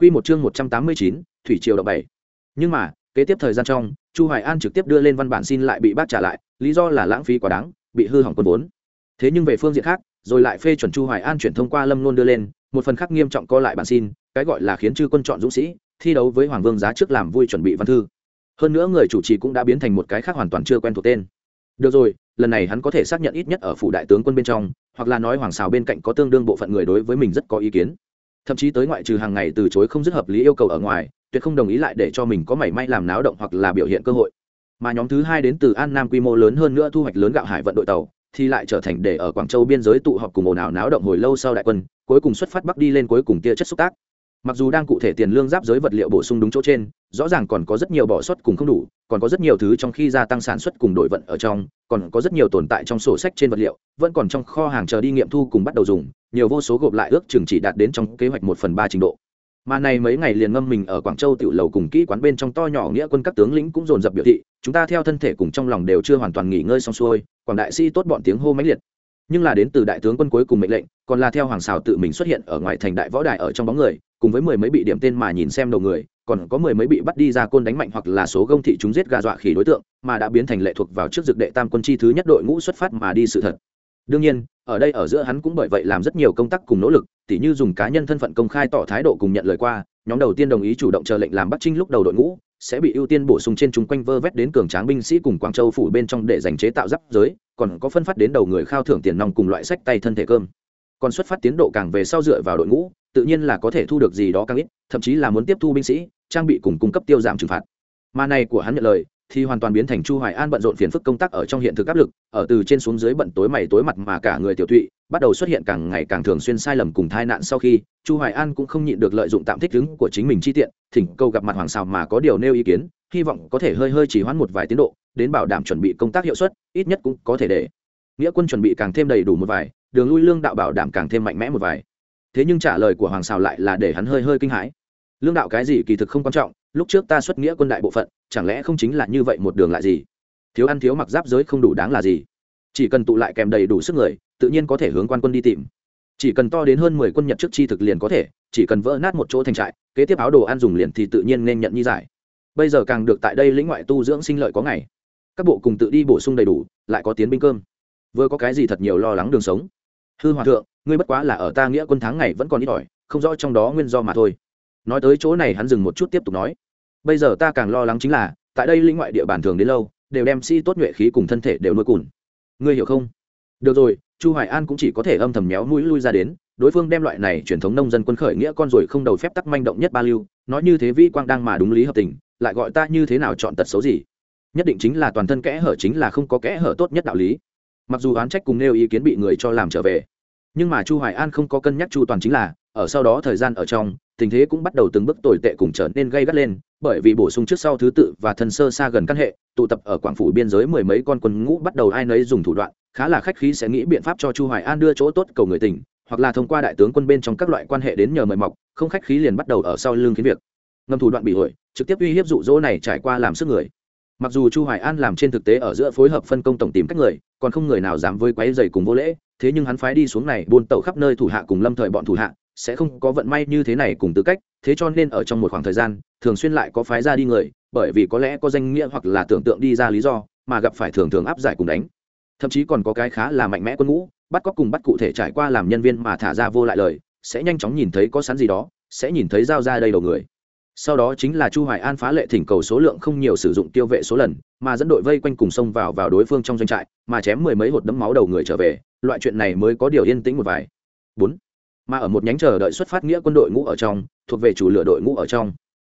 Quy một chương 189, thủy triều động bảy. Nhưng mà, kế tiếp thời gian trong, Chu Hoài An trực tiếp đưa lên văn bản xin lại bị bác trả lại, lý do là lãng phí quá đáng, bị hư hỏng quân vốn. Thế nhưng về phương diện khác, rồi lại phê chuẩn Chu Hoài An chuyển thông qua Lâm Luân đưa lên, một phần khác nghiêm trọng co lại bản xin, cái gọi là khiến chư quân chọn dũng sĩ, thi đấu với Hoàng Vương giá trước làm vui chuẩn bị văn thư. Hơn nữa người chủ trì cũng đã biến thành một cái khác hoàn toàn chưa quen thuộc tên. Được rồi, lần này hắn có thể xác nhận ít nhất ở phủ đại tướng quân bên trong, hoặc là nói hoàng xào bên cạnh có tương đương bộ phận người đối với mình rất có ý kiến thậm chí tới ngoại trừ hàng ngày từ chối không dứt hợp lý yêu cầu ở ngoài, tuyệt không đồng ý lại để cho mình có mảy may làm náo động hoặc là biểu hiện cơ hội. Mà nhóm thứ hai đến từ an nam quy mô lớn hơn nữa thu hoạch lớn gạo hải vận đội tàu, thì lại trở thành để ở quảng châu biên giới tụ họp cùng ồn ào náo động hồi lâu sau đại quân, cuối cùng xuất phát bắc đi lên cuối cùng tia chất xúc tác mặc dù đang cụ thể tiền lương giáp giới vật liệu bổ sung đúng chỗ trên, rõ ràng còn có rất nhiều bỏ suất cùng không đủ, còn có rất nhiều thứ trong khi gia tăng sản xuất cùng đổi vận ở trong, còn có rất nhiều tồn tại trong sổ sách trên vật liệu, vẫn còn trong kho hàng chờ đi nghiệm thu cùng bắt đầu dùng, nhiều vô số gộp lại ước chừng chỉ đạt đến trong kế hoạch một phần ba trình độ. Mà này mấy ngày liền ngâm mình ở quảng châu tiểu lầu cùng kỹ quán bên trong to nhỏ nghĩa quân các tướng lĩnh cũng dồn dập biểu thị, chúng ta theo thân thể cùng trong lòng đều chưa hoàn toàn nghỉ ngơi xong xuôi, quảng đại sĩ tốt bọn tiếng hô mãnh liệt nhưng là đến từ đại tướng quân cuối cùng mệnh lệnh, còn là theo hoàng xào tự mình xuất hiện ở ngoài thành đại võ đài ở trong bóng người, cùng với mười mấy bị điểm tên mà nhìn xem đầu người, còn có mười mấy bị bắt đi ra côn đánh mạnh hoặc là số gông thị chúng giết gà dọa khỉ đối tượng, mà đã biến thành lệ thuộc vào trước dực đệ tam quân chi thứ nhất đội ngũ xuất phát mà đi sự thật. Đương nhiên, ở đây ở giữa hắn cũng bởi vậy làm rất nhiều công tác cùng nỗ lực, tỉ như dùng cá nhân thân phận công khai tỏ thái độ cùng nhận lời qua, nhóm đầu tiên đồng ý chủ động chờ lệnh làm bắt trinh lúc đầu đội ngũ sẽ bị ưu tiên bổ sung trên chúng quanh vơ vét đến cường tráng binh sĩ cùng quảng châu phủ bên trong để giành chế tạo giáp giới, còn có phân phát đến đầu người khao thưởng tiền nòng cùng loại sách tay thân thể cơm. Còn xuất phát tiến độ càng về sau dựa vào đội ngũ, tự nhiên là có thể thu được gì đó càng ít, thậm chí là muốn tiếp thu binh sĩ, trang bị cùng cung cấp tiêu giảm trừng phạt. Mà này của hắn nhận lời, thì hoàn toàn biến thành chu hoài an bận rộn phiền phức công tác ở trong hiện thực áp lực, ở từ trên xuống dưới bận tối mày tối mặt mà cả người tiểu thụy bắt đầu xuất hiện càng ngày càng thường xuyên sai lầm cùng tai nạn sau khi, chu hoài an cũng không nhịn được lợi dụng tạm thích ứng của chính mình chi tiện, thỉnh cầu gặp mặt hoàng xào mà có điều nêu ý kiến, hy vọng có thể hơi hơi chỉ hoãn một vài tiến độ, đến bảo đảm chuẩn bị công tác hiệu suất, ít nhất cũng có thể để nghĩa quân chuẩn bị càng thêm đầy đủ một vài, đường lui lương đạo bảo đảm càng thêm mạnh mẽ một vài. Thế nhưng trả lời của hoàng xào lại là để hắn hơi hơi kinh hãi. Lương đạo cái gì kỳ thực không quan trọng, lúc trước ta xuất nghĩa quân đại bộ phận, chẳng lẽ không chính là như vậy một đường lại gì? Thiếu ăn thiếu mặc giáp giới không đủ đáng là gì? Chỉ cần tụ lại kèm đầy đủ sức người, tự nhiên có thể hướng quan quân đi tìm. Chỉ cần to đến hơn mười quân nhật trước chi thực liền có thể, chỉ cần vỡ nát một chỗ thành trại, kế tiếp áo đồ ăn dùng liền thì tự nhiên nên nhận nhi giải. Bây giờ càng được tại đây lĩnh ngoại tu dưỡng sinh lợi có ngày. Các bộ cùng tự đi bổ sung đầy đủ, lại có tiến binh cơm. Vừa có cái gì thật nhiều lo lắng đường sống. Hư hòa thượng, ngươi bất quá là ở ta nghĩa quân tháng ngày vẫn còn ít ỏi, không rõ trong đó nguyên do mà thôi. Nói tới chỗ này hắn dừng một chút tiếp tục nói. Bây giờ ta càng lo lắng chính là, tại đây lĩnh ngoại địa bàn thường đến lâu, đều đem si tốt nhuệ khí cùng thân thể đều nuôi cùn ngươi hiểu không? Được rồi, chu hoài an cũng chỉ có thể âm thầm méo mũi lui ra đến, đối phương đem loại này truyền thống nông dân quân khởi nghĩa con rồi không đầu phép tắc manh động nhất ba lưu, nói như thế vi quang đang mà đúng lý hợp tình, lại gọi ta như thế nào chọn tật xấu gì? Nhất định chính là toàn thân kẽ hở chính là không có kẽ hở tốt nhất đạo lý. Mặc dù oán trách cùng nêu ý kiến bị người cho làm trở về, nhưng mà chu hoài an không có cân nhắc chu toàn chính là, ở sau đó thời gian ở trong, tình thế cũng bắt đầu từng bước tồi tệ cùng trở nên gây gắt lên bởi vì bổ sung trước sau thứ tự và thân sơ xa gần căn hệ, tụ tập ở quảng phủ biên giới mười mấy con quân ngũ bắt đầu ai nấy dùng thủ đoạn, khá là khách khí sẽ nghĩ biện pháp cho chu hoài an đưa chỗ tốt cầu người tình hoặc là thông qua đại tướng quân bên trong các loại quan hệ đến nhờ mời mọc, không khách khí liền bắt đầu ở sau lưng khiến việc. Ngầm thủ đoạn bị hội trực tiếp uy hiếp dụ dỗ này trải qua làm sức người. Mặc dù chu hoài an làm trên thực tế ở giữa phối hợp phân công tổng tìm cách người, còn không người nào dám với quấy giày cùng vô lễ, thế nhưng hắn phái đi xuống này buôn tẩu khắp nơi thủ hạ cùng lâm thời bọn thủ hạ, sẽ không có vận may như thế này cùng tư cách thế cho nên ở trong một khoảng thời gian, thường xuyên lại có phái ra đi người, bởi vì có lẽ có danh nghĩa hoặc là tưởng tượng đi ra lý do, mà gặp phải thường thường áp giải cùng đánh. Thậm chí còn có cái khá là mạnh mẽ quân ngũ, bắt cóc cùng bắt cụ thể trải qua làm nhân viên mà thả ra vô lại lời, sẽ nhanh chóng nhìn thấy có sẵn gì đó, sẽ nhìn thấy dao ra đây đầu người. Sau đó chính là chu hoài an phá lệ thỉnh cầu số lượng không nhiều sử dụng tiêu vệ số lần, mà dẫn đội vây quanh cùng sông vào vào đối phương trong doanh trại, mà chém mười mấy hột đấm máu đầu người trở về, loại chuyện này mới có điều yên tĩnh một vài. Bốn mà ở một nhánh chờ đợi xuất phát nghĩa quân đội ngũ ở trong, thuộc về chủ lửa đội ngũ ở trong.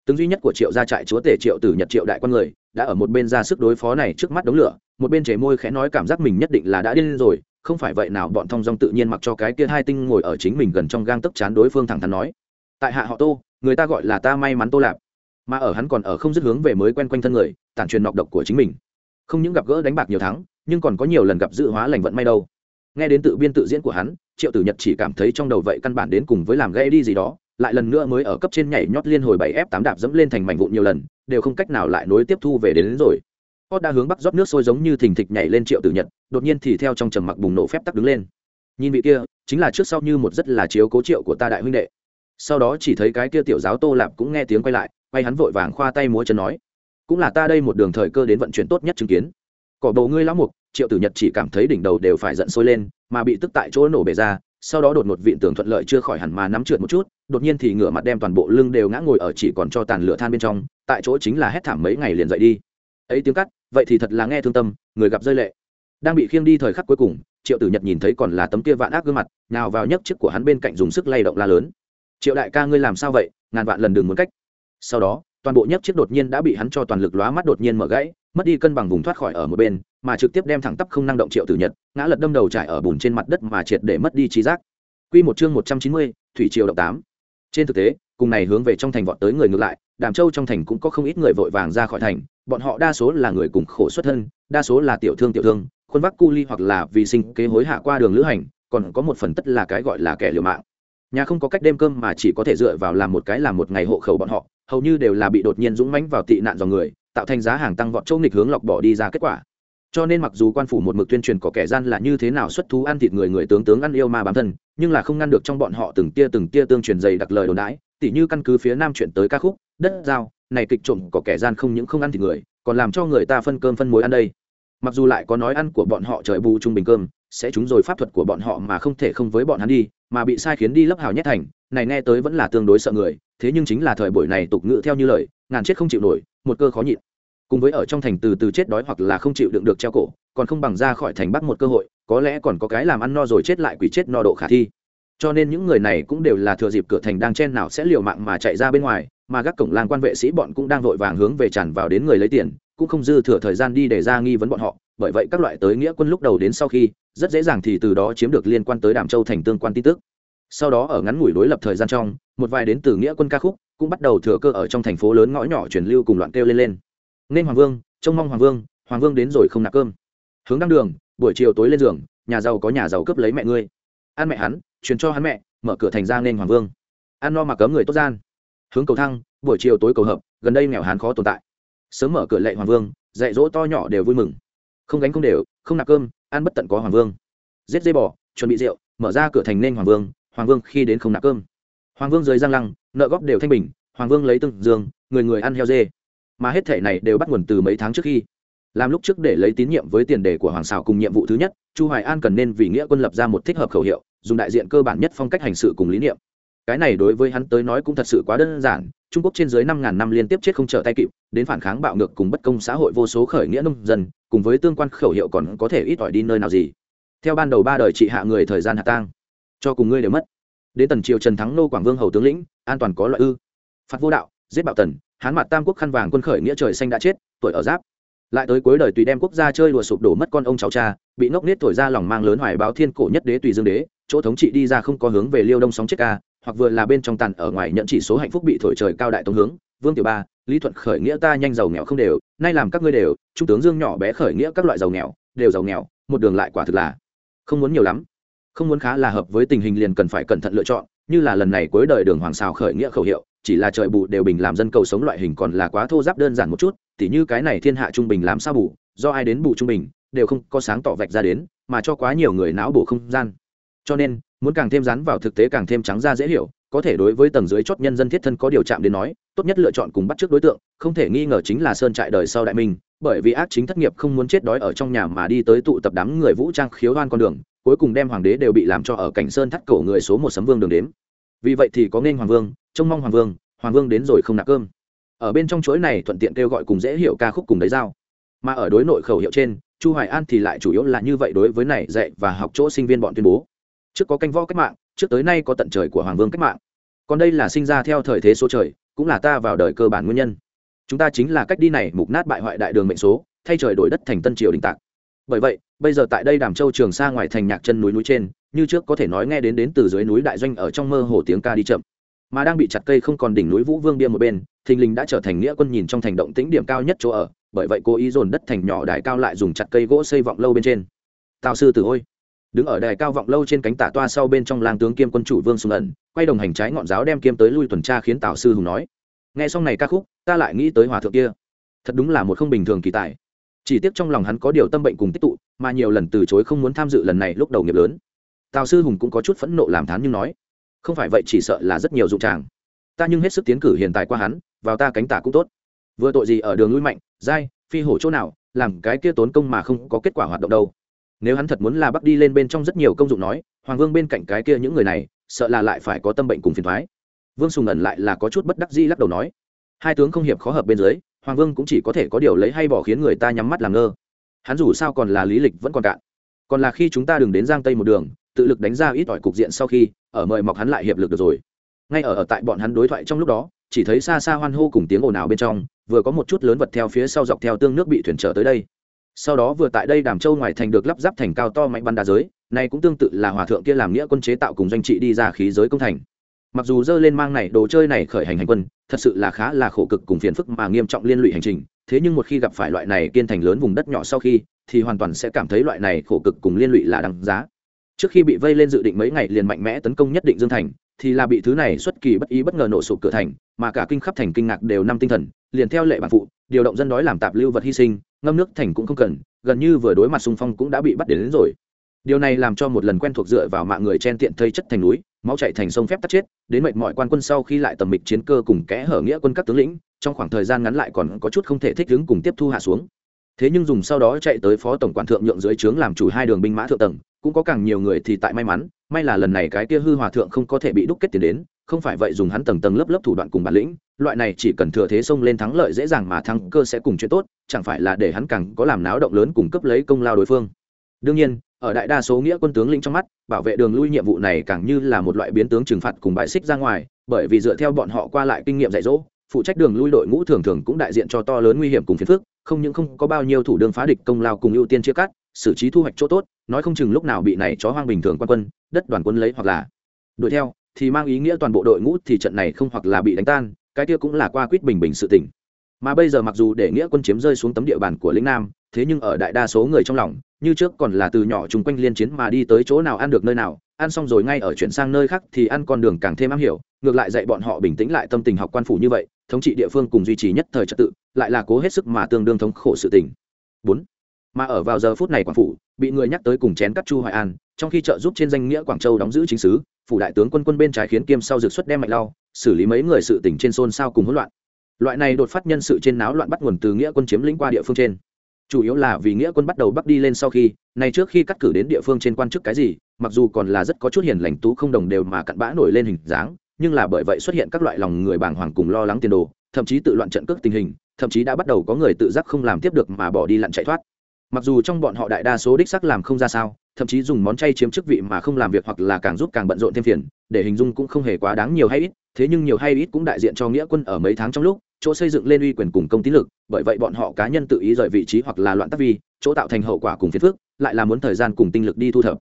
Tướng duy nhất của triệu gia trại chúa tể triệu tử nhật triệu đại quân người, đã ở một bên ra sức đối phó này trước mắt đống lửa, một bên chế môi khẽ nói cảm giác mình nhất định là đã điên rồi, không phải vậy nào bọn thông dong tự nhiên mặc cho cái kia hai tinh ngồi ở chính mình gần trong gang tấc chán đối phương thẳng thắn nói. Tại hạ họ tô, người ta gọi là ta may mắn tô lạp. Mà ở hắn còn ở không dứt hướng về mới quen quanh thân người, tản truyền nọc độc của chính mình. Không những gặp gỡ đánh bạc nhiều thắng, nhưng còn có nhiều lần gặp dự hóa lành vận may đâu. Nghe đến tự biên tự diễn của hắn triệu tử nhật chỉ cảm thấy trong đầu vậy căn bản đến cùng với làm gây đi gì đó lại lần nữa mới ở cấp trên nhảy nhót liên hồi bảy f tám đạp dẫm lên thành mảnh vụn nhiều lần đều không cách nào lại nối tiếp thu về đến, đến rồi. Hot đã hướng bắc rót nước sôi giống như thình thịch nhảy lên triệu tử nhật đột nhiên thì theo trong trầm mặc bùng nổ phép tắc đứng lên. Nhìn vị kia chính là trước sau như một rất là chiếu cố triệu của ta đại huynh đệ. Sau đó chỉ thấy cái kia tiểu giáo tô lạp cũng nghe tiếng quay lại quay hắn vội vàng khoa tay múa chân nói cũng là ta đây một đường thời cơ đến vận chuyển tốt nhất chứng kiến. Cỏ bầu ngươi lão mục triệu tử nhật chỉ cảm thấy đỉnh đầu đều phải giận sôi lên, mà bị tức tại chỗ nổ bể ra, sau đó đột một vịn tường thuận lợi chưa khỏi hẳn mà nắm trượt một chút, đột nhiên thì ngửa mặt đem toàn bộ lưng đều ngã ngồi ở chỉ còn cho tàn lửa than bên trong, tại chỗ chính là hét thảm mấy ngày liền dậy đi. Ấy tiếng cắt, vậy thì thật là nghe thương tâm, người gặp rơi lệ. Đang bị khiêng đi thời khắc cuối cùng, triệu tử nhật nhìn thấy còn là tấm kia vạn ác gương mặt, nào vào nhấc chiếc của hắn bên cạnh dùng sức lay động la lớn. Triệu đại ca ngươi làm sao vậy, ngàn vạn lần đừng muốn cách. Sau đó, toàn bộ nhấc chiếc đột nhiên đã bị hắn cho toàn lực lóa mắt đột nhiên mở gãy, mất đi cân bằng vùng thoát khỏi ở một bên mà trực tiếp đem thẳng tắp không năng động triệu tử nhật ngã lật đâm đầu trải ở bùn trên mặt đất mà triệt để mất đi trí giác Quy một chương một trăm chín mươi, thủy triều động tám. Trên thực tế, cùng này hướng về trong thành vọt tới người ngược lại, Đàm Châu trong thành cũng có không ít người vội vàng ra khỏi thành, bọn họ đa số là người cùng khổ xuất thân, đa số là tiểu thương tiểu thương, khuôn vác cu ly hoặc là vì sinh kế hối hạ qua đường lữ hành, còn có một phần tất là cái gọi là kẻ liều mạng. Nhà không có cách đêm cơm mà chỉ có thể dựa vào làm một cái làm một ngày hộ khẩu bọn họ, hầu như đều là bị đột nhiên dũng mãnh vào tị nạn dòng người, tạo thành giá hàng tăng vọt châu nghịch hướng lọc bỏ đi ra kết quả cho nên mặc dù quan phủ một mực tuyên truyền có kẻ gian là như thế nào xuất thú ăn thịt người người tướng tướng ăn yêu ma bám thân, nhưng là không ngăn được trong bọn họ từng tia từng tia tương truyền dày đặc lời đồn đãi, tỉ như căn cứ phía nam chuyển tới ca khúc, đất giao, này kịch trộm có kẻ gian không những không ăn thịt người, còn làm cho người ta phân cơm phân mối ăn đây. Mặc dù lại có nói ăn của bọn họ trời bù trung bình cơm, sẽ trúng rồi pháp thuật của bọn họ mà không thể không với bọn hắn đi, mà bị sai khiến đi lấp hào nhất thành, này nghe tới vẫn là tương đối sợ người, thế nhưng chính là thời buổi này tục ngữ theo như lời, ngàn chết không chịu nổi, một cơ khó nhịn cùng với ở trong thành từ từ chết đói hoặc là không chịu đựng được treo cổ, còn không bằng ra khỏi thành bắt một cơ hội, có lẽ còn có cái làm ăn no rồi chết lại quỷ chết no độ khả thi. Cho nên những người này cũng đều là thừa dịp cửa thành đang chen nào sẽ liều mạng mà chạy ra bên ngoài, mà các cổng làng quan vệ sĩ bọn cũng đang vội vàng hướng về tràn vào đến người lấy tiền, cũng không dư thừa thời gian đi để ra nghi vấn bọn họ, bởi vậy các loại tới nghĩa quân lúc đầu đến sau khi, rất dễ dàng thì từ đó chiếm được liên quan tới đàm châu thành tương quan tin tức. Sau đó ở ngắn ngủi đối lập thời gian trong, một vài đến từ nghĩa quân ca khúc cũng bắt đầu thừa cơ ở trong thành phố lớn ngõ nhỏ truyền lưu cùng loạn kêu lên lên nên hoàng vương, trông mong hoàng vương hoàng vương đến rồi không nạp cơm. Hướng đăng đường, buổi chiều tối lên giường, nhà giàu có nhà giàu cướp lấy mẹ ngươi. Ăn mẹ hắn, truyền cho hắn mẹ, mở cửa thành ra nên hoàng vương. Ăn no mà cấm người tốt gian. Hướng cầu thăng, buổi chiều tối cầu hợp, gần đây nghèo hán khó tồn tại. Sớm mở cửa lệ hoàng vương, dạy dỗ to nhỏ đều vui mừng. Không gánh không đều, không nạp cơm, ăn bất tận có hoàng vương. Giết dây bò, chuẩn bị rượu, mở ra cửa thành nên hoàng vương hoàng vương khi đến không nạp cơm. Hoàng vương dưới giang lăng, nợ góp đều thanh bình, hoàng vương lấy từng giường, người người ăn heo dê mà hết thể này đều bắt nguồn từ mấy tháng trước khi. Làm lúc trước để lấy tín nhiệm với tiền đề của hoàng xào cùng nhiệm vụ thứ nhất, chu hoài an cần nên vì nghĩa quân lập ra một thích hợp khẩu hiệu, dùng đại diện cơ bản nhất phong cách hành sự cùng lý niệm. Cái này đối với hắn tới nói cũng thật sự quá đơn giản, trung quốc trên dưới năm ngàn năm liên tiếp chết không trở tay kịp, đến phản kháng bạo ngược cùng bất công xã hội vô số khởi nghĩa nông dân, cùng với tương quan khẩu hiệu còn có thể ít ỏi đi nơi nào gì. Theo ban đầu ba đời trị hạ người thời gian hạ tang, cho cùng ngươi đều mất. Đến tần triều trần thắng nô quảng vương hầu tướng lĩnh, an toàn có loại ư. Phạt vô đạo giết bạo tần, hán mặt tam quốc khăn vàng quân khởi nghĩa trời xanh đã chết, tuổi ở giáp. Lại tới cuối đời tùy đem quốc gia chơi đùa sụp đổ mất con ông cháu cha, bị ngốc nết thổi ra lòng mang lớn hoài báo thiên cổ nhất đế tùy dương đế, chỗ thống trị đi ra không có hướng về liêu đông sóng chết ca, hoặc vừa là bên trong tàn ở ngoài nhận chỉ số hạnh phúc bị thổi trời cao đại tống hướng. Vương tiểu ba, lý thuận khởi nghĩa ta nhanh giàu nghèo không đều, nay làm các ngươi đều, trung tướng dương nhỏ bé khởi nghĩa các loại giàu nghèo, đều giàu nghèo, một đường lại quả thực là không muốn nhiều lắm. Không muốn khá là hợp với tình hình liền cần phải cẩn thận lựa chọn, như là lần này cuối đời đường hoàng xào khởi nghĩa khẩu hiệu chỉ là trời bù đều bình làm dân cầu sống loại hình còn là quá thô giáp đơn giản một chút, tỉ như cái này thiên hạ trung bình làm sao bù, do ai đến bù trung bình, đều không có sáng tỏ vạch ra đến, mà cho quá nhiều người não bổ không gian. Cho nên, muốn càng thêm rắn vào thực tế càng thêm trắng ra dễ hiểu, có thể đối với tầng dưới chót nhân dân thiết thân có điều chạm đến nói, tốt nhất lựa chọn cùng bắt trước đối tượng, không thể nghi ngờ chính là sơn trại đời sau đại minh, bởi vì ác chính thất nghiệp không muốn chết đói ở trong nhà mà đi tới tụ tập đám người vũ trang khiếu hoan con đường, cuối cùng đem hoàng đế đều bị làm cho ở cảnh sơn thắt cổ người số một sấm vương đường đếm. Vì vậy thì có nên hoàng vương trông mong hoàng vương hoàng vương đến rồi không nạp cơm. Ở bên trong chuỗi này thuận tiện kêu gọi cùng dễ hiểu ca khúc cùng đấy giao. Mà ở đối nội khẩu hiệu trên, chu hoài an thì lại chủ yếu là như vậy đối với này dạy và học chỗ sinh viên bọn tuyên bố. Trước có canh võ cách mạng, trước tới nay có tận trời của hoàng vương cách mạng. Còn đây là sinh ra theo thời thế số trời, cũng là ta vào đời cơ bản nguyên nhân. Chúng ta chính là cách đi này mục nát bại hoại đại đường mệnh số, thay trời đổi đất thành tân triều đình tạc. Bởi vậy, bây giờ tại đây đàm châu trường xa ngoài thành nhạc chân núi núi trên, như trước có thể nói nghe đến đến từ dưới núi đại doanh ở trong mơ hồ tiếng ca đi chậm mà đang bị chặt cây không còn đỉnh núi vũ vương bia một bên, thình lình đã trở thành nghĩa quân nhìn trong thành động tĩnh điểm cao nhất chỗ ở, bởi vậy cố ý dồn đất thành nhỏ đài cao lại dùng chặt cây gỗ xây vọng lâu bên trên. Tào sư tử ôi! Đứng ở đài cao vọng lâu trên cánh tả toa sau bên trong lang tướng kiêm quân chủ vương sùng ẩn, quay đồng hành trái ngọn giáo đem kiêm tới lui tuần tra khiến tào sư hùng nói. Nghe xong này ca khúc, ta lại nghĩ tới hòa thượng kia. Thật đúng là một không bình thường kỳ tài. Chỉ tiếc trong lòng hắn có điều tâm bệnh cùng tích tụ, mà nhiều lần từ chối không muốn tham dự lần này lúc đầu nghiệp lớn. Tào sư hùng cũng có chút phẫn nộ làm thán nhưng nói không phải vậy chỉ sợ là rất nhiều dụng tràng. Ta nhưng hết sức tiến cử hiện tại qua hắn, vào ta cánh tả cũng tốt. Vừa tội gì ở đường lui mạnh, dai, phi hổ chỗ nào, làm cái kia tốn công mà không có kết quả hoạt động đâu. Nếu hắn thật muốn là bắt đi lên bên trong rất nhiều công dụng nói, hoàng vương bên cạnh cái kia những người này, sợ là lại phải có tâm bệnh cùng phiền thoái vương sùng ẩn lại là có chút bất đắc di lắc đầu nói. Hai tướng không hiệp khó hợp bên dưới, hoàng vương cũng chỉ có thể có điều lấy hay bỏ khiến người ta nhắm mắt làm ngơ. Hắn dù sao còn là lý lịch vẫn còn cạn. Còn là khi chúng ta đừng đến giang tây một đường tự lực đánh ra ít ỏi cục diện sau khi ở mời mọc hắn lại hiệp lực được rồi. Ngay ở, ở tại bọn hắn đối thoại trong lúc đó chỉ thấy xa xa hoan hô cùng tiếng ồn ào bên trong vừa có một chút lớn vật theo phía sau dọc theo tương nước bị thuyền trở tới đây. Sau đó vừa tại đây đàm châu ngoài thành được lắp ráp thành cao to mạnh bắn đá giới này cũng tương tự là hòa thượng kia làm nghĩa quân chế tạo cùng doanh trị đi ra khí giới công thành. Mặc dù dơ lên mang này đồ chơi này khởi hành hành quân thật sự là khá là khổ cực cùng phiền phức mà nghiêm trọng liên lụy hành trình thế nhưng một khi gặp phải loại này kiên thành lớn vùng đất nhỏ sau khi thì hoàn toàn sẽ cảm thấy loại này khổ cực cùng liên lụy là đằng giá trước khi bị vây lên dự định mấy ngày liền mạnh mẽ tấn công nhất định dương thành thì là bị thứ này xuất kỳ bất ý bất ngờ nổ sụp cửa thành mà cả kinh khắp thành kinh ngạc đều năm tinh thần liền theo lệ bản phụ điều động dân đói làm tạp lưu vật hy sinh ngâm nước thành cũng không cần gần như vừa đối mặt xung phong cũng đã bị bắt đến, đến rồi. Điều này làm cho một lần quen thuộc dựa vào mạng người chen tiện thây chất thành núi máu chạy thành sông phép tắt chết đến mệnh mọi quan quân sau khi lại tầm mịch chiến cơ cùng kẽ hở nghĩa quân các tướng lĩnh trong khoảng thời gian ngắn lại còn có chút không thể thích ứng cùng tiếp thu hạ xuống. Thế nhưng dùng sau đó chạy tới phó tổng quản thượng nhượng dưới trướng làm chủ hai đường binh mã thượng tầng cũng có càng nhiều người thì tại may mắn, may là lần này cái kia hư hòa thượng không có thể bị đúc kết tiền đến, không phải vậy dùng hắn tầng tầng lớp lớp thủ đoạn cùng bản lĩnh, loại này chỉ cần thừa thế xông lên thắng lợi dễ dàng mà thắng cơ sẽ cùng chuyện tốt, chẳng phải là để hắn càng có làm náo động lớn cùng cấp lấy công lao đối phương. Đương nhiên, ở đại đa số nghĩa quân tướng lĩnh trong mắt, bảo vệ đường lui nhiệm vụ này càng như là một loại biến tướng trừng phạt cùng bài xích ra ngoài, bởi vì dựa theo bọn họ qua lại kinh nghiệm dạy dỗ, phụ trách đường lui đội ngũ thường thường cũng đại diện cho to lớn nguy hiểm cùng phiền phức, không những không có bao nhiêu thủ đường phá địch công lao cùng ưu tiên chia cắt, xử trí thu hoạch chỗ tốt nói không chừng lúc nào bị này chó hoang bình thường quan quân, đất đoàn quân lấy hoặc là đuổi theo, thì mang ý nghĩa toàn bộ đội ngũ thì trận này không hoặc là bị đánh tan, cái kia cũng là qua quýt bình bình sự tỉnh mà bây giờ mặc dù để nghĩa quân chiếm rơi xuống tấm địa bàn của lĩnh nam, thế nhưng ở đại đa số người trong lòng, như trước còn là từ nhỏ chung quanh liên chiến mà đi tới chỗ nào ăn được nơi nào, ăn xong rồi ngay ở chuyển sang nơi khác thì ăn con đường càng thêm am hiểu, ngược lại dạy bọn họ bình tĩnh lại tâm tình học quan phủ như vậy, thống trị địa phương cùng duy trì nhất thời trật tự, lại là cố hết sức mà tương đương thống khổ sự tình. Bốn mà ở vào giờ phút này quảng phủ, bị người nhắc tới cùng chén cắt chu hoài an, trong khi trợ giúp trên danh nghĩa quảng châu đóng giữ chính sứ phủ đại tướng quân quân bên trái khiến kiêm sau dược xuất đem mạnh lao, xử lý mấy người sự tình trên xôn xao cùng hỗn loạn. Loại này đột phát nhân sự trên náo loạn bắt nguồn từ nghĩa quân chiếm lĩnh qua địa phương trên. Chủ yếu là vì nghĩa quân bắt đầu bắt đi lên sau khi, này trước khi cắt cử đến địa phương trên quan chức cái gì, mặc dù còn là rất có chút hiền lành tú không đồng đều mà cặn bã nổi lên hình dáng, nhưng là bởi vậy xuất hiện các loại lòng người bàng hoàng cùng lo lắng tiền đồ, thậm chí tự loạn trận cước tình hình, thậm chí đã bắt đầu có người tự giác không làm tiếp được mà bỏ đi lặn chạy thoát mặc dù trong bọn họ đại đa số đích sắc làm không ra sao, thậm chí dùng món chay chiếm chức vị mà không làm việc hoặc là càng giúp càng bận rộn thêm phiền, để hình dung cũng không hề quá đáng nhiều hay ít, thế nhưng nhiều hay ít cũng đại diện cho nghĩa quân ở mấy tháng trong lúc, chỗ xây dựng lên uy quyền cùng công tín lực, bởi vậy bọn họ cá nhân tự ý rời vị trí hoặc là loạn tác vi, chỗ tạo thành hậu quả cùng phiền phước lại là muốn thời gian cùng tinh lực đi thu thập.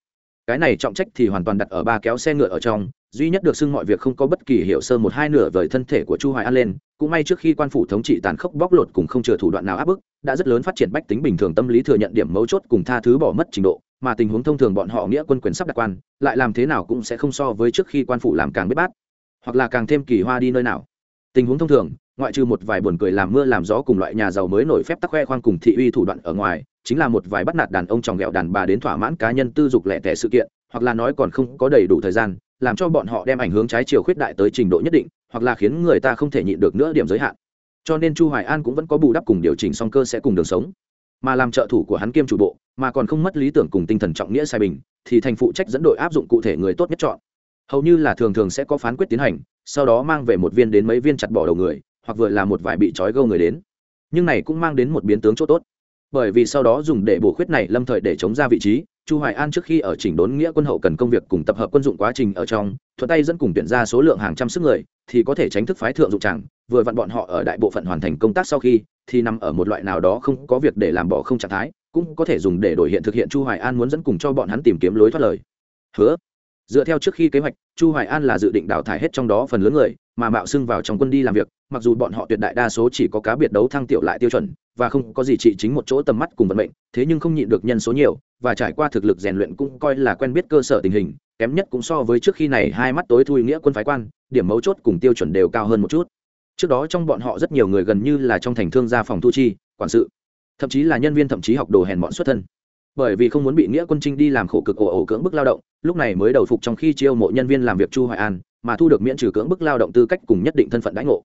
Cái này trọng trách thì hoàn toàn đặt ở ba kéo xe ngựa ở trong duy nhất được xưng mọi việc không có bất kỳ hiểu sơ một hai nửa vời thân thể của chu hoài an lên, cũng may trước khi quan phủ thống trị tàn khốc bóc lột cùng không chờ thủ đoạn nào áp bức, đã rất lớn phát triển bách tính bình thường tâm lý thừa nhận điểm mấu chốt cùng tha thứ bỏ mất trình độ, mà tình huống thông thường bọn họ nghĩa quân quyền sắp đặt quan, lại làm thế nào cũng sẽ không so với trước khi quan phủ làm càng biết bát, hoặc là càng thêm kỳ hoa đi nơi nào. Tình huống thông thường, ngoại trừ một vài buồn cười làm mưa làm gió cùng loại nhà giàu mới nổi phép tắc khoe khoang cùng thị uy thủ đoạn ở ngoài, chính là một vài bắt nạt đàn ông tròng ghẹo đàn bà đến thỏa mãn cá nhân tư dục lẻ tẻ sự kiện, hoặc là nói còn không có đầy đủ thời gian làm cho bọn họ đem ảnh hướng trái chiều khuyết đại tới trình độ nhất định, hoặc là khiến người ta không thể nhịn được nữa điểm giới hạn. Cho nên chu hoài an cũng vẫn có bù đắp cùng điều chỉnh song cơ sẽ cùng đường sống. Mà làm trợ thủ của hắn kiêm chủ bộ, mà còn không mất lý tưởng cùng tinh thần trọng nghĩa sai bình, thì thành phụ trách dẫn đội áp dụng cụ thể người tốt nhất chọn. Hầu như là thường thường sẽ có phán quyết tiến hành, sau đó mang về một viên đến mấy viên chặt bỏ đầu người, hoặc vừa là một vài bị trói gâu người đến. Nhưng này cũng mang đến một biến tướng chỗ tốt. Bởi vì sau đó dùng để bổ khuyết này lâm thời để chống ra vị trí chu hoài an trước khi ở chỉnh đốn nghĩa quân hậu cần công việc cùng tập hợp quân dụng quá trình ở trong, thuận tay dẫn cùng tuyển ra số lượng hàng trăm sức người, thì có thể tránh thức phái thượng dụng chẳng, vừa vặn bọn họ ở đại bộ phận hoàn thành công tác sau khi, thì nằm ở một loại nào đó không có việc để làm bỏ không trạng thái, cũng có thể dùng để đổi hiện thực hiện chu hoài an muốn dẫn cùng cho bọn hắn tìm kiếm lối thoát lời. Hứa dựa theo trước khi kế hoạch, chu hoài an là dự định đào thải hết trong đó phần lớn người, mà mạo xưng vào trong quân đi làm việc, mặc dù bọn họ tuyệt đại đa số chỉ có cá biệt đấu thăng tiểu lại tiêu chuẩn, và không có gì trị chính một chỗ tầm mắt cùng vận mệnh, thế nhưng không nhịn được nhân số nhiều, và trải qua thực lực rèn luyện cũng coi là quen biết cơ sở tình hình, kém nhất cũng so với trước khi này hai mắt tối thui nghĩa quân phái quan, điểm mấu chốt cùng tiêu chuẩn đều cao hơn một chút. Trước đó trong bọn họ rất nhiều người gần như là trong thành thương gia phòng thu chi, quản sự, thậm chí là nhân viên thậm chí học đồ hèn bọn xuất thân bởi vì không muốn bị nghĩa quân trinh đi làm khổ cực ổ ổ cưỡng bức lao động, lúc này mới đầu phục trong khi chiêu mộ nhân viên làm việc chu hoài an, mà thu được miễn trừ cưỡng bức lao động tư cách cùng nhất định thân phận đãi ngộ.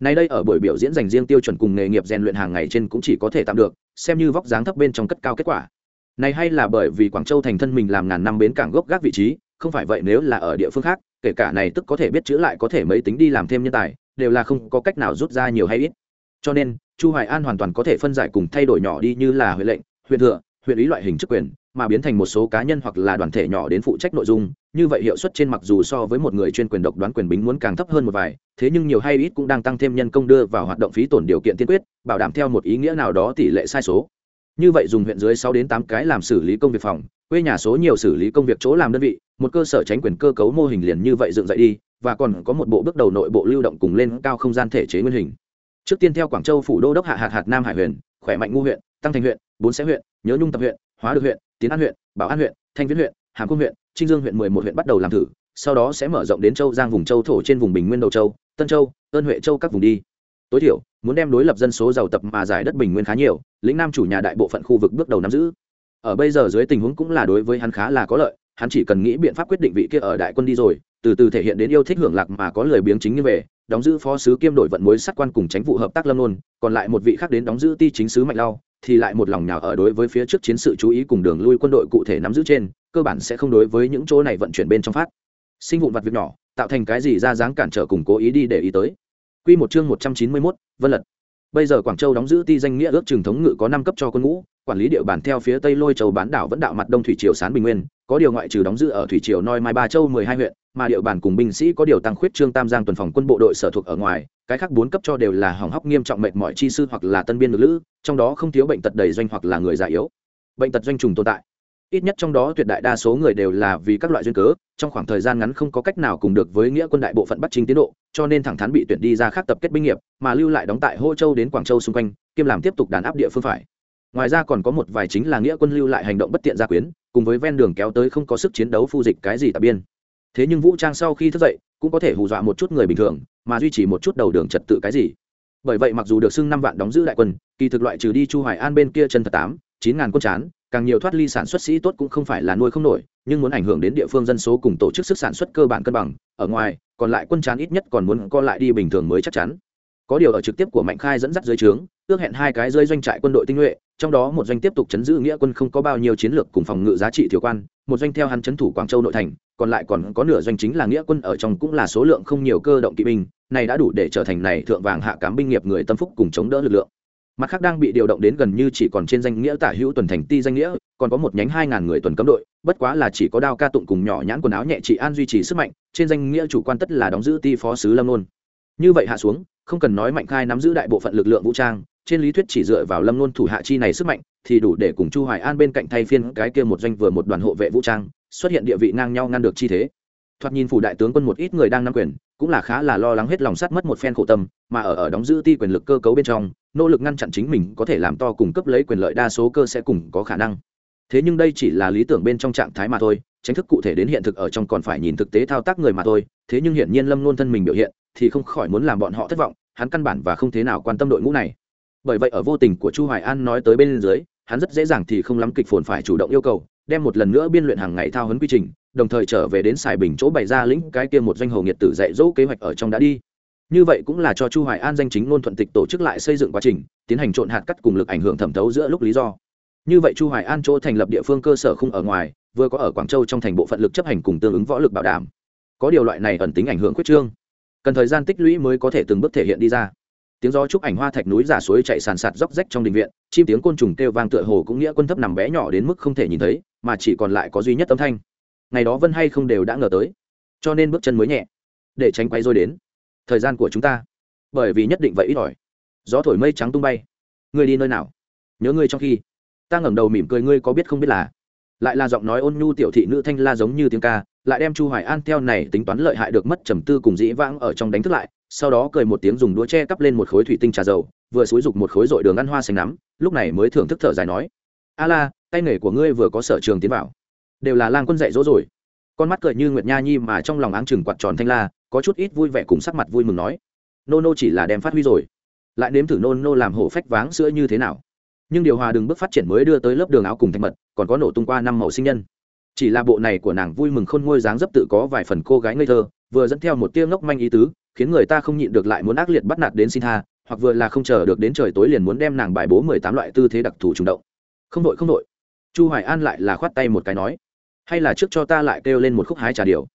Nay đây ở buổi biểu diễn dành riêng tiêu chuẩn cùng nghề nghiệp rèn luyện hàng ngày trên cũng chỉ có thể tạm được, xem như vóc dáng thấp bên trong cất cao kết quả. Này hay là bởi vì quảng châu thành thân mình làm ngàn năm bến cảng gốc gác vị trí, không phải vậy nếu là ở địa phương khác, kể cả này tức có thể biết chữ lại có thể mấy tính đi làm thêm nhân tài, đều là không có cách nào rút ra nhiều hay ít. Cho nên, chu hoài an hoàn toàn có thể phân giải cùng thay đổi nhỏ đi như là huệ lệnh huyện thừa huyện ý loại hình chức quyền, mà biến thành một số cá nhân hoặc là đoàn thể nhỏ đến phụ trách nội dung. Như vậy hiệu suất trên mặc dù so với một người chuyên quyền độc đoán quyền bính muốn càng thấp hơn một vài, thế nhưng nhiều hay ít cũng đang tăng thêm nhân công đưa vào hoạt động phí tổn điều kiện tiên quyết, bảo đảm theo một ý nghĩa nào đó tỷ lệ sai số. Như vậy dùng huyện dưới sáu đến tám cái làm xử lý công việc phòng, quê nhà số nhiều xử lý công việc chỗ làm đơn vị, một cơ sở tránh quyền cơ cấu mô hình liền như vậy dựng dậy đi, và còn có một bộ bước đầu nội bộ lưu động cùng lên cao không gian thể chế nguyên hình. Trước tiên theo quảng châu phủ đô đốc hạ hạt hạt nam hải huyện khỏe mạnh ngu huyện tăng thành huyện, bốn xã huyện, nhớ nhung tập huyện, hóa được huyện, tiến an huyện, bảo an huyện, thanh viễn huyện, hàm công huyện, trinh dương huyện mười một huyện bắt đầu làm thử, sau đó sẽ mở rộng đến châu giang vùng châu thổ trên vùng bình nguyên đầu châu, tân châu, ơn huệ châu các vùng đi. Tối thiểu, muốn đem đối lập dân số giàu tập mà giải đất bình nguyên khá nhiều, lĩnh nam chủ nhà đại bộ phận khu vực bước đầu nắm giữ. Ở bây giờ dưới tình huống cũng là đối với hắn khá là có lợi, hắn chỉ cần nghĩ biện pháp quyết định vị kia ở đại quân đi rồi, từ từ thể hiện đến yêu thích hưởng lạc mà có lời biếng chính như về, đóng giữ phó sứ kiêm đội vận mối sát quan cùng tránh vụ hợp tác lâm nôn, còn lại một vị khác đến đóng giữ ti chính sứ mạnh lao thì lại một lòng nào ở đối với phía trước chiến sự chú ý cùng đường lui quân đội cụ thể nắm giữ trên cơ bản sẽ không đối với những chỗ này vận chuyển bên trong phát sinh vụn vặt việc nhỏ tạo thành cái gì ra dáng cản trở cùng cố ý đi để ý tới Quy một chương 191, Vân Lật. Bây giờ Quảng Châu đóng giữ ti danh nghĩa ước trường thống ngự có năm cấp cho quân ngũ, quản lý địa bàn theo phía Tây Lôi Châu bán đảo vẫn đạo mặt Đông thủy triều sán bình nguyên, có điều ngoại trừ đóng giữ ở thủy triều Noi Mai Ba Châu 12 huyện, mà địa bàn cùng binh sĩ có điều tăng khuyết trương Tam Giang tuần phòng quân bộ đội sở thuộc ở ngoài, cái khác bốn cấp cho đều là hỏng hóc nghiêm trọng mệt mỏi chi sư hoặc là tân biên lực lữ, trong đó không thiếu bệnh tật đầy doanh hoặc là người già yếu. Bệnh tật doanh trùng tồn tại ít nhất trong đó tuyệt đại đa số người đều là vì các loại duyên cớ trong khoảng thời gian ngắn không có cách nào cùng được với nghĩa quân đại bộ phận bắt chính tiến độ cho nên thẳng thắn bị tuyển đi ra khác tập kết binh nghiệp mà lưu lại đóng tại hô châu đến quảng châu xung quanh kiêm làm tiếp tục đàn áp địa phương phải ngoài ra còn có một vài chính là nghĩa quân lưu lại hành động bất tiện gia quyến cùng với ven đường kéo tới không có sức chiến đấu phu dịch cái gì tạp biên. Thế nhưng vũ trang sau khi thức dậy, cũng có thể hù dọa một chút người bình thường, mà duy trì một chút đầu đường trật tự cái gì. Bởi vậy mặc dù được xưng năm vạn đóng giữ đại quân, kỳ thực loại trừ đi chu hoài an bên kia chân thật tám, chín ngàn quân chán, càng nhiều thoát ly sản xuất sĩ tốt cũng không phải là nuôi không nổi, nhưng muốn ảnh hưởng đến địa phương dân số cùng tổ chức sức sản xuất cơ bản cân bằng, ở ngoài, còn lại quân chán ít nhất còn muốn co lại đi bình thường mới chắc chắn. Có điều ở trực tiếp của mạnh khai dẫn dắt dưới trướng, ước hẹn hai cái rơi doanh trại quân đội tinh nhuệ trong đó một doanh tiếp tục chấn giữ nghĩa quân không có bao nhiêu chiến lược cùng phòng ngự giá trị thiếu quan, một doanh theo hắn chấn thủ quảng châu nội thành, còn lại còn có nửa doanh chính là nghĩa quân ở trong cũng là số lượng không nhiều cơ động kỵ binh, này đã đủ để trở thành này thượng vàng hạ cám binh nghiệp người tâm phúc cùng chống đỡ lực lượng. Mặt khác đang bị điều động đến gần như chỉ còn trên danh nghĩa tả hữu tuần thành ti danh nghĩa, còn có một nhánh hai ngàn người tuần cấm đội, bất quá là chỉ có đao ca tụng cùng nhỏ nhãn quần áo nhẹ trị an duy trì sức mạnh, trên danh nghĩa chủ quan tất là đóng giữ ti phó sứ lâm nôn. Như vậy hạ xuống, không cần nói mạnh khai nắm giữ đại bộ phận lực lượng vũ trang trên lý thuyết chỉ dựa vào lâm luôn thủ hạ chi này sức mạnh, thì đủ để cùng chu hoài an bên cạnh thay phiên cái kia một doanh vừa một đoàn hộ vệ vũ trang, xuất hiện địa vị ngang nhau ngăn được chi thế. Thoạt nhìn phủ đại tướng quân một ít người đang nắm quyền, cũng là khá là lo lắng hết lòng sắt mất một phen khổ tâm, mà ở ở đóng giữ ti quyền lực cơ cấu bên trong, nỗ lực ngăn chặn chính mình có thể làm to cùng cấp lấy quyền lợi đa số cơ sẽ cùng có khả năng. Thế nhưng đây chỉ là lý tưởng bên trong trạng thái mà thôi, tránh thức cụ thể đến hiện thực ở trong còn phải nhìn thực tế thao tác người mà thôi, thế nhưng hiển nhiên lâm luôn thân mình biểu hiện, thì không khỏi muốn làm bọn họ thất vọng, hắn căn bản và không thế nào quan tâm đội ngũ này bởi vậy ở vô tình của chu hoài an nói tới bên dưới, hắn rất dễ dàng thì không lắm kịch phồn phải chủ động yêu cầu, đem một lần nữa biên luyện hàng ngày thao huấn quy trình, đồng thời trở về đến xài bình chỗ bày ra lĩnh cái kia một doanh hồ nghiệt tử dạy dỗ kế hoạch ở trong đã đi. Như vậy cũng là cho chu hoài an danh chính ngôn thuận tịch tổ chức lại xây dựng quá trình, tiến hành trộn hạt cắt cùng lực ảnh hưởng thẩm thấu giữa lúc lý do. Như vậy chu hoài an chỗ thành lập địa phương cơ sở không ở ngoài, vừa có ở quảng châu trong thành bộ phận lực chấp hành cùng tương ứng võ lực bảo đảm. Có điều loại này ẩn tính ảnh hưởng quyết trương. Cần thời gian tích lũy mới có thể từng bước thể hiện đi ra tiếng gió chúc ảnh hoa thạch núi giả suối chạy sàn sạt róc rách trong đình viện, chim tiếng côn trùng kêu vang tựa hồ cũng nghĩa quân thấp nằm bé nhỏ đến mức không thể nhìn thấy, mà chỉ còn lại có duy nhất âm thanh. Ngày đó vân hay không đều đã ngờ tới. Cho nên bước chân mới nhẹ, để tránh quay rồi đến thời gian của chúng ta. Bởi vì nhất định vậy ít ỏi. Gió thổi mây trắng tung bay. Ngươi đi nơi nào? Nhớ ngươi trong khi. Ta ngẩng đầu mỉm cười, ngươi có biết không biết là? Lại là giọng nói ôn nhu tiểu thị nữ thanh la giống như tiếng ca, lại đem chu hoài an theo này tính toán lợi hại được mất trầm tư cùng dĩ vãng ở trong đánh thức lại sau đó cười một tiếng dùng đũa che cắp lên một khối thủy tinh trà dầu, vừa xúi dục một khối dội đường ăn hoa xanh nắm, lúc này mới thưởng thức thở dài nói a la tay nghề của ngươi vừa có sở trường tiến vào, đều là lang quân dạy dỗ rồi. Con mắt cười như nguyệt nha nhi mà trong lòng áng chừng quạt tròn thanh la, có chút ít vui vẻ cùng sắc mặt vui mừng nói, nô nô chỉ là đem phát huy rồi, lại nếm thử nô nô làm hổ phách váng sữa như thế nào. Nhưng điều hòa đừng bước phát triển mới đưa tới lớp đường áo cùng thanh mật, còn có nổ tung qua năm màu sinh nhân. Chỉ là bộ này của nàng vui mừng khôn ngôi dáng dấp tự có vài phần cô gái ngây thơ, vừa dẫn theo một tia ngốc manh ý tứ khiến người ta không nhịn được lại muốn ác liệt bắt nạt đến xin tha, hoặc vừa là không chờ được đến trời tối liền muốn đem nàng bài bố mười tám loại tư thế đặc thù trùng động. Không đội không đội. Chu hoài an lại là khoát tay một cái nói, hay là trước cho ta lại kêu lên một khúc hái trà điều.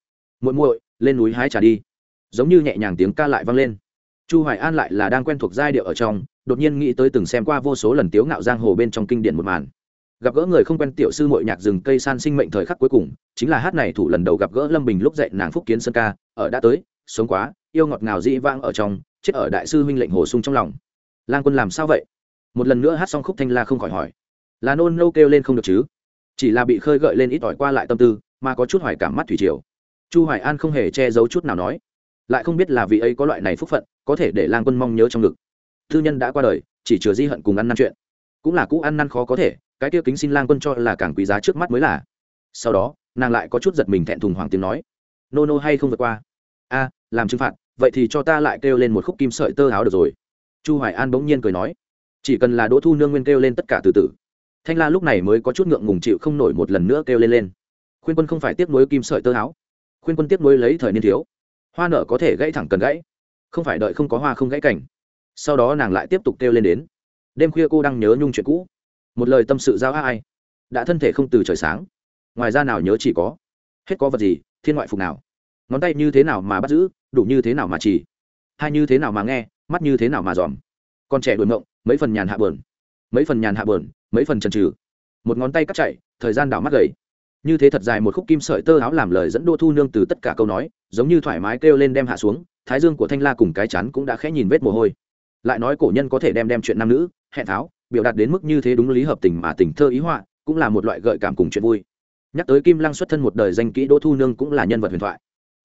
Muội muội, lên núi hái trà đi. Giống như nhẹ nhàng tiếng ca lại vang lên. Chu hoài an lại là đang quen thuộc giai điệu ở trong, đột nhiên nghĩ tới từng xem qua vô số lần tiếu ngạo giang hồ bên trong kinh điển một màn. Gặp gỡ người không quen tiểu sư muội nhạc rừng cây san sinh mệnh thời khắc cuối cùng, chính là hát này thủ lần đầu gặp gỡ lâm bình lúc dạy nàng phúc kiến sơn ca, ở đã tới, sống quá yêu ngọt ngào dĩ vãng ở trong, chết ở đại sư huynh lệnh hồ sung trong lòng. Lang quân làm sao vậy? Một lần nữa hát xong khúc thanh la không khỏi hỏi. Là nôn nô kêu lên không được chứ? Chỉ là bị khơi gợi lên ít ỏi qua lại tâm tư, mà có chút hoài cảm mắt thủy triều. Chu hoài an không hề che giấu chút nào nói. Lại không biết là vị ấy có loại này phúc phận, có thể để lang quân mong nhớ trong ngực. Thư nhân đã qua đời, chỉ chừa di hận cùng ăn năn chuyện. Cũng là cũ ăn năn khó có thể, cái tiêu kính xin lang quân cho là càng quý giá trước mắt mới là. Sau đó, nàng lại có chút giật mình thẹn thùng hoàng tiếng nói. Nô nô hay không vượt qua? A làm trừng phạt, vậy thì cho ta lại kêu lên một khúc kim sợi tơ áo được rồi. Chu hoài an bỗng nhiên cười nói, chỉ cần là đỗ thu nương nguyên kêu lên tất cả từ từ thanh la lúc này mới có chút ngượng ngùng chịu không nổi một lần nữa kêu lên lên. Khuyên quân không phải tiếc nuối kim sợi tơ áo. Khuyên quân tiếc nuối lấy thời niên thiếu. Hoa nở có thể gãy thẳng cần gãy. Không phải đợi không có hoa không gãy cảnh. Sau đó nàng lại tiếp tục kêu lên đến. Đêm khuya cô đang nhớ nhung chuyện cũ. Một lời tâm sự giao ai. Đã thân thể không từ trời sáng. Ngoài ra nào nhớ chỉ có. Hết có vật gì, thiên ngoại phục nào. Ngón tay như thế nào mà bắt giữ đủ như thế nào mà chỉ? Hai như thế nào mà nghe, mắt như thế nào mà dòm? Con trẻ đuổi mộng, mấy phần nhàn hạ bờn mấy phần nhàn hạ bờn mấy phần trần trừ một ngón tay cắt chạy, thời gian đảo mắt gầy. Như thế thật dài một khúc kim sợi tơ áo làm lời dẫn đô thu nương từ tất cả câu nói, giống như thoải mái kêu lên đem hạ xuống, thái dương của thanh la cùng cái chắn cũng đã khẽ nhìn vết mồ hôi. Lại nói cổ nhân có thể đem đem chuyện nam nữ, hẹn tháo, biểu đạt đến mức như thế đúng lý hợp tình mà tình thơ ý họa, cũng là một loại gợi cảm cùng chuyện vui. Nhắc tới kim lăng xuất thân một đời danh kỹ đỗ thu nương cũng là nhân vật huyền thoại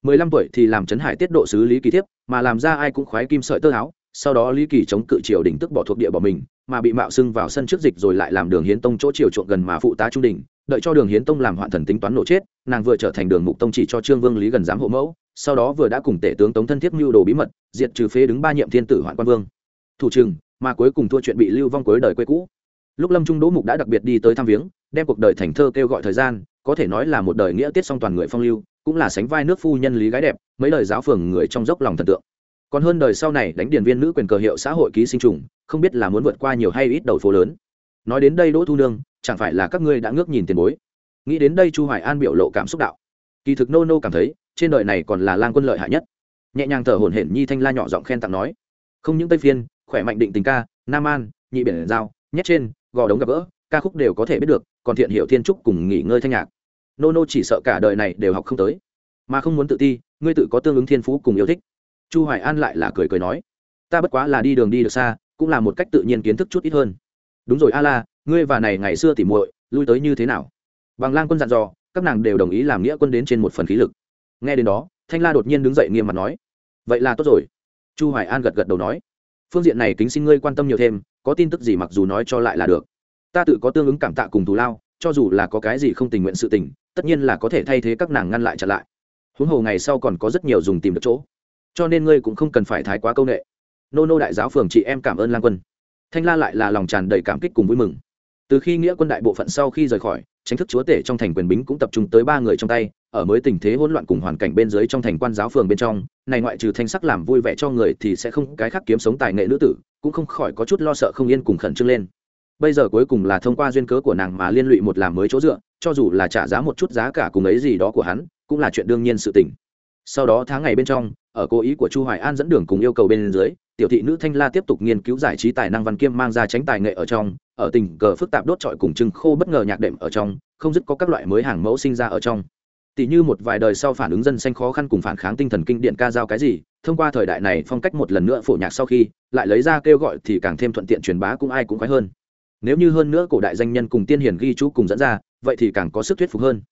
mười lăm tuổi thì làm chấn hải tiết độ sứ lý kỳ thiếp, mà làm ra ai cũng khoái kim sợi tơ áo, sau đó lý kỳ chống cự triều đình tức bỏ thuộc địa bỏ mình, mà bị mạo xưng vào sân trước dịch rồi lại làm đường hiến tông chỗ triều chuộng gần mà phụ tá trung đình, đợi cho đường hiến tông làm hoạn thần tính toán nổ chết, nàng vừa trở thành đường mục tông chỉ cho trương vương lý gần giám hộ mẫu, sau đó vừa đã cùng tể tướng tống thân thiết mưu đồ bí mật, diệt trừ phế đứng ba nhiệm thiên tử hoạn quan vương. Thủ trừng mà cuối cùng thua chuyện bị lưu vong cuối đời quê cũ. Lúc lâm trung đỗ mục đã đặc biệt đi tới thăm viếng, đem cuộc đời thành thơ kêu gọi thời gian, có thể nói là một đời nghĩa tiết song toàn người phong lưu cũng là sánh vai nước phu nhân lý gái đẹp, mấy lời giáo phường người trong dốc lòng thần tượng. Còn hơn đời sau này đánh điền viên nữ quyền cờ hiệu xã hội ký sinh trùng, không biết là muốn vượt qua nhiều hay ít đầu phố lớn. Nói đến đây đỗ thu nương, chẳng phải là các ngươi đã ngước nhìn tiền bối? Nghĩ đến đây chu hoài an biểu lộ cảm xúc đạo. Kỳ thực nô nô cảm thấy, trên đời này còn là lang quân lợi hại nhất. Nhẹ nhàng thở hổn hển nhi thanh la nhỏ giọng khen tặng nói. Không những tây phiên, khỏe mạnh định tình ca, nam an, nhị biển giao, nhét trên, gò đống gặp gỡ, ca khúc đều có thể biết được, còn thiện hiệu thiên trúc cùng nghỉ ngơi thanh nhạc nô nô chỉ sợ cả đời này đều học không tới. Mà không muốn tự ti, ngươi tự có tương ứng thiên phú cùng yêu thích. Chu hoài an lại là cười cười nói, ta bất quá là đi đường đi được xa, cũng là một cách tự nhiên kiến thức chút ít hơn. Đúng rồi a la ngươi và này ngày xưa tỉ muội, lui tới như thế nào? Bằng lang quân dặn dò, các nàng đều đồng ý làm nghĩa quân đến trên một phần khí lực. Nghe đến đó, thanh la đột nhiên đứng dậy nghiêm mặt nói, vậy là tốt rồi. Chu hoài an gật gật đầu nói, phương diện này kính xin ngươi quan tâm nhiều thêm, có tin tức gì mặc dù nói cho lại là được. Ta tự có tương ứng cảm tạ cùng thù lao cho dù là có cái gì không tình nguyện sự tình, tất nhiên là có thể thay thế các nàng ngăn lại chặn lại. Huống hồ ngày sau còn có rất nhiều dùng tìm được chỗ. Cho nên ngươi cũng không cần phải thái quá công nghệ. Nô nô đại giáo phường chị em cảm ơn lang quân. Thanh la lại là lòng tràn đầy cảm kích cùng vui mừng. Từ khi nghĩa quân đại bộ phận sau khi rời khỏi, chính thức chúa tể trong thành quyền bính cũng tập trung tới ba người trong tay, ở mới tình thế hỗn loạn cùng hoàn cảnh bên dưới trong thành quan giáo phường bên trong, này ngoại trừ thanh sắc làm vui vẻ cho người thì sẽ không cái khác kiếm sống tài nghệ nữ tử, cũng không khỏi có chút lo sợ không yên cùng khẩn trương lên bây giờ cuối cùng là thông qua duyên cớ của nàng mà liên lụy một làm mới chỗ dựa, cho dù là trả giá một chút giá cả cùng ấy gì đó của hắn, cũng là chuyện đương nhiên sự tình. Sau đó tháng ngày bên trong, ở cố ý của chu hoài an dẫn đường cùng yêu cầu bên dưới, tiểu thị nữ thanh la tiếp tục nghiên cứu giải trí tài năng văn kiêm mang ra tránh tài nghệ ở trong, ở tình cờ phức tạp đốt trọi cùng trưng khô bất ngờ nhạc đệm ở trong, không dứt có các loại mới hàng mẫu sinh ra ở trong. Tỷ như một vài đời sau phản ứng dân xanh khó khăn cùng phản kháng tinh thần kinh điện ca giao cái gì, thông qua thời đại này phong cách một lần nữa phổ nhạc sau khi, lại lấy ra kêu gọi thì càng thêm thuận tiện truyền bá cũng ai cũng khoái hơn nếu như hơn nữa cổ đại danh nhân cùng tiên hiển ghi chú cùng dẫn ra, vậy thì càng có sức thuyết phục hơn.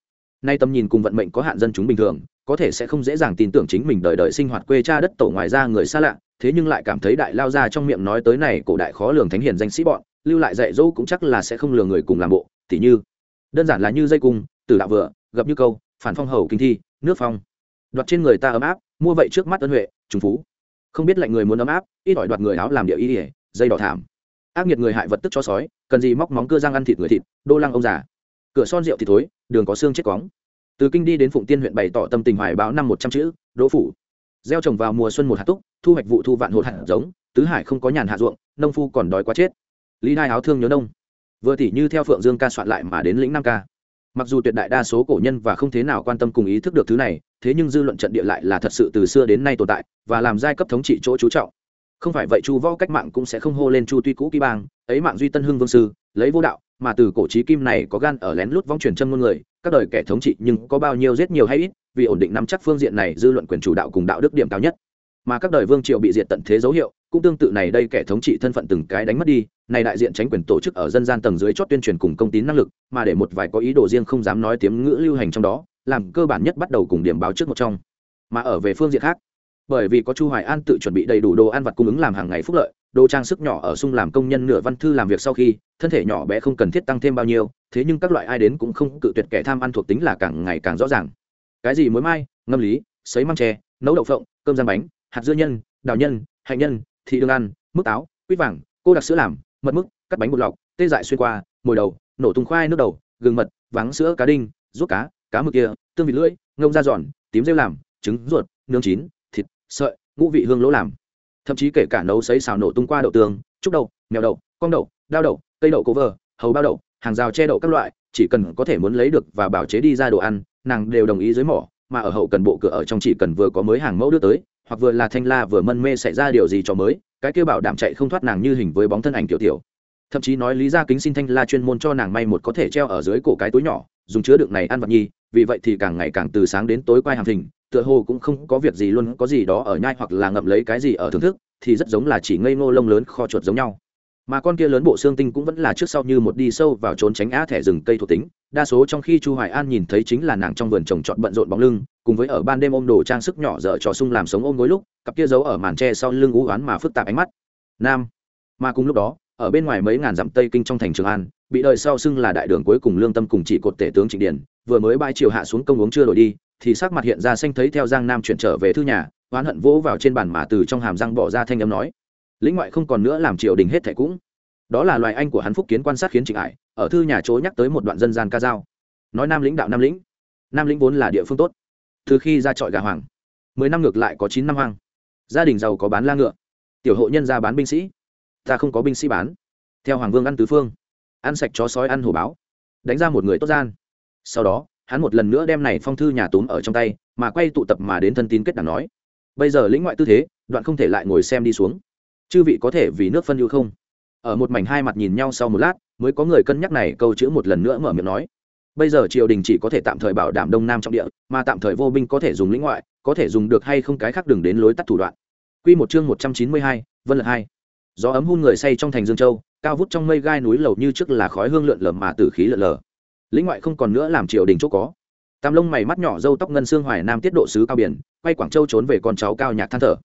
Nay tầm nhìn cùng vận mệnh có hạn dân chúng bình thường, có thể sẽ không dễ dàng tin tưởng chính mình đời đời sinh hoạt quê cha đất tổ ngoài ra người xa lạ, thế nhưng lại cảm thấy đại lao ra trong miệng nói tới này cổ đại khó lường thánh hiền danh sĩ bọn, lưu lại dạy dỗ cũng chắc là sẽ không lừa người cùng làm bộ, tỉ như, đơn giản là như dây cung từ đạo vừa, gặp như câu, phản phong hầu kinh thi, nước phong. Đoạt trên người ta ấm áp, mua vậy trước mắt ân huệ, trùng phú. Không biết lạnh người muốn ấm áp, ít ỏi đoạt người áo làm địa ý ỉa dây đỏ thảm ác nghiệt người hại vật tức cho sói, cần gì móc móng cưa răng ăn thịt người thịt, đô lăng ông già. Cửa son rượu thì thối, đường có xương chết cóng. Từ kinh đi đến phụng tiên huyện bày tỏ tâm tình hoài báo năm một trăm chữ, đỗ phủ. Gieo trồng vào mùa xuân một hạt túc, thu hoạch vụ thu vạn hột hạt giống, tứ hải không có nhàn hạ ruộng, nông phu còn đói quá chết. Lý hai áo thương nhớ nông. Vừa tỉ như theo phượng dương ca soạn lại mà đến lĩnh nam ca. Mặc dù tuyệt đại đa số cổ nhân và không thế nào quan tâm cùng ý thức được thứ này, thế nhưng dư luận trận địa lại là thật sự từ xưa đến nay tồn tại, và làm giai cấp thống trị chỗ chú trọng không phải vậy chu võ cách mạng cũng sẽ không hô lên chu tuy cũ kỳ bang, ấy mạng duy tân hưng vương sư, lấy vô đạo, mà từ cổ trí kim này có gan ở lén lút vong truyền châm ngôn người, các đời kẻ thống trị nhưng có bao nhiêu giết nhiều hay ít, vì ổn định nắm chắc phương diện này dư luận quyền chủ đạo cùng đạo đức điểm cao nhất. Mà các đời vương triều bị diệt tận thế dấu hiệu, cũng tương tự này đây kẻ thống trị thân phận từng cái đánh mất đi, này đại diện tránh quyền tổ chức ở dân gian tầng dưới chót tuyên truyền cùng công tín năng lực, mà để một vài có ý đồ riêng không dám nói tiếng ngữ lưu hành trong đó, làm cơ bản nhất bắt đầu cùng điểm báo trước một trong. Mà ở về phương diện khác bởi vì có chu hoài an tự chuẩn bị đầy đủ đồ ăn vặt cung ứng làm hàng ngày phúc lợi, đồ trang sức nhỏ ở sung làm công nhân nửa văn thư làm việc sau khi, thân thể nhỏ bé không cần thiết tăng thêm bao nhiêu, thế nhưng các loại ai đến cũng không cự tuyệt kẻ tham ăn thuộc tính là càng ngày càng rõ ràng. Cái gì muối mai, ngâm lý, sấy măng tre nấu đậu phộng, cơm rang bánh, hạt dưa nhân, đào nhân, hạnh nhân thị đường ăn mức táo quýt vàng, cô đặc sữa làm, mật mức cắt bánh bột lọc, tê dại xuyên qua, mồi đầu, nổ tung khoai nước đầu, gừng mật vắng sữa, cá đinh, ruốc cá cá mực kia, tương vịt lưỡi, ngông da giòn, tím rêu làm, trứng ruột, nướng chín sợi, ngũ vị hương lỗ làm. Thậm chí kể cả nấu sấy xào nổ tung qua đậu tường trúc đậu, mèo đậu con đậu, đao đậu, cây đậu cố vờ hầu bao đậu, hàng rào che đậu các loại, chỉ cần có thể muốn lấy được và bảo chế đi ra đồ ăn, nàng đều đồng ý dưới mỏ, mà ở hậu cần bộ cửa ở trong chỉ cần vừa có mới hàng mẫu đưa tới, hoặc vừa là thanh la vừa mân mê xảy ra điều gì cho mới, cái kêu bảo đảm chạy không thoát nàng như hình với bóng thân ảnh tiểu tiểu. Thậm chí nói lý ra kính xin thanh la chuyên môn cho nàng may một có thể treo ở dưới cổ cái túi nhỏ dùng chứa đựng này ăn vật nhi, vì vậy thì càng ngày càng từ sáng đến tối quay hàng thình, tựa hồ cũng không có việc gì luôn, có gì đó ở nhai hoặc là ngậm lấy cái gì ở thưởng thức, thì rất giống là chỉ ngây ngô lông lớn kho chuột giống nhau. Mà con kia lớn bộ xương tinh cũng vẫn là trước sau như một đi sâu vào trốn tránh á thẻ rừng cây thuộc tính, đa số trong khi chu hoài an nhìn thấy chính là nàng trong vườn trồng trọt bận rộn bóng lưng, cùng với ở ban đêm ôm đồ trang sức nhỏ dở trò sung làm sống ôm gối lúc, cặp kia giấu ở màn tre sau lưng ú oán mà phức tạp ánh mắt. Nam. Mà cùng lúc đó, ở bên ngoài mấy ngàn dặm tây kinh trong thành trường an bị đời sau xưng là đại đường cuối cùng lương tâm cùng chỉ cột tể tướng trịnh điển vừa mới bãi chiều hạ xuống công uống chưa đổi đi, thì sắc mặt hiện ra xanh thấy theo giang nam chuyển trở về thư nhà, oán hận vỗ vào trên bàn mà từ trong hàm răng bỏ ra thanh âm nói, lĩnh ngoại không còn nữa làm triều đình hết thẻ cũng. Đó là loài anh của hắn phúc kiến quan sát khiến trịnh ải ở thư nhà chỗ nhắc tới một đoạn dân gian ca dao. Nói nam lĩnh đạo nam lĩnh. Nam lĩnh vốn là địa phương tốt. Từ khi ra trọi gà hoàng, mười năm ngược lại có chín năm hoang. Gia đình giàu có bán la ngựa. Tiểu hộ nhân ra bán binh sĩ. Ta không có binh sĩ bán. Theo hoàng vương ăn tứ phương ăn sạch chó sói ăn hổ báo. Đánh ra một người tốt gian. Sau đó hắn một lần nữa đem này phong thư nhà túm ở trong tay mà quay tụ tập mà đến thân tín kết đảng nói. Bây giờ lĩnh ngoại tư thế đoạn không thể lại ngồi xem đi xuống. Chư vị có thể vì nước phân ưu không? Ở một mảnh hai mặt nhìn nhau sau một lát mới có người cân nhắc này câu chữ một lần nữa mở miệng nói. Bây giờ triều đình chỉ có thể tạm thời bảo đảm đông nam trọng địa mà tạm thời vô binh có thể dùng lĩnh ngoại có thể dùng được hay không cái khác đừng đến lối tắt thủ đoạn. Quy một chương một trăm chín mươi hai, Vân Lật hai. Gió ấm hun người say trong thành Dương Châu, cao vút trong mây gai núi lầu như trước là khói hương lượn lờ mà tử khí lượn lờ. Lĩnh ngoại không còn nữa làm triều đình chỗ có. Tam lông mày mắt nhỏ râu tóc ngân xương hoài nam tiết độ sứ cao biển, quay Quảng Châu trốn về con cháu cao nhạc than thở.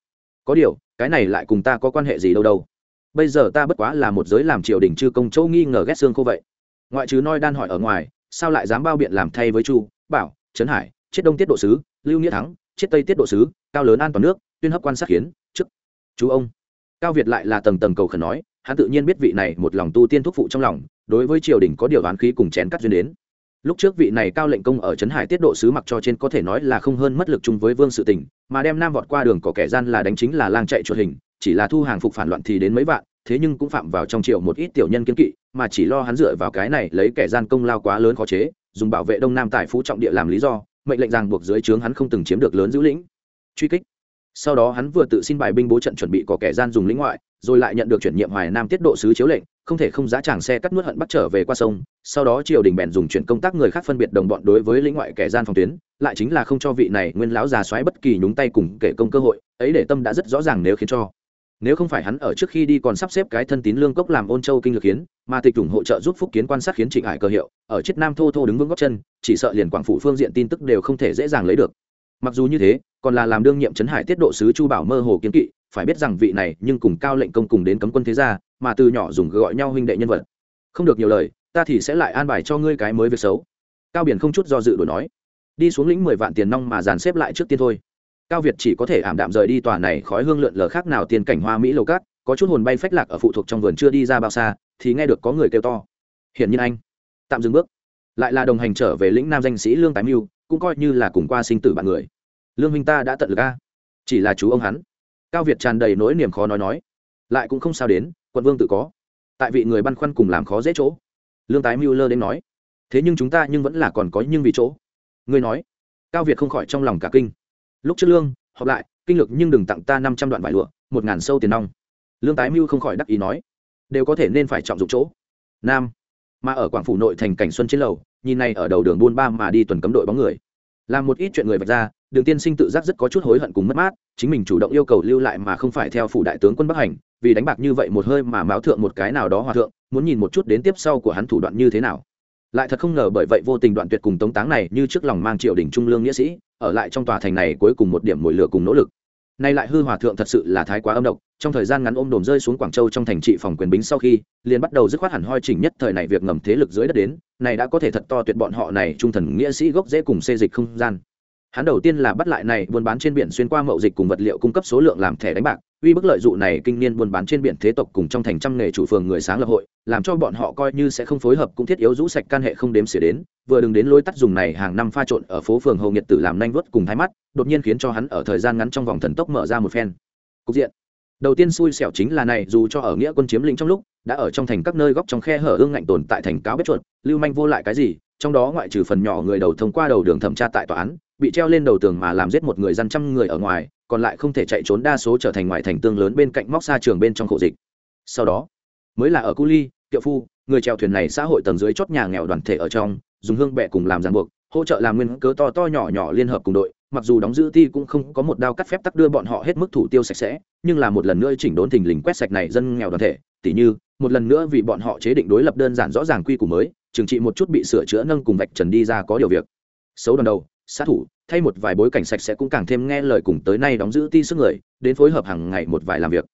Có điều, cái này lại cùng ta có quan hệ gì đâu đâu bây giờ ta bất quá là một giới làm triều đình chư công châu nghi ngờ ghét xương khô vậy ngoại trừ noi đan hỏi ở ngoài sao lại dám bao biện làm thay với chu bảo trấn hải chết đông tiết độ sứ lưu nghĩa thắng chết tây tiết độ sứ cao lớn an toàn nước tuyên hấp quan sát khiến chức chú ông cao việt lại là tầng tầng cầu khẩn nói hắn tự nhiên biết vị này một lòng tu tiên thúc phụ trong lòng, đối với triều đình có điều đoán khí cùng chén cắt duyên đến. Lúc trước vị này cao lệnh công ở trấn hải tiết độ sứ mặc cho trên có thể nói là không hơn mất lực chung với vương sự tình, mà đem nam vọt qua đường có kẻ gian là đánh chính là lang chạy chuột hình, chỉ là thu hàng phục phản loạn thì đến mấy vạn, thế nhưng cũng phạm vào trong triệu một ít tiểu nhân kiến kỵ, mà chỉ lo hắn dựa vào cái này lấy kẻ gian công lao quá lớn khó chế, dùng bảo vệ đông nam tài phú trọng địa làm lý do, mệnh lệnh rằng buộc dưới trướng hắn không từng chiếm được lớn giữ lĩnh. Truy kích. Sau đó hắn vừa tự xin bài binh bố trận chuẩn bị có kẻ gian dùng lĩnh ngoại rồi lại nhận được chuyển nhiệm hoài nam tiết độ sứ chiếu lệnh, không thể không giá tràng xe cắt nuốt hận bắt trở về qua sông, sau đó triều đình bèn dùng chuyển công tác người khác phân biệt đồng bọn đối với lĩnh ngoại kẻ gian phòng tuyến, lại chính là không cho vị này nguyên lão già xoáy bất kỳ nhúng tay cùng kể công cơ hội, ấy để tâm đã rất rõ ràng nếu khiến cho. Nếu không phải hắn ở trước khi đi còn sắp xếp cái thân tín lương cốc làm ôn châu kinh lược kiến mà tịch chủng hỗ trợ giúp phúc kiến quan sát khiến trịnh hải cơ hiệu, ở chiết nam thô thô đứng vững góc chân, chỉ sợ liền quảng phủ phương diện tin tức đều không thể dễ dàng lấy được. Mặc dù như thế, còn là làm đương nhiệm trấn hải tiết độ sứ chu bảo mơ hồ kiến kỵ phải biết rằng vị này nhưng cùng cao lệnh công cùng đến cấm quân thế gia, mà từ nhỏ dùng gọi nhau huynh đệ nhân vật. Không được nhiều lời, ta thì sẽ lại an bài cho ngươi cái mới việc xấu. Cao biển không chút do dự đổi nói. Đi xuống lĩnh mười vạn tiền nong mà dàn xếp lại trước tiên thôi. Cao việt chỉ có thể ảm đạm rời đi tòa này khói hương lượn lờ khác nào tiền cảnh hoa mỹ lầu cát, có chút hồn bay phách lạc ở phụ thuộc trong vườn chưa đi ra bao xa, thì nghe được có người kêu to. Hiển nhiên anh. Tạm dừng bước. Lại là đồng hành trở về lĩnh nam danh sĩ lương tái mưu, cũng coi như là cùng qua sinh tử bạn người. Lương huynh ta đã tận lực a. Chỉ là chú ông hắn cao việt tràn đầy nỗi niềm khó nói nói. Lại cũng không sao đến, quận vương tự có. Tại vị người băn khoăn cùng làm khó dễ chỗ. Lương tái mưu lơ đến nói. Thế nhưng chúng ta nhưng vẫn là còn có nhưng vì chỗ. Ngươi nói. Cao việt không khỏi trong lòng cả kinh. Lúc trước lương, họp lại, kinh lực nhưng đừng tặng ta năm trăm đoạn vải lụa, một ngàn sâu tiền nong. Lương tái mưu không khỏi đắc ý nói. Đều có thể nên phải trọng dụng chỗ. Nam. Mà ở quảng phủ nội thành cảnh xuân trên lầu, nhìn này ở đầu đường buôn ba mà đi tuần cấm đội bóng người làm một ít chuyện người vạch ra, đường tiên sinh tự giác rất có chút hối hận cùng mất mát, chính mình chủ động yêu cầu lưu lại mà không phải theo phủ đại tướng quân bắc hành, vì đánh bạc như vậy một hơi mà máu thượng một cái nào đó hòa thượng, muốn nhìn một chút đến tiếp sau của hắn thủ đoạn như thế nào. Lại thật không ngờ bởi vậy vô tình đoạn tuyệt cùng tống táng này như trước lòng mang triều đình trung lương nghĩa sĩ, ở lại trong tòa thành này cuối cùng một điểm mồi lửa cùng nỗ lực nay lại hư hòa thượng thật sự là thái quá âm độc, trong thời gian ngắn ôm đồm rơi xuống quảng châu trong thành trị phòng quyền bính sau khi, liền bắt đầu dứt khoát hẳn hoi chỉnh nhất thời này việc ngầm thế lực dưới đất đến, này đã có thể thật to tuyệt bọn họ này trung thần nghĩa sĩ gốc dễ cùng xê dịch không gian hắn đầu tiên là bắt lại này buôn bán trên biển xuyên qua mậu dịch cùng vật liệu cung cấp số lượng làm thẻ đánh bạc, uy bức lợi dụ này kinh niên buôn bán trên biển thế tộc cùng trong thành trăm nghề chủ phường người sáng lập hội, làm cho bọn họ coi như sẽ không phối hợp cũng thiết yếu rũ sạch can hệ không đếm xỉa đến, vừa đừng đến lối tắt dùng này hàng năm pha trộn ở phố phường hầu nhiệt tử làm nanh vớt cùng thái mắt, đột nhiên khiến cho hắn ở thời gian ngắn trong vòng thần tốc mở ra một phen. Cục diện. Đầu tiên xui xẻo chính là này, dù cho ở nghĩa quân chiếm lĩnh trong lúc, đã ở trong thành các nơi góc trong khe hở ương ngạnh tồn tại thành cáo bếp chuột, lưu manh vô lại cái gì, trong đó ngoại trừ phần nhỏ người đầu thông qua đầu đường thẩm tra tại tòa án bị treo lên đầu tường mà làm giết một người dân trăm người ở ngoài, còn lại không thể chạy trốn, đa số trở thành ngoại thành tương lớn bên cạnh móc xa trường bên trong khổ dịch. Sau đó, mới là ở cu ly, kiệu phu, người trèo thuyền này xã hội tầng dưới chót nhà nghèo đoàn thể ở trong, dùng hương bẹ cùng làm ràng buộc, hỗ trợ làm nguyên cớ to to nhỏ nhỏ liên hợp cùng đội, mặc dù đóng giữ ti cũng không có một đao cắt phép tắc đưa bọn họ hết mức thủ tiêu sạch sẽ, nhưng là một lần nữa chỉnh đốn thình lình quét sạch này dân nghèo đoàn thể, tỉ như, một lần nữa vì bọn họ chế định đối lập đơn giản rõ ràng quy củ mới, trừng trị một chút bị sửa chữa nâng cùng vạch trần đi ra có điều việc. Xấu đoàn đầu sát thủ, thay một vài bối cảnh sạch sẽ cũng càng thêm nghe lời cùng tới nay đóng giữ ti sức người, đến phối hợp hàng ngày một vài làm việc.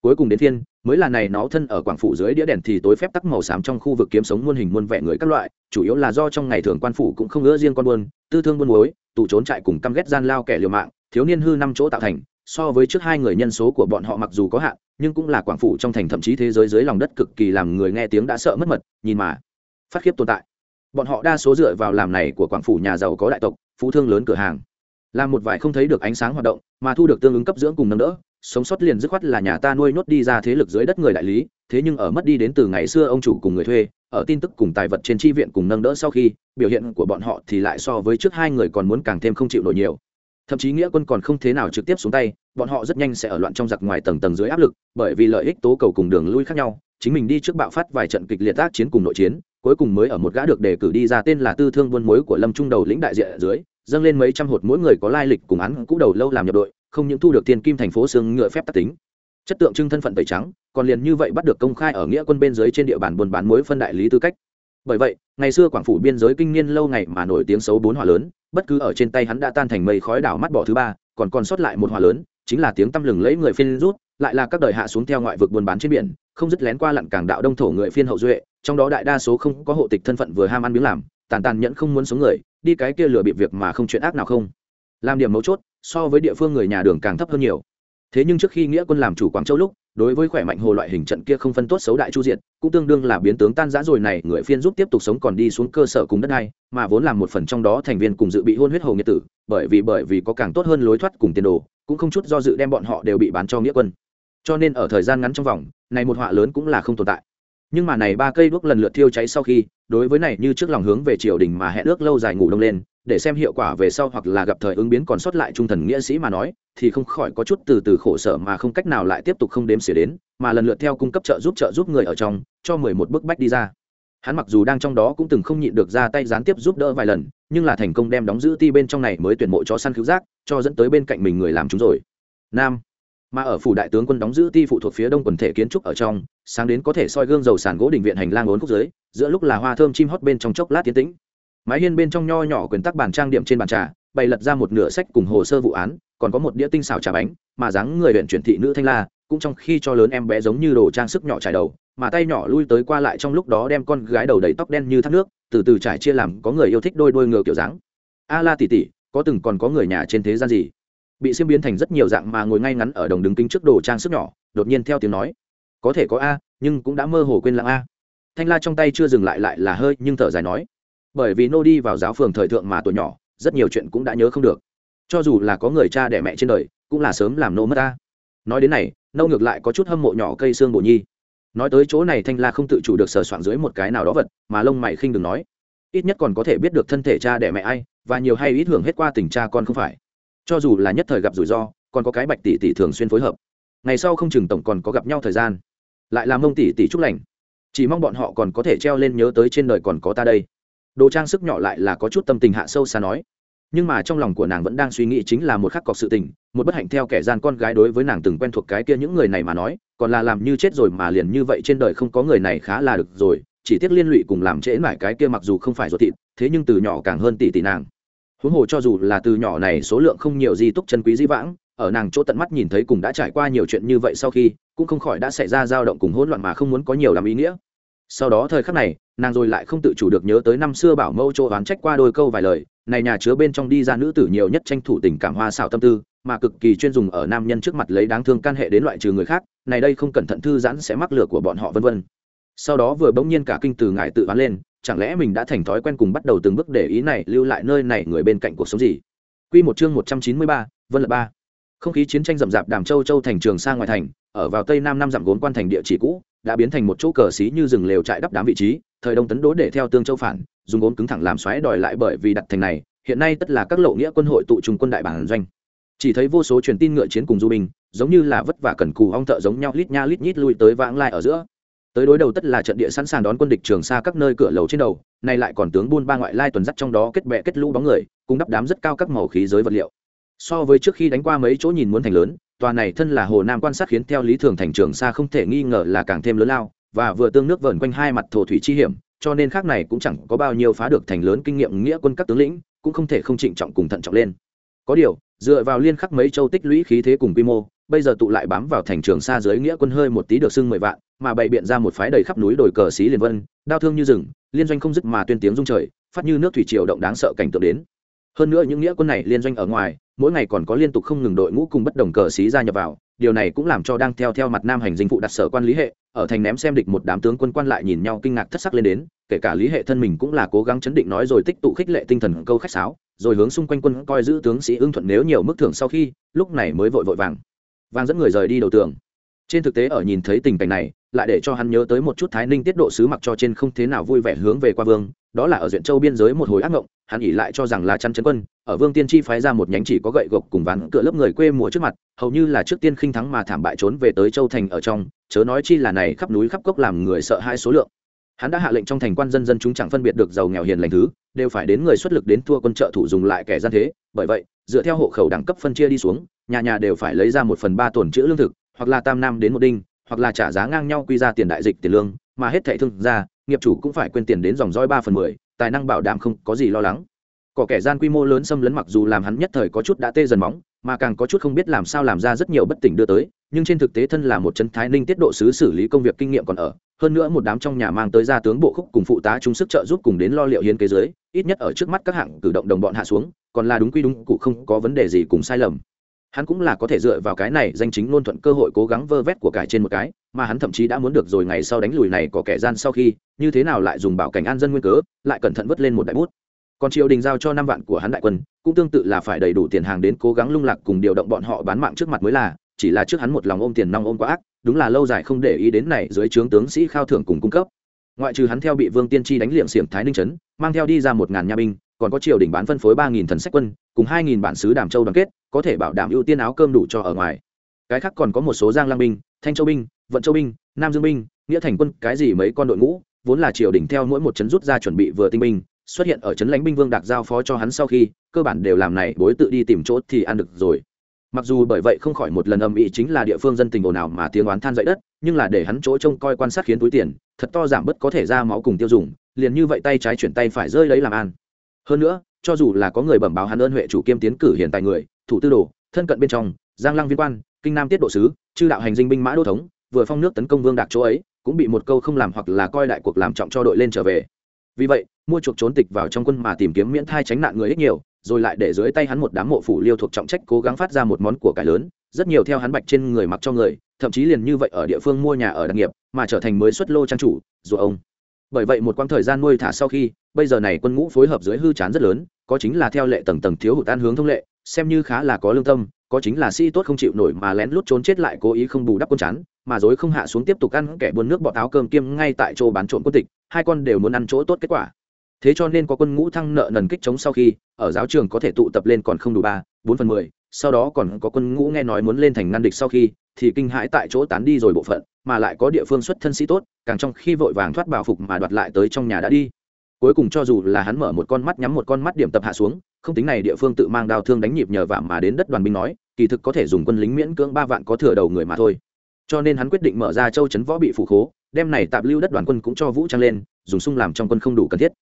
Cuối cùng đến phiên, mới là này nó thân ở quảng phủ dưới đĩa đèn thì tối phép tắc màu xám trong khu vực kiếm sống muôn hình muôn vẻ người các loại, chủ yếu là do trong ngày thường quan phủ cũng không ngỡ riêng con buôn, tư thương buôn muối tụ trốn trại cùng căm ghét gian lao kẻ liều mạng, thiếu niên hư năm chỗ tạo thành, so với trước hai người nhân số của bọn họ mặc dù có hạn, nhưng cũng là quảng phủ trong thành thậm chí thế giới dưới lòng đất cực kỳ làm người nghe tiếng đã sợ mất mật, nhìn mà phát khiếp tồn tại. Bọn họ đa số dựa vào làm này của quảng phủ nhà giàu có đại tộc phú thương lớn cửa hàng. Làm một vài không thấy được ánh sáng hoạt động, mà thu được tương ứng cấp dưỡng cùng nâng đỡ, sống sót liền dứt khoát là nhà ta nuôi nhốt đi ra thế lực dưới đất người đại lý, thế nhưng ở mất đi đến từ ngày xưa ông chủ cùng người thuê, ở tin tức cùng tài vật trên tri viện cùng nâng đỡ sau khi, biểu hiện của bọn họ thì lại so với trước hai người còn muốn càng thêm không chịu nổi nhiều. Thậm chí nghĩa quân còn không thế nào trực tiếp xuống tay, bọn họ rất nhanh sẽ ở loạn trong giặc ngoài tầng tầng dưới áp lực, bởi vì lợi ích tố cầu cùng đường lui khác nhau, chính mình đi trước bạo phát vài trận kịch liệt tác chiến cùng nội chiến cuối cùng mới ở một gã được đề cử đi ra tên là tư thương buôn mối của lâm trung đầu lĩnh đại diện ở dưới, dâng lên mấy trăm hột mỗi người có lai lịch cùng án cũ đầu lâu làm nhập đội, không những thu được tiền kim thành phố xương ngựa phép tắc tính. Chất tượng trưng thân phận tẩy trắng, còn liền như vậy bắt được công khai ở nghĩa quân bên dưới trên địa bàn buôn bán mối phân đại lý tư cách. Bởi vậy, ngày xưa quảng phủ biên giới kinh niên lâu ngày mà nổi tiếng xấu bốn hỏa lớn, bất cứ ở trên tay hắn đã tan thành mây khói đảo mắt bỏ thứ ba, còn còn sót lại một hỏa lớn, chính là tiếng tăm lừng lấy người phiên rút, lại là các đời hạ xuống theo ngoại vực buôn bán trên biển, không dứt lén qua lặn cảng đạo đông thổ người phiên hậu duệ trong đó đại đa số không có hộ tịch thân phận vừa ham ăn miếng làm, tàn tàn nhẫn không muốn sống người, đi cái kia lừa bị việc mà không chuyện ác nào không. Làm điểm mấu chốt, so với địa phương người nhà đường càng thấp hơn nhiều. Thế nhưng trước khi nghĩa quân làm chủ quảng châu lúc, đối với khỏe mạnh hồ loại hình trận kia không phân tốt xấu đại chu diện cũng tương đương là biến tướng tan rã rồi này, người phiên giúp tiếp tục sống còn đi xuống cơ sở cùng đất này mà vốn là một phần trong đó thành viên cùng dự bị hôn huyết hồ nghĩa tử, bởi vì bởi vì có càng tốt hơn lối thoát cùng tiền đồ, cũng không chút do dự đem bọn họ đều bị bán cho nghĩa quân. Cho nên ở thời gian ngắn trong vòng, này một họa lớn cũng là không tồn tại nhưng mà này ba cây đuốc lần lượt thiêu cháy sau khi, đối với này như trước lòng hướng về triều đình mà hẹn ước lâu dài ngủ đông lên, để xem hiệu quả về sau hoặc là gặp thời ứng biến còn sót lại trung thần nghĩa sĩ mà nói, thì không khỏi có chút từ từ khổ sở mà không cách nào lại tiếp tục không đếm xỉa đến, mà lần lượt theo cung cấp trợ giúp trợ giúp người ở trong, cho mười một bức bách đi ra. Hắn mặc dù đang trong đó cũng từng không nhịn được ra tay gián tiếp giúp đỡ vài lần, nhưng là thành công đem đóng giữ ti bên trong này mới tuyển mộ cho săn cứu giác, cho dẫn tới bên cạnh mình người làm chúng rồi. Nam mà ở phủ đại tướng quân đóng giữ ti phụ thuộc phía đông quần thể kiến trúc ở trong, sáng đến có thể soi gương dầu sàn gỗ đình viện hành lang bốn khúc dưới, giữa lúc là hoa thơm chim hót bên trong chốc lát tiến tĩnh. Mái hiên bên trong nho nhỏ quyền tắc bàn trang điểm trên bàn trà, bày lật ra một nửa sách cùng hồ sơ vụ án, còn có một đĩa tinh xào trà bánh, mà dáng người huyện chuyển thị nữ thanh la, cũng trong khi cho lớn em bé giống như đồ trang sức nhỏ trải đầu, mà tay nhỏ lui tới qua lại trong lúc đó đem con gái đầu đầy tóc đen như thác nước, từ từ trải chia làm có người yêu thích đôi đôi ngựa kiểu dáng. A la tỉ tỉ có từng còn có người nhà trên thế gian gì? Bị xiêm biến thành rất nhiều dạng mà ngồi ngay ngắn ở đồng đứng kính trước đồ trang sức nhỏ, đột nhiên theo tiếng nói, có thể có a, nhưng cũng đã mơ hồ quên lãng a. Thanh la trong tay chưa dừng lại lại là hơi nhưng thở dài nói, bởi vì nô đi vào giáo phường thời thượng mà tuổi nhỏ, rất nhiều chuyện cũng đã nhớ không được. Cho dù là có người cha đẻ mẹ trên đời, cũng là sớm làm nô mất ta nói đến này, nâu ngược lại có chút hâm mộ nhỏ cây xương bổ nhi. Nói tới chỗ này thanh la không tự chủ được sờ soạn dưới một cái nào đó vật, mà lông mày khinh đừng nói, ít nhất còn có thể biết được thân thể cha đẻ mẹ ai, và nhiều hay ít hưởng hết qua tình cha con không phải cho dù là nhất thời gặp rủi ro, còn có cái bạch tỷ tỷ thường xuyên phối hợp. Ngày sau không chừng tổng còn có gặp nhau thời gian. Lại làm mông tỷ tỷ chúc lành. Chỉ mong bọn họ còn có thể treo lên nhớ tới trên đời còn có ta đây. Đồ trang sức nhỏ lại là có chút tâm tình hạ sâu xa nói. Nhưng mà trong lòng của nàng vẫn đang suy nghĩ chính là một khắc cọc sự tình, một bất hạnh theo kẻ gian con gái đối với nàng từng quen thuộc cái kia những người này mà nói, còn là làm như chết rồi mà liền như vậy trên đời không có người này khá là được rồi, chỉ tiếc liên lụy cùng làm trễ mải cái kia mặc dù không phải ruột thịt, thế nhưng từ nhỏ càng hơn tỷ tỷ nàng huống hồ cho dù là từ nhỏ này số lượng không nhiều di túc chân quý di vãng, ở nàng chỗ tận mắt nhìn thấy cùng đã trải qua nhiều chuyện như vậy sau khi, cũng không khỏi đã xảy ra dao động cùng hỗn loạn mà không muốn có nhiều làm ý nghĩa. Sau đó thời khắc này, nàng rồi lại không tự chủ được nhớ tới năm xưa bảo mẫu chỗ oán trách qua đôi câu vài lời, này nhà chứa bên trong đi ra nữ tử nhiều nhất tranh thủ tình cảm hoa xảo tâm tư, mà cực kỳ chuyên dùng ở nam nhân trước mặt lấy đáng thương can hệ đến loại trừ người khác, này đây không cẩn thận thư giãn sẽ mắc lửa của bọn họ vân vân. Sau đó vừa bỗng nhiên cả kinh từ ngài tự oán lên chẳng lẽ mình đã thành thói quen cùng bắt đầu từng bước để ý này lưu lại nơi này người bên cạnh cuộc sống gì Quy một chương một trăm chín mươi ba, Vân Lập ba. Không khí chiến tranh rầm rạp Đàm Châu Châu thành trường sang ngoài thành, ở vào tây nam năm dặm gốn quan thành địa chỉ cũ, đã biến thành một chỗ cờ xí như rừng lều trại đắp đám vị trí, thời đông tấn đố để theo tương châu phản, dùng gốn cứng thẳng làm xoáy đòi lại bởi vì đặt thành này, hiện nay tất là các lộ nghĩa quân hội tụ trung quân đại bản doanh. Chỉ thấy vô số truyền tin ngựa chiến cùng du binh, giống như là vất vả cần cù ong thợ giống nhau lít nha lít nhít lui tới vãng lai ở giữa, tới đối đầu tất là trận địa sẵn sàng đón quân địch trường xa các nơi cửa lầu trên đầu, nay lại còn tướng buôn ba ngoại lai tuần dắt trong đó kết bệ kết lũ bóng người, cùng đắp đám rất cao các màu khí giới vật liệu. So với trước khi đánh qua mấy chỗ nhìn muốn thành lớn, tòa này thân là hồ nam quan sát khiến theo lý thường thành trường xa không thể nghi ngờ là càng thêm lớn lao, và vừa tương nước vờn quanh hai mặt thổ thủy chi hiểm, cho nên khác này cũng chẳng có bao nhiêu phá được thành lớn kinh nghiệm nghĩa quân các tướng lĩnh, cũng không thể không trịnh trọng cùng thận trọng lên. Có điều, dựa vào liên khắc mấy châu tích lũy khí thế cùng quy mô, bây giờ tụ lại bám vào thành trường xa dưới nghĩa quân hơi một tí được xưng mười vạn mà bày biện ra một phái đầy khắp núi đồi cờ xí liền vân đau thương như rừng, liên doanh không dứt mà tuyên tiếng rung trời, phát như nước thủy triều động đáng sợ cảnh tượng đến. Hơn nữa những nghĩa quân này liên doanh ở ngoài, mỗi ngày còn có liên tục không ngừng đội ngũ cùng bất đồng cờ xí gia nhập vào, điều này cũng làm cho đang theo theo mặt nam hành dinh phụ đặt sở quan lý hệ, ở thành ném xem địch một đám tướng quân quan lại nhìn nhau kinh ngạc thất sắc lên đến, kể cả lý hệ thân mình cũng là cố gắng chấn định nói rồi tích tụ khích lệ tinh thần câu khách sáo, rồi hướng xung quanh quân coi giữ tướng sĩ ưng thuận nếu nhiều mức thưởng sau khi, lúc này mới vội vội vàng. Vàng dẫn người rời đi đầu tường. Trên thực tế ở nhìn thấy tình cảnh này lại để cho hắn nhớ tới một chút thái ninh tiết độ sứ mặc cho trên không thế nào vui vẻ hướng về qua vương, đó là ở duyện châu biên giới một hồi ác ngộng, hắn ỉ lại cho rằng là chăn chấn quân, ở vương tiên chi phái ra một nhánh chỉ có gậy gộc cùng ván cửa lớp người quê mùa trước mặt, hầu như là trước tiên khinh thắng mà thảm bại trốn về tới châu thành ở trong, chớ nói chi là này khắp núi khắp cốc làm người sợ hai số lượng. Hắn đã hạ lệnh trong thành quan dân dân chúng chẳng phân biệt được giàu nghèo hiền lành thứ, đều phải đến người xuất lực đến thua quân trợ thủ dùng lại kẻ gian thế, bởi vậy, dựa theo hộ khẩu đẳng cấp phân chia đi xuống, nhà nhà đều phải lấy ra một phần ba tổn chữ lương thực, hoặc là tam nam đến một đinh hoặc là trả giá ngang nhau quy ra tiền đại dịch tiền lương, mà hết thệ thương ra nghiệp chủ cũng phải quên tiền đến dòng roi ba phần mười, tài năng bảo đảm không có gì lo lắng. Có kẻ gian quy mô lớn xâm lấn mặc dù làm hắn nhất thời có chút đã tê dần móng, mà càng có chút không biết làm sao làm ra rất nhiều bất tỉnh đưa tới, nhưng trên thực tế thân là một chân thái ninh tiết độ sứ xử lý công việc kinh nghiệm còn ở, hơn nữa một đám trong nhà mang tới ra tướng bộ khúc cùng phụ tá chung sức trợ giúp cùng đến lo liệu hiến kế giới, ít nhất ở trước mắt các hạng cử động đồng bọn hạ xuống, còn là đúng quy đúng cụ không có vấn đề gì cùng sai lầm hắn cũng là có thể dựa vào cái này danh chính ngôn thuận cơ hội cố gắng vơ vét của cải trên một cái, mà hắn thậm chí đã muốn được rồi ngày sau đánh lùi này có kẻ gian sau khi, như thế nào lại dùng bảo cảnh an dân nguyên cớ, lại cẩn thận vứt lên một đại bút. Còn triều đình giao cho năm vạn của hắn đại quân, cũng tương tự là phải đầy đủ tiền hàng đến cố gắng lung lạc cùng điều động bọn họ bán mạng trước mặt mới là, chỉ là trước hắn một lòng ôm tiền nong ôm quá ác, đúng là lâu dài không để ý đến này dưới trướng tướng sĩ khao thưởng cùng cung cấp. Ngoại trừ hắn theo bị vương tiên tri đánh liệm xiềng thái ninh trấn, mang theo đi ra một ngàn nha binh, còn có triều đình bán phân phối ba nghìn thần sách quân, cùng hai nghìn bản sứ đàm châu đoàn kết có thể bảo đảm ưu tiên áo cơm đủ cho ở ngoài. Cái khác còn có một số giang lang binh, thanh châu binh, vận châu binh, nam dương binh, nghĩa thành quân, cái gì mấy con đội ngũ, vốn là triều đình theo mỗi một trấn rút ra chuẩn bị vừa tinh binh, xuất hiện ở trấn lãnh binh vương đặc giao phó cho hắn sau khi, cơ bản đều làm này, bối tự đi tìm chỗ thì ăn được rồi. Mặc dù bởi vậy không khỏi một lần âm ỉ chính là địa phương dân tình ồn ào mà tiếng oán than dậy đất, nhưng là để hắn chỗ trông coi quan sát khiến túi tiền, thật to giảm bớt có thể ra máu cùng tiêu dùng, liền như vậy tay trái chuyển tay phải rơi lấy làm ăn. Hơn nữa cho dù là có người bẩm báo hắn ơn huệ chủ kiêm tiến cử hiện tại người, thủ tư đồ, thân cận bên trong, giang lăng viên quan, kinh nam tiết độ sứ, chư đạo hành dinh binh mã đô thống, vừa phong nước tấn công vương đạc chỗ ấy, cũng bị một câu không làm hoặc là coi đại cuộc làm trọng cho đội lên trở về. Vì vậy, mua chuộc trốn tịch vào trong quân mà tìm kiếm miễn thai tránh nạn người ít nhiều, rồi lại để dưới tay hắn một đám mộ phủ liêu thuộc trọng trách cố gắng phát ra một món của cải lớn, rất nhiều theo hắn bạch trên người mặc cho người, thậm chí liền như vậy ở địa phương mua nhà ở đặc nghiệp, mà trở thành mới xuất lô trang chủ, dù ông. Bởi vậy một quãng thời gian nuôi thả sau khi, bây giờ này quân ngũ phối hợp dưới hư chán rất lớn có chính là theo lệ tầng tầng thiếu hụt an hướng thông lệ, xem như khá là có lương tâm, có chính là sĩ tốt không chịu nổi mà lén lút trốn chết lại cố ý không bù đắp quân chán, mà dối không hạ xuống tiếp tục ăn kẻ buôn nước bọt áo cơm kiêm ngay tại chỗ bán trộm quân tịch, hai con đều muốn ăn chỗ tốt kết quả. Thế cho nên có quân ngũ thăng nợ nần kích chống sau khi, ở giáo trường có thể tụ tập lên còn không đủ ba, bốn phần mười, sau đó còn có quân ngũ nghe nói muốn lên thành ngăn địch sau khi, thì kinh hãi tại chỗ tán đi rồi bộ phận, mà lại có địa phương xuất thân sĩ tốt, càng trong khi vội vàng thoát bảo phục mà đoạt lại tới trong nhà đã đi cuối cùng cho dù là hắn mở một con mắt nhắm một con mắt điểm tập hạ xuống, không tính này địa phương tự mang đao thương đánh nhịp nhờ vả mà đến đất đoàn binh nói, kỳ thực có thể dùng quân lính miễn cưỡng ba vạn có thừa đầu người mà thôi. Cho nên hắn quyết định mở ra châu chấn võ bị phủ khố, đem này tạp lưu đất đoàn quân cũng cho vũ trang lên, dùng sung làm trong quân không đủ cần thiết.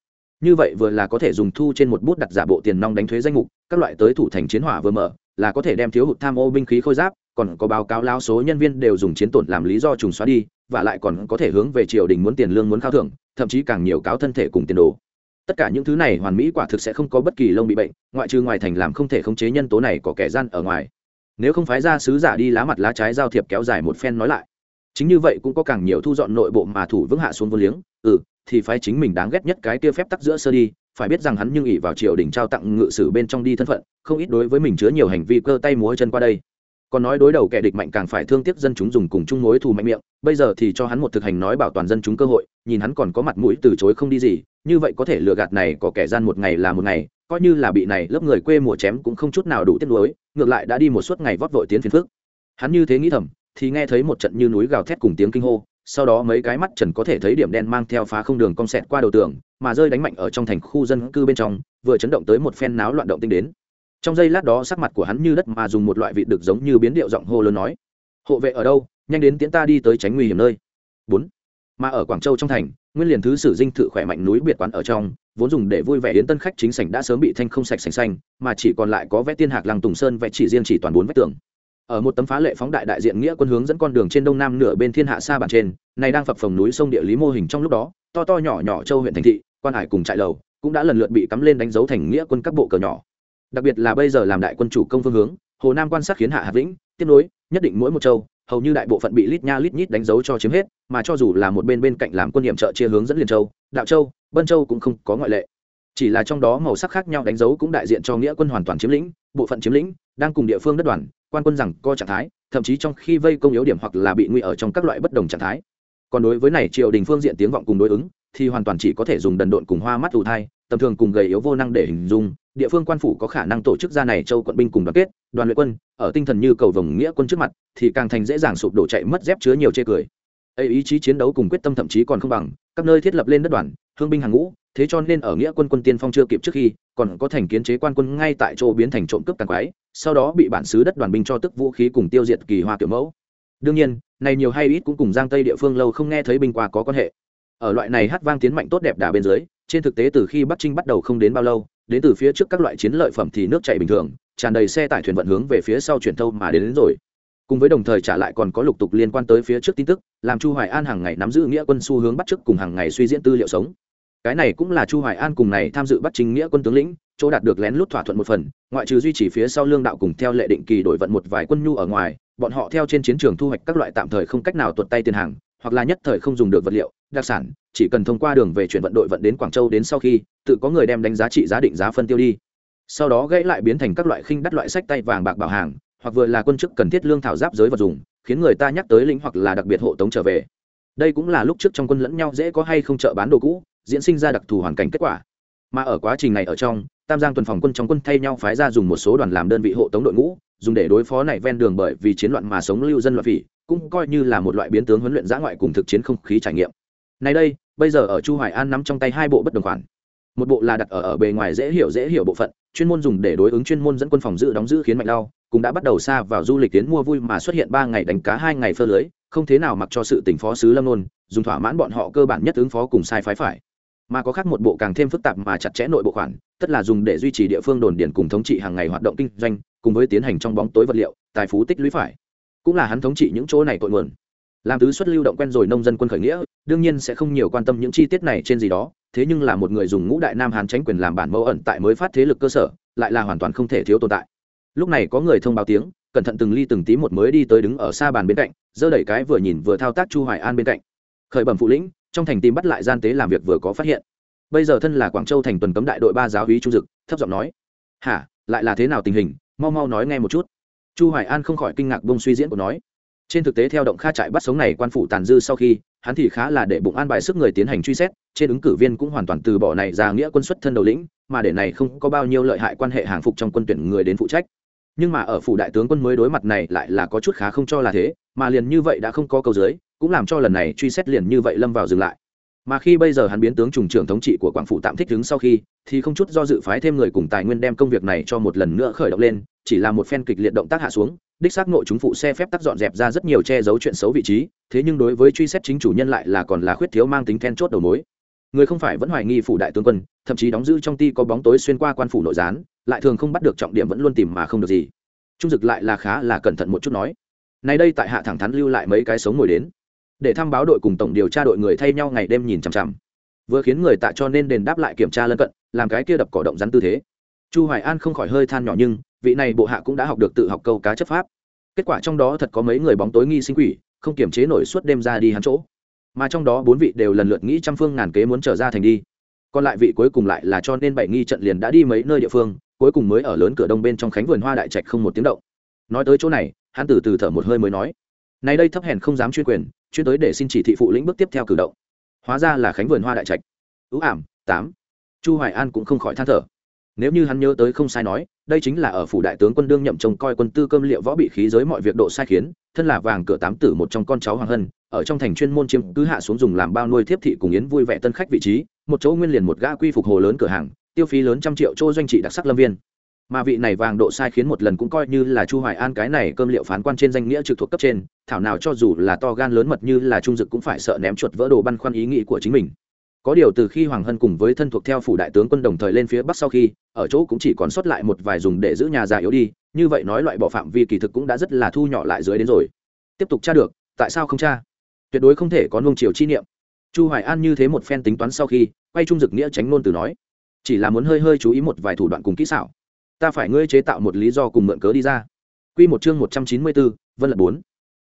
Như vậy vừa là có thể dùng thu trên một bút đặt giả bộ tiền nong đánh thuế danh mục, các loại tới thủ thành chiến hỏa vừa mở, là có thể đem thiếu hụt tham ô binh khí khôi giáp, còn có báo cáo lao số nhân viên đều dùng chiến tổn làm lý do trùng xóa đi và lại còn có thể hướng về triều đình muốn tiền lương muốn khao thưởng, thậm chí càng nhiều cáo thân thể cùng tiền đồ. Tất cả những thứ này hoàn mỹ quả thực sẽ không có bất kỳ lông bị bệnh, ngoại trừ ngoài thành làm không thể khống chế nhân tố này có kẻ gian ở ngoài. Nếu không phái ra sứ giả đi lá mặt lá trái giao thiệp kéo dài một phen nói lại. Chính như vậy cũng có càng nhiều thu dọn nội bộ mà thủ vững hạ xuống vô liếng ừ thì phái chính mình đáng ghét nhất cái kia phép tắc giữa sơ đi, phải biết rằng hắn nhưng ỉ vào triều đình trao tặng ngự sử bên trong đi thân phận, không ít đối với mình chứa nhiều hành vi cơ tay múa chân qua đây còn nói đối đầu kẻ địch mạnh càng phải thương tiếc dân chúng dùng cùng chung mối thù mạnh miệng, bây giờ thì cho hắn một thực hành nói bảo toàn dân chúng cơ hội, nhìn hắn còn có mặt mũi từ chối không đi gì, như vậy có thể lừa gạt này có kẻ gian một ngày là một ngày, coi như là bị này lớp người quê mùa chém cũng không chút nào đủ tiết nuối, ngược lại đã đi một suốt ngày vót vội tiến phiền phước hắn như thế nghĩ thầm, thì nghe thấy một trận như núi gào thét cùng tiếng kinh hô, sau đó mấy cái mắt trần có thể thấy điểm đen mang theo phá không đường cong sẹt qua đầu tường, mà rơi đánh mạnh ở trong thành khu dân cư bên trong, vừa chấn động tới một phen náo loạn động tinh đến trong giây lát đó sắc mặt của hắn như đất mà dùng một loại vị được giống như biến điệu giọng hô lớn nói, hộ vệ ở đâu? Nhanh đến tiễn ta đi tới tránh nguy hiểm nơi. Bốn. Mà ở quảng châu trong thành, nguyên liền thứ sử dinh thự khỏe mạnh núi biệt quán ở trong, vốn dùng để vui vẻ yến tân khách chính sảnh đã sớm bị thanh không sạch sành xanh, mà chỉ còn lại có vẽ tiên hạc lăng tùng sơn vẽ chỉ riêng chỉ toàn bốn vách tường. Ở một tấm phá lệ phóng đại đại diện nghĩa quân hướng dẫn con đường trên đông nam nửa bên thiên hạ xa bản trên, này đang phập phồng núi sông địa lý mô hình trong lúc đó, to to nhỏ nhỏ châu huyện thành thị, quan hải cùng trại lầu, cũng đã lần lượt bị cắm lên đánh dấu thành nghĩa quân các bộ cờ nhỏ đặc biệt là bây giờ làm đại quân chủ công phương hướng, hồ nam quan sát khiến hạ Hà vĩnh, tiếp nối, nhất định mỗi một châu, hầu như đại bộ phận bị lít nha lít nhít đánh dấu cho chiếm hết, mà cho dù là một bên bên cạnh làm quân điểm trợ chia hướng dẫn liền châu, đạo châu, bân châu cũng không có ngoại lệ. Chỉ là trong đó màu sắc khác nhau đánh dấu cũng đại diện cho nghĩa quân hoàn toàn chiếm lĩnh, bộ phận chiếm lĩnh, đang cùng địa phương đất đoàn, quan quân rằng co trạng thái, thậm chí trong khi vây công yếu điểm hoặc là bị nguy ở trong các loại bất đồng trạng thái. Còn đối với này, triều đình phương diện tiếng vọng cùng đối ứng, thì hoàn toàn chỉ có thể dùng đần độn cùng hoa mắt ù thai, tầm thường cùng gầy yếu vô năng để hình dung địa phương quan phủ có khả năng tổ chức ra này châu quận binh cùng đoàn kết, đoàn luyện quân, ở tinh thần như cầu vồng nghĩa quân trước mặt, thì càng thành dễ dàng sụp đổ chạy mất dép chứa nhiều chê cười. Ấy ý chí chiến đấu cùng quyết tâm thậm chí còn không bằng, các nơi thiết lập lên đất đoàn, thương binh hàng ngũ, thế cho nên ở nghĩa quân quân tiên phong chưa kịp trước khi, còn có thành kiến chế quan quân ngay tại chỗ biến thành trộm cướp càng quái, sau đó bị bản xứ đất đoàn binh cho tức vũ khí cùng tiêu diệt kỳ hoa kiểu mẫu. Đương nhiên, này nhiều hay ít cũng cùng giang tây địa phương lâu không nghe thấy binh qua có quan hệ. Ở loại này hát vang tiến mạnh tốt đẹp đà bên dưới, trên thực tế từ khi bắc trinh bắt đầu không đến bao lâu đến từ phía trước các loại chiến lợi phẩm thì nước chảy bình thường tràn đầy xe tải thuyền vận hướng về phía sau chuyển thâu mà đến, đến rồi. Cùng với đồng thời trả lại còn có lục tục liên quan tới phía trước tin tức làm chu hoài an hàng ngày nắm giữ nghĩa quân xu hướng bắt trước cùng hàng ngày suy diễn tư liệu sống. Cái này cũng là chu hoài an cùng này tham dự bắt chính nghĩa quân tướng lĩnh chỗ đạt được lén lút thỏa thuận một phần ngoại trừ duy trì phía sau lương đạo cùng theo lệ định kỳ đổi vận một vài quân nhu ở ngoài bọn họ theo trên chiến trường thu hoạch các loại tạm thời không cách nào tuột tay tiền hàng hoặc là nhất thời không dùng được vật liệu đặc sản, chỉ cần thông qua đường về chuyển vận đội vận đến quảng châu đến sau khi, tự có người đem đánh giá trị giá định giá phân tiêu đi. Sau đó gãy lại biến thành các loại khinh đắt loại sách tay vàng bạc bảo hàng, hoặc vừa là quân chức cần thiết lương thảo giáp giới vật dùng, khiến người ta nhắc tới lĩnh hoặc là đặc biệt hộ tống trở về. Đây cũng là lúc trước trong quân lẫn nhau dễ có hay không chợ bán đồ cũ, diễn sinh ra đặc thù hoàn cảnh kết quả. Mà ở quá trình này ở trong, tam giang tuần phòng quân trong quân thay nhau phái ra dùng một số đoàn làm đơn vị hộ tống đội ngũ, dùng để đối phó này ven đường bởi vì chiến loạn mà sống lưu dân loạn phỉ, cũng coi như là một loại biến tướng huấn luyện giã ngoại cùng thực chiến không khí trải nghiệm này đây, bây giờ ở chu hoài an nắm trong tay hai bộ bất đồng khoản. Một bộ là đặt ở ở bề ngoài dễ hiểu dễ hiểu bộ phận, chuyên môn dùng để đối ứng chuyên môn dẫn quân phòng giữ đóng giữ khiến mạnh đau, cũng đã bắt đầu xa vào du lịch tiến mua vui mà xuất hiện ba ngày đánh cá, hai ngày phơ lưới, không thế nào mặc cho sự tỉnh phó sứ lâm nôn, dùng thỏa mãn bọn họ cơ bản nhất ứng phó cùng sai phái phải. Mà có khác một bộ càng thêm phức tạp mà chặt chẽ nội bộ khoản, tất là dùng để duy trì địa phương đồn điền cùng thống trị hàng ngày hoạt động kinh doanh, cùng với tiến hành trong bóng tối vật liệu, tài phú tích lũy phải. Cũng là hắn thống trị những chỗ này tội nguồn làm tứ xuất lưu động quen rồi nông dân quân khởi nghĩa, đương nhiên sẽ không nhiều quan tâm những chi tiết này trên gì đó, thế nhưng là một người dùng ngũ đại nam hán tránh quyền làm bản mẫu ẩn tại mới phát thế lực cơ sở, lại là hoàn toàn không thể thiếu tồn tại. Lúc này có người thông báo tiếng, cẩn thận từng ly từng tí một mới đi tới đứng ở xa bàn bên cạnh, giơ đẩy cái vừa nhìn vừa thao tác chu hoài an bên cạnh. Khởi bẩm phụ lĩnh, trong thành tìm bắt lại gian tế làm việc vừa có phát hiện. Bây giờ thân là quảng châu thành tuần cấm đại đội ba giáo hí Chu dực, thấp giọng nói, hả, lại là thế nào tình hình? Mau mau nói nghe một chút. Chu hoài an không khỏi kinh ngạc bông suy diễn của nói trên thực tế theo động kha trại bắt sống này quan phủ tàn dư sau khi, hắn thì khá là để bụng an bài sức người tiến hành truy xét, trên ứng cử viên cũng hoàn toàn từ bỏ này ra nghĩa quân xuất thân đầu lĩnh, mà để này không có bao nhiêu lợi hại quan hệ hàng phục trong quân tuyển người đến phụ trách. Nhưng mà ở phủ đại tướng quân mới đối mặt này lại là có chút khá không cho là thế, mà liền như vậy đã không có câu dưới, cũng làm cho lần này truy xét liền như vậy lâm vào dừng lại mà khi bây giờ hắn biến tướng trùng trưởng thống trị của quảng phủ tạm thích đứng sau khi, thì không chút do dự phái thêm người cùng tài nguyên đem công việc này cho một lần nữa khởi động lên, chỉ là một phen kịch liệt động tác hạ xuống, đích xác nội chúng phụ xe phép tắc dọn dẹp ra rất nhiều che giấu chuyện xấu vị trí, thế nhưng đối với truy xét chính chủ nhân lại là còn là khuyết thiếu mang tính then chốt đầu mối. Người không phải vẫn hoài nghi phủ đại tướng quân, thậm chí đóng giữ trong ti có bóng tối xuyên qua quan phủ nội gián, lại thường không bắt được trọng điểm vẫn luôn tìm mà không được gì. Trung dực lại là khá là cẩn thận một chút nói, nay đây tại hạ thẳng thắn lưu lại mấy cái sống ngồi đến để thăm báo đội cùng tổng điều tra đội người thay nhau ngày đêm nhìn chằm chằm. Vừa khiến người tạ cho nên đền đáp lại kiểm tra lân cận, làm cái kia đập cỏ động rắn tư thế. Chu hoài an không khỏi hơi than nhỏ nhưng, vị này bộ hạ cũng đã học được tự học câu cá chấp pháp. Kết quả trong đó thật có mấy người bóng tối nghi sinh quỷ, không kiểm chế nổi suốt đêm ra đi hắn chỗ. Mà trong đó bốn vị đều lần lượt nghĩ trăm phương ngàn kế muốn trở ra thành đi. Còn lại vị cuối cùng lại là cho nên bảy nghi trận liền đã đi mấy nơi địa phương, cuối cùng mới ở lớn cửa đông bên trong khánh vườn hoa đại trạch không một tiếng động. Nói tới chỗ này, hắn từ từ thở một hơi mới nói nay đây thấp hèn không dám chuyên quyền, chuyên tới để xin chỉ thị phụ lĩnh bước tiếp theo cử động. Hóa ra là khánh vườn hoa đại trạch. Ưu ảm, tám. Chu hoài an cũng không khỏi than thở. Nếu như hắn nhớ tới không sai nói, đây chính là ở phủ đại tướng quân đương nhậm trông coi quân tư cơm liệu võ bị khí giới mọi việc độ sai khiến, thân là vàng cửa tám tử một trong con cháu hoàng hân, ở trong thành chuyên môn chiếm cứ hạ xuống dùng làm bao nuôi thiếp thị cùng yến vui vẻ tân khách vị trí, một chỗ nguyên liền một gã quy phục hồ lớn cửa hàng, tiêu phí lớn trăm triệu chỗ doanh trị đặc sắc lâm viên mà vị này vàng độ sai khiến một lần cũng coi như là chu hoài an cái này cơm liệu phán quan trên danh nghĩa trực thuộc cấp trên, thảo nào cho dù là to gan lớn mật như là trung dực cũng phải sợ ném chuột vỡ đồ băn khoăn ý nghĩ của chính mình. Có điều từ khi hoàng hân cùng với thân thuộc theo phủ đại tướng quân đồng thời lên phía bắc sau khi, ở chỗ cũng chỉ còn sót lại một vài dùng để giữ nhà già yếu đi, như vậy nói loại bỏ phạm vi kỳ thực cũng đã rất là thu nhỏ lại dưới đến rồi. Tiếp tục tra được, tại sao không tra? Tuyệt đối không thể có nung chiều chi niệm. Chu hoài an như thế một phen tính toán sau khi, quay trung dực nghĩa tránh nôn từ nói, chỉ là muốn hơi hơi chú ý một vài thủ đoạn cùng kỹ xảo ta phải ngươi chế tạo một lý do cùng mượn cớ đi ra. Quy một chương một trăm chín mươi bốn, vân lật bốn.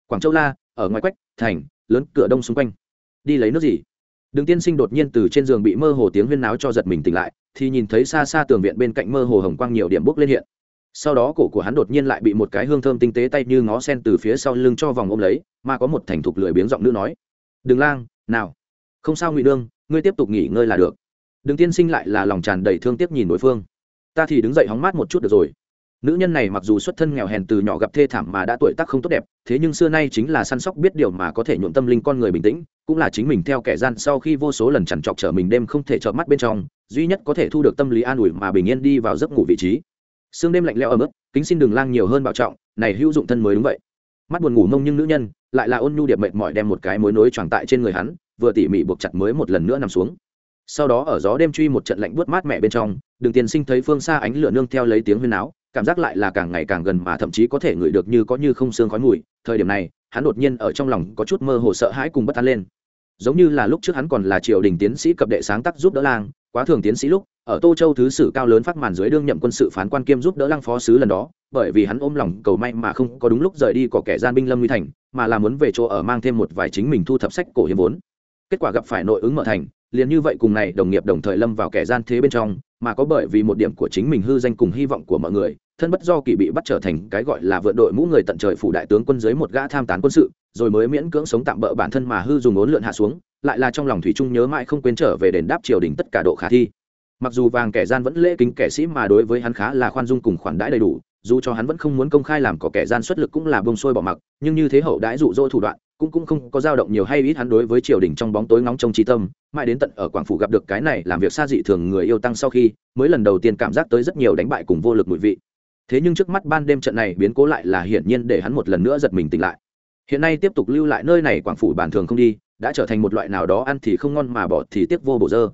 Quảng châu la, ở ngoài quách, thành, lớn, cửa đông xung quanh. Đi lấy nước gì? Đường tiên sinh đột nhiên từ trên giường bị mơ hồ tiếng huyên náo cho giật mình tỉnh lại, thì nhìn thấy xa xa tường viện bên cạnh mơ hồ hồng quang nhiều điểm bốc lên hiện. Sau đó cổ của hắn đột nhiên lại bị một cái hương thơm tinh tế tay như ngó sen từ phía sau lưng cho vòng ôm lấy, mà có một thành thục lười biếng giọng nữ nói. Đừng lang, nào. Không sao ngụy đương ngươi tiếp tục nghỉ ngơi là được. Đường tiên sinh lại là lòng tràn đầy thương tiếc nhìn đối phương ta thì đứng dậy hóng mát một chút được rồi. Nữ nhân này mặc dù xuất thân nghèo hèn từ nhỏ gặp thê thảm mà đã tuổi tác không tốt đẹp, thế nhưng xưa nay chính là săn sóc biết điều mà có thể nhuộm tâm linh con người bình tĩnh, cũng là chính mình theo kẻ gian sau khi vô số lần chằn trọc trở mình đêm không thể chợp mắt bên trong, duy nhất có thể thu được tâm lý an ủi mà bình yên đi vào giấc ngủ vị trí. Sương đêm lạnh lẽo ở mức kính xin đường lang nhiều hơn bảo trọng, này hữu dụng thân mới đúng vậy. Mắt buồn ngủ mông nhưng nữ nhân, lại là ôn nhu điệp mệt mỏi đem một cái mối nối tròn tại trên người hắn, vừa tỉ mỉ buộc chặt mới một lần nữa nằm xuống. Sau đó ở gió đêm truy một trận lạnh buốt mát mẻ bên trong đường tiền sinh thấy phương xa ánh lửa nương theo lấy tiếng huyên áo cảm giác lại là càng ngày càng gần mà thậm chí có thể ngửi được như có như không xương khói mùi, thời điểm này, hắn đột nhiên ở trong lòng có chút mơ hồ sợ hãi cùng bất an lên. Giống như là lúc trước hắn còn là triều đình tiến sĩ cập đệ sáng tác giúp đỡ lang, quá thường tiến sĩ lúc, ở tô châu thứ sử cao lớn phát màn dưới đương nhậm quân sự phán quan kiêm giúp đỡ lăng phó sứ lần đó, bởi vì hắn ôm lòng cầu may mà không có đúng lúc rời đi có kẻ gian binh lâm nguy thành, mà là muốn về chỗ ở mang thêm một vài chính mình thu thập sách cổ hiếm vốn. Kết quả gặp phải nội ứng mở thành, liền như vậy cùng này đồng nghiệp đồng thời lâm vào kẻ gian thế bên trong mà có bởi vì một điểm của chính mình hư danh cùng hy vọng của mọi người, thân bất do kỳ bị bắt trở thành cái gọi là vượn đội mũ người tận trời phủ đại tướng quân dưới một gã tham tán quân sự, rồi mới miễn cưỡng sống tạm bỡ bản thân mà hư dùng ốn lượn hạ xuống, lại là trong lòng thủy trung nhớ mãi không quên trở về đền đáp triều đình tất cả độ khả thi. Mặc dù vàng kẻ gian vẫn lễ kính kẻ sĩ mà đối với hắn khá là khoan dung cùng khoản đãi đầy đủ, dù cho hắn vẫn không muốn công khai làm có kẻ gian xuất lực cũng là bông sôi bỏ mặc, nhưng như thế hậu đãi dụ dỗ thủ đoạn cũng cũng không có dao động nhiều hay ít hắn đối với triều đình trong bóng tối ngóng trong trí tâm, mãi đến tận ở quảng phủ gặp được cái này làm việc xa dị thường người yêu tăng sau khi, mới lần đầu tiên cảm giác tới rất nhiều đánh bại cùng vô lực mùi vị. Thế nhưng trước mắt ban đêm trận này biến cố lại là hiển nhiên để hắn một lần nữa giật mình tỉnh lại. Hiện nay tiếp tục lưu lại nơi này quảng phủ bản thường không đi, đã trở thành một loại nào đó ăn thì không ngon mà bỏ thì tiếc vô bổ dơ.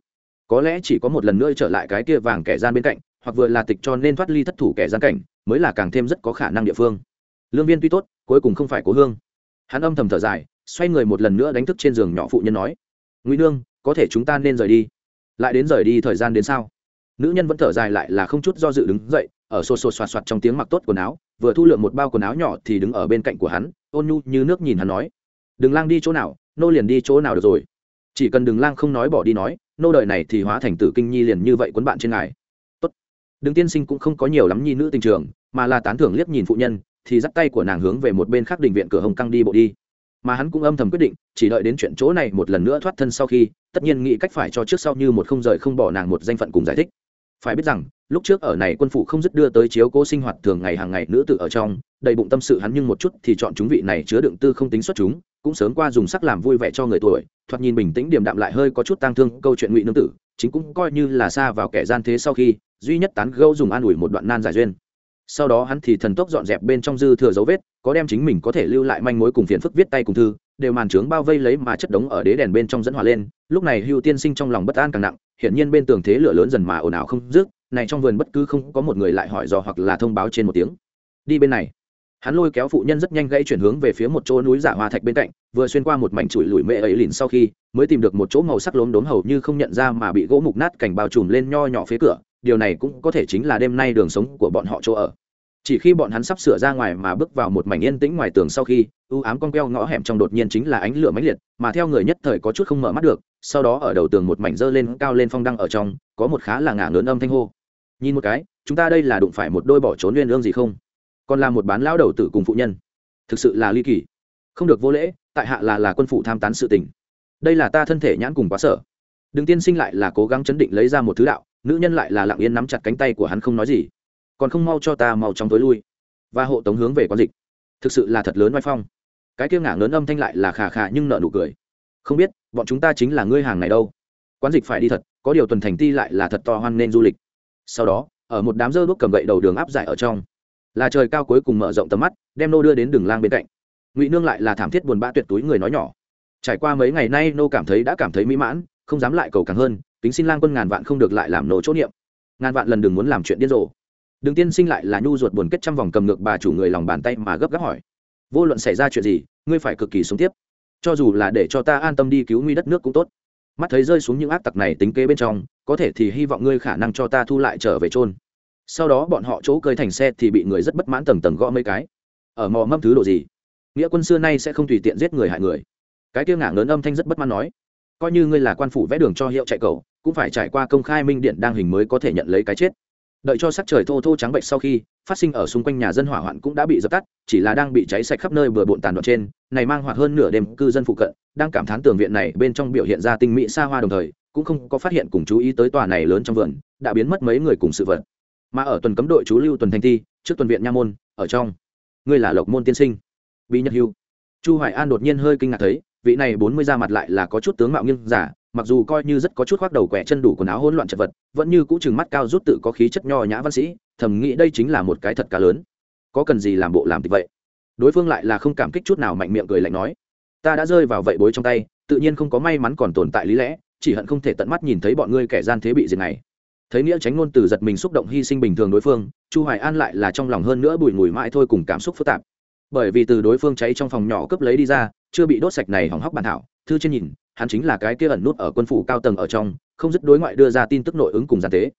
Có lẽ chỉ có một lần nữa trở lại cái kia vàng kẻ gian bên cạnh, hoặc vừa là tịch cho nên thoát ly thất thủ kẻ gian cảnh, mới là càng thêm rất có khả năng địa phương. Lương viên tuy tốt, cuối cùng không phải cố hương hắn âm thầm thở dài, xoay người một lần nữa đánh thức trên giường nhỏ phụ nhân nói, ngụy nương, có thể chúng ta nên rời đi. Lại đến rời đi thời gian đến sao? Nữ nhân vẫn thở dài lại là không chút do dự đứng dậy, ở xô xô xoạt xoạt trong tiếng mặc tốt quần áo, vừa thu lượm một bao quần áo nhỏ thì đứng ở bên cạnh của hắn, ôn nhu như nước nhìn hắn nói, đừng lang đi chỗ nào, nô liền đi chỗ nào được rồi. Chỉ cần đừng lang không nói bỏ đi nói, nô đời này thì hóa thành tử kinh nhi liền như vậy quấn bạn trên ngài. Tốt. Đừng tiên sinh cũng không có nhiều lắm nhi nữ tình trường, mà là tán thưởng liếc nhìn phụ nhân thì dắt tay của nàng hướng về một bên khác đình viện cửa hồng căng đi bộ đi. Mà hắn cũng âm thầm quyết định, chỉ đợi đến chuyện chỗ này một lần nữa thoát thân sau khi, tất nhiên nghĩ cách phải cho trước sau như một không rời không bỏ nàng một danh phận cùng giải thích. Phải biết rằng, lúc trước ở này quân phụ không dứt đưa tới chiếu cố sinh hoạt thường ngày hàng ngày nữ tự ở trong, đầy bụng tâm sự hắn nhưng một chút thì chọn chúng vị này chứa đựng tư không tính xuất chúng, cũng sớm qua dùng sắc làm vui vẻ cho người tuổi, thoạt nhìn bình tĩnh điểm đạm lại hơi có chút tang thương câu chuyện ngụy nương tử, chính cũng coi như là xa vào kẻ gian thế sau khi, duy nhất tán gâu dùng an ủi một đoạn nan giải duyên sau đó hắn thì thần tốc dọn dẹp bên trong dư thừa dấu vết, có đem chính mình có thể lưu lại manh mối cùng phiền phức viết tay cùng thư, đều màn trướng bao vây lấy mà chất đống ở đế đèn bên trong dẫn hòa lên. Lúc này hưu tiên sinh trong lòng bất an càng nặng, hiển nhiên bên tường thế lửa lớn dần mà ồn ào không dứt, này trong vườn bất cứ không có một người lại hỏi dò hoặc là thông báo trên một tiếng. Đi bên này. Hắn lôi kéo phụ nhân rất nhanh gãy chuyển hướng về phía một chỗ núi giả hoa thạch bên cạnh, vừa xuyên qua một mảnh chuỗi lùi mệ ấy lìn sau khi, mới tìm được một chỗ màu sắc lốm đốm hầu như không nhận ra mà bị gỗ mục nát cảnh bao trùm lên nho nhỏ phía cửa điều này cũng có thể chính là đêm nay đường sống của bọn họ chỗ ở. Chỉ khi bọn hắn sắp sửa ra ngoài mà bước vào một mảnh yên tĩnh ngoài tường sau khi ưu ám con queo ngõ hẻm trong đột nhiên chính là ánh lửa mãnh liệt, mà theo người nhất thời có chút không mở mắt được, sau đó ở đầu tường một mảnh dơ lên cao lên phong đăng ở trong, có một khá là ngả lớn âm thanh hô. Nhìn một cái, chúng ta đây là đụng phải một đôi bỏ trốn nguyên lương gì không? Còn là một bán lão đầu tử cùng phụ nhân. Thực sự là ly kỳ. Không được vô lễ, tại hạ là là quân phụ tham tán sự tình. Đây là ta thân thể nhãn cùng quá sở đừng tiên sinh lại là cố gắng chấn định lấy ra một thứ đạo nữ nhân lại là lặng yên nắm chặt cánh tay của hắn không nói gì. Còn không mau cho ta mau trong tối lui. Và hộ tống hướng về quán dịch. Thực sự là thật lớn oai phong. Cái kia ngả lớn âm thanh lại là khà khà nhưng nợ nụ cười. Không biết, bọn chúng ta chính là ngươi hàng này đâu. Quán dịch phải đi thật, có điều tuần thành ti lại là thật to hoan nên du lịch. Sau đó, ở một đám dơ đuốc cầm gậy đầu đường áp giải ở trong. Là trời cao cuối cùng mở rộng tầm mắt, đem nô đưa đến đường lang bên cạnh. Ngụy nương lại là thảm thiết buồn bã tuyệt túi người nói nhỏ. Trải qua mấy ngày nay nô cảm thấy đã cảm thấy mỹ mãn, không dám lại cầu càng hơn tính xin lang quân ngàn vạn không được lại làm nổ chỗ niệm. Ngàn vạn lần đừng muốn làm chuyện điên rồ. Đừng tiên sinh lại là nhu ruột buồn kết trăm vòng cầm ngược bà chủ người lòng bàn tay mà gấp gáp hỏi. Vô luận xảy ra chuyện gì, ngươi phải cực kỳ sống tiếp. Cho dù là để cho ta an tâm đi cứu nguy đất nước cũng tốt. Mắt thấy rơi xuống những áp tặc này tính kế bên trong, có thể thì hy vọng ngươi khả năng cho ta thu lại trở về trôn sau đó bọn họ chỗ cơi thành xe thì bị người rất bất mãn tầng tầng gõ mấy cái. Ở mò mâm thứ độ gì? Nghĩa quân xưa nay sẽ không tùy tiện giết người hại người. Cái kia ngả lớn âm thanh rất bất mãn nói coi như ngươi là quan phủ vẽ đường cho hiệu chạy cầu, cũng phải trải qua công khai minh điện đang hình mới có thể nhận lấy cái chết. Đợi cho sắc trời thô thô trắng bệnh sau khi, phát sinh ở xung quanh nhà dân hỏa hoạn cũng đã bị dập tắt, chỉ là đang bị cháy sạch khắp nơi vừa bộn tàn đoạn trên, này mang hoạt hơn nửa đêm cư dân phụ cận, đang cảm thán tường viện này bên trong biểu hiện ra tinh mỹ xa hoa đồng thời, cũng không có phát hiện cùng chú ý tới tòa này lớn trong vườn, đã biến mất mấy người cùng sự vật. Mà ở tuần cấm đội chú lưu tuần thanh thi, trước tuần viện nha môn, ở trong, ngươi là lộc môn tiên sinh. Bị nhật hưu. Chu hoài an đột nhiên hơi kinh ngạc thấy vị này bốn mươi ra mặt lại là có chút tướng mạo nghiêng giả, mặc dù coi như rất có chút khoác đầu quẹ chân đủ quần áo hỗn loạn chật vật, vẫn như cũ chừng mắt cao rút tự có khí chất nho nhã văn sĩ, thầm nghĩ đây chính là một cái thật cá lớn. Có cần gì làm bộ làm tịch vậy? Đối phương lại là không cảm kích chút nào mạnh miệng cười lạnh nói, ta đã rơi vào vậy bối trong tay, tự nhiên không có may mắn còn tồn tại lý lẽ, chỉ hận không thể tận mắt nhìn thấy bọn ngươi kẻ gian thế bị diệt này. Thấy nghĩa tránh ngôn từ giật mình xúc động hy sinh bình thường đối phương, chu hoài an lại là trong lòng hơn nữa bùi ngùi mãi thôi cùng cảm xúc phức tạp. Bởi vì từ đối phương cháy trong phòng nhỏ cướp lấy đi ra chưa bị đốt sạch này hỏng hóc bản thảo, thư trên nhìn, hắn chính là cái kia ẩn nút ở quân phủ cao tầng ở trong, không dứt đối ngoại đưa ra tin tức nội ứng cùng gian tế.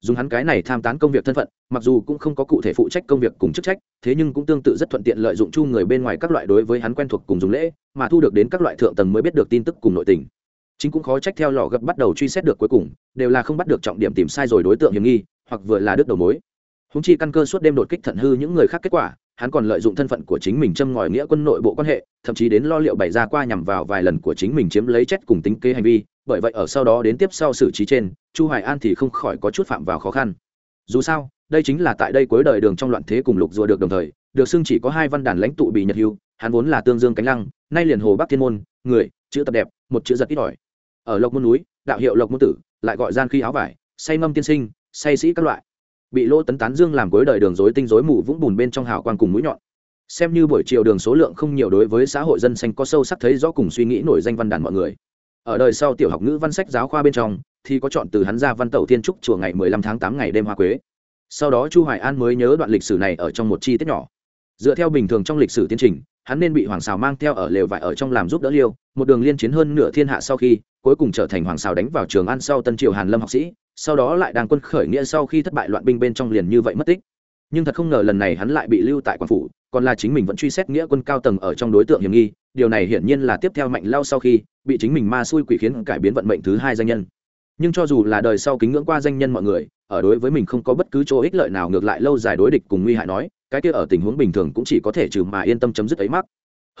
Dùng hắn cái này tham tán công việc thân phận, mặc dù cũng không có cụ thể phụ trách công việc cùng chức trách, thế nhưng cũng tương tự rất thuận tiện lợi dụng chu người bên ngoài các loại đối với hắn quen thuộc cùng dùng lễ, mà thu được đến các loại thượng tầng mới biết được tin tức cùng nội tình. Chính cũng khó trách theo lò gập bắt đầu truy xét được cuối cùng, đều là không bắt được trọng điểm tìm sai rồi đối tượng hiểm nghi, hoặc vừa là đứt đầu mối. Húng chi căn cơ suốt đêm đột kích thận hư những người khác kết quả hắn còn lợi dụng thân phận của chính mình châm ngòi nghĩa quân nội bộ quan hệ, thậm chí đến lo liệu bày ra qua nhằm vào vài lần của chính mình chiếm lấy chết cùng tính kế hành vi, bởi vậy ở sau đó đến tiếp sau xử trí trên, chu hoài an thì không khỏi có chút phạm vào khó khăn. Dù sao, đây chính là tại đây cuối đời đường trong loạn thế cùng lục rùa được đồng thời, được xưng chỉ có hai văn đàn lãnh tụ bị nhật hưu, hắn vốn là tương dương cánh lăng, nay liền hồ bắc thiên môn, người, chữ tập đẹp, một chữ giật ít ỏi. Ở lộc môn núi, đạo hiệu lộc môn tử, lại gọi gian khi áo vải, say ngâm tiên sinh, say sĩ các loại bị lỗ tấn tán dương làm cuối đời đường rối tinh rối mù vũng bùn bên trong hào quang cùng mũi nhọn. Xem như buổi chiều đường số lượng không nhiều đối với xã hội dân xanh có sâu sắc thấy rõ cùng suy nghĩ nổi danh văn đàn mọi người. Ở đời sau tiểu học ngữ văn sách giáo khoa bên trong, thì có chọn từ hắn ra văn tẩu thiên trúc chùa ngày 15 tháng 8 ngày đêm hoa quế. Sau đó chu hoài an mới nhớ đoạn lịch sử này ở trong một chi tiết nhỏ. Dựa theo bình thường trong lịch sử tiến trình, hắn nên bị hoàng xào mang theo ở lều vải ở trong làm giúp đỡ liêu, một đường liên chiến hơn nửa thiên hạ sau khi, cuối cùng trở thành hoàng xào đánh vào trường an sau tân triều hàn lâm học sĩ sau đó lại đang quân khởi nghĩa sau khi thất bại loạn binh bên trong liền như vậy mất tích. Nhưng thật không ngờ lần này hắn lại bị lưu tại quan phủ, còn là chính mình vẫn truy xét nghĩa quân cao tầng ở trong đối tượng hiểm nghi, điều này hiển nhiên là tiếp theo mạnh lao sau khi, bị chính mình ma xui quỷ khiến cải biến vận mệnh thứ hai danh nhân. Nhưng cho dù là đời sau kính ngưỡng qua danh nhân mọi người, ở đối với mình không có bất cứ chỗ ích lợi nào ngược lại lâu dài đối địch cùng nguy hại nói, cái kia ở tình huống bình thường cũng chỉ có thể trừ mà yên tâm chấm dứt ấy mắc.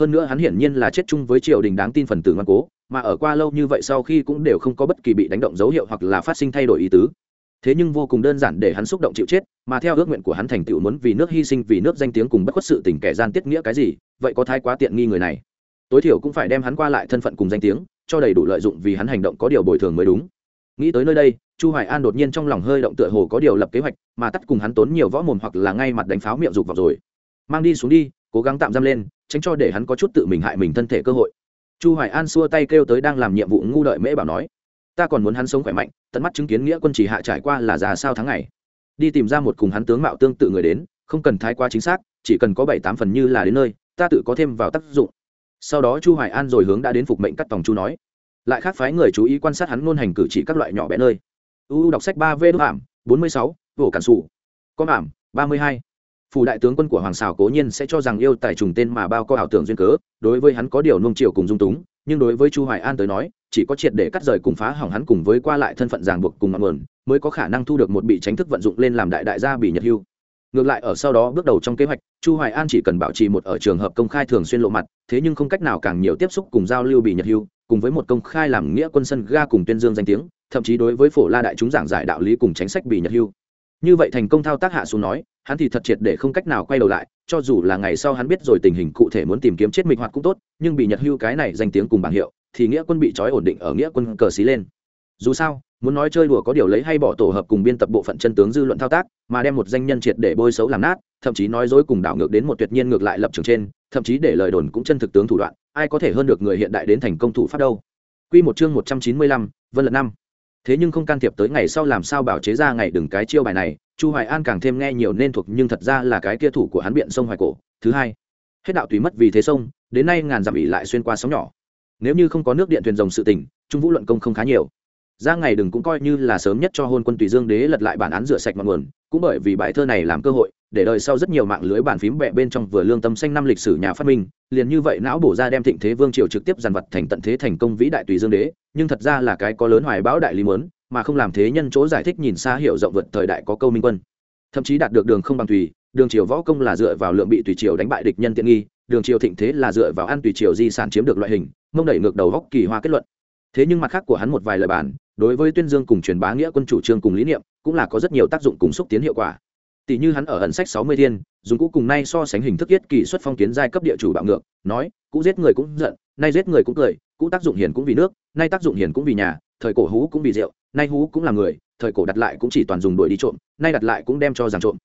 Hơn nữa hắn hiển nhiên là chết chung với triều đình đáng tin phần tử ngoan cố mà ở qua lâu như vậy sau khi cũng đều không có bất kỳ bị đánh động dấu hiệu hoặc là phát sinh thay đổi ý tứ. Thế nhưng vô cùng đơn giản để hắn xúc động chịu chết, mà theo ước nguyện của hắn thành tựu muốn vì nước hy sinh, vì nước danh tiếng cùng bất khuất sự tình kẻ gian tiết nghĩa cái gì, vậy có thái quá tiện nghi người này. Tối thiểu cũng phải đem hắn qua lại thân phận cùng danh tiếng, cho đầy đủ lợi dụng vì hắn hành động có điều bồi thường mới đúng. Nghĩ tới nơi đây, chu hoài an đột nhiên trong lòng hơi động tựa hồ có điều lập kế hoạch, mà tắt cùng hắn tốn nhiều võ mồm hoặc là ngay mặt đánh pháo miệng dục vào rồi. Mang đi xuống đi, cố gắng tạm giam lên, tránh cho để hắn có chút tự mình hại mình thân thể cơ hội chu hoài an xua tay kêu tới đang làm nhiệm vụ ngu đợi mễ bảo nói, ta còn muốn hắn sống khỏe mạnh, tận mắt chứng kiến nghĩa quân chỉ hạ trải qua là già sao tháng ngày. Đi tìm ra một cùng hắn tướng mạo tương tự người đến, không cần thái quá chính xác, chỉ cần có bảy tám phần như là đến nơi, ta tự có thêm vào tác dụng. Sau đó chu hoài an rồi hướng đã đến phục mệnh cắt tòng chu nói, lại khác phái người chú ý quan sát hắn ngôn hành cử chỉ các loại nhỏ bé nơi. Uu đọc sách ba v đốt ảm bốn mươi sáu vỗ cản sủ. Con ảm ba mươi hai phủ đại tướng quân của hoàng xào cố nhiên sẽ cho rằng yêu tài trùng tên mà bao co ảo tưởng duyên cớ, đối với hắn có điều nung chiều cùng dung túng, nhưng đối với chu hoài an tới nói, chỉ có triệt để cắt rời cùng phá hỏng hắn cùng với qua lại thân phận ràng buộc cùng ngọn nguồn, mới có khả năng thu được một bị tránh thức vận dụng lên làm đại đại gia bị nhật hưu. Ngược lại ở sau đó bước đầu trong kế hoạch, chu hoài an chỉ cần bảo trì một ở trường hợp công khai thường xuyên lộ mặt, thế nhưng không cách nào càng nhiều tiếp xúc cùng giao lưu bị nhật hưu, cùng với một công khai làm nghĩa quân sân ga cùng tuyên dương danh tiếng, thậm chí đối với phổ la đại chúng giảng giải đạo lý cùng chính sách bị nhật hưu. Như vậy thành công thao tác hạ xuống nói hắn thì thật triệt để không cách nào quay đầu lại cho dù là ngày sau hắn biết rồi tình hình cụ thể muốn tìm kiếm chết mịch hoạt cũng tốt nhưng bị nhật hưu cái này danh tiếng cùng bảng hiệu thì nghĩa quân bị trói ổn định ở nghĩa quân cờ xí lên dù sao muốn nói chơi đùa có điều lấy hay bỏ tổ hợp cùng biên tập bộ phận chân tướng dư luận thao tác mà đem một danh nhân triệt để bôi xấu làm nát thậm chí nói dối cùng đảo ngược đến một tuyệt nhiên ngược lại lập trường trên thậm chí để lời đồn cũng chân thực tướng thủ đoạn ai có thể hơn được người hiện đại đến thành công thủ pháp đâu Quy một chương một trăm chín mươi lăm, Vân Lật năm. Thế nhưng không can thiệp tới ngày sau làm sao bảo chế ra ngày đừng cái chiêu bài này, Chu Hoài An càng thêm nghe nhiều nên thuộc nhưng thật ra là cái kia thủ của hắn biện sông hoài cổ. Thứ hai, hết đạo tùy mất vì thế sông, đến nay ngàn dặm ỉ lại xuyên qua sóng nhỏ. Nếu như không có nước điện thuyền rồng sự tình, Trung Vũ luận công không khá nhiều ra ngày đừng cũng coi như là sớm nhất cho hôn quân tùy dương đế lật lại bản án rửa sạch mọi nguồn, cũng bởi vì bài thơ này làm cơ hội, để đời sau rất nhiều mạng lưới bàn phím bẹ bên trong vừa lương tâm xanh năm lịch sử nhà phát minh, liền như vậy não bổ ra đem thịnh thế vương triều trực tiếp dàn vật thành tận thế thành công vĩ đại tùy dương đế, nhưng thật ra là cái có lớn hoài báo đại lý mớn mà không làm thế nhân chỗ giải thích nhìn xa hiểu rộng vượt thời đại có câu minh quân. Thậm chí đạt được đường không bằng tùy, đường triều võ công là dựa vào lượng bị tùy triều đánh bại địch nhân tiện nghi, đường triều thịnh thế là dựa vào ăn tùy triều di sản chiếm được loại hình, mông đẩy ngược đầu góc kỳ hoa kết luận. Thế nhưng mặt khác của hắn một vài lời bản đối với tuyên dương cùng truyền bá nghĩa quân chủ trương cùng lý niệm, cũng là có rất nhiều tác dụng cùng xúc tiến hiệu quả. Tỷ như hắn ở ẩn sách sáu mươi thiên, dùng cũ cùng nay so sánh hình thức thiết kỳ xuất phong kiến giai cấp địa chủ bạo ngược, nói, cũ giết người cũng giận, nay giết người cũng cười, cũ tác dụng hiền cũng vì nước, nay tác dụng hiền cũng vì nhà, thời cổ hú cũng vì rượu, nay hú cũng là người, thời cổ đặt lại cũng chỉ toàn dùng đuổi đi trộm, nay đặt lại cũng đem cho rằng trộm.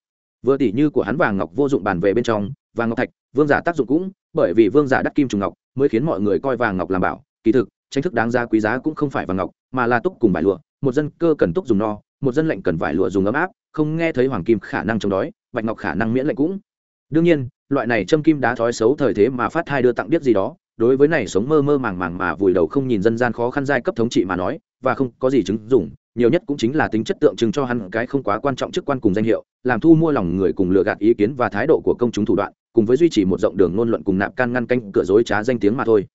Vừa tỷ như của hắn vàng ngọc vô dụng bàn về bên trong, vàng ngọc thạch, vương giả tác dụng cũng, bởi vì vương giả đắt kim trùng ngọc, mới khiến mọi người coi vàng ngọc làm bảo, kỳ thực tranh thức đáng giá quý giá cũng không phải vàng ngọc, mà là túc cùng vải lụa. Một dân cơ cần túc dùng no, một dân lệnh cần vải lụa dùng ấm áp. Không nghe thấy hoàng kim khả năng chống đói, bạch ngọc khả năng miễn lệnh cũng. Đương nhiên, loại này châm kim đá thói xấu thời thế mà phát thai đưa tặng biết gì đó, đối với này sống mơ mơ màng màng mà vùi đầu không nhìn dân gian khó khăn giai cấp thống trị mà nói, và không có gì chứng dụng, nhiều nhất cũng chính là tính chất tượng trưng cho hắn cái không quá quan trọng chức quan cùng danh hiệu, làm thu mua lòng người cùng lừa gạt ý kiến và thái độ của công chúng thủ đoạn, cùng với duy trì một rộng đường ngôn luận cùng nạp can ngăn canh cửa dối trá danh tiếng mà thôi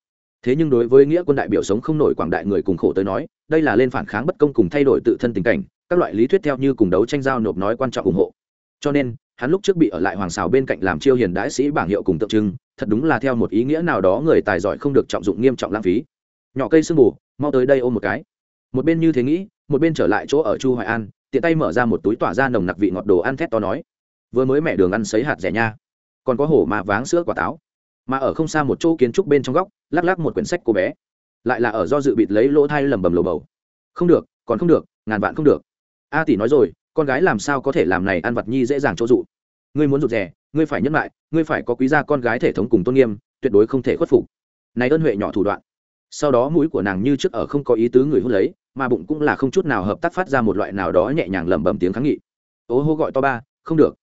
thế nhưng đối với nghĩa quân đại biểu sống không nổi quảng đại người cùng khổ tới nói, đây là lên phản kháng bất công cùng thay đổi tự thân tình cảnh, các loại lý thuyết theo như cùng đấu tranh giao nộp nói quan trọng ủng hộ. Cho nên, hắn lúc trước bị ở lại hoàng xào bên cạnh làm chiêu hiền đại sĩ bảng hiệu cùng tượng trưng, thật đúng là theo một ý nghĩa nào đó người tài giỏi không được trọng dụng nghiêm trọng lãng phí. Nhỏ cây sương bù, mau tới đây ôm một cái. Một bên như thế nghĩ, một bên trở lại chỗ ở chu hoài an, tiện tay mở ra một túi tỏa ra nồng nặc vị ngọt đồ ăn thét to nói. Vừa mới mẹ đường ăn sấy hạt rẻ nha. Còn có hổ mà váng sữa quả táo mà ở không xa một chỗ kiến trúc bên trong góc, lắc lắc một quyển sách cô bé. Lại là ở do dự bịt lấy lỗ thai lầm bầm lồ bầu. Không được, còn không được, ngàn vạn không được. A tỷ nói rồi, con gái làm sao có thể làm này ăn vật nhi dễ dàng chỗ dụ. Ngươi muốn rụt rè, ngươi phải nhấn lại ngươi phải có quý gia con gái thể thống cùng tôn nghiêm, tuyệt đối không thể khuất phục. Này ơn huệ nhỏ thủ đoạn. Sau đó mũi của nàng như trước ở không có ý tứ người hút lấy, mà bụng cũng là không chút nào hợp tác phát ra một loại nào đó nhẹ nhàng lẩm bẩm tiếng kháng nghị. Ố hô gọi to ba, không được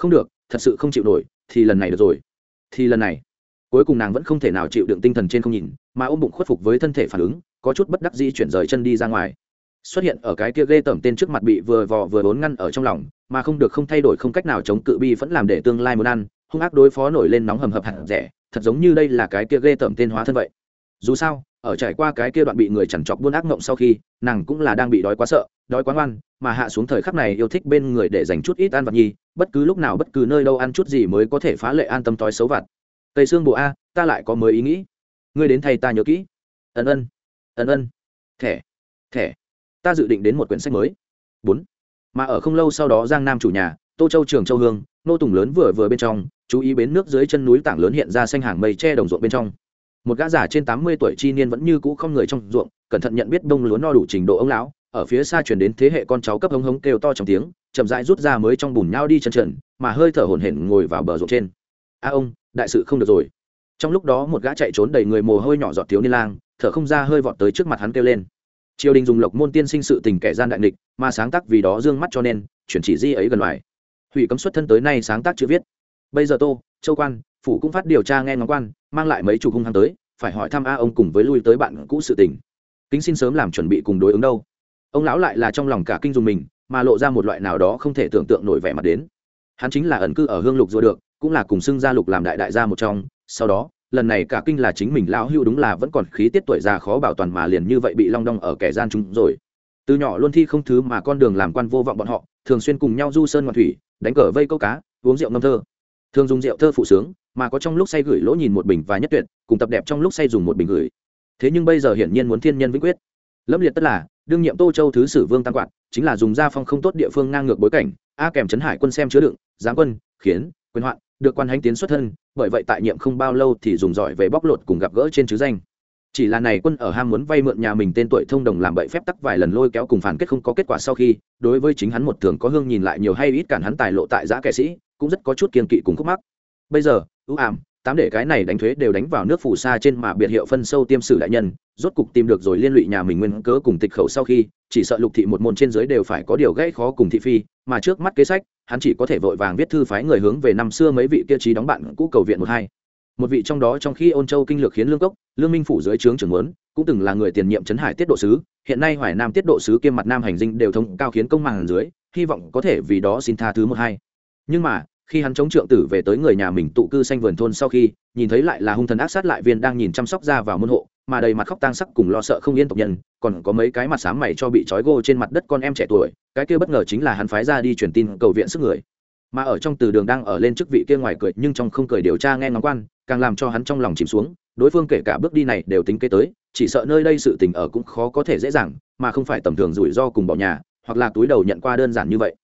không được, thật sự không chịu nổi, thì lần này được rồi. Thì lần này cuối cùng nàng vẫn không thể nào chịu đựng tinh thần trên không nhìn, mà ôm bụng khuất phục với thân thể phản ứng, có chút bất đắc dĩ chuyển rời chân đi ra ngoài. Xuất hiện ở cái kia ghê tởm tên trước mặt bị vừa vò vừa bốn ngăn ở trong lòng, mà không được không thay đổi không cách nào chống cự bi vẫn làm để tương lai muốn ăn, hung ác đối phó nổi lên nóng hầm hập hẳn rẻ, thật giống như đây là cái kia ghê tởm tên hóa thân vậy. Dù sao, ở trải qua cái kia đoạn bị người chằn chọc buôn ác mộng sau khi, nàng cũng là đang bị đói quá sợ, đói quá ngoan, mà hạ xuống thời khắc này yêu thích bên người để dành chút ít ăn vặt nhi bất cứ lúc nào bất cứ nơi đâu ăn chút gì mới có thể phá lệ an tâm tói xấu vặt tây xương bộ a, ta lại có mới ý nghĩ. Ngươi đến thầy ta nhớ kỹ. Ân ân ân ân. Thẻ thẻ. Ta dự định đến một quyển sách mới. Bốn. Mà ở không lâu sau đó giang nam chủ nhà, tô châu trường châu hương, nô tùng lớn vừa vừa bên trong, chú ý bến nước dưới chân núi tảng lớn hiện ra xanh hàng mây che đồng ruộng bên trong. Một gã giả trên tám mươi tuổi chi niên vẫn như cũ không người trong ruộng, cẩn thận nhận biết đông lúa no đủ trình độ ông lão, ở phía xa chuyển đến thế hệ con cháu cấp hống hống kêu to trong tiếng, chậm rãi rút ra mới trong bùn nhau đi chân trần, mà hơi thở hổn hển ngồi vào bờ ruộng trên. A ông đại sự không được rồi. Trong lúc đó một gã chạy trốn đầy người mồ hôi nhỏ giọt thiếu niên lang, thở không ra hơi vọt tới trước mặt hắn kêu lên. Triều đình dùng lộc môn tiên sinh sự tình kẻ gian đại địch mà sáng tác vì đó dương mắt cho nên, chuyển chỉ di ấy gần ngoài hủy cấm xuất thân tới nay sáng tác chữ viết. Bây giờ tô, châu quan, phủ cũng phát điều tra nghe ngóng quan, mang lại mấy chục hung hăng tới, phải hỏi thăm a ông cùng với lui tới bạn cũ sự tình. Kính xin sớm làm chuẩn bị cùng đối ứng đâu. Ông lão lại là trong lòng cả kinh dùng mình, mà lộ ra một loại nào đó không thể tưởng tượng nổi vẻ mặt đến. Hắn chính là ẩn cư ở hương lục rùa được cũng là cùng xưng gia lục làm đại đại gia một trong. Sau đó, lần này cả kinh là chính mình lão hưu đúng là vẫn còn khí tiết tuổi già khó bảo toàn mà liền như vậy bị long đong ở kẻ gian chúng rồi. Từ nhỏ luôn thi không thứ mà con đường làm quan vô vọng bọn họ, thường xuyên cùng nhau du sơn ngoạn thủy, đánh cờ vây câu cá, uống rượu ngâm thơ. Thường dùng rượu thơ phụ sướng, mà có trong lúc say gửi lỗ nhìn một bình và nhất tuyệt, cùng tập đẹp trong lúc say dùng một bình gửi. Thế nhưng bây giờ hiển nhiên muốn thiên nhân vĩnh quyết. Lâm liệt tất là, đương nhiệm tô châu thứ sử vương tăng quạt, chính là dùng gia phong không tốt địa phương ngang ngược bối cảnh, a kèm trấn hải quân xem chứa đựng, giáng quân, khiến, quyền hoạn được quan hành tiến xuất thân, bởi vậy tại nhiệm không bao lâu thì dùng giỏi về bóc lột cùng gặp gỡ trên chứ danh. Chỉ là này quân ở ham muốn vay mượn nhà mình tên tuổi thông đồng làm bậy phép tắc vài lần lôi kéo cùng phản kết không có kết quả sau khi, đối với chính hắn một thường có hương nhìn lại nhiều hay ít cản hắn tài lộ tại giã kẻ sĩ, cũng rất có chút kiên kỵ cùng khúc mắc. Bây giờ, ưu ảm tám để cái này đánh thuế đều đánh vào nước phủ xa trên mà biệt hiệu phân sâu tiêm sử đại nhân, rốt cục tìm được rồi liên lụy nhà mình nguyên cớ cùng tịch khẩu sau khi, chỉ sợ lục thị một môn trên dưới đều phải có điều gãy khó cùng thị phi, mà trước mắt kế sách, hắn chỉ có thể vội vàng viết thư phái người hướng về năm xưa mấy vị kia trí đóng bạn cũ cầu viện một hai. Một vị trong đó trong khi ôn châu kinh lược khiến lương cốc, lương minh phủ dưới trướng trưởng muốn, cũng từng là người tiền nhiệm trấn hải tiết độ sứ, hiện nay hoài nam tiết độ sứ kiêm mặt nam hành dinh đều thông cao khiến công màng dưới, hy vọng có thể vì đó xin tha thứ một hai. Nhưng mà khi hắn chống trượng tử về tới người nhà mình tụ cư xanh vườn thôn sau khi, nhìn thấy lại là hung thần ác sát lại viên đang nhìn chăm sóc ra vào môn hộ, mà đầy mặt khóc tang sắc cùng lo sợ không yên tộc nhân, còn có mấy cái mặt sáng mày cho bị trói gô trên mặt đất con em trẻ tuổi, cái kia bất ngờ chính là hắn phái ra đi truyền tin cầu viện sức người. Mà ở trong từ đường đang ở lên chức vị kia ngoài cười, nhưng trong không cười điều tra nghe ngóng quan, càng làm cho hắn trong lòng chìm xuống, đối phương kể cả bước đi này đều tính kế tới, chỉ sợ nơi đây sự tình ở cũng khó có thể dễ dàng, mà không phải tầm thường rủi ro cùng bỏ nhà, hoặc là túi đầu nhận qua đơn giản như vậy.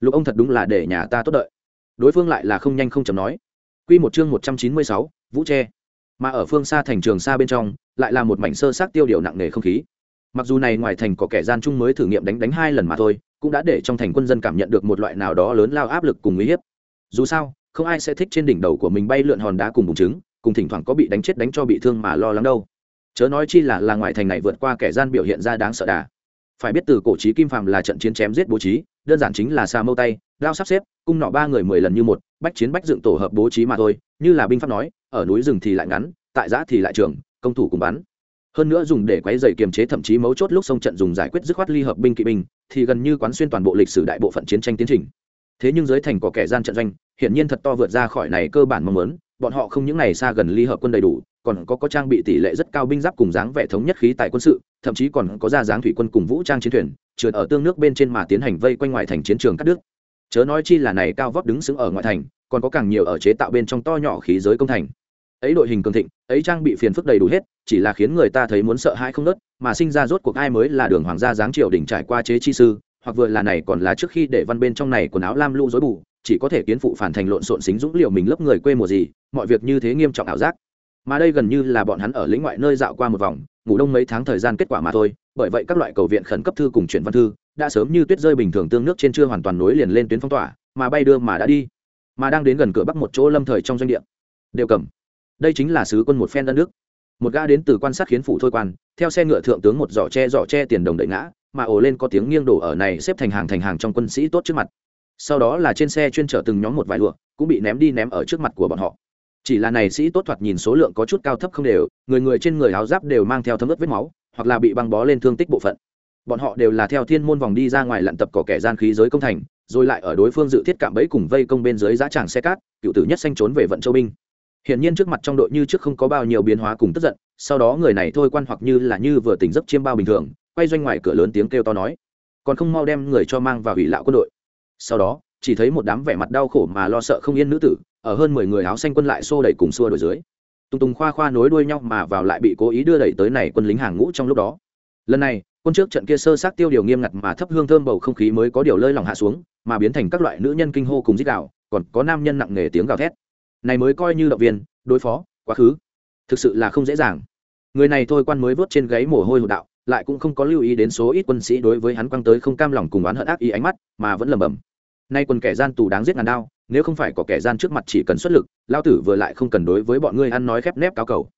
Lục ông thật đúng là để nhà ta tốt đợi đối phương lại là không nhanh không chậm nói Quy một chương một trăm chín mươi sáu, Vũ Tre. Mà ở phương xa thành trường xa bên trong, lại là một mảnh sơ xác tiêu điều nặng nề không khí. Mặc dù này ngoài thành có kẻ gian chung mới thử nghiệm đánh đánh hai lần mà thôi, cũng đã để trong thành quân dân cảm nhận được một loại nào đó lớn lao áp lực cùng uy hiếp. Dù sao, không ai sẽ thích trên đỉnh đầu của mình bay lượn hòn đá cùng bùng trứng, cùng thỉnh thoảng có bị đánh chết đánh cho bị thương mà lo lắng đâu. Chớ nói chi là là ngoài thành này vượt qua kẻ gian biểu hiện ra đáng sợ đà. Phải biết từ cổ chí kim phàm là trận chiến chém giết bố trí, đơn giản chính là xa mâu tay, đao sắp xếp, cung nọ ba người mười lần như một, bách chiến bách dựng tổ hợp bố trí mà thôi, như là binh pháp nói, ở núi rừng thì lại ngắn, tại giã thì lại trường, công thủ cùng bắn. Hơn nữa dùng để quấy dày kiềm chế thậm chí mấu chốt lúc sông trận dùng giải quyết dứt khoát ly hợp binh kỵ binh, thì gần như quán xuyên toàn bộ lịch sử đại bộ phận chiến tranh tiến trình. Thế nhưng dưới thành có kẻ gian trận doanh, hiển nhiên thật to vượt ra khỏi này cơ bản mong muốn, bọn họ không những này xa gần ly hợp quân đầy đủ, còn có có trang bị tỷ lệ rất cao binh giáp cùng dáng vẻ thống nhất khí tại quân sự, thậm chí còn có ra dáng thủy quân cùng vũ trang chiến thuyền, trượt ở tương nước bên trên mà tiến hành vây quanh ngoại thành chiến trường cắt đứt. Chớ nói chi là này cao vóc đứng xứng ở ngoại thành, còn có càng nhiều ở chế tạo bên trong to nhỏ khí giới công thành. Ấy đội hình cường thịnh, ấy trang bị phiền phức đầy đủ hết, chỉ là khiến người ta thấy muốn sợ hãi không nớt, mà sinh ra rốt cuộc ai mới là đường hoàng gia dáng triều đỉnh trải qua chế chi sư, hoặc vừa là này còn là trước khi để văn bên trong này quần áo lam lũ rối bù, chỉ có thể kiến phụ phản thành lộn xộn xính dũng liều mình lớp người quê mùa gì, mọi việc như thế nghiêm trọng ảo giác mà đây gần như là bọn hắn ở lĩnh ngoại nơi dạo qua một vòng, ngủ đông mấy tháng thời gian kết quả mà thôi, bởi vậy các loại cầu viện khẩn cấp thư cùng chuyển văn thư, đã sớm như tuyết rơi bình thường tương nước trên chưa hoàn toàn nối liền lên tuyến phong tỏa, mà bay đưa mà đã đi, mà đang đến gần cửa bắc một chỗ lâm thời trong doanh địa. Đều cầm. Đây chính là sứ quân một phen đất nước. Một gã đến từ quan sát khiến phủ thôi quan, theo xe ngựa thượng tướng một giỏ tre giỏ tre tiền đồng đợi ngã, mà ồ lên có tiếng nghiêng đổ ở này xếp thành hàng thành hàng trong quân sĩ tốt trước mặt. Sau đó là trên xe chuyên chở từng nhóm một vài lụa, cũng bị ném đi ném ở trước mặt của bọn họ chỉ là này sĩ tốt thoạt nhìn số lượng có chút cao thấp không đều, người người trên người áo giáp đều mang theo thấm ướt vết máu, hoặc là bị băng bó lên thương tích bộ phận. Bọn họ đều là theo thiên môn vòng đi ra ngoài lặn tập cỏ kẻ gian khí giới công thành, rồi lại ở đối phương dự thiết cạm bẫy cùng vây công bên dưới giá tràng xe cát, cựu tử nhất xanh trốn về vận châu binh. Hiển nhiên trước mặt trong đội như trước không có bao nhiêu biến hóa cùng tức giận, sau đó người này thôi quan hoặc như là như vừa tỉnh giấc chiêm bao bình thường, quay doanh ngoài cửa lớn tiếng kêu to nói, còn không mau đem người cho mang vào ủy lạo quân đội. Sau đó, chỉ thấy một đám vẻ mặt đau khổ mà lo sợ không yên nữ tử ở hơn mười người áo xanh quân lại xô đẩy cùng xua đổi dưới. Tùng tùng khoa khoa nối đuôi nhau mà vào lại bị cố ý đưa đẩy tới này quân lính hàng ngũ trong lúc đó. Lần này, quân trước trận kia sơ sát tiêu điều nghiêm ngặt mà thấp hương thơm bầu không khí mới có điều lơi lòng hạ xuống, mà biến thành các loại nữ nhân kinh hô cùng dích đạo còn có nam nhân nặng nề tiếng gào thét. Này mới coi như động viên, đối phó, quá khứ. Thực sự là không dễ dàng. Người này thôi quan mới vớt trên gáy mồ hôi hột đạo, lại cũng không có lưu ý đến số ít quân sĩ đối với hắn quăng tới không cam lòng cùng oán hận ác ý ánh mắt, mà vẫn lầm bầm nay quân kẻ gian tù đáng giết ngàn đao, nếu không phải có kẻ gian trước mặt chỉ cần xuất lực lao tử vừa lại không cần đối với bọn ngươi ăn nói khép nép cáo cầu.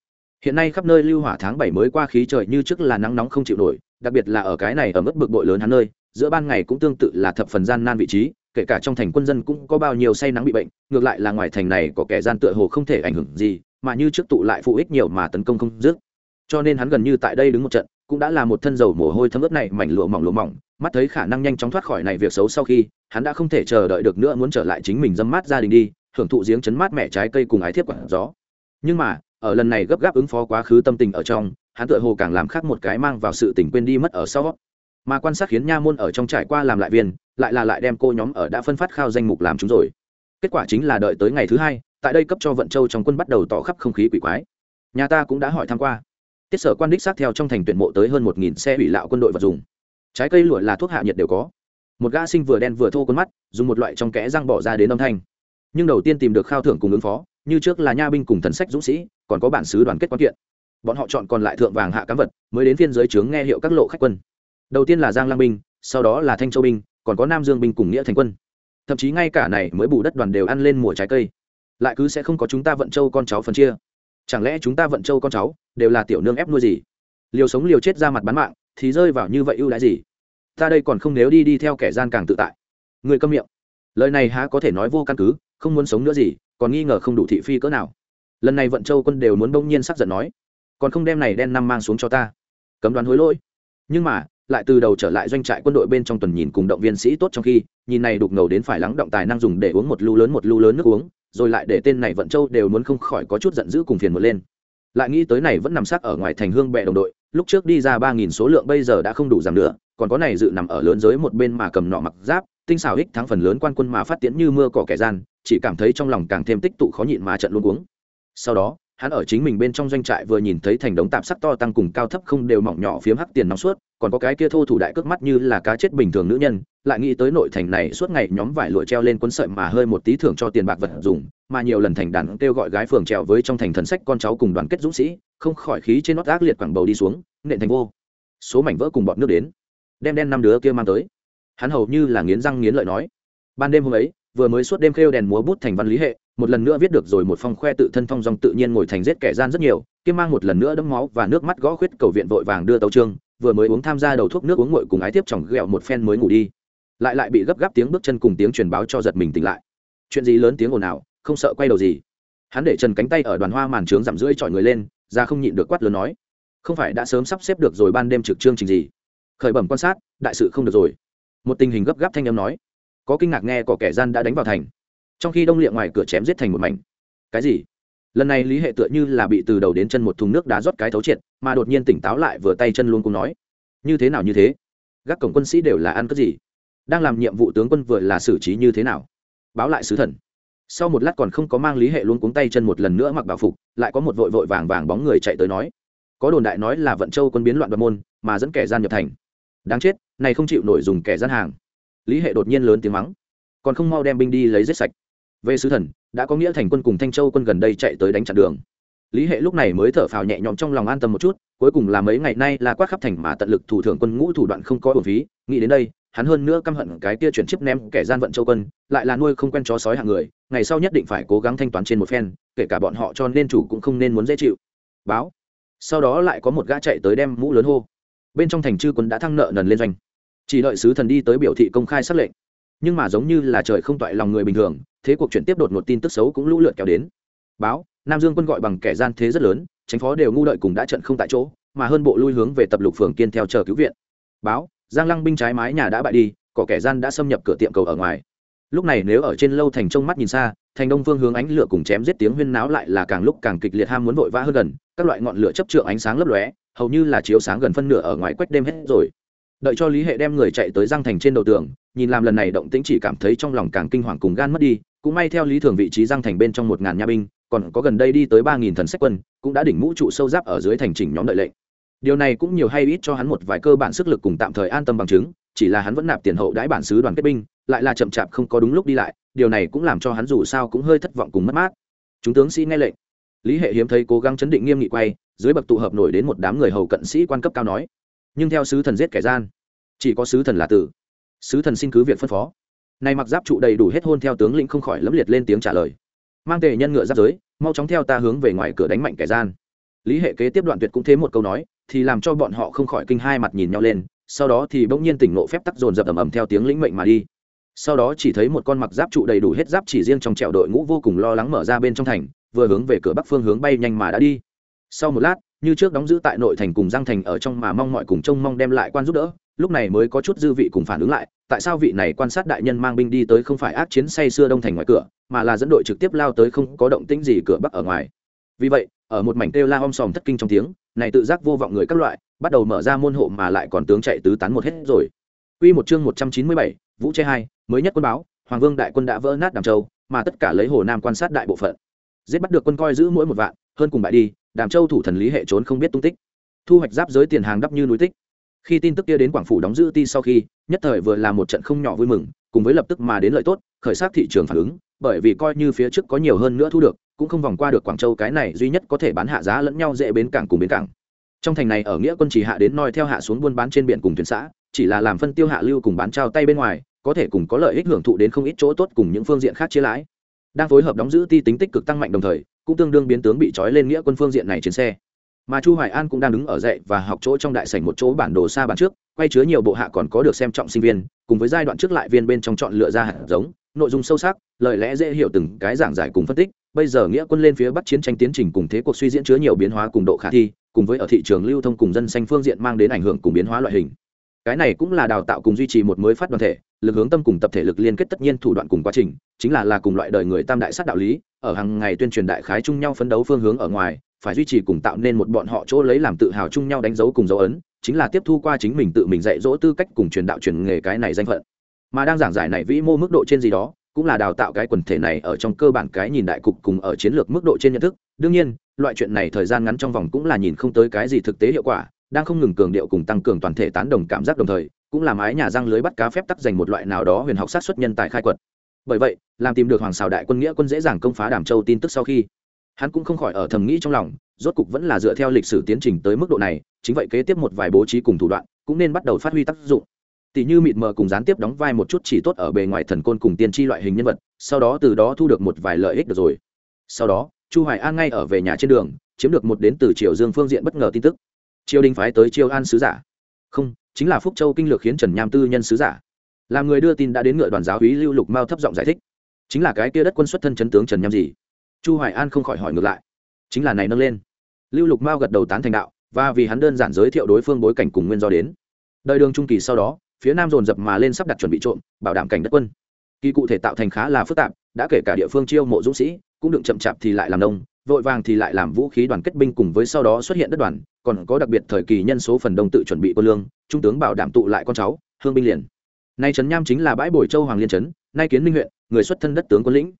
Hiện nay khắp nơi lưu hỏa tháng bảy mới qua khí trời như trước là nắng nóng không chịu nổi, đặc biệt là ở cái này ở mức bực bội lớn hắn nơi, giữa ban ngày cũng tương tự là thập phần gian nan vị trí, kể cả trong thành quân dân cũng có bao nhiêu say nắng bị bệnh, ngược lại là ngoài thành này có kẻ gian tựa hồ không thể ảnh hưởng gì, mà như trước tụ lại phụ ích nhiều mà tấn công không dứt. Cho nên hắn gần như tại đây đứng một trận cũng đã là một thân dầu mồ hôi thấm ướt này, mảnh lụa mỏng lụa mỏng, mắt thấy khả năng nhanh chóng thoát khỏi này việc xấu sau khi, hắn đã không thể chờ đợi được nữa muốn trở lại chính mình dâm mát gia đình đi, hưởng thụ giếng chấn mát mẹ trái cây cùng ái thiếp quả gió. Nhưng mà, ở lần này gấp gáp ứng phó quá khứ tâm tình ở trong, hắn tựa hồ càng làm khác một cái mang vào sự tình quên đi mất ở sau. Mà quan sát khiến nha môn ở trong trải qua làm lại viên, lại là lại đem cô nhóm ở đã phân phát khao danh mục làm chúng rồi. Kết quả chính là đợi tới ngày thứ hai, tại đây cấp cho vận châu trong quân bắt đầu tỏ khắp không khí quỷ quái. Nhà ta cũng đã hỏi tham q u a tiết sở quan đích xác theo trong thành tuyển mộ tới hơn một nghìn xe ủy lạo quân đội vật dùng. Trái cây lụa là thuốc hạ nhiệt đều có. Một gã sinh vừa đen vừa thô con mắt, dùng một loại trong kẽ răng bỏ ra đến âm thanh. Nhưng đầu tiên tìm được khao thưởng cùng ứng phó, như trước là nha binh cùng thần sách dũng sĩ, còn có bản xứ đoàn kết quan kiện. Bọn họ chọn còn lại thượng vàng hạ cám vật, mới đến phiên giới trướng nghe hiệu các lộ khách quân. Đầu tiên là giang lang binh, sau đó là thanh châu binh, còn có nam dương binh cùng nghĩa thành quân. Thậm chí ngay cả này mới bù đất đoàn đều ăn lên mùa trái cây. Lại cứ sẽ không có chúng ta vận châu con cháu phân chia chẳng lẽ chúng ta vận châu con cháu đều là tiểu nương ép nuôi gì? Liều sống liều chết ra mặt bán mạng thì rơi vào như vậy ưu đãi gì? Ta đây còn không nếu đi đi theo kẻ gian càng tự tại. Người câm miệng. Lời này há có thể nói vô căn cứ, không muốn sống nữa gì, còn nghi ngờ không đủ thị phi cỡ nào. Lần này vận châu quân đều muốn bỗng nhiên sắc giận nói, còn không đem này đen năm mang xuống cho ta. Cấm đoán hối lỗi. Nhưng mà, lại từ đầu trở lại doanh trại quân đội bên trong tuần nhìn cùng động viên sĩ tốt trong khi, nhìn này đục ngầu đến phải lắng động tài năng dùng để uống một lu lớn một lu lớn nước uống rồi lại để tên này vận châu đều muốn không khỏi có chút giận dữ cùng phiền một lên. Lại nghĩ tới này vẫn nằm sát ở ngoài thành hương bệ đồng đội, lúc trước đi ra ba nghìn số lượng bây giờ đã không đủ giảm nữa, còn có này dự nằm ở lớn giới một bên mà cầm nọ mặc giáp, tinh xảo ích thắng phần lớn quan quân mà phát tiến như mưa cỏ kẻ gian, chỉ cảm thấy trong lòng càng thêm tích tụ khó nhịn mà trận luôn uống sau đó hắn ở chính mình bên trong doanh trại vừa nhìn thấy thành đống tạp sắc to tăng cùng cao thấp không đều mỏng nhỏ phiếm hắc tiền nóng suốt, còn có cái kia thô thủ đại cước mắt như là cá chết bình thường nữ nhân, lại nghĩ tới nội thành này suốt ngày nhóm vải lụa treo lên quân sợi mà hơi một tí thưởng cho tiền bạc vật dùng, mà nhiều lần thành đàn kêu gọi gái phường trèo với trong thành thần sách con cháu cùng đoàn kết dũng sĩ, không khỏi khí trên nót ác liệt quảng bầu đi xuống, nện thành vô. Số mảnh vỡ cùng bọn nước đến, đem đen năm đứa kia mang tới. Hắn hầu như là nghiến răng nghiến lợi nói, ban đêm hôm ấy, vừa mới suốt đêm khêu đèn múa bút thành văn lý hệ một lần nữa viết được rồi một phong khoe tự thân phong dòng tự nhiên ngồi thành giết kẻ gian rất nhiều kim mang một lần nữa đấm máu và nước mắt gõ khuyết cầu viện vội vàng đưa tàu trương vừa mới uống tham gia đầu thuốc nước uống nguội cùng ái tiếp chồng ghẹo một phen mới ngủ đi. Lại lại bị gấp gáp tiếng bước chân cùng tiếng truyền báo cho giật mình tỉnh lại. Chuyện gì lớn tiếng ồn ào, không sợ quay đầu gì. Hắn để trần cánh tay ở đoàn hoa màn trướng giảm rưỡi chọi người lên, ra không nhịn được quát lớn nói. Không phải đã sớm sắp xếp được rồi ban đêm trực chương trình gì? Khởi bẩm quan sát, đại sự không được rồi. Một tình hình gấp gáp thanh âm nói. Có kinh ngạc nghe có kẻ gian đã đánh vào thành trong khi đông liệm ngoài cửa chém giết thành một mảnh. Cái gì? Lần này lý hệ tựa như là bị từ đầu đến chân một thùng nước đá rót cái thấu triệt, mà đột nhiên tỉnh táo lại vừa tay chân luôn cũng nói, như thế nào như thế? Gác cổng quân sĩ đều là ăn cất gì? Đang làm nhiệm vụ tướng quân vừa là xử trí như thế nào? Báo lại sứ thần. Sau một lát còn không có mang lý hệ luôn cuống tay chân một lần nữa mặc bảo phục, lại có một vội vội vàng vàng bóng người chạy tới nói, có đồn đại nói là vận châu quân biến loạn đoạt môn, mà dẫn kẻ gian nhập thành. Đáng chết, này không chịu nổi dùng kẻ gian hàng. Lý hệ đột nhiên lớn tiếng mắng, còn không mau đem binh đi lấy giết sạch về sứ thần, đã có nghĩa thành quân cùng thanh châu quân gần đây chạy tới đánh chặn đường. Lý hệ lúc này mới thở phào nhẹ nhõm trong lòng an tâm một chút, cuối cùng là mấy ngày nay là quát khắp thành mà tận lực thủ thưởng quân ngũ thủ đoạn không có bổn phí, nghĩ đến đây, hắn hơn nữa căm hận cái kia chuyển chiếc ném kẻ gian vận châu quân, lại là nuôi không quen chó sói hạng người, ngày sau nhất định phải cố gắng thanh toán trên một phen, kể cả bọn họ cho nên chủ cũng không nên muốn dễ chịu. Báo. Sau đó lại có một gã chạy tới đem mũ lớn hô. Bên trong thành chư quân đã thăng nợ nần lên doanh. Chỉ đợi sứ thần đi tới biểu thị công khai xác lệnh. Nhưng mà giống như là trời không toại lòng người bình thường thế cuộc chuyển tiếp đột ngột tin tức xấu cũng lũ lượt kéo đến. Báo, nam dương quân gọi bằng kẻ gian thế rất lớn tránh phó đều ngu đợi cùng đã trận không tại chỗ, mà hơn bộ lui hướng về tập lục phường kiên theo chờ cứu viện. Báo, giang lăng binh trái mái nhà đã bại đi, có kẻ gian đã xâm nhập cửa tiệm cầu ở ngoài. Lúc này nếu ở trên lâu thành trông mắt nhìn xa, thành đông phương hướng ánh lửa cùng chém giết tiếng huyên náo lại là càng lúc càng kịch liệt ham muốn vội vã hơn gần, các loại ngọn lửa chấp trượng ánh sáng lấp lóe, hầu như là chiếu sáng gần phân nửa ở ngoài quách đêm hết rồi. Đợi cho lý hệ đem người chạy tới răng thành trên đầu tường, nhìn làm lần này động tĩnh chỉ cảm thấy trong lòng càng kinh hoàng cùng gan mất đi cũng may theo lý thường vị trí giang thành bên trong một ngàn nha binh, còn có gần đây đi tới ba nghìn thần sách quân, cũng đã đỉnh mũ trụ sâu giáp ở dưới thành chỉnh nhóm đợi lệnh. Điều này cũng nhiều hay ít cho hắn một vài cơ bản sức lực cùng tạm thời an tâm bằng chứng, chỉ là hắn vẫn nạp tiền hậu đãi bản xứ đoàn kết binh, lại là chậm chạp không có đúng lúc đi lại, điều này cũng làm cho hắn dù sao cũng hơi thất vọng cùng mất mát. Chúng tướng sĩ nghe lệnh. Lý hệ hiếm thấy cố gắng chấn định nghiêm nghị quay, dưới bậc tụ hợp nổi đến một đám người hầu cận sĩ quan cấp cao nói. Nhưng theo sứ thần giết kẻ gian, chỉ có sứ thần là tử. Sứ thần xin cứ việc phân phó này mặc giáp trụ đầy đủ hết hôn theo tướng lĩnh không khỏi lấm liệt lên tiếng trả lời. Mang tề nhân ngựa giáp giới, mau chóng theo ta hướng về ngoài cửa đánh mạnh kẻ gian. Lý hệ kế tiếp đoạn tuyệt cũng thế một câu nói, thì làm cho bọn họ không khỏi kinh hai mặt nhìn nhau lên, sau đó thì bỗng nhiên tỉnh nộ phép tắc dồn dập ầm ầm theo tiếng lĩnh mệnh mà đi. Sau đó chỉ thấy một con mặc giáp trụ đầy đủ hết giáp chỉ riêng trong trèo đội ngũ vô cùng lo lắng mở ra bên trong thành, vừa hướng về cửa bắc phương hướng bay nhanh mà đã đi. Sau một lát, như trước đóng giữ tại nội thành cùng giang thành ở trong mà mong mọi cùng trông mong đem lại quan giúp đỡ, lúc này mới có chút dư vị cùng phản ứng lại tại sao vị này quan sát đại nhân mang binh đi tới không phải ác chiến say xưa đông thành ngoài cửa mà là dẫn đội trực tiếp lao tới không có động tĩnh gì cửa bắc ở ngoài vì vậy ở một mảnh kêu la om sòm thất kinh trong tiếng này tự giác vô vọng người các loại bắt đầu mở ra môn hộ mà lại còn tướng chạy tứ tán một hết rồi Quy một chương 197, Vũ Che 2, mới nhất quân báo, Hoàng Vương đại quân đã vỡ nát Đàm Châu, mà tất cả lấy Hồ Nam quan sát đại bộ phận. Giết bắt được quân coi giữ mỗi một vạn, hơn cùng bại đi, Đàm Châu thủ thần lý hệ trốn không biết tung tích. Thu hoạch giáp giới tiền hàng đắp như núi tích. Khi tin tức kia đến Quảng phủ đóng giữ ti sau khi, nhất thời vừa là một trận không nhỏ vui mừng, cùng với lập tức mà đến lợi tốt, khởi sắc thị trường phản ứng, bởi vì coi như phía trước có nhiều hơn nữa thu được, cũng không vòng qua được Quảng Châu cái này duy nhất có thể bán hạ giá lẫn nhau dễ bến cảng cùng bến cảng. Trong thành này ở nghĩa quân chỉ hạ đến noi theo hạ xuống buôn bán trên biển cùng tuyến xã chỉ là làm phân tiêu hạ lưu cùng bán trao tay bên ngoài có thể cùng có lợi ích hưởng thụ đến không ít chỗ tốt cùng những phương diện khác chia lãi. Đang phối hợp đóng giữ ti tính tích cực tăng mạnh đồng thời cũng tương đương biến tướng bị trói lên nghĩa quân phương diện này trên xe mà chu hoài an cũng đang đứng ở dậy và học chỗ trong đại sảnh một chỗ bản đồ xa bản trước, quay chứa nhiều bộ hạ còn có được xem trọng sinh viên, cùng với giai đoạn trước lại viên bên trong chọn lựa ra hạt giống, nội dung sâu sắc, lời lẽ dễ hiểu từng cái giảng giải cùng phân tích, bây giờ nghĩa quân lên phía bắc chiến tranh tiến trình cùng thế cuộc suy diễn chứa nhiều biến hóa cùng độ khả thi, cùng với ở thị trường lưu thông cùng dân xanh phương diện mang đến ảnh hưởng cùng biến hóa loại hình. Cái này cũng là đào tạo cùng duy trì một mới phát đoàn thể, lực hướng tâm cùng tập thể lực liên kết tất nhiên thủ đoạn cùng quá trình, chính là là cùng loại đời người tam đại sát đạo lý, ở hàng ngày tuyên truyền đại khái chung nhau phấn đấu phương hướng ở ngoài phải duy trì cùng tạo nên một bọn họ chỗ lấy làm tự hào chung nhau đánh dấu cùng dấu ấn, chính là tiếp thu qua chính mình tự mình dạy dỗ tư cách cùng truyền đạo truyền nghề cái này danh phận. Mà đang giảng giải này vĩ mô mức độ trên gì đó, cũng là đào tạo cái quần thể này ở trong cơ bản cái nhìn đại cục cùng ở chiến lược mức độ trên nhận thức. Đương nhiên, loại chuyện này thời gian ngắn trong vòng cũng là nhìn không tới cái gì thực tế hiệu quả, đang không ngừng cường điệu cùng tăng cường toàn thể tán đồng cảm giác đồng thời, cũng làm ái nhà răng lưới bắt cá phép tắc dành một loại nào đó huyền học sát xuất nhân tài khai quật. Bởi vậy, làm tìm được hoàng xào đại quân nghĩa quân dễ dàng công phá đàm châu tin tức sau khi hắn cũng không khỏi ở thầm nghĩ trong lòng, rốt cục vẫn là dựa theo lịch sử tiến trình tới mức độ này, chính vậy kế tiếp một vài bố trí cùng thủ đoạn cũng nên bắt đầu phát huy tác dụng. Tỷ như mịt mờ cùng gián tiếp đóng vai một chút chỉ tốt ở bề ngoài thần côn cùng tiên tri loại hình nhân vật, sau đó từ đó thu được một vài lợi ích được rồi. Sau đó, chu hoài an ngay ở về nhà trên đường, chiếm được một đến từ triều dương phương diện bất ngờ tin tức. Triều đình phái tới triều an sứ giả. Không, chính là phúc châu kinh lược khiến trần nham tư nhân sứ giả. Làm người đưa tin đã đến ngựa đoàn giáo úy lưu lục mao thấp giọng giải thích. Chính là cái kia đất quân xuất thân chấn tướng trần nham gì? Chu hoài an không khỏi hỏi ngược lại. Chính là này nâng lên. Lưu lục mao gật đầu tán thành đạo, và vì hắn đơn giản giới thiệu đối phương bối cảnh cùng nguyên do đến. Đời đường trung kỳ sau đó, phía nam dồn dập mà lên sắp đặt chuẩn bị trộm, bảo đảm cảnh đất quân. Kỳ cụ thể tạo thành khá là phức tạp, đã kể cả địa phương chiêu mộ dũng sĩ, cũng đựng chậm chạp thì lại làm nông, vội vàng thì lại làm vũ khí đoàn kết binh cùng với sau đó xuất hiện đất đoàn, còn có đặc biệt thời kỳ nhân số phần đông tự chuẩn bị quân lương, trung tướng bảo đảm tụ lại con cháu, hương binh liền. Nay trấn nham chính là bãi bồi châu hoàng liên trấn, nay kiến minh huyện, người xuất thân đất tướng quân lĩnh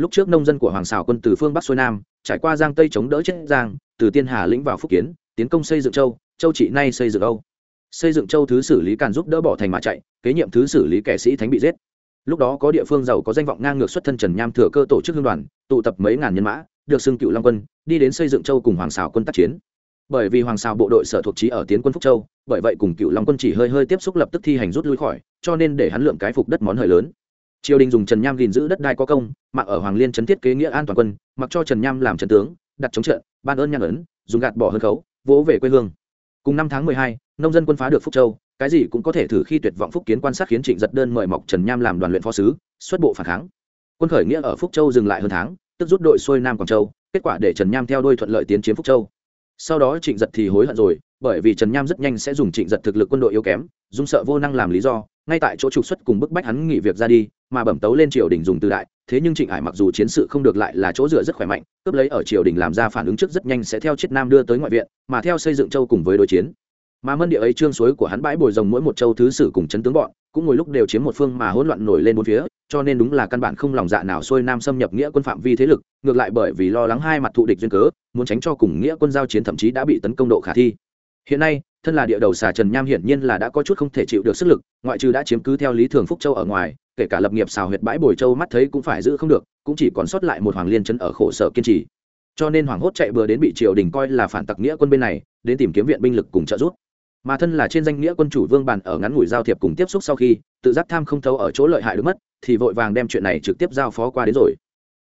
lúc trước nông dân của hoàng xảo quân từ phương bắc xuôi nam, trải qua giang tây chống đỡ chết giang, từ tiên hà lĩnh vào phúc kiến, tiến công xây dựng châu châu trị nay xây dựng âu. Xây dựng châu thứ xử lý càn giúp đỡ bỏ thành mà chạy, kế nhiệm thứ xử lý kẻ sĩ thánh bị giết. Lúc đó có địa phương giàu có danh vọng ngang ngược xuất thân trần nham thừa cơ tổ chức hương đoàn, tụ tập mấy ngàn nhân mã, được xưng cựu long quân, đi đến xây dựng châu cùng hoàng xào quân tác chiến. Bởi vì hoàng xào bộ đội sở thuộc trí ở tiến quân phúc châu, bởi vậy cùng cựu long quân chỉ hơi hơi tiếp xúc lập tức thi hành rút lui khỏi, cho nên để hắn lượm cái phục đất món hời lớn triều đình dùng trần nham gìn giữ đất đai có công mạng ở hoàng liên trấn thiết kế nghĩa an toàn quân mặc cho trần nham làm trần tướng đặt chống trận ban ơn nhang ấn dùng gạt bỏ hơn khấu vỗ về quê hương cùng năm tháng mười hai nông dân quân phá được phúc châu cái gì cũng có thể thử khi tuyệt vọng phúc kiến quan sát khiến trịnh giật đơn mời mọc trần nham làm đoàn luyện phó sứ xuất bộ phản kháng quân khởi nghĩa ở phúc châu dừng lại hơn tháng tức rút đội xuôi nam quảng châu kết quả để trần nham theo đuôi thuận lợi tiến chiếm phúc châu sau đó trịnh giật thì hối hận rồi bởi vì trần nham rất nhanh sẽ dùng trịnh giật thực lực quân đội yếu kém, dung sợ vô năng làm lý do, ngay tại chỗ trục xuất cùng bức bách hắn nghỉ việc ra đi, mà bẩm tấu lên triều đình dùng từ đại, thế nhưng trịnh hải mặc dù chiến sự không được lại là chỗ dựa rất khỏe mạnh, cướp lấy ở triều đình làm ra phản ứng trước rất nhanh sẽ theo chiết nam đưa tới ngoại viện, mà theo xây dựng châu cùng với đối chiến. Mà mân địa ấy trương suối của hắn bãi bồi rồng mỗi một châu thứ sử cùng chấn tướng bọn, cũng ngồi lúc đều chiếm một phương mà hỗn loạn nổi lên bốn phía, cho nên đúng là căn bản không lòng dạ nào xuôi nam xâm nhập nghĩa quân phạm vi thế lực, ngược lại bởi vì lo lắng hai mặt thụ địch duyên cớ, muốn tránh cho cùng nghĩa quân giao chiến thậm chí đã bị tấn công độ khả thi hiện nay, thân là địa đầu xà trần nham hiển nhiên là đã có chút không thể chịu được sức lực, ngoại trừ đã chiếm cứ theo lý thường phúc châu ở ngoài, kể cả lập nghiệp xào huyệt bãi bồi châu mắt thấy cũng phải giữ không được, cũng chỉ còn sót lại một hoàng liên chân ở khổ sở kiên trì. Cho nên hoàng hốt chạy bừa đến bị triều đình coi là phản tặc nghĩa quân bên này, đến tìm kiếm viện binh lực cùng trợ giúp. Mà thân là trên danh nghĩa quân chủ vương bàn ở ngắn ngủi giao thiệp cùng tiếp xúc sau khi, tự giác tham không thấu ở chỗ lợi hại được mất, thì vội vàng đem chuyện này trực tiếp giao phó qua đến rồi.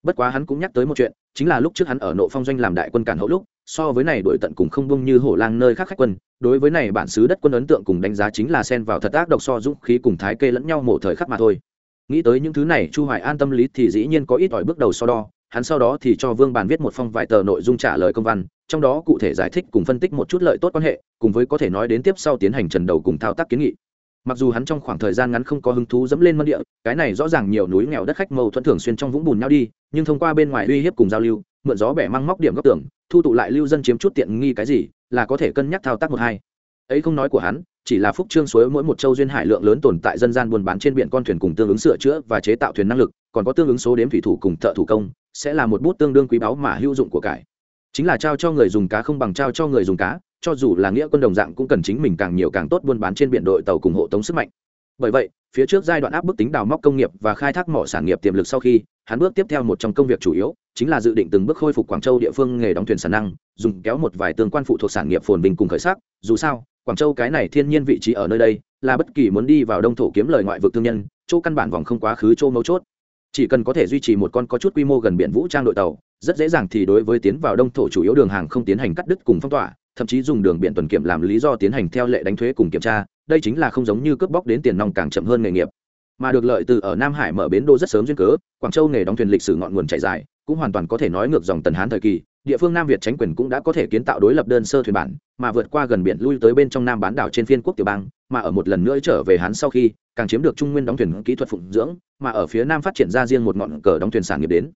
Bất quá hắn cũng nhắc tới một chuyện, chính là lúc trước hắn ở nộ phong doanh làm đại quân cản hậu lúc so với này đổi tận cùng không bông như hổ lang nơi khác khách quân, đối với này bản xứ đất quân ấn tượng cùng đánh giá chính là xen vào thật ác độc so dũng khí cùng thái kê lẫn nhau một thời khắc mà thôi. Nghĩ tới những thứ này, chu hoài an tâm lý thì dĩ nhiên có ít ỏi bước đầu so đo, hắn sau đó thì cho vương bàn viết một phong vài tờ nội dung trả lời công văn, trong đó cụ thể giải thích cùng phân tích một chút lợi tốt quan hệ, cùng với có thể nói đến tiếp sau tiến hành trần đầu cùng thao tác kiến nghị. Mặc dù hắn trong khoảng thời gian ngắn không có hứng thú dẫm lên mân địa, cái này rõ ràng nhiều núi nghèo đất khách mâu thuẫn thường xuyên trong vũng bùn nhau đi nhưng thông qua bên ngoài uy hiếp cùng giao lưu, mượn gió bẻ măng móc điểm góc tưởng thu tụ lại lưu dân chiếm chút tiện nghi cái gì, là có thể cân nhắc thao tác một hai. Ấy không nói của hắn, chỉ là phúc trương suối mỗi một châu duyên hải lượng lớn tồn tại dân gian buôn bán trên biển con thuyền cùng tương ứng sửa chữa và chế tạo thuyền năng lực, còn có tương ứng số đếm thủy thủ cùng thợ thủ công, sẽ là một bút tương đương quý báu mà hữu dụng của cải. Chính là trao cho người dùng cá không bằng trao cho người dùng cá, cho dù là nghĩa quân đồng dạng cũng cần chính mình càng nhiều càng tốt buôn bán trên biển đội tàu cùng hộ tống sức mạnh. Bởi vậy phía trước giai đoạn áp bức tính đào móc công nghiệp và khai thác mỏ sản nghiệp tiềm lực sau khi, hắn bước tiếp theo một trong công việc chủ yếu, chính là dự định từng bước khôi phục quảng châu địa phương nghề đóng thuyền sản năng, dùng kéo một vài tương quan phụ thuộc sản nghiệp phồn bình cùng khởi sắc. Dù sao, quảng châu cái này thiên nhiên vị trí ở nơi đây, là bất kỳ muốn đi vào đông thổ kiếm lời ngoại vực thương nhân, chỗ căn bản vòng không quá khứ chỗ mấu chốt. Chỉ cần có thể duy trì một con có chút quy mô gần biển vũ trang đội tàu, rất dễ dàng thì đối với tiến vào đông thổ chủ yếu đường hàng không tiến hành cắt đứt cùng phong tỏa, thậm chí dùng đường biển tuần kiểm làm lý do tiến hành theo lệ đánh thuế cùng kiểm tra đây chính là không giống như cướp bóc đến tiền nòng càng chậm hơn nghề nghiệp. Mà được lợi từ ở nam hải mở bến đô rất sớm duyên cớ, quảng châu nghề đóng thuyền lịch sử ngọn nguồn chạy dài, cũng hoàn toàn có thể nói ngược dòng tần hán thời kỳ, địa phương nam việt tránh quyền cũng đã có thể kiến tạo đối lập đơn sơ thuyền bản, mà vượt qua gần biển lui tới bên trong nam bán đảo trên phiên quốc tiểu bang, mà ở một lần nữa trở về hán sau khi, càng chiếm được trung nguyên đóng thuyền kỹ thuật phụng dưỡng, mà ở phía nam phát triển ra riêng một ngọn cờ đóng thuyền sản nghiệp đến.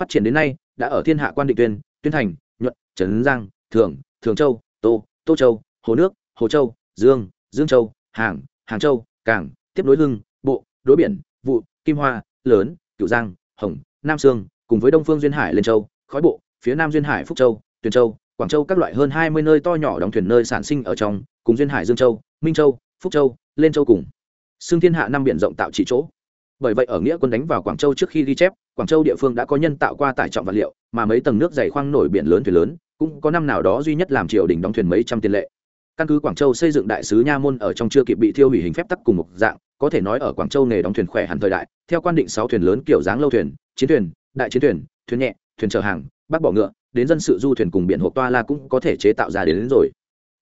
Phát triển đến nay, đã ở thiên hạ quan định tuyên tuyên thành, nhuận, trấn giang, thường thường châu, tô tô châu, hồ nước, hồ châu, dương dương châu, hàng hàng châu, cảng, tiếp nối hưng, bộ, đối biển, vụ, kim hoa, lớn, cửu giang, hồng, nam sương, cùng với đông phương duyên hải lên châu, khói bộ, phía nam duyên hải phúc châu, tuyền châu, quảng châu các loại hơn hai mươi nơi to nhỏ đóng thuyền nơi sản sinh ở trong, cùng duyên hải dương châu, minh châu, phúc châu lên châu cùng. Xương thiên hạ năm biển rộng tạo chỉ chỗ. Bởi vậy ở nghĩa quân đánh vào quảng châu trước khi ghi chép, quảng châu địa phương đã có nhân tạo qua tải trọng vật liệu, mà mấy tầng nước dày khoang nổi biển lớn thuyền lớn, cũng có năm nào đó duy nhất làm triều đình đóng thuyền mấy trăm tiền lệ căn cứ quảng châu xây dựng đại sứ nha môn ở trong chưa kịp bị thiêu hủy hình phép tắc cùng một dạng có thể nói ở quảng châu nghề đóng thuyền khỏe hẳn thời đại theo quan định sáu thuyền lớn kiểu dáng lâu thuyền chiến thuyền đại chiến thuyền thuyền nhẹ thuyền chở hàng bác bỏ ngựa đến dân sự du thuyền cùng biển hộp toa la cũng có thể chế tạo ra đến, đến rồi.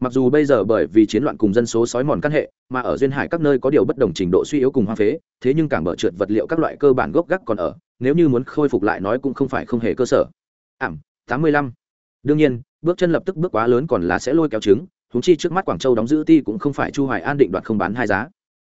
Mặc dù bây giờ bởi vì chiến loạn cùng dân số sói mòn căn hệ mà ở duyên hải các nơi có điều bất đồng trình độ suy yếu cùng hoa phế thế nhưng càng bở trượt vật liệu các loại cơ bản gốc gác còn ở nếu như muốn khôi phục lại nói cũng không phải không hề cơ sở. Ảm tám mươi lăm. Đương nhiên bước chân lập tức bước quá lớn còn là sẽ lôi kéo trứng húng chi trước mắt quảng châu đóng giữ ti cũng không phải chu hoài an định đoạt không bán hai giá.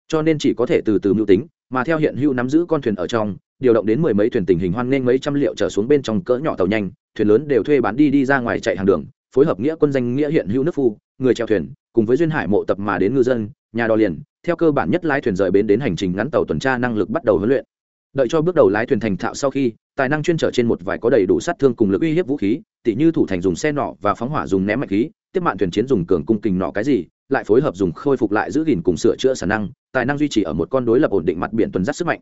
Cho nên chỉ có thể từ từ mưu tính, mà theo hiện hữu nắm giữ con thuyền ở trong, điều động đến mười mấy thuyền tình hình hoan nghênh mấy trăm liệu trở xuống bên trong cỡ nhỏ tàu nhanh, thuyền lớn đều thuê bán đi đi ra ngoài chạy hàng đường, phối hợp nghĩa quân danh nghĩa hiện hữu nước phu, người chèo thuyền, cùng với duyên hải mộ tập mà đến ngư dân, nhà đò liền, theo cơ bản nhất lái thuyền rời bến đến hành trình ngắn tàu tuần tra năng lực bắt đầu huấn luyện. Đợi cho bước đầu lái thuyền thành thạo sau khi, tài năng chuyên trở trên một vài có đầy đủ sát thương cùng lực uy hiếp vũ khí, tỉ như thủ thành dùng xe nỏ và phóng hỏa dùng ném mạnh khí tiếp mạn thuyền chiến dùng cường cung kình nọ cái gì, lại phối hợp dùng khôi phục lại giữ gìn cùng sửa chữa sản năng, tài năng duy trì ở một con đối lập ổn định mặt biển tuần giác sức mạnh.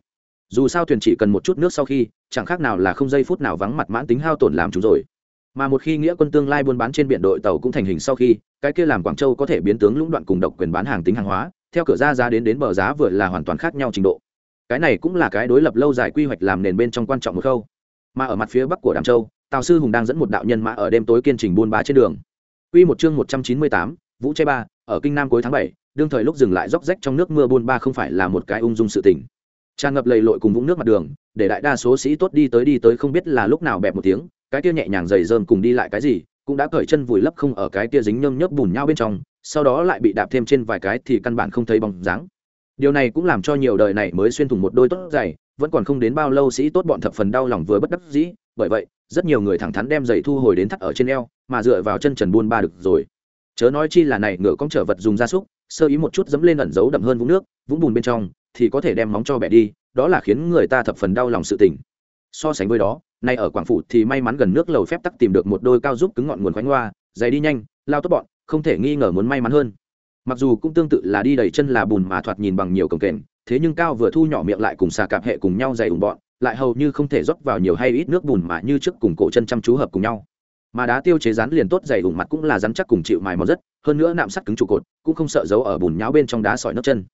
Dù sao thuyền chỉ cần một chút nước sau khi, chẳng khác nào là không giây phút nào vắng mặt mãn tính hao tổn làm chúng rồi. Mà một khi nghĩa quân tương lai buôn bán trên biển đội tàu cũng thành hình sau khi, cái kia làm quảng châu có thể biến tướng lũng đoạn cùng độc quyền bán hàng tính hàng hóa, theo cửa ra giá đến đến bờ giá vừa là hoàn toàn khác nhau trình độ. Cái này cũng là cái đối lập lâu dài quy hoạch làm nền bên trong quan trọng một khâu. Mà ở mặt phía bắc của đàm châu, tào sư hùng đang dẫn một đạo nhân mã ở đêm tối kiên trình buôn bán trên đường. Quy một chương một trăm chín mươi tám, Vũ Chay Ba, ở kinh Nam cuối tháng bảy, đương thời lúc dừng lại róc rách trong nước mưa buôn ba không phải là một cái ung dung sự tình. Tràn ngập lầy lội cùng vũng nước mặt đường, để đại đa số sĩ tốt đi tới đi tới không biết là lúc nào bẹp một tiếng, cái kia nhẹ nhàng giày rơm cùng đi lại cái gì, cũng đã cởi chân vùi lấp không ở cái kia dính nhâm nhớp bùn nhau bên trong, sau đó lại bị đạp thêm trên vài cái thì căn bản không thấy bóng dáng điều này cũng làm cho nhiều đời này mới xuyên thủng một đôi tốt giày vẫn còn không đến bao lâu sĩ tốt bọn thập phần đau lòng vừa bất đắc dĩ bởi vậy, rất nhiều người thẳng thắn đem giày thu hồi đến thắt ở trên eo, mà dựa vào chân trần buôn ba được rồi. Chớ nói chi là này ngựa con trở vật dùng gia súc, sơ ý một chút dẫm lên ẩn giấu đậm hơn vũng nước, vũng bùn bên trong, thì có thể đem móng cho bẻ đi, đó là khiến người ta thập phần đau lòng sự tình. So sánh với đó, nay ở quảng phủ thì may mắn gần nước lầu phép tắc tìm được một đôi cao giúp cứng ngọn nguồn khoánh hoa, giày đi nhanh, lao tốt bọn, không thể nghi ngờ muốn may mắn hơn. Mặc dù cũng tương tự là đi đầy chân là bùn mà thoạt nhìn bằng nhiều cồng kềnh, thế nhưng cao vừa thu nhỏ miệng lại cùng xà cạp hệ cùng nhau dày ủng bọn lại hầu như không thể rót vào nhiều hay ít nước bùn mà như trước cùng cổ chân chăm chú hợp cùng nhau. Mà đá tiêu chế rán liền tốt dày ủng mặt cũng là rắn chắc cùng chịu mài mòn rất, hơn nữa nạm sắt cứng trụ cột, cũng không sợ giấu ở bùn nháo bên trong đá sỏi nước chân.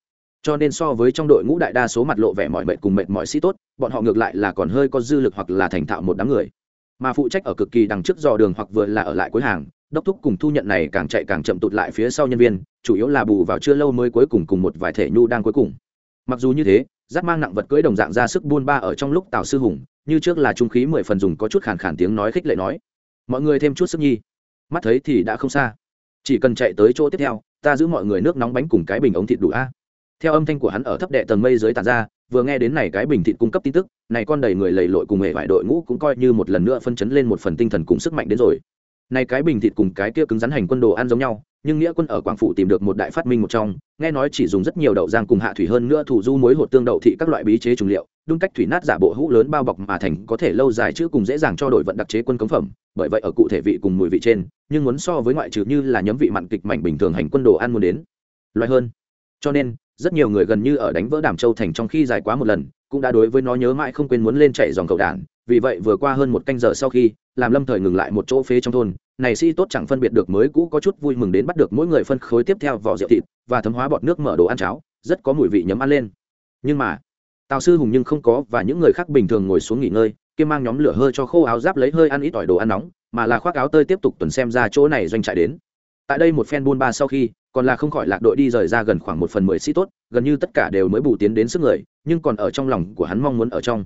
Cho nên so với trong đội ngũ đại đa số mặt lộ vẻ mọi mệt cùng mệt mọi sĩ tốt, bọn họ ngược lại là còn hơi có dư lực hoặc là thành thạo một đám người. Mà phụ trách ở cực kỳ đằng trước dò đường hoặc vừa là ở lại cuối hàng, đốc thúc cùng thu nhận này càng chạy càng chậm tụt lại phía sau nhân viên, chủ yếu là bù vào chưa lâu mới cuối cùng cùng một vài thể nhu đang cuối cùng. Mặc dù như thế giáp mang nặng vật cưỡi đồng dạng ra sức buôn ba ở trong lúc tào sư hùng, như trước là trung khí mười phần dùng có chút khàn khàn tiếng nói khích lệ nói. Mọi người thêm chút sức nhi. Mắt thấy thì đã không xa. Chỉ cần chạy tới chỗ tiếp theo, ta giữ mọi người nước nóng bánh cùng cái bình ống thịt đủ a. Theo âm thanh của hắn ở thấp đệ tầng mây dưới tàn ra, vừa nghe đến này cái bình thịt cung cấp tin tức, này con đầy người lầy lội cùng hệ vải đội ngũ cũng coi như một lần nữa phân chấn lên một phần tinh thần cùng sức mạnh đến rồi này cái bình thịt cùng cái kia cứng rắn hành quân đồ ăn giống nhau, nhưng nghĩa quân ở quảng phủ tìm được một đại phát minh một trong, nghe nói chỉ dùng rất nhiều đậu giang cùng hạ thủy hơn nữa thủ du muối hột tương đậu thị các loại bí chế trùng liệu, đun cách thủy nát giả bộ hũ lớn bao bọc mà thành có thể lâu dài chứ cùng dễ dàng cho đổi vận đặc chế quân cống phẩm, bởi vậy ở cụ thể vị cùng mùi vị trên, nhưng muốn so với ngoại trừ như là nhấm vị mặn kịch mảnh bình thường hành quân đồ ăn muốn đến loại hơn. Cho nên, rất nhiều người gần như ở đánh vỡ đàm châu thành trong khi dài quá một lần, cũng đã đối với nó nhớ mãi không quên muốn lên chạy dòng cầu đàn vì vậy vừa qua hơn một canh giờ sau khi làm lâm thời ngừng lại một chỗ phế trong thôn này sĩ tốt chẳng phân biệt được mới cũ có chút vui mừng đến bắt được mỗi người phân khối tiếp theo vỏ rượu thịt và thấm hóa bọt nước mở đồ ăn cháo, rất có mùi vị nhấm ăn lên. Nhưng mà, tào sư hùng nhưng không có và những người khác bình thường ngồi xuống nghỉ ngơi kiêm mang nhóm lửa hơi cho khô áo giáp lấy hơi ăn ít ỏi đồ ăn nóng, mà là khoác áo tơi tiếp tục tuần xem ra chỗ này doanh trại đến. Tại đây một phen buôn ba sau khi, còn là không khỏi lạc đội đi rời ra gần khoảng một phần mười sĩ tốt, gần như tất cả đều mới bù tiến đến sức người, nhưng còn ở trong lòng của hắn mong muốn ở trong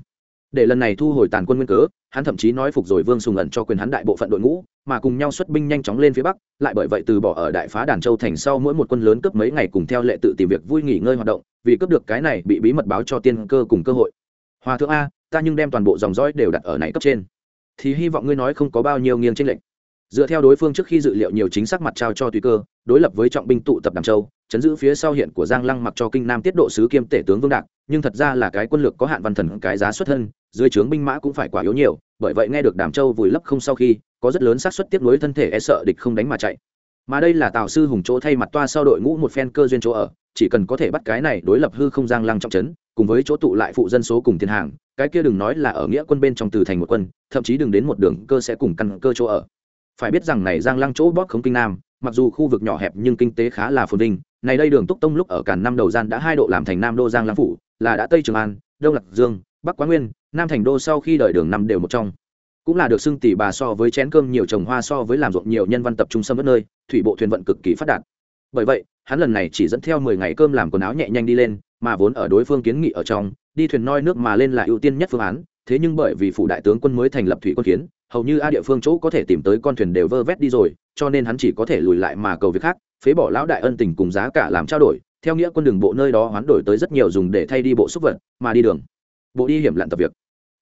để lần này thu hồi tàn quân nguyên cớ, hắn thậm chí nói phục rồi vương sùng ẩn cho quyền hắn đại bộ phận đội ngũ, mà cùng nhau xuất binh nhanh chóng lên phía bắc, lại bởi vậy từ bỏ ở đại phá đàn châu thành sau mỗi một quân lớn cướp mấy ngày cùng theo lệ tự tìm việc vui nghỉ ngơi hoạt động, vì cướp được cái này bị bí mật báo cho tiên cơ cùng cơ hội. Hòa thượng a, ta nhưng đem toàn bộ dòng dõi đều đặt ở này cấp trên. Thì hy vọng ngươi nói không có bao nhiêu nghiêng tranh lệch. Dựa theo đối phương trước khi dự liệu nhiều chính xác mặt trao cho tùy cơ, đối lập với trọng binh tụ tập đàm châu, chấn giữ phía sau hiện của giang lăng mặc cho kinh nam tiết độ sứ kiêm tể tướng vương đạc nhưng thật ra là cái quân lược có hạn văn thần cái giá xuất thân, dưới trướng binh mã cũng phải quả yếu nhiều, bởi vậy nghe được đàm châu vùi lấp không sau khi, có rất lớn xác suất tiếp nối thân thể e sợ địch không đánh mà chạy. Mà đây là tào sư hùng chỗ thay mặt toa sau đội ngũ một phen cơ duyên chỗ ở, chỉ cần có thể bắt cái này đối lập hư không giang lăng trọng trấn, cùng với chỗ tụ lại phụ dân số cùng tiền hàng, cái kia đừng nói là ở nghĩa quân bên trong từ thành một quân, thậm chí đừng đến một đường cơ sẽ cùng căn cơ chỗ ở. Phải biết rằng này giang lăng chỗ bóp không kinh nam, mặc dù khu vực nhỏ hẹp nhưng kinh tế khá là phồn vinh, này đây đường túc tông lúc ở cả năm đầu gian đã hai độ làm thành nam đô giang lăng phủ là đã tây trường an, đông lạc dương, bắc quá nguyên, nam thành đô sau khi đợi đường năm đều một trong. Cũng là được xưng tỷ bà so với chén cơm nhiều trồng hoa so với làm ruộng nhiều nhân văn tập trung xâm đất nơi, thủy bộ thuyền vận cực kỳ phát đạt. Bởi vậy, hắn lần này chỉ dẫn theo mười ngày cơm làm quần áo nhẹ nhanh đi lên, mà vốn ở đối phương kiến nghị ở trong, đi thuyền noi nước mà lên là ưu tiên nhất phương án. Thế nhưng bởi vì phủ đại tướng quân mới thành lập thủy quân kiến, hầu như a địa phương chỗ có thể tìm tới con thuyền đều vơ vét đi rồi, cho nên hắn chỉ có thể lùi lại mà cầu việc khác, phế bỏ lão đại ân tình cùng giá cả làm trao đổi theo nghĩa quân đường bộ nơi đó hoán đổi tới rất nhiều dùng để thay đi bộ xúc vật, mà đi đường. Bộ đi hiểm lặn tập việc.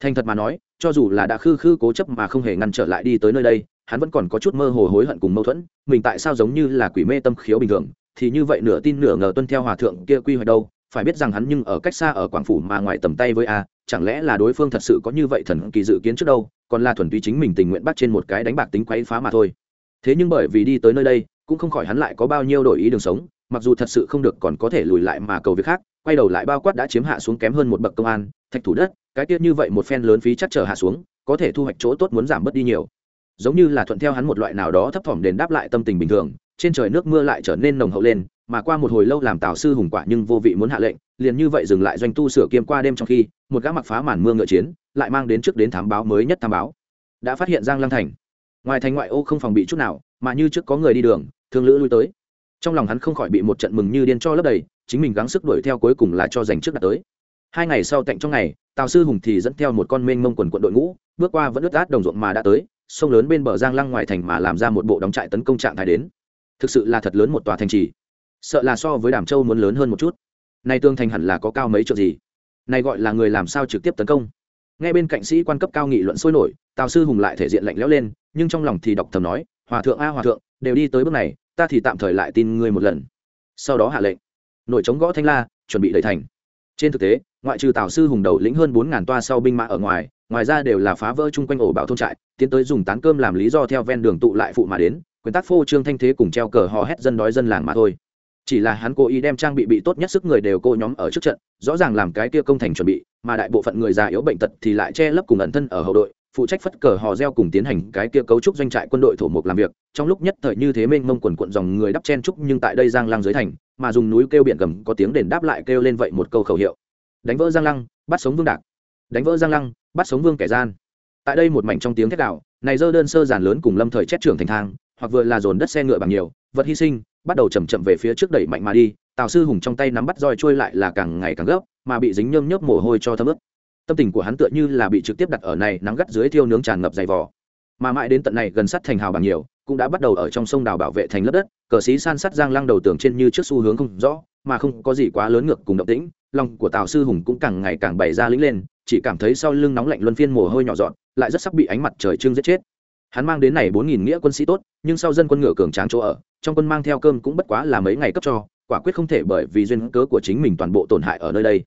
Thành thật mà nói, cho dù là đã khư khư cố chấp mà không hề ngăn trở lại đi tới nơi đây, hắn vẫn còn có chút mơ hồ hối hận cùng mâu thuẫn, mình tại sao giống như là quỷ mê tâm khiếu bình thường, thì như vậy nửa tin nửa ngờ tuân theo hòa thượng kia quy hoạch đâu, phải biết rằng hắn nhưng ở cách xa ở quảng phủ mà ngoài tầm tay với a, chẳng lẽ là đối phương thật sự có như vậy thần kỳ dự kiến trước đâu, còn là thuần túy chính mình tình nguyện bắt trên một cái đánh bạc tính quấy phá mà thôi. Thế nhưng bởi vì đi tới nơi đây, cũng không khỏi hắn lại có bao nhiêu đổi ý đường sống mặc dù thật sự không được còn có thể lùi lại mà cầu việc khác, quay đầu lại bao quát đã chiếm hạ xuống kém hơn một bậc công an, thạch thủ đất, cái tiết như vậy một phen lớn phí chắc trở hạ xuống, có thể thu hoạch chỗ tốt muốn giảm bớt đi nhiều. Giống như là thuận theo hắn một loại nào đó thấp thỏm đền đáp lại tâm tình bình thường, trên trời nước mưa lại trở nên nồng hậu lên, mà qua một hồi lâu làm tào sư hùng quả nhưng vô vị muốn hạ lệnh, liền như vậy dừng lại doanh tu sửa kiêm qua đêm trong khi, một gã mặc phá màn mưa ngựa chiến, lại mang đến trước đến thám báo mới nhất thám báo. Đã phát hiện giang lăng thành. Ngoài thành ngoại ô không phòng bị chút nào, mà như trước có người đi đường, thương lữ lui tới trong lòng hắn không khỏi bị một trận mừng như điên cho lấp đầy, chính mình gắng sức đuổi theo cuối cùng là cho giành trước đạt tới. Hai ngày sau tạnh trong ngày, tào sư hùng thì dẫn theo một con mênh mông quần quận đội ngũ, bước qua vẫn ướt át đồng ruộng mà đã tới, sông lớn bên bờ giang lăng ngoài thành mà làm ra một bộ đóng trại tấn công trạng thái đến. Thực sự là thật lớn một tòa thành trì. Sợ là so với đàm châu muốn lớn hơn một chút. Nay tương thành hẳn là có cao mấy chỗ gì? Này gọi là người làm sao trực tiếp tấn công. Ngay bên cạnh sĩ quan cấp cao nghị luận sôi nổi, tào sư hùng lại thể diện lạnh lẽo lên, nhưng trong lòng thì đọc thầm nói hòa thượng a, hòa thượng, đều đi tới bước này, ta thì tạm thời lại tin ngươi một lần. Sau đó hạ lệnh. Nội chống gõ thanh la, chuẩn bị đẩy thành. Trên thực tế, ngoại trừ tào sư hùng đầu lĩnh hơn bốn ngàn toa sau binh mã ở ngoài ngoài ra đều là phá vỡ chung quanh ổ bạo thôn trại, tiến tới dùng tán cơm làm lý do theo ven đường tụ lại phụ mà đến, quyền tác phô trương thanh thế cùng treo cờ hò hét dân đói dân làng mà thôi. Chỉ là hắn cố ý đem trang bị bị tốt nhất sức người đều cô nhóm ở trước trận, rõ ràng làm cái kia công thành chuẩn bị, mà đại bộ phận người già yếu bệnh tật thì lại che lấp cùng ẩn thân ở hậu đội phụ trách phất cờ hò reo cùng tiến hành cái kia cấu trúc doanh trại quân đội thổ mục làm việc, trong lúc nhất thời như thế mênh mông quần quận dòng người đắp chen trúc nhưng tại đây giang lăng dưới thành, mà dùng núi kêu biển gầm có tiếng đền đáp lại kêu lên vậy một câu khẩu hiệu. Đánh vỡ giang lăng, bắt sống vương đạc. Đánh vỡ giang lăng, bắt sống vương kẻ gian. Tại đây một mảnh trong tiếng thét đạo này dơ đơn sơ giản lớn cùng lâm thời chết trưởng thành thang, hoặc vừa là dồn đất xe ngựa bằng nhiều, vật hy sinh, bắt đầu chầm chậm về phía trước đẩy mạnh mà đi, tào sư hùng trong tay nắm bắt roi trôi lại là càng ngày càng gấp, mà bị dính nhơm nhớp mồ hôi cho thấm ướt tâm tình của hắn tựa như là bị trực tiếp đặt ở này nắng gắt dưới thiêu nướng tràn ngập dày vỏ mà mãi đến tận này gần sắt thành hào bằng nhiều, cũng đã bắt đầu ở trong sông đào bảo vệ thành lớp đất, cờ xí san sắt giang lăng đầu tường trên như trước xu hướng không rõ, mà không có gì quá lớn ngược cùng động tĩnh, lòng của tào sư hùng cũng càng ngày càng bày ra lĩnh lên, chỉ cảm thấy sau lưng nóng lạnh luân phiên mồ hôi nhỏ dọn, lại rất sắc bị ánh mặt trời trưng giết chết. Hắn mang đến này bốn nghìn nghĩa quân sĩ tốt, nhưng sau dân quân ngựa cường tráng chỗ ở, trong quân mang theo cơm cũng bất quá là mấy ngày cấp cho, quả quyết không thể bởi vì duyên cớ của chính mình toàn bộ tổn hại ở nơi đây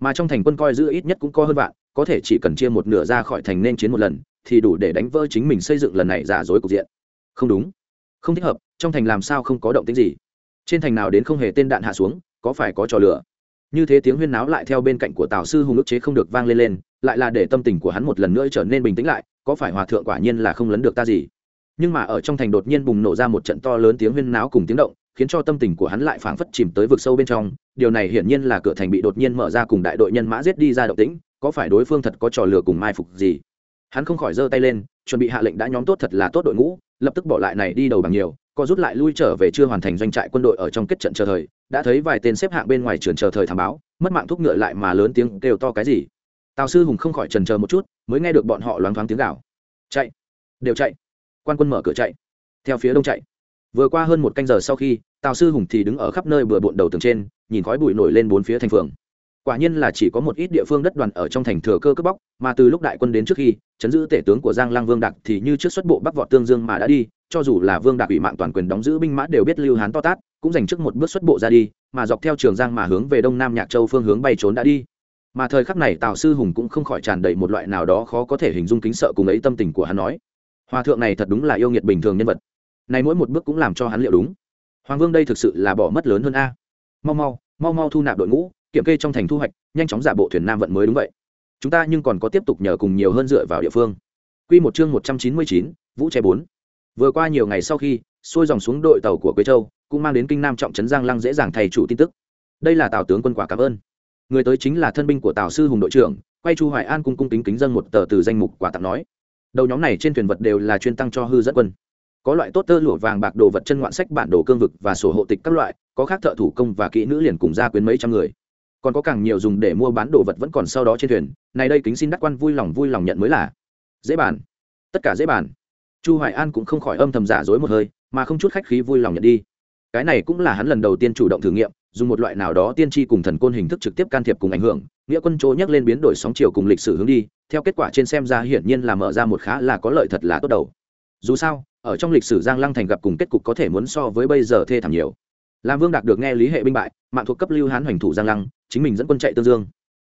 mà trong thành quân coi giữ ít nhất cũng có hơn vạn, có thể chỉ cần chia một nửa ra khỏi thành nên chiến một lần, thì đủ để đánh vỡ chính mình xây dựng lần này giả dối cục diện. Không đúng. Không thích hợp, trong thành làm sao không có động tính gì. Trên thành nào đến không hề tên đạn hạ xuống, có phải có trò lửa như thế tiếng huyên náo lại theo bên cạnh của tào sư hùng ức chế không được vang lên lên, lại là để tâm tình của hắn một lần nữa trở nên bình tĩnh lại, có phải hòa thượng quả nhiên là không lấn được ta gì? Nhưng mà ở trong thành đột nhiên bùng nổ ra một trận to lớn tiếng huyên náo cùng tiếng động khiến cho tâm tình của hắn lại phảng phất chìm tới vực sâu bên trong. Điều này hiển nhiên là cửa thành bị đột nhiên mở ra cùng đại đội nhân mã giết đi ra động tĩnh, có phải đối phương thật có trò lừa cùng mai phục gì? Hắn không khỏi giơ tay lên, chuẩn bị hạ lệnh đã nhóm tốt thật là tốt đội ngũ, lập tức bỏ lại này đi đầu bằng nhiều có rút lại lui trở về chưa hoàn thành doanh trại quân đội ở trong kết trận chờ thời. Đã thấy vài tên xếp hạng bên ngoài trường chờ thời thảm báo, mất mạng thúc ngựa lại mà lớn tiếng kêu to cái gì? Tào sư hùng không khỏi trần chờ một chút, mới nghe được bọn họ loáng thoáng tiếng gào. Chạy! Đều chạy! Quan quân mở cửa chạy! Theo phía đông chạy! Vừa qua hơn một canh giờ sau khi tào sư hùng thì đứng ở khắp nơi bừa bộn đầu tường trên, nhìn khói bụi nổi lên bốn phía thành phường. Quả nhiên là chỉ có một ít địa phương đất đoàn ở trong thành thừa cơ cướp bóc, mà từ lúc đại quân đến trước khi, chấn giữ tể tướng của giang Lang vương đặc thì như trước xuất bộ bắc vọt tương dương mà đã đi, cho dù là vương đặc ủy mạng toàn quyền đóng giữ binh mã đều biết lưu hán to tát, cũng dành trước một bước xuất bộ ra đi, mà dọc theo trường giang mà hướng về đông nam nhạc châu phương hướng bay trốn đã đi. Mà thời khắc này tào sư hùng cũng không khỏi tràn đầy một loại nào đó khó có thể hình dung kính sợ cùng ấy tâm tình của hắn nói. Hòa thượng này thật đúng là yêu nghiệt bình thường nhân vật. Này mỗi một bước cũng làm cho hắn liệu đúng hoàng vương đây thực sự là bỏ mất lớn hơn a mau mau mau mau thu nạp đội ngũ kiểm kê trong thành thu hoạch nhanh chóng giả bộ thuyền nam vận mới đúng vậy chúng ta nhưng còn có tiếp tục nhờ cùng nhiều hơn dựa vào địa phương Quy một chương một trăm chín mươi chín, Vũ Trẻ bốn. Vừa qua nhiều ngày sau khi, xuôi dòng xuống đội tàu của Quế Châu, cũng mang đến kinh Nam trọng trấn Giang Lăng dễ dàng thay chủ tin tức. Đây là Tào tướng quân quả cảm ơn. Người tới chính là thân binh của Tào sư Hùng đội trưởng, quay Chu Hoài An cung cung kính kính dâng một tờ từ danh mục quả tặng nói. Đầu nhóm này trên thuyền vật đều là chuyên tăng cho hư dẫn quân. Có loại tốt tơ lụa vàng bạc đồ vật chân ngoạn sách bản đồ cương vực và sổ hộ tịch các loại, có khác thợ thủ công và kỹ nữ liền cùng ra quyến mấy trăm người. Còn có càng nhiều dùng để mua bán đồ vật vẫn còn sau đó trên thuyền này đây kính xin đắc quan vui lòng vui lòng nhận mới là. Dễ bàn. Tất cả dễ bàn. Chu hoài an cũng không khỏi âm thầm giả dối một hơi mà không chút khách khí vui lòng nhận đi. Cái này cũng là hắn lần đầu tiên chủ động thử nghiệm dùng một loại nào đó tiên tri cùng thần côn hình thức trực tiếp can thiệp cùng ảnh hưởng nghĩa quân chỗ nhắc lên biến đổi sóng chiều cùng lịch sử hướng đi theo kết quả trên xem ra hiển nhiên là mở ra một khá là có lợi thật là tốt đầu. Dù sao ở trong lịch sử giang lăng thành gặp cùng kết cục có thể muốn so với bây giờ thê thảm nhiều. Làm vương đạt được nghe lý hệ binh bại, mạng thuộc cấp lưu hán hoành thủ giang lăng, chính mình dẫn quân chạy tương dương.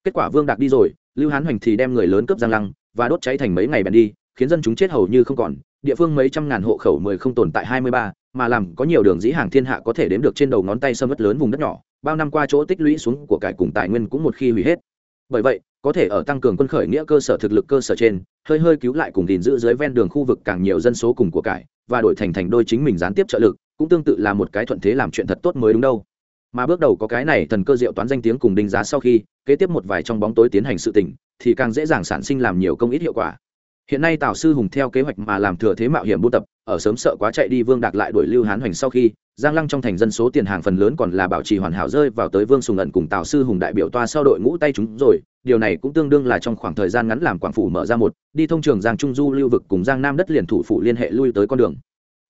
Kết quả vương đạt đi rồi, lưu hán hoành thì đem người lớn cướp giang lăng, và đốt cháy thành mấy ngày bèn đi, khiến dân chúng chết hầu như không còn, địa phương mấy trăm ngàn hộ khẩu mười không tồn tại hai mươi ba, mà làm có nhiều đường dĩ hàng thiên hạ có thể đếm được trên đầu ngón tay sâm mất lớn vùng đất nhỏ, bao năm qua chỗ tích lũy xuống của cải cùng tài nguyên cũng một khi hủy hết bởi vậy, có thể ở tăng cường quân khởi nghĩa cơ sở thực lực cơ sở trên, hơi hơi cứu lại cùng gìn giữ dưới ven đường khu vực càng nhiều dân số cùng của cải, và đổi thành thành đôi chính mình gián tiếp trợ lực, cũng tương tự là một cái thuận thế làm chuyện thật tốt mới đúng đâu. Mà bước đầu có cái này thần cơ diệu toán danh tiếng cùng đánh giá sau khi, kế tiếp một vài trong bóng tối tiến hành sự tỉnh thì càng dễ dàng sản sinh làm nhiều công ít hiệu quả. Hiện nay tào sư hùng theo kế hoạch mà làm thừa thế mạo hiểm buôn tập ở sớm sợ quá chạy đi vương đạt lại đuổi lưu hán hoành sau khi, giang lăng trong thành dân số tiền hàng phần lớn còn là bảo trì hoàn hảo rơi vào tới vương sùng ẩn cùng tào sư hùng đại biểu toa sau đội ngũ tay chúng rồi. Điều này cũng tương đương là trong khoảng thời gian ngắn làm quảng phủ mở ra một, đi thông trường giang trung du lưu vực cùng giang nam đất liền thủ phủ liên hệ lui tới con đường.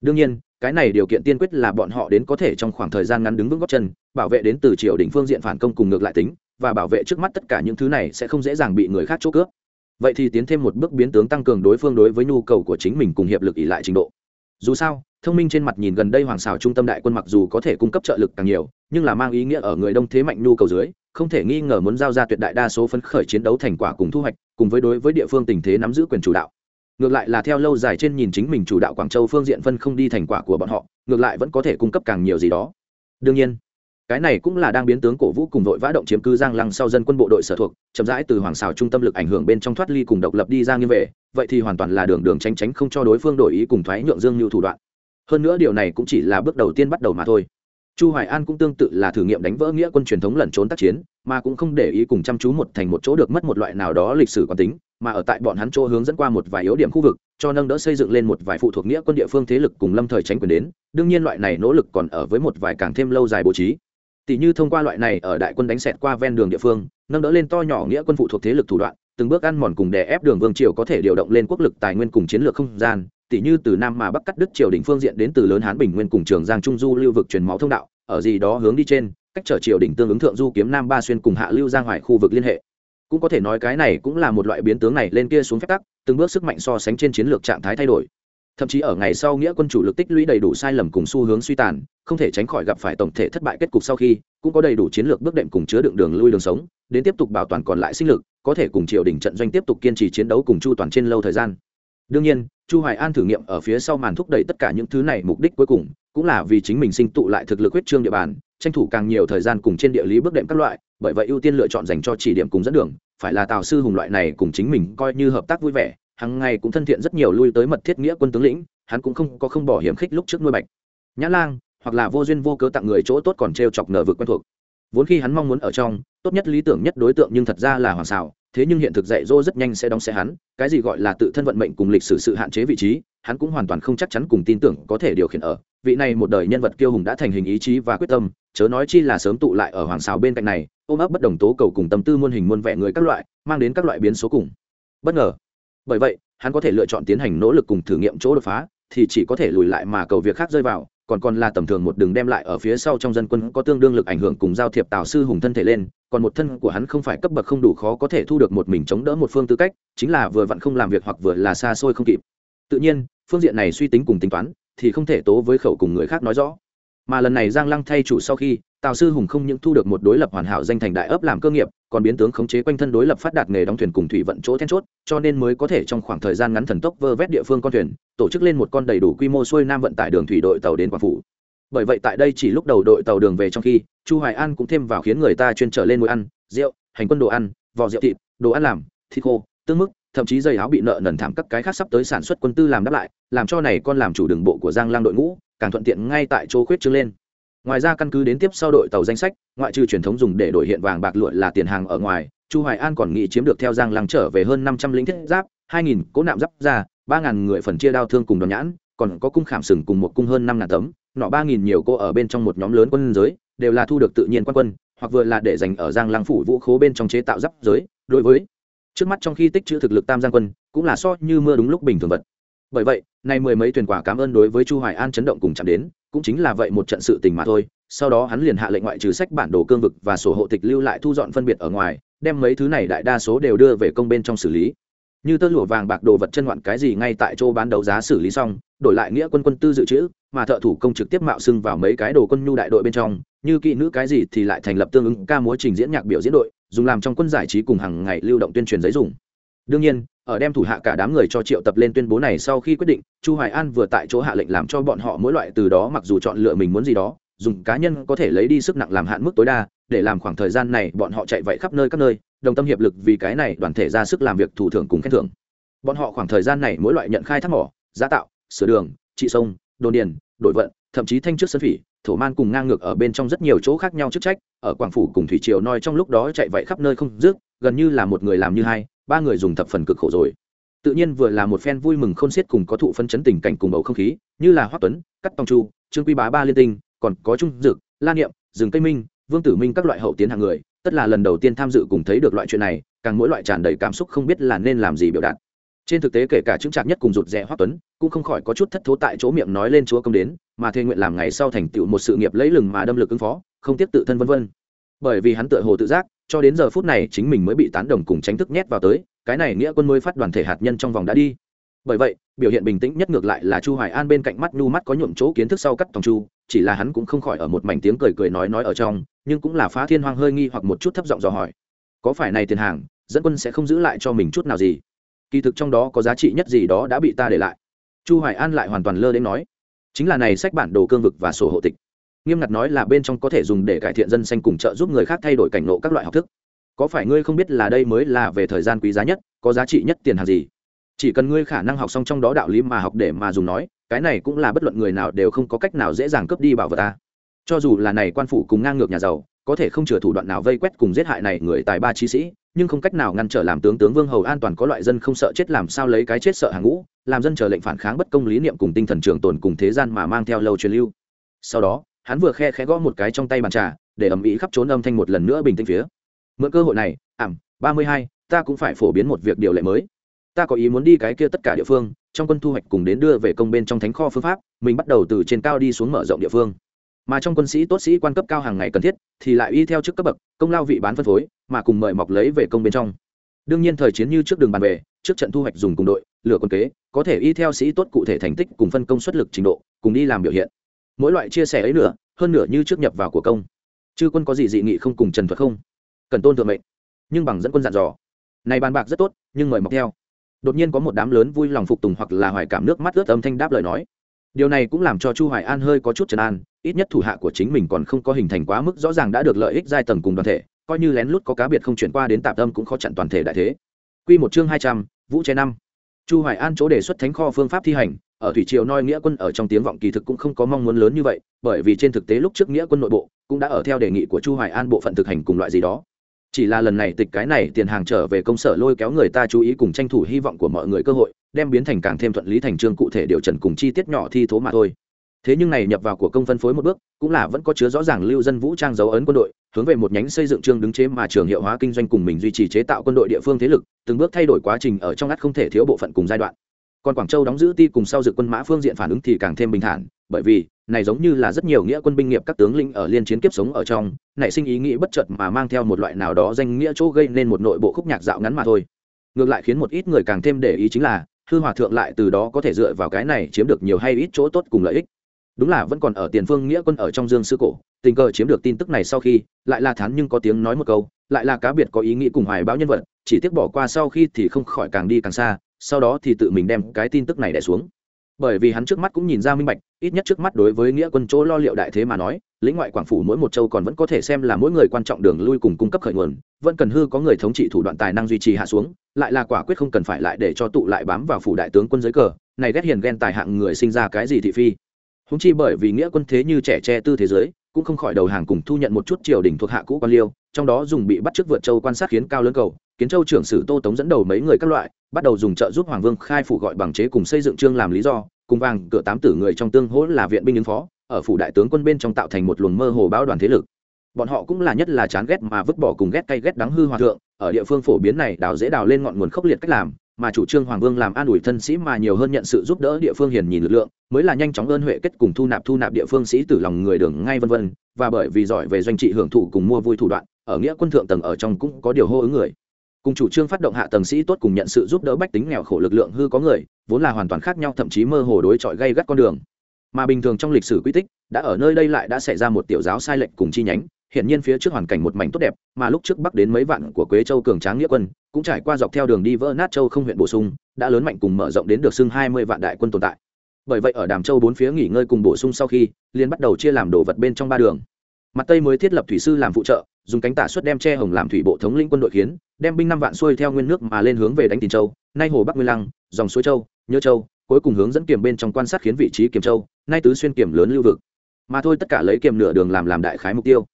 Đương nhiên, cái này điều kiện tiên quyết là bọn họ đến có thể trong khoảng thời gian ngắn đứng vững góc chân, bảo vệ đến từ triều đình phương diện phản công cùng ngược lại tính, và bảo vệ trước mắt tất cả những thứ này sẽ không dễ dàng bị người khác chỗ cướp. Vậy thì tiến thêm một bước biến tướng tăng cường đối phương đối với nhu cầu của chính mình cùng hiệp lực ỉ lại trình độ dù sao, thông minh trên mặt nhìn gần đây hoàng xào trung tâm đại quân mặc dù có thể cung cấp trợ lực càng nhiều, nhưng là mang ý nghĩa ở người đông thế mạnh nhu cầu dưới, không thể nghi ngờ muốn giao ra tuyệt đại đa số phấn khởi chiến đấu thành quả cùng thu hoạch, cùng với đối với địa phương tình thế nắm giữ quyền chủ đạo. Ngược lại là theo lâu dài trên nhìn chính mình chủ đạo quảng châu phương diện phân không đi thành quả của bọn họ, ngược lại vẫn có thể cung cấp càng nhiều gì đó. Đương nhiên cái này cũng là đang biến tướng cổ vũ cùng đội vã động chiếm cư giang lăng sau dân quân bộ đội sở thuộc, chậm rãi từ hoàng xào trung tâm lực ảnh hưởng bên trong thoát ly cùng độc lập đi ra như về, vậy thì hoàn toàn là đường đường tránh tránh không cho đối phương đổi ý cùng thoái nhượng dương như thủ đoạn. Hơn nữa điều này cũng chỉ là bước đầu tiên bắt đầu mà thôi. Chu hoài an cũng tương tự là thử nghiệm đánh vỡ nghĩa quân truyền thống lẩn trốn tác chiến, mà cũng không để ý cùng chăm chú một thành một chỗ được mất một loại nào đó lịch sử quán tính, mà ở tại bọn hắn chỗ hướng dẫn qua một vài yếu điểm khu vực, cho nâng đỡ xây dựng lên một vài phụ thuộc nghĩa quân địa phương thế lực cùng lâm thời tránh quyền đến. Đương nhiên loại này nỗ lực còn ở với một vài càng thêm lâu dài bố trí tỷ như thông qua loại này ở đại quân đánh xẹt qua ven đường địa phương, nâng đỡ lên to nhỏ nghĩa quân phụ thuộc thế lực thủ đoạn, từng bước ăn mòn cùng đè ép đường vương triều có thể điều động lên quốc lực tài nguyên cùng chiến lược không gian. Tỷ như từ nam mà bắc cắt đức triều đình phương diện đến từ lớn hán bình nguyên cùng trường giang trung du lưu vực truyền máu thông đạo, ở gì đó hướng đi trên, cách trở triều đình tương ứng thượng du kiếm nam ba xuyên cùng hạ lưu giang hoài khu vực liên hệ. Cũng có thể nói cái này cũng là một loại biến tướng này lên kia xuống phép tắc, từng bước sức mạnh so sánh trên chiến lược trạng thái thay đổi thậm chí ở ngày sau nghĩa quân chủ lực tích lũy đầy đủ sai lầm cùng xu hướng suy tàn, không thể tránh khỏi gặp phải tổng thể thất bại kết cục sau khi, cũng có đầy đủ chiến lược bước đệm cùng chứa đựng đường lui đường sống, đến tiếp tục bảo toàn còn lại sinh lực, có thể cùng triều đình trận doanh tiếp tục kiên trì chiến đấu cùng chu toàn trên lâu thời gian. Đương nhiên, chu hoài an thử nghiệm ở phía sau màn thúc đẩy tất cả những thứ này mục đích cuối cùng, cũng là vì chính mình sinh tụ lại thực lực huyết trương địa bàn, tranh thủ càng nhiều thời gian cùng trên địa lý bước đệm các loại, bởi vậy ưu tiên lựa chọn dành cho chỉ điểm cùng dẫn đường, phải là tào sư hùng loại này cùng chính mình coi như hợp tác vui vẻ hàng ngày cũng thân thiện rất nhiều lui tới mật thiết nghĩa quân tướng lĩnh, hắn cũng không có không bỏ hiểm khích lúc trước nuôi bạch. Nhã lang, hoặc là vô duyên vô cớ tặng người chỗ tốt còn t chọc nở vực quen thuộc. Vốn khi hắn mong muốn ở trong, tốt nhất lý tưởng nhất đối tượng nhưng thật ra là hoàng xảo thế nhưng hiện thực dạy dỗ rất nhanh sẽ đóng xe hắn, cái gì gọi là tự thân vận mệnh cùng lịch sử sự hạn chế vị trí, hắn cũng hoàn toàn không chắc chắn cùng tin tưởng có thể điều khiển ở. Vị này một đời nhân vật kiêu hùng đã thành hình ý chí và quyết tâm, chớ nói chi là sớm tụ lại ở hoàng xào bên cạnh này, ôm ấp bất đồng tố cầu cùng tâm tư muôn hình muôn vẻ người các loại, mang đến các loại biến số cùng. Bất ngờ bởi vậy, hắn có thể lựa chọn tiến hành nỗ lực cùng thử nghiệm chỗ đột phá, thì chỉ có thể lùi lại mà cầu việc khác rơi vào, còn còn là tầm thường một đường đem lại ở phía sau trong dân quân có tương đương lực ảnh hưởng cùng giao thiệp tào sư hùng thân thể lên, còn một thân của hắn không phải cấp bậc không đủ khó có thể thu được một mình chống đỡ một phương tư cách, chính là vừa vặn không làm việc hoặc vừa là xa xôi không kịp. Tự nhiên, phương diện này suy tính cùng tính toán, thì không thể tố với khẩu cùng người khác nói rõ mà lần này giang lăng thay chủ sau khi, tào sư hùng không những thu được một đối lập hoàn hảo danh thành đại ấp làm cơ nghiệp, còn biến tướng khống chế quanh thân đối lập phát đạt nghề đóng thuyền cùng thủy vận chỗ then chốt, cho nên mới có thể trong khoảng thời gian ngắn thần tốc vơ vét địa phương con thuyền, tổ chức lên một con đầy đủ quy mô xuôi nam vận tải đường thủy đội tàu đến quảng phủ. Bởi vậy tại đây chỉ lúc đầu đội tàu đường về trong khi, chu hoài an cũng thêm vào khiến người ta chuyên trở lên mối ăn, rượu, hành quân đồ ăn, vò rượu thịt, đồ ăn làm, thịt khô, tương mức, thậm chí dây áo bị nợ nần thảm các cái khác sắp tới sản xuất quân tư làm đáp lại, làm cho này con làm chủ đường bộ của giang lang đội ngũ càng thuận tiện ngay tại chỗ khuyết trương lên. Ngoài ra căn cứ đến tiếp sau đội tàu danh sách, ngoại trừ truyền thống dùng để đổi hiện vàng bạc lụa là tiền hàng ở ngoài, chu hoài an còn nghĩ chiếm được theo giang lăng trở về hơn 500 lính thiết giáp 2.000 cố nạm giáp ra, ba ngàn người phần chia đao thương cùng đòn nhãn, còn có cung khảm sừng cùng một cung hơn năm ngàn tấm, nọ ba nghìn nhiều cô ở bên trong một nhóm lớn quân giới, đều là thu được tự nhiên quan quân, hoặc vừa là để dành ở giang lăng phủ vũ khố bên trong chế tạo giáp giới. Đối với, trước mắt trong khi tích trữ thực lực tam giang quân, cũng là so như mưa đúng lúc bình thường vật bởi vậy, nay mười mấy thuyền quả cảm ơn đối với chu hoài an chấn động cùng chạm đến, cũng chính là vậy một trận sự tình mà thôi. Sau đó hắn liền hạ lệnh ngoại trừ sách bản đồ cương vực và sổ hộ tịch lưu lại thu dọn phân biệt ở ngoài, đem mấy thứ này đại đa số đều đưa về công bên trong xử lý. Như tơ lụa vàng bạc đồ vật chân ngoạn cái gì ngay tại chỗ bán đấu giá xử lý xong, đổi lại nghĩa quân quân tư dự trữ, mà thợ thủ công trực tiếp mạo xưng vào mấy cái đồ quân nhu đại đội bên trong, như kỹ nữ cái gì thì lại thành lập tương ứng ca múa trình diễn nhạc biểu diễn đội, dùng làm trong quân giải trí cùng hàng ngày lưu động tuyên truyền giấy dùng. Đương nhiên ở đem thủ hạ cả đám người cho triệu tập lên tuyên bố này sau khi quyết định, chu hoài an vừa tại chỗ hạ lệnh làm cho bọn họ mỗi loại từ đó mặc dù chọn lựa mình muốn gì đó, dùng cá nhân có thể lấy đi sức nặng làm hạn mức tối đa, để làm khoảng thời gian này bọn họ chạy vậy khắp nơi các nơi, đồng tâm hiệp lực vì cái này đoàn thể ra sức làm việc thủ thưởng cùng khen thưởng. Bọn họ khoảng thời gian này mỗi loại nhận khai thác mỏ, giá tạo, sửa đường, trị sông, đồn điền, đội vận, thậm chí thanh trước sân phỉ, thổ man cùng ngang ngược ở bên trong rất nhiều chỗ khác nhau chức trách, ở quảng phủ cùng thủy triều noi trong lúc đó chạy vậy khắp nơi không dứt, gần như là một người làm như hai ba người dùng thập phần cực khổ rồi. Tự nhiên vừa là một phen vui mừng khôn xiết cùng có thụ phân chấn tình cảnh cùng bầu không khí, như là hoắc tuấn cắt tòng chu, trương quy bá ba liên tinh, còn có trung dực, la niệm rừng tây minh, vương tử minh các loại hậu tiến hàng người, tất là lần đầu tiên tham dự cùng thấy được loại chuyện này, càng mỗi loại tràn đầy cảm xúc không biết là nên làm gì biểu đạt. Trên thực tế kể cả chứng trạc nhất cùng rụt rè hoắc tuấn, cũng không khỏi có chút thất thố tại chỗ miệng nói lên chúa công đến, mà thê nguyện làm ngày sau thành tựu một sự nghiệp lấy lừng mà đâm lực ứng phó, không tiếp tự thân vân vân. Bởi vì hắn tựa hồ tự giác cho đến giờ phút này chính mình mới bị tán đồng cùng tránh thức nhét vào tới, cái này nghĩa quân mới phát đoàn thể hạt nhân trong vòng đã đi. Bởi vậy, biểu hiện bình tĩnh nhất ngược lại là chu hoài an bên cạnh mắt nhu mắt có nhuộm chỗ kiến thức sau cắt tòng chu, chỉ là hắn cũng không khỏi ở một mảnh tiếng cười cười nói nói ở trong, nhưng cũng là phá thiên hoang hơi nghi hoặc một chút thấp giọng dò hỏi. Có phải này tiền hàng, dẫn quân sẽ không giữ lại cho mình chút nào gì? Kỳ thực trong đó có giá trị nhất gì đó đã bị ta để lại. Chu hoài an lại hoàn toàn lơ đến nói. Chính là này sách bản đồ cương vực và sổ hộ tịch nghiêm ngặt nói là bên trong có thể dùng để cải thiện dân xanh cùng trợ giúp người khác thay đổi cảnh ngộ các loại học thức. Có phải ngươi không biết là đây mới là về thời gian quý giá nhất, có giá trị nhất tiền hàng gì? Chỉ cần ngươi khả năng học xong trong đó đạo lý mà học để mà dùng nói, cái này cũng là bất luận người nào đều không có cách nào dễ dàng cướp đi bảo vật ta. Cho dù là này quan phủ cùng ngang ngược nhà giàu, có thể không chừa thủ đoạn nào vây quét cùng giết hại này người tài ba trí sĩ, nhưng không cách nào ngăn trở làm tướng tướng vương hầu an toàn có loại dân không sợ chết làm sao lấy cái chết sợ hàng ngũ, làm dân chờ lệnh phản kháng bất công lý niệm cùng tinh thần trường tồn cùng thế gian mà mang theo lâu truyền lưu. Sau đó hắn vừa khe khẽ gõ một cái trong tay bàn trà, để ầm ĩ khắp trốn âm thanh một lần nữa bình tĩnh phía. Mượn cơ hội này, ảm, ba mươi hai, ta cũng phải phổ biến một việc điều lệ mới. Ta có ý muốn đi cái kia tất cả địa phương, trong quân thu hoạch cùng đến đưa về công bên trong thánh kho phương pháp, mình bắt đầu từ trên cao đi xuống mở rộng địa phương. Mà trong quân sĩ tốt sĩ quan cấp cao hàng ngày cần thiết, thì lại y theo chức cấp bậc, công lao vị bán phân phối, mà cùng mời mọc lấy về công bên trong. Đương nhiên thời chiến như trước đường bàn về, trước trận thu hoạch dùng cùng đội, lửa quân kế, có thể y theo sĩ tốt cụ thể thành tích cùng phân công xuất lực trình độ, cùng đi làm biểu hiện mỗi loại chia sẻ ấy nữa hơn nửa như trước nhập vào của công. Chư quân có gì dị nghị không cùng trần thuật không? Cần tôn thượng mệnh. Nhưng bằng dẫn quân dặn dò. Này bàn bạc rất tốt nhưng mời mọc theo. Đột nhiên có một đám lớn vui lòng phục tùng hoặc là hoài cảm nước mắt ướt âm thanh đáp lời nói. Điều này cũng làm cho chu hoài an hơi có chút trấn an ít nhất thủ hạ của chính mình còn không có hình thành quá mức rõ ràng đã được lợi ích giai tầng cùng đoàn thể coi như lén lút có cá biệt không chuyển qua đến tạp tâm cũng khó chặn toàn thể đại thế. Quy một chương 200, vũ chế năm. Chu hoài an chỗ đề xuất thánh kho phương pháp thi hành ở thủy triều noi nghĩa quân ở trong tiếng vọng kỳ thực cũng không có mong muốn lớn như vậy, bởi vì trên thực tế lúc trước nghĩa quân nội bộ cũng đã ở theo đề nghị của chu hoài an bộ phận thực hành cùng loại gì đó. Chỉ là lần này tịch cái này tiền hàng trở về công sở lôi kéo người ta chú ý cùng tranh thủ hy vọng của mọi người cơ hội, đem biến thành càng thêm thuận lý thành trương cụ thể điều trần cùng chi tiết nhỏ thi thố mà thôi. Thế nhưng này nhập vào của công phân phối một bước, cũng là vẫn có chứa rõ ràng lưu dân vũ trang dấu ấn quân đội, hướng về một nhánh xây dựng trương đứng chế mà trường hiệu hóa kinh doanh cùng mình duy trì chế tạo quân đội địa phương thế lực, từng bước thay đổi quá trình ở trong ngắt không thể thiếu bộ phận cùng giai đoạn còn quảng châu đóng giữ ti cùng sau dự quân mã phương diện phản ứng thì càng thêm bình thản, bởi vì, này giống như là rất nhiều nghĩa quân binh nghiệp các tướng lĩnh ở liên chiến kiếp sống ở trong, nảy sinh ý nghĩ bất chợt mà mang theo một loại nào đó danh nghĩa chỗ gây nên một nội bộ khúc nhạc dạo ngắn mà thôi. Ngược lại khiến một ít người càng thêm để ý chính là, hư hòa thượng lại từ đó có thể dựa vào cái này chiếm được nhiều hay ít chỗ tốt cùng lợi ích. Đúng là vẫn còn ở tiền phương nghĩa quân ở trong dương sư cổ, tình cờ chiếm được tin tức này sau khi, lại là thán nhưng có tiếng nói một câu, lại là cá biệt có ý nghĩ cùng hoài báo nhân vật, chỉ tiếc bỏ qua sau khi thì không khỏi càng đi càng xa sau đó thì tự mình đem cái tin tức này đẻ xuống. Bởi vì hắn trước mắt cũng nhìn ra minh bạch, ít nhất trước mắt đối với nghĩa quân chỗ lo liệu đại thế mà nói, lĩnh ngoại quảng phủ mỗi một châu còn vẫn có thể xem là mỗi người quan trọng đường lui cùng cung cấp khởi nguồn, vẫn cần hư có người thống trị thủ đoạn tài năng duy trì hạ xuống, lại là quả quyết không cần phải lại để cho tụ lại bám vào phủ đại tướng quân dưới cờ, này ghét hiền ghen tài hạng người sinh ra cái gì thị phi. Húng chi bởi vì nghĩa quân thế như trẻ tre tư thế giới, cũng không khỏi đầu hàng cùng thu nhận một chút triều đình thuộc hạ cũ quan liêu, trong đó dùng bị bắt trước vượt châu quan sát khiến cao lớn cầu kiến châu trưởng sử tô tống dẫn đầu mấy người các loại, bắt đầu dùng trợ giúp hoàng vương khai phủ gọi bằng chế cùng xây dựng trương làm lý do, cùng vàng, cửa tám tử người trong tương hỗ là viện binh ứng phó, ở phủ đại tướng quân bên trong tạo thành một luồng mơ hồ báo đoàn thế lực. Bọn họ cũng là nhất là chán ghét mà vứt bỏ cùng ghét cay ghét đắng hư hòa thượng, ở địa phương phổ biến này đào dễ đào lên ngọn nguồn khốc liệt cách làm, mà chủ trương hoàng vương làm an ủi thân sĩ mà nhiều hơn nhận sự giúp đỡ địa phương hiền nhìn lực lượng, mới là nhanh chóng ơn huệ kết cùng thu nạp thu nạp địa phương sĩ từ lòng người đường ngay vân vân, và bởi vì giỏi về doanh trị hưởng thụ cùng mua vui thủ đoạn, ở nghĩa quân thượng tầng ở trong cũng có điều hô ứng người cùng chủ trương phát động hạ tầng sĩ tốt cùng nhận sự giúp đỡ bách tính nghèo khổ lực lượng hư có người, vốn là hoàn toàn khác nhau, thậm chí mơ hồ đối chọi gây gắt con đường. Mà bình thường trong lịch sử quy tích, đã ở nơi đây lại đã xảy ra một tiểu giáo sai lệch cùng chi nhánh hiện nhiên phía trước hoàn cảnh một mảnh tốt đẹp, mà lúc trước bắc đến mấy vạn của quế châu cường tráng nghĩa quân, cũng trải qua dọc theo đường đi vỡ nát châu không huyện bổ sung, đã lớn mạnh cùng mở rộng đến được xưng hai mươi vạn đại quân tồn tại. Bởi vậy ở đàm châu bốn phía nghỉ ngơi cùng bổ sung sau khi liên bắt đầu chia làm đồ vật bên trong ba đường. Mặt tây mới thiết lập thủy sư làm phụ trợ, dùng cánh tả suất đem che hồng làm thủy bộ thống lĩnh quân đội khiến đem binh năm vạn xuôi theo nguyên nước mà lên hướng về đánh Tín châu, nay hồ bắc nguyên lăng, dòng suối châu, nhớ châu, cuối cùng hướng dẫn kiềm bên trong quan sát khiến vị trí kiềm châu, nay tứ xuyên kiềm lớn lưu vực. Mà thôi tất cả lấy kiềm nửa đường làm làm đại khái mục tiêu.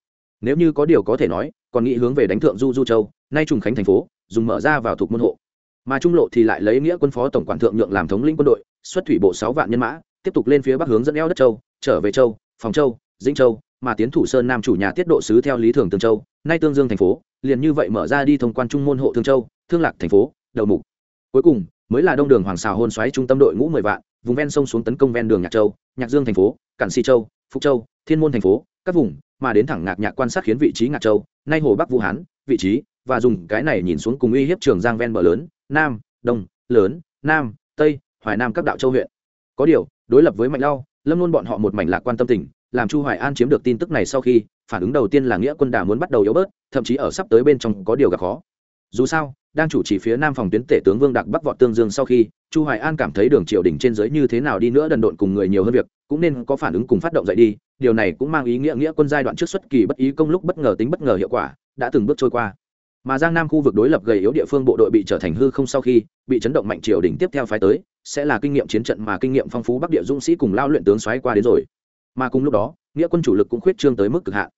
Nếu như có điều có thể nói, còn nghĩ hướng về đánh thượng du du châu, nay trùng khánh thành phố, dùng mở ra vào thuộc môn hộ. Mà trung lộ thì lại lấy nghĩa quân phó tổng quản thượng nhượng làm thống lĩnh quân đội, xuất thủy bộ sáu vạn nhân mã, tiếp tục lên phía bắc hướng dẫn eo đất châu, trở về châu, phòng châu, dĩnh châu, mà tiến thủ sơn nam chủ nhà tiết độ sứ theo lý thường tương châu nay tương dương thành phố liền như vậy mở ra đi thông quan trung môn hộ thương châu, thương lạc thành phố, đầu mục. Cuối cùng, mới là đông đường hoàng xào hôn xoáy trung tâm đội ngũ mười vạn, vùng ven sông xuống tấn công ven đường nhạc châu, nhạc dương thành phố, cản si châu, phúc châu, thiên môn thành phố, các vùng, mà đến thẳng ngạc nhạc quan sát khiến vị trí ngạc châu, nay hồ bắc vũ hán, vị trí, và dùng cái này nhìn xuống cùng uy hiếp trường giang ven bờ lớn, nam, đông, lớn, nam, tây, hoài nam các đạo châu huyện. Có điều, đối lập với mạnh lao, lâm luôn bọn họ một mảnh lạc quan tâm tình làm chu hoài an chiếm được tin tức này sau khi, phản ứng đầu tiên là nghĩa quân đà muốn bắt đầu yếu bớt, thậm chí ở sắp tới bên trong có điều gặp khó. Dù sao, đang chủ trì phía nam phòng tuyến tể tướng vương đặc bắc vọt tương dương sau khi, chu hoài an cảm thấy đường triều đình trên dưới như thế nào đi nữa đần độn cùng người nhiều hơn việc, cũng nên có phản ứng cùng phát động dậy đi, điều này cũng mang ý nghĩa nghĩa quân giai đoạn trước xuất kỳ bất ý công lúc bất ngờ tính bất ngờ hiệu quả, đã từng bước trôi qua. Mà giang nam khu vực đối lập gầy yếu địa phương bộ đội bị trở thành hư không sau khi, bị chấn động mạnh triều đình tiếp theo phái tới, sẽ là kinh nghiệm chiến trận mà kinh nghiệm phong phú bắc địa dũng sĩ cùng lao luyện tướng xoáy qua đến rồi mà cùng lúc đó, nghĩa quân chủ lực cũng khuyết trương tới mức cực hạn.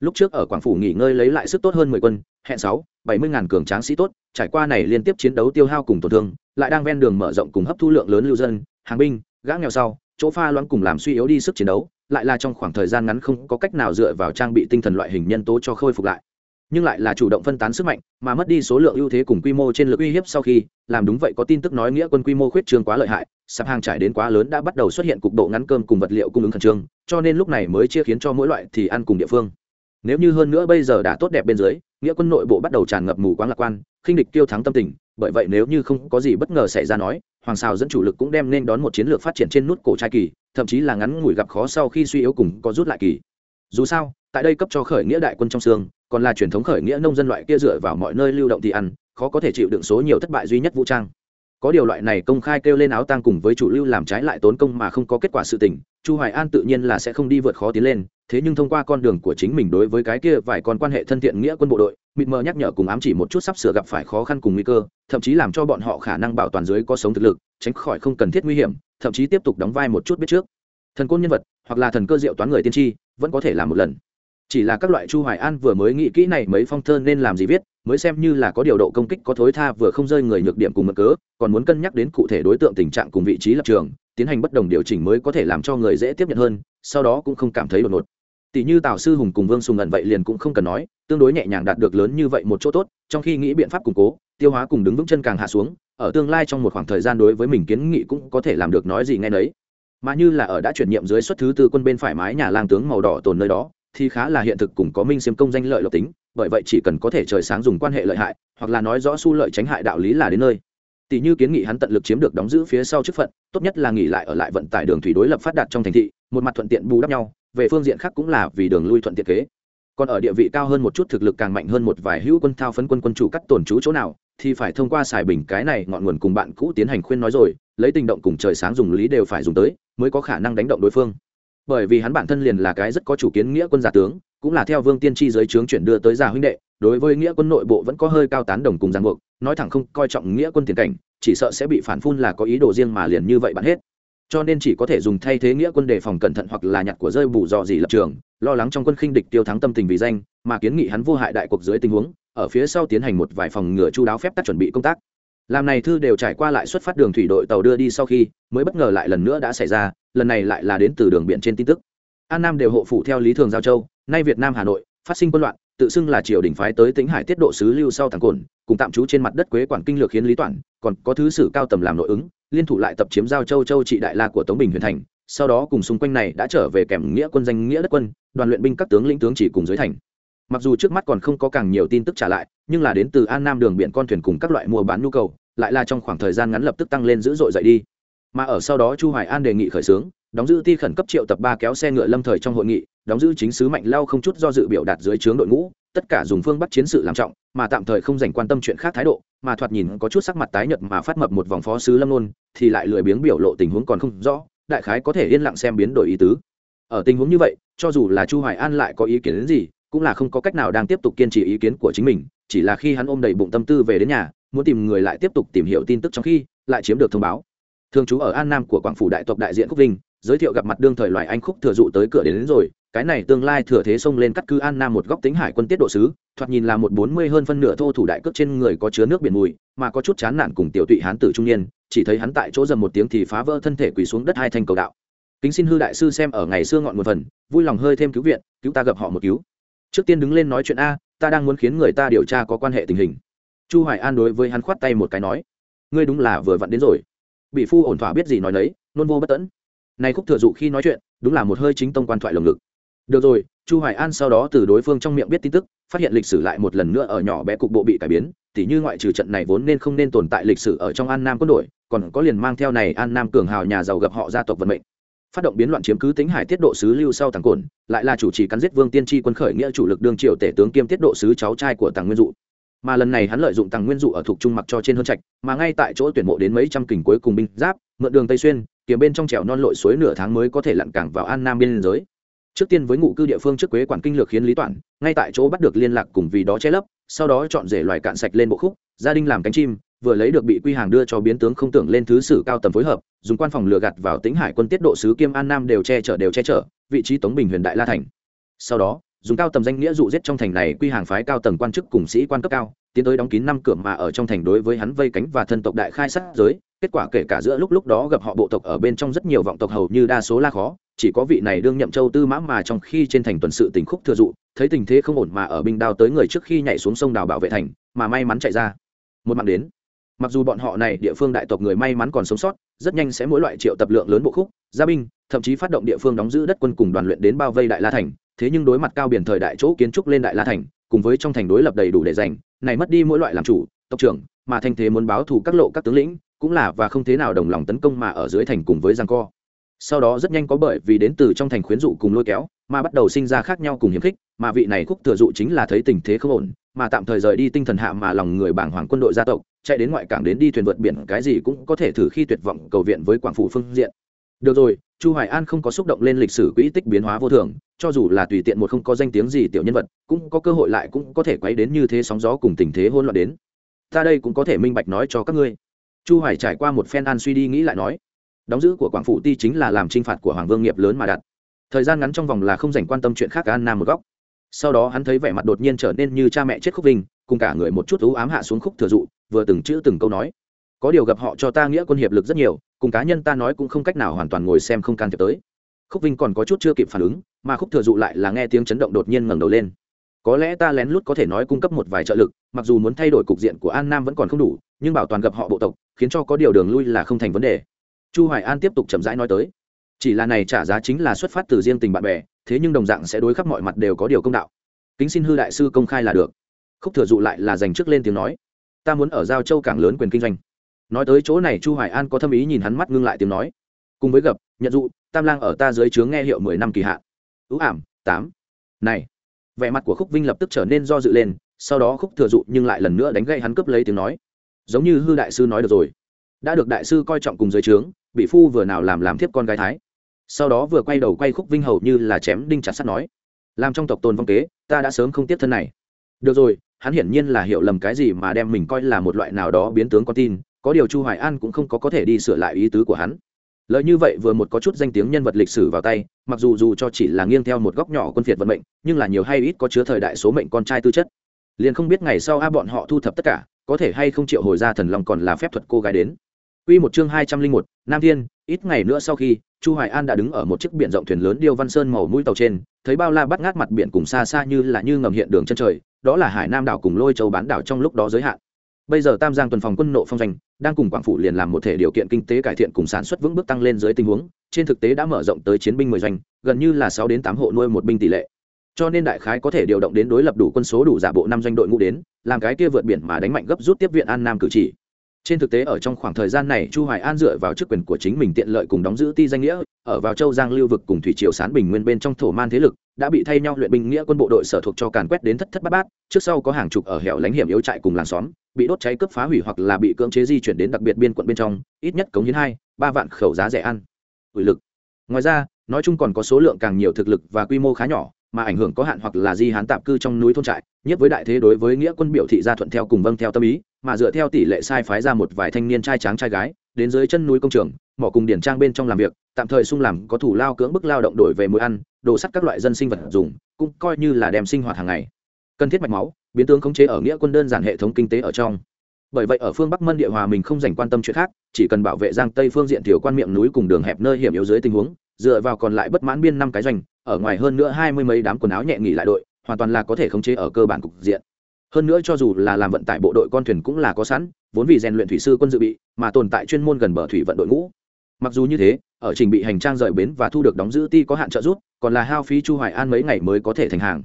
Lúc trước ở quảng phủ nghỉ ngơi lấy lại sức tốt hơn mười quân, hẹn sáu, bảy mươi ngàn cường tráng sĩ tốt, trải qua này liên tiếp chiến đấu tiêu hao cùng tổn thương, lại đang ven đường mở rộng cùng hấp thu lượng lớn lưu dân, hàng binh, gã nghèo sau, chỗ pha loãng cùng làm suy yếu đi sức chiến đấu, lại là trong khoảng thời gian ngắn không có cách nào dựa vào trang bị tinh thần loại hình nhân tố cho khôi phục lại nhưng lại là chủ động phân tán sức mạnh, mà mất đi số lượng ưu thế cùng quy mô trên lực uy hiếp sau khi, làm đúng vậy có tin tức nói nghĩa quân quy mô khuyết trương quá lợi hại, sạp hàng trải đến quá lớn đã bắt đầu xuất hiện cục độ ngắn cơm cùng vật liệu cung ứng khẩn trương, cho nên lúc này mới chia khiến cho mỗi loại thì ăn cùng địa phương. Nếu như hơn nữa bây giờ đã tốt đẹp bên dưới, nghĩa quân nội bộ bắt đầu tràn ngập mù quáng lạc quan, khinh địch tiêu thắng tâm tình, bởi vậy nếu như không có gì bất ngờ xảy ra nói, hoàng sao dẫn chủ lực cũng đem nên đón một chiến lược phát triển trên nút cổ trai kỳ, thậm chí là ngắn ngủi gặp khó sau khi suy yếu cùng có rút lại kỳ. Dù sao, tại đây cấp cho khởi nghĩa đại quân trong xương còn là truyền thống khởi nghĩa nông dân loại kia dựa vào mọi nơi lưu động thì ăn, khó có thể chịu đựng số nhiều thất bại duy nhất vũ trang. Có điều loại này công khai kêu lên áo tang cùng với chủ lưu làm trái lại tốn công mà không có kết quả sự tình, chu hoài an tự nhiên là sẽ không đi vượt khó tiến lên, thế nhưng thông qua con đường của chính mình đối với cái kia vài con quan hệ thân thiện nghĩa quân bộ đội, mịt mờ nhắc nhở cùng ám chỉ một chút sắp sửa gặp phải khó khăn cùng nguy cơ, thậm chí làm cho bọn họ khả năng bảo toàn dưới có sống thực lực, tránh khỏi không cần thiết nguy hiểm, thậm chí tiếp tục đóng vai một chút biết trước. Thần côn nhân vật, hoặc là thần cơ diệu toán người tiên tri, vẫn có thể làm một lần chỉ là các loại chu hoài an vừa mới nghĩ kỹ này mấy phong thơ nên làm gì viết, mới xem như là có điều độ công kích, có thối tha vừa không rơi người nhược điểm cùng mực cớ, còn muốn cân nhắc đến cụ thể đối tượng tình trạng cùng vị trí lập trường, tiến hành bất đồng điều chỉnh mới có thể làm cho người dễ tiếp nhận hơn, sau đó cũng không cảm thấy đột ngột. Tỷ như tào sư hùng cùng vương sùng ẩn vậy liền cũng không cần nói, tương đối nhẹ nhàng đạt được lớn như vậy một chỗ tốt, trong khi nghĩ biện pháp củng cố, tiêu hóa cùng đứng vững chân càng hạ xuống, ở tương lai trong một khoảng thời gian đối với mình kiến nghị cũng có thể làm được nói gì ngay nấy. Mà như là ở đã chuyển nhiệm dưới xuất thứ tư quân bên phải mái nhà lang tướng màu đỏ tồn nơi đó thì khá là hiện thực cùng có minh xiêm công danh lợi lộc tính, bởi vậy chỉ cần có thể trời sáng dùng quan hệ lợi hại, hoặc là nói rõ su lợi tránh hại đạo lý là đến nơi. Tỷ như kiến nghị hắn tận lực chiếm được đóng giữ phía sau chức phận, tốt nhất là nghỉ lại ở lại vận tải đường thủy đối lập phát đạt trong thành thị, một mặt thuận tiện bù đắp nhau, về phương diện khác cũng là vì đường lui thuận tiện kế. Còn ở địa vị cao hơn một chút thực lực càng mạnh hơn một vài hữu quân thao phấn quân quân chủ cắt tổn trú chỗ nào, thì phải thông qua xài bình cái này ngọn nguồn cùng bạn cũ tiến hành khuyên nói rồi, lấy tình động cùng trời sáng dùng lý đều phải dùng tới, mới có khả năng đánh động đối phương bởi vì hắn bản thân liền là cái rất có chủ kiến nghĩa quân giả tướng, cũng là theo vương tiên tri giới trướng chuyển đưa tới già huynh đệ, đối với nghĩa quân nội bộ vẫn có hơi cao tán đồng cùng giang buộc, nói thẳng không coi trọng nghĩa quân tiền cảnh, chỉ sợ sẽ bị phản phun là có ý đồ riêng mà liền như vậy bạn hết. Cho nên chỉ có thể dùng thay thế nghĩa quân đề phòng cẩn thận hoặc là nhặt của rơi bù dò gì lập trường, lo lắng trong quân khinh địch tiêu thắng tâm tình vì danh, mà kiến nghị hắn vô hại đại cuộc dưới tình huống, ở phía sau tiến hành một vài phòng ngừa chu đáo phép tác chuẩn bị công tác làm này thư đều trải qua lại xuất phát đường thủy đội tàu đưa đi sau khi, mới bất ngờ lại lần nữa đã xảy ra, lần này lại là đến từ đường biển trên tin tức. An nam đều hộ phủ theo lý thường giao châu, nay việt nam hà nội, phát sinh quân loạn, tự xưng là triều đình phái tới tính hải tiết độ sứ lưu sau thằng cồn cùng tạm trú trên mặt đất quế quản kinh lược khiến lý toản, còn có thứ sử cao tầm làm nội ứng, liên thủ lại tập chiếm giao châu châu trị đại la của tống bình huyền thành, sau đó cùng xung quanh này đã trở về kèm nghĩa quân danh nghĩa đất quân, đoàn luyện binh các tướng lĩnh tướng chỉ cùng dưới thành mặc dù trước mắt còn không có càng nhiều tin tức trả lại, nhưng là đến từ an nam đường biển con thuyền cùng các loại mua bán nhu cầu, lại là trong khoảng thời gian ngắn lập tức tăng lên dữ dội dậy đi. Mà ở sau đó chu hoài an đề nghị khởi xướng, đóng giữ ti khẩn cấp triệu tập ba kéo xe ngựa lâm thời trong hội nghị, đóng giữ chính sứ mạnh lao không chút do dự biểu đạt dưới trướng đội ngũ, tất cả dùng phương bắt chiến sự làm trọng, mà tạm thời không dành quan tâm chuyện khác thái độ, mà thoạt nhìn có chút sắc mặt tái nhợt mà phát mập một vòng phó sứ lâm nôn, thì lại lười biếng biểu lộ tình huống còn không rõ, đại khái có thể yên lặng xem biến đổi ý tứ. Ở tình huống như vậy, cho dù là chu hoài an lại có ý kiến đến gì cũng là không có cách nào đang tiếp tục kiên trì ý kiến của chính mình chỉ là khi hắn ôm đầy bụng tâm tư về đến nhà muốn tìm người lại tiếp tục tìm hiểu tin tức trong khi lại chiếm được thông báo. Thường trú ở an nam của quảng phủ đại tộc đại diện khúc vinh giới thiệu gặp mặt đương thời loài anh khúc thừa dụ tới cửa đến, đến rồi cái này tương lai thừa thế xông lên cắt cư an nam một góc tính hải quân tiết độ sứ thoạt nhìn là một bốn mươi hơn phân nửa thô thủ đại cước trên người có chứa nước biển mùi mà có chút chán nản cùng tiểu tụy hán tử trung niên chỉ thấy hắn tại chỗ dầm một tiếng thì phá vỡ thân thể quỳ xuống đất hai thanh cầu đạo. Kính xin hư đại sư xem ở ngày xưa ngọn một phần vui lòng hơi thêm cứu viện cứu ta gặp họ một cứu trước tiên đứng lên nói chuyện a, ta đang muốn khiến người ta điều tra có quan hệ tình hình. Chu hoài an đối với hắn khoát tay một cái nói, ngươi đúng là vừa vặn đến rồi. Bị phu ổn thỏa biết gì nói nấy, nôn vô bất tẫn. Này khúc thừa dụ khi nói chuyện, đúng là một hơi chính tông quan thoại lồng ngực. Được rồi, chu hoài an sau đó từ đối phương trong miệng biết tin tức, phát hiện lịch sử lại một lần nữa ở nhỏ bé cục bộ bị cải biến, tỉ như ngoại trừ trận này vốn nên không nên tồn tại lịch sử ở trong an nam quân đội, còn có liền mang theo này an nam cường hào nhà giàu gặp họ gia tộc vận mệnh phát động biến loạn chiếm cứ tính hải tiết độ sứ lưu sau tàng Cổn, lại là chủ trì cắn giết vương tiên tri quân khởi nghĩa chủ lực đương triều tể tướng kiêm tiết độ sứ cháu trai của tàng nguyên dụ. Mà lần này hắn lợi dụng tàng nguyên dụ ở thuộc trung mặc cho trên hơn trạch, mà ngay tại chỗ tuyển mộ đến mấy trăm kình cuối cùng binh giáp, mượn đường tây xuyên, kiếm bên trong trèo non lội suối nửa tháng mới có thể lặn cảng vào an nam biên giới. Trước tiên với ngụ cư địa phương trước quế quản kinh lược khiến lý toản, ngay tại chỗ bắt được liên lạc cùng vì đó che lấp, sau đó chọn rể loài cạn sạch lên bộ khúc, gia đình làm cánh chim, vừa lấy được bị quy hàng đưa cho biến tướng không tưởng lên thứ sử cao tầm phối hợp dùng quan phòng lừa gạt vào tính hải quân tiết độ sứ kiêm an nam đều che chở, đều che chở, vị trí tống bình huyền đại la thành. Sau đó, dùng cao tầm danh nghĩa dụ giết trong thành này quy hàng phái cao tầng quan chức cùng sĩ quan cấp cao, tiến tới đóng kín năm cửa mà ở trong thành đối với hắn vây cánh và thân tộc đại khai sát giới. Kết quả kể cả giữa lúc lúc đó gặp họ bộ tộc ở bên trong rất nhiều vọng tộc hầu như đa số la khó, chỉ có vị này đương nhậm châu tư mã mà trong khi trên thành tuần sự tình khúc thừa dụ, thấy tình thế không ổn mà ở binh đao tới người trước khi nhảy xuống sông đào bảo vệ thành, mà may mắn chạy ra. Một mạng đến. Mặc dù bọn họ này địa phương đại tộc người may mắn còn sống sót rất nhanh sẽ mỗi loại triệu tập lượng lớn bộ khúc, gia binh, thậm chí phát động địa phương đóng giữ đất quân cùng đoàn luyện đến bao vây đại la thành. Thế nhưng đối mặt cao biển thời đại chỗ kiến trúc lên đại la thành, cùng với trong thành đối lập đầy đủ để giành, này mất đi mỗi loại làm chủ, tộc trưởng, mà thanh thế muốn báo thù các lộ các tướng lĩnh, cũng là và không thế nào đồng lòng tấn công mà ở dưới thành cùng với giang co. Sau đó rất nhanh có bởi vì đến từ trong thành khuyến dụ cùng lôi kéo, mà bắt đầu sinh ra khác nhau cùng hiếm khích, mà vị này khúc thừa dụ chính là thấy tình thế không ổn, mà tạm thời rời đi tinh thần hạ mà lòng người bảng hoàng quân đội gia tộc chạy đến ngoại cảng đến đi thuyền vượt biển, cái gì cũng có thể thử khi tuyệt vọng cầu viện với quảng phủ phương diện. Được rồi, chu hoài an không có xúc động lên lịch sử quỹ tích biến hóa vô thường, cho dù là tùy tiện một không có danh tiếng gì tiểu nhân vật, cũng có cơ hội lại cũng có thể quấy đến như thế sóng gió cùng tình thế hỗn loạn đến. Ta đây cũng có thể minh bạch nói cho các ngươi. Chu hoài trải qua một phen an suy đi nghĩ lại nói. Đóng giữ của quảng phủ ti chính là làm trinh phạt của hoàng vương nghiệp lớn mà đặt. Thời gian ngắn trong vòng là không dành quan tâm chuyện khác an nam một góc. Sau đó hắn thấy vẻ mặt đột nhiên trở nên như cha mẹ chết khúc vinh cùng cả người một chút ú ám hạ xuống khúc thừa dụ, vừa từng chữ từng câu nói. Có điều gặp họ cho ta nghĩa quân hiệp lực rất nhiều, cùng cá nhân ta nói cũng không cách nào hoàn toàn ngồi xem không can thiệp tới. Khúc vinh còn có chút chưa kịp phản ứng, mà khúc thừa dụ lại là nghe tiếng chấn động đột nhiên ngẩng đầu lên. Có lẽ ta lén lút có thể nói cung cấp một vài trợ lực, mặc dù muốn thay đổi cục diện của an nam vẫn còn không đủ, nhưng bảo toàn gặp họ bộ tộc, khiến cho có điều đường lui là không thành vấn đề. Chu hoài an tiếp tục chậm rãi nói tới. Chỉ là này trả giá chính là xuất phát từ riêng tình bạn bè, thế nhưng đồng dạng sẽ đối khắp mọi mặt đều có điều công đạo. Kính xin hư đại sư công khai là được khúc thừa dụ lại là dành trước lên tiếng nói, ta muốn ở giao châu cảng lớn quyền kinh doanh. Nói tới chỗ này chu hoài an có thâm ý nhìn hắn mắt ngưng lại tiếng nói, cùng với gặp, nhận dụ, tam lang ở ta dưới trướng nghe hiệu mười năm kỳ hạn ưu ảm, tám. Này, vẻ mặt của khúc vinh lập tức trở nên do dự lên, sau đó khúc thừa dụ nhưng lại lần nữa đánh gậy hắn cướp lấy tiếng nói, giống như hư đại sư nói được rồi, đã được đại sư coi trọng cùng dưới trướng bị phu vừa nào làm làm thiếp con gái thái. Sau đó vừa quay đầu quay khúc vinh hầu như là chém đinh chặt sắt nói, làm trong tộc tồn vong kế, ta đã sớm không tiếp thân này. Được rồi hắn hiển nhiên là hiểu lầm cái gì mà đem mình coi là một loại nào đó biến tướng con tin có điều chu hoài an cũng không có có thể đi sửa lại ý tứ của hắn. Lời như vậy vừa một có chút danh tiếng nhân vật lịch sử vào tay mặc dù dù cho chỉ là nghiêng theo một góc nhỏ quân phiệt vận mệnh nhưng là nhiều hay ít có chứa thời đại số mệnh con trai tư chất. Liền không biết ngày sau a bọn họ thu thập tất cả có thể hay không triệu hồi ra thần long còn là phép thuật cô gái đến. Quy một chương hai trăm linh một, Nam Thiên, ít ngày nữa sau khi, Chu Hoài An đã đứng ở một chiếc biển rộng thuyền lớn điêu văn sơn màu mũi tàu trên, thấy bao la bắt ngát mặt biển cùng xa xa như là như ngầm hiện đường chân trời, đó là Hải Nam đảo cùng Lôi Châu bán đảo trong lúc đó giới hạn. Bây giờ Tam Giang tuần phòng quân nộ phong doanh, đang cùng Quảng phủ liền làm một thể điều kiện kinh tế cải thiện cùng sản xuất vững bước tăng lên dưới tình huống, trên thực tế đã mở rộng tới chiến binh mười doanh, gần như là sáu đến tám hộ nuôi một binh tỷ lệ. Cho nên đại khái có thể điều động đến đối lập đủ quân số đủ giả bộ năm doanh đội ngũ đến, làm cái kia vượt biển mà đánh mạnh gấp rút tiếp viện An Nam cử chỉ trên thực tế ở trong khoảng thời gian này, chu hoài an dựa vào chức quyền của chính mình tiện lợi cùng đóng giữ ti danh nghĩa, ở vào châu giang lưu vực cùng thủy triều sán bình nguyên bên trong thổ man thế lực, đã bị thay nhau luyện binh nghĩa quân bộ đội sở thuộc cho càn quét đến thất thất bát bát, trước sau có hàng chục ở hẻo lánh hiểm yếu trại cùng làng xóm, bị đốt cháy cướp phá hủy hoặc là bị cưỡng chế di chuyển đến đặc biệt biên quận bên trong, ít nhất cống hiến hai, ba vạn khẩu giá rẻ ăn. Ủy lực. Ngoài ra, nói chung còn có số lượng càng nhiều thực lực và quy mô khá nhỏ mà ảnh hưởng có hạn hoặc là di hán tạm cư trong núi thôn trại, nhất với đại thế đối với nghĩa quân biểu thị gia thuận theo cùng vâng theo tâm ý, mà dựa theo tỷ lệ sai phái ra một vài thanh niên trai tráng trai gái, đến dưới chân núi công trường, mỏ cùng điển trang bên trong làm việc, tạm thời sung làm có thủ lao cưỡng bức lao động đổi về mũi ăn, đồ sắt các loại dân sinh vật dùng, cũng coi như là đem sinh hoạt hàng ngày. Cần thiết mạch máu, biến tướng khống chế ở nghĩa quân đơn giản hệ thống kinh tế ở trong. Bởi vậy ở phương bắc mân địa hòa mình không dành quan tâm chuyện khác, chỉ cần bảo vệ giang tây phương diện thiểu quan miệng núi cùng đường hẹp nơi hiểm yếu dưới tình huống dựa vào còn lại bất mãn biên năm cái doanh, ở ngoài hơn nữa hai mươi mấy đám quần áo nhẹ nghỉ lại đội, hoàn toàn là có thể khống chế ở cơ bản cục diện. Hơn nữa cho dù là làm vận tải bộ đội con thuyền cũng là có sẵn, vốn vì rèn luyện thủy sư quân dự bị, mà tồn tại chuyên môn gần bờ thủy vận đội ngũ. Mặc dù như thế, ở trình bị hành trang rời bến và thu được đóng giữ ti có hạn trợ giúp, còn là hao phí chu hoài an mấy ngày mới có thể thành hàng.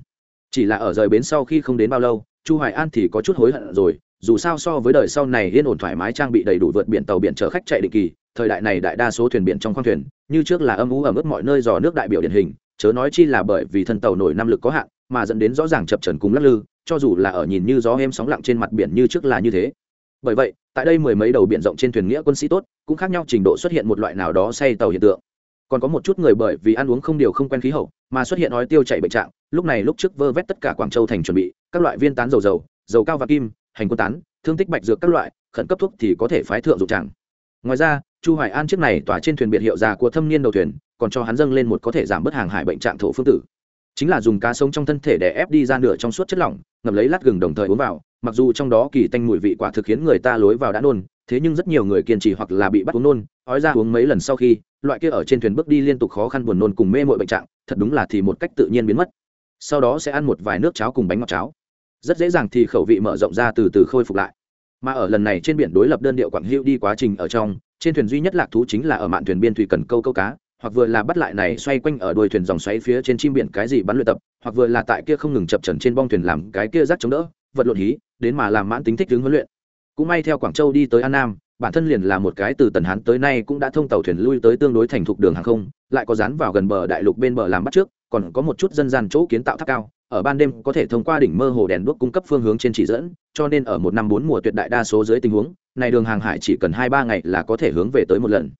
Chỉ là ở rời bến sau khi không đến bao lâu, chu hoài an thì có chút hối hận rồi dù sao so với đời sau này yên ổn thoải mái trang bị đầy đủ vượt biển tàu biển chở khách chạy định kỳ, thời đại này đại đa số thuyền biển trong khoang thuyền, như trước là âm u ở mức mọi nơi dò nước đại biểu điển hình, chớ nói chi là bởi vì thân tàu nổi năng lực có hạn, mà dẫn đến rõ ràng chập trần cùng lắc lư, cho dù là ở nhìn như gió êm sóng lặng trên mặt biển như trước là như thế. Bởi vậy, tại đây mười mấy đầu biển rộng trên thuyền nghĩa quân sĩ tốt, cũng khác nhau trình độ xuất hiện một loại nào đó say tàu hiện tượng. Còn có một chút người bởi vì ăn uống không điều không quen khí hậu, mà xuất hiện ói tiêu chảy bệnh trạng, lúc này lúc trước vơ vét tất cả quảng châu thành chuẩn bị, các loại viên tán dầu dầu dầu cao và kim hành quân tán, thương tích bạch dược các loại, khẩn cấp thuốc thì có thể phái thượng dụng chẳng. Ngoài ra, chu hoài an chiếc này tỏa trên thuyền biệt hiệu già của thâm niên đầu thuyền, còn cho hắn dâng lên một có thể giảm bớt hàng hải bệnh trạng thổ phương tử. Chính là dùng cá sống trong thân thể để ép đi ra nửa trong suốt chất lỏng, ngậm lấy lát gừng đồng thời uống vào, mặc dù trong đó kỳ tanh mùi vị quả thực khiến người ta lối vào đã nôn, thế nhưng rất nhiều người kiên trì hoặc là bị bắt uống nôn, ói ra uống mấy lần sau khi, loại kia ở trên thuyền bước đi liên tục khó khăn buồn nôn cùng mê mội bệnh trạng, thật đúng là thì một cách tự nhiên biến mất. Sau đó sẽ ăn một vài nước cháo cùng bánh ngọt cháo rất dễ dàng thì khẩu vị mở rộng ra từ từ khôi phục lại. Mà ở lần này trên biển đối lập đơn điệu quảng hữu đi quá trình ở trong, trên thuyền duy nhất lạc thú chính là ở mạn thuyền biên thủy cần câu câu cá, hoặc vừa là bắt lại này xoay quanh ở đuôi thuyền dòng xoáy phía trên chim biển cái gì bắn luyện tập, hoặc vừa là tại kia không ngừng chập trần trên bong thuyền làm cái kia rác chống đỡ, vật lộn hí, đến mà làm mãn tính thích hướng huấn luyện. Cũng may theo quảng châu đi tới an nam, bản thân liền là một cái từ tần hán tới nay cũng đã thông tàu thuyền lui tới tương đối thành thục đường hàng không, lại có dán vào gần bờ đại lục bên bờ làm bắt trước, còn có một chút dân gian chỗ kiến tạo tháp cao ở ban đêm có thể thông qua đỉnh mơ hồ đèn đuốc cung cấp phương hướng trên chỉ dẫn, cho nên ở một năm bốn mùa tuyệt đại đa số dưới tình huống, này đường hàng hải chỉ cần hai ba ngày là có thể hướng về tới một lần.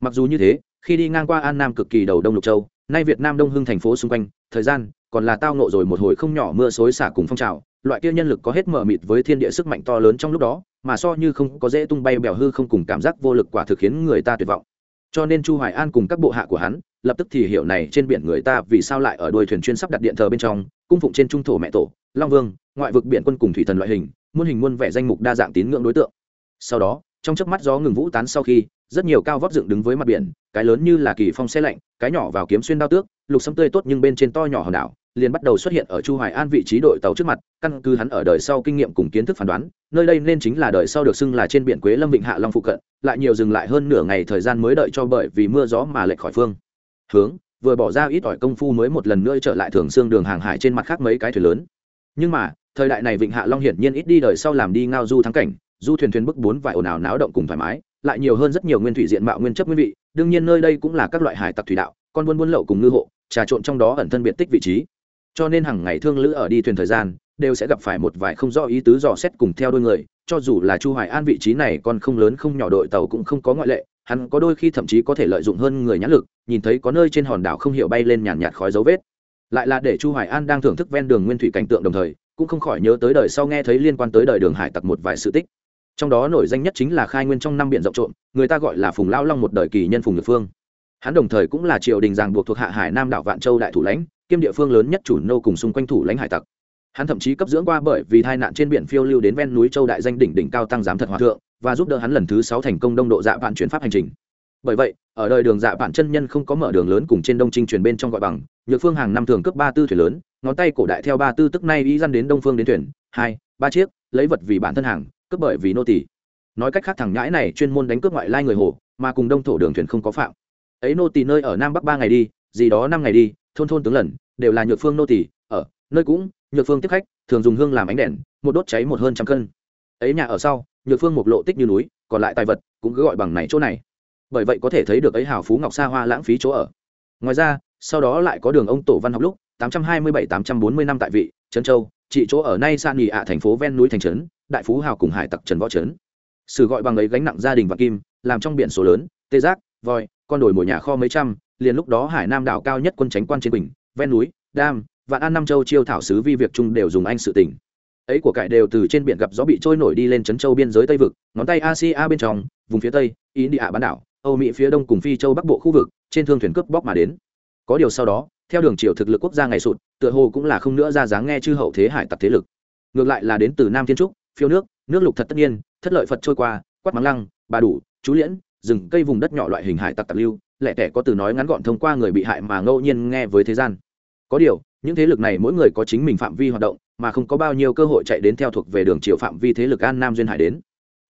Mặc dù như thế, khi đi ngang qua an nam cực kỳ đầu đông lục châu, nay việt nam đông hưng thành phố xung quanh, thời gian còn là tao nộ rồi một hồi không nhỏ mưa xối xả cùng phong trào, loại kia nhân lực có hết mở mịt với thiên địa sức mạnh to lớn trong lúc đó, mà so như không có dễ tung bay bèo hư không cùng cảm giác vô lực quả thực khiến người ta tuyệt vọng cho nên chu hoài an cùng các bộ hạ của hắn, lập tức thì hiểu này trên biển người ta vì sao lại ở đuôi thuyền chuyên sắp đặt điện thờ bên trong, cung phụng trên trung thổ mẹ tổ, long vương, ngoại vực biển quân cùng thủy thần loại hình, muôn hình muôn vẻ danh mục đa dạng tín ngưỡng đối tượng. Sau đó, trong chớp mắt gió ngừng vũ tán sau khi rất nhiều cao vóc dựng đứng với mặt biển, cái lớn như là kỳ phong xe lạnh, cái nhỏ vào kiếm xuyên đao tước, lục sấm tươi tốt nhưng bên trên to nhỏ hòn đảo, liền bắt đầu xuất hiện ở chu hoài an vị trí đội tàu trước mặt, căn cứ hắn ở đời sau kinh nghiệm cùng kiến thức phán đoán, nơi đây nên chính là đời sau được xưng là trên biển quế lâm vịnh hạ long phụ cận, lại nhiều dừng lại hơn nửa ngày thời gian mới đợi cho bởi vì mưa gió mà lệch khỏi phương. Hướng, vừa bỏ ra ít ỏi công phu mới một lần nữa trở lại thường xương đường hàng hải trên mặt khác mấy cái thuyền lớn. Nhưng mà, thời đại này vịnh hạ long hiển nhiên ít đi đời sau làm đi ngao du thắng cảnh, du thuyền thuyền bức bốn vài ồn ào náo động cùng thoải mái lại nhiều hơn rất nhiều nguyên thủy diện mạo nguyên chất nguyên vị, đương nhiên nơi đây cũng là các loại hải tặc thủy đạo, con buôn buôn lậu cùng ngư hộ, trà trộn trong đó ẩn thân biệt tích vị trí. Cho nên hàng ngày thương lữ ở đi thuyền thời gian, đều sẽ gặp phải một vài không rõ ý tứ dò xét cùng theo đôi người, cho dù là chu hoài an vị trí này còn không lớn không nhỏ đội tàu cũng không có ngoại lệ, hắn có đôi khi thậm chí có thể lợi dụng hơn người nhãn lực, nhìn thấy có nơi trên hòn đảo không hiểu bay lên nhàn nhạt khói dấu vết. Lại là để chu hoài an đang thưởng thức ven đường nguyên thủy cảnh tượng đồng thời, cũng không khỏi nhớ tới đời sau nghe thấy liên quan tới đời đường hải tặc một vài sự tích trong đó nổi danh nhất chính là khai nguyên trong năm biển rộng trộm, người ta gọi là phùng lão long một đời kỳ nhân phùng nhược phương. Hắn đồng thời cũng là triều đình giàng buộc thuộc hạ hải nam đảo vạn châu đại thủ lãnh, kiêm địa phương lớn nhất chủ nô cùng xung quanh thủ lãnh hải tặc. Hắn thậm chí cấp dưỡng qua bởi vì tai nạn trên biển phiêu lưu đến ven núi châu đại danh đỉnh đỉnh cao tăng giám thật hòa thượng, và giúp đỡ hắn lần thứ sáu thành công đông độ dạ vạn chuyển pháp hành trình. Bởi vậy, ở đời đường dạ vạn chân nhân không có mở đường lớn cùng trên đông trinh truyền bên trong gọi bằng, nhược phương hàng năm thường cướp ba tư thuyền lớn, ngón tay cổ đại theo ba tư, tức nay y dăn đến đông phương đến thuyền, hai, ba chiếc, lấy vật vì bản thân hàng cướp bởi vì nô tỷ nói cách khác thằng nhãi này chuyên môn đánh cướp ngoại lai người hồ, mà cùng đông thổ đường thuyền không có phạm. Ấy nô tỷ nơi ở nam bắc ba ngày đi, gì đó năm ngày đi, thôn thôn tướng lần, đều là nhược phương nô tỷ ở nơi cũng, nhược phương tiếp khách, thường dùng hương làm ánh đèn, một đốt cháy một hơn trăm cân. Ấy nhà ở sau, nhược phương một lộ tích như núi, còn lại tài vật cũng cứ gọi bằng này chỗ này. Bởi vậy có thể thấy được ấy hào phú ngọc xa hoa lãng phí chỗ ở. Ngoài ra, sau đó lại có đường ông tổ văn học lúc 827-840 năm tại vị, trấn châu, trị chỗ ở nay san nghỉ ạ thành phố ven núi thành trấn đại phú hào cùng hải tặc trần võ trấn. Sử gọi bằng ấy gánh nặng gia đình và kim, làm trong biển số lớn, tê giác, voi, con đồi mồi nhà kho mấy trăm, liền lúc đó hải nam đảo cao nhất quân tránh quan trên bình ven núi, đam, vạn an nam châu chiêu thảo sứ vi việc chung đều dùng anh sự tỉnh ấy của cải đều từ trên biển gặp gió bị trôi nổi đi lên trấn châu biên giới tây vực, ngón tay asia bên trong, vùng phía tây ý địa bán đảo, âu mỹ phía đông cùng phi châu bắc bộ khu vực, trên thương thuyền cướp bóc mà đến. Có điều sau đó, theo đường triều thực lực quốc gia ngày sụt, tựa hồ cũng là không nữa ra dáng nghe chư hậu thế hải tặc thế lực. Ngược lại là đến từ nam thiên trúc phiêu nước nước lục thật tất nhiên, thất lợi phật trôi qua, quát mắng lăng, bà đủ, chú liễn, rừng, cây vùng đất nhỏ loại hình hải tặc tặc lưu, lẻ tẻ có từ nói ngắn gọn thông qua người bị hại mà ngẫu nhiên nghe với thế gian. Có điều, những thế lực này mỗi người có chính mình phạm vi hoạt động, mà không có bao nhiêu cơ hội chạy đến theo thuộc về đường triều phạm vi thế lực an nam duyên hải đến.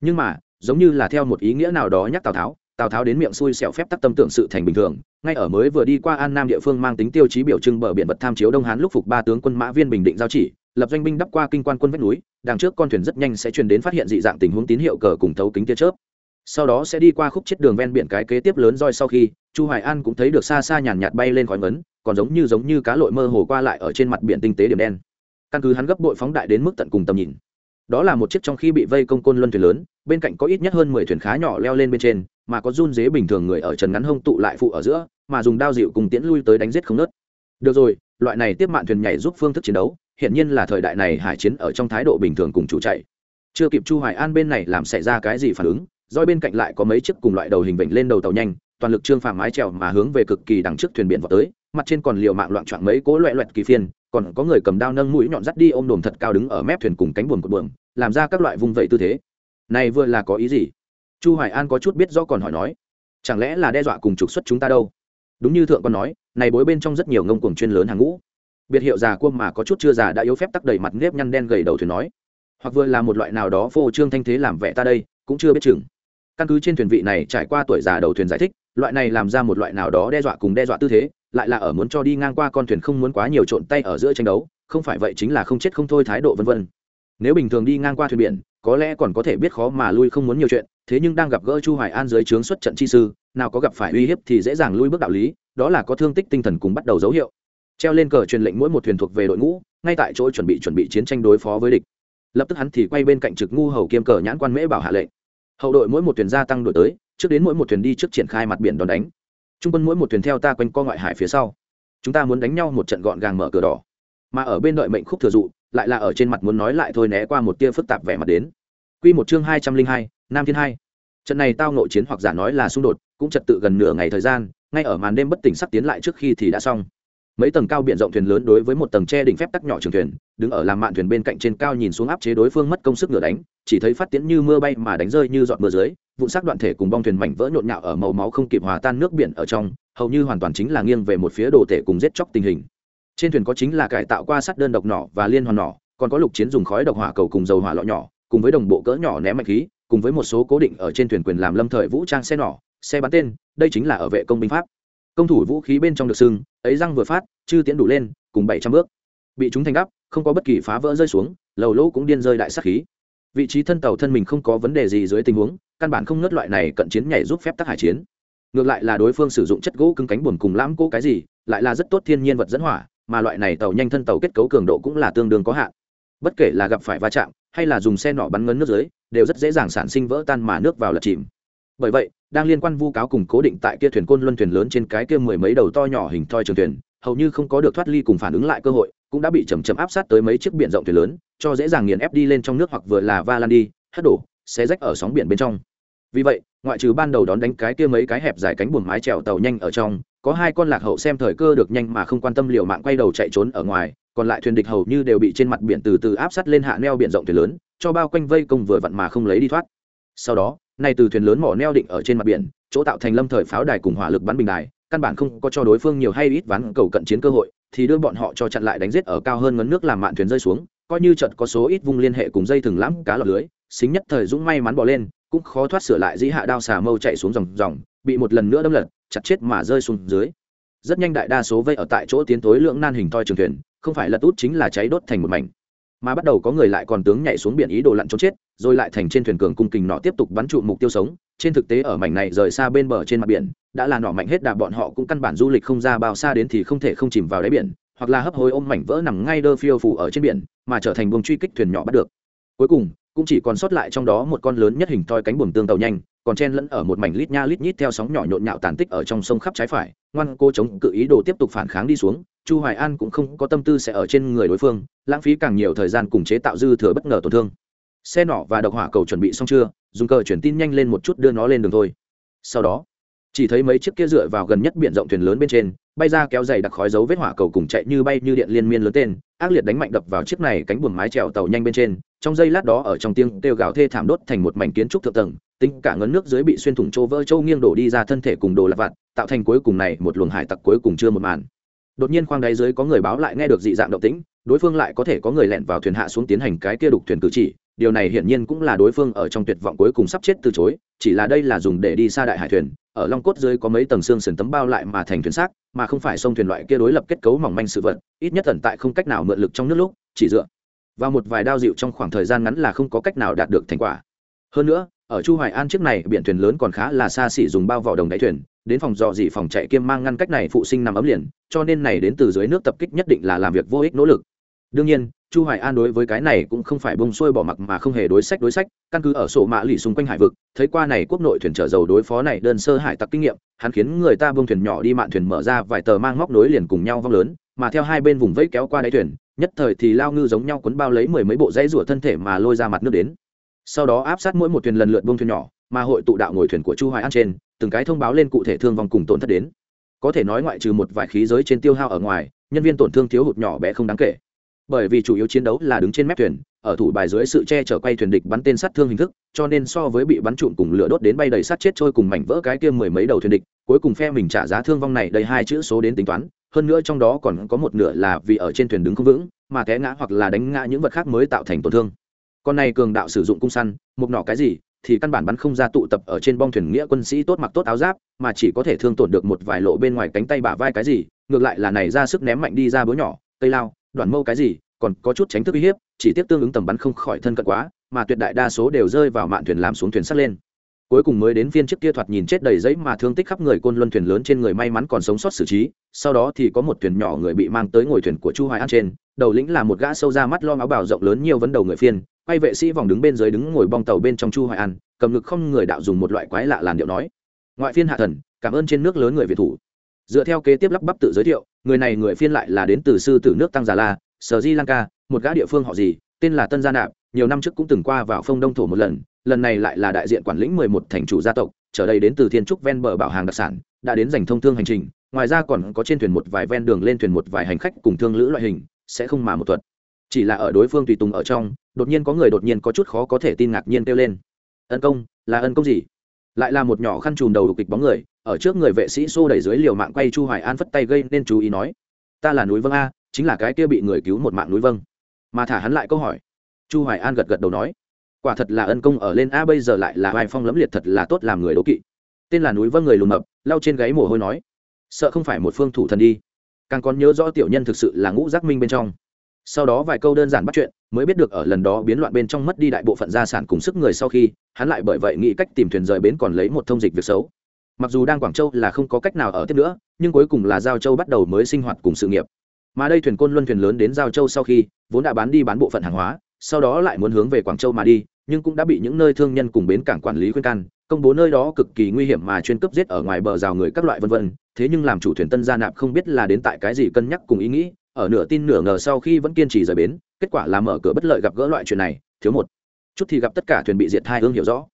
Nhưng mà, giống như là theo một ý nghĩa nào đó nhắc tào tháo tào tháo đến miệng xui xẻo phép tắc tâm tưởng sự thành bình thường, ngay ở mới vừa đi qua an nam địa phương mang tính tiêu chí biểu trưng bờ biển vật tham chiếu đông hán lúc phục ba tướng quân mã viên bình định giao chỉ lập doanh binh đắp qua kinh quan quân vách núi, đằng trước con thuyền rất nhanh sẽ truyền đến phát hiện dị dạng tình huống tín hiệu cờ cùng thấu kính tia chớp. Sau đó sẽ đi qua khúc chết đường ven biển cái kế tiếp lớn roi sau khi, chu hoài an cũng thấy được xa xa nhàn nhạt bay lên khói ngấn, còn giống như giống như cá lội mơ hồ qua lại ở trên mặt biển tinh tế điểm đen. Căn cứ hắn gấp bội phóng đại đến mức tận cùng tầm nhìn. Đó là một chiếc trong khi bị vây công côn luân thuyền lớn, bên cạnh có ít nhất hơn mười thuyền khá nhỏ leo lên bên trên, mà có run dế bình thường người ở trần ngắn hông tụ lại phụ ở giữa, mà dùng đao dịu cùng tiễn lui tới đánh giết không nớt. Được rồi, loại này tiếp mạn thuyền nhảy giúp phương thức chiến đấu hiện nhiên là thời đại này hải chiến ở trong thái độ bình thường cùng chủ chạy. Chưa kịp chu hoài an bên này làm xảy ra cái gì phản ứng roi bên cạnh lại có mấy chiếc cùng loại đầu hình vịnh lên đầu tàu nhanh, toàn lực trương phàm mái trèo mà hướng về cực kỳ đằng trước thuyền biển vào tới, mặt trên còn liều mạng loạn choạng mấy cố loẹ loẹt kỳ phiên, còn có người cầm đao nâng mũi nhọn dắt đi ôm đồm thật cao đứng ở mép thuyền cùng cánh buồm cột buồm làm ra các loại vung vẩy tư thế. Này vừa là có ý gì? Chu hoài an có chút biết do còn hỏi nói. Chẳng lẽ là đe dọa cùng trục xuất chúng ta đâu? Đúng như thượng con nói, này bối bên trong rất nhiều ngông cuồng chuyên lớn hàng ngũ biệt hiệu già cua mà có chút chưa già đã yếu phép tắc đầy mặt nếp nhăn đen gầy đầu thuyền nói. Hoặc vừa là một loại nào đó phô trương thanh thế làm vẻ ta đây, cũng chưa biết chừng. Căn cứ trên thuyền vị này trải qua tuổi già đầu thuyền giải thích, loại này làm ra một loại nào đó đe dọa cùng đe dọa tư thế, lại là ở muốn cho đi ngang qua con thuyền không muốn quá nhiều trộn tay ở giữa tranh đấu, không phải vậy chính là không chết không thôi thái độ vân vân. Nếu bình thường đi ngang qua thuyền biển, có lẽ còn có thể biết khó mà lui không muốn nhiều chuyện, thế nhưng đang gặp gỡ chu hoài an dưới trướng xuất trận chi sư, nào có gặp phải uy hiếp thì dễ dàng lui bước đạo lý, đó là có thương tích tinh thần cùng bắt đầu dấu hiệu treo lên cờ truyền lệnh mỗi một thuyền thuộc về đội ngũ, ngay tại chỗ chuẩn bị chuẩn bị chiến tranh đối phó với địch. Lập tức hắn thì quay bên cạnh trực ngu hầu kiêm cờ nhãn quan mễ bảo hạ lệnh. Hậu đội mỗi một thuyền gia tăng đổi tới, trước đến mỗi một thuyền đi trước triển khai mặt biển đón đánh. Trung quân mỗi một thuyền theo ta quanh co ngoại hải phía sau. Chúng ta muốn đánh nhau một trận gọn gàng mở cửa đỏ. Mà ở bên đợi mệnh khúc thừa dụ, lại là ở trên mặt muốn nói lại thôi né qua một tia phức tạp vẻ mặt đến. Quy một chương hai trăm linh hai, nam thiên hai. Trận này tao nội chiến hoặc giả nói là xung đột, cũng trật tự gần nửa ngày thời gian, ngay ở màn đêm bất tỉnh sắp tiến lại trước khi thì đã xong mấy tầng cao biển rộng thuyền lớn đối với một tầng tre đỉnh phép tắc nhỏ trường thuyền, đứng ở làm mạn thuyền bên cạnh trên cao nhìn xuống áp chế đối phương mất công sức ngửa đánh, chỉ thấy phát tiễn như mưa bay mà đánh rơi như giọt mưa dưới, vụn xác đoạn thể cùng bong thuyền mảnh vỡ nhộn nhạo ở màu máu không kịp hòa tan nước biển ở trong, hầu như hoàn toàn chính là nghiêng về một phía đồ thể cùng giết chóc tình hình. Trên thuyền có chính là cải tạo qua sắt đơn độc nỏ và liên hoàn nỏ, còn có lục chiến dùng khói độc hỏa cầu cùng dầu hỏa lọ nhỏ, cùng với đồng bộ cỡ nhỏ ném mạch khí, cùng với một số cố định ở trên thuyền quyền làm lâm thời vũ trang xe nỏ, xe bắn tên, đây chính là ở vệ công binh pháp công thủ vũ khí bên trong được sưng, ấy răng vừa phát, chư tiến đủ lên, cùng bảy trăm bước. Bị chúng thành đắp không có bất kỳ phá vỡ rơi xuống, lầu lỗ cũng điên rơi đại sắc khí. Vị trí thân tàu thân mình không có vấn đề gì dưới tình huống, căn bản không ngớt loại này cận chiến nhảy giúp phép tắc hải chiến. Ngược lại là đối phương sử dụng chất gỗ cứng cánh buồn cùng lãm cỗ cái gì, lại là rất tốt thiên nhiên vật dẫn hỏa, mà loại này tàu nhanh thân tàu kết cấu cường độ cũng là tương đương có hạn. Bất kể là gặp phải va chạm, hay là dùng xe nọ bắn ngấn nước dưới, đều rất dễ dàng sản sinh vỡ tan mà nước vào lật chìm bởi vậy, đang liên quan vu cáo cùng cố định tại kia thuyền côn luân thuyền lớn trên cái kia mười mấy đầu to nhỏ hình thoi trường thuyền, hầu như không có được thoát ly cùng phản ứng lại cơ hội, cũng đã bị chầm chậm áp sát tới mấy chiếc biển rộng thuyền lớn, cho dễ dàng nghiền ép đi lên trong nước hoặc vừa là va lan đi, hất đổ, xé rách ở sóng biển bên trong. Vì vậy, ngoại trừ ban đầu đón đánh cái kia mấy cái hẹp dài cánh buồm mái chèo tàu nhanh ở trong, có hai con lạc hậu xem thời cơ được nhanh mà không quan tâm liều mạng quay đầu chạy trốn ở ngoài, còn lại thuyền địch hầu như đều bị trên mặt biển từ từ áp sát lên hạ neo biển rộng thuyền lớn, cho bao quanh vây công vừa vặn mà không lấy đi thoát. Sau đó nay từ thuyền lớn mỏ neo định ở trên mặt biển, chỗ tạo thành lâm thời pháo đài cùng hỏa lực bắn bình đài, căn bản không có cho đối phương nhiều hay ít ván cầu cận chiến cơ hội, thì đưa bọn họ cho chặn lại đánh giết ở cao hơn ngấn nước làm mạn thuyền rơi xuống, coi như trận có số ít vung liên hệ cùng dây thừng lãm cá lọt lưới, xính nhất thời dũng may mắn bỏ lên, cũng khó thoát sửa lại dĩ hạ đao xà mâu chạy xuống dòng dòng, bị một lần nữa đâm lật, chặt chết mà rơi xuống dưới. Rất nhanh đại đa số vây ở tại chỗ tiến tối lượng nan hình toi trường thuyền, không phải là út chính là cháy đốt thành một mảnh. Mà bắt đầu có người lại còn tướng nhảy xuống biển ý đồ lặn trốn chết rồi lại thành trên thuyền cường cung kình nọ tiếp tục bắn trụ mục tiêu sống. Trên thực tế ở mảnh này rời xa bên bờ trên mặt biển, đã là nọ mạnh hết đà bọn họ cũng căn bản du lịch không ra, bao xa đến thì không thể không chìm vào đáy biển, hoặc là hấp hối ôm mảnh vỡ nằm ngay đơ phiêu phủ ở trên biển, mà trở thành buồng truy kích thuyền nhỏ bắt được. Cuối cùng, cũng chỉ còn sót lại trong đó một con lớn nhất hình toi cánh buồm tương tàu nhanh, còn chen lẫn ở một mảnh lít nha lít nhít theo sóng nhỏ nhộn nhạo tàn tích ở trong sông khắp trái phải. Ngoan cô chống cự ý đồ tiếp tục phản kháng đi xuống, chu hoài an cũng không có tâm tư sẽ ở trên người đối phương, lãng phí càng nhiều thời gian cùng chế tạo dư thừa bất ngờ tổn thương xe nỏ và độc hỏa cầu chuẩn bị xong chưa? Dùng cờ chuyển tin nhanh lên một chút đưa nó lên đường thôi. Sau đó, chỉ thấy mấy chiếc kia dựa vào gần nhất biển rộng thuyền lớn bên trên, bay ra kéo dày đặc khói dấu vết hỏa cầu cùng chạy như bay như điện liên miên lớn tên, ác liệt đánh mạnh đập vào chiếc này cánh buồm mái trèo tàu nhanh bên trên. Trong giây lát đó ở trong tiếng kêu gào thê thảm đốt thành một mảnh kiến trúc thượng tầng, tính cả ngấn nước dưới bị xuyên thủng trô vỡ trâu nghiêng đổ đi ra thân thể cùng đồ lạc vặt, tạo thành cuối cùng này một luồng hải tặc cuối cùng chưa một màn. Đột nhiên khoang đáy dưới có người báo lại nghe được dị dạng động tĩnh, đối phương lại có thể có người lẻn vào thuyền hạ xuống tiến hành cái kia đục thuyền cử chỉ điều này hiển nhiên cũng là đối phương ở trong tuyệt vọng cuối cùng sắp chết từ chối, chỉ là đây là dùng để đi xa đại hải thuyền, ở long cốt dưới có mấy tầng xương sườn tấm bao lại mà thành thuyền xác, mà không phải sông thuyền loại kia đối lập kết cấu mỏng manh sự vật, ít nhất tận tại không cách nào mượn lực trong nước lúc, chỉ dựa vào một vài đao dịu trong khoảng thời gian ngắn là không có cách nào đạt được thành quả. Hơn nữa, ở chu hoài an chiếc này, biển thuyền lớn còn khá là xa xỉ dùng bao vỏ đồng đáy thuyền, đến phòng dò dỉ phòng chạy kiêm mang ngăn cách này phụ sinh nằm ấm liền, cho nên này đến từ dưới nước tập kích nhất định là làm việc vô ích nỗ lực. Đương nhiên chu hoài an đối với cái này cũng không phải bông xuôi bỏ mặc mà không hề đối sách đối sách, căn cứ ở sổ mã lì xung quanh hải vực, thấy qua này quốc nội thuyền chở dầu đối phó này đơn sơ hải tặc kinh nghiệm, hắn khiến người ta bông thuyền nhỏ đi mạn thuyền mở ra vài tờ mang móc nối liền cùng nhau vong lớn, mà theo hai bên vùng vẫy kéo qua đáy thuyền, nhất thời thì lao ngư giống nhau cuốn bao lấy mười mấy bộ dãy rủa thân thể mà lôi ra mặt nước đến. Sau đó áp sát mỗi một thuyền lần lượt bông thuyền nhỏ, mà hội tụ đạo ngồi thuyền của chu hoài an trên, từng cái thông báo lên cụ thể thương vong cùng tổn thất đến. Có thể nói ngoại trừ một vài khí giới trên tiêu hao ở ngoài, nhân viên tổn thương thiếu hụt nhỏ bé không đáng kể bởi vì chủ yếu chiến đấu là đứng trên mép thuyền, ở thủ bài dưới sự che chở quay thuyền địch bắn tên sát thương hình thức, cho nên so với bị bắn trụn cùng lửa đốt đến bay đầy sát chết trôi cùng mảnh vỡ cái kia mười mấy đầu thuyền địch, cuối cùng phe mình trả giá thương vong này đầy hai chữ số đến tính toán, hơn nữa trong đó còn có một nửa là vì ở trên thuyền đứng không vững, mà té ngã hoặc là đánh ngã những vật khác mới tạo thành tổn thương. Con này cường đạo sử dụng cung săn, mục nọ cái gì, thì căn bản bắn không ra tụ tập ở trên bong thuyền nghĩa quân sĩ tốt mặc tốt áo giáp, mà chỉ có thể thương tổn được một vài lộ bên ngoài cánh tay bả vai cái gì, ngược lại là này ra sức ném mạnh đi ra búa nhỏ, cây lao đoạn mâu cái gì, còn có chút tránh thức uy hiếp, chỉ tiếp tương ứng tầm bắn không khỏi thân cận quá, mà tuyệt đại đa số đều rơi vào mạn thuyền làm xuống thuyền sắt lên. Cuối cùng mới đến phiên chiếc kia thoạt nhìn chết đầy giấy mà thương tích khắp người côn luân thuyền lớn trên người may mắn còn sống sót xử trí, sau đó thì có một thuyền nhỏ người bị mang tới ngồi thuyền của chu hoài an trên, đầu lĩnh là một gã sâu ra mắt lo áo bào rộng lớn nhiều vấn đầu người phiên, quay vệ sĩ vòng đứng bên dưới đứng ngồi bong tàu bên trong chu hoài an, cầm ngực không người đạo dùng một loại quái lạ làn điệu nói. Ngoại phiên hạ thần, cảm ơn trên nước lớn người việt thủ. Dựa theo kế tiếp lắp bắp tự giới thiệu người này người phiên lại là đến từ sư tử nước tăng già la, sở di lanka một gã địa phương họ gì, tên là tân gia nạp, nhiều năm trước cũng từng qua vào phong đông thổ một lần lần này lại là đại diện quản lĩnh mười một thành chủ gia tộc, trở đây đến từ thiên trúc ven bờ bảo hàng đặc sản, đã đến dành thông thương hành trình, ngoài ra còn có trên thuyền một vài ven đường lên thuyền một vài hành khách cùng thương lữ loại hình, sẽ không mà một thuật. Chỉ là ở đối phương tùy tùng ở trong, đột nhiên có người đột nhiên có chút khó có thể tin ngạc nhiên kêu lên. Ân công, là ân công gì? Lại là một nhỏ khăn trùm đầu đục kịch bóng người, ở trước người vệ sĩ xô đẩy dưới liều mạng quay chu hoài an phất tay gây nên chú ý nói, ta là núi vâng a, chính là cái kia bị người cứu một mạng núi vâng. Mà thả hắn lại câu hỏi. Chu hoài an gật gật đầu nói, quả thật là ân công ở lên a bây giờ lại là vai phong lẫm liệt thật là tốt làm người đố kỵ. Tên là núi vâng người lùm mập lau trên gáy mồ hôi nói, sợ không phải một phương thủ thần đi. Càng còn nhớ rõ tiểu nhân thực sự là ngũ giác minh bên trong sau đó vài câu đơn giản bắt chuyện, mới biết được ở lần đó biến loạn bên trong mất đi đại bộ phận gia sản cùng sức người sau khi, hắn lại bởi vậy nghĩ cách tìm thuyền rời bến còn lấy một thông dịch việc xấu. Mặc dù đang quảng châu là không có cách nào ở tiếp nữa, nhưng cuối cùng là giao châu bắt đầu mới sinh hoạt cùng sự nghiệp. Mà đây thuyền côn luân thuyền lớn đến giao châu sau khi, vốn đã bán đi bán bộ phận hàng hóa, sau đó lại muốn hướng về quảng châu mà đi, nhưng cũng đã bị những nơi thương nhân cùng bến cảng quản lý khuyên can, công bố nơi đó cực kỳ nguy hiểm mà chuyên cấp giết ở ngoài bờ rào người các loại vân vân, thế nhưng làm chủ thuyền tân gia nạp không biết là đến tại cái gì cân nhắc cùng ý nghĩ ở nửa tin nửa ngờ sau khi vẫn kiên trì rời bến, kết quả là mở cửa bất lợi gặp gỡ loại chuyện này, thiếu một. Chút thì gặp tất cả thuyền bị diệt hai hương hiểu rõ.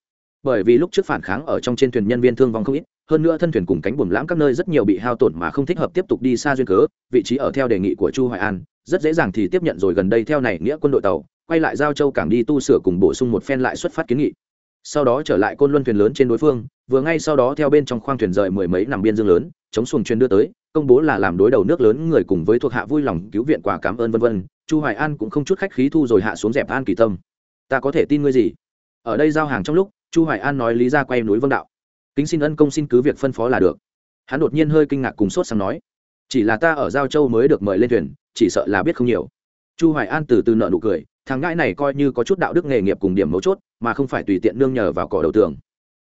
Bởi vì lúc trước phản kháng ở trong trên thuyền nhân viên thương vong không ít, hơn nữa thân thuyền cùng cánh buồm lãm các nơi rất nhiều bị hao tổn mà không thích hợp tiếp tục đi xa duyên cớ, vị trí ở theo đề nghị của chu hoài an, rất dễ dàng thì tiếp nhận rồi gần đây theo này nghĩa quân đội tàu, quay lại giao châu cảng đi tu sửa cùng bổ sung một phen lại xuất phát kiến nghị. Sau đó trở lại côn luân thuyền lớn trên đối phương, vừa ngay sau đó theo bên trong khoang thuyền rời mười mấy nằm biên dương lớn, chống xuồng chuyên đưa tới công bố là làm đối đầu nước lớn người cùng với thuộc hạ vui lòng cứu viện quả cảm ơn vân vân, chu hoài an cũng không chút khách khí thu rồi hạ xuống dẹp an kỳ tâm. Ta có thể tin ngươi gì? Ở đây giao hàng trong lúc, chu hoài an nói lý ra quay núi vân đạo. Kính xin ân công xin cứ việc phân phó là được. Hắn đột nhiên hơi kinh ngạc cùng sốt sang nói, chỉ là ta ở giao châu mới được mời lên thuyền, chỉ sợ là biết không nhiều. Chu hoài an từ từ nợ nụ cười, thằng ngãi này coi như có chút đạo đức nghề nghiệp cùng điểm mấu chốt, mà không phải tùy tiện nương nhờ vào cỏ đầu tường.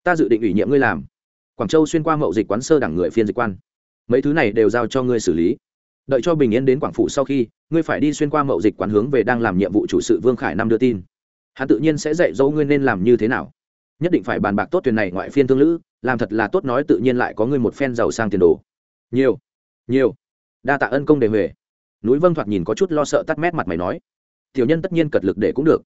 Ta dự định ủy nhiệm ngươi làm. Quảng châu xuyên qua mậu dịch quán sơ đẳng người phiên dịch quan mấy thứ này đều giao cho ngươi xử lý. Đợi cho bình yên đến quảng phủ sau khi, ngươi phải đi xuyên qua mậu dịch quán hướng về đang làm nhiệm vụ chủ sự vương khải năm đưa tin. Hắn tự nhiên sẽ dạy dỗ ngươi nên làm như thế nào. Nhất định phải bàn bạc tốt thuyền này ngoại phiên thương lữ, làm thật là tốt nói tự nhiên lại có ngươi một phen giàu sang tiền đồ. Nhiều nhiều. Đa tạ ân công đề huệ. Núi vâng thoạt nhìn có chút lo sợ tắt mét mặt mày nói. Tiểu nhân tất nhiên cật lực để cũng được.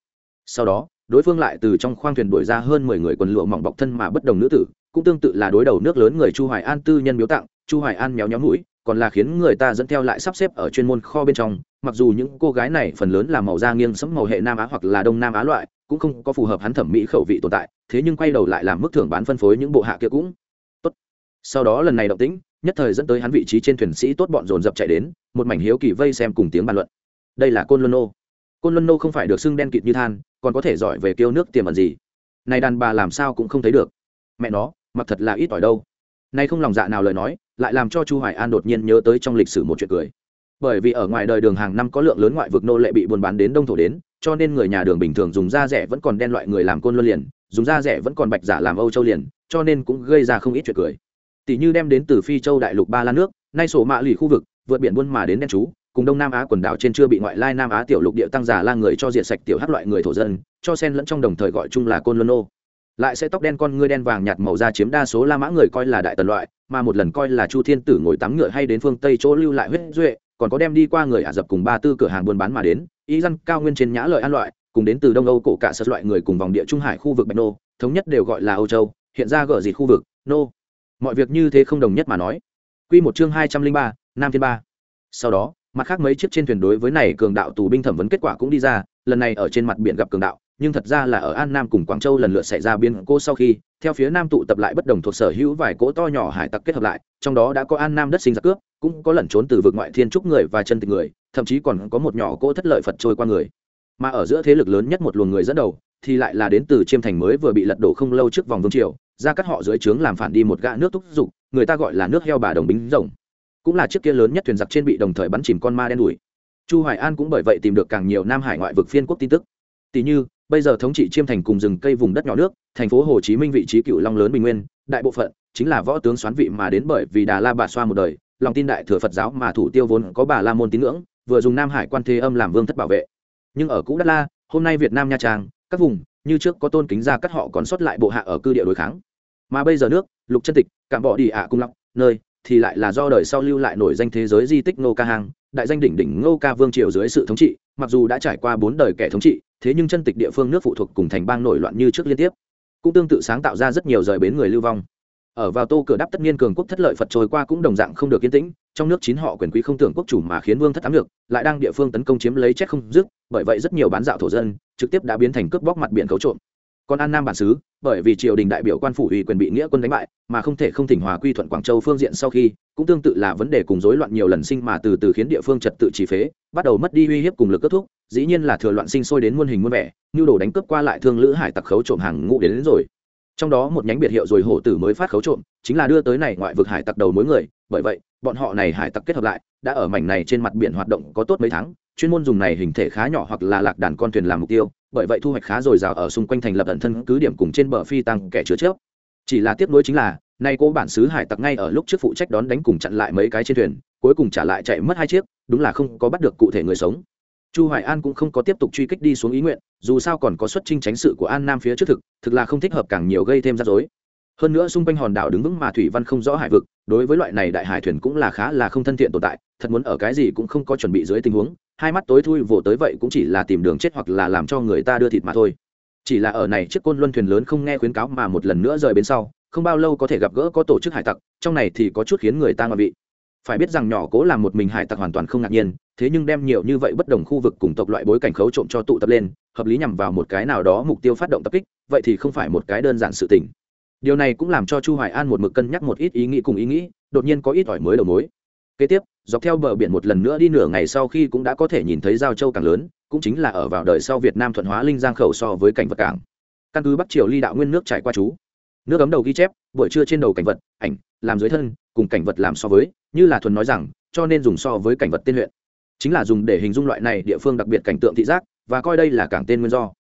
Sau đó, đối phương lại từ trong khoang thuyền đuổi ra hơn mười người quần lụa mỏng bọc thân mà bất đồng nữ tử, cũng tương tự là đối đầu nước lớn người chu hoài an tư nhân biếu tặng chu hoài an méo nhóm mũi, còn là khiến người ta dẫn theo lại sắp xếp ở chuyên môn kho bên trong, mặc dù những cô gái này phần lớn là màu da nghiêng sẫm màu hệ nam á hoặc là đông nam á loại, cũng không có phù hợp hắn thẩm mỹ khẩu vị tồn tại, thế nhưng quay đầu lại làm mức thưởng bán phân phối những bộ hạ kia cũng tốt. Sau đó lần này động tĩnh, nhất thời dẫn tới hắn vị trí trên thuyền sĩ tốt bọn dồn dập chạy đến, một mảnh hiếu kỳ vây xem cùng tiếng bàn luận. Đây là côn luân nô. Côn luân nô không phải được xưng đen kịt như than, còn có thể giỏi về kêu nước tiềm ẩn gì. Này đàn bà làm sao cũng không thấy được. Mẹ nó, mặc thật là ít ỏi đâu nay không lòng dạ nào lời nói, lại làm cho chu hoài an đột nhiên nhớ tới trong lịch sử một chuyện cười bởi vì ở ngoài đời đường hàng năm có lượng lớn ngoại vực nô lệ bị buôn bán đến đông thổ đến, cho nên người nhà đường bình thường dùng da rẻ vẫn còn đen loại người làm côn luân liền, dùng da rẻ vẫn còn bạch giả làm âu châu liền, cho nên cũng gây ra không ít chuyện cười tỷ như đem đến từ phi châu đại lục ba lan nước, nay sổ mạ lì khu vực, vượt biển buôn mà đến đen chú, cùng đông nam á quần đảo trên chưa bị ngoại lai nam á tiểu lục địa tăng giả la người cho diệt sạch tiểu hát loại người thổ dân, cho sen lẫn trong đồng thời gọi chung là côn luân ô lại sẽ tóc đen con ngươi đen vàng nhạt màu da chiếm đa số la mã người coi là đại tần loại, mà một lần coi là chu thiên tử ngồi tắm ngựa hay đến phương tây chỗ lưu lại huyết duệ, còn có đem đi qua người ả rập cùng ba tư cửa hàng buôn bán mà đến, ý răn cao nguyên trên nhã lợi an loại, cùng đến từ đông âu cổ cả sật loại người cùng vòng địa trung hải khu vực bạch nô, thống nhất đều gọi là âu châu, hiện ra gỡ gì khu vực, nô. Mọi việc như thế không đồng nhất mà nói. Quy một chương hai trăm linh ba, nam thiên ba. Sau đó, mặt khác mấy chiếc trên thuyền đối với này cường đạo tù binh thẩm vấn kết quả cũng đi ra, lần này ở trên mặt biển gặp cường đạo nhưng thật ra là ở an nam cùng quảng châu lần lượt xảy ra biên cô sau khi, theo phía nam tụ tập lại bất đồng thuộc sở hữu vài cỗ to nhỏ hải tặc kết hợp lại, trong đó đã có an nam đất sinh giặc cướp, cũng có lẩn trốn từ vực ngoại thiên trúc người và chân tình người, thậm chí còn có một nhỏ cỗ thất lợi phật trôi qua người. Mà ở giữa thế lực lớn nhất một luồng người dẫn đầu, thì lại là đến từ chiêm thành mới vừa bị lật đổ không lâu trước vòng vương triều, ra cắt họ dưới trướng làm phản đi một gã nước túc dục, người ta gọi là nước heo bà đồng bính rồng. Cũng là chiếc kia lớn nhất thuyền giặc trên bị đồng thời bắn chìm con ma đen đuổi. Chu hoài an cũng bởi vậy tìm được càng nhiều nam hải ngoại vực phiên quốc tin tức. Tỷ như bây giờ thống trị chiêm thành cùng rừng cây vùng đất nhỏ nước, thành phố hồ chí minh vị trí cựu long lớn bình nguyên, đại bộ phận chính là võ tướng xoán vị mà đến bởi vì đà la bà xoa một đời, lòng tin đại thừa phật giáo mà thủ tiêu vốn có bà la môn tín ngưỡng, vừa dùng nam hải quan thế âm làm vương thất bảo vệ. Nhưng ở cũ đắc la, hôm nay việt nam nha trang, các vùng như trước có tôn kính ra cắt họ còn xuất lại bộ hạ ở cư địa đối kháng. Mà bây giờ nước, lục chân tịch, cạm bỏ đi ạ cung lọc, nơi thì lại là do đời sau lưu lại nổi danh thế giới di tích ngô ca hàng đại danh đỉnh đỉnh ngô ca vương triều dưới sự thống trị, mặc dù đã trải qua bốn đời kẻ thống trị thế nhưng chân tịch địa phương nước phụ thuộc cùng thành bang nổi loạn như trước liên tiếp, cũng tương tự sáng tạo ra rất nhiều rời bến người lưu vong. Ở vào tô cửa đắp tất nhiên cường quốc thất lợi phật trôi qua cũng đồng dạng không được yên tĩnh, trong nước chín họ quyền quý không tưởng quốc chủ mà khiến vương thất ám được lại đang địa phương tấn công chiếm lấy chết không dứt, bởi vậy rất nhiều bán dạo thổ dân trực tiếp đã biến thành cướp bóc mặt biển cấu trộm còn an nam bản xứ bởi vì triều đình đại biểu quan phủ ủy quyền bị nghĩa quân đánh bại mà không thể không thỉnh hòa quy thuận quảng châu phương diện sau khi cũng tương tự là vấn đề cùng rối loạn nhiều lần sinh mà từ từ khiến địa phương trật tự trì phế bắt đầu mất đi uy hiếp cùng lực kết thúc dĩ nhiên là thừa loạn sinh sôi đến muôn hình muôn vẻ nhu đồ đánh cướp qua lại thương lữ hải tặc khấu trộm hàng ngũ đến, đến rồi. Trong đó một nhánh biệt hiệu rồi hổ tử mới phát khấu trộm chính là đưa tới này ngoại vực hải tặc đầu mối người bởi vậy bọn họ này hải tặc kết hợp lại đã ở mảnh này trên mặt biển hoạt động có tốt mấy tháng chuyên môn dùng này hình thể khá nhỏ hoặc là lạc đàn con thuyền làm mục tiêu bởi vậy thu hoạch khá dồi dào ở xung quanh thành lập ẩn thân cứ điểm cùng trên bờ phi tăng kẻ chứa trước. Chỉ là tiếp nối chính là, nay cô bản xứ hải tặc ngay ở lúc trước phụ trách đón đánh cùng chặn lại mấy cái trên thuyền, cuối cùng trả lại chạy mất hai chiếc, đúng là không có bắt được cụ thể người sống. Chu hoài an cũng không có tiếp tục truy kích đi xuống ý nguyện, dù sao còn có xuất trinh tránh sự của an nam phía trước thực thực là không thích hợp càng nhiều gây thêm rắc rối. Hơn nữa xung quanh hòn đảo đứng vững mà thủy văn không rõ hải vực, đối với loại này đại hải thuyền cũng là khá là không thân thiện tồn tại, thật muốn ở cái gì cũng không có chuẩn bị dưới tình huống hai mắt tối thui vồ tới vậy cũng chỉ là tìm đường chết hoặc là làm cho người ta đưa thịt mà thôi. Chỉ là ở này chiếc côn luân thuyền lớn không nghe khuyến cáo mà một lần nữa rời bên sau, không bao lâu có thể gặp gỡ có tổ chức hải tặc, trong này thì có chút khiến người ta ngoại vị. Phải biết rằng nhỏ cố làm một mình hải tặc hoàn toàn không ngạc nhiên, thế nhưng đem nhiều như vậy bất đồng khu vực cùng tộc loại bối cảnh khấu trộm cho tụ tập lên, hợp lý nhằm vào một cái nào đó mục tiêu phát động tập kích, vậy thì không phải một cái đơn giản sự tình. Điều này cũng làm cho chu hoài an một mực cân nhắc một ít ý nghĩ cùng ý nghĩ, đột nhiên có ít ỏi mới đầu mối kế tiếp, dọc theo bờ biển một lần nữa đi nửa ngày sau khi cũng đã có thể nhìn thấy giao châu càng lớn, cũng chính là ở vào đời sau việt nam thuận hóa linh giang khẩu so với cảnh vật cảng. Căn cứ bắc triều ly đạo nguyên nước trải qua chú. Nước ấm đầu ghi chép, buổi trưa trên đầu cảnh vật, ảnh, làm dưới thân, cùng cảnh vật làm so với, như là thuần nói rằng, cho nên dùng so với cảnh vật tên huyện. Chính là dùng để hình dung loại này địa phương đặc biệt cảnh tượng thị giác, và coi đây là cảng tên nguyên do.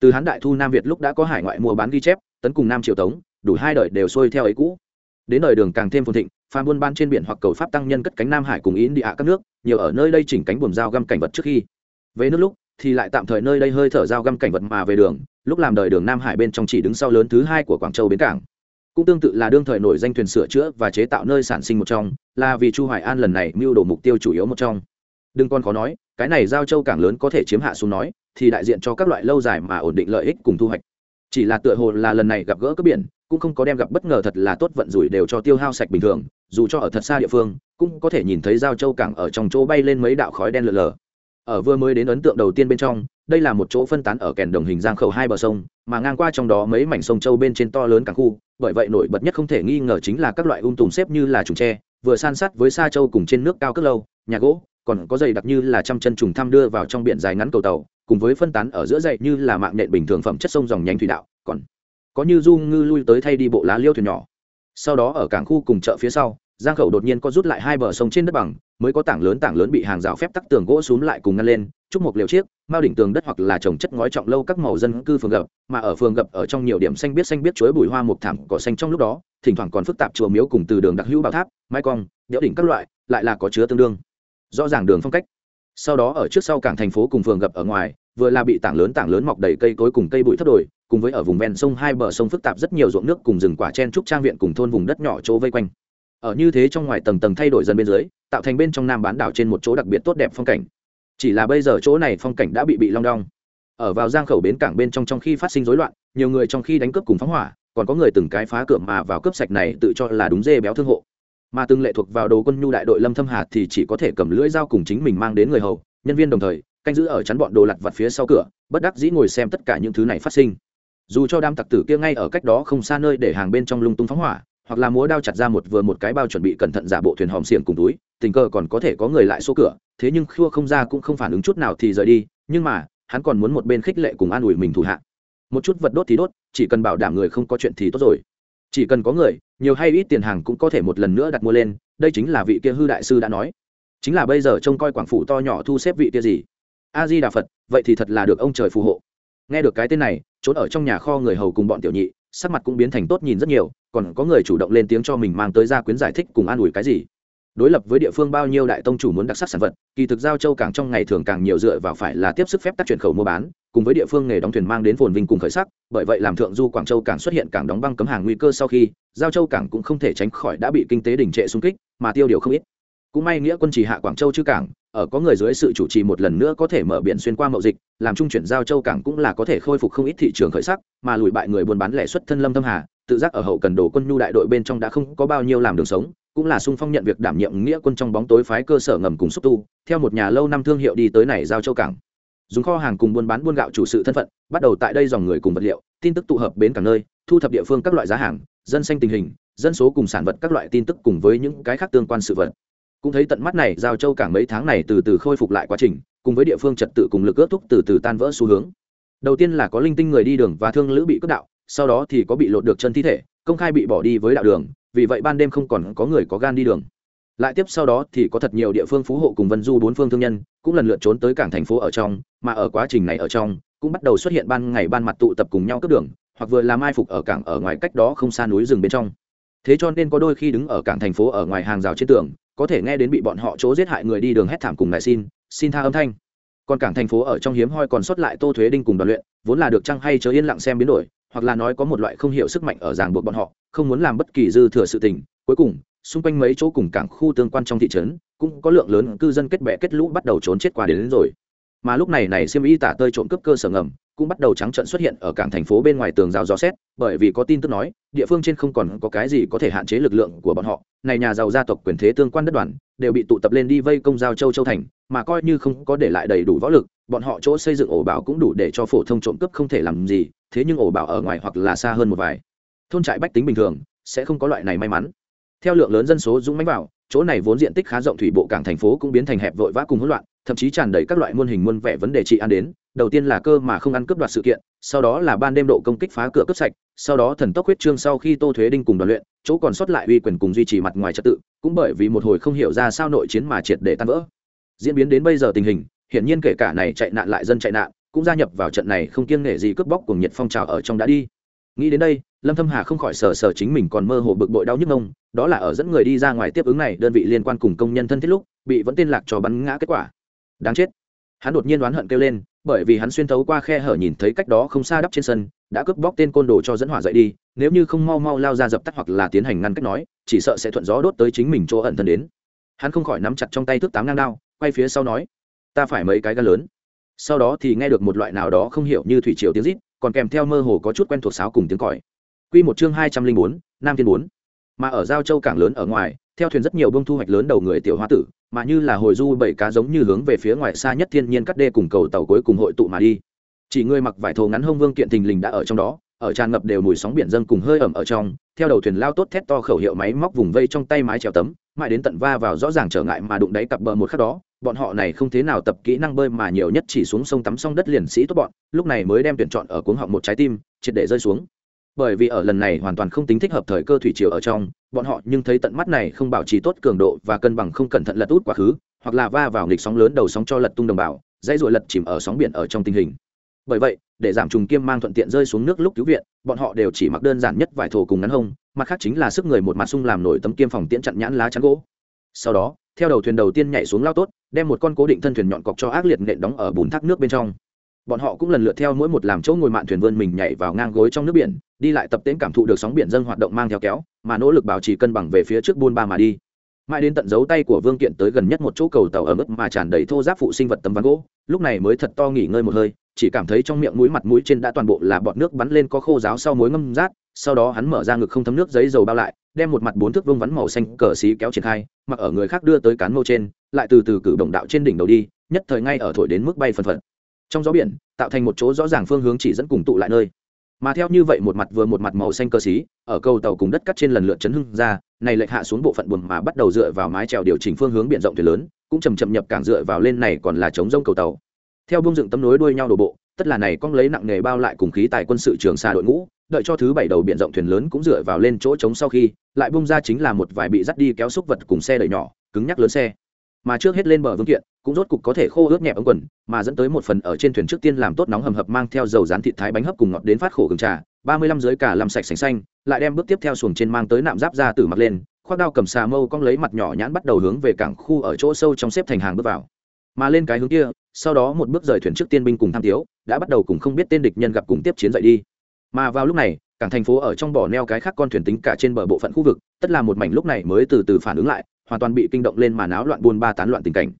Từ hán đại thu nam việt lúc đã có hải ngoại mua bán ghi chép, tấn cùng nam triều tống, đủ hai đời đều xuôi theo ấy cũ đến đời đường càng thêm phồn thịnh, pha buôn ban trên biển hoặc cầu pháp tăng nhân cất cánh nam hải cùng ý đi ạ các nước, nhiều ở nơi đây chỉnh cánh buồm dao găm cảnh vật trước khi. Về nước lúc, thì lại tạm thời nơi đây hơi thở dao găm cảnh vật mà về đường, lúc làm đời đường nam hải bên trong chỉ đứng sau lớn thứ hai của quảng châu bến cảng. Cũng tương tự là đương thời nổi danh thuyền sửa chữa và chế tạo nơi sản sinh một trong, là vì chu hoài an lần này mưu đồ mục tiêu chủ yếu một trong. Đừng còn khó nói, cái này giao châu cảng lớn có thể chiếm hạ xuống nói, thì đại diện cho các loại lâu dài mà ổn định lợi ích cùng thu hoạch. Chỉ là tựa hồ là lần này gặp gỡ cướp biển cũng không có đem gặp bất ngờ thật là tốt vận rủi đều cho tiêu hao sạch bình thường, dù cho ở thật xa địa phương, cũng có thể nhìn thấy giao châu cảng ở trong chỗ bay lên mấy đạo khói đen lờ lờ. Ở vừa mới đến ấn tượng đầu tiên bên trong, đây là một chỗ phân tán ở kèn đồng hình giang khẩu hai bờ sông, mà ngang qua trong đó mấy mảnh sông châu bên trên to lớn cảng khu, bởi vậy nổi bật nhất không thể nghi ngờ chính là các loại ung tùm xếp như là trùng tre, vừa san sát với sa châu cùng trên nước cao cất lâu, nhà gỗ, còn có dày đặc như là trăm chân trùng thăm đưa vào trong biển dài ngắn cầu tàu, cùng với phân tán ở giữa dậy như là mạng nện bình thường phẩm chất sông dòng nhánh thủy đạo, còn có như du ngư lui tới thay đi bộ lá liêu thuyền nhỏ. Sau đó ở cảng khu cùng chợ phía sau, giang khẩu đột nhiên có rút lại hai bờ sông trên đất bằng, mới có tảng lớn tảng lớn bị hàng rào phép tắc tường gỗ xuống lại cùng ngăn lên trúc một liều chiếc, mao đỉnh tường đất hoặc là trồng chất ngói trọng lâu các màu dân cư phường gập, mà ở phường gập ở trong nhiều điểm xanh biết xanh biết chuối bụi hoa một thảm cỏ xanh trong lúc đó, thỉnh thoảng còn phức tạp chùa miếu cùng từ đường đặc hữu bảo tháp mai cong đẽo đỉnh các loại, lại là có chứa tương đương. Rõ ràng đường phong cách. Sau đó ở trước sau cảng thành phố cùng phường gập ở ngoài, vừa là bị tảng lớn tảng lớn mọc đầy cây cối cùng cây bụi thấp đồi cùng với ở vùng ven sông hai bờ sông phức tạp rất nhiều ruộng nước cùng rừng quả chen trúc trang viện cùng thôn vùng đất nhỏ chỗ vây quanh. Ở như thế trong ngoài tầng tầng thay đổi dần bên dưới, tạo thành bên trong nam bán đảo trên một chỗ đặc biệt tốt đẹp phong cảnh. Chỉ là bây giờ chỗ này phong cảnh đã bị bị long đong. Ở vào giang khẩu bến cảng bên trong trong khi phát sinh rối loạn, nhiều người trong khi đánh cướp cùng phóng hỏa, còn có người từng cái phá cửa mà vào cướp sạch này tự cho là đúng dê béo thương hộ. Mà từng lệ thuộc vào đồ quân nhu đại đội lâm thâm hà thì chỉ có thể cầm lưỡi dao cùng chính mình mang đến người hầu, nhân viên đồng thời, canh giữ ở chắn bọn đồ lặt vặt phía sau cửa, bất đắc dĩ ngồi xem tất cả những thứ này phát sinh dù cho đám tặc tử kia ngay ở cách đó không xa nơi để hàng bên trong lung tung phóng hỏa, hoặc là múa đao chặt ra một vừa một cái bao chuẩn bị cẩn thận giả bộ thuyền hòm xiềng cùng túi, tình cờ còn có thể có người lại số cửa, thế nhưng khua không ra cũng không phản ứng chút nào thì rời đi, nhưng mà, hắn còn muốn một bên khích lệ cùng an ủi mình thủ hạ. Một chút vật đốt thì đốt, chỉ cần bảo đảm người không có chuyện thì tốt rồi. Chỉ cần có người, nhiều hay ít tiền hàng cũng có thể một lần nữa đặt mua lên, đây chính là vị kia hư đại sư đã nói. Chính là bây giờ trông coi quảng phủ to nhỏ thu xếp vị kia gì? A di đà phật, vậy thì thật là được ông trời phù hộ. Nghe được cái tên này trốn ở trong nhà kho người hầu cùng bọn tiểu nhị, sắc mặt cũng biến thành tốt nhìn rất nhiều, còn có người chủ động lên tiếng cho mình mang tới gia quyến giải thích cùng an ủi cái gì. Đối lập với địa phương bao nhiêu đại tông chủ muốn đặc sắc sản vật, kỳ thực giao châu càng trong ngày thường càng nhiều dựa vào phải là tiếp sức phép tác chuyển khẩu mua bán, cùng với địa phương nghề đóng thuyền mang đến phồn vinh cùng khởi sắc, bởi vậy làm thượng du quảng châu càng xuất hiện càng đóng băng cấm hàng nguy cơ sau khi, giao châu cảng cũng không thể tránh khỏi đã bị kinh tế đình trệ xung kích, mà tiêu điều không ít. Cũng may nghĩa quân chỉ hạ quảng châu chứ cảng ở có người dưới sự chủ trì một lần nữa có thể mở biển xuyên qua mậu dịch, làm trung chuyển giao châu cảng cũng là có thể khôi phục không ít thị trường khởi sắc, mà lùi bại người buôn bán lẻ xuất thân lâm thâm hà, tự giác ở hậu cần đồ quân nhu đại đội bên trong đã không có bao nhiêu làm đường sống, cũng là sung phong nhận việc đảm nhiệm nghĩa quân trong bóng tối phái cơ sở ngầm cùng xúc tu, theo một nhà lâu năm thương hiệu đi tới này giao châu cảng. Dùng kho hàng cùng buôn bán buôn gạo chủ sự thân phận, bắt đầu tại đây dòng người cùng vật liệu, tin tức tụ hợp bến cảng nơi, thu thập địa phương các loại giá hàng, dân xanh tình hình, dân số cùng sản vật các loại tin tức cùng với những cái khác tương quan sự vật cũng thấy tận mắt này, giao châu cảng mấy tháng này từ từ khôi phục lại quá trình, cùng với địa phương trật tự cùng lực ước thúc từ từ tan vỡ xu hướng. Đầu tiên là có linh tinh người đi đường và thương lữ bị cướp đạo, sau đó thì có bị lột được chân thi thể, công khai bị bỏ đi với đạo đường, vì vậy ban đêm không còn có người có gan đi đường. Lại tiếp sau đó thì có thật nhiều địa phương phú hộ cùng vân du bốn phương thương nhân, cũng lần lượt trốn tới cảng thành phố ở trong, mà ở quá trình này ở trong, cũng bắt đầu xuất hiện ban ngày ban mặt tụ tập cùng nhau cướp đường, hoặc vừa làm ai phục ở cảng ở ngoài cách đó không xa núi rừng bên trong. Thế cho nên có đôi khi đứng ở cảng thành phố ở ngoài hàng rào trên tường có thể nghe đến bị bọn họ chỗ giết hại người đi đường hét thảm cùng ngài xin xin tha âm thanh. Còn cảng thành phố ở trong hiếm hoi còn sót lại tô thuế đinh cùng đoàn luyện vốn là được chăng hay chớ yên lặng xem biến đổi hoặc là nói có một loại không hiểu sức mạnh ở ràng buộc bọn họ không muốn làm bất kỳ dư thừa sự tình. Cuối cùng xung quanh mấy chỗ cùng cảng khu tương quan trong thị trấn cũng có lượng lớn cư dân kết bè kết lũ bắt đầu trốn chết qua đến, đến rồi. Mà lúc này này xiêm y tả tơi trộm cướp cơ sở ngầm cũng bắt đầu trắng trận xuất hiện ở cảng thành phố bên ngoài tường rào gió xét, bởi vì có tin tức nói, địa phương trên không còn có cái gì có thể hạn chế lực lượng của bọn họ. Này nhà giàu gia tộc quyền thế tương quan đất đoàn đều bị tụ tập lên đi vây công giao châu châu thành, mà coi như không có để lại đầy đủ võ lực, bọn họ chỗ xây dựng ổ bảo cũng đủ để cho phổ thông trộm cướp không thể làm gì, thế nhưng ổ bảo ở ngoài hoặc là xa hơn một vài. Thôn trại bách tính bình thường, sẽ không có loại này may mắn theo lượng lớn dân số dũng mãnh vào, chỗ này vốn diện tích khá rộng thủy bộ cảng thành phố cũng biến thành hẹp vội vã cùng hỗn loạn, thậm chí tràn đầy các loại muôn hình muôn vẻ vấn đề trị an đến. Đầu tiên là cơ mà không ăn cướp đoạt sự kiện, sau đó là ban đêm độ công kích phá cửa cướp sạch, sau đó thần tốc huyết trương sau khi tô thuế đinh cùng đoàn luyện, chỗ còn sót lại uy quyền cùng duy trì mặt ngoài trật tự, cũng bởi vì một hồi không hiểu ra sao nội chiến mà triệt để tan vỡ. Diễn biến đến bây giờ tình hình, hiển nhiên kể cả này chạy nạn lại dân chạy nạn, cũng gia nhập vào trận này không kiêng nể gì cướp bóc cùng nhiệt phong trào ở trong đã đi. Nghĩ đến đây lâm thâm hà không khỏi sờ sờ chính mình còn mơ hồ bực bội đau nhức ông đó là ở dẫn người đi ra ngoài tiếp ứng này, đơn vị liên quan cùng công nhân thân thiết lúc, bị vẫn tên lạc cho bắn ngã kết quả. Đáng chết. Hắn đột nhiên đoán hận kêu lên, bởi vì hắn xuyên thấu qua khe hở nhìn thấy cách đó không xa đắp trên sân, đã cướp bóc tên côn đồ cho dẫn hỏa dậy đi, nếu như không mau mau lao ra dập tắt hoặc là tiến hành ngăn cách nói, chỉ sợ sẽ thuận gió đốt tới chính mình chỗ ẩn thân đến. Hắn không khỏi nắm chặt trong tay thước tám ngang đao, quay phía sau nói, ta phải mấy cái gan lớn. Sau đó thì nghe được một loại nào đó không hiểu như thủy triều tiếng rít, còn kèm theo mơ hồ có chút quen thuộc sáo cùng tiếng còi. Quy một chương hai trăm linh bốn, nam thiên bốn. Mà ở giao châu cảng lớn ở ngoài, theo thuyền rất nhiều bông thu hoạch lớn đầu người tiểu hoa tử, mà như là hồi du bảy cá giống như hướng về phía ngoài xa nhất thiên nhiên cắt đê cùng cầu tàu cuối cùng hội tụ mà đi. Chỉ người mặc vải thô ngắn hông vương kiện thình lình đã ở trong đó, ở tràn ngập đều mùi sóng biển dâng cùng hơi ẩm ở trong, theo đầu thuyền lao tốt thét to khẩu hiệu máy móc vùng vây trong tay mái chèo tấm, mãi đến tận va vào rõ ràng trở ngại mà đụng đáy cặp bờ một khắc đó, bọn họ này không thế nào tập kỹ năng bơi mà nhiều nhất chỉ xuống sông tắm xong đất liền sĩ tốt bọn, lúc này mới đem tuyển chọn ở cuống họng một trái tim, triệt để rơi xuống bởi vì ở lần này hoàn toàn không tính thích hợp thời cơ thủy triều ở trong, bọn họ nhưng thấy tận mắt này không bảo trì tốt cường độ và cân bằng không cẩn thận lật út quá khứ, hoặc là va vào nghịch sóng lớn đầu sóng cho lật tung đồng bào, dãy ruổi lật chìm ở sóng biển ở trong tình hình. Bởi vậy, để giảm trùng kiêm mang thuận tiện rơi xuống nước lúc cứu viện, bọn họ đều chỉ mặc đơn giản nhất vải thổ cùng ngắn hông, mặt khác chính là sức người một mặt sung làm nổi tấm kiêm phòng tiễn chặn nhãn lá chắn gỗ. Sau đó, theo đầu thuyền đầu tiên nhảy xuống lao tốt, đem một con cố định thân thuyền nhọn cọc cho ác liệt nện đóng ở bùn thác nước bên trong bọn họ cũng lần lượt theo mỗi một làm chỗ ngồi mạn thuyền vươn mình nhảy vào ngang gối trong nước biển, đi lại tập tễnh cảm thụ được sóng biển dâng hoạt động mang theo kéo, mà nỗ lực bảo trì cân bằng về phía trước buôn ba mà đi. Mãi đến tận dấu tay của vương kiện tới gần nhất một chỗ cầu tàu ở mức mà tràn đầy thô giáp phụ sinh vật tấm ván gỗ, lúc này mới thật to nghỉ ngơi một hơi, chỉ cảm thấy trong miệng mũi mặt mũi trên đã toàn bộ là bọt nước bắn lên có khô ráo sau mối ngâm rát, sau đó hắn mở ra ngực không thấm nước giấy dầu bao lại, đem một mặt bốn thước vương vắn màu xanh cờ xí kéo triển khai, mặc ở người khác đưa tới cán mâu trên, lại từ từ cử động đạo trên đỉnh đầu đi, nhất thời ngay ở thổi đến mức bay phần phật trong gió biển, tạo thành một chỗ rõ ràng phương hướng chỉ dẫn cùng tụ lại nơi. Mà theo như vậy một mặt vừa một mặt màu xanh cơ xí, ở cầu tàu cùng đất cắt trên lần lượt chấn hưng ra, này lệch hạ xuống bộ phận buồm mà bắt đầu dựa vào mái trèo điều chỉnh phương hướng biển rộng thuyền lớn, cũng chầm chậm nhập cảng dựa vào lên này còn là chống rông cầu tàu. Theo buông dựng tấm nối đuôi nhau đổ bộ, tất là này cong lấy nặng nghề bao lại cùng khí tài quân sự trường xa đội ngũ, đợi cho thứ bảy đầu biển rộng thuyền lớn cũng dựa vào lên chỗ trống sau khi, lại bung ra chính là một vài bị dắt đi kéo xúc vật cùng xe đẩy nhỏ, cứng nhắc lớn xe. Mà trước hết lên bờ vương kiện cũng rốt cục có thể khô ướt nhẹ ống quần, mà dẫn tới một phần ở trên thuyền trước tiên làm tốt nóng hầm hập mang theo dầu rán thịt thái bánh hấp cùng ngọt đến phát khổ gừng trà. Ba mươi lăm dưới cả làm sạch sành xanh, lại đem bước tiếp theo xuồng trên mang tới nạm giáp ra từ mặt lên, khoác đao cầm xà mâu cong lấy mặt nhỏ nhãn bắt đầu hướng về cảng khu ở chỗ sâu trong xếp thành hàng bước vào. Mà lên cái hướng kia, sau đó một bước rời thuyền trước tiên binh cùng tham tiếu, đã bắt đầu cùng không biết tên địch nhân gặp cùng tiếp chiến dậy đi. Mà vào lúc này, cảng thành phố ở trong bỏ neo cái khác con thuyền tính cả trên bờ bộ phận khu vực, tất là một mảnh lúc này mới từ từ phản ứng lại, hoàn toàn bị kinh động lên mà náo loạn buôn ba tán loạn tình cảnh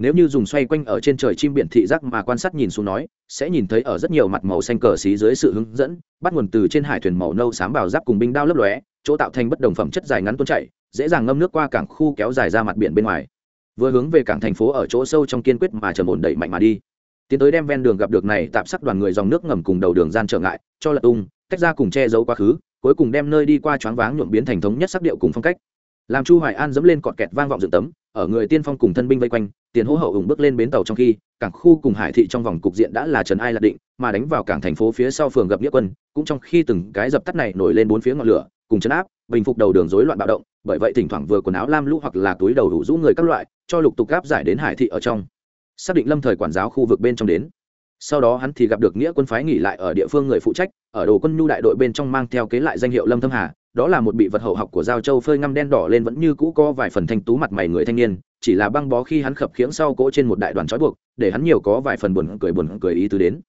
nếu như dùng xoay quanh ở trên trời chim biển thị giác mà quan sát nhìn xuống nói, sẽ nhìn thấy ở rất nhiều mặt màu xanh cờ xí dưới sự hướng dẫn, bắt nguồn từ trên hải thuyền màu nâu xám bào giáp cùng binh đao lấp lóe, chỗ tạo thành bất đồng phẩm chất dài ngắn tuôn chảy, dễ dàng ngâm nước qua cảng khu kéo dài ra mặt biển bên ngoài. Vừa hướng về cảng thành phố ở chỗ sâu trong kiên quyết mà trầm ổn đẩy mạnh mà đi. Tiến tới đem ven đường gặp được này tạm sắc đoàn người dòng nước ngầm cùng đầu đường gian trở ngại, cho lật tung, tách ra cùng che giấu quá khứ, cuối cùng đem nơi đi qua choáng váng nhuộm biến thành thống nhất sắc điệu cùng phong cách làm chu hoài an dẫm lên cọt kẹt vang vọng dựng tấm, ở người tiên phong cùng thân binh vây quanh, tiền hỗ hậu ủng bước lên bến tàu trong khi, cảng khu cùng hải thị trong vòng cục diện đã là trần ai lạc định, mà đánh vào cảng thành phố phía sau phường gặp nghĩa quân, cũng trong khi từng cái dập tắt này nổi lên bốn phía ngọn lửa, cùng chấn áp, bình phục đầu đường rối loạn bạo động, bởi vậy thỉnh thoảng vừa quần áo lam lũ hoặc là túi đầu đủ rũ người các loại, cho lục tục gáp giải đến hải thị ở trong. Xác định lâm thời quản giáo khu vực bên trong đến. Sau đó hắn thì gặp được nghĩa quân phái nghỉ lại ở địa phương người phụ trách, ở đồ quân nhu đại đội bên trong mang theo kế lại danh hiệu lâm thâm hà đó là một bị vật hậu học của giao châu phơi ngăm đen đỏ lên vẫn như cũ có vài phần thanh tú mặt mày người thanh niên, chỉ là băng bó khi hắn khập khiễng sau cỗ trên một đại đoàn trói buộc, để hắn nhiều có vài phần buồn cười buồn cười ý tứ đến.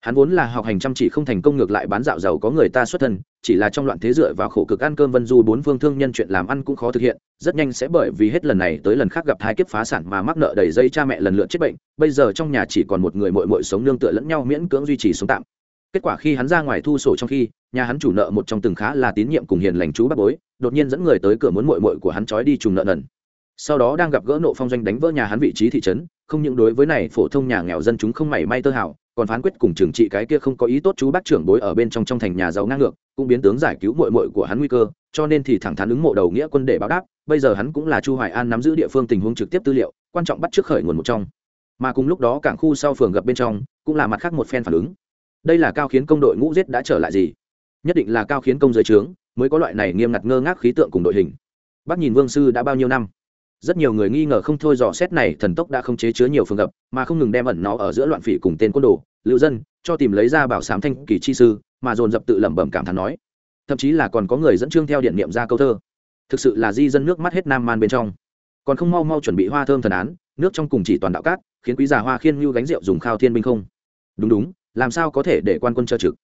Hắn vốn là học hành chăm chỉ không thành công ngược lại bán dạo giàu có người ta xuất thân, chỉ là trong loạn thế dựa vào khổ cực ăn cơm vân du bốn phương thương nhân chuyện làm ăn cũng khó thực hiện, rất nhanh sẽ bởi vì hết lần này tới lần khác gặp thái kiếp phá sản mà mắc nợ đầy dây cha mẹ lần lượt chết bệnh, bây giờ trong nhà chỉ còn một người mội mội sống nương tựa lẫn nhau miễn cưỡng duy trì sống tạm. Kết quả khi hắn ra ngoài thu sổ trong khi nhà hắn chủ nợ một trong từng khá là tín nhiệm cùng hiền lành chú bắt bối, đột nhiên dẫn người tới cửa muốn mội mội của hắn trói đi trùng nợ nần. Sau đó đang gặp gỡ nộ phong doanh đánh vỡ nhà hắn vị trí thị trấn, không những đối với này phổ thông nhà nghèo dân chúng không mảy may tơ hảo còn phán quyết cùng trừng trị cái kia không có ý tốt chú bác trưởng bối ở bên trong trong thành nhà giàu ngang ngược, cũng biến tướng giải cứu mội mội của hắn nguy cơ, cho nên thì thẳng thắn ứng mộ đầu nghĩa quân để báo đáp, bây giờ hắn cũng là chu hoài an nắm giữ địa phương tình huống trực tiếp tư liệu, quan trọng bắt trước khởi nguồn một trong. Mà cùng lúc đó cảng khu sau phường gặp bên trong, cũng là mặt khác một phen phản ứng. Đây là cao khiến công đội ngũ giết đã trở lại gì? Nhất định là cao khiến công giới trướng, mới có loại này nghiêm ngặt ngơ ngác khí tượng cùng đội hình. Bác nhìn vương sư đã bao nhiêu năm? Rất nhiều người nghi ngờ không thôi dò xét này thần tốc đã không chế chứa nhiều phương gặp, mà không ngừng đem ẩn nó ở giữa loạn phỉ cùng tên quân đồ, lưu dân, cho tìm lấy ra bảo sám thanh kỳ chi sư, mà dồn dập tự lẩm bẩm cảm thán nói. Thậm chí là còn có người dẫn chương theo điện niệm ra câu thơ. Thực sự là di dân nước mắt hết nam man bên trong. Còn không mau mau chuẩn bị hoa thơm thần án, nước trong cùng chỉ toàn đạo cát, khiến quý già hoa khiên như gánh rượu dùng khao thiên binh không? Đúng đúng, làm sao có thể để quan quân cho trực?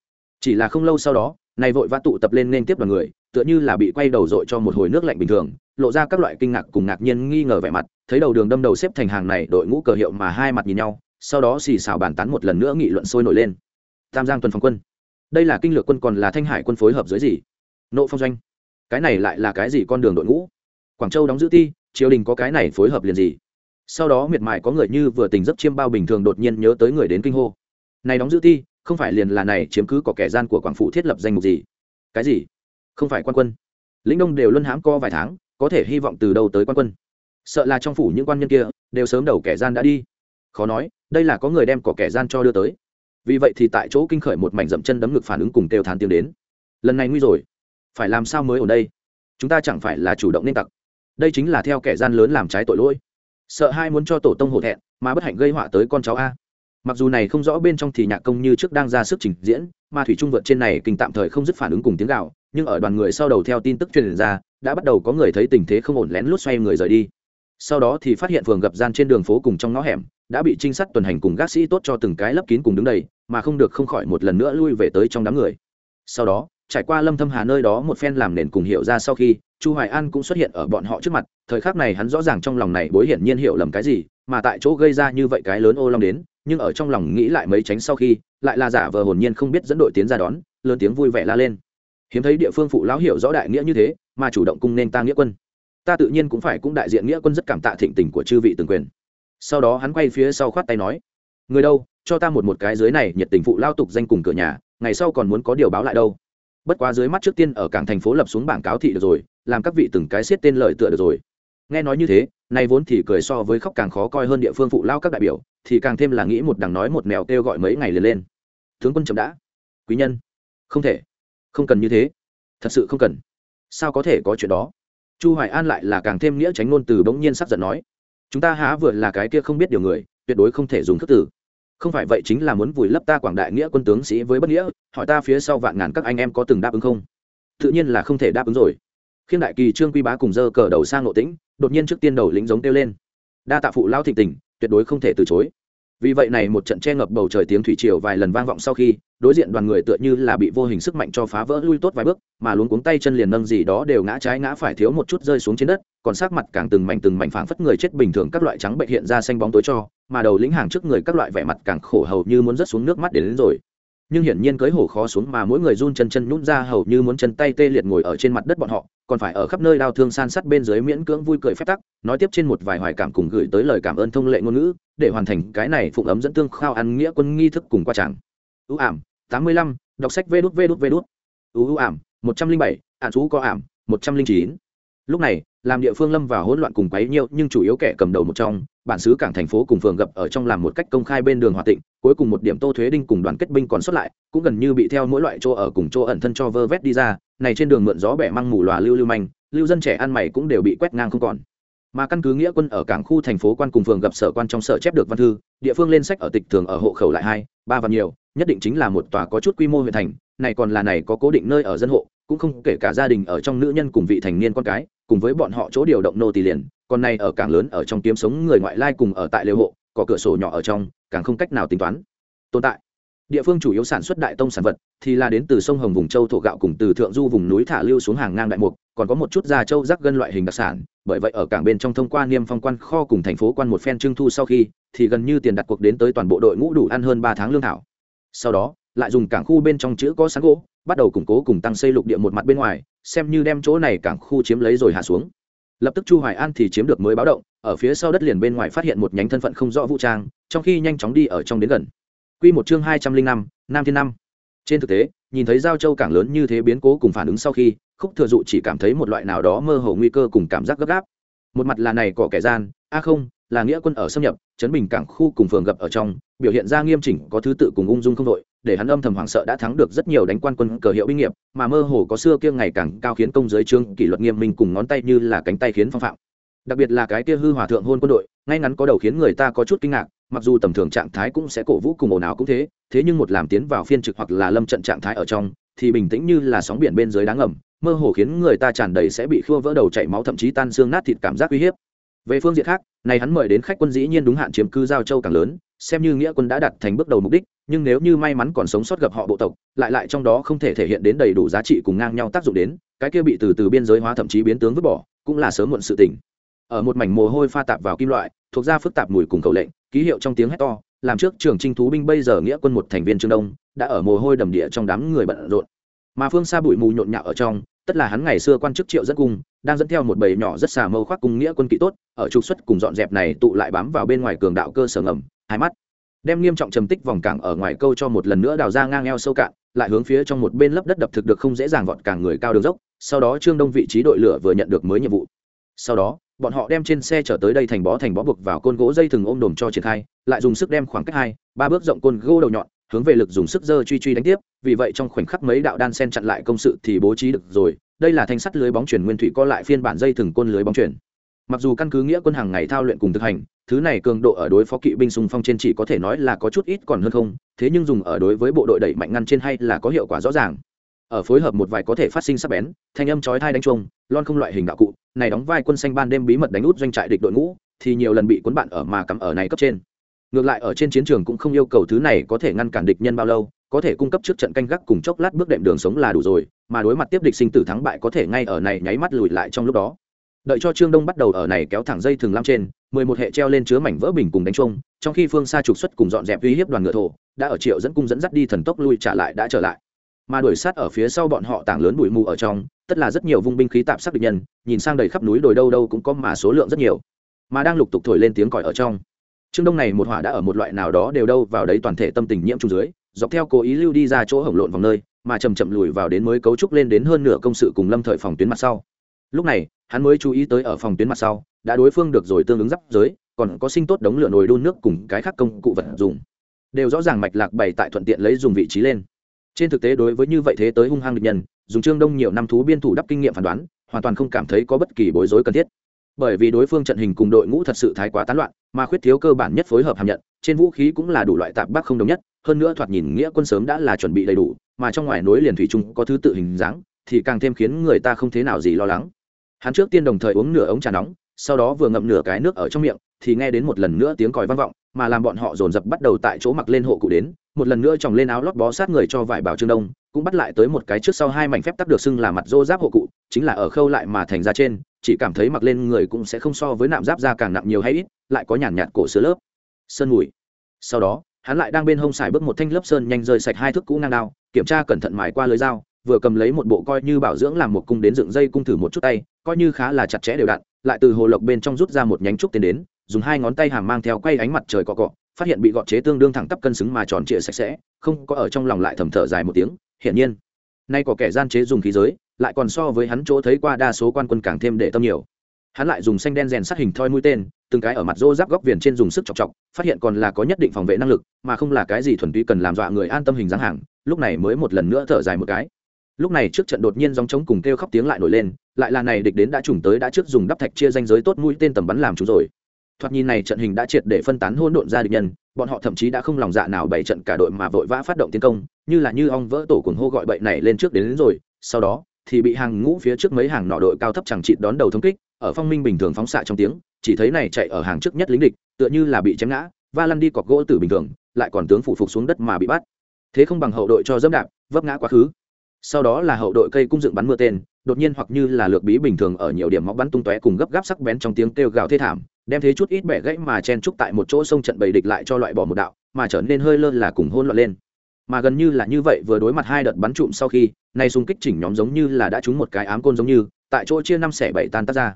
Chỉ là không lâu sau đó này vội vã tụ tập lên nên tiếp đoàn người, tựa như là bị quay đầu dội cho một hồi nước lạnh bình thường, lộ ra các loại kinh ngạc cùng ngạc nhiên nghi ngờ vẻ mặt, thấy đầu đường đâm đầu xếp thành hàng này, đội ngũ cờ hiệu mà hai mặt nhìn nhau, sau đó xì xào bàn tán một lần nữa nghị luận sôi nổi lên. Tam giang tuần phòng quân. Đây là kinh lược quân còn là thanh hải quân phối hợp dưới gì? Nộ phong doanh. Cái này lại là cái gì con đường đội ngũ? Quảng châu đóng giữ ti, triều đình có cái này phối hợp liền gì? Sau đó miệt mài có người như vừa tình giấc chiêm bao bình thường đột nhiên nhớ tới người đến kinh hô. Này đóng giữ ti không phải liền là này chiếm cứ có kẻ gian của quảng phụ thiết lập danh mục gì. Cái gì? Không phải quan quân. Lĩnh đông đều luân hãm co vài tháng, có thể hy vọng từ đâu tới quan quân. Sợ là trong phủ những quan nhân kia đều sớm đầu kẻ gian đã đi. Khó nói, đây là có người đem cỏ kẻ gian cho đưa tới. Vì vậy thì tại chỗ kinh khởi một mảnh dậm chân đấm ngực phản ứng cùng kêu thán tiếng đến. Lần này nguy rồi. Phải làm sao mới ở đây? Chúng ta chẳng phải là chủ động nên tặc. Đây chính là theo kẻ gian lớn làm trái tội lỗi. Sợ hai muốn cho tổ tông hổ thẹn, mà bất hạnh gây họa tới con cháu a mặc dù này không rõ bên trong thì nhạc công như trước đang ra sức trình diễn, mà thủy trung vượt trên này kinh tạm thời không dứt phản ứng cùng tiếng gạo, nhưng ở đoàn người sau đầu theo tin tức truyền ra, đã bắt đầu có người thấy tình thế không ổn lén lút xoay người rời đi. Sau đó thì phát hiện phường gặp gian trên đường phố cùng trong ngõ hẻm, đã bị trinh sát tuần hành cùng gác sĩ tốt cho từng cái lấp kín cùng đứng đầy, mà không được không khỏi một lần nữa lui về tới trong đám người. Sau đó, trải qua lâm thâm hà nơi đó một phen làm nền cùng hiểu ra sau khi, chu hoài an cũng xuất hiện ở bọn họ trước mặt, thời khắc này hắn rõ ràng trong lòng này bối hiển nhiên hiểu lầm cái gì, mà tại chỗ gây ra như vậy cái lớn ô long đến nhưng ở trong lòng nghĩ lại mấy tránh sau khi, lại là giả vờ hồn nhiên không biết dẫn đội tiến ra đón, lớn tiếng vui vẻ la lên. Hiếm thấy địa phương phụ lão hiểu rõ đại nghĩa như thế, mà chủ động cung nên ta nghĩa quân. Ta tự nhiên cũng phải cũng đại diện nghĩa quân rất cảm tạ thịnh tình của chư vị từng quyền. Sau đó hắn quay phía sau khoát tay nói, người đâu, cho ta một một cái dưới này, nhiệt tình phụ lao tục danh cùng cửa nhà, ngày sau còn muốn có điều báo lại đâu. Bất quá dưới mắt trước tiên ở cảng thành phố lập xuống bảng cáo thị được rồi, làm các vị từng cái xiết tên lợi tựa được rồi. Nghe nói như thế nay vốn thì cười so với khóc càng khó coi hơn địa phương phụ lao các đại biểu, thì càng thêm là nghĩ một đằng nói một mèo kêu gọi mấy ngày liền lên. Tướng quân chậm đã. Quý nhân. Không thể. Không cần như thế. Thật sự không cần. Sao có thể có chuyện đó? Chu hoài an lại là càng thêm nghĩa tránh ngôn từ bỗng nhiên sắp giận nói. Chúng ta há vừa là cái kia không biết điều người, tuyệt đối không thể dùng thức tử không phải vậy chính là muốn vùi lấp ta quảng đại nghĩa quân tướng sĩ với bất nghĩa, hỏi ta phía sau vạn ngàn các anh em có từng đáp ứng không? Tự nhiên là không thể đáp ứng rồi. Khiêm đại kỳ trương quy bá cùng dơ cờ đầu sang nội tĩnh đột nhiên trước tiên đầu lính giống kêu lên. Đa tạ phụ lao thịnh tình, tuyệt đối không thể từ chối. Vì vậy này một trận che ngập bầu trời tiếng thủy triều vài lần vang vọng sau khi, đối diện đoàn người tựa như là bị vô hình sức mạnh cho phá vỡ lui tốt vài bước, mà luống cuống tay chân liền nâng gì đó đều ngã trái ngã phải thiếu một chút rơi xuống trên đất, còn sắc mặt càng từng mảnh từng mảnh phảng phất người chết bình thường các loại trắng bệnh hiện ra xanh bóng tối cho, mà đầu lĩnh hàng trước người các loại vẻ mặt càng khổ hầu như muốn rớt xuống nước mắt để đến rồi. Nhưng hiển nhiên cưới hổ khó xuống mà mỗi người run chân chân nhún ra hầu như muốn chân tay tê liệt ngồi ở trên mặt đất bọn họ còn phải ở khắp nơi đau thương san sát bên dưới miễn cưỡng vui cười phép tắc, nói tiếp trên một vài hoài cảm cùng gửi tới lời cảm ơn thông lệ ngôn ngữ, để hoàn thành cái này phụng ấm dẫn tương khao ăn nghĩa quân nghi thức cùng qua tràng. Ưu ảm, tám mươi lăm, đọc sách vê đút vê đút vê đút. Ưu ảm, một trăm linh bảy ạn chú có ảm, một trăm linh chín. Lúc này, làm địa phương lâm vào hỗn loạn cùng quấy nhiêu nhưng chủ yếu kẻ cầm đầu một trong, bản xứ cảng thành phố cùng phường gặp ở trong làm một cách công khai bên đường hòa tịnh, cuối cùng một điểm tô thuế đinh cùng đoàn kết binh còn xuất lại, cũng gần như bị theo mỗi loại chỗ ở cùng chỗ ẩn thân cho vơ vét đi ra này trên đường mượn gió bẻ măng mù lòa lưu lưu manh, lưu dân trẻ ăn mày cũng đều bị quét ngang không còn. Mà căn cứ nghĩa quân ở cảng khu thành phố quan cùng phường gặp sở quan trong sở chép được văn thư, địa phương lên sách ở tịch thường ở hộ khẩu lại hai, ba và nhiều, nhất định chính là một tòa có chút quy mô huyện thành, này còn là này có cố định nơi ở dân hộ, cũng không kể cả gia đình ở trong nữ nhân cùng vị thành niên con cái, cùng với bọn họ chỗ điều động nô tỳ liền, còn này ở cảng lớn ở trong kiếm sống người ngoại lai cùng ở tại lều hộ, có cửa sổ nhỏ ở trong, càng không cách nào tính toán. Tồn tại địa phương chủ yếu sản xuất đại tông sản vật thì là đến từ sông hồng vùng châu thổ gạo cùng từ thượng du vùng núi thả lưu xuống hàng ngang đại mục, còn có một chút da châu rắc gân loại hình đặc sản. Bởi vậy ở cảng bên trong thông qua niêm phong quan kho cùng thành phố quan một phen trưng thu sau khi, thì gần như tiền đặt cuộc đến tới toàn bộ đội ngũ đủ ăn hơn ba tháng lương thảo. Sau đó, lại dùng cảng khu bên trong chữ có sáng gỗ, bắt đầu củng cố cùng tăng xây lục địa một mặt bên ngoài, xem như đem chỗ này cảng khu chiếm lấy rồi hạ xuống. Lập tức chu hoài an thì chiếm được mới báo động, ở phía sau đất liền bên ngoài phát hiện một nhánh thân phận không rõ vũ trang, trong khi nhanh chóng đi ở trong đến gần quy một chương hai trăm linh năm, nam thiên năm. Trên thực tế, nhìn thấy giao châu cảng lớn như thế biến cố cùng phản ứng sau khi, khúc thừa dụ chỉ cảm thấy một loại nào đó mơ hồ nguy cơ cùng cảm giác gấp gáp. Một mặt là này có kẻ gian, a không, là nghĩa quân ở xâm nhập chấn bình cảng khu cùng phường gặp ở trong, biểu hiện ra nghiêm chỉnh, có thứ tự cùng ung dung không đội, để hắn âm thầm hoảng sợ đã thắng được rất nhiều đánh quan quân cờ hiệu binh nghiệp, mà mơ hồ có xưa kia ngày càng cao khiến công giới trương kỷ luật nghiêm minh cùng ngón tay như là cánh tay khiến phong phạm. Đặc biệt là cái kia hư hòa thượng hôn quân đội, ngay ngắn có đầu khiến người ta có chút kinh ngạc mặc dù tầm thường trạng thái cũng sẽ cổ vũ cùng ồn ào cũng thế thế nhưng một làm tiến vào phiên trực hoặc là lâm trận trạng thái ở trong, thì bình tĩnh như là sóng biển bên dưới đáng ngầm, mơ hồ khiến người ta tràn đầy sẽ bị khua vỡ đầu chảy máu thậm chí tan xương nát thịt cảm giác uy hiếp. Về phương diện khác, này hắn mời đến khách quân dĩ nhiên đúng hạn chiếm cư giao châu càng lớn, xem như nghĩa quân đã đặt thành bước đầu mục đích, nhưng nếu như may mắn còn sống sót gặp họ bộ tộc, lại lại trong đó không thể thể hiện đến đầy đủ giá trị cùng ngang nhau tác dụng đến, cái kia bị từ từ biên giới hóa thậm chí biến tướng vứt bỏ, cũng là sớm muộn sự tình. Ở một mảnh mồ hôi pha tạp vào kim loại thuộc ra phức tạp mùi cùng khẩu lệnh, ký hiệu trong tiếng hét to, làm trước trường trinh thú binh bây giờ nghĩa quân một thành viên trương đông, đã ở mồ hôi đầm địa trong đám người bận rộn. Mà phương xa bụi mù nhộn nhạo ở trong, tất là hắn ngày xưa quan chức triệu rất cung, đang dẫn theo một bầy nhỏ rất xà mâu khoác cung nghĩa quân kỵ tốt, ở trục xuất cùng dọn dẹp này tụ lại bám vào bên ngoài cường đạo cơ sở ngầm, hai mắt. Đem nghiêm trọng trầm tích vòng cảng ở ngoài câu cho một lần nữa đào ra ngang eo sâu cạn, lại hướng phía trong một bên lấp đất đập thực được không dễ dàng vọt càng người cao đường dốc, sau đó trương đông vị trí đội lửa vừa nhận được mới nhiệm vụ sau đó, bọn họ đem trên xe chở tới đây thành bó thành bó buộc vào côn gỗ dây thừng ôm đồm cho triển khai, lại dùng sức đem khoảng cách hai, ba bước rộng côn gỗ đầu nhọn, hướng về lực dùng sức dơ truy truy đánh tiếp. Vì vậy trong khoảnh khắc mấy đạo đan sen chặn lại công sự thì bố trí được rồi. Đây là thanh sắt lưới bóng chuyển nguyên thủy co lại phiên bản dây thừng côn lưới bóng chuyển. Mặc dù căn cứ nghĩa quân hàng ngày thao luyện cùng thực hành, thứ này cường độ ở đối phó kỵ binh xung phong trên chỉ có thể nói là có chút ít còn hơn không, thế nhưng dùng ở đối với bộ đội đẩy mạnh ngăn trên hay là có hiệu quả rõ ràng. Ở phối hợp một vài có thể phát sinh sắc bén, thanh âm chói thai đánh chuông, lon không loại hình đạo cụ này đóng vai quân xanh ban đêm bí mật đánh út doanh trại địch đội ngũ, thì nhiều lần bị cuốn bạn ở mà cắm ở này cấp trên. Ngược lại ở trên chiến trường cũng không yêu cầu thứ này có thể ngăn cản địch nhân bao lâu, có thể cung cấp trước trận canh gác cùng chốc lát bước đệm đường sống là đủ rồi, mà đối mặt tiếp địch sinh tử thắng bại có thể ngay ở này nháy mắt lùi lại trong lúc đó. Đợi cho trương đông bắt đầu ở này kéo thẳng dây thường lam trên, mười một hệ treo lên chứa mảnh vỡ bình cùng đánh trông trong khi phương xa trục xuất cùng dọn dẹp uy hiếp đoàn ngựa thổ, đã ở triệu dẫn cung dẫn dắt đi thần tốc lui trả lại đã trở lại. Mà đuổi sát ở phía sau bọn họ tảng lớn bụi mù ở trong tất là rất nhiều vung binh khí tạp sắc địch nhân, nhìn sang đầy khắp núi đồi đâu đâu cũng có mà số lượng rất nhiều. Mà đang lục tục thổi lên tiếng còi ở trong. Trương đông này một hỏa đã ở một loại nào đó đều đâu vào đấy toàn thể tâm tình nhiễm trung dưới, dọc theo cố ý lưu đi ra chỗ hổng lộn vòng nơi, mà chầm chậm lùi vào đến mới cấu trúc lên đến hơn nửa công sự cùng lâm thời phòng tuyến mặt sau. Lúc này, hắn mới chú ý tới ở phòng tuyến mặt sau, đã đối phương được rồi tương ứng giáp giới, còn có sinh tốt đống lửa nồi đun nước cùng cái khác công cụ vật dùng. Đều rõ ràng mạch lạc bày tại thuận tiện lấy dùng vị trí lên trên thực tế đối với như vậy thế tới hung hăng địch nhân, dùng trương đông nhiều năm thú biên thủ đắp kinh nghiệm phán đoán, hoàn toàn không cảm thấy có bất kỳ bối rối cần thiết. Bởi vì đối phương trận hình cùng đội ngũ thật sự thái quá tán loạn, mà khuyết thiếu cơ bản nhất phối hợp hàm nhận, trên vũ khí cũng là đủ loại tạp bắc không đồng nhất, hơn nữa thoạt nhìn nghĩa quân sớm đã là chuẩn bị đầy đủ, mà trong ngoài nối liền thủy chung có thứ tự hình dáng, thì càng thêm khiến người ta không thế nào gì lo lắng. Hắn trước tiên đồng thời uống nửa ống trà nóng, sau đó vừa ngậm nửa cái nước ở trong miệng, thì nghe đến một lần nữa tiếng còi vang vọng mà làm bọn họ dồn dập bắt đầu tại chỗ mặc lên hộ cụ đến, một lần nữa chòng lên áo lót bó sát người cho vải bảo trương đông, cũng bắt lại tới một cái trước sau hai mảnh phép tắc được xưng là mặt rô giáp hộ cụ, chính là ở khâu lại mà thành ra trên, chỉ cảm thấy mặc lên người cũng sẽ không so với nạm giáp da càng nặng nhiều hay ít, lại có nhàn nhạt cổ sứa lớp. Sơn mùi. Sau đó, hắn lại đang bên hông xài bước một thanh lớp sơn nhanh rơi sạch hai thước cũ ngang đao, kiểm tra cẩn thận mài qua lưới dao, vừa cầm lấy một bộ coi như bảo dưỡng làm một cung đến dựng dây cung thử một chút tay, coi như khá là chặt chẽ đều đặn lại từ hồ lộc bên trong rút ra một nhánh trúc tiến đến, dùng hai ngón tay hàm mang theo quay ánh mặt trời cọ cọ, phát hiện bị gọt chế tương đương thẳng tắp cân xứng mà tròn trịa sạch sẽ, không có ở trong lòng lại thầm thở dài một tiếng, hiển nhiên, nay có kẻ gian chế dùng khí giới, lại còn so với hắn chỗ thấy qua đa số quan quân càng thêm để tâm nhiều. Hắn lại dùng xanh đen rèn sát hình thoi mũi tên, từng cái ở mặt rô giáp góc viền trên dùng sức chọc chọc, phát hiện còn là có nhất định phòng vệ năng lực, mà không là cái gì thuần túy cần làm dọa người an tâm hình dáng hàng, lúc này mới một lần nữa thở dài một cái lúc này trước trận đột nhiên dòng trống cùng kêu khóc tiếng lại nổi lên lại là này địch đến đã trùng tới đã trước dùng đắp thạch chia danh giới tốt mũi tên tầm bắn làm chúng rồi. Thoạt nhìn này trận hình đã triệt để phân tán hỗn độn ra địch nhân bọn họ thậm chí đã không lòng dạ nào bày trận cả đội mà vội vã phát động tiến công như là như ong vỡ tổ cuồng hô gọi bậy này lên trước đến, đến rồi sau đó thì bị hàng ngũ phía trước mấy hàng nọ đội cao thấp chẳng trị đón đầu thống kích ở phong minh bình thường phóng xạ trong tiếng chỉ thấy này chạy ở hàng trước nhất lính địch tựa như là bị chém ngã va lăn đi cọc gỗ từ bình thường lại còn tướng phụ phục xuống đất mà bị bắt. Thế không bằng hậu đội cho dẫm đạp vấp ngã quá khứ sau đó là hậu đội cây cung dựng bắn mưa tên, đột nhiên hoặc như là lược bí bình thường ở nhiều điểm móc bắn tung tóe cùng gấp gáp sắc bén trong tiếng kêu gào thê thảm, đem thế chút ít bẻ gãy mà chen trúc tại một chỗ sông trận bầy địch lại cho loại bỏ một đạo, mà trở nên hơi lơ là cùng hôn loạn lên. Mà gần như là như vậy vừa đối mặt hai đợt bắn trụm sau khi, nay xung kích chỉnh nhóm giống như là đã trúng một cái ám côn giống như, tại chỗ chia năm xẻ bảy tan tác ra.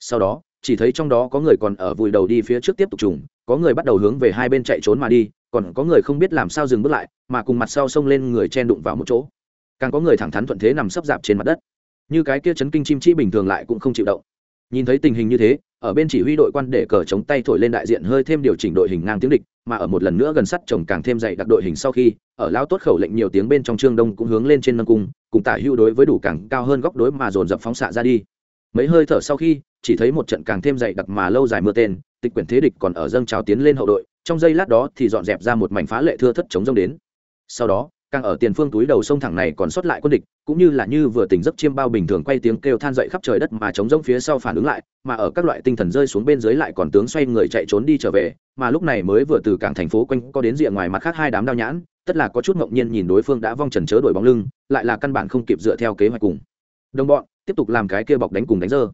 Sau đó, chỉ thấy trong đó có người còn ở vùi đầu đi phía trước tiếp tục trùng, có người bắt đầu hướng về hai bên chạy trốn mà đi, còn có người không biết làm sao dừng bước lại, mà cùng mặt sau xông lên người chen đụng vào một chỗ càng có người thẳng thắn thuận thế nằm sấp dạp trên mặt đất. Như cái kia chấn kinh chim chi bình thường lại cũng không chịu động. Nhìn thấy tình hình như thế, ở bên chỉ huy đội quan để cờ chống tay thổi lên đại diện hơi thêm điều chỉnh đội hình ngang tiếng địch, mà ở một lần nữa gần sắt chồng càng thêm dày đặc đội hình sau khi, ở lao tốt khẩu lệnh nhiều tiếng bên trong trương đông cũng hướng lên trên nâng cung, cùng tả hưu đối với đủ càng cao hơn góc đối mà dồn dập phóng xạ ra đi. Mấy hơi thở sau khi, chỉ thấy một trận càng thêm dày đặc mà lâu dài mưa tên, tịch quyển thế địch còn ở dâng trào tiến lên hậu đội, trong giây lát đó thì dọn dẹp ra một mảnh phá lệ thưa thất chống rông đến. Sau đó càng ở tiền phương túi đầu sông thẳng này còn sót lại quân địch, cũng như là như vừa tỉnh giấc chiêm bao bình thường quay tiếng kêu than dậy khắp trời đất mà chống rông phía sau phản ứng lại, mà ở các loại tinh thần rơi xuống bên dưới lại còn tướng xoay người chạy trốn đi trở về, mà lúc này mới vừa từ cảng thành phố quanh có đến rìa ngoài mặt khác hai đám đao nhãn, tất là có chút ngẫu nhiên nhìn đối phương đã vong trần chớ đổi bóng lưng, lại là căn bản không kịp dựa theo kế hoạch cùng. Đồng bọn, tiếp tục làm cái kia bọc đánh cùng đánh dơ.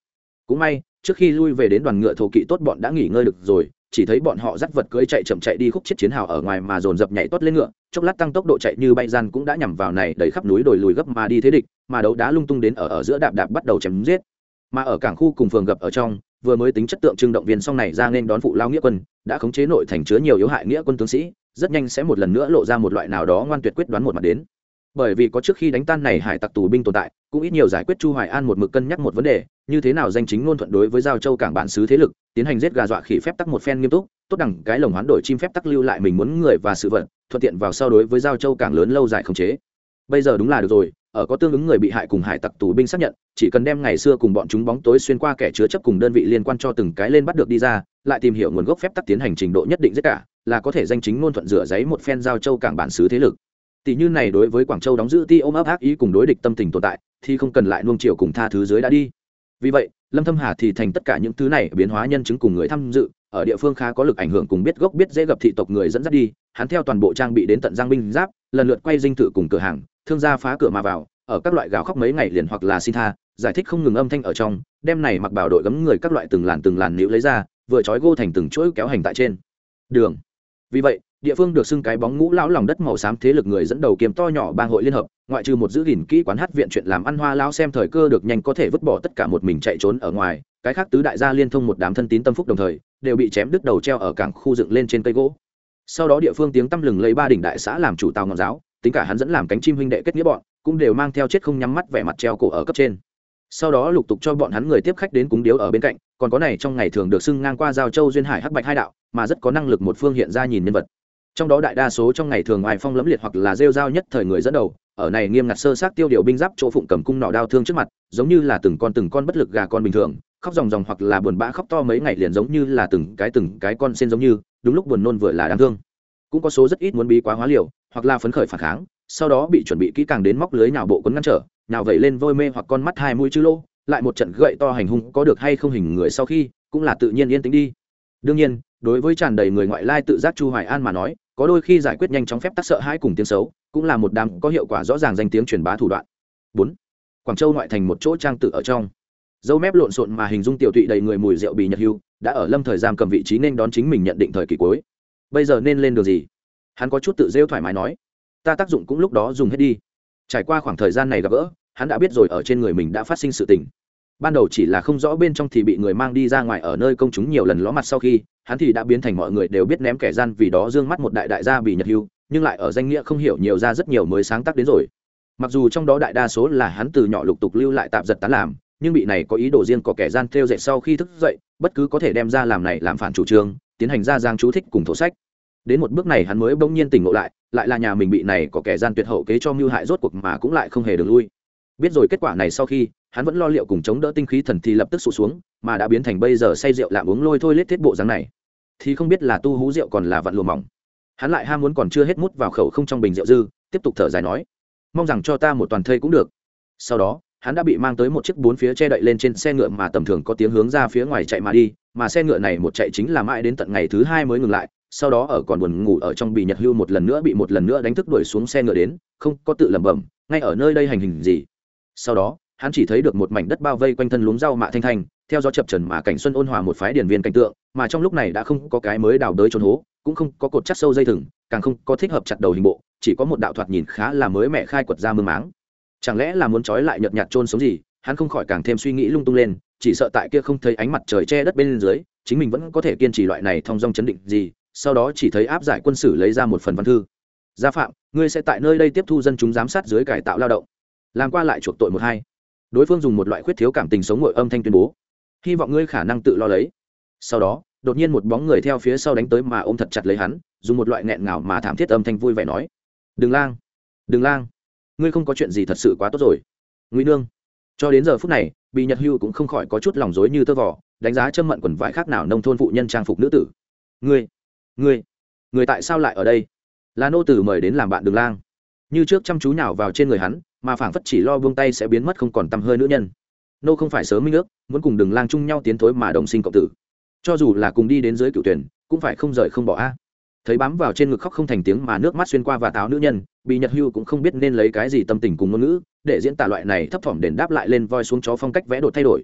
Cũng may, trước khi lui về đến đoàn ngựa thổ kỵ tốt bọn đã nghỉ ngơi được rồi chỉ thấy bọn họ dắt vật cưỡi chạy chậm chạy đi khúc chiếc chiến hào ở ngoài mà dồn dập nhảy tốt lên ngựa, chốc lát tăng tốc độ chạy như bay gian cũng đã nhằm vào này đẩy khắp núi đồi lùi gấp mà đi thế địch, mà đấu đá lung tung đến ở ở giữa đạp đạp bắt đầu chém giết. Mà ở cảng khu cùng phường gặp ở trong, vừa mới tính chất tượng trưng động viên xong này ra nên đón phụ lao nghĩa quân, đã khống chế nội thành chứa nhiều yếu hại nghĩa quân tướng sĩ, rất nhanh sẽ một lần nữa lộ ra một loại nào đó ngoan tuyệt quyết đoán một mặt đến. Bởi vì có trước khi đánh tan này hải tặc tù binh tồn tại cũng ít nhiều giải quyết chu hoài an một mực cân nhắc một vấn đề, như thế nào danh chính ngôn thuận đối với giao châu cảng bản xứ thế lực, tiến hành giết gà dọa khỉ phép tắc một phen nghiêm túc, tốt đẳng cái lồng hoán đổi chim phép tắc lưu lại mình muốn người và sự vật, thuận tiện vào sau đối với giao châu cảng lớn lâu dài khống chế. Bây giờ đúng là được rồi, ở có tương ứng người bị hại cùng hải tặc tù binh xác nhận, chỉ cần đem ngày xưa cùng bọn chúng bóng tối xuyên qua kẻ chứa chấp cùng đơn vị liên quan cho từng cái lên bắt được đi ra, lại tìm hiểu nguồn gốc phép tắc tiến hành trình độ nhất định giết cả, là có thể danh chính ngôn thuận rửa giấy một phen giao châu cảng bản xứ thế lực tỷ như này đối với quảng châu đóng giữ ti ôm ấp ác ý cùng đối địch tâm tình tồn tại, thì không cần lại nuông chiều cùng tha thứ dưới đã đi. Vì vậy, lâm thâm hà thì thành tất cả những thứ này biến hóa nhân chứng cùng người tham dự, ở địa phương khá có lực ảnh hưởng cùng biết gốc biết dễ gặp thị tộc người dẫn dắt đi, hắn theo toàn bộ trang bị đến tận giang binh giáp, lần lượt quay dinh thự cùng cửa hàng, thương gia phá cửa mà vào, ở các loại gào khóc mấy ngày liền hoặc là xin tha, giải thích không ngừng âm thanh ở trong, đem này mặc bảo đội gấm người các loại từng làn từng làn liễu lấy ra, vừa trói gô thành từng chuỗi kéo hành tại trên. Đường. Vì vậy địa phương được xưng cái bóng ngũ lão lòng đất màu xám thế lực người dẫn đầu kiếm to nhỏ bang hội liên hợp, ngoại trừ một giữ gìn kỹ quán hát viện chuyện làm ăn hoa lão xem thời cơ được nhanh có thể vứt bỏ tất cả một mình chạy trốn ở ngoài, cái khác tứ đại gia liên thông một đám thân tín tâm phúc đồng thời, đều bị chém đứt đầu treo ở cảng khu dựng lên trên cây gỗ. Sau đó địa phương tiếng tăm lừng lấy ba đỉnh đại xã làm chủ tàu ngọn giáo, tính cả hắn dẫn làm cánh chim huynh đệ kết nghĩa bọn, cũng đều mang theo chết không nhắm mắt vẻ mặt treo cổ ở cấp trên. Sau đó lục tục cho bọn hắn người tiếp khách đến cúng điếu ở bên cạnh, còn có này trong ngày thường được xưng ngang qua giao châu duyên hải hắc bạch hai đạo, mà rất có năng lực một phương hiện ra nhìn nhân vật trong đó đại đa số trong ngày thường ngoài phong lẫm liệt hoặc là rêu rao nhất thời người dẫn đầu, ở này nghiêm ngặt sơ sát tiêu điều binh giáp chỗ phụng cầm cung nọ đao thương trước mặt, giống như là từng con từng con bất lực gà con bình thường, khóc ròng ròng hoặc là buồn bã khóc to mấy ngày liền giống như là từng cái từng cái con sen giống như, đúng lúc buồn nôn vừa là đáng thương. Cũng có số rất ít muốn bí quá hóa liều, hoặc là phấn khởi phản kháng, sau đó bị chuẩn bị kỹ càng đến móc lưới nào bộ quấn ngăn trở nào vẩy lên vôi mê hoặc con mắt hai mũi chữ lô lại một trận gậy to hành hung có được hay không hình người sau khi, cũng là tự nhiên yên tĩnh đi. Đương nhiên, đối với tràn đầy người ngoại lai tự giác chu hoài an mà nói có đôi khi giải quyết nhanh chóng phép tắc sợ hãi cùng tiếng xấu, cũng là một đám có hiệu quả rõ ràng danh tiếng truyền bá thủ đoạn. Bốn, quảng châu ngoại thành một chỗ trang tự ở trong. Dâu mép lộn xộn mà hình dung tiểu tụy đầy người mùi rượu bì nhật hưu, đã ở lâm thời giam cầm vị trí nên đón chính mình nhận định thời kỳ cuối. Bây giờ nên lên đường gì? Hắn có chút tự rêu thoải mái nói. Ta tác dụng cũng lúc đó dùng hết đi. Trải qua khoảng thời gian này gặp gỡ, hắn đã biết rồi ở trên người mình đã phát sinh sự tình ban đầu chỉ là không rõ bên trong thì bị người mang đi ra ngoài ở nơi công chúng nhiều lần ló mặt sau khi, hắn thì đã biến thành mọi người đều biết ném kẻ gian vì đó d ư ơ n g mắt một đại đại gia bị nhật hưu, nhưng lại ở danh nghĩa không hiểu nhiều ra rất nhiều mới sáng tác đến rồi. Mặc dù trong đó đại đa số là hắn từ nhỏ lục tục lưu lại tạp giật tán làm, nhưng bị này có ý đồ riêng có kẻ gian theo dậy sau khi thức dậy, bất cứ có thể đem ra làm này làm phản chủ trương, tiến hành ra giang chú thích cùng thổ sách. Đến một bước này hắn mới bỗng nhiên tỉnh ngộ lại lại là nhà mình bị này có kẻ gian tuyệt hậu kế cho mưu hại rốt cuộc mà cũng lại không hề được lui biết rồi kết quả này sau khi, hắn vẫn lo liệu cùng chống đỡ tinh khí thần thì lập tức sụt xuống, mà đã biến thành bây giờ say rượu lạm uống lôi thôi lết thiết bộ dáng này. Thì không biết là tu hú rượu còn là vặn lùa mỏng. Hắn lại ham muốn còn chưa hết mút vào khẩu không trong bình rượu dư, tiếp tục thở dài nói, mong rằng cho ta một toàn thây cũng được. Sau đó, hắn đã bị mang tới một chiếc bốn phía che đậy lên trên xe ngựa mà tầm thường có tiếng hướng ra phía ngoài chạy mà đi, mà xe ngựa này một chạy chính là mãi đến tận ngày thứ hai mới ngừng lại, sau đó ở còn buồn ngủ ở trong bị nhật hưu một lần nữa bị một lần nữa đánh thức đuổi xuống xe ngựa đến, không có tự lẩm bẩm, ngay ở nơi đây hành hình gì sau đó, hắn chỉ thấy được một mảnh đất bao vây quanh thân luống rau mạ thanh thanh, theo gió chập trần mà cảnh xuân ôn hòa một phái điển viên cảnh tượng, mà trong lúc này đã không có cái mới đào đới trốn hố, cũng không có cột chắc sâu dây thừng, càng không có thích hợp chặt đầu hình bộ, chỉ có một đạo thoạt nhìn khá là mới mẹ khai quật ra mương máng. Chẳng lẽ là muốn trói lại nhợt nhạt trôn sống gì, hắn không khỏi càng thêm suy nghĩ lung tung lên, chỉ sợ tại kia không thấy ánh mặt trời che đất bên dưới, chính mình vẫn có thể kiên trì loại này thông dong chấn định gì, sau đó chỉ thấy áp giải quân sử lấy ra một phần văn thư. Gia phạm, ngươi sẽ tại nơi đây tiếp thu dân chúng giám sát dưới cải tạo lao động làm qua lại chuộc tội một hai. Đối phương dùng một loại khuyết thiếu cảm tình sống ngội âm thanh tuyên bố. Hy vọng ngươi khả năng tự lo lấy. Sau đó, đột nhiên một bóng người theo phía sau đánh tới mà ôm thật chặt lấy hắn, dùng một loại nghẹn ngào mà thảm thiết âm thanh vui vẻ nói. Đừng lang đừng lang. Ngươi không có chuyện gì thật sự quá tốt rồi. Nguy nương. Cho đến giờ phút này bị nhật hưu cũng không khỏi có chút lòng dối như tơ vỏ đánh giá châm mận quần vải khác nào nông thôn phụ nhân trang phục nữ tử. Ngươi ngươi, người tại sao lại ở đây? Là nô tử mời đến làm bạn đường lang. Như trước chăm chú nào vào trên người hắn mà phảng phất chỉ lo buông tay sẽ biến mất không còn tăm hơi nữ nhân. Nô không phải sớm minh ước muốn cùng đường lang chung nhau tiến thối mà đồng sinh cộng tử. Cho dù là cùng đi đến dưới cựu tuyển cũng phải không rời không bỏ a. Thấy bám vào trên ngực khóc không thành tiếng mà nước mắt xuyên qua và táo nữ nhân bị nhật hưu cũng không biết nên lấy cái gì tâm tình cùng ngôn ngữ để diễn tả loại này thấp thỏm đền đáp lại lên voi xuống chó phong cách vẽ đột thay đổi.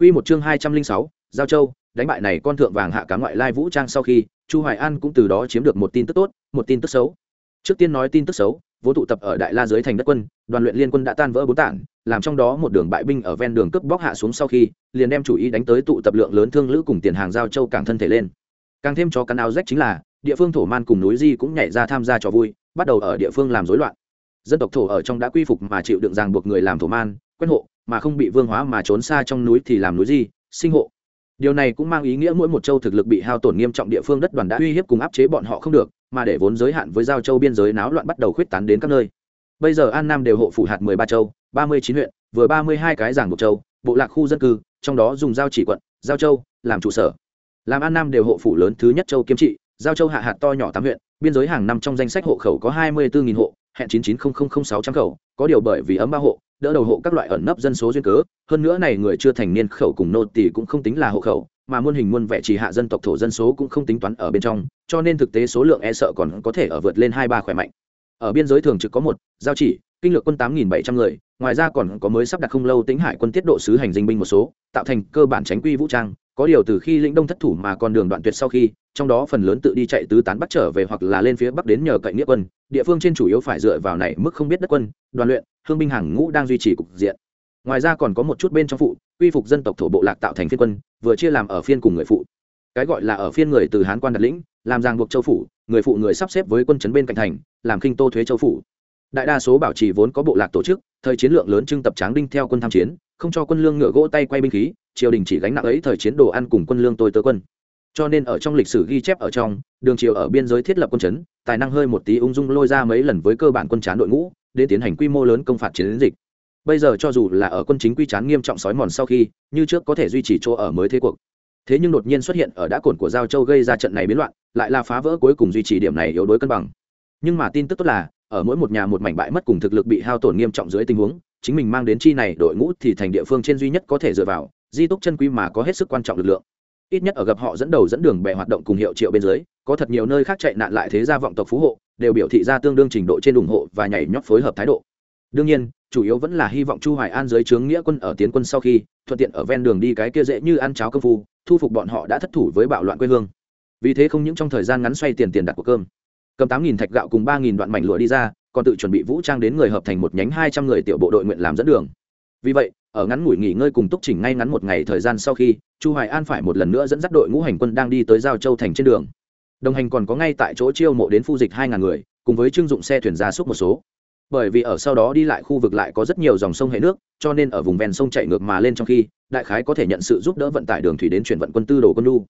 Quy một chương hai trăm linh sáu, Giao Châu, đánh bại này con thượng vàng hạ cá ngoại lai vũ trang sau khi, Chu Hoài An cũng từ đó chiếm được một tin tức tốt, một tin tức xấu. Trước tiên nói tin tức xấu, vô tụ tập ở đại la dưới thành đất quân đoàn luyện liên quân đã tan vỡ bốn tảng, làm trong đó một đường bại binh ở ven đường cướp bóc hạ xuống sau khi liền đem chủ ý đánh tới tụ tập lượng lớn thương lữ cùng tiền hàng giao châu càng thân thể lên. Càng thêm cho cắn áo rách chính là địa phương thổ man cùng núi di cũng nhảy ra tham gia trò vui bắt đầu ở địa phương làm rối loạn. Dân tộc thổ ở trong đã quy phục mà chịu đựng ràng buộc người làm thổ man quen hộ mà không bị vương hóa mà trốn xa trong núi thì làm núi gì sinh hộ. Điều này cũng mang ý nghĩa mỗi một châu thực lực bị hao tổn nghiêm trọng địa phương đất đoàn đã uy hiếp cùng áp chế bọn họ không được mà để vốn giới hạn với giao châu biên giới náo loạn bắt đầu khuyết tán đến các nơi. Bây giờ an nam đều hộ phủ hạt 13 châu 39 huyện, vừa 32 cái giảng buộc châu, bộ lạc khu dân cư, trong đó dùng giao chỉ quận, giao châu làm trụ sở. Làm an nam đều hộ phủ lớn thứ nhất châu kiếm trị, giao châu hạ hạt to nhỏ tám huyện, biên giới hàng năm trong danh sách hộ khẩu có 24.000 hộ, hẹn 9900600 khẩu, có điều bởi vì ấm ba hộ, đỡ đầu hộ các loại ẩn nấp dân số duyên cớ, hơn nữa này người chưa thành niên khẩu cùng nô tỳ cũng không tính là hộ khẩu mà muôn hình muôn vẻ chỉ hạ dân tộc thổ dân số cũng không tính toán ở bên trong, cho nên thực tế số lượng e sợ còn có thể ở vượt lên hai ba khỏe mạnh. Ở biên giới thường trực có một, giao chỉ, kinh lược quân tám nghìn bảy trăm người, ngoài ra còn có mới sắp đặt không lâu tính hải quân tiết độ sứ hành dinh binh một số, tạo thành cơ bản tránh quy vũ trang, có điều từ khi lĩnh đông thất thủ mà con đường đoạn tuyệt sau khi, trong đó phần lớn tự đi chạy tứ tán bắt trở về hoặc là lên phía bắc đến nhờ cậy nghĩa quân, địa phương trên chủ yếu phải dựa vào này mức không biết đất quân, đoàn luyện, hương binh hàng ngũ đang duy trì cục diện. Ngoài ra còn có một chút bên trong phụ quy phục dân tộc thổ bộ lạc tạo thành phiên quân, vừa chia làm ở phiên cùng người phụ. Cái gọi là ở phiên người từ hán quan đặt lĩnh, làm ràng buộc châu phủ, người phụ người sắp xếp với quân chấn bên cạnh thành, làm kinh tô thuế châu phủ. Đại đa số bảo trì vốn có bộ lạc tổ chức, thời chiến lượng lớn trưng tập tráng đinh theo quân tham chiến, không cho quân lương ngựa gỗ tay quay binh khí, triều đình chỉ gánh nặng ấy thời chiến đồ ăn cùng quân lương tôi tớ quân. Cho nên ở trong lịch sử ghi chép ở trong, đường triều ở biên giới thiết lập quân chấn, tài năng hơi một tí ung dung lôi ra mấy lần với cơ bản quân chán đội ngũ để tiến hành quy mô lớn công phạt chiến dịch bây giờ cho dù là ở quân chính quy chán nghiêm trọng sói mòn sau khi, như trước có thể duy trì chỗ ở mới thế cuộc. Thế nhưng đột nhiên xuất hiện ở đã cồn của giao châu gây ra trận này biến loạn, lại là phá vỡ cuối cùng duy trì điểm này yếu đối cân bằng. Nhưng mà tin tức tốt là, ở mỗi một nhà một mảnh bại mất cùng thực lực bị hao tổn nghiêm trọng dưới tình huống, chính mình mang đến chi này đội ngũ thì thành địa phương trên duy nhất có thể dựa vào, di túc chân quý mà có hết sức quan trọng lực lượng. Ít nhất ở gặp họ dẫn đầu dẫn đường bè hoạt động cùng hiệu triệu bên dưới, có thật nhiều nơi khác chạy nạn lại thế gia vọng tộc phú hộ, đều biểu thị ra tương đương trình độ trên ủng hộ và nhảy nhót phối hợp thái độ đương nhiên, chủ yếu vẫn là hy vọng chu hoài an dưới trướng nghĩa quân ở tiến quân sau khi, thuận tiện ở ven đường đi cái kia dễ như ăn cháo cơm phu, thu phục bọn họ đã thất thủ với bạo loạn quê hương. Vì thế không những trong thời gian ngắn xoay tiền tiền đặt của cơm, cầm tám nghìn thạch gạo cùng ba nghìn đoạn mảnh lụa đi ra, còn tự chuẩn bị vũ trang đến người hợp thành một nhánh hai trăm người tiểu bộ đội nguyện làm dẫn đường. Vì vậy, ở ngắn ngủi nghỉ ngơi cùng túc chỉnh ngay ngắn một ngày thời gian sau khi, chu hoài an phải một lần nữa dẫn dắt đội ngũ hành quân đang đi tới giao châu thành trên đường. Đồng hành còn có ngay tại chỗ chiêu mộ đến phu dịch hai ngàn người, cùng với trưng dụng xe thuyền gia súc một số bởi vì ở sau đó đi lại khu vực lại có rất nhiều dòng sông hệ nước, cho nên ở vùng ven sông chạy ngược mà lên trong khi, đại khái có thể nhận sự giúp đỡ vận tải đường thủy đến chuyển vận quân tư đồ quân lu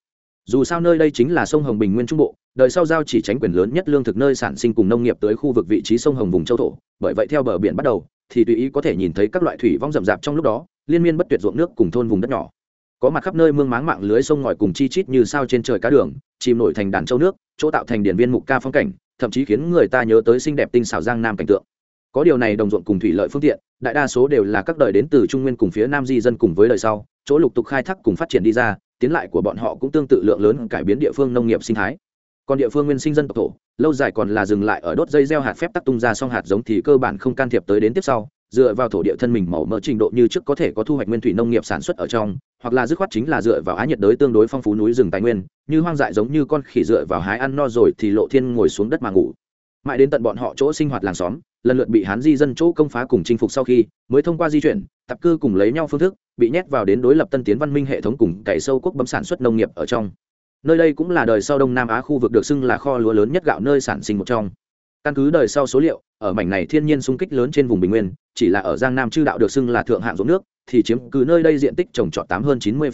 dù sao nơi đây chính là sông hồng bình nguyên trung bộ, đời sau giao chỉ tránh quyền lớn nhất lương thực nơi sản sinh cùng nông nghiệp tới khu vực vị trí sông hồng vùng châu thổ. Bởi vậy theo bờ biển bắt đầu, thì tùy ý có thể nhìn thấy các loại thủy vong rậm rạp trong lúc đó, liên miên bất tuyệt ruộng nước cùng thôn vùng đất nhỏ. Có mặt khắp nơi mương máng mạng lưới sông ngòi cùng chi chít như sao trên trời cá đường, chìm nổi thành đàn châu nước, chỗ tạo thành điển viên mục ca phong cảnh, thậm chí khiến người ta nhớ tới xinh đẹp tinh xảo giang nam cảnh tượng có điều này đồng ruộng cùng thủy lợi phương tiện, đại đa số đều là các đời đến từ trung nguyên cùng phía nam di dân cùng với đời sau, chỗ lục tục khai thác cùng phát triển đi ra, tiến lại của bọn họ cũng tương tự lượng lớn cải biến địa phương nông nghiệp sinh thái. Còn địa phương nguyên sinh dân tộc thổ, lâu dài còn là dừng lại ở đốt dây gieo hạt phép tắc tung ra xong hạt giống thì cơ bản không can thiệp tới đến tiếp sau, dựa vào thổ địa thân mình màu mỡ trình độ như trước có thể có thu hoạch nguyên thủy nông nghiệp sản xuất ở trong, hoặc là dứt khoát chính là dựa vào á nhiệt đới tương đối phong phú núi rừng tài nguyên, như hoang dại giống như con khỉ dựa vào hái ăn no rồi thì lộ thiên ngồi xuống đất mà ngủ. Mãi đến tận bọn họ chỗ sinh hoạt làng xóm lần lượt bị hán di dân chỗ công phá cùng chinh phục sau khi, mới thông qua di chuyển tập cư cùng lấy nhau phương thức, bị nhét vào đến đối lập tân tiến văn minh hệ thống cùng cày sâu quốc bấm sản xuất nông nghiệp ở trong. Nơi đây cũng là đời sau đông nam á khu vực được xưng là kho lúa lớn nhất gạo nơi sản sinh một trong. Căn cứ đời sau số liệu, ở mảnh này thiên nhiên sung kích lớn trên vùng bình nguyên, chỉ là ở giang nam chư đạo được xưng là thượng hạng ruộng nước, thì chiếm cứ nơi đây diện tích trồng trọt tám hơn chín mươi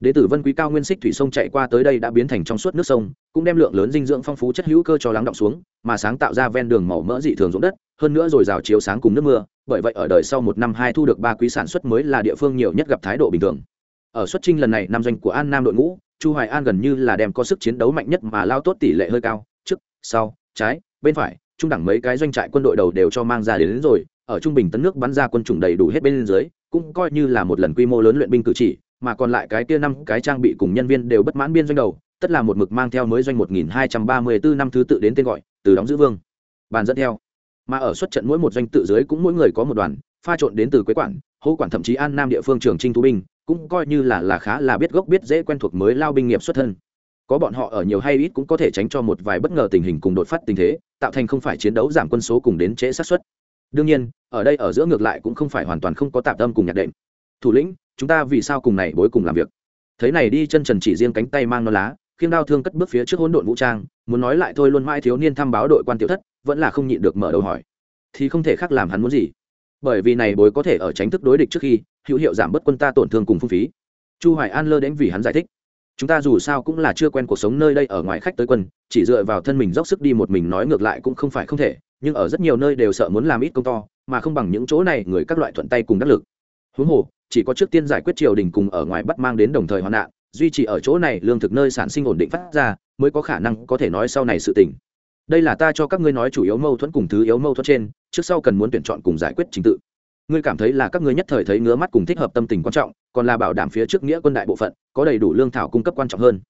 đế tử vân quý cao nguyên xích thủy sông chạy qua tới đây đã biến thành trong suốt nước sông, cũng đem lượng lớn dinh dưỡng phong phú chất hữu cơ cho lắng động xuống mà sáng tạo ra ven đường màu mỡ dị thường ruộng đất hơn nữa rồi rào chiếu sáng cùng nước mưa bởi vậy ở đời sau một năm hai thu được ba quý sản xuất mới là địa phương nhiều nhất gặp thái độ bình thường. Ở xuất trinh lần này năm doanh của an nam đội ngũ chu hoài an gần như là đem có sức chiến đấu mạnh nhất mà lao tốt tỷ lệ hơi cao trước sau trái bên phải trung đẳng mấy cái doanh trại quân đội đầu đều cho mang ra đến, đến rồi ở trung bình tấn nước bắn ra quân chủng đầy đủ hết bên dưới cũng coi như là một lần quy mô lớn luyện binh cử chỉ mà còn lại cái kia năm cái trang bị cùng nhân viên đều bất mãn biên doanh đầu tất là một mực mang theo mới doanh 1234 năm thứ tự đến tên gọi từ đóng giữ vương. Bàn dẫn theo. Mà ở xuất trận mỗi một doanh tự dưới cũng mỗi người có một đoàn, pha trộn đến từ quế quản, hô quản thậm chí an nam địa phương trường trinh thú binh, cũng coi như là là khá là biết gốc biết dễ quen thuộc mới lao binh nghiệp xuất thân. Có bọn họ ở nhiều hay ít cũng có thể tránh cho một vài bất ngờ tình hình cùng đột phát tình thế, tạo thành không phải chiến đấu giảm quân số cùng đến trễ sát xuất đương nhiên, ở đây ở giữa ngược lại cũng không phải hoàn toàn không có tạm tâm cùng nhạc đệm. Thủ lĩnh, chúng ta vì sao cùng này bối cùng làm việc? Thấy này đi chân trần chỉ riêng cánh tay mang nó lá khiêng đao thương cất bước phía trước hỗn độn vũ trang, muốn nói lại thôi luôn mãi thiếu niên thăm báo đội quan tiểu thất, vẫn là không nhịn được mở đầu hỏi. Thì không thể khác làm hắn muốn gì? Bởi vì này bối có thể ở tránh thức đối địch trước khi, hữu hiệu giảm bớt quân ta tổn thương cùng phung phí. Chu hoài an lơ đến vì hắn giải thích. Chúng ta dù sao cũng là chưa quen cuộc sống nơi đây ở ngoài khách tới quân, chỉ dựa vào thân mình dốc sức đi một mình nói ngược lại cũng không phải không thể, nhưng ở rất nhiều nơi đều sợ muốn làm ít công to, mà không bằng những chỗ này người các loại thuận tay cùng đắc lực. Huống hồ, chỉ có trước tiên giải quyết triều đình cùng ở ngoài bắt mang đến đồng thời hoạn nạn duy trì ở chỗ này lương thực nơi sản sinh ổn định phát ra, mới có khả năng có thể nói sau này sự tình. Đây là ta cho các ngươi nói chủ yếu mâu thuẫn cùng thứ yếu mâu thuẫn trên, trước sau cần muốn tuyển chọn cùng giải quyết trình tự. Ngươi cảm thấy là các ngươi nhất thời thấy ngứa mắt cùng thích hợp tâm tình quan trọng, còn là bảo đảm phía trước nghĩa quân đại bộ phận, có đầy đủ lương thảo cung cấp quan trọng hơn.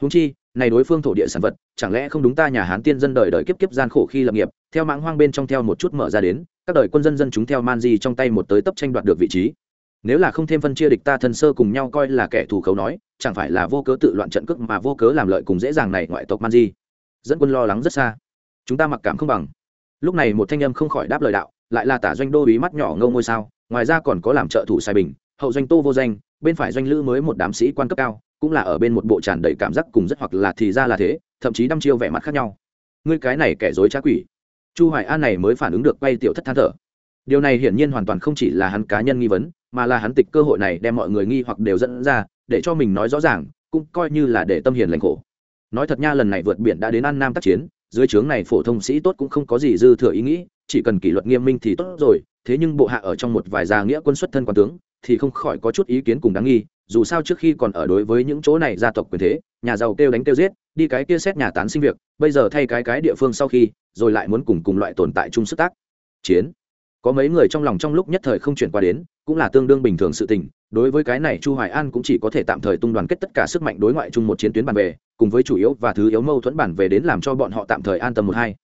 Húng chi, này đối phương thổ địa sản vật, chẳng lẽ không đúng ta nhà hán tiên dân đời đời kiếp kiếp gian khổ khi lập nghiệp, theo mãng hoang bên trong theo một chút mở ra đến, các đời quân dân dân chúng theo man di trong tay một tới tấp tranh đoạt được vị trí nếu là không thêm phân chia địch ta thân sơ cùng nhau coi là kẻ thù khấu nói, chẳng phải là vô cớ tự loạn trận cước mà vô cớ làm lợi cùng dễ dàng này ngoại tộc man di. Dẫn quân lo lắng rất xa. Chúng ta mặc cảm không bằng. Lúc này một thanh âm không khỏi đáp lời đạo, lại là tả doanh đô ý mắt nhỏ ngâu ngôi sao, ngoài ra còn có làm trợ thủ sai bình, hậu doanh tô vô danh, bên phải doanh lữ mới một đám sĩ quan cấp cao, cũng là ở bên một bộ tràn đầy cảm giác cùng rất hoặc là thì ra là thế, thậm chí đăm chiêu vẻ mặt khác nhau. Ngươi cái này kẻ dối trá quỷ. Chu hoài an này mới phản ứng được quay tiểu thất than thở. Điều này hiển nhiên hoàn toàn không chỉ là hắn cá nhân nghi vấn mà là hắn tịch cơ hội này đem mọi người nghi hoặc đều dẫn ra, để cho mình nói rõ ràng, cũng coi như là để tâm hiền lành khổ. Nói thật nha, lần này vượt biển đã đến an nam tác chiến, dưới trướng này phổ thông sĩ tốt cũng không có gì dư thừa ý nghĩ, chỉ cần kỷ luật nghiêm minh thì tốt rồi, thế nhưng bộ hạ ở trong một vài gia nghĩa quân xuất thân quan tướng, thì không khỏi có chút ý kiến cùng đáng nghi, dù sao trước khi còn ở đối với những chỗ này gia tộc quyền thế, nhà giàu kêu đánh kêu giết, đi cái kia xét nhà tán sinh việc, bây giờ thay cái cái địa phương sau khi, rồi lại muốn cùng cùng loại tồn tại chung sức tác. Chiến có mấy người trong lòng trong lúc nhất thời không chuyển qua đến, cũng là tương đương bình thường sự tình, đối với cái này chu hoài an cũng chỉ có thể tạm thời tung đoàn kết tất cả sức mạnh đối ngoại chung một chiến tuyến bàn về, cùng với chủ yếu và thứ yếu mâu thuẫn bản về đến làm cho bọn họ tạm thời an tâm một hai.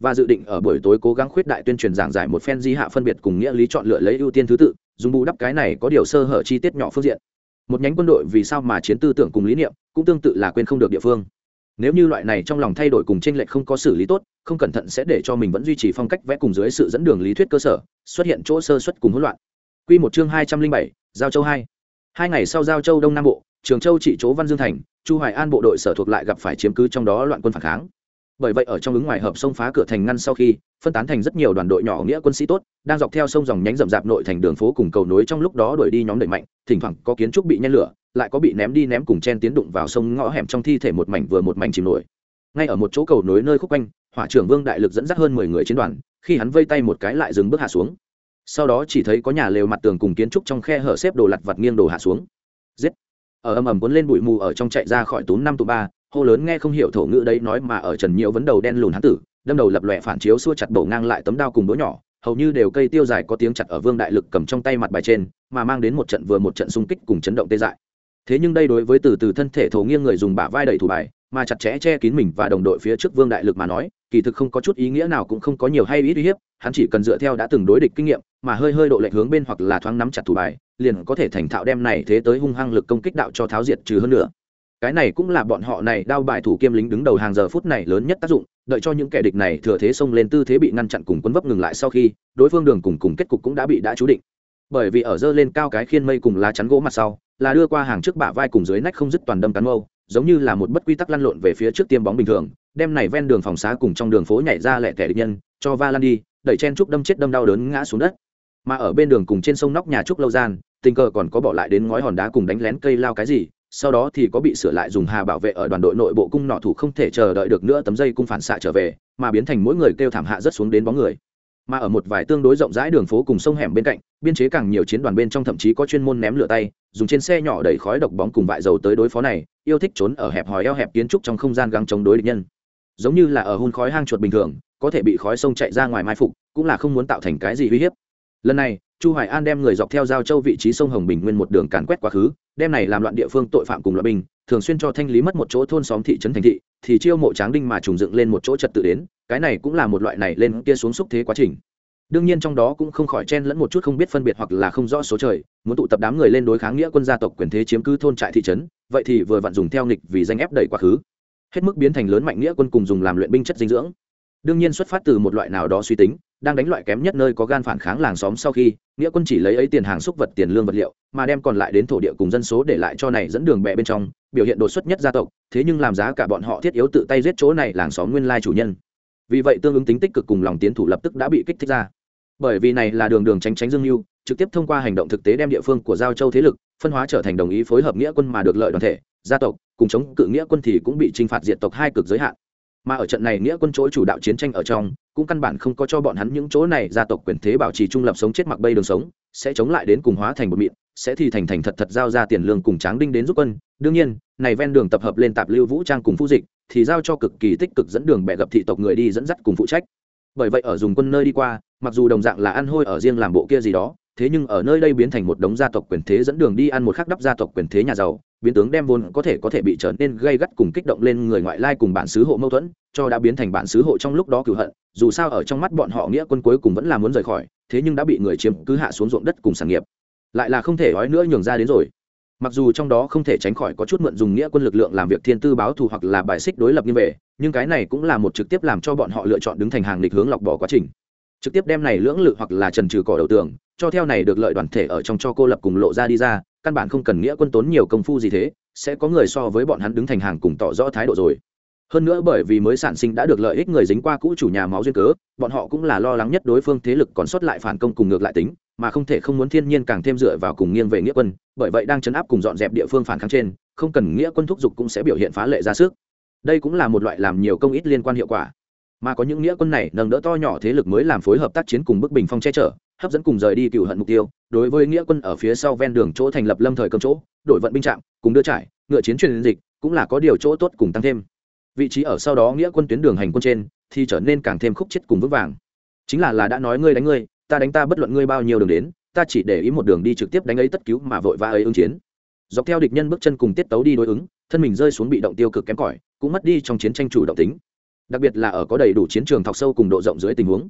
Và dự định ở buổi tối cố gắng khuyết đại tuyên truyền giảng giải một phen di hạ phân biệt cùng nghĩa lý chọn lựa lấy ưu tiên thứ tự, dùng bù đắp cái này có điều sơ hở chi tiết nhỏ phương diện. Một nhánh quân đội vì sao mà chiến tư tưởng cùng lý niệm, cũng tương tự là quên không được địa phương nếu như loại này trong lòng thay đổi cùng tranh lệch không có xử lý tốt, không cẩn thận sẽ để cho mình vẫn duy trì phong cách vẽ cùng dưới sự dẫn đường lý thuyết cơ sở, xuất hiện chỗ sơ xuất cùng hỗn loạn. Quy một chương hai trăm linh bảy, giao châu hai. Hai ngày sau giao châu đông nam bộ, trường châu trị chỗ văn dương thành, chu hoài an bộ đội sở thuộc lại gặp phải chiếm cứ trong đó loạn quân phản kháng bởi vậy ở trong ứng ngoài hợp sông phá cửa thành ngăn sau khi, phân tán thành rất nhiều đoàn đội nhỏ nghĩa quân sĩ tốt, đang dọc theo sông dòng nhánh rậm rạp nội thành đường phố cùng cầu nối trong lúc đó đuổi đi nhóm đẩy mạnh, thỉnh thoảng có kiến trúc bị nhen lửa, lại có bị ném đi ném cùng chen tiến đụng vào sông ngõ hẻm trong thi thể một mảnh vừa một mảnh chìm nổi. Ngay ở một chỗ cầu nối nơi khúc quanh, hỏa trưởng vương đại lực dẫn dắt hơn mười người chiến đoàn, khi hắn vây tay một cái lại dừng bước hạ xuống. Sau đó chỉ thấy có nhà lều mặt tường cùng kiến trúc trong khe hở xếp đồ lặt vặt nghiêng đồ hạ xuống. Giết! Ở ầm ầm cuốn lên bụi mù ở trong chạy ra khỏi túm năm tụ ba hô lớn nghe không hiểu thổ ngữ đấy nói mà ở trần nhiễu vấn đầu đen lùn hán tử, đâm đầu lập lòe phản chiếu xua chặt bổ ngang lại tấm đao cùng đũa nhỏ, hầu như đều cây tiêu dài có tiếng chặt ở vương đại lực cầm trong tay mặt bài trên, mà mang đến một trận vừa một trận xung kích cùng chấn động tê dại. Thế nhưng đây đối với từ từ thân thể thổ nghiêng người dùng bả vai đẩy thủ bài, mà chặt chẽ che kín mình và đồng đội phía trước vương đại lực mà nói, kỳ thực không có chút ý nghĩa nào cũng không có nhiều hay ít uy hiếp, hắn chỉ cần dựa theo đã từng đối địch kinh nghiệm, mà hơi hơi độ lệch hướng bên hoặc là thoáng nắm chặt thủ bài, liền có thể thành thạo đem này thế tới hung hăng lực công kích đạo cho tháo diệt trừ hơn nữa cái này cũng là bọn họ này đao bài thủ kiêm lính đứng đầu hàng giờ phút này lớn nhất tác dụng, đợi cho những kẻ địch này thừa thế xông lên tư thế bị ngăn chặn cùng quân vấp ngừng lại sau khi, đối phương đường cùng cùng kết cục cũng đã bị đã chú định. Bởi vì ở dơ lên cao cái khiên mây cùng lá chắn gỗ mặt sau, là đưa qua hàng trước bả vai cùng dưới nách không dứt toàn đâm cán mâu, giống như là một bất quy tắc lăn lộn về phía trước tiêm bóng bình thường, đem này ven đường phòng xá cùng trong đường phố nhảy ra lẹ kẻ địch nhân, cho va lan đi, đẩy chen trúc đâm chết đâm đau đớn ngã xuống đất. Mà ở bên đường cùng trên sông nóc nhà trúc lâu gian, tình cờ còn có bỏ lại đến ngói hòn đá cùng đánh lén cây lao cái gì sau đó thì có bị sửa lại dùng hà bảo vệ ở đoàn đội nội bộ cung nọ thủ không thể chờ đợi được nữa tấm dây cung phản xạ trở về, mà biến thành mỗi người kêu thảm hạ rất xuống đến bóng người. Mà ở một vài tương đối rộng rãi đường phố cùng sông hẻm bên cạnh, biên chế càng nhiều chiến đoàn bên trong thậm chí có chuyên môn ném lửa tay, dùng trên xe nhỏ đẩy khói độc bóng cùng vại dầu tới đối phó này, yêu thích trốn ở hẹp hòi eo hẹp kiến trúc trong không gian găng chống đối địch nhân. Giống như là ở hun khói hang chuột bình thường, có thể bị khói sông chạy ra ngoài mai phục, cũng là không muốn tạo thành cái gì uy hiếp. Lần này chu hoài an đem người dọc theo giao châu vị trí sông hồng bình nguyên một đường càn quét quá khứ, đem này làm loạn địa phương tội phạm cùng loại bình thường xuyên cho thanh lý mất một chỗ thôn xóm thị trấn thành thị, thì chiêu mộ tráng đinh mà trùng dựng lên một chỗ trật tự đến, cái này cũng là một loại này lên kia xuống xúc thế quá trình. Đương nhiên trong đó cũng không khỏi chen lẫn một chút không biết phân biệt hoặc là không rõ số trời, muốn tụ tập đám người lên đối kháng nghĩa quân gia tộc quyền thế chiếm cứ thôn trại thị trấn, vậy thì vừa vặn dùng theo nghịch vì danh ép đẩy quá khứ. Hết mức biến thành lớn mạnh nghĩa quân cùng dùng làm luyện binh chất dinh dưỡng. Đương nhiên xuất phát từ một loại nào đó suy tính đang đánh loại kém nhất nơi có gan phản kháng làng xóm sau khi, nghĩa quân chỉ lấy ấy tiền hàng xúc vật tiền lương vật liệu, mà đem còn lại đến thổ địa cùng dân số để lại cho này dẫn đường bẹ bên trong, biểu hiện đột xuất nhất gia tộc, thế nhưng làm giá cả bọn họ thiết yếu tự tay giết chỗ này làng xóm nguyên lai chủ nhân. Vì vậy tương ứng tính tích cực cùng lòng tiến thủ lập tức đã bị kích thích ra. Bởi vì này là đường đường tránh tránh dương mưu trực tiếp thông qua hành động thực tế đem địa phương của giao châu thế lực phân hóa trở thành đồng ý phối hợp nghĩa quân mà được lợi đoàn thể, gia tộc, cùng chống cự nghĩa quân thì cũng bị trinh phạt diệt tộc hai cực giới hạn mà ở trận này nghĩa quân chỗ chủ đạo chiến tranh ở trong, cũng căn bản không có cho bọn hắn những chỗ này gia tộc quyền thế bảo trì trung lập sống chết mặc bây đường sống, sẽ chống lại đến cùng hóa thành một mịn, sẽ thì thành thành thật thật giao ra tiền lương cùng tráng đinh đến giúp quân. Đương nhiên, này ven đường tập hợp lên tạp lưu vũ trang cùng phu dịch, thì giao cho cực kỳ tích cực dẫn đường bẻ gặp thị tộc người đi dẫn dắt cùng phụ trách. Bởi vậy ở dùng quân nơi đi qua, mặc dù đồng dạng là ăn hôi ở riêng làm bộ kia gì đó, thế nhưng ở nơi đây biến thành một đống gia tộc quyền thế dẫn đường đi ăn một khắc đắp gia tộc quyền thế nhà giàu biến tướng đem vốn có thể có thể bị trở nên gây gắt cùng kích động lên người ngoại lai cùng bản xứ hộ mâu thuẫn, cho đã biến thành bản xứ hộ trong lúc đó cựu hận, dù sao ở trong mắt bọn họ nghĩa quân cuối cùng vẫn là muốn rời khỏi, thế nhưng đã bị người chiếm cứ hạ xuống ruộng đất cùng sản nghiệp. Lại là không thể nói nữa nhường ra đến rồi. Mặc dù trong đó không thể tránh khỏi có chút mượn dùng nghĩa quân lực lượng làm việc thiên tư báo thù hoặc là bài xích đối lập như vậy, nhưng cái này cũng là một trực tiếp làm cho bọn họ lựa chọn đứng thành hàng lịch hướng lọc bỏ quá trình. Trực tiếp đem này lưỡng lự hoặc là trần trừ cỏ đầu tường, cho theo này được lợi đoàn thể ở trong cho cô lập cùng lộ ra đi ra căn bản không cần nghĩa quân tốn nhiều công phu gì thế, sẽ có người so với bọn hắn đứng thành hàng cùng tỏ rõ thái độ rồi. Hơn nữa bởi vì mới sản sinh đã được lợi ích người dính qua cũ chủ nhà máu duyên cớ, bọn họ cũng là lo lắng nhất đối phương thế lực còn sót lại phản công cùng ngược lại tính, mà không thể không muốn thiên nhiên càng thêm dựa vào cùng nghiêng về nghĩa quân, bởi vậy đang chấn áp cùng dọn dẹp địa phương phản kháng trên, không cần nghĩa quân thúc giục cũng sẽ biểu hiện phá lệ ra sức. Đây cũng là một loại làm nhiều công ít liên quan hiệu quả mà có những nghĩa quân này nâng đỡ to nhỏ thế lực mới làm phối hợp tác chiến cùng bức bình phong che chở, hấp dẫn cùng rời đi cựu hận mục tiêu, đối với nghĩa quân ở phía sau ven đường chỗ thành lập lâm thời cầm chỗ đổi vận binh trạm, cùng đưa trải, ngựa chiến truyền dịch, cũng là có điều chỗ tốt cùng tăng thêm. Vị trí ở sau đó nghĩa quân tuyến đường hành quân trên, thì trở nên càng thêm khúc chết cùng vững vàng. Chính là là đã nói ngươi đánh ngươi, ta đánh ta bất luận ngươi bao nhiêu đường đến, ta chỉ để ý một đường đi trực tiếp đánh ấy tất cứu mà vội vã ấy ứng chiến. Dọc theo địch nhân bước chân cùng tiết tấu đi đối ứng, thân mình rơi xuống bị động tiêu cực kém cỏi, cũng mất đi trong chiến tranh chủ động tính đặc biệt là ở có đầy đủ chiến trường thọc sâu cùng độ rộng dưới tình huống.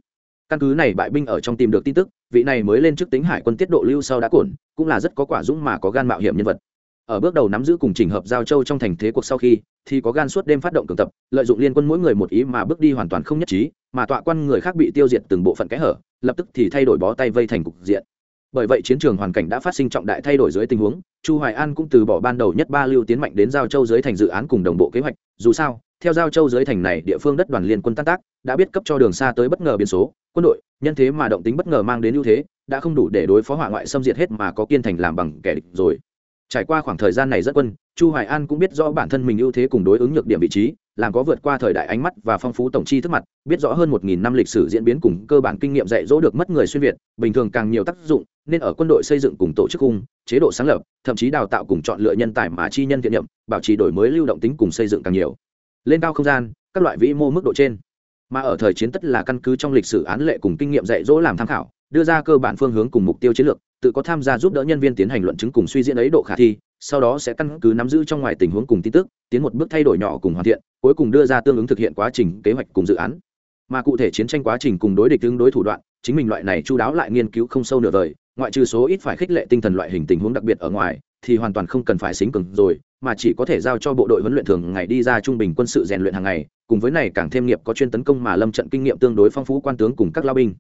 Căn cứ này bại binh ở trong tìm được tin tức, vị này mới lên trước tính hải quân tiết độ lưu sau đã cổn cũng là rất có quả dũng mà có gan mạo hiểm nhân vật. Ở bước đầu nắm giữ cùng trình hợp giao châu trong thành thế cuộc sau khi, thì có gan suốt đêm phát động cường tập, lợi dụng liên quân mỗi người một ý mà bước đi hoàn toàn không nhất trí, mà tọa quan người khác bị tiêu diệt từng bộ phận kẽ hở, lập tức thì thay đổi bó tay vây thành cục diện. Bởi vậy chiến trường hoàn cảnh đã phát sinh trọng đại thay đổi dưới tình huống, chu hoài an cũng từ bỏ ban đầu nhất ba lưu tiến mạnh đến giao châu dưới thành dự án cùng đồng bộ kế hoạch, dù sao theo giao châu dưới thành này, địa phương đất đoàn liên quân tan tác, đã biết cấp cho đường xa tới bất ngờ biến số. Quân đội, nhân thế mà động tính bất ngờ mang đến ưu thế, đã không đủ để đối phó hỏa ngoại xâm diệt hết mà có kiên thành làm bằng kẻ địch rồi. Trải qua khoảng thời gian này rất quân, chu hoài an cũng biết rõ bản thân mình ưu thế cùng đối ứng nhược điểm vị trí, làm có vượt qua thời đại ánh mắt và phong phú tổng chi thức mặt, biết rõ hơn một nghìn năm lịch sử diễn biến cùng cơ bản kinh nghiệm dạy dỗ được mất người xuyên việt, bình thường càng nhiều tác dụng, nên ở quân đội xây dựng cùng tổ chức khung, chế độ sáng lập, thậm chí đào tạo cùng chọn lựa nhân tài mà chi nhân thiện nhậm, bảo trì đổi mới lưu động tính cùng xây dựng càng nhiều lên cao không gian, các loại vĩ mô mức độ trên. Mà ở thời chiến tất là căn cứ trong lịch sử án lệ cùng kinh nghiệm dạy dỗ làm tham khảo, đưa ra cơ bản phương hướng cùng mục tiêu chiến lược, tự có tham gia giúp đỡ nhân viên tiến hành luận chứng cùng suy diễn ấy độ khả thi, sau đó sẽ căn cứ nắm giữ trong ngoài tình huống cùng tin tức, tiến một bước thay đổi nhỏ cùng hoàn thiện, cuối cùng đưa ra tương ứng thực hiện quá trình, kế hoạch cùng dự án. Mà cụ thể chiến tranh quá trình cùng đối địch tương đối thủ đoạn, chính mình loại này chú đáo lại nghiên cứu không sâu nửa vời, ngoại trừ số ít phải khích lệ tinh thần loại hình tình huống đặc biệt ở ngoài, thì hoàn toàn không cần phải xính cứng rồi mà chỉ có thể giao cho bộ đội huấn luyện thường ngày đi ra trung bình quân sự rèn luyện hàng ngày, cùng với này càng thêm nghiệp có chuyên tấn công mà lâm trận kinh nghiệm tương đối phong phú quan tướng cùng các lao binh.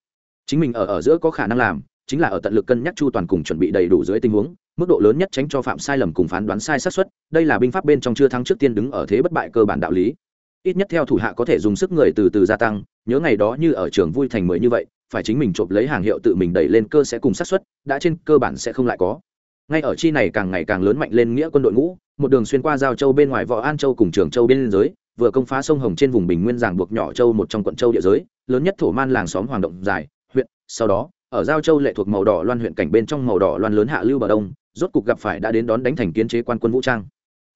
Chính mình ở ở giữa có khả năng làm, chính là ở tận lực cân nhắc chu toàn cùng chuẩn bị đầy đủ dưới tình huống, mức độ lớn nhất tránh cho phạm sai lầm cùng phán đoán sai xác suất, đây là binh pháp bên trong chưa thắng trước tiên đứng ở thế bất bại cơ bản đạo lý. Ít nhất theo thủ hạ có thể dùng sức người từ từ gia tăng, nhớ ngày đó như ở trường vui thành mới như vậy, phải chính mình trộm lấy hàng hiệu tự mình đẩy lên cơ sẽ cùng xác suất, đã trên cơ bản sẽ không lại có. Ngay ở chi này càng ngày càng lớn mạnh lên nghĩa quân đội ngũ một đường xuyên qua giao châu bên ngoài võ an châu cùng trường châu bên giới, vừa công phá sông hồng trên vùng bình nguyên giảng buộc nhỏ châu một trong quận châu địa giới, lớn nhất thổ man làng xóm hoàng động dài huyện. Sau đó, ở giao châu lệ thuộc màu đỏ loan huyện cảnh bên trong màu đỏ loan lớn hạ lưu bờ đông, rốt cục gặp phải đã đến đón đánh thành kiến chế quan quân vũ trang.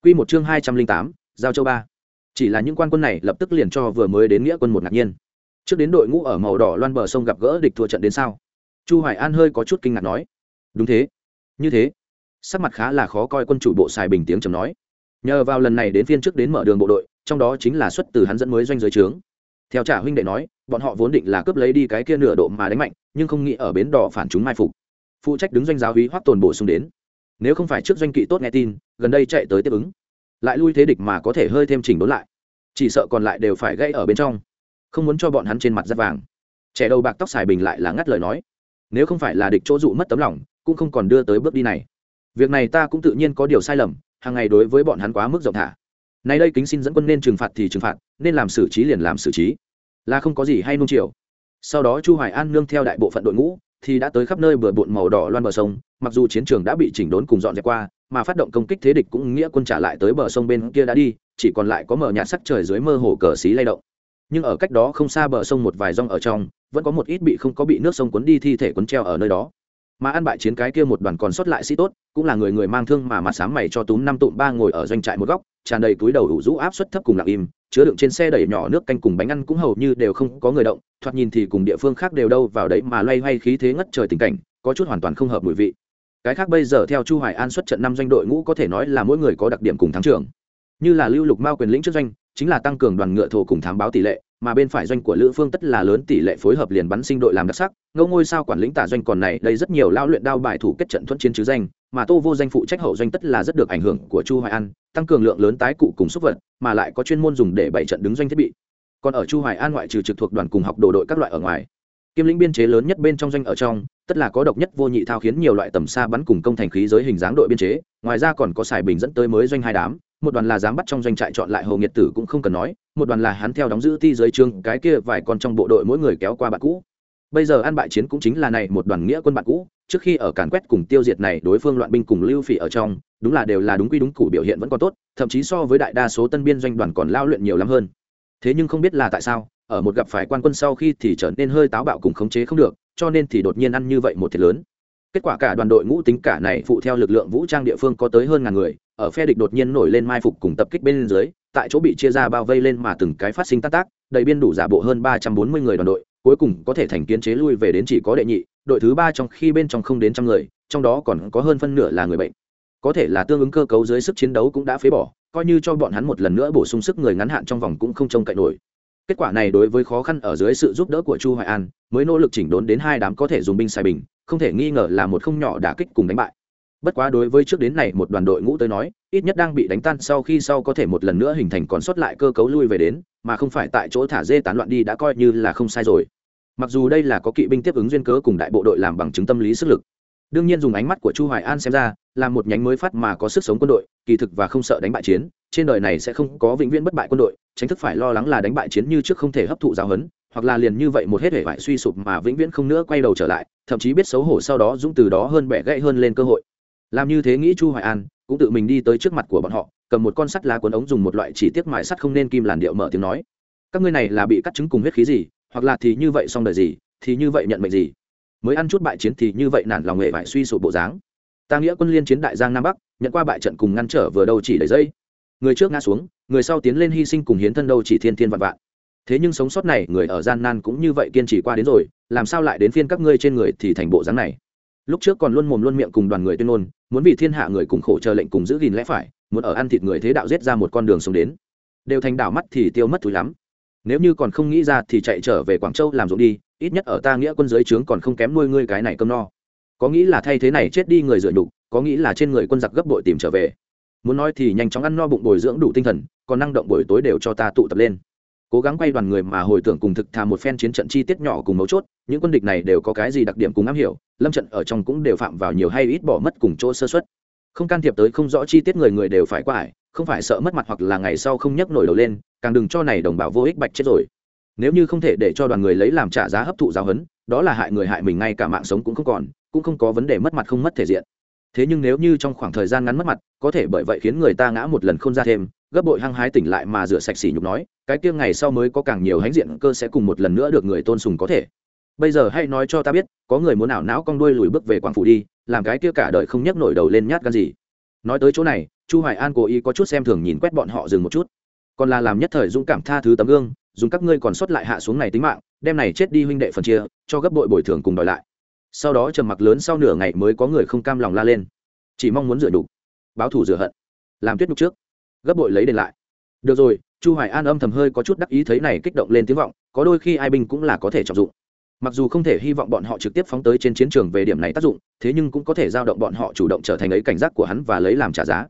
Quy một chương hai trăm linh tám, giao châu ba. Chỉ là những quan quân này lập tức liền cho vừa mới đến nghĩa quân một ngạc nhiên. Trước đến đội ngũ ở màu đỏ loan bờ sông gặp gỡ địch thua trận đến sao? Chu hoài an hơi có chút kinh ngạc nói. Đúng thế. Như thế sắc mặt khá là khó coi quân chủ bộ xài bình tiếng trầm nói. Nhờ vào lần này đến phiên trước đến mở đường bộ đội, trong đó chính là xuất từ hắn dẫn mới doanh giới trướng. Theo trả huynh đệ nói, bọn họ vốn định là cướp lấy đi cái kia nửa độ mà đánh mạnh, nhưng không nghĩ ở bến đỏ phản chúng mai phục. Phụ trách đứng doanh giáo hí hoắc tồn bổ sung đến. Nếu không phải trước doanh kỵ tốt nghe tin, gần đây chạy tới tiếp ứng. Lại lui thế địch mà có thể hơi thêm chỉnh đốn lại. Chỉ sợ còn lại đều phải gây ở bên trong. Không muốn cho bọn hắn trên mặt rất vàng. Trẻ đầu bạc tóc xài bình lại là ngắt lời nói. Nếu không phải là địch chỗ dụ mất tấm lòng, cũng không còn đưa tới bước đi này việc này ta cũng tự nhiên có điều sai lầm, hàng ngày đối với bọn hắn quá mức rộng thả. Nay đây kính xin dẫn quân nên trừng phạt thì trừng phạt, nên làm xử trí liền làm xử trí. Là không có gì hay nung chiều. Sau đó chu hoài an nương theo đại bộ phận đội ngũ, thì đã tới khắp nơi bừa bộn màu đỏ loan bờ sông, mặc dù chiến trường đã bị chỉnh đốn cùng dọn dẹp qua, mà phát động công kích thế địch cũng nghĩa quân trả lại tới bờ sông bên kia đã đi, chỉ còn lại có mở nhạt sắc trời dưới mơ hồ cờ xí lay động. Nhưng ở cách đó không xa bờ sông một vài rong ở trong, vẫn có một ít bị không có bị nước sông cuốn đi thi thể cuốn treo ở nơi đó mà ăn bại chiến cái kia một đoàn còn sót lại sĩ tốt, cũng là người người mang thương mà mặt sáng mày cho túm năm tụm ba ngồi ở doanh trại một góc, tràn đầy túi đầu đủ rũ áp suất thấp cùng lặng im, chứa đựng trên xe đẩy nhỏ nước canh cùng bánh ăn cũng hầu như đều không có người động, thoạt nhìn thì cùng địa phương khác đều đâu vào đấy mà loay hoay khí thế ngất trời tình cảnh, có chút hoàn toàn không hợp mùi vị. Cái khác bây giờ theo chu hoài an xuất trận năm doanh đội ngũ có thể nói là mỗi người có đặc điểm cùng thắng trưởng. Như là lưu lục mao quyền lĩnh trước doanh, chính là tăng cường đoàn ngựa thổ cùng thám báo tỷ lệ mà bên phải doanh của lữ phương tất là lớn tỷ lệ phối hợp liền bắn sinh đội làm đặc sắc. Ngô ngôi sao quản lĩnh tả doanh còn này đây rất nhiều lao luyện đao bài thủ kết trận thuận chiến chứ danh, mà tô vô danh phụ trách hậu doanh tất là rất được ảnh hưởng của chu hoài an, tăng cường lượng lớn tái cụ cùng xúc vật, mà lại có chuyên môn dùng để bảy trận đứng doanh thiết bị. Còn ở chu hoài an ngoại trừ trực thuộc đoàn cùng học đồ đội các loại ở ngoài, kiêm lĩnh biên chế lớn nhất bên trong doanh ở trong, tất là có độc nhất vô nhị thao khiến nhiều loại tầm xa bắn cùng công thành khí giới hình dáng đội biên chế, ngoài ra còn có xài bình dẫn tới mới doanh hai đám một đoàn là dám bắt trong doanh trại chọn lại hồ nghiệt tử cũng không cần nói, một đoàn là hắn theo đóng giữ ti giới trương cái kia vài con trong bộ đội mỗi người kéo qua bạn cũ. Bây giờ an bại chiến cũng chính là này một đoàn nghĩa quân bạn cũ, trước khi ở càn quét cùng tiêu diệt này đối phương loạn binh cùng lưu phỉ ở trong, đúng là đều là đúng quy đúng củ biểu hiện vẫn còn tốt, thậm chí so với đại đa số tân biên doanh đoàn còn lao luyện nhiều lắm hơn. Thế nhưng không biết là tại sao, ở một gặp phải quan quân sau khi thì trở nên hơi táo bạo cùng khống chế không được, cho nên thì đột nhiên ăn như vậy một thiệt lớn. Kết quả cả đoàn đội ngũ tính cả này phụ theo lực lượng vũ trang địa phương có tới hơn ngàn người ở phe địch đột nhiên nổi lên mai phục cùng tập kích bên dưới, tại chỗ bị chia ra bao vây lên mà từng cái phát sinh tác tác, đầy biên đủ giả bộ hơn ba trăm bốn mươi người đoàn đội, cuối cùng có thể thành kiến chế lui về đến chỉ có đệ nhị, đội thứ ba trong khi bên trong không đến trăm người, trong đó còn có hơn phân nửa là người bệnh. Có thể là tương ứng cơ cấu dưới sức chiến đấu cũng đã phế bỏ, coi như cho bọn hắn một lần nữa bổ sung sức người ngắn hạn trong vòng cũng không trông cậy nổi. Kết quả này đối với khó khăn ở dưới sự giúp đỡ của chu hoài an, mới nỗ lực chỉnh đốn đến hai đám có thể dùng binh xài bình, không thể nghi ngờ là một không nhỏ đả kích cùng đánh bại bất quá đối với trước đến này một đoàn đội ngũ tới nói, ít nhất đang bị đánh tan sau khi sau có thể một lần nữa hình thành còn sót lại cơ cấu lui về đến, mà không phải tại chỗ thả dê tán loạn đi đã coi như là không sai rồi. Mặc dù đây là có kỵ binh tiếp ứng duyên cớ cùng đại bộ đội làm bằng chứng tâm lý sức lực. Đương nhiên dùng ánh mắt của chu hoài an xem ra, là một nhánh mới phát mà có sức sống quân đội, kỳ thực và không sợ đánh bại chiến, trên đời này sẽ không có vĩnh viễn bất bại quân đội, tránh thức phải lo lắng là đánh bại chiến như trước không thể hấp thụ giáo huấn, hoặc là liền như vậy một hết hệ vải suy sụp mà vĩnh viễn không nữa quay đầu trở lại, thậm chí biết xấu hổ sau đó dũng từ đó hơn bẻ gãy hơn lên cơ hội làm như thế nghĩ chu hoài an, cũng tự mình đi tới trước mặt của bọn họ, cầm một con sắt lá cuốn ống dùng một loại chỉ tiết mài sắt không nên kim làn điệu mở tiếng nói. Các ngươi này là bị cắt trứng cùng huyết khí gì, hoặc là thì như vậy xong đời gì, thì như vậy nhận mệnh gì? Mới ăn chút bại chiến thì như vậy nản lòng nghệ vải suy sụp bộ dáng. Ta nghĩa quân liên chiến đại giang nam bắc, nhận qua bại trận cùng ngăn trở vừa đâu chỉ đầy dây. Người trước ngã xuống, người sau tiến lên hy sinh cùng hiến thân đâu chỉ thiên thiên vạn vạn. Thế nhưng sống sót này, người ở gian nan cũng như vậy kiên trì qua đến rồi, làm sao lại đến phiên các ngươi trên người thì thành bộ dáng này? Lúc trước còn luôn mồm luôn miệng cùng đoàn người tuyên ngôn muốn vì thiên hạ người cùng khổ chờ lệnh cùng giữ gìn lẽ phải, muốn ở ăn thịt người thế đạo giết ra một con đường sống đến. Đều thành đảo mắt thì tiêu mất túi lắm. Nếu như còn không nghĩ ra thì chạy trở về quảng châu làm ruộng đi, ít nhất ở ta nghĩa quân giới trướng còn không kém nuôi ngươi cái này cơm no. Có nghĩ là thay thế này chết đi người dựa đục có nghĩ là trên người quân giặc gấp bội tìm trở về. Muốn nói thì nhanh chóng ăn no bụng bồi dưỡng đủ tinh thần, còn năng động buổi tối đều cho ta tụ tập lên cố gắng quay đoàn người mà hồi tưởng cùng thực thà một phen chiến trận chi tiết nhỏ cùng mấu chốt, những quân địch này đều có cái gì đặc điểm cùng am hiểu, lâm trận ở trong cũng đều phạm vào nhiều hay ít bỏ mất cùng chỗ sơ xuất không can thiệp tới không rõ chi tiết người người đều phải qua ải không phải sợ mất mặt hoặc là ngày sau không nhấc nổi đầu lên, càng đừng cho này đồng bào vô ích bạch chết rồi. Nếu như không thể để cho đoàn người lấy làm trả giá hấp thụ giáo hấn đó là hại người hại mình ngay cả mạng sống cũng không còn, cũng không có vấn đề mất mặt không mất thể diện. Thế nhưng nếu như trong khoảng thời gian ngắn mất mặt, có thể bởi vậy khiến người ta ngã một lần không ra thêm gấp bội hăng hái tỉnh lại mà rửa sạch sỉ nhục nói, cái kia ngày sau mới có càng nhiều hãnh diện cơ sẽ cùng một lần nữa được người tôn sùng có thể. Bây giờ hãy nói cho ta biết, có người muốn ảo não cong đuôi lùi bước về quảng phủ đi, làm cái kia cả đời không nhấc nổi đầu lên nhát gan gì. Nói tới chỗ này, chu hoài an cố ý có chút xem thường nhìn quét bọn họ dừng một chút. Còn là làm nhất thời dũng cảm tha thứ tấm gương, dùng các ngươi còn sót lại hạ xuống này tính mạng, đem này chết đi huynh đệ phần chia, cho gấp bội bồi thường cùng đòi lại. Sau đó trầm mặc lớn sau nửa ngày mới có người không cam lòng la lên. Chỉ mong muốn rửa đủ báo thù rửa hận. Làm tuyết nhục trước gấp bội lấy đền lại. Được rồi, chu hoài an âm thầm hơi có chút đắc ý thấy này kích động lên tiếng vọng, có đôi khi ai binh cũng là có thể trọng dụng. Mặc dù không thể hy vọng bọn họ trực tiếp phóng tới trên chiến trường về điểm này tác dụng, thế nhưng cũng có thể giao động bọn họ chủ động trở thành ấy cảnh giác của hắn và lấy làm trả giá.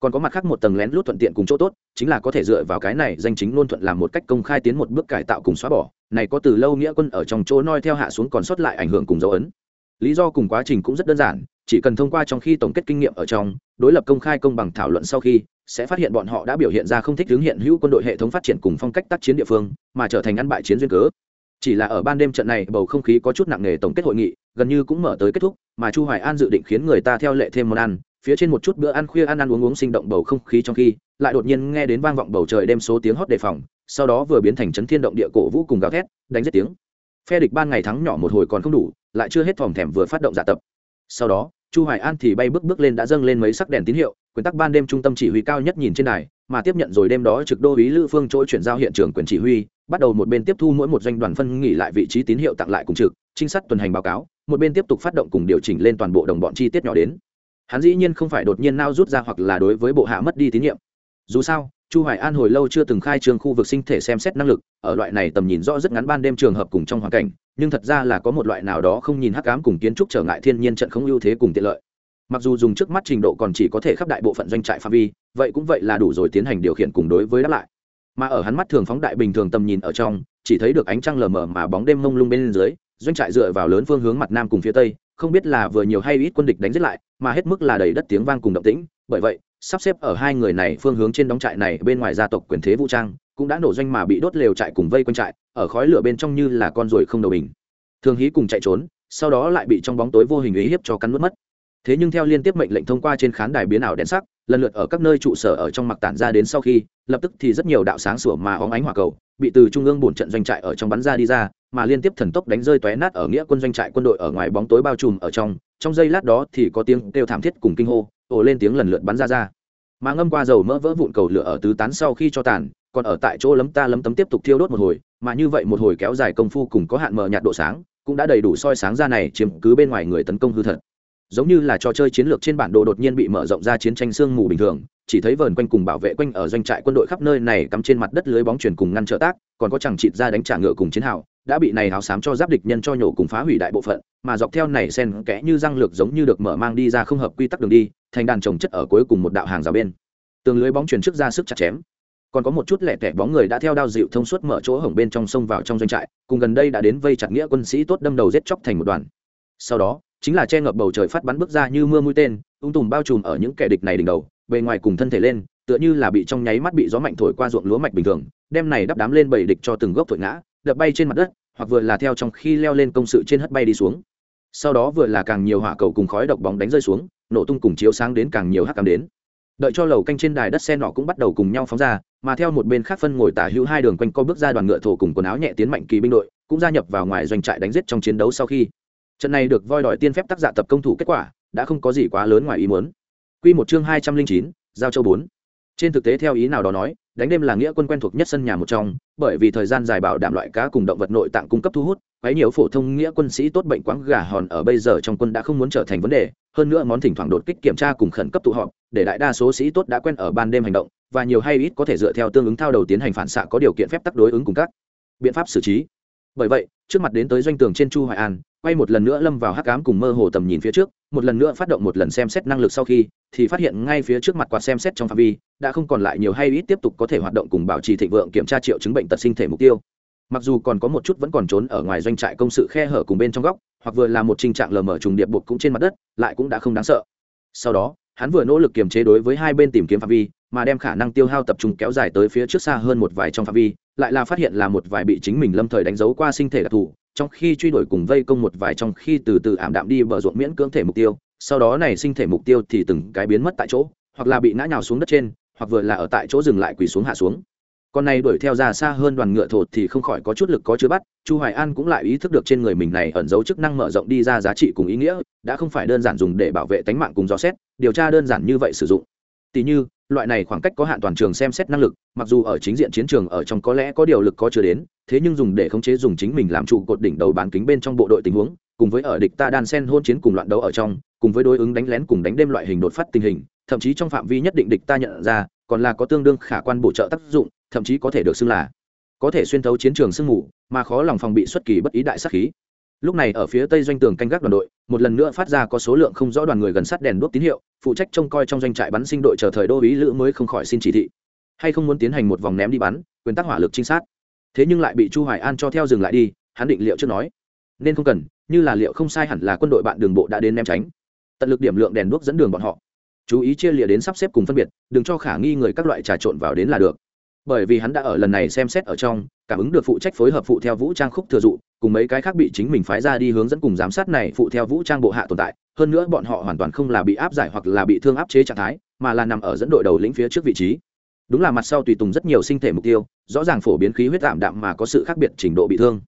Còn có mặt khác một tầng lén lút thuận tiện cùng chỗ tốt, chính là có thể dựa vào cái này danh chính luôn thuận làm một cách công khai tiến một bước cải tạo cùng xóa bỏ. Này có từ lâu nghĩa quân ở trong chỗ noi theo hạ xuống còn sót lại ảnh hưởng cùng dấu ấn. Lý do cùng quá trình cũng rất đơn giản chỉ cần thông qua trong khi tổng kết kinh nghiệm ở trong, đối lập công khai công bằng thảo luận sau khi, sẽ phát hiện bọn họ đã biểu hiện ra không thích hướng hiện hữu quân đội hệ thống phát triển cùng phong cách tác chiến địa phương, mà trở thành ăn bại chiến duyên cớ. Chỉ là ở ban đêm trận này, bầu không khí có chút nặng nề tổng kết hội nghị, gần như cũng mở tới kết thúc, mà chu hoài an dự định khiến người ta theo lệ thêm món ăn, phía trên một chút bữa ăn khuya ăn ăn uống uống sinh động bầu không khí trong khi, lại đột nhiên nghe đến vang vọng bầu trời đêm số tiếng hót đề phòng, sau đó vừa biến thành chấn thiên động địa cổ vũ cùng gào thét, đánh giết tiếng. Phe địch ban ngày thắng nhỏ một hồi còn không đủ, lại chưa hết thòm thèm vừa phát động giả tập. Sau đó chu hoài an thì bay bước bước lên đã dâng lên mấy sắc đèn tín hiệu quyền tắc ban đêm trung tâm chỉ huy cao nhất nhìn trên đài, mà tiếp nhận rồi đêm đó trực đô ý lữ phương chỗ chuyển giao hiện trường quyền chỉ huy, bắt đầu một bên tiếp thu mỗi một doanh đoàn phân nghỉ lại vị trí tín hiệu tặng lại cùng trực, trinh sát tuần hành báo cáo, một bên tiếp tục phát động cùng điều chỉnh lên toàn bộ đồng bọn chi tiết nhỏ đến. Hắn dĩ nhiên không phải đột nhiên nao rút ra hoặc là đối với bộ hạ mất đi tín nhiệm. Dù sao chu hoài an hồi lâu chưa từng khai trương khu vực sinh thể xem xét năng lực, ở loại này tầm nhìn rõ rất ngắn ban đêm trường hợp cùng trong hoàn cảnh, nhưng thật ra là có một loại nào đó không nhìn hắc ám cùng kiến trúc trở ngại thiên nhiên trận không ưu thế cùng tiện lợi. Mặc dù dùng trước mắt trình độ còn chỉ có thể khắp đại bộ phận doanh trại phạm vi, vậy cũng vậy là đủ rồi tiến hành điều khiển cùng đối với đáp lại. Mà ở hắn mắt thường phóng đại bình thường tầm nhìn ở trong, chỉ thấy được ánh trăng lờ mờ mà bóng đêm mông lung bên dưới, doanh trại dựa vào lớn phương hướng mặt nam cùng phía tây, không biết là vừa nhiều hay ít quân địch đánh giết lại, mà hết mức là đầy đất tiếng vang cùng động tĩnh, bởi vậy sắp xếp ở hai người này phương hướng trên đóng trại này, bên ngoài gia tộc quyền thế vũ trang, cũng đã nổ doanh mà bị đốt lều trại cùng vây quanh trại, ở khói lửa bên trong như là con ruồi không đầu bình. Thường hí cùng chạy trốn, sau đó lại bị trong bóng tối vô hình ý hiếp cho cắn nuốt mất. Thế nhưng theo liên tiếp mệnh lệnh thông qua trên khán đài biến ảo đèn sắc, lần lượt ở các nơi trụ sở ở trong mặc tản ra đến sau khi, lập tức thì rất nhiều đạo sáng sủa mà óng ánh hỏa cầu, bị từ trung ương bổn trận doanh trại ở trong bắn ra đi ra, mà liên tiếp thần tốc đánh rơi tóe nát ở nghĩa quân doanh trại quân đội ở ngoài bóng tối bao trùm ở trong trong giây lát đó thì có tiếng kêu thảm thiết cùng kinh hô ồ lên tiếng lần lượt bắn ra ra. Mà ngâm qua dầu mỡ vỡ vụn cầu lửa ở tứ tán sau khi cho tàn, còn ở tại chỗ lấm ta lấm tấm tiếp tục thiêu đốt một hồi, mà như vậy một hồi kéo dài công phu cùng có hạn mờ nhạt độ sáng, cũng đã đầy đủ soi sáng ra này chiếm cứ bên ngoài người tấn công hư thật. Giống như là trò chơi chiến lược trên bản đồ đột nhiên bị mở rộng ra chiến tranh sương mù bình thường, chỉ thấy vờn quanh cùng bảo vệ quanh ở doanh trại quân đội khắp nơi này cắm trên mặt đất lưới bóng chuyển cùng ngăn trợ tác, còn có chẳng chịt ra đánh trả ngựa cùng chiến hào, đã bị này háo xám cho giáp địch nhân cho nhổ cùng phá hủy đại bộ phận, mà dọc theo này sen kẽ như răng lược giống như được mở mang đi ra không hợp quy tắc đường đi thành đàn trồng chất ở cuối cùng một đạo hàng rào bên. Tường lưới bóng chuyển trước ra sức chặt chém. Còn có một chút lẻ tẻ bóng người đã theo đao dịu thông suốt mở chỗ hổng bên trong sông vào trong doanh trại, cùng gần đây đã đến vây chặt nghĩa quân sĩ tốt đâm đầu giết chóc thành một đoàn. Sau đó, chính là che ngập bầu trời phát bắn bước ra như mưa mũi tên, ung tùm bao trùm ở những kẻ địch này đỉnh đầu, bề ngoài cùng thân thể lên, tựa như là bị trong nháy mắt bị gió mạnh thổi qua ruộng lúa mạch bình thường, đem này đắp đám lên bầy địch cho từng gốc thổi ngã, đập bay trên mặt đất, hoặc vừa là theo trong khi leo lên công sự trên hất bay đi xuống. Sau đó vừa là càng nhiều hỏa cầu cùng khói độc bóng đánh rơi xuống nổ tung cùng chiếu sáng đến càng nhiều hắc ám đến. Đợi cho lầu canh trên đài đất xe nọ cũng bắt đầu cùng nhau phóng ra, mà theo một bên khác phân ngồi tả hữu hai đường quanh co bước ra đoàn ngựa thổ cùng quần áo nhẹ tiến mạnh kỳ binh đội, cũng gia nhập vào ngoài doanh trại đánh giết trong chiến đấu sau khi. Trận này được voi đòi tiên phép tác giả tập công thủ kết quả, đã không có gì quá lớn ngoài ý muốn. Quy một chương hai trăm linh chín, giao châu bốn trên thực tế theo ý nào đó nói, đánh đêm là nghĩa quân quen thuộc nhất sân nhà một trong, bởi vì thời gian dài bảo đảm loại cá cùng động vật nội tạng cung cấp thu hút, quấy nhiều phổ thông nghĩa quân sĩ tốt bệnh quáng gà hòn ở bây giờ trong quân đã không muốn trở thành vấn đề. Hơn nữa món thỉnh thoảng đột kích kiểm tra cùng khẩn cấp tụ họp, để đại đa số sĩ tốt đã quen ở ban đêm hành động, và nhiều hay ít có thể dựa theo tương ứng thao đầu tiến hành phản xạ có điều kiện phép tắc đối ứng cùng các biện pháp xử trí. Bởi vậy, trước mặt đến tới doanh tường trên chu hoài an, quay một lần nữa lâm vào hắc ám cùng mơ hồ tầm nhìn phía trước một lần nữa phát động một lần xem xét năng lực sau khi, thì phát hiện ngay phía trước mặt quạt xem xét trong phạm vi, đã không còn lại nhiều hay ít tiếp tục có thể hoạt động cùng bảo trì thịnh vượng kiểm tra triệu chứng bệnh tật sinh thể mục tiêu. Mặc dù còn có một chút vẫn còn trốn ở ngoài doanh trại công sự khe hở cùng bên trong góc, hoặc vừa là một tình trạng lờ mở trùng điệp buộc cũng trên mặt đất, lại cũng đã không đáng sợ. Sau đó, hắn vừa nỗ lực kiềm chế đối với hai bên tìm kiếm phạm vi, mà đem khả năng tiêu hao tập trung kéo dài tới phía trước xa hơn một vài trong phạm vi, lại là phát hiện là một vài bị chính mình lâm thời đánh dấu qua sinh thể đặc thù trong khi truy đuổi cùng vây công một vài trong khi từ từ ảm đạm đi bờ ruộng miễn cưỡng thể mục tiêu, sau đó này sinh thể mục tiêu thì từng cái biến mất tại chỗ, hoặc là bị ngã nhào xuống đất trên, hoặc vừa là ở tại chỗ dừng lại quỳ xuống hạ xuống. Con này đuổi theo ra xa hơn đoàn ngựa thột thì không khỏi có chút lực có chứa bắt, chu hoài an cũng lại ý thức được trên người mình này ẩn giấu chức năng mở rộng đi ra giá trị cùng ý nghĩa, đã không phải đơn giản dùng để bảo vệ tánh mạng cùng dò xét, điều tra đơn giản như vậy sử dụng tỷ như, loại này khoảng cách có hạn toàn trường xem xét năng lực, mặc dù ở chính diện chiến trường ở trong có lẽ có điều lực có chưa đến, thế nhưng dùng để khống chế dùng chính mình làm trụ cột đỉnh đầu bán kính bên trong bộ đội tình huống, cùng với ở địch ta đan sen hôn chiến cùng loạn đấu ở trong, cùng với đối ứng đánh lén cùng đánh đêm loại hình đột phát tình hình, thậm chí trong phạm vi nhất định địch ta nhận ra, còn là có tương đương khả quan bổ trợ tác dụng, thậm chí có thể được xưng là, có thể xuyên thấu chiến trường sương mù, mà khó lòng phòng bị xuất kỳ bất ý đại sát khí. Lúc này ở phía tây doanh tường canh gác đoàn đội, một lần nữa phát ra có số lượng không rõ đoàn người gần sát đèn đuốc tín hiệu phụ trách trông coi trong doanh trại bắn sinh đội chờ thời đô ý lữ mới không khỏi xin chỉ thị. Hay không muốn tiến hành một vòng ném đi bắn, quyền tác hỏa lực trinh sát. Thế nhưng lại bị chu hoài an cho theo dừng lại đi, hắn định liệu trước nói. Nên không cần, như là liệu không sai hẳn là quân đội bạn đường bộ đã đến ném tránh. Tận lực điểm lượng đèn đuốc dẫn đường bọn họ. Chú ý chia lịa đến sắp xếp cùng phân biệt, đừng cho khả nghi người các loại trà trộn vào đến là được. Bởi vì hắn đã ở lần này xem xét ở trong, cảm ứng được phụ trách phối hợp phụ theo vũ trang khúc thừa dụ, cùng mấy cái khác bị chính mình phái ra đi hướng dẫn cùng giám sát này phụ theo vũ trang bộ hạ tồn tại hơn nữa bọn họ hoàn toàn không là bị áp giải hoặc là bị thương áp chế trạng thái, mà là nằm ở dẫn đội đầu lĩnh phía trước vị trí. Đúng là mặt sau tùy tùng rất nhiều sinh thể mục tiêu, rõ ràng phổ biến khí huyết tạm đạm mà có sự khác biệt trình độ bị thương.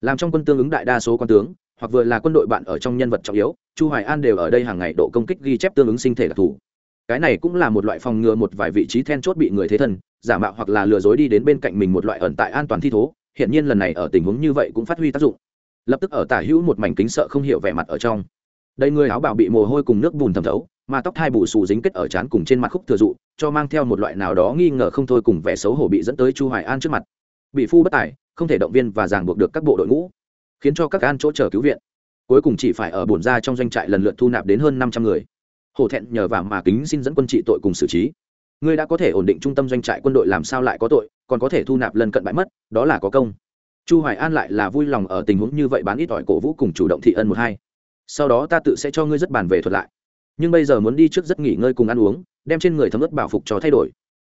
Làm trong quân tương ứng đại đa số quan tướng, hoặc vừa là quân đội bạn ở trong nhân vật trọng yếu, chu hoài an đều ở đây hàng ngày độ công kích ghi chép tương ứng sinh thể đặc thù. Cái này cũng là một loại phòng ngừa một vài vị trí then chốt bị người thế thân, giả mạo hoặc là lừa dối đi đến bên cạnh mình một loại ẩn tại an toàn thi thố hiện nhiên lần này ở tình huống như vậy cũng phát huy tác dụng. Lập tức ở tả hữu một mảnh kính sợ không hiểu vẻ mặt ở trong đây người áo bào bị mồ hôi cùng nước bùn thẩm thấu, mà tóc thai bù xù dính kết ở trán cùng trên mặt khúc thừa dụ, cho mang theo một loại nào đó nghi ngờ không thôi cùng vẻ xấu hổ bị dẫn tới chu hoài an trước mặt. Bị phu bất tài, không thể động viên và ràng buộc được các bộ đội ngũ, khiến cho các an chỗ chờ cứu viện. Cuối cùng chỉ phải ở bổn ra trong doanh trại lần lượt thu nạp đến hơn 500 người. Hổ thẹn nhờ vào mà kính xin dẫn quân trị tội cùng xử trí. Ngươi đã có thể ổn định trung tâm doanh trại quân đội làm sao lại có tội, còn có thể thu nạp lần cận bãi mất, đó là có công. Chu hoài an lại là vui lòng ở tình huống như vậy bán ít ỏi cổ vũ cùng chủ động thị ân một hai sau đó ta tự sẽ cho ngươi rất bàn về thuật lại. Nhưng bây giờ muốn đi trước rất nghỉ ngơi cùng ăn uống, đem trên người thấm ướt bảo phục cho thay đổi.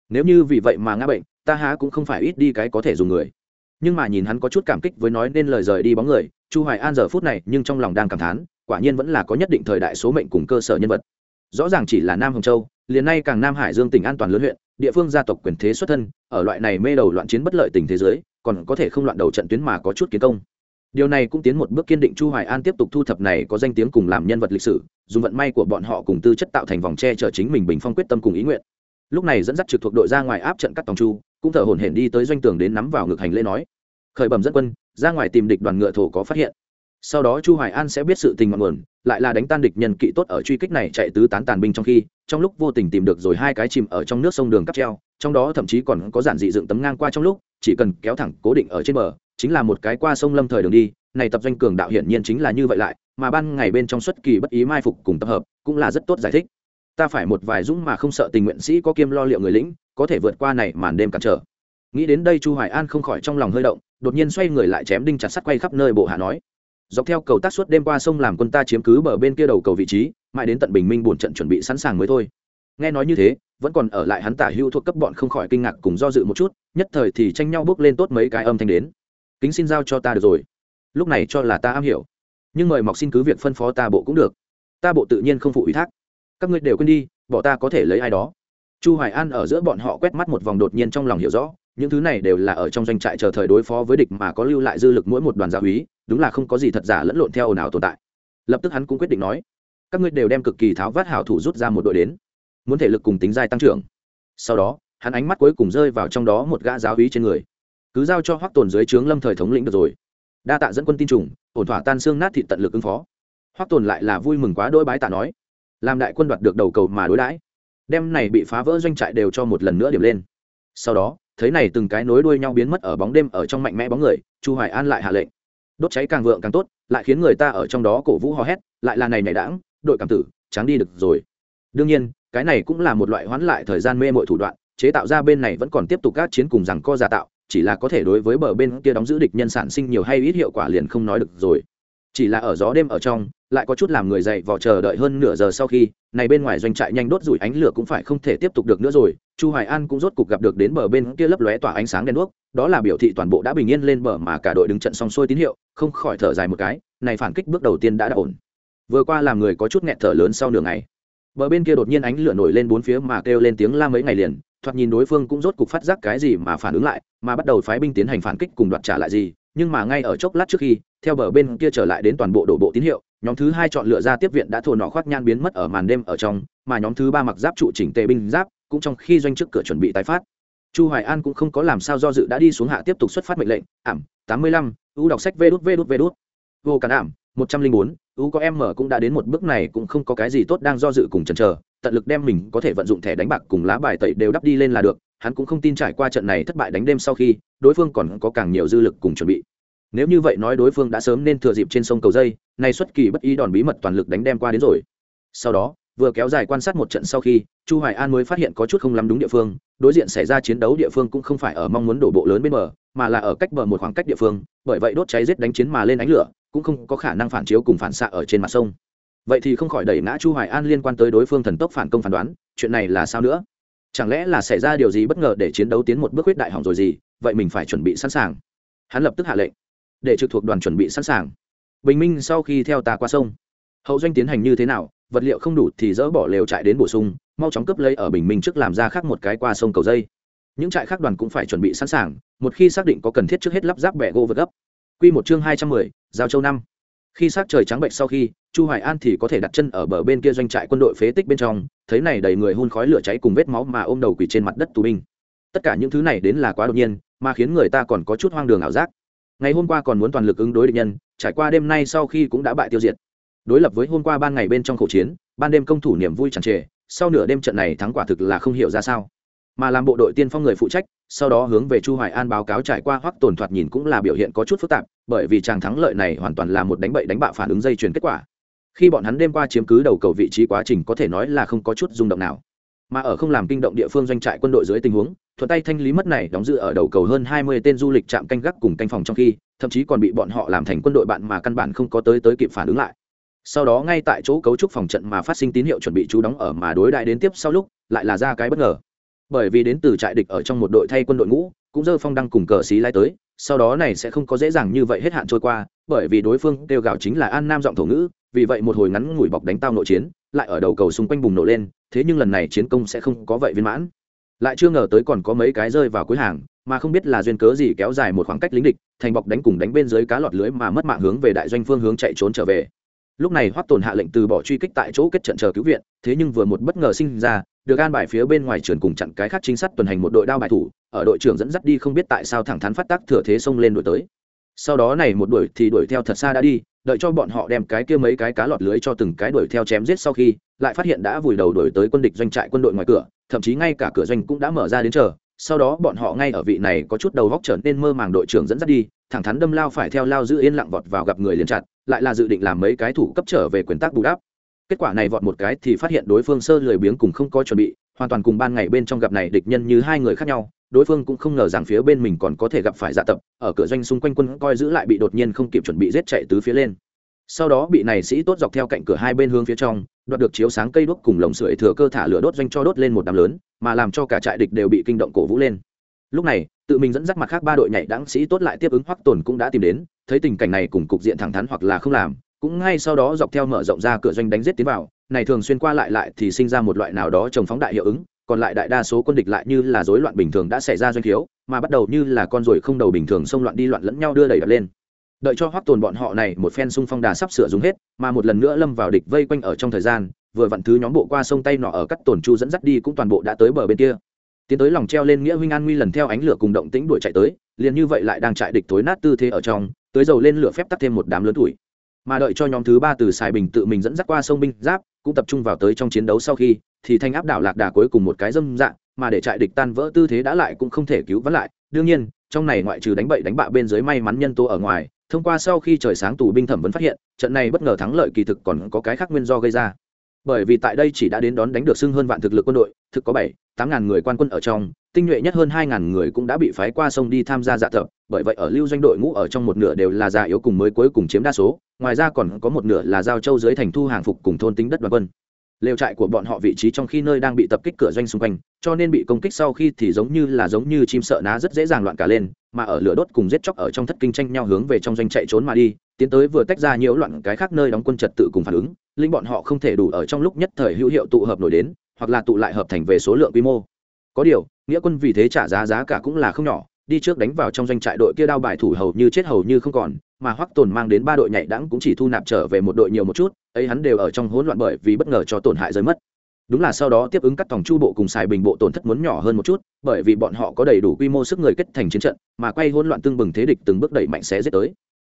Nếu như vì vậy mà ngã bệnh, ta há cũng không phải ít đi cái có thể dùng người. Nhưng mà nhìn hắn có chút cảm kích với nói nên lời rời đi bóng người, chu hoài an giờ phút này nhưng trong lòng đang cảm thán, quả nhiên vẫn là có nhất định thời đại số mệnh cùng cơ sở nhân vật. Rõ ràng chỉ là nam hồng châu, liền nay càng nam hải dương tỉnh an toàn lớn huyện, địa phương gia tộc quyền thế xuất thân, ở loại này mê đầu loạn chiến bất lợi tình thế giới, còn có thể không loạn đầu trận tuyến mà có chút kiến công điều này cũng tiến một bước kiên định chu hoài an tiếp tục thu thập này có danh tiếng cùng làm nhân vật lịch sử, dùng vận may của bọn họ cùng tư chất tạo thành vòng tre chở chính mình bình phong quyết tâm cùng ý nguyện. Lúc này dẫn dắt trực thuộc đội ra ngoài áp trận cắt tòng chu, cũng thở hổn hển đi tới doanh tường đến nắm vào ngực hành lễ nói. Khởi bẩm dẫn quân, ra ngoài tìm địch đoàn ngựa thổ có phát hiện. Sau đó chu hoài an sẽ biết sự tình ngọn nguồn, lại là đánh tan địch nhân kỵ tốt ở truy kích này chạy tứ tán tàn binh trong khi, trong lúc vô tình tìm được rồi hai cái chìm ở trong nước sông đường cắp treo, trong đó thậm chí còn có giản dị dựng tấm ngang qua trong lúc, chỉ cần kéo thẳng cố định ở trên bờ chính là một cái qua sông lâm thời đường đi, này tập doanh cường đạo hiển nhiên chính là như vậy lại, mà ban ngày bên trong xuất kỳ bất ý mai phục cùng tập hợp, cũng là rất tốt giải thích. Ta phải một vài dũng mà không sợ tình nguyện sĩ có kiêm lo liệu người lĩnh, có thể vượt qua này màn đêm cản trở. Nghĩ đến đây chu hoài an không khỏi trong lòng hơi động, đột nhiên xoay người lại chém đinh chặt sắt quay khắp nơi bộ hạ nói. Dọc theo cầu tác suốt đêm qua sông làm quân ta chiếm cứ bờ bên kia đầu cầu vị trí, mãi đến tận bình minh buồn trận chuẩn bị sẵn sàng mới thôi. Nghe nói như thế, vẫn còn ở lại hắn tả hưu thuộc cấp bọn không khỏi kinh ngạc cùng do dự một chút, nhất thời thì tranh nhau bước lên tốt mấy cái âm thanh đến kính xin giao cho ta được rồi. Lúc này cho là ta am hiểu. Nhưng mời mọc xin cứ việc phân phó ta bộ cũng được. Ta bộ tự nhiên không phụ ủy thác. Các ngươi đều quên đi, bỏ ta có thể lấy ai đó. Chu hoài an ở giữa bọn họ quét mắt một vòng đột nhiên trong lòng hiểu rõ, những thứ này đều là ở trong doanh trại chờ thời đối phó với địch mà có lưu lại dư lực mỗi một đoàn gia úy đúng là không có gì thật giả lẫn lộn theo ồn ào tồn tại. Lập tức hắn cũng quyết định nói, các ngươi đều đem cực kỳ tháo vát hảo thủ rút ra một đội đến, muốn thể lực cùng tính giai tăng trưởng. Sau đó, hắn ánh mắt cuối cùng rơi vào trong đó một gã giáo úy trên người cứ giao cho hoắc tồn dưới trướng lâm thời thống lĩnh được rồi. Đa tạ dẫn quân tin trùng, ổn thỏa tan xương nát thịt tận lực ứng phó. Hoắc tồn lại là vui mừng quá đôi bái tạ nói. Làm đại quân đoạt được đầu cầu mà đối đãi. Đem này bị phá vỡ doanh trại đều cho một lần nữa điểm lên. Sau đó, thấy này từng cái nối đuôi nhau biến mất ở bóng đêm ở trong mạnh mẽ bóng người, chu hoài an lại hạ lệnh. Đốt cháy càng vượng càng tốt, lại khiến người ta ở trong đó cổ vũ hò hét, lại là này nhảy đãng, đội cảm tử, tráng đi được rồi. Đương nhiên, cái này cũng là một loại hoán lại thời gian mê mội thủ đoạn, chế tạo ra bên này vẫn còn tiếp tục các chiến cùng rằng co giả tạo chỉ là có thể đối với bờ bên kia đóng giữ địch nhân sản sinh nhiều hay ít hiệu quả liền không nói được rồi. Chỉ là ở gió đêm ở trong, lại có chút làm người dậy vò chờ đợi hơn nửa giờ sau khi, này bên ngoài doanh trại nhanh đốt rủi ánh lửa cũng phải không thể tiếp tục được nữa rồi. Chu hoài an cũng rốt cục gặp được đến bờ bên kia lấp lóe tỏa ánh sáng đèn đuốc, đó là biểu thị toàn bộ đã bình yên lên bờ mà cả đội đứng trận xong xuôi tín hiệu, không khỏi thở dài một cái, này phản kích bước đầu tiên đã đã ổn. Vừa qua làm người có chút nghẹt thở lớn sau nửa ngày. Bờ bên kia đột nhiên ánh lửa nổi lên bốn phía mà kêu lên tiếng la mấy ngày liền thoạt nhìn đối phương cũng rốt cục phát giác cái gì mà phản ứng lại, mà bắt đầu phái binh tiến hành phản kích cùng đoạt trả lại gì, nhưng mà ngay ở chốc lát trước khi, theo bờ bên kia trở lại đến toàn bộ đổ bộ tín hiệu, nhóm thứ hai chọn lựa ra tiếp viện đã thổ nọ khoác nhan biến mất ở màn đêm ở trong, mà nhóm thứ ba mặc giáp trụ chỉnh tề binh giáp, cũng trong khi doanh trước cửa chuẩn bị tái phát. Chu hoài an cũng không có làm sao do dự đã đi xuống hạ tiếp tục xuất phát mệnh lệnh, ảm, tám mươi lăm u đọc sách vê đút vê đút vê đút. Vô cản ảm, một trăm linh bốn u có em mở cũng đã đến một bước này cũng không có cái gì tốt đang do dự cùng chần chờ tận lực đem mình có thể vận dụng thẻ đánh bạc cùng lá bài tẩy đều đắp đi lên là được, hắn cũng không tin trải qua trận này thất bại đánh đêm sau khi, đối phương còn có càng nhiều dư lực cùng chuẩn bị. Nếu như vậy nói đối phương đã sớm nên thừa dịp trên sông cầu dây, nay xuất kỳ bất ý đòn bí mật toàn lực đánh đem qua đến rồi. Sau đó, vừa kéo dài quan sát một trận sau khi, chu hoài an mới phát hiện có chút không lắm đúng địa phương, đối diện xảy ra chiến đấu địa phương cũng không phải ở mong muốn đổ bộ lớn bên bờ, mà là ở cách bờ một khoảng cách địa phương, bởi vậy đốt cháy giết đánh chiến mà lên ánh lửa, cũng không có khả năng phản chiếu cùng phản xạ ở trên mặt sông vậy thì không khỏi đẩy ngã chu hoài an liên quan tới đối phương thần tốc phản công phán đoán, chuyện này là sao nữa? Chẳng lẽ là xảy ra điều gì bất ngờ để chiến đấu tiến một bước huyết đại hỏng rồi gì, vậy mình phải chuẩn bị sẵn sàng. Hắn lập tức hạ lệnh, để trực thuộc đoàn chuẩn bị sẵn sàng. Bình minh sau khi theo ta qua sông, hậu doanh tiến hành như thế nào, vật liệu không đủ thì dỡ bỏ lều trại đến bổ sung, mau chóng cấp lấy ở bình minh trước làm ra khác một cái qua sông cầu dây. Những trại khác đoàn cũng phải chuẩn bị sẵn sàng, một khi xác định có cần thiết trước hết lắp ráp bẻ gỗ vượt gấp. Q một chương hai trăm mười, giao châu năm khi s trời trắng bệnh sau khi, chu hoài an thì có thể đặt chân ở bờ bên kia doanh trại quân đội phế tích bên trong, thấy này đầy người hun khói lửa cháy cùng vết máu mà ôm đầu quỳ trên mặt đất tù binh. Tất cả những thứ này đến là quá đột nhiên, mà khiến người ta còn có chút hoang đường ảo giác. Ngày hôm qua còn muốn toàn lực ứng đối địch nhân, trải qua đêm nay sau khi cũng đã bại tiêu diệt. Đối lập với hôm qua ban ngày bên trong khẩu chiến, ban đêm công thủ niềm vui chẳng trề, sau nửa đêm trận này thắng quả thực là không hiểu ra sao. Mà làm bộ đội tiên phong người phụ trách, sau đó hướng về chu hoài an báo cáo trải qua hoắc tổn thoạt nhìn cũng là biểu hiện có chút phức tạp bởi vì chàng thắng lợi này hoàn toàn là một đánh bậy đánh bạ phản ứng dây chuyền kết quả. Khi bọn hắn đêm qua chiếm cứ đầu cầu vị trí quá trình có thể nói là không có chút rung động nào. Mà ở không làm kinh động địa phương doanh trại quân đội dưới tình huống, thuận tay thanh lý mất này đóng giữ ở đầu cầu hơn 20 tên du lịch chạm canh gác cùng canh phòng trong khi, thậm chí còn bị bọn họ làm thành quân đội bạn mà căn bản không có tới tới kịp phản ứng lại. Sau đó ngay tại chỗ cấu trúc phòng trận mà phát sinh tín hiệu chuẩn bị chú đóng ở mà đối đại đến tiếp sau lúc, lại là ra cái bất ngờ. Bởi vì đến từ trại địch ở trong một đội thay quân đội ngũ cũng dơ phong đăng cùng cờ xí lai tới, sau đó này sẽ không có dễ dàng như vậy hết hạn trôi qua, bởi vì đối phương kêu gào chính là an nam giọng thổ ngữ, vì vậy một hồi ngắn ngủi bọc đánh tao nội chiến, lại ở đầu cầu xung quanh bùng nổ lên, thế nhưng lần này chiến công sẽ không có vậy viên mãn. Lại chưa ngờ tới còn có mấy cái rơi vào cuối hàng, mà không biết là duyên cớ gì kéo dài một khoảng cách lính địch, thành bọc đánh cùng đánh bên dưới cá lọt lưới mà mất mạng hướng về đại doanh phương hướng chạy trốn trở về. Lúc này hoắc tồn hạ lệnh từ bỏ truy kích tại chỗ kết trận chờ cứu viện, thế nhưng vừa một bất ngờ sinh ra được an bài phía bên ngoài trường cùng chặn cái khác chính sát tuần hành một đội đao bài thủ, ở đội trưởng dẫn dắt đi không biết tại sao thẳng thắn phát tác thừa thế xông lên đuổi tới. Sau đó này một đuổi thì đuổi theo thật xa đã đi, đợi cho bọn họ đem cái kia mấy cái cá lọt lưới cho từng cái đuổi theo chém giết sau khi, lại phát hiện đã vùi đầu đuổi tới quân địch doanh trại quân đội ngoài cửa, thậm chí ngay cả cửa doanh cũng đã mở ra đến chờ. Sau đó bọn họ ngay ở vị này có chút đầu góc trở nên mơ màng đội trưởng dẫn dắt đi, thẳng thắn đâm lao phải theo lao giữ yên lặng vọt vào gặp người liền chặt lại là dự định làm mấy cái thủ cấp trở về quyền tác bù đắp kết quả này vọt một cái thì phát hiện đối phương sơ lười biếng cùng không có chuẩn bị, hoàn toàn cùng ban ngày bên trong gặp này địch nhân như hai người khác nhau, đối phương cũng không ngờ rằng phía bên mình còn có thể gặp phải dạ tập, ở cửa doanh xung quanh quân coi giữ lại bị đột nhiên không kịp chuẩn bị giết chạy tứ phía lên. Sau đó bị này sĩ tốt dọc theo cạnh cửa hai bên hướng phía trong, đoạt được chiếu sáng cây đuốc cùng lồng sưởi thừa cơ thả lửa đốt doanh cho đốt lên một đám lớn, mà làm cho cả trại địch đều bị kinh động cổ vũ lên. Lúc này, tự mình dẫn dắt mặt khác ba đội nhảy đáng sĩ tốt lại tiếp ứng hoắc tồn cũng đã tìm đến, thấy tình cảnh này cùng cục diện thẳng thắn hoặc là không làm cũng ngay sau đó dọc theo mở rộng ra cửa doanh đánh giết tiến vào, này thường xuyên qua lại lại thì sinh ra một loại nào đó trồng phóng đại hiệu ứng, còn lại đại đa số quân địch lại như là rối loạn bình thường đã xảy ra doanh thiếu, mà bắt đầu như là con ruồi không đầu bình thường xông loạn đi loạn lẫn nhau đưa đẩy đập lên. Đợi cho hoắc tồn bọn họ này một phen xung phong đà sắp sửa dùng hết, mà một lần nữa lâm vào địch vây quanh ở trong thời gian, vừa vặn thứ nhóm bộ qua sông tay nọ ở cắt tổn chu dẫn dắt đi cũng toàn bộ đã tới bờ bên kia. Tiến tới lòng treo lên nghĩa huynh an nguy lần theo ánh lửa cùng động tĩnh đuổi chạy tới, liền như vậy lại đang chạy địch tối nát tư thế ở trong, tới dầu lên lửa phép tắt thêm một đám lớn tuổi mà đợi cho nhóm thứ ba từ xài bình tự mình dẫn dắt qua sông binh giáp, cũng tập trung vào tới trong chiến đấu sau khi, thì thanh áp đảo lạc đà cuối cùng một cái dâm dạng mà để trại địch tan vỡ tư thế đã lại cũng không thể cứu vãn lại. Đương nhiên, trong này ngoại trừ đánh bậy đánh bạ bên dưới may mắn nhân tố ở ngoài, thông qua sau khi trời sáng tù binh thẩm vấn phát hiện, trận này bất ngờ thắng lợi kỳ thực còn có cái khác nguyên do gây ra. Bởi vì tại đây chỉ đã đến đón đánh được xưng hơn vạn thực lực quân đội, thực có bảy, tám ngàn người quan quân ở trong, tinh nhuệ nhất hơn hai ngàn người cũng đã bị phái qua sông đi tham gia dạ tập bởi vậy ở lưu doanh đội ngũ ở trong một nửa đều là già yếu cùng mới cuối cùng chiếm đa số ngoài ra còn có một nửa là giao châu dưới thành thu hàng phục cùng thôn tính đất đoàn quân. Lều trại của bọn họ vị trí trong khi nơi đang bị tập kích cửa doanh xung quanh, cho nên bị công kích sau khi thì giống như là giống như chim sợ ná rất dễ dàng loạn cả lên, mà ở lửa đốt cùng giết chóc ở trong thất kinh tranh nhau hướng về trong doanh chạy trốn mà đi, tiến tới vừa tách ra nhiễu loạn cái khác nơi đóng quân trật tự cùng phản ứng, linh bọn họ không thể đủ ở trong lúc nhất thời hữu hiệu tụ hợp nổi đến, hoặc là tụ lại hợp thành về số lượng quy mô. Có điều, nghĩa quân vì thế trả giá giá cả cũng là không nhỏ, đi trước đánh vào trong doanh trại đội kia đao bài thủ hầu như chết hầu như không còn mà hoắc tồn mang đến ba đội nhảy đãng cũng chỉ thu nạp trở về một đội nhiều một chút, ấy hắn đều ở trong hỗn loạn bởi vì bất ngờ cho tổn hại rơi mất. Đúng là sau đó tiếp ứng các tòng chu bộ cùng xài bình bộ tổn thất muốn nhỏ hơn một chút, bởi vì bọn họ có đầy đủ quy mô sức người kết thành chiến trận, mà quay hỗn loạn tương bừng thế địch từng bước đẩy mạnh xé giết tới.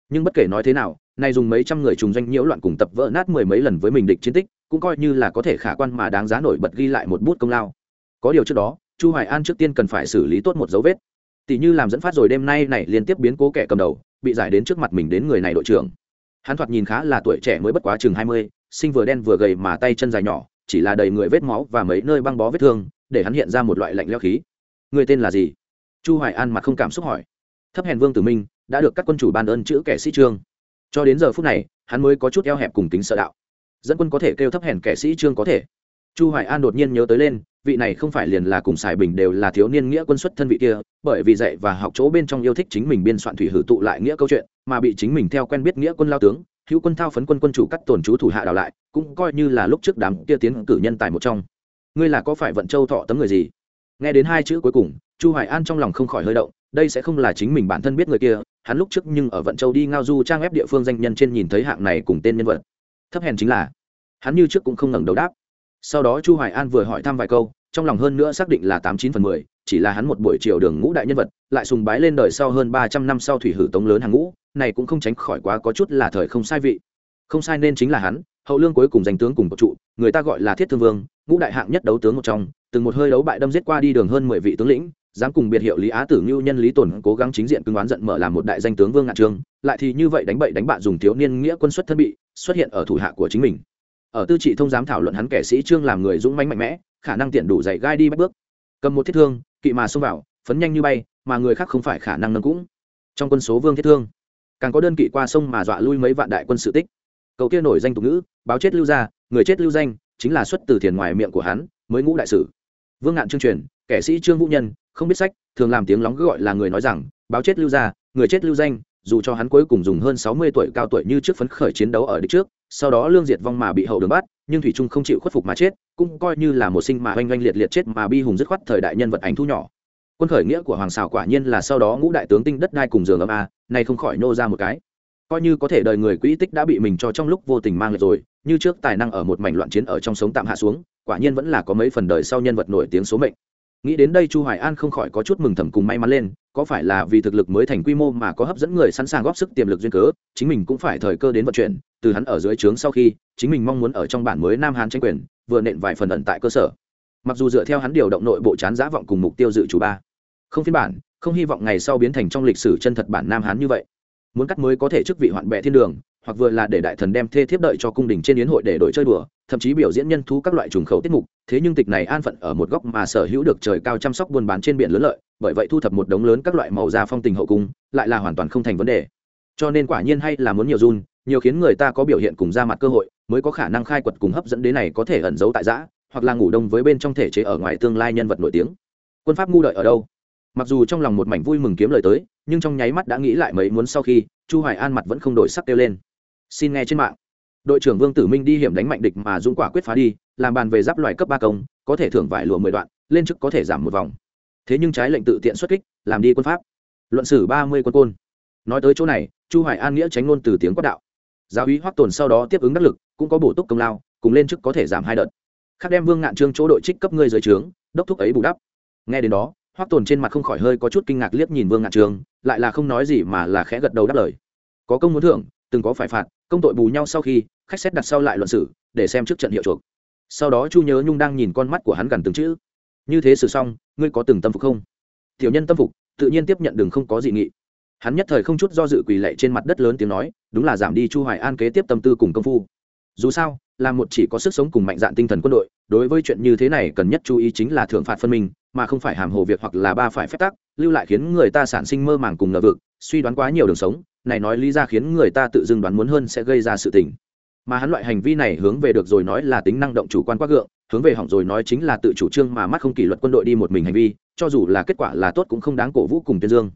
Nhưng bất kể nói thế nào, nay dùng mấy trăm người trùng doanh nhiễu loạn cùng tập vỡ nát mười mấy lần với mình địch chiến tích, cũng coi như là có thể khả quan mà đáng giá nổi bật ghi lại một bút công lao. Có điều trước đó, chu hoài an trước tiên cần phải xử lý tốt một dấu vết tỷ như làm dẫn phát rồi đêm nay này liên tiếp biến cố kẻ cầm đầu, bị giải đến trước mặt mình đến người này đội trưởng. Hắn thoạt nhìn khá là tuổi trẻ mới bất quá chừng hai mươi sinh vừa đen vừa gầy mà tay chân dài nhỏ, chỉ là đầy người vết máu và mấy nơi băng bó vết thương, để hắn hiện ra một loại lạnh leo khí. Người tên là gì? Chu hoài an mặt không cảm xúc hỏi. Thấp hèn vương tử minh, đã được các quân chủ ban ơn chữ kẻ sĩ trương. Cho đến giờ phút này, hắn mới có chút eo hẹp cùng tính sợ đạo. Dẫn quân có thể kêu thấp hèn kẻ sĩ trương có thể chu hoài an đột nhiên nhớ tới lên, vị này không phải liền là cùng sài bình đều là thiếu niên nghĩa quân xuất thân vị kia, bởi vì dạy và học chỗ bên trong yêu thích chính mình biên soạn thủy hử tụ lại nghĩa câu chuyện, mà bị chính mình theo quen biết nghĩa quân lao tướng, hữu quân thao phấn quân quân chủ cắt tổn chú thủ hạ đào lại, cũng coi như là lúc trước đám kia tiến cử nhân tài một trong. Ngươi là có phải vận châu thọ tấm người gì? Nghe đến hai chữ cuối cùng, chu hoài an trong lòng không khỏi hơi động, đây sẽ không là chính mình bản thân biết người kia, hắn lúc trước nhưng ở vận châu đi ngao du trang web địa phương danh nhân trên nhìn thấy hạng này cùng tên nhân vật. Thấp hèn chính là, hắn như trước cũng không ngẩng đầu đáp sau đó chu hoài an vừa hỏi thăm vài câu, trong lòng hơn nữa xác định là tám chín phần mười, chỉ là hắn một buổi chiều đường ngũ đại nhân vật, lại sùng bái lên đời sau hơn ba trăm năm sau thủy hử tống lớn hàng ngũ, này cũng không tránh khỏi quá có chút là thời không sai vị. Không sai nên chính là hắn, hậu lương cuối cùng danh tướng cùng một trụ, người ta gọi là thiết thương vương, ngũ đại hạng nhất đấu tướng một trong, từng một hơi đấu bại đâm giết qua đi đường hơn mười vị tướng lĩnh, dám cùng biệt hiệu lý á tử ngưu nhân lý tổn cố gắng chính diện cứng đoán giận mở làm một đại danh tướng vương ngạn trương, lại thì như vậy đánh bậy đánh bạ dùng thiếu niên nghĩa quân xuất thân bị, xuất hiện ở thủ hạ của chính mình ở tư trị thông giám thảo luận hắn kẻ sĩ trương làm người dũng mãnh mạnh mẽ, khả năng tiện đủ dạy gai đi bắt bước. Cầm một thiết thương, kỵ mà xông vào, phấn nhanh như bay, mà người khác không phải khả năng nâng cũng. Trong quân số vương thiết thương, càng có đơn kỵ qua sông mà dọa lui mấy vạn đại quân sự tích. Cầu kia nổi danh tục ngữ, báo chết lưu ra người chết lưu danh, chính là xuất từ thiền ngoài miệng của hắn, mới ngũ đại sử. Vương ngạn trương truyền, kẻ sĩ trương vũ nhân, không biết sách, thường làm tiếng lóng gọi là người nói rằng, báo chết lưu ra người chết lưu danh, dù cho hắn cuối cùng dùng hơn sáu mươi tuổi cao tuổi như trước phấn khởi chiến đấu ở địch trước sau đó lương diệt vong mà bị hậu đường bắt, nhưng thủy trung không chịu khuất phục mà chết, cũng coi như là một sinh mà oanh oanh liệt liệt chết mà bi hùng dứt khoát thời đại nhân vật ảnh thu nhỏ. Quân khởi nghĩa của hoàng xào quả nhiên là sau đó ngũ đại tướng tinh đất đai cùng giường âm a này không khỏi nô ra một cái. Coi như có thể đời người quỹ tích đã bị mình cho trong lúc vô tình mang lại rồi, như trước tài năng ở một mảnh loạn chiến ở trong sống tạm hạ xuống, quả nhiên vẫn là có mấy phần đời sau nhân vật nổi tiếng số mệnh. Nghĩ đến đây chu hoài an không khỏi có chút mừng thầm cùng may mắn lên, có phải là vì thực lực mới thành quy mô mà có hấp dẫn người sẵn sàng góp sức tiềm lực duyên cớ, chính mình cũng phải thời cơ đến vận chuyển từ hắn ở dưới trướng sau khi, chính mình mong muốn ở trong bản mới nam hán tranh quyền, vừa nện vài phần ẩn tại cơ sở. Mặc dù dựa theo hắn điều động nội bộ chán giá vọng cùng mục tiêu dự chủ ba. Không phiên bản, không hy vọng ngày sau biến thành trong lịch sử chân thật bản nam hán như vậy. Muốn cắt mới có thể chức vị hoạn bệ thiên đường, hoặc vừa là để đại thần đem thê thiếp đợi cho cung đình trên yến hội để đổi chơi đùa, thậm chí biểu diễn nhân thú các loại trùng khẩu tiết mục, thế nhưng tịch này an phận ở một góc mà sở hữu được trời cao chăm sóc buôn bán trên biển lớn lợi, bởi vậy thu thập một đống lớn các loại màu da phong tình hậu cung, lại là hoàn toàn không thành vấn đề cho nên quả nhiên hay là muốn nhiều run, nhiều khiến người ta có biểu hiện cùng ra mặt cơ hội, mới có khả năng khai quật cùng hấp dẫn đến này có thể ẩn giấu tại giã hoặc là ngủ đông với bên trong thể chế ở ngoài tương lai nhân vật nổi tiếng. Quân pháp ngu đợi ở đâu? Mặc dù trong lòng một mảnh vui mừng kiếm lời tới, nhưng trong nháy mắt đã nghĩ lại mấy muốn sau khi, chu hoài an mặt vẫn không đổi sắc kêu lên. Xin nghe trên mạng. Đội trưởng vương tử minh đi hiểm đánh mạnh địch mà dũng quả quyết phá đi, làm bàn về giáp loại cấp ba công, có thể thưởng vải lụa mười đoạn, lên chức có thể giảm một vòng. Thế nhưng trái lệnh tự tiện xuất kích, làm đi quân pháp. Luận sử ba mươi quân côn. Nói tới chỗ này chu hoài an nghĩa tránh ngôn từ tiếng quát đạo. Giáo úy hoắc tồn sau đó tiếp ứng đắc lực, cũng có bổ túc công lao, cùng lên chức có thể giảm hai đợt. Khác đem vương ngạn trương chỗ đội trích cấp ngươi dưới trướng, đốc thúc ấy bù đắp. Nghe đến đó, hoắc tồn trên mặt không khỏi hơi có chút kinh ngạc liếc nhìn vương ngạn trương, lại là không nói gì mà là khẽ gật đầu đáp lời. Có công muốn thưởng, từng có phải phạt, công tội bù nhau sau khi, khách xét đặt sau lại luận xử, để xem trước trận hiệu chuộc. Sau đó chu nhớ nhung đang nhìn con mắt của hắn gần từng chữ. Như thế xử xong, ngươi có từng tâm phục không? Tiểu nhân tâm phục, tự nhiên tiếp nhận đừng không có dị nghị hắn nhất thời không chút do dự quỳ lệ trên mặt đất lớn tiếng nói, đúng là giảm đi chu hoài an kế tiếp tâm tư cùng công phu. Dù sao là một chỉ có sức sống cùng mạnh dạn tinh thần quân đội, đối với chuyện như thế này cần nhất chú ý chính là thưởng phạt phân minh, mà không phải hàm hồ việc hoặc là ba phải phép tắc, lưu lại khiến người ta sản sinh mơ màng cùng ngờ vực, suy đoán quá nhiều đường sống, này nói lý ra khiến người ta tự dưng đoán muốn hơn sẽ gây ra sự tình. Mà hắn loại hành vi này hướng về được rồi nói là tính năng động chủ quan quá gượng, hướng về hỏng rồi nói chính là tự chủ trương mà mắt không kỷ luật quân đội đi một mình hành vi, cho dù là kết quả là tốt cũng không đáng cổ vũ cùng tuyên dương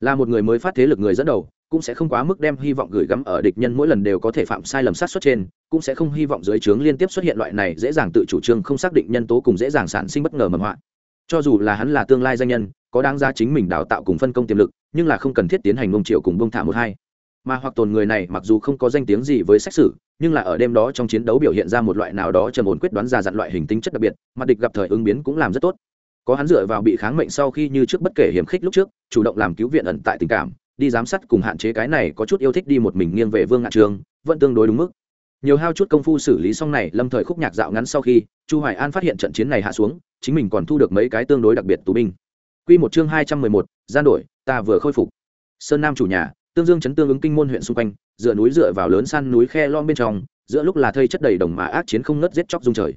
là một người mới phát thế lực người dẫn đầu, cũng sẽ không quá mức đem hy vọng gửi gắm ở địch nhân mỗi lần đều có thể phạm sai lầm sát xuất trên, cũng sẽ không hy vọng dưới trướng liên tiếp xuất hiện loại này dễ dàng tự chủ trương không xác định nhân tố cùng dễ dàng sản sinh bất ngờ mầm họa. Cho dù là hắn là tương lai danh nhân, có đáng ra chính mình đào tạo cùng phân công tiềm lực, nhưng là không cần thiết tiến hành bông triệu cùng bông thả một hai. Mà hoặc tồn người này mặc dù không có danh tiếng gì với xét xử nhưng là ở đêm đó trong chiến đấu biểu hiện ra một loại nào đó trầm ổn quyết đoán ra dặn loại hình tính chất đặc biệt mặt địch gặp thời ứng biến cũng làm rất tốt có hắn dựa vào bị kháng mệnh sau khi như trước bất kể hiểm khích lúc trước chủ động làm cứu viện ẩn tại tình cảm đi giám sát cùng hạn chế cái này có chút yêu thích đi một mình nghiêng về vương ngạn trường vẫn tương đối đúng mức. Nhiều hao chút công phu xử lý xong này lâm thời khúc nhạc dạo ngắn sau khi chu hoài an phát hiện trận chiến này hạ xuống chính mình còn thu được mấy cái tương đối đặc biệt tù binh. Quy một chương hai trăm mười một, gian đổi ta vừa khôi phục. Sơn nam chủ nhà tương dương chấn tương ứng kinh môn huyện xung quanh dựa núi dựa vào lớn san núi khe lon bên trong giữa lúc là thây chất đầy đồng mà ác chiến không ngớt giết chóc dung trời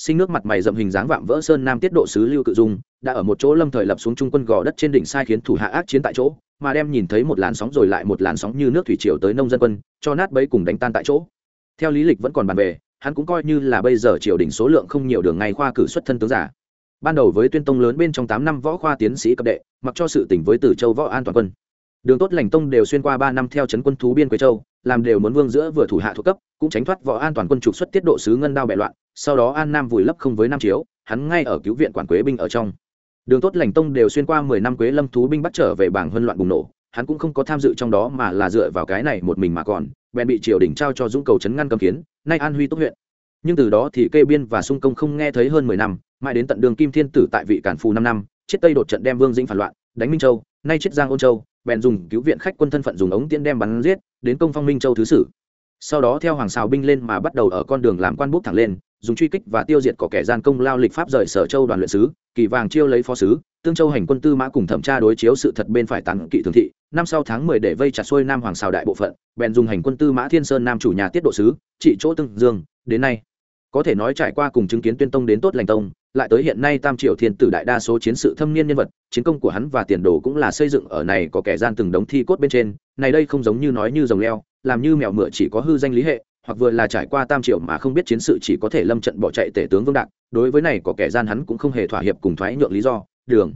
sinh nước mặt mày dậm hình dáng vạm vỡ sơn nam tiết độ sứ lưu cự dung, đã ở một chỗ lâm thời lập xuống trung quân gò đất trên đỉnh sai khiến thủ hạ ác chiến tại chỗ, mà đem nhìn thấy một làn sóng rồi lại một làn sóng như nước thủy triều tới nông dân quân, cho nát bấy cùng đánh tan tại chỗ. Theo lý lịch vẫn còn bàn về, hắn cũng coi như là bây giờ triều đình số lượng không nhiều đường ngày khoa cử xuất thân tướng giả. Ban đầu với tuyên tông lớn bên trong tám năm võ khoa tiến sĩ cấp đệ, mặc cho sự tỉnh với từ châu võ an toàn quân. Đường tốt lành tông đều xuyên qua ba năm theo trấn quân thú biên quế châu, làm đều muốn vương giữa vừa thủ hạ thuộc cấp, cũng tránh thoát võ an toàn quân trục xuất tiết độ sứ ngân đao bẻ loạn sau đó an nam vùi lấp không với nam chiếu, hắn ngay ở cứu viện quản quế binh ở trong. Đường tốt lành tông đều xuyên qua mười năm quế lâm thú binh bắt trở về bảng huân loạn bùng nổ, hắn cũng không có tham dự trong đó mà là dựa vào cái này một mình mà còn, bèn bị triều đình trao cho dũng cầu chấn ngăn cầm kiến, nay an huy tốt huyện. Nhưng từ đó thì kê biên và sung công không nghe thấy hơn mười năm, mãi đến tận đường kim thiên tử tại vị cản phù năm năm, chết tây đột trận đem vương dĩnh phản loạn, đánh minh châu, nay chết giang ôn châu, bèn dùng cứu viện khách quân thân phận dùng ống tiễn đem bắn giết, đến công phong minh châu thứ sử. Sau đó theo hoàng xào binh lên mà bắt đầu ở con đường làm quan bút thẳng lên dùng truy kích và tiêu diệt có kẻ gian công lao lịch pháp rời sở châu đoàn luyện sứ, kỳ vàng chiêu lấy phó sứ, tương châu hành quân tư mã cùng thẩm tra đối chiếu sự thật bên phải tán kỵ thường thị, năm sau tháng mười để vây chặt xuôi nam hoàng xào đại bộ phận, bèn dùng hành quân tư mã thiên sơn nam chủ nhà tiết độ sứ, trị chỗ tương dương, đến nay. Có thể nói trải qua cùng chứng kiến tuyên tông đến tốt lành tông, lại tới hiện nay tam triều thiên tử đại đa số chiến sự thâm niên nhân vật, chiến công của hắn và tiền đồ cũng là xây dựng ở này có kẻ gian từng đống thi cốt bên trên, này đây không giống như nói như rồng leo, làm như mèo mửa chỉ có hư danh lý hệ hoặc vừa là trải qua tam triệu mà không biết chiến sự chỉ có thể lâm trận bỏ chạy tể tướng vương đạc, đối với này có kẻ gian hắn cũng không hề thỏa hiệp cùng thoái nhượng lý do, đường,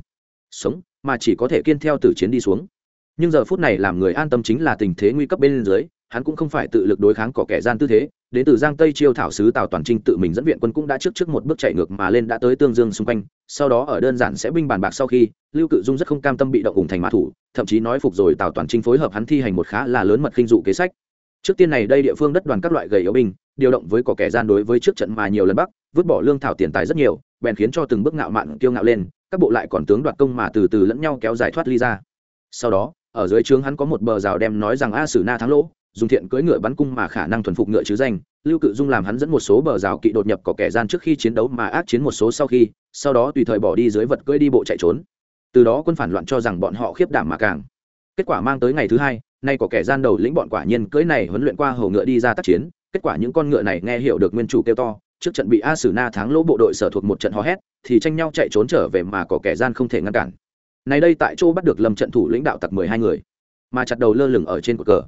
sống, mà chỉ có thể kiên theo tử chiến đi xuống. Nhưng giờ phút này làm người an tâm chính là tình thế nguy cấp bên dưới, hắn cũng không phải tự lực đối kháng có kẻ gian tư thế, đến từ giang tây chiêu thảo sứ tào toàn trinh tự mình dẫn viện quân cũng đã trước trước một bước chạy ngược mà lên đã tới tương dương xung quanh, sau đó ở đơn giản sẽ binh bàn bạc sau khi, lưu cự dung rất không cam tâm bị động ủng thành mã thủ, thậm chí nói phục rồi tào toàn trinh phối hợp hắn thi hành một khá là lớn mật khinh dụ kế sách trước tiên này đây địa phương đất đoàn các loại gầy yếu binh, điều động với có kẻ gian đối với trước trận mà nhiều lần bắc, vứt bỏ lương thảo tiền tài rất nhiều, bèn khiến cho từng bước ngạo mạn kiêu ngạo lên, các bộ lại còn tướng đoạt công mà từ từ lẫn nhau kéo dài thoát ly ra. Sau đó, ở dưới trướng hắn có một bờ rào đem nói rằng a sử na thắng lỗ, dùng thiện cưỡi ngựa bắn cung mà khả năng thuần phục ngựa chứ danh, lưu cự dung làm hắn dẫn một số bờ rào kỵ đột nhập có kẻ gian trước khi chiến đấu mà ác chiến một số sau khi, sau đó tùy thời bỏ đi dưới vật cưỡi đi bộ chạy trốn. Từ đó quân phản loạn cho rằng bọn họ khiếp đảm mà càng. Kết quả mang tới ngày thứ hai nay có kẻ gian đầu lĩnh bọn quả nhiên cưỡi này huấn luyện qua hầu ngựa đi ra tác chiến, kết quả những con ngựa này nghe hiểu được nguyên chủ kêu to, trước trận bị a sử na thắng lỗ bộ đội sở thuộc một trận hò hét, thì tranh nhau chạy trốn trở về mà có kẻ gian không thể ngăn cản. Này đây tại chỗ bắt được lâm trận thủ lãnh đạo tặc mười hai người, mà chặt đầu lơ lửng ở trên cột cờ.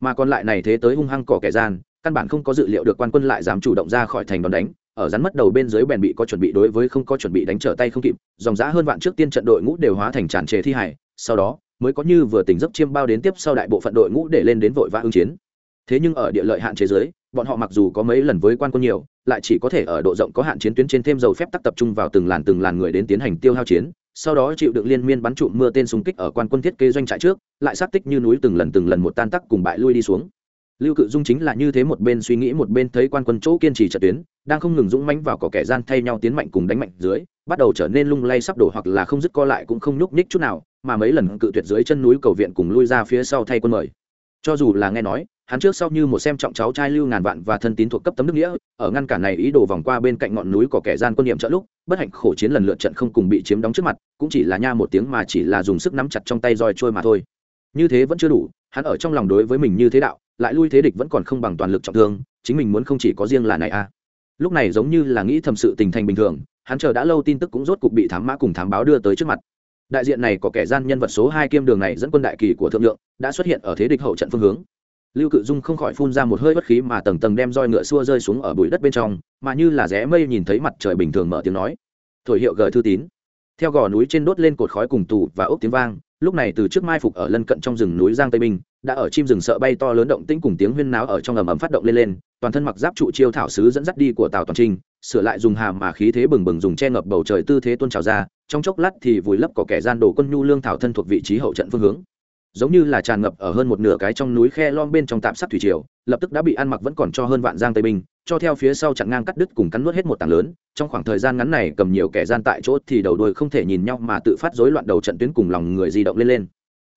Mà còn lại này thế tới hung hăng cỏ kẻ gian, căn bản không có dự liệu được quan quân lại dám chủ động ra khỏi thành đòn đánh, ở rắn mất đầu bên dưới bèn bị có chuẩn bị đối với không có chuẩn bị đánh trở tay không kịp, dòng giã hơn vạn trước tiên trận đội ngũ đều hóa thành tràn trề thi hải sau đó mới có như vừa tỉnh giấc chiêm bao đến tiếp sau đại bộ phận đội ngũ để lên đến vội vã ứng chiến. Thế nhưng ở địa lợi hạn chế giới bọn họ mặc dù có mấy lần với quan quân nhiều, lại chỉ có thể ở độ rộng có hạn chiến tuyến trên thêm dầu phép tắc tập trung vào từng làn từng làn người đến tiến hành tiêu hao chiến, sau đó chịu đựng liên miên bắn trụm mưa tên xung kích ở quan quân thiết kế doanh trại trước, lại sát tích như núi từng lần từng lần một tan tắc cùng bại lui đi xuống. Lưu cự dung chính là như thế một bên suy nghĩ một bên thấy quan quân chỗ kiên trì trận tuyến, đang không ngừng dũng mãnh vào có kẻ gian thay nhau tiến mạnh cùng đánh mạnh dưới bắt đầu trở nên lung lay sắp đổ hoặc là không dứt co lại cũng không nhúc nhích chút nào, mà mấy lần cự tuyệt dưới chân núi cầu viện cùng lui ra phía sau thay quân mời cho dù là nghe nói, hắn trước sau như một xem trọng cháu trai lưu ngàn vạn và thân tín thuộc cấp tấm đức nghĩa, ở ngăn cản này ý đồ vòng qua bên cạnh ngọn núi có kẻ gian quân niệm trợ lúc, bất hạnh khổ chiến lần lượt trận không cùng bị chiếm đóng trước mặt, cũng chỉ là nha một tiếng mà chỉ là dùng sức nắm chặt trong tay roi trôi mà thôi như thế vẫn chưa đủ, hắn ở trong lòng đối với mình như thế đạo, lại lui thế địch vẫn còn không bằng toàn lực trọng thương, chính mình muốn không chỉ có riêng là này a à. lúc này giống như là nghĩ thầm sự tình thành bình thường hắn chờ đã lâu tin tức cũng rốt cục bị thám mã cùng thám báo đưa tới trước mặt. Đại diện này có kẻ gian nhân vật số hai kiêm đường này dẫn quân đại kỳ của thượng lượng, đã xuất hiện ở thế địch hậu trận phương hướng. Lưu cự dung không khỏi phun ra một hơi bất khí mà tầng tầng đem roi ngựa xua rơi xuống ở bụi đất bên trong, mà như là rẽ mây nhìn thấy mặt trời bình thường mở tiếng nói. Thổi hiệu gợi thư tín. Theo gò núi trên đốt lên cột khói cùng tù và ốc tiếng vang, lúc này từ trước mai phục ở lân cận trong rừng núi giang tây minh đã ở chim rừng sợ bay to lớn động tĩnh cùng tiếng huyên náo ở trong ầm ầm phát động lên lên, toàn thân mặc giáp trụ chiêu thảo sứ dẫn dắt đi của tào toàn trinh sửa lại dùng hàm mà khí thế bừng bừng dùng che ngập bầu trời tư thế tôn trào ra, trong chốc lát thì vùi lấp có kẻ gian đồ quân nhu lương thảo thân thuộc vị trí hậu trận phương hướng. Giống như là tràn ngập ở hơn một nửa cái trong núi khe lom bên trong tạm sắt thủy triều, lập tức đã bị ăn mặc vẫn còn cho hơn vạn giang tây binh, cho theo phía sau chặn ngang cắt đứt cùng cắn nuốt hết một tảng lớn. Trong khoảng thời gian ngắn này cầm nhiều kẻ gian tại chỗ thì đầu đuôi không thể nhìn nhau mà tự phát rối loạn đầu trận tuyến cùng lòng người di động lên lên.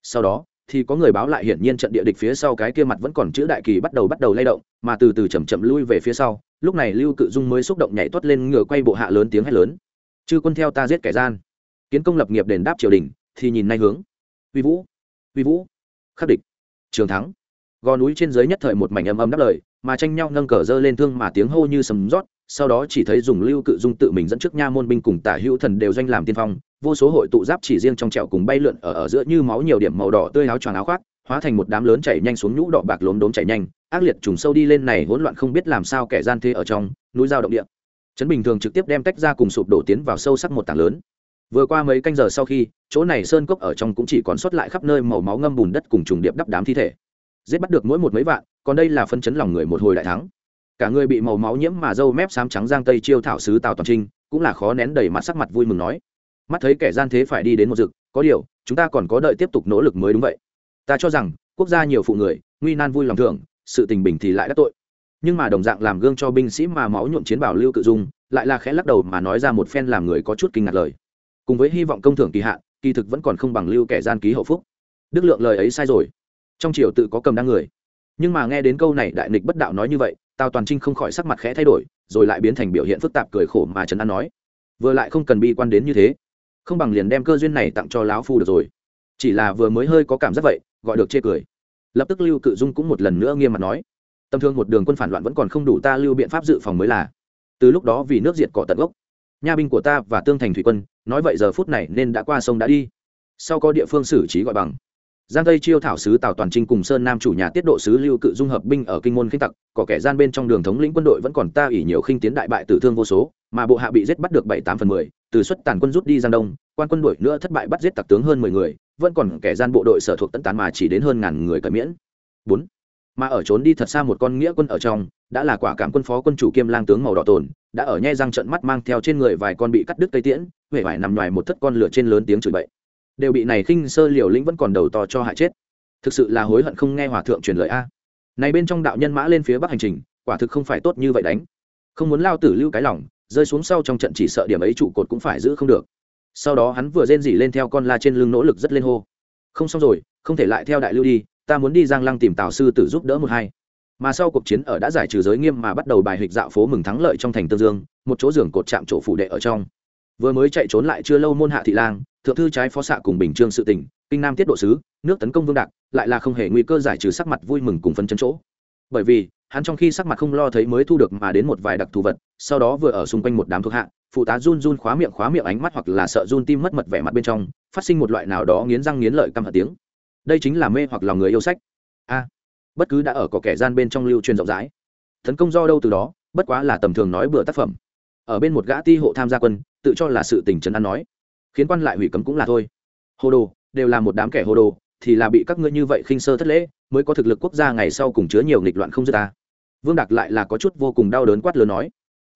Sau đó, thì có người báo lại hiển nhiên trận địa địch phía sau cái kia mặt vẫn còn chữ đại kỳ bắt đầu bắt đầu lay động, mà từ từ chậm chậm lui về phía sau lúc này lưu cự dung mới xúc động nhảy tuất lên ngựa quay bộ hạ lớn tiếng hét lớn. Chư quân theo ta giết kẻ gian. Kiến công lập nghiệp đền đáp triều đình, thì nhìn nay hướng. Vi vũ vi vũ, khắc địch. Trường thắng. Gò núi trên dưới nhất thời một mảnh âm âm đáp lời, mà tranh nhau nâng cờ dơ lên thương mà tiếng hô như sầm rót, sau đó chỉ thấy dùng lưu cự dung tự mình dẫn trước nha môn binh cùng tả hữu thần đều doanh làm tiên phong, vô số hội tụ giáp chỉ riêng trong trẹo cùng bay lượn ở ở giữa như máu nhiều điểm màu đỏ tươi áo choàng áo khoác, hóa thành một đám lớn chảy nhanh xuống nhũ đỏ bạc lốm đốm chảy nhanh ác liệt trùng sâu đi lên này hỗn loạn không biết làm sao kẻ gian thế ở trong, núi giao động địa. Chấn bình thường trực tiếp đem tách ra cùng sụp đổ tiến vào sâu sắc một tảng lớn. Vừa qua mấy canh giờ sau khi, chỗ này sơn cốc ở trong cũng chỉ còn sót lại khắp nơi màu máu ngâm bùn đất cùng trùng điệp đắp đám thi thể. Giết bắt được mỗi một mấy vạn, còn đây là phân chấn lòng người một hồi đại thắng. Cả người bị màu máu nhiễm mà dâu mép xám trắng giang tây chiêu thảo sứ tào toàn trinh, cũng là khó nén đầy mặt sắc mặt vui mừng nói. Mắt thấy kẻ gian thế phải đi đến một rực, có điều, chúng ta còn có đợi tiếp tục nỗ lực mới đúng vậy. Ta cho rằng, quốc gia nhiều phụ người, nguy nan vui lòng thường sự tình bình thì lại đắc tội. Nhưng mà đồng dạng làm gương cho binh sĩ mà máu nhuộm chiến bảo lưu cự dung, lại là khẽ lắc đầu mà nói ra một phen làm người có chút kinh ngạc lời. Cùng với hy vọng công thưởng kỳ hạn, kỳ thực vẫn còn không bằng lưu kẻ gian ký hậu phúc. Đức lượng lời ấy sai rồi. Trong triều tự có cầm đăng người. Nhưng mà nghe đến câu này đại nịch bất đạo nói như vậy, tào toàn trinh không khỏi sắc mặt khẽ thay đổi, rồi lại biến thành biểu hiện phức tạp cười khổ mà trấn an nói. Vừa lại không cần bi quan đến như thế. Không bằng liền đem cơ duyên này tặng cho lão phu được rồi. Chỉ là vừa mới hơi có cảm giác vậy, gọi được chê cười lập tức lưu cự dung cũng một lần nữa nghiêm mặt nói, tầm thương một đường quân phản loạn vẫn còn không đủ ta lưu biện pháp dự phòng mới là. Từ lúc đó vì nước diệt cỏ tận gốc, nha binh của ta và tương thành thủy quân, nói vậy giờ phút này nên đã qua sông đã đi. Sau có địa phương xử trí gọi bằng. Giang tây chiêu thảo sứ tào toàn trinh cùng sơn nam chủ nhà tiết độ sứ lưu cự dung hợp binh ở kinh môn khinh tặc, có kẻ gian bên trong đường thống lĩnh quân đội vẫn còn ta ủy nhiều khinh tiến đại bại tử thương vô số, mà bộ hạ bị giết bắt được bảy tám phần mười, từ xuất tàn quân rút đi giang đông, quan quân đội nữa thất bại bắt giết tặc tướng hơn mười người vẫn còn kẻ gian bộ đội sở thuộc tận tán mà chỉ đến hơn ngàn người cởi miễn. Bốn, mà ở trốn đi thật xa một con nghĩa quân ở trong, đã là quả cảm quân phó quân chủ kiêm lang tướng màu đỏ tồn, đã ở nhe răng trận mắt mang theo trên người vài con bị cắt đứt cây tiễn huệ vải nằm ngoài một thất con lửa trên lớn tiếng chửi bậy. Đều bị này khinh sơ liều lĩnh vẫn còn đầu to cho hại chết. Thực sự là hối hận không nghe hòa thượng truyền lời a. Này bên trong đạo nhân mã lên phía bắc hành trình, quả thực không phải tốt như vậy đánh. Không muốn lao tử lưu cái lòng, rơi xuống sau trong trận chỉ sợ điểm ấy trụ cột cũng phải giữ không được sau đó hắn vừa rên rỉ lên theo con la trên lưng nỗ lực rất lên hô. Không xong rồi, không thể lại theo đại lưu đi, ta muốn đi giang lăng tìm tào sư tử giúp đỡ một hai. Mà sau cuộc chiến ở đã giải trừ giới nghiêm mà bắt đầu bài hịch dạo phố mừng thắng lợi trong thành tương dương, một chỗ giường cột chạm chỗ phủ đệ ở trong. Vừa mới chạy trốn lại chưa lâu môn hạ thị lang, thượng thư trái phó xạ cùng bình trương sự tỉnh kinh nam tiết độ sứ, nước tấn công vương đạc, lại là không hề nguy cơ giải trừ sắc mặt vui mừng cùng phân chân chỗ. Bởi vì, hắn trong khi sắc mặt không lo thấy mới thu được mà đến một vài đặc thù vật, sau đó vừa ở xung quanh một đám thuộc hạ phụ tá run run khóa miệng khóa miệng ánh mắt hoặc là sợ run tim mất mật vẻ mặt bên trong, phát sinh một loại nào đó nghiến răng nghiến lợi căm hận tiếng. Đây chính là mê hoặc lòng người yêu sách. A, bất cứ đã ở có kẻ gian bên trong lưu truyền rộng rãi. Tấn công do đâu từ đó, bất quá là tầm thường nói bừa tác phẩm. Ở bên một gã ti hộ tham gia quân, tự cho là sự tình trấn an nói. Khiến quan lại hủy cấm cũng là thôi. Hồ đồ, đều là một đám kẻ hồ đồ, thì là bị các ngươi như vậy khinh sơ thất lễ, mới có thực lực quốc gia ngày sau cùng chứa nhiều nghịch loạn không dư ta. Vương đặc lại là có chút vô cùng đau đớn quát lớn nói.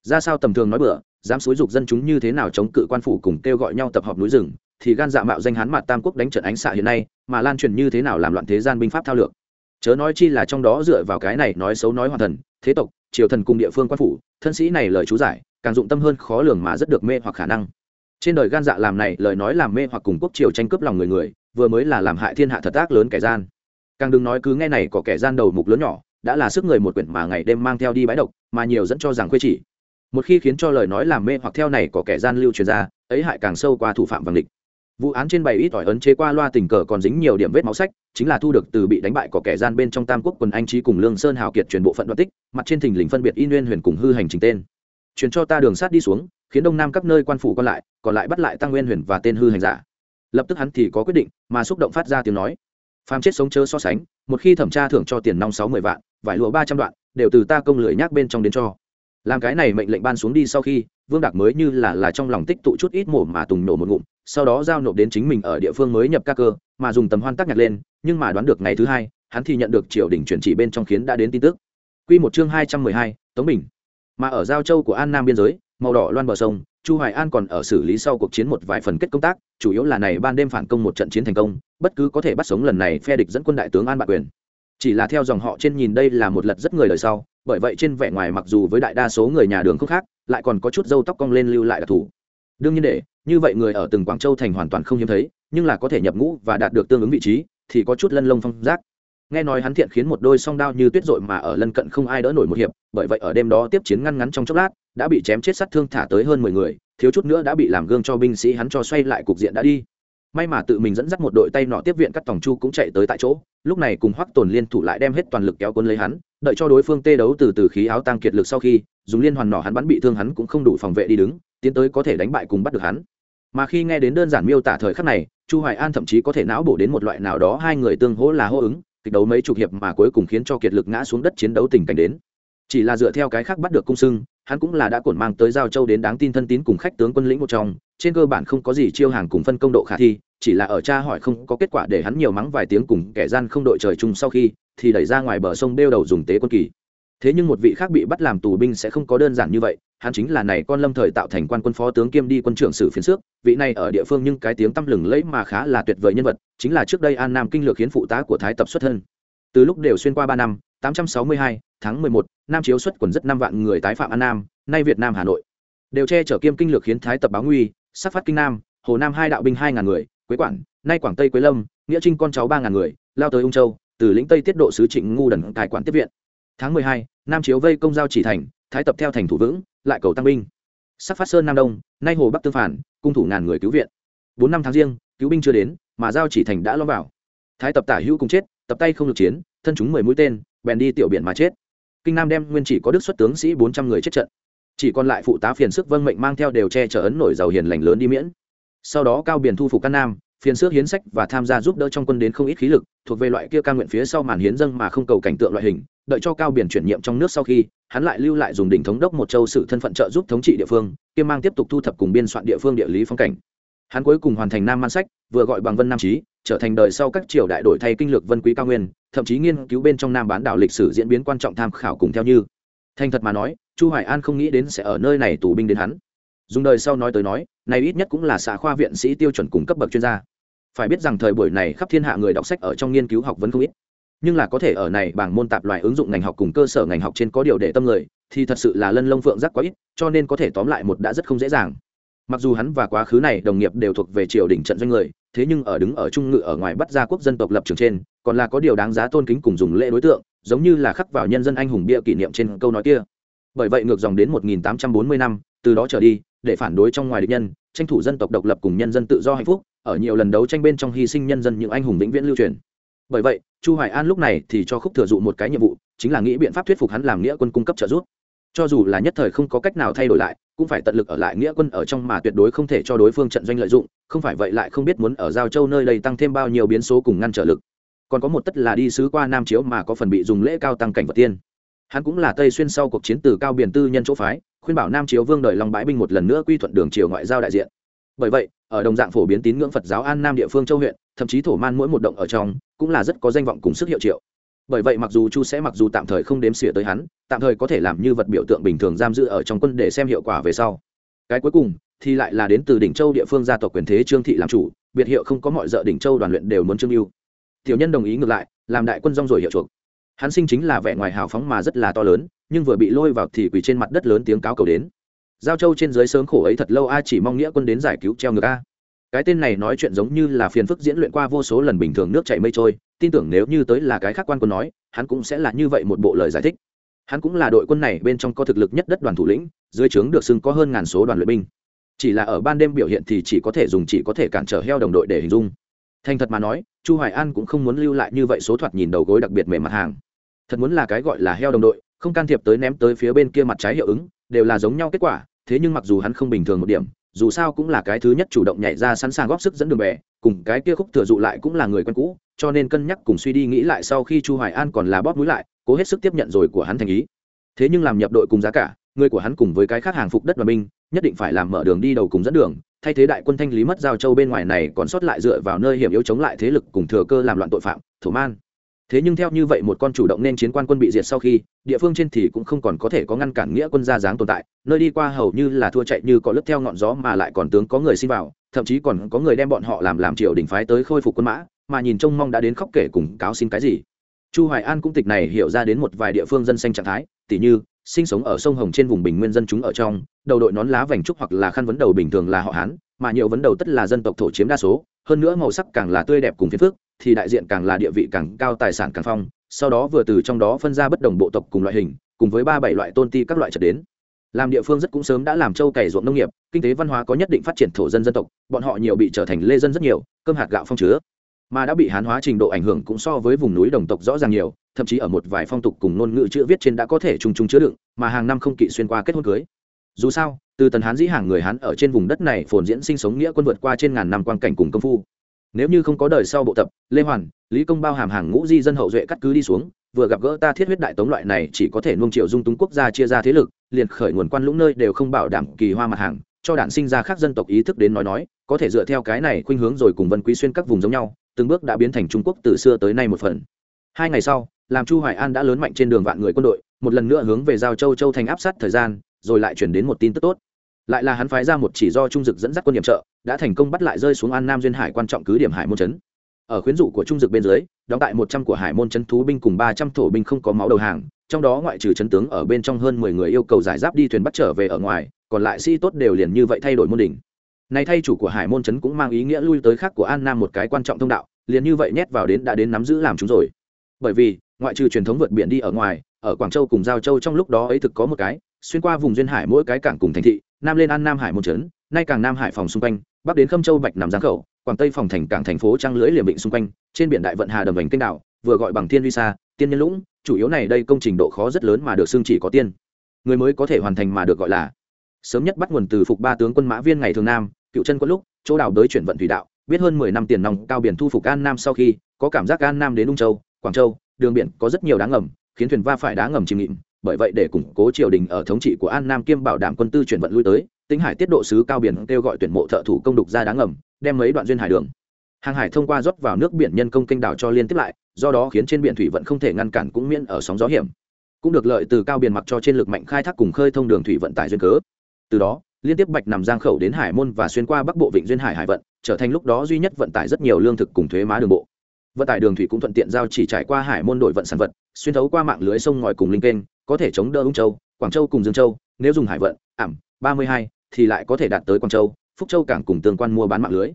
Ra sao tầm thường nói bừa? Dám xúi dục dân chúng như thế nào chống cự quan phủ cùng kêu gọi nhau tập hợp núi rừng, thì gan dạ mạo danh hán mặt tam quốc đánh trận ánh xạ hiện nay, mà lan truyền như thế nào làm loạn thế gian binh pháp thao lược. Chớ nói chi là trong đó dựa vào cái này nói xấu nói hoàn thần, thế tộc, triều thần cùng địa phương quan phủ, thân sĩ này lời chú giải, càng dụng tâm hơn khó lường mà rất được mê hoặc khả năng. Trên đời gan dạ làm này, lời nói làm mê hoặc cùng quốc triều tranh cướp lòng người người, vừa mới là làm hại thiên hạ thật ác lớn kẻ gian. Càng đừng nói cứ nghe này có kẻ gian đầu mục lớn nhỏ, đã là sức người một quyển mà ngày đêm mang theo đi bãi độc, mà nhiều dẫn cho rằng khuê chỉ một khi khiến cho lời nói làm mê hoặc theo này có kẻ gian lưu truyền ra, ấy hại càng sâu qua thủ phạm vàng địch. Vụ án trên bày ít ỏi ấn chế qua loa tình cờ còn dính nhiều điểm vết máu sách, chính là thu được từ bị đánh bại có kẻ gian bên trong tam quốc quần anh trí cùng lương sơn hào kiệt truyền bộ phận đoạn tích, mặt trên thình lình phân biệt y nguyên huyền cùng hư hành trình tên. Truyền cho ta đường sát đi xuống, khiến đông nam các nơi quan phủ còn lại còn lại bắt lại tăng nguyên huyền và tên hư hành giả. Lập tức hắn thì có quyết định, mà xúc động phát ra tiếng nói. Phàm chết sống chớ so sánh, một khi thẩm tra thưởng cho tiền nong sáu mươi vạn, vải lụa ba trăm đoạn, đều từ ta công lười nhác bên trong đến cho làm cái này mệnh lệnh ban xuống đi sau khi vương đạc mới như là là trong lòng tích tụ chút ít mổ mà tùng nổ một ngụm sau đó giao nộp đến chính mình ở địa phương mới nhập ca cơ mà dùng tầm hoan tác nhạc lên nhưng mà đoán được ngày thứ hai hắn thì nhận được triều đình chuyển chỉ bên trong khiến đã đến tin tức Quy một chương hai trăm mười hai Tống Bình. Mà ở giao châu của An Nam biên giới, màu đỏ loan bờ sông, Chu Hoài An còn ở xử lý sau cuộc chiến một vài phần kết công tác, chủ yếu là này ban đêm phản công một trận chiến thành công, bất cứ có thể bắt sống lần này phe địch dẫn quân đại tướng An Bạc Quyền. Chỉ là theo dòng họ trên nhìn đây là một lật rất người đời sau, bởi vậy trên vẻ ngoài mặc dù với đại đa số người nhà đường không khác, lại còn có chút râu tóc cong lên lưu lại đặc thủ. Đương nhiên để, như vậy người ở từng Quảng Châu thành hoàn toàn không hiếm thấy, nhưng là có thể nhập ngũ và đạt được tương ứng vị trí, thì có chút lân lông phong giác nghe nói hắn thiện khiến một đôi song đao như tuyết dội mà ở lân cận không ai đỡ nổi một hiệp bởi vậy ở đêm đó tiếp chiến ngăn ngắn trong chốc lát đã bị chém chết sát thương thả tới hơn mười người thiếu chút nữa đã bị làm gương cho binh sĩ hắn cho xoay lại cục diện đã đi may mà tự mình dẫn dắt một đội tay nọ tiếp viện cắt tòng chu cũng chạy tới tại chỗ, lúc này cùng hoắc tồn liên thủ lại đem hết toàn lực kéo quân lấy hắn, đợi cho đối phương tê đấu từ từ khí áo tăng kiệt lực sau khi, dùng liên hoàn nỏ hắn bắn bị thương hắn cũng không đủ phòng vệ đi đứng, tiến tới có thể đánh bại cùng bắt được hắn. Mà khi nghe đến đơn giản miêu tả thời khắc này, chu hoài an thậm chí có thể não bổ đến một loại nào đó hai người tương hỗ là hô ứng, kịch đấu mấy chục hiệp mà cuối cùng khiến cho kiệt lực ngã xuống đất chiến đấu tình cảnh đến. Chỉ là dựa theo cái khác bắt được cung sưng hắn cũng là đã cổn mang tới giao châu đến đáng tin thân tín cùng khách tướng quân lĩnh một trong trên cơ bản không có gì chiêu hàng cùng phân công độ khả thi chỉ là ở cha hỏi không có kết quả để hắn nhiều mắng vài tiếng cùng kẻ gian không đội trời chung sau khi thì đẩy ra ngoài bờ sông bêu đầu dùng tế quân kỳ. Thế nhưng một vị khác bị bắt làm tù binh sẽ không có đơn giản như vậy hắn chính là này con lâm thời tạo thành quan quân phó tướng kiêm đi quân trưởng sử phiến xước vị này ở địa phương nhưng cái tiếng tăm lừng lẫy mà khá là tuyệt vời nhân vật chính là trước đây an nam kinh lược khiến phụ tá của thái tập xuất thân. Từ lúc đều xuyên qua ba năm 862, tháng 11, nam chiếu xuất quần rất năm vạn người tái phạm an nam, nay việt nam, hà nội. Đều che chở kiêm kinh lược khiến thái tập báo nguy, sát phát kinh nam, hồ nam hai đạo binh hai ngàn người, quế quản nay quảng tây quế lâm, nghĩa trinh con cháu ba ngàn người, lao tới ung châu, từ lĩnh tây tiết độ sứ trịnh ngu đần tài quản tiếp viện. Tháng mười hai, nam chiếu vây công giao chỉ thành, thái tập theo thành thủ vững, lại cầu tăng binh. Sắc phát sơn nam đông, nay hồ bắc tương phản, cung thủ ngàn người cứu viện. Bốn năm tháng riêng, cứu binh chưa đến, mà giao chỉ thành đã lo vào. Thái tập tả hữu cùng chết, tập tay không lực chiến, thân chúng mười mũi tên, bèn đi tiểu biển mà chết kinh nam đem nguyên chỉ có đức xuất tướng sĩ bốn trăm người chết trận. Chỉ còn lại phụ tá phiền sức vâng mệnh mang theo đều che chở ấn nổi giàu hiền lành lớn đi miễn. Sau đó cao biển thu phục căn nam, phiền sức hiến sách và tham gia giúp đỡ trong quân đến không ít khí lực, thuộc về loại kia ca nguyện phía sau màn hiến dâng mà không cầu cảnh tượng loại hình, đợi cho cao biển chuyển nhiệm trong nước sau khi, hắn lại lưu lại dùng đỉnh thống đốc một châu sự thân phận trợ giúp thống trị địa phương kiêm mang tiếp tục thu thập cùng biên soạn địa phương địa lý phong cảnh. Hắn cuối cùng hoàn thành nam man sách, vừa gọi bằng vân nam trí trở thành đời sau các triều đại đổi thay kinh lược vân quý cao nguyên thậm chí nghiên cứu bên trong nam bán đảo lịch sử diễn biến quan trọng tham khảo cùng theo như. Thành thật mà nói, chu hoài an không nghĩ đến sẽ ở nơi này tù binh đến hắn. Dùng đời sau nói tới nói, này ít nhất cũng là xã khoa viện sĩ tiêu chuẩn cùng cấp bậc chuyên gia. Phải biết rằng thời buổi này khắp thiên hạ người đọc sách ở trong nghiên cứu học vẫn không ít. Nhưng là có thể ở này bảng môn tạp loại ứng dụng ngành học cùng cơ sở ngành học trên có điều để tâm người, thì thật sự là lân lông phượng giác quá ít, cho nên có thể tóm lại một đã rất không dễ dàng. Mặc dù hắn và quá khứ này đồng nghiệp đều thuộc về triều đình trận doanh người, thế nhưng ở đứng ở trung ngự ở ngoài bắt ra quốc dân tộc lập trường trên còn là có điều đáng giá tôn kính cùng dùng lễ đối tượng, giống như là khắc vào nhân dân anh hùng bia kỷ niệm trên câu nói kia. Bởi vậy ngược dòng đến 1840 năm, từ đó trở đi, để phản đối trong ngoài địch nhân, tranh thủ dân tộc độc lập cùng nhân dân tự do hạnh phúc, ở nhiều lần đấu tranh bên trong hy sinh nhân dân những anh hùng vĩnh viễn lưu truyền. Bởi vậy, chu hoài an lúc này thì cho khúc thừa dụ một cái nhiệm vụ, chính là nghĩ biện pháp thuyết phục hắn làm nghĩa quân cung cấp trợ giúp. Cho dù là nhất thời không có cách nào thay đổi lại, cũng phải tận lực ở lại nghĩa quân ở trong mà tuyệt đối không thể cho đối phương trận doanh lợi dụng, không phải vậy lại không biết muốn ở giao châu nơi đây tăng thêm bao nhiêu biến số cùng ngăn trở lực còn có một tất là đi sứ qua nam chiếu mà có phần bị dùng lễ cao tăng cảnh vật tiên. Hắn cũng là tây xuyên sau cuộc chiến từ cao biển tư nhân chỗ phái, khuyên bảo nam chiếu vương đợi lòng bãi binh một lần nữa quy thuận đường triều ngoại giao đại diện. Bởi vậy, ở đồng dạng phổ biến tín ngưỡng phật giáo an nam địa phương châu huyện, thậm chí thổ man mỗi một động ở trong, cũng là rất có danh vọng cùng sức hiệu triệu. Bởi vậy mặc dù chu sẽ mặc dù tạm thời không đếm xỉa tới hắn, tạm thời có thể làm như vật biểu tượng bình thường giam giữ ở trong quân để xem hiệu quả về sau. Cái cuối cùng, thì lại là đến từ đỉnh châu địa phương gia tộc quyền thế trương thị làm chủ, biệt hiệu không có mọi d đỉnh châu đoàn luyện đều muốn trương mưu tiểu nhân đồng ý ngược lại, làm đại quân rong rồi hiệu chuộc. Hắn sinh chính là vẻ ngoài hào phóng mà rất là to lớn, nhưng vừa bị lôi vào thì quỳ trên mặt đất lớn tiếng cáo cầu đến. Giao châu trên dưới sớm khổ ấy thật lâu a chỉ mong nghĩa quân đến giải cứu treo ngược a. Cái tên này nói chuyện giống như là phiền phức diễn luyện qua vô số lần bình thường nước chảy mây trôi, tin tưởng nếu như tới là cái khác quan quân nói, hắn cũng sẽ là như vậy một bộ lời giải thích. Hắn cũng là đội quân này bên trong có thực lực nhất đất đoàn thủ lĩnh, dưới trướng được xưng có hơn ngàn số đoàn luyện binh. Chỉ là ở ban đêm biểu hiện thì chỉ có thể dùng chỉ có thể cản trở heo đồng đội để hình dung thành thật mà nói, chu hoài an cũng không muốn lưu lại như vậy số thoạt nhìn đầu gối đặc biệt mềm mặt hàng. Thật muốn là cái gọi là heo đồng đội, không can thiệp tới ném tới phía bên kia mặt trái hiệu ứng, đều là giống nhau kết quả, thế nhưng mặc dù hắn không bình thường một điểm, dù sao cũng là cái thứ nhất chủ động nhảy ra sẵn sàng góp sức dẫn đường bè cùng cái kia khúc thừa dụ lại cũng là người quen cũ, cho nên cân nhắc cùng suy đi nghĩ lại sau khi chu hoài an còn là bóp mũi lại, cố hết sức tiếp nhận rồi của hắn thành ý. Thế nhưng làm nhập đội cùng giá cả người của hắn cùng với cái khác hàng phục đất và binh, nhất định phải làm mở đường đi đầu cùng dẫn đường, thay thế đại quân thanh lý mất giao châu bên ngoài này còn sót lại dựa vào nơi hiểm yếu chống lại thế lực cùng thừa cơ làm loạn tội phạm, thổ man. Thế nhưng theo như vậy một con chủ động nên chiến quan quân bị diệt sau khi, địa phương trên thì cũng không còn có thể có ngăn cản nghĩa quân ra dáng tồn tại, nơi đi qua hầu như là thua chạy như có lướt theo ngọn gió mà lại còn tướng có người xin vào, thậm chí còn có người đem bọn họ làm làm triều đình phái tới khôi phục quân mã, mà nhìn trông mong đã đến khóc kể cùng cáo xin cái gì. Chu hoài an cũng tịch này hiểu ra đến một vài địa phương dân xanh trạng thái, tỉ như sinh sống ở sông hồng trên vùng bình nguyên dân chúng ở trong, đầu đội nón lá vành trúc hoặc là khăn vấn đầu bình thường là họ hán, mà nhiều vấn đầu tất là dân tộc thổ chiếm đa số, hơn nữa màu sắc càng là tươi đẹp cùng phiến phước thì đại diện càng là địa vị càng cao, tài sản càng phong, sau đó vừa từ trong đó phân ra bất đồng bộ tộc cùng loại hình, cùng với ba bảy loại tôn ti các loại trật đến. Làm địa phương rất cũng sớm đã làm châu cày ruộng nông nghiệp, kinh tế văn hóa có nhất định phát triển thổ dân dân tộc, bọn họ nhiều bị trở thành lê dân rất nhiều, cơm hạt gạo phong chứa. Mà đã bị hán hóa trình độ ảnh hưởng cũng so với vùng núi đồng tộc rõ ràng nhiều thậm chí ở một vài phong tục cùng ngôn ngữ chữ viết trên đã có thể trùng trùng chứa đựng, mà hàng năm không kỵ xuyên qua kết hôn cưới. Dù sao, từ tần hán dĩ hàng người hán ở trên vùng đất này phồn diễn sinh sống nghĩa quân vượt qua trên ngàn năm quan cảnh cùng công phu. Nếu như không có đời sau bộ tập, lê hoàn, lý công bao hàm hàng ngũ di dân hậu duệ cắt cứ đi xuống, vừa gặp gỡ ta thiết huyết đại tống loại này chỉ có thể nuông triệu dung túng quốc gia chia ra thế lực, liền khởi nguồn quan lũng nơi đều không bảo đảm kỳ hoa mặt hàng, cho đàn sinh ra khác dân tộc ý thức đến nói nói, có thể dựa theo cái này khuynh hướng rồi cùng vân quý xuyên các vùng giống nhau, từng bước đã biến thành trung quốc từ xưa tới nay một phần. Hai ngày sau làm chu hoài an đã lớn mạnh trên đường vạn người quân đội, một lần nữa hướng về giao châu châu thành áp sát thời gian, rồi lại chuyển đến một tin tức tốt. Lại là hắn phái ra một chỉ do trung dực dẫn dắt quân điểm trợ, đã thành công bắt lại rơi xuống an nam duyên hải quan trọng cứ điểm hải môn trấn. Ở khuyến dụ của trung dực bên dưới, đóng tại một trăm của hải môn trấn thú binh cùng ba trăm thổ binh không có máu đầu hàng, trong đó ngoại trừ trấn tướng ở bên trong hơn mười người yêu cầu giải giáp đi thuyền bắt trở về ở ngoài, còn lại sĩ tốt đều liền như vậy thay đổi môn đỉnh này thay chủ của hải môn trấn cũng mang ý nghĩa lui tới khác của an nam một cái quan trọng thông đạo, liền như vậy nhét vào đến đã đến nắm giữ làm chúng rồi. Bởi vì ngoại trừ truyền thống vượt biển đi ở ngoài, ở quảng châu cùng giao châu trong lúc đó ấy thực có một cái, xuyên qua vùng duyên hải mỗi cái cảng cùng thành thị, nam lên an nam hải một trấn, nay càng nam hải phòng xung quanh, bắc đến khâm châu bạch nằm giang khẩu, quảng tây phòng thành cảng thành phố trang lưỡi liềm vịnh xung quanh, trên biển đại vận hà đầm vành kênh đảo, vừa gọi bằng thiên vi sa, tiên nhân lũng, chủ yếu này đây công trình độ khó rất lớn mà được xưng chỉ có tiên. Người mới có thể hoàn thành mà được gọi là. Sớm nhất bắt nguồn từ phục ba tướng quân mã viên ngày thường nam, cựu chân quân lúc, chỗ đảo đới chuyển vận thủy đạo, biết hơn mười năm tiền nòng cao biển thu phục an nam sau khi, có cảm giác an nam đến ung châu, quảng châu đường biển có rất nhiều đá ngầm, khiến thuyền va phải đá ngầm chìm nghịm, bởi vậy để củng cố triều đình ở thống trị của an nam kiêm bảo đảm quân tư chuyển vận lui tới tính hải tiết độ sứ cao biển kêu gọi tuyển mộ thợ thủ công đục ra đá ngầm, đem mấy đoạn duyên hải đường. Hàng hải thông qua rót vào nước biển nhân công kênh đảo cho liên tiếp lại, do đó khiến trên biển thủy vận không thể ngăn cản cũng miễn ở sóng gió hiểm. Cũng được lợi từ cao biển mặc cho trên lực mạnh khai thác cùng khơi thông đường thủy vận tải duyên cớ. Từ đó, liên tiếp bạch nằm giang khẩu đến hải môn và xuyên qua bắc bộ vịnh duyên hải hải vận, trở thành lúc đó duy nhất vận tải rất nhiều lương thực cùng thuế má đường bộ vận tải đường thủy cũng thuận tiện giao chỉ trải qua hải môn đội vận sản vật, xuyên thấu qua mạng lưới sông ngòi cùng linh kênh, có thể chống đỡ ung châu, quảng châu cùng dương châu, nếu dùng hải vận, ảm, ba mươi hai, thì lại có thể đạt tới quảng châu, phúc châu cảng cùng tương quan mua bán mạng lưới.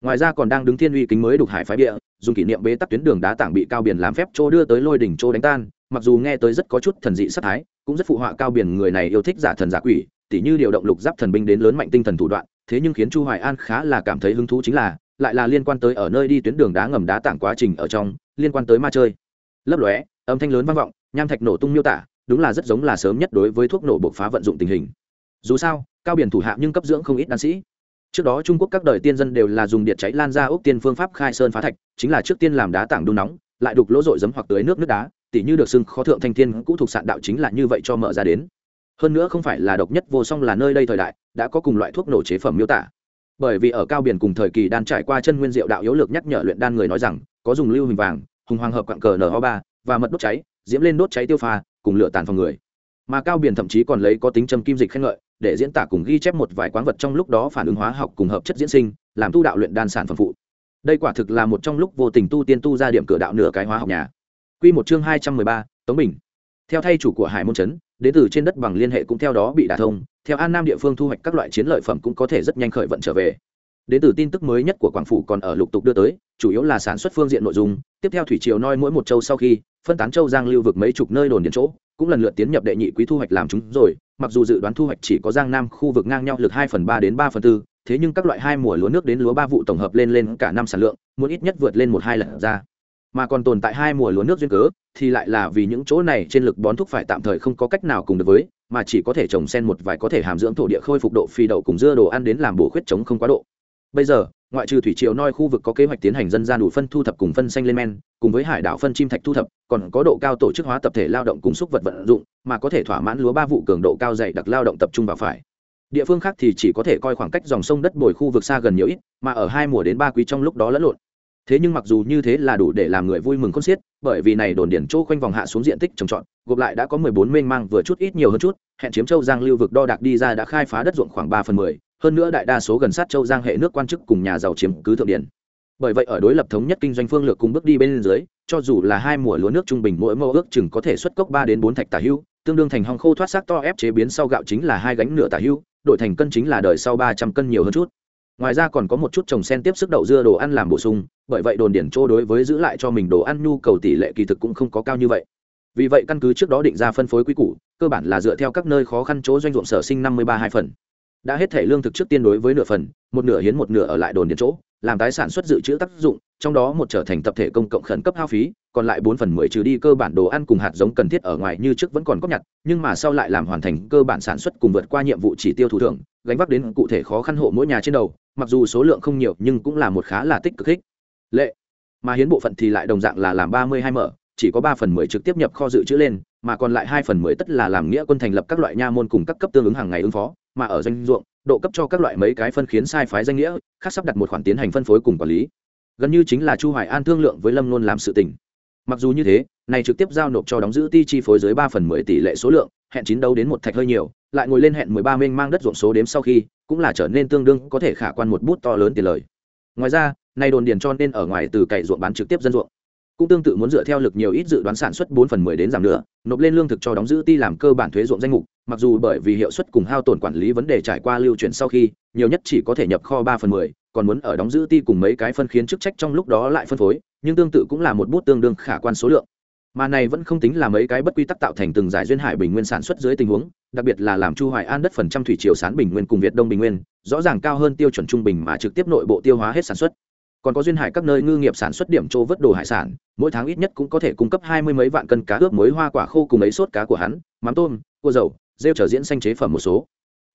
Ngoài ra còn đang đứng thiên uy kính mới đục hải phái địa, dùng kỷ niệm bế tắc tuyến đường đá tảng bị cao biển làm phép chỗ đưa tới lôi đỉnh chỗ đánh tan, mặc dù nghe tới rất có chút thần dị sắc thái, cũng rất phụ họa cao biển người này yêu thích giả thần giả quỷ, tỉ như điều động lục giáp thần binh đến lớn mạnh tinh thần thủ đoạn, thế nhưng khiến chu hoài an khá là cảm thấy hứng thú chính là lại là liên quan tới ở nơi đi tuyến đường đá ngầm đá tảng quá trình ở trong, liên quan tới ma chơi. Lấp lóe, âm thanh lớn vang vọng, nham thạch nổ tung miêu tả, đúng là rất giống là sớm nhất đối với thuốc nổ bộc phá vận dụng tình hình. Dù sao, cao biển thủ hạ nhưng cấp dưỡng không ít đan sĩ. Trước đó trung quốc các đời tiên dân đều là dùng điện cháy lan ra ốc tiên phương pháp khai sơn phá thạch, chính là trước tiên làm đá tảng đun nóng, lại đục lỗ rội giấm hoặc tưới nước nước đá, tỉ như được xưng khó thượng thanh thiên cũ thuộc sạn đạo chính là như vậy cho mở ra đến. Hơn nữa không phải là độc nhất vô song là nơi đây thời đại, đã có cùng loại thuốc nổ chế phẩm miêu tả bởi vì ở cao biển cùng thời kỳ đan trải qua chân nguyên diệu đạo yếu lược nhắc nhở luyện đan người nói rằng có dùng lưu hình vàng hùng hoàng hợp quặng cờ no ba và mật đốt cháy diễm lên đốt cháy tiêu pha cùng lửa tàn phòng người. Mà cao biển thậm chí còn lấy có tính châm kim dịch khen ngợi để diễn tả cùng ghi chép một vài quán vật trong lúc đó phản ứng hóa học cùng hợp chất diễn sinh làm tu đạo luyện đan sản phẩm phụ. Đây quả thực là một trong lúc vô tình tu tiên tu ra điểm cửa đạo nửa cái hóa học nhà. Quy một chương hai trăm mười ba, Tống Bình. Theo thay chủ của Hải Môn trấn, đến từ trên đất bằng liên hệ cũng theo đó bị đả thông, theo An Nam địa phương thu hoạch các loại chiến lợi phẩm cũng có thể rất nhanh khởi vận trở về. Đến từ tin tức mới nhất của Quảng phủ còn ở lục tục đưa tới, chủ yếu là sản xuất phương diện nội dung, tiếp theo thủy triều noi mỗi một châu sau khi, phân tán châu Giang lưu vực mấy chục nơi đồn điện chỗ, cũng lần lượt tiến nhập đệ nhị quý thu hoạch làm chúng rồi, mặc dù dự đoán thu hoạch chỉ có Giang Nam khu vực ngang nhau lực hai phần ba đến ba phần tư, thế nhưng các loại hai mùa lúa nước đến lúa ba vụ tổng hợp lên lên cả năm sản lượng, muốn ít nhất vượt lên một hai lần ra mà còn tồn tại hai mùa lúa nước duyên cớ, thì lại là vì những chỗ này trên lực bón thúc phải tạm thời không có cách nào cùng được với, mà chỉ có thể trồng sen một vài có thể hàm dưỡng thổ địa khôi phục độ phi đậu cùng dưa đồ ăn đến làm bổ khuyết chống không quá độ. Bây giờ, ngoại trừ thủy triều noi khu vực có kế hoạch tiến hành dân gian đủ phân thu thập cùng phân xanh lên men, cùng với hải đảo phân chim thạch thu thập, còn có độ cao tổ chức hóa tập thể lao động cùng xúc vật vận dụng, mà có thể thỏa mãn lúa ba vụ cường độ cao dày đặc lao động tập trung vào phải. Địa phương khác thì chỉ có thể coi khoảng cách dòng sông đất bồi khu vực xa gần nhiều ít, mà ở hai mùa đến ba quý trong lúc đó lẫn lộn thế nhưng mặc dù như thế là đủ để làm người vui mừng con xiết, bởi vì này đồn điển chỗ quanh vòng hạ xuống diện tích trồng trọt, gộp lại đã có mười bốn mênh mang vừa chút ít nhiều hơn chút, hẹn chiếm châu giang lưu vực đo đạc đi ra đã khai phá đất ruộng khoảng ba phần mười, hơn nữa đại đa số gần sát châu giang hệ nước quan chức cùng nhà giàu chiếm cứ thượng điển. Bởi vậy ở đối lập thống nhất kinh doanh phương lược cùng bước đi bên dưới, cho dù là hai mùa lúa nước trung bình mỗi mẫu ước chừng có thể xuất cốc ba đến bốn thạch tả hưu, tương đương thành hong khô thoát xác to ép chế biến sau gạo chính là hai gánh nửa tả hưu, đổi thành cân chính là đời sau ba trăm cân nhiều hơn chút ngoài ra còn có một chút trồng sen tiếp sức đậu dưa đồ ăn làm bổ sung, bởi vậy đồn điển chỗ đối với giữ lại cho mình đồ ăn nhu cầu tỷ lệ kỳ thực cũng không có cao như vậy. Vì vậy căn cứ trước đó định ra phân phối quy củ, cơ bản là dựa theo các nơi khó khăn chỗ doanh ruộng sở sinh năm mươi ba hai phần. Đã hết thể lương thực trước tiên đối với nửa phần, một nửa hiến một nửa ở lại đồn điển chỗ, làm tái sản xuất dự trữ tác dụng, trong đó một trở thành tập thể công cộng khẩn cấp hao phí, còn lại bốn phần mười trừ đi cơ bản đồ ăn cùng hạt giống cần thiết ở ngoài như trước vẫn còn có nhặt, nhưng mà sau lại làm hoàn thành cơ bản sản xuất cùng vượt qua nhiệm vụ chỉ tiêu thủ thưởng, gánh vác đến cụ thể khó khăn hộ mỗi nhà trên đầu mặc dù số lượng không nhiều nhưng cũng là một khá là tích cực thích. Lệ. Mà hiến bộ phận thì lại đồng dạng là làm ba mươi hai mở, chỉ có ba phần mười trực tiếp nhập kho dự trữ lên, mà còn lại hai phần mười tất là làm nghĩa quân thành lập các loại nha môn cùng các cấp tương ứng hàng ngày ứng phó, mà ở doanh ruộng, độ cấp cho các loại mấy cái phân khiến sai phái danh nghĩa, khác sắp đặt một khoản tiến hành phân phối cùng quản lý. Gần như chính là chu hoài an thương lượng với lâm luôn làm sự tình. Mặc dù như thế, này trực tiếp giao nộp cho đóng giữ ti chi phối dưới ba phần mười tỷ lệ số lượng, hẹn chín đấu đến một thạch hơi nhiều lại ngồi lên hẹn mười ba mênh mang đất ruộng số đếm sau khi, cũng là trở nên tương đương có thể khả quan một bút to lớn tiền lời. Ngoài ra, nay đồn điền cho nên ở ngoài từ cày ruộng bán trực tiếp dân ruộng. Cũng tương tự muốn dựa theo lực nhiều ít dự đoán sản xuất bốn phần mười đến giảm nữa nộp lên lương thực cho đóng giữ ti làm cơ bản thuế ruộng danh mục, mặc dù bởi vì hiệu suất cùng hao tổn quản lý vấn đề trải qua lưu chuyển sau khi, nhiều nhất chỉ có thể nhập kho ba phần mười, còn muốn ở đóng giữ ti cùng mấy cái phân khiến chức trách trong lúc đó lại phân phối, nhưng tương tự cũng là một bút tương đương khả quan số lượng mà này vẫn không tính là mấy cái bất quy tắc tạo thành từng giải duyên hải bình nguyên sản xuất dưới tình huống, đặc biệt là làm chu hoài an đất phần trăm thủy triều sán bình nguyên cùng việt đông bình nguyên, rõ ràng cao hơn tiêu chuẩn trung bình mà trực tiếp nội bộ tiêu hóa hết sản xuất. Còn có duyên hải các nơi ngư nghiệp sản xuất điểm trô vớt đồ hải sản, mỗi tháng ít nhất cũng có thể cung cấp hai mươi mấy vạn cân cá ướp muối hoa quả khô cùng ấy sốt cá của hắn, mắm tôm, cua dầu, rêu trở diễn xanh chế phẩm một số.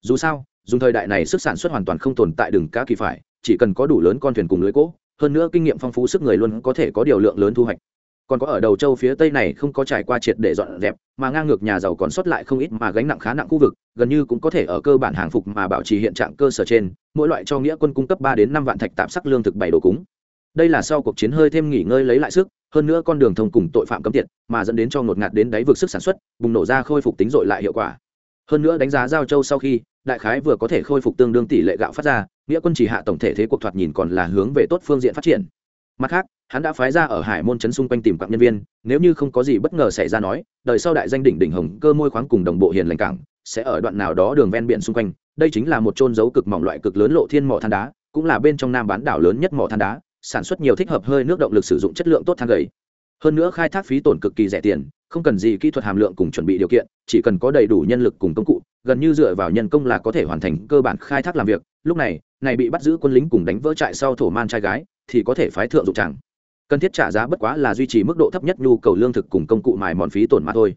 Dù sao, dùng thời đại này sức sản xuất hoàn toàn không tồn tại đường cá kỳ phải, chỉ cần có đủ lớn con thuyền cùng lưới cỗ, hơn nữa kinh nghiệm phong phú sức người luôn có thể có điều lượng lớn thu hoạch còn có ở đầu châu phía tây này không có trải qua triệt để dọn dẹp, mà ngang ngược nhà giàu còn sót lại không ít mà gánh nặng khá nặng khu vực, gần như cũng có thể ở cơ bản hàng phục mà bảo trì hiện trạng cơ sở trên, mỗi loại cho nghĩa quân cung cấp ba đến năm vạn thạch tạp sắc lương thực bảy đồ cúng. Đây là sau cuộc chiến hơi thêm nghỉ ngơi lấy lại sức, hơn nữa con đường thông cùng tội phạm cấm tiệt, mà dẫn đến cho ngột ngạt đến đáy vực sức sản xuất, bùng nổ ra khôi phục tính dội lại hiệu quả. Hơn nữa đánh giá giao châu sau khi, đại khái vừa có thể khôi phục tương đương tỷ lệ gạo phát ra, nghĩa quân chỉ hạ tổng thể thế cuộc thoạt nhìn còn là hướng về tốt phương diện phát triển mặt khác, hắn đã phái ra ở hải môn trấn xung quanh tìm quặng nhân viên, nếu như không có gì bất ngờ xảy ra nói, đời sau đại danh đỉnh đỉnh hồng cơ môi khoáng cùng đồng bộ hiền lành cảng, sẽ ở đoạn nào đó đường ven biển xung quanh. Đây chính là một trôn dấu cực mỏng loại cực lớn lộ thiên mỏ than đá, cũng là bên trong nam bán đảo lớn nhất mỏ than đá, sản xuất nhiều thích hợp hơi nước động lực sử dụng chất lượng tốt than gầy. Hơn nữa khai thác phí tổn cực kỳ rẻ tiền, không cần gì kỹ thuật hàm lượng cùng chuẩn bị điều kiện, chỉ cần có đầy đủ nhân lực cùng công cụ, gần như dựa vào nhân công là có thể hoàn thành cơ bản khai thác làm việc. Lúc này này bị bắt giữ quân lính cùng đánh vỡ trại sau thổ man trai gái thì có thể phái thượng dụng chẳng. Cần thiết trả giá bất quá là duy trì mức độ thấp nhất nhu cầu lương thực cùng công cụ mài mòn phí tổn mà thôi.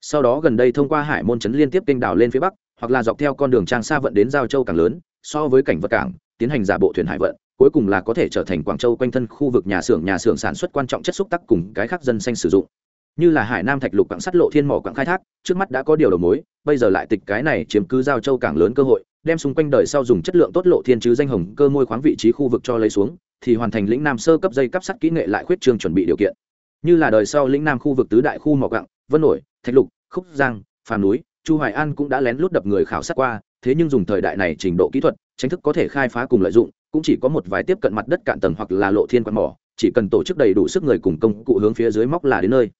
Sau đó gần đây thông qua hải môn trấn liên tiếp kênh đào lên phía bắc, hoặc là dọc theo con đường trang xa vận đến giao châu càng lớn, so với cảnh vật cảng, tiến hành giả bộ thuyền hải vận, cuối cùng là có thể trở thành quảng châu quanh thân khu vực nhà xưởng nhà xưởng sản xuất quan trọng chất xúc tác cùng cái khác dân xanh sử dụng. Như là hải nam thạch lục quảng sắt lộ thiên mỏ quảng khai thác, trước mắt đã có điều đầu mối, bây giờ lại tịch cái này chiếm cứ giao châu càng lớn cơ hội, đem xung quanh đời sau dùng chất lượng tốt lộ thiên chứ danh hồng cơ môi khoáng vị trí khu vực cho lấy xuống thì hoàn thành lĩnh nam sơ cấp dây cắp sắt kỹ nghệ lại khuyết trương chuẩn bị điều kiện. Như là đời sau lĩnh nam khu vực tứ đại khu mỏ gặng, vân nổi, thạch lục, khúc giang, phàm núi, chu hoài an cũng đã lén lút đập người khảo sát qua, thế nhưng dùng thời đại này trình độ kỹ thuật, tranh thức có thể khai phá cùng lợi dụng, cũng chỉ có một vài tiếp cận mặt đất cạn tầng hoặc là lộ thiên quan mỏ, chỉ cần tổ chức đầy đủ sức người cùng công cụ hướng phía dưới móc là đến nơi.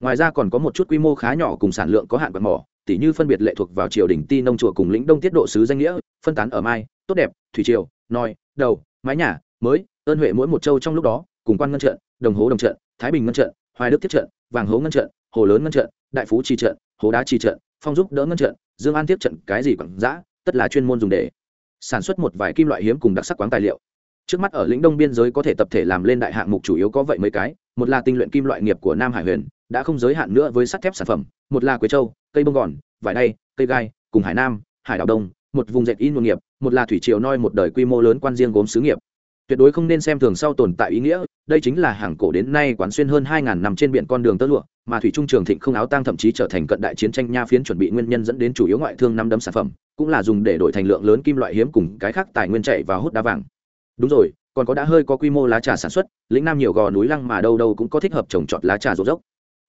Ngoài ra còn có một chút quy mô khá nhỏ cùng sản lượng có hạn quan mỏ, tỉ như phân biệt lệ thuộc vào triều đình ti nông chùa cùng lĩnh đông tiết độ sứ danh nghĩa, phân tán ở mai, tốt đẹp, thủy triều, noi, đầu, mái nhà, mới ơn huệ mỗi một châu trong lúc đó, cùng quan ngân trận, đồng hố đồng trận, thái bình ngân trận, hoài đức thiết trận, vàng hố ngân trận, hồ lớn ngân trận, đại phú trì trận, hồ đá trì trận, phong giúp đỡ ngân trận, dương an tiếp trận, cái gì quảng giã tất là chuyên môn dùng để sản xuất một vài kim loại hiếm cùng đặc sắc quáng tài liệu. Trước mắt ở lĩnh đông biên giới có thể tập thể làm lên đại hạng mục chủ yếu có vậy mấy cái, một là tinh luyện kim loại nghiệp của nam hải huyền, đã không giới hạn nữa với sắt thép sản phẩm, một là quế châu, cây bông gòn, vải đay, cây gai, cùng hải nam, hải đảo đông, một vùng dệt in nguồn nghiệp, một là thủy triều noi một đời quy mô lớn quan riêng gốm xứ nghiệp tuyệt đối không nên xem thường sau tồn tại ý nghĩa, đây chính là hàng cổ đến nay quán xuyên hơn hai ngàn năm trên biển con đường tơ lụa, mà thủy trung trường thịnh không áo tang thậm chí trở thành cận đại chiến tranh nha phiến chuẩn bị nguyên nhân dẫn đến chủ yếu ngoại thương năm đấm sản phẩm, cũng là dùng để đổi thành lượng lớn kim loại hiếm cùng cái khác tài nguyên chạy và hút đá vàng. Đúng rồi, còn có đã hơi có quy mô lá trà sản xuất, lĩnh nam nhiều gò núi lăng mà đâu đâu cũng có thích hợp trồng trọt lá trà rộ dốc.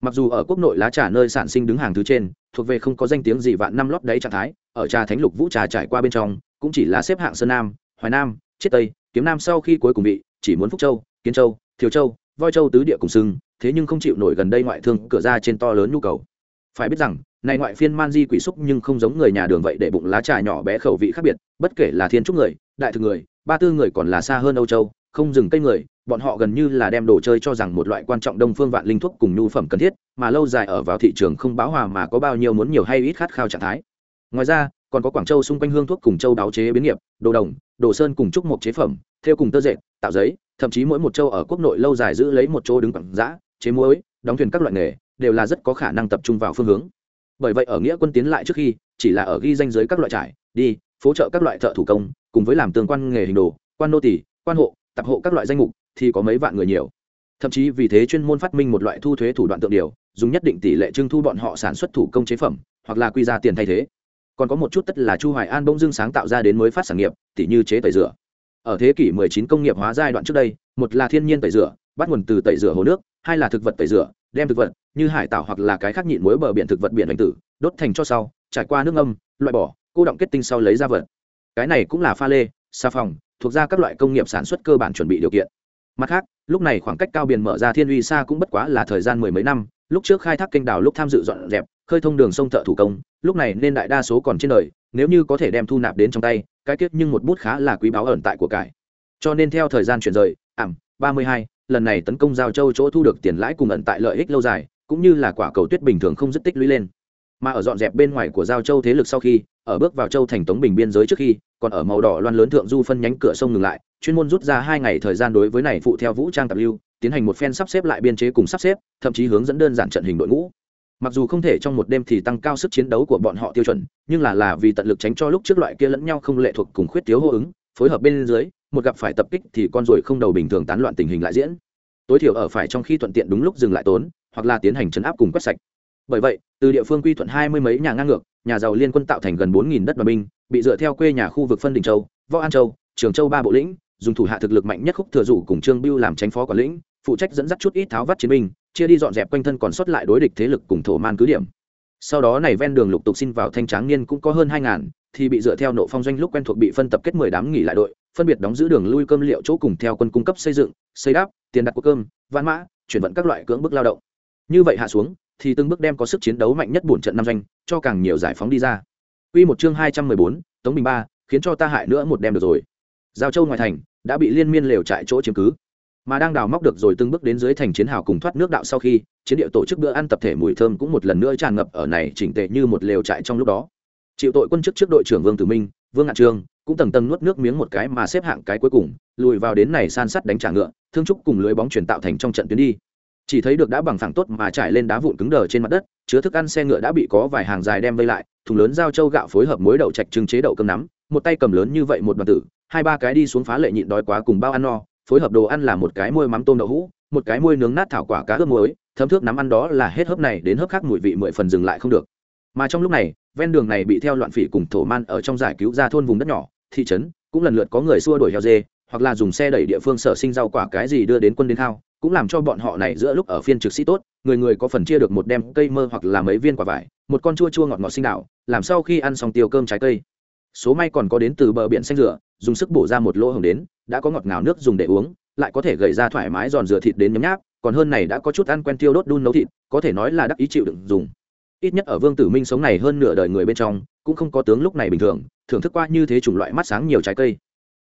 Mặc dù ở quốc nội lá trà nơi sản sinh đứng hàng thứ trên, thuộc về không có danh tiếng gì vạn năm lót đáy trạng thái, ở trà thánh lục vũ trà trải qua bên trong, cũng chỉ là xếp hạng sơn nam, hoài nam, chiết tây kiếm nam sau khi cuối cùng bị chỉ muốn phúc châu, kiến châu thiếu châu, voi châu tứ địa cùng sưng thế nhưng không chịu nổi gần đây ngoại thương cửa ra trên to lớn nhu cầu. Phải biết rằng, này ngoại phiên man di quỷ xúc nhưng không giống người nhà đường vậy để bụng lá trà nhỏ bé khẩu vị khác biệt, bất kể là thiên trúc người, đại thực người, ba tư người còn là xa hơn âu châu, không dừng cây người, bọn họ gần như là đem đồ chơi cho rằng một loại quan trọng đông phương vạn linh thuốc cùng nhu phẩm cần thiết, mà lâu dài ở vào thị trường không báo hòa mà có bao nhiêu muốn nhiều hay ít khát khao trạng thái. Ngoài ra còn có quảng châu xung quanh hương thuốc cùng châu đáo chế biến nghiệp, đồ đồng, đồ sơn cùng trúc một chế phẩm, theo cùng tơ dệt, tạo giấy, thậm chí mỗi một châu ở quốc nội lâu dài giữ lấy một chỗ đứng quảng giã chế muối, đóng thuyền các loại nghề, đều là rất có khả năng tập trung vào phương hướng. Bởi vậy ở nghĩa quân tiến lại trước khi, chỉ là ở ghi danh giới các loại trải đi, phố trợ các loại thợ thủ công, cùng với làm tương quan nghề hình đồ, quan nô tỷ quan hộ, tập hộ các loại danh mục, thì có mấy vạn người nhiều. Thậm chí vì thế chuyên môn phát minh một loại thu thuế thủ đoạn tượng điều, dùng nhất định tỷ lệ trưng thu bọn họ sản xuất thủ công chế phẩm, hoặc là quy ra tiền thay thế còn có một chút tất là chu hoài an bỗng dưng sáng tạo ra đến mới phát sản nghiệp tỷ như chế tẩy rửa. Ở thế kỷ 19 công nghiệp hóa giai đoạn trước đây, một là thiên nhiên tẩy rửa, bắt nguồn từ tẩy rửa hồ nước, hai là thực vật tẩy rửa, đem thực vật như hải tảo hoặc là cái khác nhịn muối bờ biển thực vật biển hành tử, đốt thành cho sau, trải qua nước ngâm, loại bỏ, cô động kết tinh sau lấy ra vật. Cái này cũng là pha lê, xà phòng, thuộc ra các loại công nghiệp sản xuất cơ bản chuẩn bị điều kiện. Mặt khác, lúc này khoảng cách cao biển mở ra thiên uy xa cũng bất quá là thời gian mười mấy năm, lúc trước khai thác kênh đảo lúc tham dự dọn dẹp khơi thông đường sông thợ thủ công, lúc này nên đại đa số còn trên đời, nếu như có thể đem thu nạp đến trong tay, cái kết nhưng một bút khá là quý báu ẩn tại của cải. Cho nên theo thời gian chuyển rời, ảm, ba mươi hai, lần này tấn công giao châu chỗ thu được tiền lãi cùng ẩn tại lợi ích lâu dài, cũng như là quả cầu tuyết bình thường không dứt tích lũy lên. Mà ở dọn dẹp bên ngoài của giao châu thế lực sau khi, ở bước vào châu thành tống bình biên giới trước khi, còn ở màu đỏ loan lớn thượng du phân nhánh cửa sông ngừng lại, chuyên môn rút ra hai ngày thời gian đối với này phụ theo vũ trang tạp lưu, tiến hành một phen sắp xếp lại biên chế cùng sắp xếp, thậm chí hướng dẫn đơn giản trận hình đội ngũ mặc dù không thể trong một đêm thì tăng cao sức chiến đấu của bọn họ tiêu chuẩn, nhưng là là vì tận lực tránh cho lúc trước loại kia lẫn nhau không lệ thuộc cùng khuyết thiếu hô ứng, phối hợp bên dưới, một gặp phải tập kích thì con ruồi không đầu bình thường tán loạn tình hình lại diễn. Tối thiểu ở phải trong khi thuận tiện đúng lúc dừng lại tốn, hoặc là tiến hành chấn áp cùng quét sạch. Bởi vậy, từ địa phương quy thuận hai mươi mấy nhà ngang ngược, nhà giàu liên quân tạo thành gần bốn nghìn đất và binh, bị dựa theo quê nhà khu vực phân đình châu, võ an châu, trường châu ba bộ lĩnh, dùng thủ hạ thực lực mạnh nhất khúc thừa dụ cùng trương bưu làm tránh phó quản lĩnh, phụ trách dẫn dắt chút ít tháo vắt chiến binh chia đi dọn dẹp quanh thân còn sót lại đối địch thế lực cùng thổ man cứ điểm. Sau đó này ven đường lục tục xin vào thanh tráng niên cũng có hơn hai ngàn thì bị dựa theo nộ phong doanh lúc quen thuộc bị phân tập kết mười đám nghỉ lại đội phân biệt đóng giữ đường lui cơm liệu chỗ cùng theo quân cung cấp xây dựng xây đáp tiền đặt của cơm vạn mã chuyển vận các loại cưỡng bức lao động. Như vậy hạ xuống thì từng bước đem có sức chiến đấu mạnh nhất bổn trận năm doanh cho càng nhiều giải phóng đi ra. Quy một chương hai trăm mười bốn, Tống Bình ba, khiến cho ta hại nữa một đêm được rồi. Giao Châu ngoài thành đã bị liên miên lều trại chỗ chiếm cứ, mà đang đào móc được rồi từng bước đến dưới thành chiến hào cùng thoát nước đạo sau khi, chiến địa tổ chức bữa ăn tập thể mùi thơm cũng một lần nữa tràn ngập ở này chỉnh tề như một lều trại trong lúc đó. Chịu tội quân chức trước đội trưởng Vương Tử Minh, Vương Ngạn Trương, cũng tầng tầng nuốt nước miếng một cái mà xếp hạng cái cuối cùng, lùi vào đến này san sắt đánh trả ngựa, thương trúc cùng lưới bóng chuyển tạo thành trong trận tuyến đi chỉ thấy được đã bằng phẳng tốt mà trải lên đá vụn cứng đờ trên mặt đất chứa thức ăn xe ngựa đã bị có vài hàng dài đem vây lại thùng lớn giao châu gạo phối hợp muối đậu chạch trưng chế đậu cơm nắm một tay cầm lớn như vậy một đoàn tử hai ba cái đi xuống phá lệ nhịn đói quá cùng bao ăn no phối hợp đồ ăn là một cái môi mắm tôm đậu hũ, một cái môi nướng nát thảo quả cá ướp muối, thấm thước nắm ăn đó là hết hớp này đến hớp khác mùi vị mười phần dừng lại không được. Mà trong lúc này, ven đường này bị theo loạn phỉ cùng thổ man ở trong giải cứu ra thôn vùng đất nhỏ, thị trấn, cũng lần lượt có người xua đuổi heo dê, hoặc là dùng xe đẩy địa phương sở sinh rau quả cái gì đưa đến quân đến thao cũng làm cho bọn họ này giữa lúc ở phiên trực sĩ tốt, người người có phần chia được một đem cây mơ hoặc là mấy viên quả vải, một con chua chua ngọt ngọt sinh đạo, làm sau khi ăn xong tiêu cơm trái cây. Số may còn có đến từ bờ biển xanh rửa dùng sức bổ ra một lỗ hồng đến, đã có ngọt ngào nước dùng để uống, lại có thể gầy ra thoải mái giòn rửa thịt đến nhấm nháp, còn hơn này đã có chút ăn quen tiêu đốt đun nấu thịt, có thể nói là đắc ý chịu đựng dùng. Ít nhất ở vương tử minh sống này hơn nửa đời người bên trong, cũng không có tướng lúc này bình thường, thưởng thức qua như thế chủng loại mắt sáng nhiều trái cây.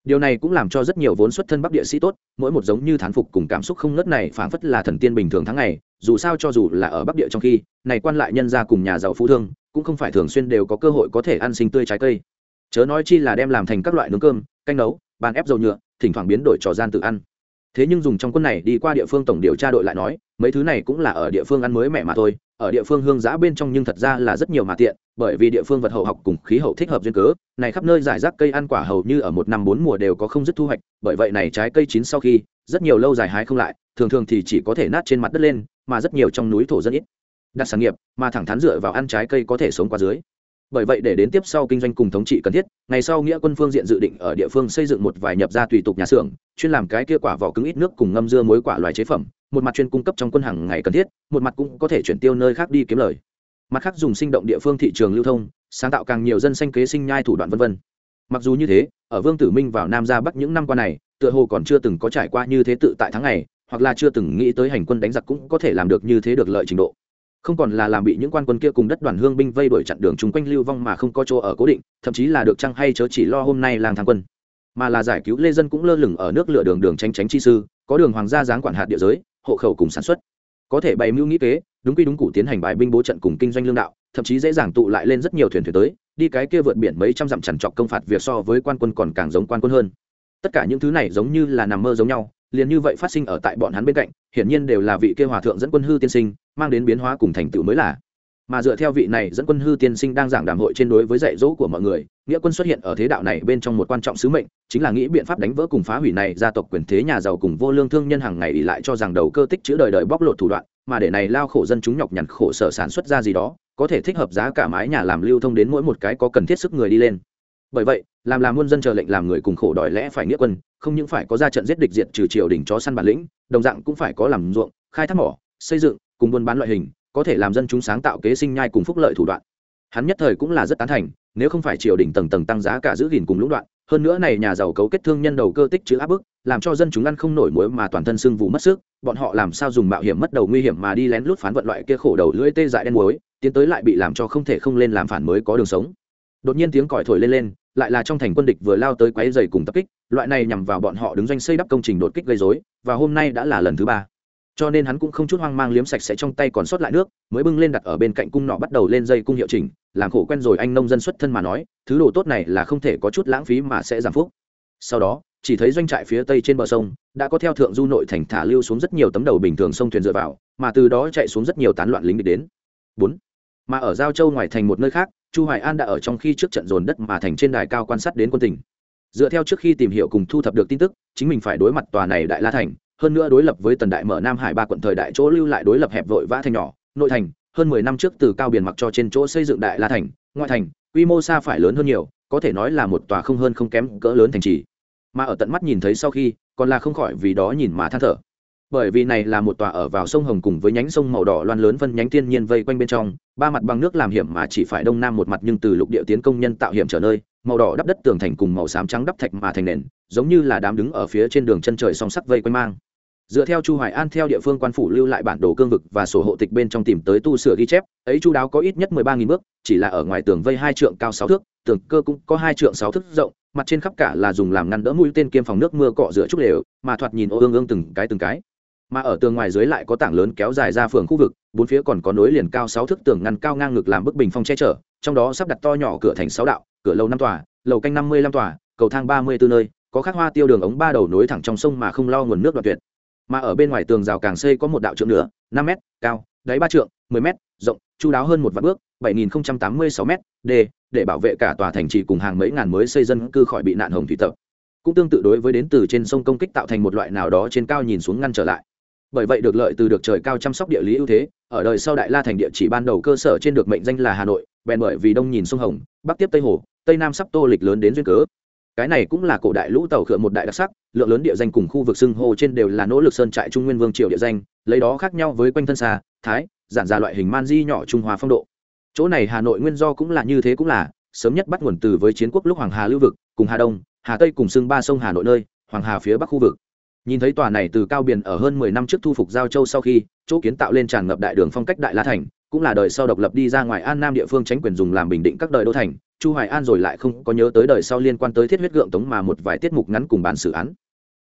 Điều này cũng làm cho rất nhiều vốn xuất thân bắc địa sĩ tốt, mỗi một giống như thán phục cùng cảm xúc không ngớt này phảng phất là thần tiên bình thường tháng ngày, dù sao cho dù là ở bắc địa trong khi, này quan lại nhân gia cùng nhà giàu phú thương, cũng không phải thường xuyên đều có cơ hội có thể ăn sinh tươi trái cây chớ nói chi là đem làm thành các loại nướng cơm, canh nấu, bàn ép dầu nhựa, thỉnh thoảng biến đổi trò gian tự ăn. Thế nhưng dùng trong quân này đi qua địa phương tổng điều tra đội lại nói, mấy thứ này cũng là ở địa phương ăn mới mẹ mà thôi, ở địa phương hương giã bên trong nhưng thật ra là rất nhiều mà tiện, bởi vì địa phương vật hậu học cùng khí hậu thích hợp duyên cớ, này khắp nơi giải rác cây ăn quả hầu như ở một năm bốn mùa đều có không dứt thu hoạch, bởi vậy này trái cây chín sau khi, rất nhiều lâu dài hái không lại, thường thường thì chỉ có thể nát trên mặt đất lên, mà rất nhiều trong núi thổ rất ít. Đặt sản nghiệp, mà thẳng thắn dựa vào ăn trái cây có thể sống qua dưới bởi vậy để đến tiếp sau kinh doanh cùng thống trị cần thiết, ngày sau nghĩa quân phương diện dự định ở địa phương xây dựng một vài nhập ra tùy tục nhà xưởng, chuyên làm cái kia quả vỏ cứng ít nước cùng ngâm dưa muối quả loài chế phẩm, một mặt chuyên cung cấp trong quân hàng ngày cần thiết, một mặt cũng có thể chuyển tiêu nơi khác đi kiếm lời. Mặt khác dùng sinh động địa phương thị trường lưu thông, sáng tạo càng nhiều dân sanh kế sinh nhai thủ đoạn vân vân. Mặc dù như thế, ở vương tử minh vào nam ra bắc những năm qua này, tựa hồ còn chưa từng có trải qua như thế tự tại tháng ngày, hoặc là chưa từng nghĩ tới hành quân đánh giặc cũng có thể làm được như thế được lợi trình độ không còn là làm bị những quan quân kia cùng đất đoàn hương binh vây đuổi chặn đường chung quanh lưu vong mà không có chỗ ở cố định, thậm chí là được chăng hay chớ chỉ lo hôm nay làng thang quân. Mà là giải cứu lê dân cũng lơ lửng ở nước lửa đường đường tránh tránh chi sư, có đường hoàng gia giáng quản hạt địa giới, hộ khẩu cùng sản xuất. Có thể bày mưu nghĩ kế, đúng quy đúng cụ tiến hành bài binh bố trận cùng kinh doanh lương đạo, thậm chí dễ dàng tụ lại lên rất nhiều thuyền thuyền tới, đi cái kia vượt biển mấy trăm dặm chằn trọc công phạt việc so với quan quân còn càng giống quan quân hơn. Tất cả những thứ này giống như là nằm mơ giống nhau, liền như vậy phát sinh ở tại bọn hắn bên cạnh, hiển nhiên đều là vị kia hòa thượng dẫn quân hư tiên sinh mang đến biến hóa cùng thành tựu mới là. Mà dựa theo vị này dẫn quân hư tiên sinh đang giảng đàm hội trên đối với dạy dỗ của mọi người, nghĩa quân xuất hiện ở thế đạo này bên trong một quan trọng sứ mệnh, chính là nghĩ biện pháp đánh vỡ cùng phá hủy này gia tộc quyền thế nhà giàu cùng vô lương thương nhân hàng ngày ỉ lại cho rằng đầu cơ tích chữ đời đời bóc lột thủ đoạn, mà để này lao khổ dân chúng nhọc nhằn khổ sở sản xuất ra gì đó, có thể thích hợp giá cả mái nhà làm lưu thông đến mỗi một cái có cần thiết sức người đi lên. Bởi vậy, làm làm muôn dân chờ lệnh làm người cùng khổ đòi lẽ phải nghĩa quân, không những phải có ra trận giết địch diệt trừ triều đình chó săn bản lĩnh, đồng dạng cũng phải có làm ruộng, khai thác mỏ, xây dựng cùng buôn bán loại hình, có thể làm dân chúng sáng tạo kế sinh nhai cùng phúc lợi thủ đoạn. Hắn nhất thời cũng là rất tán thành, nếu không phải triều đình tầng tầng tăng giá cả giữ gìn cùng lũng đoạn, hơn nữa này nhà giàu cấu kết thương nhân đầu cơ tích chữ áp bức, làm cho dân chúng ăn không nổi muối mà toàn thân sưng vụ mất sức, bọn họ làm sao dùng mạo hiểm mất đầu nguy hiểm mà đi lén lút phán vận loại kia khổ đầu lưỡi tê dại đen muối, tiến tới lại bị làm cho không thể không lên làm phản mới có đường sống. Đột nhiên tiếng còi thổi lên lên, lại là trong thành quân địch vừa lao tới quấy dày cùng tập kích, loại này nhằm vào bọn họ đứng doanh xây đắp công trình đột kích gây dối và hôm nay đã là lần thứ ba cho nên hắn cũng không chút hoang mang liếm sạch sẽ trong tay còn sót lại nước, mới bưng lên đặt ở bên cạnh cung nọ bắt đầu lên dây cung hiệu chỉnh, làm khổ quen rồi anh nông dân xuất thân mà nói, thứ đồ tốt này là không thể có chút lãng phí mà sẽ giảm phúc. Sau đó, chỉ thấy doanh trại phía tây trên bờ sông, đã có theo thượng du nội thành thả lưu xuống rất nhiều tấm đầu bình thường sông thuyền dựa vào, mà từ đó chạy xuống rất nhiều tán loạn lính địch đến. Bốn, mà ở giao châu ngoài thành một nơi khác, chu hoài an đã ở trong khi trước trận dồn đất mà thành trên đài cao quan sát đến quân tỉnh dựa theo trước khi tìm hiểu cùng thu thập được tin tức, chính mình phải đối mặt tòa này đại la thành hơn nữa đối lập với tần đại mở nam hải ba quận thời đại chỗ lưu lại đối lập hẹp vội vã thành nhỏ, nội thành, hơn mười năm trước từ cao biển mặc cho trên chỗ xây dựng đại la thành, ngoại thành, quy mô xa phải lớn hơn nhiều, có thể nói là một tòa không hơn không kém cỡ lớn thành trì. Mà ở tận mắt nhìn thấy sau khi, còn là không khỏi vì đó nhìn mà than thở. Bởi vì này là một tòa ở vào sông hồng cùng với nhánh sông màu đỏ loan lớn phân nhánh thiên nhiên vây quanh bên trong, ba mặt bằng nước làm hiểm mà chỉ phải đông nam một mặt nhưng từ lục địa tiến công nhân tạo hiểm trở nơi, màu đỏ đắp đất tường thành cùng màu xám trắng đắp thạch mà thành nền, giống như là đám đứng ở phía trên đường chân trời song sắc vây quanh mang dựa theo chu hoài an theo địa phương quan phủ lưu lại bản đồ cương vực và sổ hộ tịch bên trong tìm tới tu sửa ghi chép, ấy chu đáo có ít nhất 13.000 bước, chỉ là ở ngoài tường vây hai trượng cao sáu thước, tường cơ cũng có hai trượng sáu thước rộng, mặt trên khắp cả là dùng làm ngăn đỡ mũi tên kiêm phòng nước mưa cọ rửa trúc lều, mà thoạt nhìn ô ương ương từng cái từng cái. Mà ở tường ngoài dưới lại có tảng lớn kéo dài ra phường khu vực, bốn phía còn có nối liền cao sáu thước tường ngăn cao ngang ngực làm bức bình phong che chở, trong đó sắp đặt to nhỏ cửa thành sáu đạo, cửa lâu năm tòa, lầu canh năm mươi lăm tòa, cầu thang ba mươi bốn nơi, có khắc hoa tiêu đường ống ba đầu nối thẳng trong sông mà không lo nguồn nước đoạn tuyệt mà ở bên ngoài tường rào càng xây có một đạo trượng nữa, năm m cao, đáy ba trượng, mười m rộng, chu đáo hơn một vạn bước, bảy nghìn tám mươi sáu m d để bảo vệ cả tòa thành trì cùng hàng mấy ngàn mới xây dân cư khỏi bị nạn hồng thủy tập. Cũng tương tự đối với đến từ trên sông công kích tạo thành một loại nào đó trên cao nhìn xuống ngăn trở lại. Bởi vậy được lợi từ được trời cao chăm sóc địa lý ưu thế, ở đời sau đại la thành địa chỉ ban đầu cơ sở trên được mệnh danh là hà nội, bèn bởi vì đông nhìn sông hồng, bắc tiếp tây hồ, tây nam sắp tô lịch lớn đến duyên cớ. Cái này cũng là cổ đại lũ tàu khựa một đại đặc sắc lượng lớn địa danh cùng khu vực xưng hô trên đều là nỗ lực sơn trại trung nguyên vương triều địa danh, lấy đó khác nhau với quanh thân xa, thái, giản ra loại hình man di nhỏ trung hòa phong độ. Chỗ này hà nội nguyên do cũng là như thế cũng là, sớm nhất bắt nguồn từ với chiến quốc lúc hoàng hà lưu vực, cùng hà đông, hà tây cùng xưng ba sông hà nội nơi, hoàng hà phía bắc khu vực. Nhìn thấy tòa này từ cao biển ở hơn mười năm trước thu phục giao châu sau khi, chỗ kiến tạo lên tràn ngập đại đường phong cách đại la thành, cũng là đời sau độc lập đi ra ngoài an nam địa phương tránh quyền dùng làm bình định các đời đô thành chu hoài an rồi lại không có nhớ tới đời sau liên quan tới thiết huyết gượng tống mà một vài tiết mục ngắn cùng bản xử án.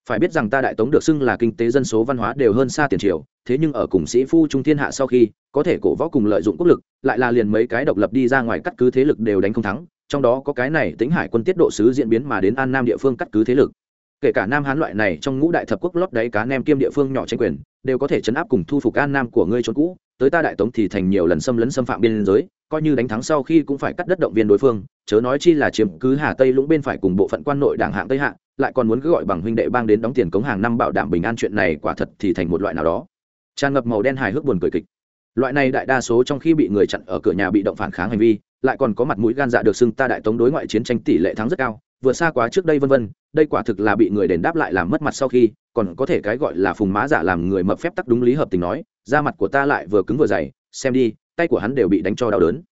Phải biết rằng ta đại tống được xưng là kinh tế dân số văn hóa đều hơn xa tiền triều, thế nhưng ở cùng sĩ phu trung thiên hạ sau khi, có thể cổ võ cùng lợi dụng quốc lực, lại là liền mấy cái độc lập đi ra ngoài cắt cứ thế lực đều đánh không thắng, trong đó có cái này tính hải quân tiết độ sứ diễn biến mà đến an nam địa phương cắt cứ thế lực. Kể cả nam hán loại này trong ngũ đại thập quốc lót đáy cá nem kiêm địa phương nhỏ tranh quyền, đều có thể chấn áp cùng thu phục an nam của ngươi trốn cũ, tới ta đại tống thì thành nhiều lần xâm lấn xâm phạm biên giới coi như đánh thắng sau khi cũng phải cắt đất động viên đối phương, chớ nói chi là chiếm cứ hà tây lũng bên phải cùng bộ phận quan nội đảng hạng tây hạ, lại còn muốn cứ gọi bằng huynh đệ bang đến đóng tiền cống hàng năm bảo đảm bình an chuyện này quả thật thì thành một loại nào đó. Tràn ngập màu đen hài hước buồn cười kịch. Loại này đại đa số trong khi bị người chặn ở cửa nhà bị động phản kháng hành vi, lại còn có mặt mũi gan dạ được xưng ta đại tống đối ngoại chiến tranh tỷ lệ thắng rất cao vừa xa quá trước đây vân vân, đây quả thực là bị người đền đáp lại làm mất mặt sau khi, còn có thể cái gọi là phùng má giả làm người mập phép tắc đúng lý hợp tình nói, da mặt của ta lại vừa cứng vừa dày, xem đi tay của hắn đều bị đánh cho đau đớn.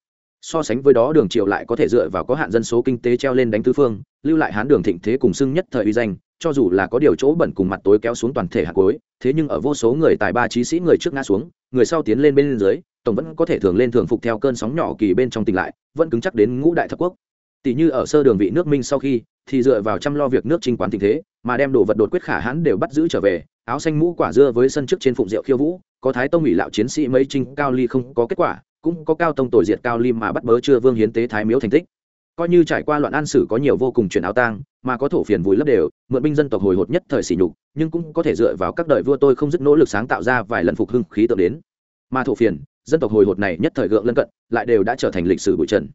So sánh với đó, đường Triệu lại có thể dựa vào có hạn dân số kinh tế treo lên đánh tứ phương, lưu lại hán đường thịnh thế cùng xưng nhất thời uy danh, cho dù là có điều chỗ bẩn cùng mặt tối kéo xuống toàn thể hạt cuối thế nhưng ở vô số người tài ba trí sĩ người trước ngã xuống, người sau tiến lên bên dưới, tổng vẫn có thể thường lên thường phục theo cơn sóng nhỏ kỳ bên trong tỉnh lại, vẫn cứng chắc đến ngũ đại thập quốc. Tỷ như ở sơ đường vị nước minh sau khi, thì dựa vào chăm lo việc nước trinh quán tình thế, mà đem đồ vật đột quyết khả hãn đều bắt giữ trở về áo xanh mũ quả dưa với sân trước trên phụng rượu khiêu vũ, có thái tông ủy lạo chiến sĩ mấy trinh cao ly không có kết quả, cũng có cao tông tội diệt cao ly mà bắt bớ chưa vương hiến tế thái miếu thành tích. Coi như trải qua loạn an sử có nhiều vô cùng chuyện áo tang, mà có thổ phiền vùi lấp đều, mượn binh dân tộc hồi hột nhất thời sỉ nhục, nhưng cũng có thể dựa vào các đời vua tôi không dứt nỗ lực sáng tạo ra vài lần phục hưng khí tượng đến. Mà thổ phiền, dân tộc hồi hột này nhất thời gượng lân cận, lại đều đã trở thành lịch sử bụi trần.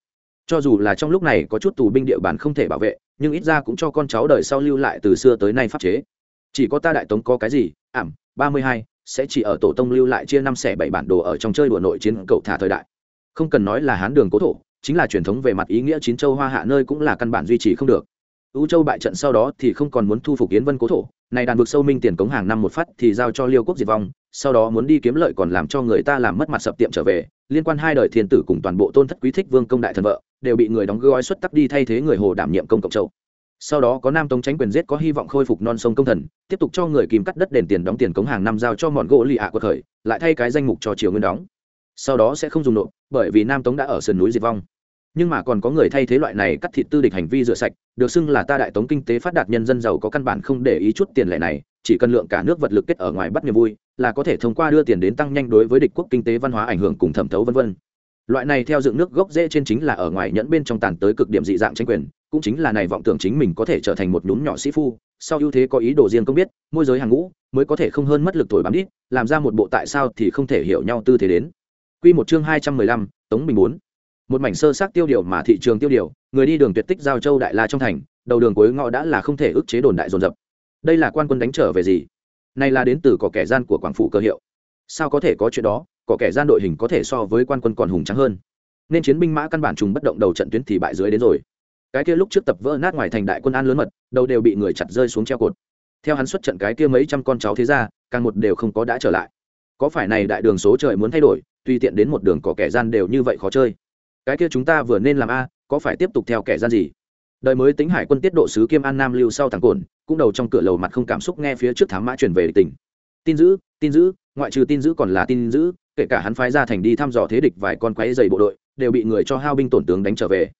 Cho dù là trong lúc này có chút tù binh địa bàn không thể bảo vệ, nhưng ít ra cũng cho con cháu đời sau lưu lại từ xưa tới nay pháp chế chỉ có ta đại tống có cái gì, ảm, ba mươi hai, sẽ chỉ ở tổ tông lưu lại chia năm xẻ bảy bản đồ ở trong chơi đùa nội chiến cậu thả thời đại. Không cần nói là hán đường cố thổ, chính là truyền thống về mặt ý nghĩa chín châu hoa hạ nơi cũng là căn bản duy trì không được. U châu bại trận sau đó thì không còn muốn thu phục yến vân cố thổ, này đàn vực sâu minh tiền cống hàng năm một phát thì giao cho liêu quốc diệt vong, sau đó muốn đi kiếm lợi còn làm cho người ta làm mất mặt sập tiệm trở về, liên quan hai đời thiên tử cùng toàn bộ tôn thất quý thích vương công đại thần vợ, đều bị người đóng gói xuất tắc đi thay thế người hồ đảm nhiệm công cộng châu sau đó có nam tống tránh quyền giết có hy vọng khôi phục non sông công thần, tiếp tục cho người kìm cắt đất đền tiền đóng tiền cống hàng năm giao cho mòn gỗ lì ạ của thời lại thay cái danh mục cho triều nguyên đóng. Sau đó sẽ không dùng nộp, bởi vì nam tống đã ở sườn núi diệt vong. Nhưng mà còn có người thay thế loại này cắt thịt tư địch hành vi rửa sạch, được xưng là ta đại tống kinh tế phát đạt nhân dân giàu có căn bản không để ý chút tiền lệ này, chỉ cần lượng cả nước vật lực kết ở ngoài bắt niềm vui, là có thể thông qua đưa tiền đến tăng nhanh đối với địch quốc kinh tế văn hóa ảnh hưởng cùng thẩm thấu vân vân. Loại này theo dựng nước gốc rễ trên chính là ở ngoài nhẫn bên trong tàn tới cực điểm dị dạng tranh quyền cũng chính là này vọng tưởng chính mình có thể trở thành một nhún nhỏ sĩ phu sau ưu thế có ý đồ riêng công biết môi giới hàng ngũ mới có thể không hơn mất lực thổi bám đít làm ra một bộ tại sao thì không thể hiểu nhau tư thế đến Quy một chương hai trăm mười lăm, Tống Bình muốn Một mảnh sơ xác tiêu điều mà thị trường tiêu điều, người đi đường tuyệt tích giao châu đại la trong thành, đầu đường cuối ngõ đã là không thể ức chế đồn đại dồn dập. Đây là quan quân đánh trở về gì? Này là đến từ có kẻ gian của quảng phủ cơ hiệu. Sao có thể có chuyện đó, có kẻ gian đội hình có thể so với quan quân còn hùng tráng hơn. Nên chiến binh mã căn bản trùng bất động đầu trận tuyến thì bại dưới đến rồi cái kia lúc trước tập vỡ nát ngoài thành đại quân an lớn mật, đầu đều bị người chặt rơi xuống treo cột. Theo hắn xuất trận cái kia mấy trăm con cháu thế ra, càng một đều không có đã trở lại. Có phải này đại đường số trời muốn thay đổi, tùy tiện đến một đường có kẻ gian đều như vậy khó chơi. Cái kia chúng ta vừa nên làm a, có phải tiếp tục theo kẻ gian gì? Đời mới tính hải quân tiết độ sứ kiêm an nam lưu sau thằng cồn cũng đầu trong cửa lầu mặt không cảm xúc nghe phía trước thám mã chuyển về tỉnh. Tin giữ tin giữ ngoại trừ tin giữ còn là tin giữ kể cả hắn phái ra thành đi thăm dò thế địch vài con quái dày bộ đội, đều bị người cho hao binh tổn tướng đánh trở về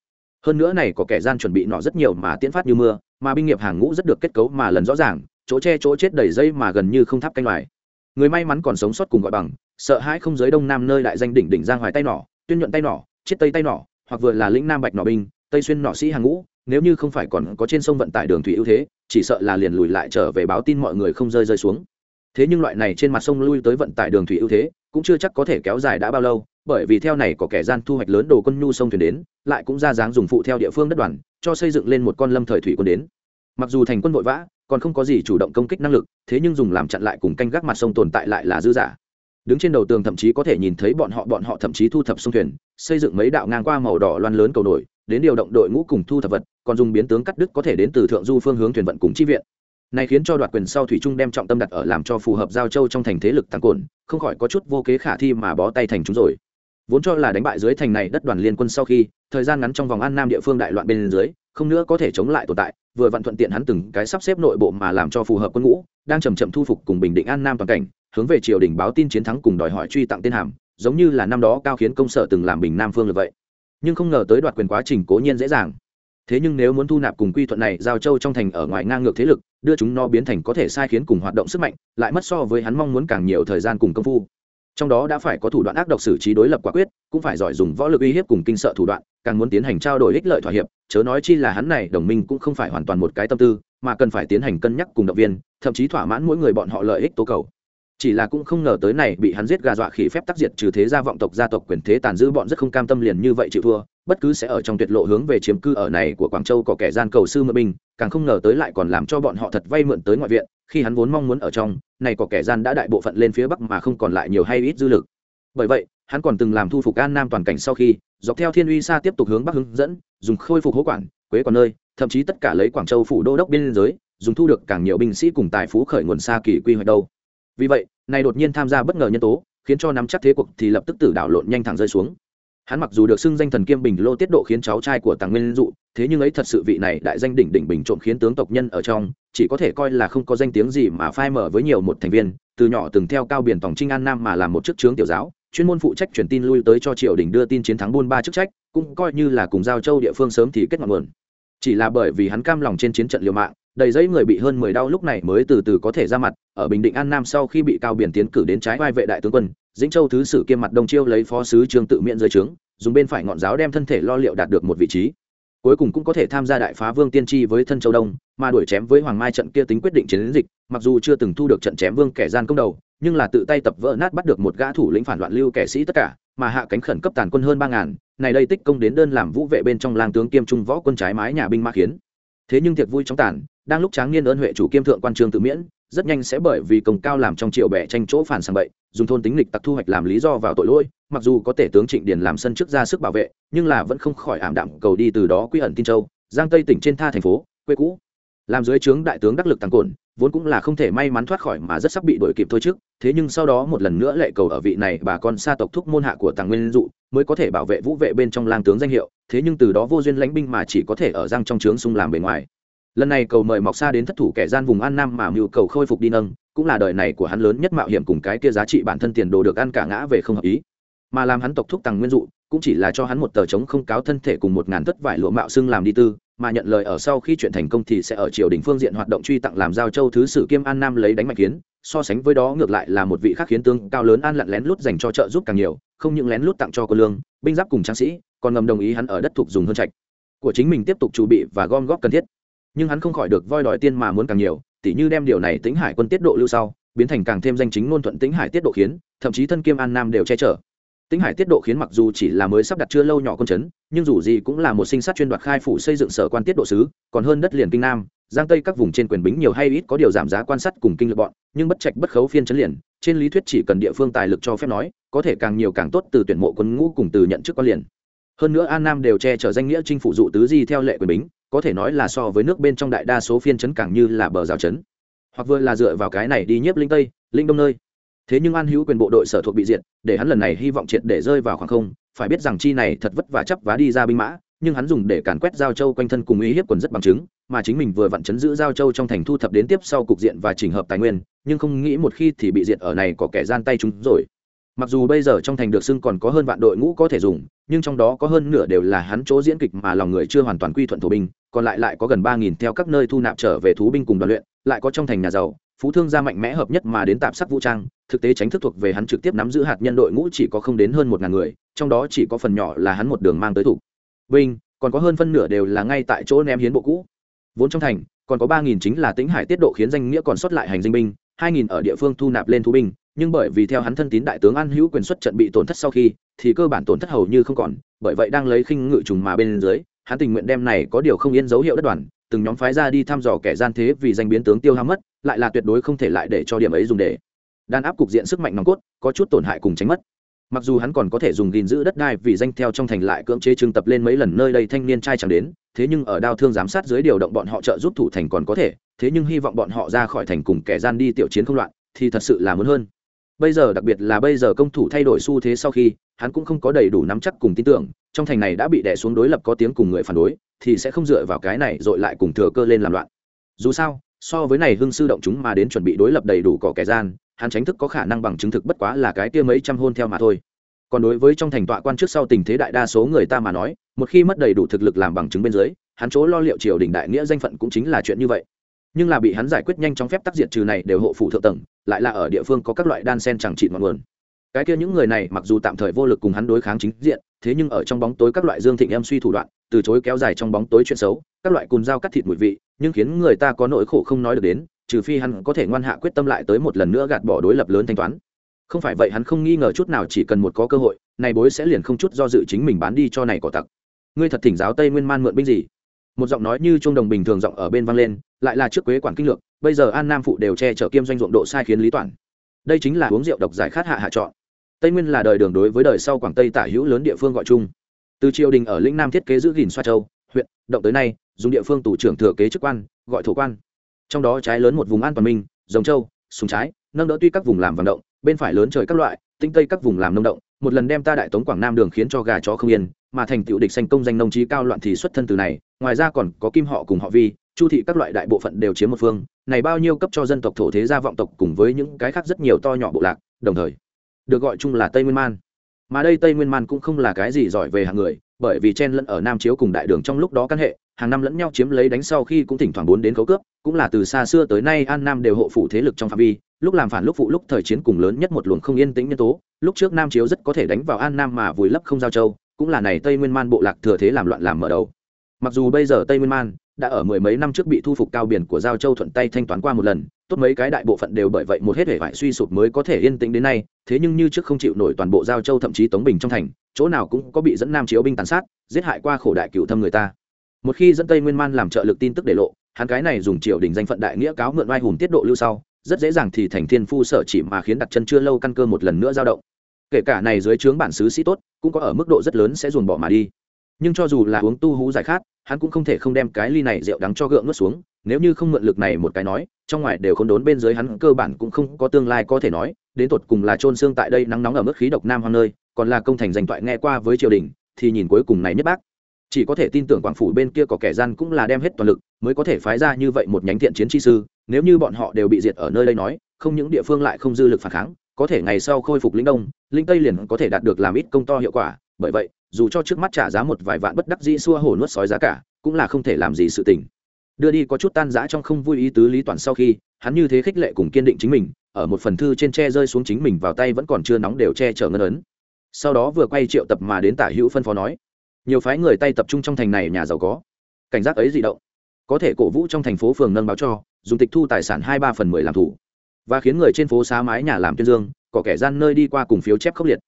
hơn nữa này có kẻ gian chuẩn bị nọ rất nhiều mà tiến phát như mưa, mà binh nghiệp hàng ngũ rất được kết cấu mà lần rõ ràng, chỗ che chỗ chết đầy dây mà gần như không tháp canh loài. Người may mắn còn sống sót cùng gọi bằng, sợ hãi không giới đông nam nơi đại danh đỉnh đỉnh giang hoài tay nỏ tuyên nhuận tay nỏ chiết tây tay nỏ hoặc vừa là lĩnh nam bạch nỏ binh, tây xuyên nỏ sĩ hàng ngũ, nếu như không phải còn có trên sông vận tải đường thủy ưu thế, chỉ sợ là liền lùi lại trở về báo tin mọi người không rơi rơi xuống. Thế nhưng loại này trên mặt sông lui tới vận tải đường thủy ưu thế, cũng chưa chắc có thể kéo dài đã bao lâu bởi vì theo này có kẻ gian thu hoạch lớn đồ quân nhu sông thuyền đến, lại cũng ra dáng dùng phụ theo địa phương đất đoàn, cho xây dựng lên một con lâm thời thủy quân đến. Mặc dù thành quân vội vã, còn không có gì chủ động công kích năng lực, thế nhưng dùng làm chặn lại cùng canh gác mặt sông tồn tại lại là dư giả. Đứng trên đầu tường thậm chí có thể nhìn thấy bọn họ bọn họ thậm chí thu thập sông thuyền, xây dựng mấy đạo ngang qua màu đỏ loan lớn cầu nổi, đến điều động đội ngũ cùng thu thập vật, còn dùng biến tướng cắt đứt có thể đến từ thượng du phương hướng thuyền vận cùng chi viện. Này khiến cho đoạt quyền sau thủy trung đem trọng tâm đặt ở làm cho phù hợp giao châu trong thành thế lực tăng cồn không khỏi có chút vô kế khả thi mà bó tay thành chúng rồi vốn cho là đánh bại dưới thành này đất đoàn liên quân sau khi, thời gian ngắn trong vòng an nam địa phương đại loạn bên dưới, không nữa có thể chống lại tồn tại, vừa vặn thuận tiện hắn từng cái sắp xếp nội bộ mà làm cho phù hợp quân ngũ, đang chầm chậm thu phục cùng bình định an nam toàn cảnh, hướng về triều đình báo tin chiến thắng cùng đòi hỏi truy tặng tên hàm, giống như là năm đó cao khiến công sở từng làm bình nam phương là vậy. Nhưng không ngờ tới đoạt quyền quá trình cố nhiên dễ dàng. Thế nhưng nếu muốn thu nạp cùng quy thuận này, giao châu trong thành ở ngoài ngang ngược thế lực, đưa chúng nó biến thành có thể sai khiến cùng hoạt động sức mạnh, lại mất so với hắn mong muốn càng nhiều thời gian cùng công phu trong đó đã phải có thủ đoạn ác độc xử trí đối lập quả quyết, cũng phải giỏi dùng võ lực uy hiếp cùng kinh sợ thủ đoạn, càng muốn tiến hành trao đổi ích lợi thỏa hiệp, chớ nói chi là hắn này, đồng minh cũng không phải hoàn toàn một cái tâm tư, mà cần phải tiến hành cân nhắc cùng động viên, thậm chí thỏa mãn mỗi người bọn họ lợi ích tố cầu. Chỉ là cũng không ngờ tới này bị hắn giết gà dọa khỉ phép tác diệt trừ thế gia vọng tộc gia tộc quyền thế tàn dư bọn rất không cam tâm liền như vậy chịu thua bất cứ sẽ ở trong tuyệt lộ hướng về chiếm cư ở này của quảng châu có kẻ gian cầu sư mượn binh, càng không ngờ tới lại còn làm cho bọn họ thật vay mượn tới ngoại viện, khi hắn vốn mong muốn ở trong, này có kẻ gian đã đại bộ phận lên phía bắc mà không còn lại nhiều hay ít dư lực. Bởi vậy, hắn còn từng làm thu phục an nam toàn cảnh sau khi, dọc theo thiên uy xa tiếp tục hướng bắc hướng dẫn, dùng khôi phục hố quản, quế còn nơi, thậm chí tất cả lấy quảng châu phủ đô đốc biên giới, dùng thu được càng nhiều binh sĩ cùng tài phú khởi nguồn xa kỳ quy hoạch đâu. Vì vậy, này đột nhiên tham gia bất ngờ nhân tố, khiến cho nắm chắc thế cuộc thì lập tức tử đảo lộn nhanh thẳng rơi xuống hắn mặc dù được xưng danh thần kiêm bình lô tiết độ khiến cháu trai của tàng nguyên dụ, thế nhưng ấy thật sự vị này đại danh đỉnh đỉnh bình trộm khiến tướng tộc nhân ở trong, chỉ có thể coi là không có danh tiếng gì mà phai mở với nhiều một thành viên, từ nhỏ từng theo cao biển tổng trinh an nam mà làm một chức trướng tiểu giáo, chuyên môn phụ trách truyền tin lui tới cho triều đình đưa tin chiến thắng buôn ba chức trách, cũng coi như là cùng giao châu địa phương sớm thì kết ngọn nguồn. Chỉ là bởi vì hắn cam lòng trên chiến trận liều mạng, đầy giấy người bị hơn mười đau lúc này mới từ từ có thể ra mặt, ở bình định an nam sau khi bị cao biển tiến cử đến trái vai vệ đại tướng quân dĩnh châu thứ sử kiêm mặt đông chiêu lấy phó sứ trương tự miễn dưới trướng, dùng bên phải ngọn giáo đem thân thể lo liệu đạt được một vị trí. Cuối cùng cũng có thể tham gia đại phá vương tiên tri với thân châu đông, mà đuổi chém với hoàng mai trận kia tính quyết định chiến dịch, mặc dù chưa từng thu được trận chém vương kẻ gian công đầu, nhưng là tự tay tập vỡ nát bắt được một gã thủ lĩnh phản loạn lưu kẻ sĩ tất cả, mà hạ cánh khẩn cấp tàn quân hơn ba ngàn, này đây tích công đến đơn làm vũ vệ bên trong lang tướng kiêm trung võ quân trái mái nhà binh mã khiến. Thế nhưng thiệt vui trong tàn, đang lúc tráng niên ơn huệ chủ kiêm thượng quan trương tự miễn rất nhanh sẽ bởi vì công cao làm trong triệu bẻ tranh chỗ phản sang bậy, dùng thôn tính lịch tặc thu hoạch làm lý do vào tội lỗi, mặc dù có thể tướng trịnh điền làm sân trước ra sức bảo vệ, nhưng là vẫn không khỏi ảm đạm cầu đi từ đó quy ẩn tin châu, giang tây tỉnh trên tha thành phố, quê cũ. Làm dưới trướng đại tướng đắc lực tăng cồn vốn cũng là không thể may mắn thoát khỏi mà rất sắp bị đuổi kịp thôi trước, thế nhưng sau đó một lần nữa lệ cầu ở vị này bà con xa tộc thúc môn hạ của tàng nguyên dụ, mới có thể bảo vệ vũ vệ bên trong lang tướng danh hiệu, thế nhưng từ đó vô duyên lãnh binh mà chỉ có thể ở giang trong trướng xung làm bề ngoài lần này cầu mời mọc xa đến thất thủ kẻ gian vùng an nam mà mưu cầu khôi phục đi nâng, cũng là đời này của hắn lớn nhất mạo hiểm cùng cái kia giá trị bản thân tiền đồ được ăn cả ngã về không hợp ý. Mà làm hắn tộc thúc tăng nguyên dụ, cũng chỉ là cho hắn một tờ chống không cáo thân thể cùng một ngàn thất vải lụa mạo xưng làm đi tư, mà nhận lời ở sau khi chuyện thành công thì sẽ ở triều đình phương diện hoạt động truy tặng làm giao châu thứ sử kiêm an nam lấy đánh mạch kiến, so sánh với đó ngược lại là một vị khác khiến tương cao lớn an lặn lén lút dành cho trợ giúp càng nhiều, không những lén lút tặng cho quân lương, binh giáp cùng tráng sĩ, còn ngầm đồng ý hắn ở đất thuộc dùng hơn trạch. Của chính mình tiếp tục chuẩn bị và gom góp cần thiết nhưng hắn không khỏi được voi đòi tiên mà muốn càng nhiều, tỉ như đem điều này tính hải quân tiết độ lưu sau, biến thành càng thêm danh chính ngôn thuận tính hải tiết độ khiến, thậm chí thân kiêm an nam đều che chở. Tính hải tiết độ khiến mặc dù chỉ là mới sắp đặt chưa lâu nhỏ con chấn, nhưng dù gì cũng là một sinh sát chuyên đoạt khai phủ xây dựng sở quan tiết độ sứ, còn hơn đất liền kinh nam, giang tây các vùng trên quyền bính nhiều hay ít có điều giảm giá quan sát cùng kinh lược bọn, nhưng bất trạch bất khấu phiên chấn liền, trên lý thuyết chỉ cần địa phương tài lực cho phép nói, có thể càng nhiều càng tốt từ tuyển mộ quân ngũ cùng từ nhận chức quan liền. Hơn nữa an nam đều che chở danh nghĩa chinh phủ dụ tứ di theo lệ quyền bính có thể nói là so với nước bên trong đại đa số phiên chấn càng như là bờ rào chấn. Hoặc vừa là dựa vào cái này đi nhiếp linh tây, linh đông nơi. Thế nhưng an hữu quyền bộ đội sở thuộc bị diệt, để hắn lần này hy vọng triệt để rơi vào khoảng không, phải biết rằng chi này thật vất vả chấp vá đi ra binh mã, nhưng hắn dùng để càn quét giao châu quanh thân cùng uy hiếp quần rất bằng chứng, mà chính mình vừa vặn chấn giữ giao châu trong thành thu thập đến tiếp sau cục diện và chỉnh hợp tài nguyên, nhưng không nghĩ một khi thì bị diệt ở này có kẻ gian tay chúng rồi mặc dù bây giờ trong thành được xưng còn có hơn vạn đội ngũ có thể dùng, nhưng trong đó có hơn nửa đều là hắn chỗ diễn kịch mà lòng người chưa hoàn toàn quy thuận thổ binh, còn lại lại có gần ba nghìn theo các nơi thu nạp trở về thú binh cùng đoàn luyện, lại có trong thành nhà giàu, phú thương gia mạnh mẽ hợp nhất mà đến tạp sắc vũ trang, thực tế tránh thức thuộc về hắn trực tiếp nắm giữ hạt nhân đội ngũ chỉ có không đến hơn một ngàn người, trong đó chỉ có phần nhỏ là hắn một đường mang tới thủ. Binh còn có hơn phân nửa đều là ngay tại chỗ ném hiến bộ cũ. Vốn trong thành, còn có ba nghìn chính là tính hải tiết độ khiến danh nghĩa còn sót lại hành dinh binh, hai nghìn ở địa phương thu nạp lên thú binh nhưng bởi vì theo hắn thân tín đại tướng an hữu quyền xuất trận bị tổn thất sau khi, thì cơ bản tổn thất hầu như không còn, bởi vậy đang lấy khinh ngự trùng mà bên dưới, hắn tình nguyện đem này có điều không yên dấu hiệu đất đoàn, từng nhóm phái ra đi thăm dò kẻ gian thế vì danh biến tướng tiêu hao mất, lại là tuyệt đối không thể lại để cho điểm ấy dùng để. Đàn áp cục diện sức mạnh nòng cốt, có chút tổn hại cùng tránh mất. Mặc dù hắn còn có thể dùng gìn giữ đất đai vì danh theo trong thành lại cưỡng chế trưng tập lên mấy lần nơi đây thanh niên trai chẳng đến, thế nhưng ở đao thương giám sát dưới điều động bọn họ trợ giúp thủ thành còn có thể, thế nhưng hy vọng bọn họ ra khỏi thành cùng kẻ gian đi tiểu chiến không loạn, thì thật sự là muốn hơn bây giờ đặc biệt là bây giờ công thủ thay đổi xu thế sau khi, hắn cũng không có đầy đủ nắm chắc cùng tin tưởng, trong thành này đã bị đè xuống đối lập có tiếng cùng người phản đối, thì sẽ không dựa vào cái này rồi lại cùng thừa cơ lên làm loạn. Dù sao, so với này hưng sư động chúng mà đến chuẩn bị đối lập đầy đủ cỏ kẻ gian, hắn tránh thức có khả năng bằng chứng thực bất quá là cái kia mấy trăm hôn theo mà thôi. Còn đối với trong thành tọa quan trước sau tình thế đại đa số người ta mà nói, một khi mất đầy đủ thực lực làm bằng chứng bên dưới, hắn chỗ lo liệu triều đình đại nghĩa danh phận cũng chính là chuyện như vậy nhưng là bị hắn giải quyết nhanh chóng phép tác diệt trừ này đều hộ phủ thượng tầng, lại là ở địa phương có các loại đan sen chẳng trị ngọn nguồn. Cái kia những người này mặc dù tạm thời vô lực cùng hắn đối kháng chính diện, thế nhưng ở trong bóng tối các loại dương thịnh em suy thủ đoạn, từ chối kéo dài trong bóng tối chuyện xấu, các loại cùn dao cắt thịt mùi vị, nhưng khiến người ta có nỗi khổ không nói được đến, trừ phi hắn có thể ngoan hạ quyết tâm lại tới một lần nữa gạt bỏ đối lập lớn thanh toán. Không phải vậy hắn không nghi ngờ chút nào chỉ cần một có cơ hội, này bối sẽ liền không chút do dự chính mình bán đi cho này cỏ tặc. Ngươi thật thỉnh giáo tây nguyên man mượn binh gì? Một giọng nói như trung đồng bình thường giọng ở bên vang lên, lại là trước quế quản kinh lược, bây giờ an nam phụ đều che chở kiêm doanh ruộng độ sai khiến lý toàn đây chính là uống rượu độc giải khát hạ hạ chọn. Tây nguyên là đời đường đối với đời sau quảng tây tả hữu lớn địa phương gọi chung. Từ triều đình ở lĩnh nam thiết kế giữ gìn xoa châu, huyện, động tới nay, dùng địa phương tù trưởng thừa kế chức quan, gọi thổ quan. Trong đó trái lớn một vùng an toàn minh giống châu súng trái, nâng đỡ tuy các vùng làm vận động, bên phải lớn trời các loại, tinh tây các vùng làm nông động, một lần đem ta đại tống quảng nam đường khiến cho gà chó không yên mà thành tựu địch xanh công danh nông trí cao loạn thì xuất thân từ này, ngoài ra còn có kim họ cùng họ vi, chu thị các loại đại bộ phận đều chiếm một phương, này bao nhiêu cấp cho dân tộc thổ thế gia vọng tộc cùng với những cái khác rất nhiều to nhỏ bộ lạc, đồng thời được gọi chung là tây nguyên man. Mà đây tây nguyên man cũng không là cái gì giỏi về hàng người, bởi vì chen lẫn ở nam chiếu cùng đại đường trong lúc đó căn hệ, hàng năm lẫn nhau chiếm lấy đánh sau khi cũng thỉnh thoảng bốn đến cấu cướp, cũng là từ xa xưa tới nay an nam đều hộ phủ thế lực trong phạm vi, lúc làm phản lúc phụ lúc thời chiến cùng lớn nhất một luồng không yên tĩnh nhân tố, lúc trước nam chiếu rất có thể đánh vào an nam mà vùi lấp không giao châu cũng là này tây nguyên man bộ lạc thừa thế làm loạn làm mở đầu. Mặc dù bây giờ tây nguyên man đã ở mười mấy năm trước bị thu phục cao biển của giao châu thuận tay thanh toán qua một lần, tốt mấy cái đại bộ phận đều bởi vậy một hết hệ vải suy sụp mới có thể yên tĩnh đến nay, thế nhưng như trước không chịu nổi toàn bộ giao châu thậm chí tống bình trong thành, chỗ nào cũng có bị dẫn nam chiếu binh tàn sát, giết hại qua khổ đại cựu thâm người ta. Một khi dẫn tây nguyên man làm trợ lực tin tức để lộ, hắn cái này dùng triều đình danh phận đại nghĩa cáo mượn oai hùng tiết độ lưu sau, rất dễ dàng thì thành thiên phu sở chỉ mà khiến đặt chân chưa lâu căn cơ một lần nữa dao động kể cả này dưới trướng bản xứ sĩ tốt, cũng có ở mức độ rất lớn sẽ dồn bỏ mà đi. Nhưng cho dù là uống tu hú giải khát, hắn cũng không thể không đem cái ly này rượu đắng cho gượng nuốt xuống, nếu như không mượn lực này một cái nói, trong ngoài đều không đốn bên dưới hắn cơ bản cũng không có tương lai có thể nói, đến tột cùng là trôn xương tại đây nắng nóng ở mức khí độc nam hoang nơi, còn là công thành danh toại nghe qua với triều đình, thì nhìn cuối cùng này nhất bác. Chỉ có thể tin tưởng quảng phủ bên kia có kẻ gian cũng là đem hết toàn lực, mới có thể phái ra như vậy một nhánh thiện chiến chi sư, nếu như bọn họ đều bị diệt ở nơi đây nói, không những địa phương lại không dư lực phản kháng có thể ngày sau khôi phục lĩnh đông, linh tây liền có thể đạt được làm ít công to hiệu quả. Bởi vậy, dù cho trước mắt trả giá một vài vạn bất đắc dĩ xua hổ nuốt sói giá cả, cũng là không thể làm gì sự tình. Đưa đi có chút tan giã trong không vui ý tứ lý toàn sau khi, hắn như thế khích lệ cùng kiên định chính mình, ở một phần thư trên tre rơi xuống chính mình vào tay vẫn còn chưa nóng đều che chở ngân ấn. Sau đó vừa quay triệu tập mà đến tả hữu phân phó nói, nhiều phái người tay tập trung trong thành này nhà giàu có. Cảnh giác ấy dị động. Có thể cổ vũ trong thành phố phường nâng báo cho, dùng tịch thu tài sản hai ba phần mười làm thủ và khiến người trên phố xá mái nhà làm tuyên dương, có kẻ gian nơi đi qua cùng phiếu chép khốc liệt.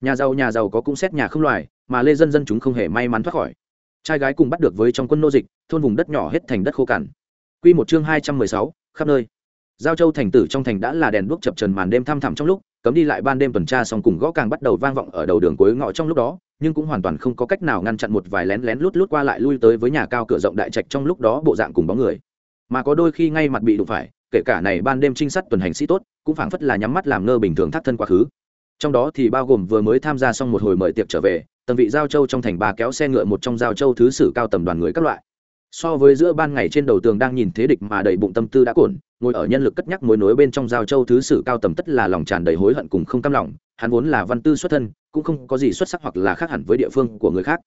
Nhà giàu nhà giàu có cũng xét nhà không loài, mà lê dân dân chúng không hề may mắn thoát khỏi. Trai gái cùng bắt được với trong quân nô dịch, thôn vùng đất nhỏ hết thành đất khô cằn. Quy một chương hai trăm mười sáu, khắp nơi. Giao châu thành tử trong thành đã là đèn đuốc chập trần màn đêm thăm thẳm trong lúc, cấm đi lại ban đêm tuần tra xong cùng gõ càng bắt đầu vang vọng ở đầu đường cuối ngõ trong lúc đó, nhưng cũng hoàn toàn không có cách nào ngăn chặn một vài lén lén lút lút qua lại lui tới với nhà cao cửa rộng đại trạch trong lúc đó bộ dạng cùng bóng người. Mà có đôi khi ngay mặt bị đụng phải kể cả này ban đêm trinh sát tuần hành sĩ tốt, cũng phảng phất là nhắm mắt làm ngơ bình thường thắt thân quá khứ. Trong đó thì bao gồm vừa mới tham gia xong một hồi mời tiệc trở về, tầng vị giao châu trong thành ba kéo xe ngựa một trong giao châu thứ sử cao tầm đoàn người các loại. So với giữa ban ngày trên đầu tường đang nhìn thế địch mà đầy bụng tâm tư đã cổn ngồi ở nhân lực cất nhắc mối nối bên trong giao châu thứ sử cao tầm tất là lòng tràn đầy hối hận cùng không cam lòng, hắn vốn là văn tư xuất thân, cũng không có gì xuất sắc hoặc là khác hẳn với địa phương của người khác.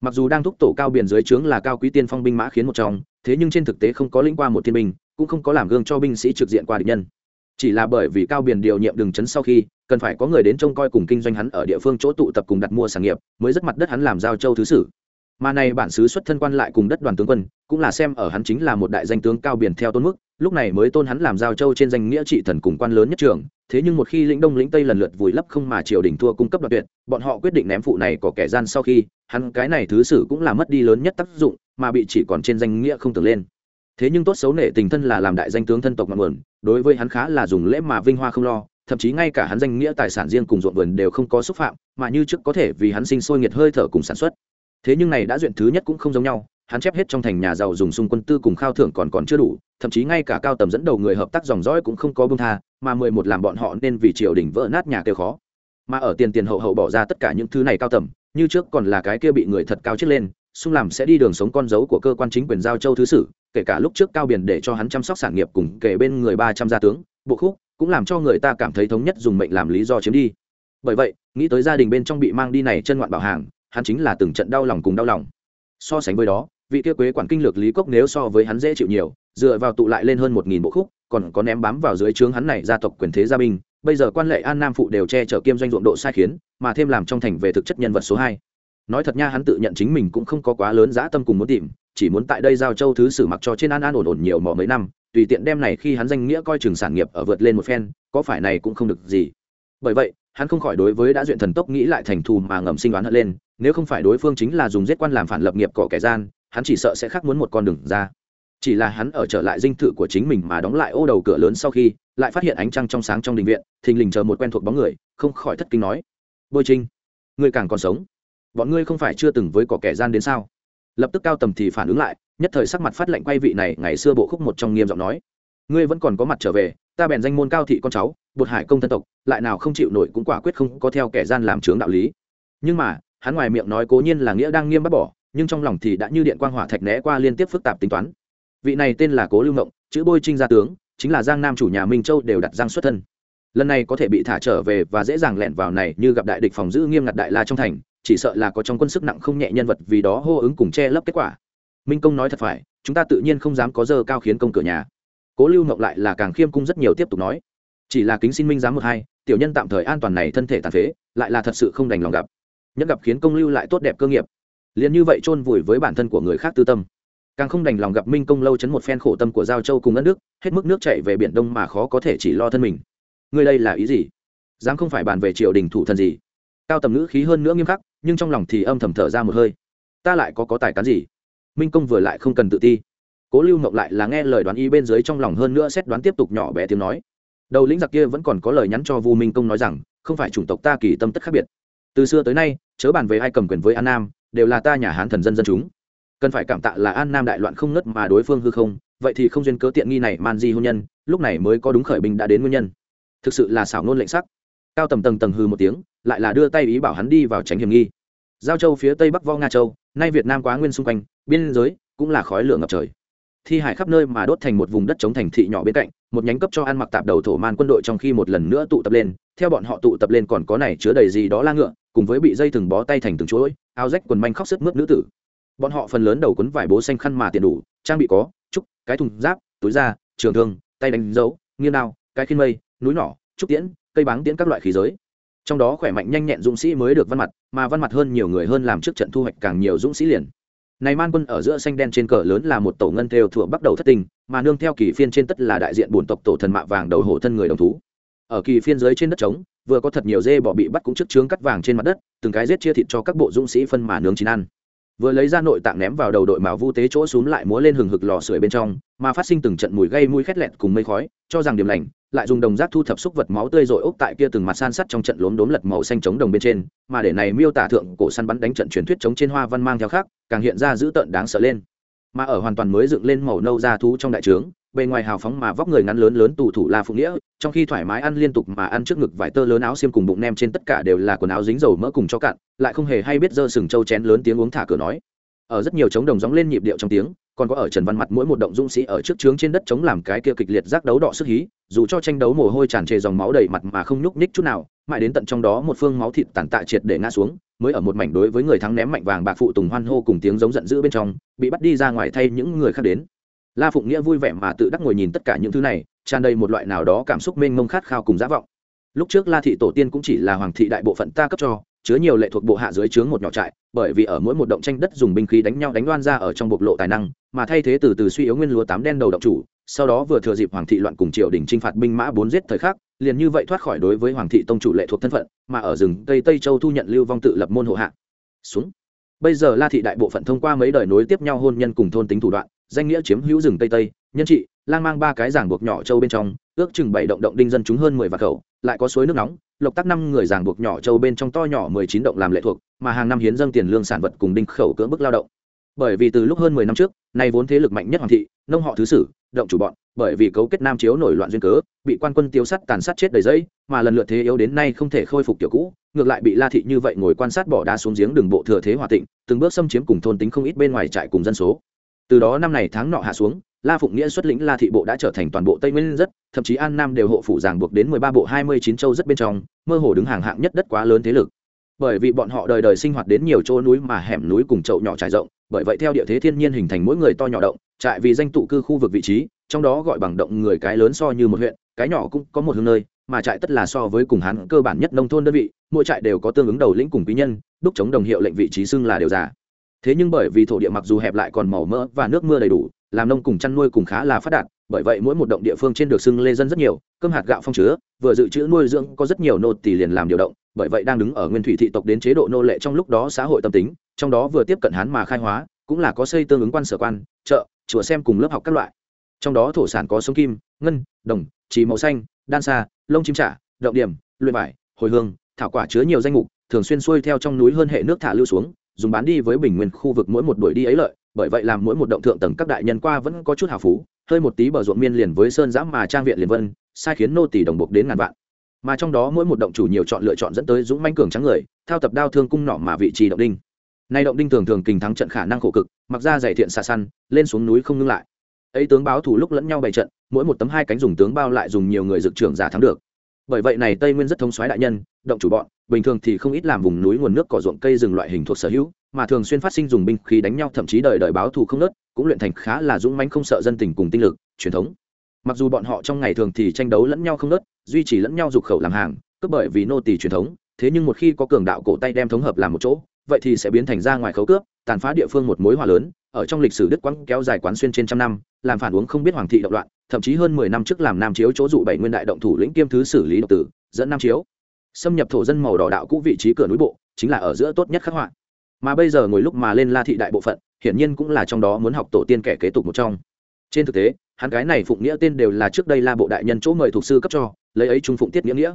Mặc dù đang thúc tổ cao biển dưới trướng là cao quý tiên phong binh mã khiến một trong, thế nhưng trên thực tế không có lĩnh qua một thiên binh cũng không có làm gương cho binh sĩ trực diện qua địch nhân. Chỉ là bởi vì cao biển điều nhiệm đường chấn sau khi, cần phải có người đến trông coi cùng kinh doanh hắn ở địa phương chỗ tụ tập cùng đặt mua sản nghiệp, mới rất mặt đất hắn làm giao châu thứ sử. Mà này bản xứ xuất thân quan lại cùng đất đoàn tướng quân, cũng là xem ở hắn chính là một đại danh tướng cao biển theo tôn mức, lúc này mới tôn hắn làm giao châu trên danh nghĩa trị thần cùng quan lớn nhất trường thế nhưng một khi lĩnh đông lĩnh tây lần lượt vùi lấp không mà triều đình thua cung cấp đoạt tuyệt, bọn họ quyết định ném phụ này có kẻ gian sau khi, hắn cái này thứ sử cũng là mất đi lớn nhất tác dụng, mà bị chỉ còn trên danh nghĩa không tưởng lên thế nhưng tốt xấu nể tình thân là làm đại danh tướng thân tộc ngọn nguồn, đối với hắn khá là dùng lễ mà vinh hoa không lo, thậm chí ngay cả hắn danh nghĩa tài sản riêng cùng ruộng vườn đều không có xúc phạm, mà như trước có thể vì hắn sinh sôi nghiệt hơi thở cùng sản xuất. Thế nhưng này đã duyện thứ nhất cũng không giống nhau, hắn chép hết trong thành nhà giàu dùng xung quân tư cùng khao thưởng còn còn chưa đủ, thậm chí ngay cả cao tầm dẫn đầu người hợp tác dòng dõi cũng không có bông tha, mà mười một làm bọn họ nên vì triều đình vỡ nát nhà kêu khó. Mà ở tiền tiền hậu hậu bỏ ra tất cả những thứ này cao tầm, như trước còn là cái kia bị người thật cao chết lên, xung làm sẽ đi đường sống con dấu của cơ quan chính quyền giao châu thứ sử kể cả lúc trước cao biển để cho hắn chăm sóc sản nghiệp cùng kể bên người ba trăm gia tướng, bộ khúc, cũng làm cho người ta cảm thấy thống nhất dùng mệnh làm lý do chiếm đi. Bởi vậy, nghĩ tới gia đình bên trong bị mang đi này chân ngoạn bảo hàng, hắn chính là từng trận đau lòng cùng đau lòng. So sánh với đó, vị kia quế quản kinh lược lý cốc nếu so với hắn dễ chịu nhiều, dựa vào tụ lại lên hơn một nghìn bộ khúc, còn có ném bám vào dưới trướng hắn này gia tộc quyền thế gia binh, bây giờ quan lệ an nam phụ đều che chở kiêm doanh ruộng độ sai khiến, mà thêm làm trong thành về thực chất nhân vật số hai. Nói thật nha, hắn tự nhận chính mình cũng không có quá lớn dã tâm cùng muốn tìm chỉ muốn tại đây giao châu thứ sử mặc cho trên an an ổn ổn nhiều mỏ mấy năm, tùy tiện đem này khi hắn danh nghĩa coi chừng sản nghiệp ở vượt lên một phen, có phải này cũng không được gì. Bởi vậy, hắn không khỏi đối với đã duyện thần tốc nghĩ lại thành thù mà ngầm sinh đoán hận lên, nếu không phải đối phương chính là dùng giết quan làm phản lập nghiệp cỏ kẻ gian, hắn chỉ sợ sẽ khác muốn một con đường ra. Chỉ là hắn ở trở lại dinh thự của chính mình mà đóng lại ô đầu cửa lớn sau khi, lại phát hiện ánh trăng trong sáng trong đình viện, thình lình chờ một quen thuộc bóng người, không khỏi thất kinh nói. Bôi trinh, ngươi càng còn sống. Bọn ngươi không phải chưa từng với cỏ kẻ gian đến sao? Lập tức cao tầm thì phản ứng lại, nhất thời sắc mặt phát lệnh quay vị này, ngày xưa bộ khúc một trong nghiêm giọng nói, ngươi vẫn còn có mặt trở về, ta bèn danh môn cao thị con cháu, bột hải công thân tộc, lại nào không chịu nổi cũng quả quyết không có theo kẻ gian làm trướng đạo lý. Nhưng mà, hắn ngoài miệng nói cố nhiên là nghĩa đang nghiêm bắt bỏ, nhưng trong lòng thì đã như điện quang hỏa thạch né qua liên tiếp phức tạp tính toán. Vị này tên là cố lưu ngộng, chữ bôi trinh gia tướng, chính là giang nam chủ nhà minh châu đều đặt giang xuất thân. Lần này có thể bị thả trở về và dễ dàng lẻn vào này như gặp đại địch phòng giữ nghiêm ngặt đại la trong thành chỉ sợ là có trong quân sức nặng không nhẹ nhân vật vì đó hô ứng cùng che lấp kết quả. Minh công nói thật phải, chúng ta tự nhiên không dám có dơ cao khiến công cửa nhà. Cố lưu mộng lại là càng khiêm cung rất nhiều tiếp tục nói. Chỉ là kính xin minh giám một hai, tiểu nhân tạm thời an toàn này thân thể tàn phế, lại là thật sự không đành lòng gặp. Nhất gặp khiến công lưu lại tốt đẹp cơ nghiệp. Liền như vậy chôn vùi với bản thân của người khác tư tâm. Càng không đành lòng gặp minh công lâu chấn một phen khổ tâm của giao châu cùng đất nước hết mức nước chạy về biển đông mà khó có thể chỉ lo thân mình. Ngươi đây là ý gì? Dám không phải bàn về triều đình thủ thần gì? Cao tầm ngữ khí hơn nữa nghiêm khắc, nhưng trong lòng thì âm thầm thở ra một hơi. Ta lại có có tài cán gì? Minh công vừa lại không cần tự ti. Cố lưu mộng lại là nghe lời đoán ý bên dưới trong lòng hơn nữa xét đoán tiếp tục nhỏ bé tiếng nói. Đầu lĩnh giặc kia vẫn còn có lời nhắn cho vu minh công nói rằng, không phải chủng tộc ta kỳ tâm tất khác biệt. Từ xưa tới nay, chớ bàn về ai cầm quyền với an nam, đều là ta nhà hán thần dân dân chúng. Cần phải cảm tạ là an nam đại loạn không ngất mà đối phương hư không, vậy thì không duyên cớ tiện nghi này man di hôn nhân, lúc này mới có đúng khởi binh đã đến nguyên nhân. Thực sự là xảo nôn lệnh sắc. Cao tầm tầng tầng hư một tiếng lại là đưa tay ý bảo hắn đi vào tránh hiểm nghi. Giao châu phía tây bắc vo nga châu, nay việt nam quá nguyên xung quanh, biên giới cũng là khói lửa ngập trời. Thi hải khắp nơi mà đốt thành một vùng đất chống thành thị nhỏ bên cạnh, một nhánh cấp cho ăn mặc tạp đầu thổ man quân đội trong khi một lần nữa tụ tập lên, theo bọn họ tụ tập lên còn có này chứa đầy gì đó la ngựa, cùng với bị dây thừng bó tay thành từng chuỗi, áo rách quần manh khóc sức mướt nữ tử. Bọn họ phần lớn đầu quấn vải bố xanh khăn mà tiền đủ, trang bị có, trúc, cái thùng giáp, túi da, trường thương, tay đánh dấu, nghiêng đao, cái khiên mây, núi nỏ trúc tiễn, cây báng tiễn các loại khí giới trong đó khỏe mạnh nhanh nhẹn dũng sĩ mới được văn mặt, mà văn mặt hơn nhiều người hơn làm trước trận thu hoạch càng nhiều dũng sĩ liền. Này man quân ở giữa xanh đen trên cờ lớn là một tổ ngân theo thuộc bắt đầu thất tình, mà nương theo kỳ phiên trên tất là đại diện bổn tộc tổ thần mạ vàng đầu hổ thân người đồng thú. Ở kỳ phiên dưới trên đất trống, vừa có thật nhiều dê bò bị bắt cũng trước trướng cắt vàng trên mặt đất, từng cái giết chia thịt cho các bộ dũng sĩ phân mà nướng chín ăn vừa lấy ra nội tạng ném vào đầu đội màu vu tế chỗ xuống lại múa lên hừng hực lò sưởi bên trong, mà phát sinh từng trận mùi gây mùi khét lẹt cùng mây khói, cho rằng điểm lành, lại dùng đồng rác thu thập xúc vật máu tươi rồi ốc tại kia từng mặt san sắt trong trận lốm đốm lật màu xanh trống đồng bên trên, mà để này miêu tả thượng cổ săn bắn đánh trận truyền thuyết chống trên hoa văn mang theo khác, càng hiện ra dữ tợn đáng sợ lên. Mà ở hoàn toàn mới dựng lên màu nâu da thú trong đại trướng bề ngoài hào phóng mà vóc người ngắn lớn lớn tù thủ la phụ nghĩa, trong khi thoải mái ăn liên tục mà ăn trước ngực vải tơ lớn áo xiêm cùng bụng nem trên tất cả đều là quần áo dính dầu mỡ cùng cho cạn, lại không hề hay biết dơ sừng trâu chén lớn tiếng uống thả cửa nói. Ở rất nhiều trống đồng gióng lên nhịp điệu trong tiếng, còn có ở trần văn mặt mỗi một động dũng sĩ ở trước trướng trên đất chống làm cái kia kịch liệt giác đấu đỏ sức hí, dù cho tranh đấu mồ hôi tràn trề dòng máu đầy mặt mà không nhúc nhích chút nào, mãi đến tận trong đó một phương máu thịt tàn tạ triệt để ngã xuống, mới ở một mảnh đối với người thắng ném mạnh vàng bạc phụ tùng hoan hô cùng tiếng giống giận dữ bên trong, bị bắt đi ra ngoài thay những người khác đến la phụng nghĩa vui vẻ mà tự đắc ngồi nhìn tất cả những thứ này, tràn đầy một loại nào đó cảm xúc mênh mông khát khao cùng giả vọng. Lúc trước la thị tổ tiên cũng chỉ là hoàng thị đại bộ phận ta cấp cho, chứa nhiều lệ thuộc bộ hạ dưới trướng một nhỏ trại, bởi vì ở mỗi một động tranh đất dùng binh khí đánh nhau đánh đoan ra ở trong bộc lộ tài năng, mà thay thế từ từ suy yếu nguyên lúa tám đen đầu động chủ, sau đó vừa thừa dịp hoàng thị loạn cùng triều đình chinh phạt binh mã bốn giết thời khắc, liền như vậy thoát khỏi đối với hoàng thị tông chủ lệ thuộc thân phận, mà ở rừng tây tây châu thu nhận lưu vong tự lập môn hộ hạ. Xuống bây giờ la thị đại bộ phận thông qua mấy đời nối tiếp nhau hôn nhân cùng thôn tính thủ đoạn, danh nghĩa chiếm hữu rừng tây tây, nhân trị, lang mang ba cái giảng buộc nhỏ châu bên trong, ước chừng bảy động động đinh dân chúng hơn mười vạn khẩu, lại có suối nước nóng, lộc tắc năm người giảng buộc nhỏ châu bên trong to nhỏ mười chín động làm lệ thuộc, mà hàng năm hiến dâng tiền lương sản vật cùng đinh khẩu cưỡng bức lao động. Bởi vì từ lúc hơn mười năm trước, nay vốn thế lực mạnh nhất hoàng thị, nông họ thứ sử động chủ bọn, bởi vì cấu kết nam chiếu nổi loạn duyên cớ, bị quan quân tiêu sắt tàn sát chết đầy dây mà lần lượt thế yếu đến nay không thể khôi phục kiểu cũ, ngược lại bị la thị như vậy ngồi quan sát bỏ đá xuống giếng đường bộ thừa thế hòa tịnh, từng bước xâm chiếm cùng thôn tính không ít bên ngoài trại cùng dân số. Từ đó năm này tháng nọ hạ xuống, la phụng nghĩa xuất lĩnh la thị bộ đã trở thành toàn bộ tây nguyên rất thậm chí an nam đều hộ phủ giảng buộc đến mười ba bộ hai mươi chín châu rất bên trong, mơ hồ đứng hàng hạng nhất đất quá lớn thế lực bởi vì bọn họ đời đời sinh hoạt đến nhiều chỗ núi mà hẻm núi cùng chậu nhỏ trải rộng, bởi vậy theo địa thế thiên nhiên hình thành mỗi người to nhỏ động, trại vì danh tụ cư khu vực vị trí, trong đó gọi bằng động người cái lớn so như một huyện, cái nhỏ cũng có một hướng nơi, mà trại tất là so với cùng hắn cơ bản nhất nông thôn đơn vị, mỗi trại đều có tương ứng đầu lĩnh cùng quý nhân, đúc chống đồng hiệu lệnh vị trí xưng là đều giả thế nhưng bởi vì thổ địa mặc dù hẹp lại còn màu mỡ và nước mưa đầy đủ làm nông cùng chăn nuôi cùng khá là phát đạt, bởi vậy mỗi một động địa phương trên được xưng lê dân rất nhiều, cơm hạt gạo phong chứa, vừa dự trữ nuôi dưỡng có rất nhiều nô tỷ liền làm điều động, bởi vậy đang đứng ở nguyên thủy thị tộc đến chế độ nô lệ trong lúc đó xã hội tâm tính, trong đó vừa tiếp cận hán mà khai hóa, cũng là có xây tương ứng quan sở quan, chợ, chùa xem cùng lớp học các loại. Trong đó thổ sản có sông kim, ngân, đồng, trì màu xanh, đan xa lông chim trả động điểm, luyện vải, hồi hương, thảo quả chứa nhiều danh mục, thường xuyên xuôi theo trong núi hơn hệ nước thả lưu xuống, dùng bán đi với bình nguyên khu vực mỗi một đuổi đi ấy lợi bởi vậy làm mỗi một động thượng tầng các đại nhân qua vẫn có chút hào phú, hơi một tí bờ ruộng miên liền với sơn giã mà trang viện liền vân, sai khiến nô tỷ đồng bộc đến ngàn vạn. Mà trong đó mỗi một động chủ nhiều chọn lựa chọn dẫn tới dũng manh cường trắng người, thao tập đao thương cung nỏ mà vị trí động đinh. Nay động đinh thường thường kình thắng trận khả năng khổ cực, mặc ra giải thiện xa săn, lên xuống núi không ngưng lại. Ấy tướng báo thủ lúc lẫn nhau bày trận, mỗi một tấm hai cánh dùng tướng bao lại dùng nhiều người dực trưởng giả thắng được bởi vậy này tây nguyên rất thông soái đại nhân, động chủ bọn, bình thường thì không ít làm vùng núi nguồn nước cỏ ruộng cây rừng loại hình thuộc sở hữu, mà thường xuyên phát sinh dùng binh khí đánh nhau, thậm chí đời đời báo thù không nớt cũng luyện thành khá là dũng mãnh không sợ dân tình cùng tinh lực, truyền thống. Mặc dù bọn họ trong ngày thường thì tranh đấu lẫn nhau không nớt duy trì lẫn nhau dục khẩu làm hàng, cướp bởi vì nô tỳ truyền thống, thế nhưng một khi có cường đạo cổ tay đem thống hợp làm một chỗ, vậy thì sẽ biến thành ra ngoài khấu cướp, tàn phá địa phương một mối hòa lớn ở trong lịch sử đức quãng kéo dài quán xuyên trên trăm năm, làm phản uống không biết hoàng thị động loạn, thậm chí hơn mười năm trước làm nam chiếu chỗ dụ bảy nguyên đại động thủ lĩnh kiêm thứ xử lý độc tử, dẫn nam chiếu. Xâm nhập thổ dân màu đỏ đạo cũ vị trí cửa núi bộ, chính là ở giữa tốt nhất khắc họa. Mà bây giờ ngồi lúc mà lên la thị đại bộ phận, hiển nhiên cũng là trong đó muốn học tổ tiên kẻ kế tục một trong. Trên thực tế, hắn cái này phụng nghĩa tên đều là trước đây la bộ đại nhân chỗ mời thuộc sư cấp cho, lấy ấy trung phụng tiết nghĩa nghĩa.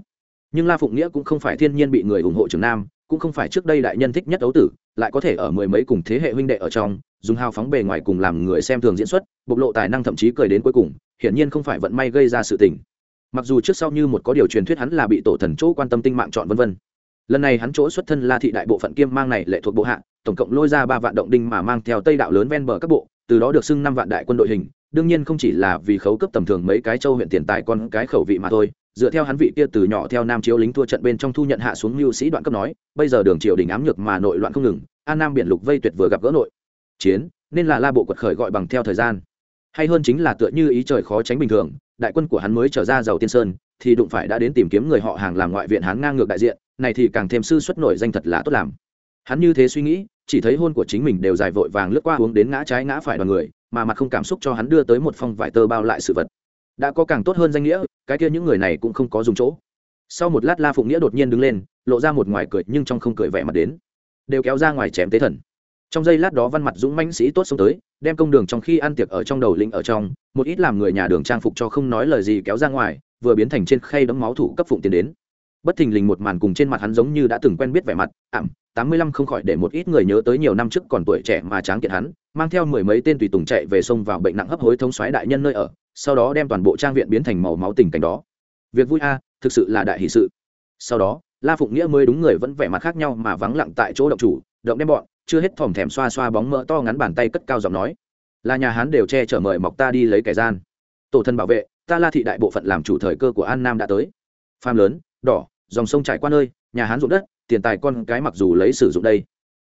Nhưng la phụng nghĩa cũng không phải thiên nhiên bị người ủng hộ trường nam cũng không phải trước đây đại nhân thích nhất đấu tử, lại có thể ở mười mấy cùng thế hệ huynh đệ ở trong, dùng hào phóng bề ngoài cùng làm người xem thường diễn xuất, bộc lộ tài năng thậm chí cười đến cuối cùng, hiển nhiên không phải vận may gây ra sự tình. Mặc dù trước sau như một có điều truyền thuyết hắn là bị tổ thần chỗ quan tâm tinh mạng chọn vân vân. Lần này hắn chỗ xuất thân la thị đại bộ phận kiêm mang này lệ thuộc bộ hạ, tổng cộng lôi ra ba vạn động đinh mà mang theo tây đạo lớn ven bờ các bộ, từ đó được xưng năm vạn đại quân đội hình, đương nhiên không chỉ là vì khấu cấp tầm thường mấy cái châu huyện tiền tài con cái khẩu vị mà thôi dựa theo hắn vị kia từ nhỏ theo nam chiếu lính thua trận bên trong thu nhận hạ xuống lưu sĩ đoạn cấp nói, bây giờ đường triều đình ám nhược mà nội loạn không ngừng, an nam biển lục vây tuyệt vừa gặp gỡ nội. Chiến, nên là la bộ quật khởi gọi bằng theo thời gian. Hay hơn chính là tựa như ý trời khó tránh bình thường, đại quân của hắn mới trở ra giàu tiên sơn, thì đụng phải đã đến tìm kiếm người họ hàng làm ngoại viện hắn ngang ngược đại diện, này thì càng thêm sư xuất nổi danh thật là tốt làm. Hắn như thế suy nghĩ, chỉ thấy hôn của chính mình đều dài vội vàng lướt qua uống đến ngã trái ngã phải đoàn người, mà mặt không cảm xúc cho hắn đưa tới một phong vải tơ bao lại sự vật đã có càng tốt hơn danh nghĩa, cái kia những người này cũng không có dùng chỗ. Sau một lát la phụng nghĩa đột nhiên đứng lên, lộ ra một ngoài cười nhưng trong không cười vẻ mặt đến. Đều kéo ra ngoài chém tế thần. Trong giây lát đó văn mặt dũng mãnh sĩ tốt xông tới, đem công đường trong khi ăn tiệc ở trong đầu lĩnh ở trong, một ít làm người nhà đường trang phục cho không nói lời gì kéo ra ngoài, vừa biến thành trên khay đấm máu thủ cấp phụng tiến đến. Bất thình lình một màn cùng trên mặt hắn giống như đã từng quen biết vẻ mặt, ảm, tám mươi lăm không khỏi để một ít người nhớ tới nhiều năm trước còn tuổi trẻ mà tráng kiện hắn, mang theo mười mấy tên tùy tùng chạy về sông vào bệnh nặng hấp hối thống xoáy đại nhân nơi ở sau đó đem toàn bộ trang viện biến thành màu máu tình cảnh đó. Việc vui a, thực sự là đại hỷ sự. Sau đó, la phụng nghĩa mới đúng người vẫn vẻ mặt khác nhau mà vắng lặng tại chỗ động chủ, động đem bọn, chưa hết thòm thèm xoa xoa bóng mỡ to ngắn bàn tay cất cao giọng nói, là nhà hán đều che chở mời mọc ta đi lấy kẻ gian. Tổ thân bảo vệ, ta la thị đại bộ phận làm chủ thời cơ của an nam đã tới. Pham lớn, đỏ, dòng sông trải qua nơi, nhà hán ruộng đất, tiền tài con cái mặc dù lấy sử dụng đây.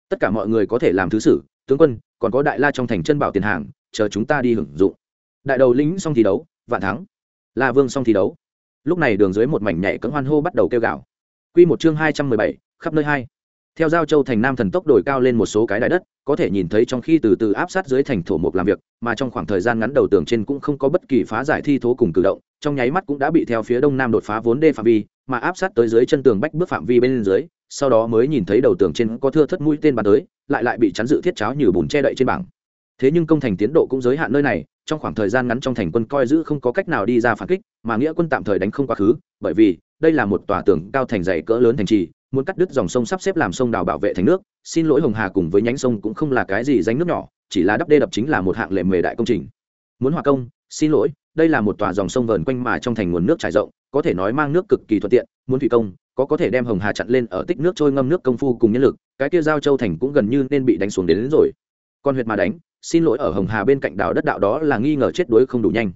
Tất cả mọi người có thể làm thứ sử, tướng quân, còn có đại la trong thành chân bảo tiền hàng, chờ chúng ta đi hưởng dụng đại đầu lính xong thi đấu, vạn thắng. La vương xong thi đấu. Lúc này đường dưới một mảnh nhảy cẫng hoan hô bắt đầu kêu gào. Quy một chương hai trăm mười bảy, khắp nơi hai. Theo giao châu thành nam thần tốc đổi cao lên một số cái đại đất, có thể nhìn thấy trong khi từ từ áp sát dưới thành thổ mục làm việc, mà trong khoảng thời gian ngắn đầu tường trên cũng không có bất kỳ phá giải thi thố cùng cử động, trong nháy mắt cũng đã bị theo phía đông nam đột phá vốn đê phạm vi, mà áp sát tới dưới chân tường bách bước phạm vi bên dưới, sau đó mới nhìn thấy đầu tường trên có thưa thất mũi tên bắn tới, lại lại bị chắn dự thiết cháo như bùn che đậy trên bảng thế nhưng công thành tiến độ cũng giới hạn nơi này trong khoảng thời gian ngắn trong thành quân coi giữ không có cách nào đi ra phản kích mà nghĩa quân tạm thời đánh không quá khứ bởi vì đây là một tòa tường cao thành dày cỡ lớn thành trì muốn cắt đứt dòng sông sắp xếp làm sông đào bảo vệ thành nước xin lỗi hồng hà cùng với nhánh sông cũng không là cái gì danh nước nhỏ chỉ là đắp đê đập chính là một hạng lệ mề đại công trình. Muốn hòa công xin lỗi đây là một tòa dòng sông vờn quanh mà trong thành nguồn nước trải rộng có thể nói mang nước cực kỳ thuận tiện muốn thủy công có có thể đem hồng hà chặn lên ở tích nước trôi ngâm nước công phu cùng nhân lực cái kia giao châu thành cũng gần như nên bị đánh xuống đến, đến rồi. Con huyệt mà đánh xin lỗi ở hồng hà bên cạnh đảo đất đạo đó là nghi ngờ chết đuối không đủ nhanh.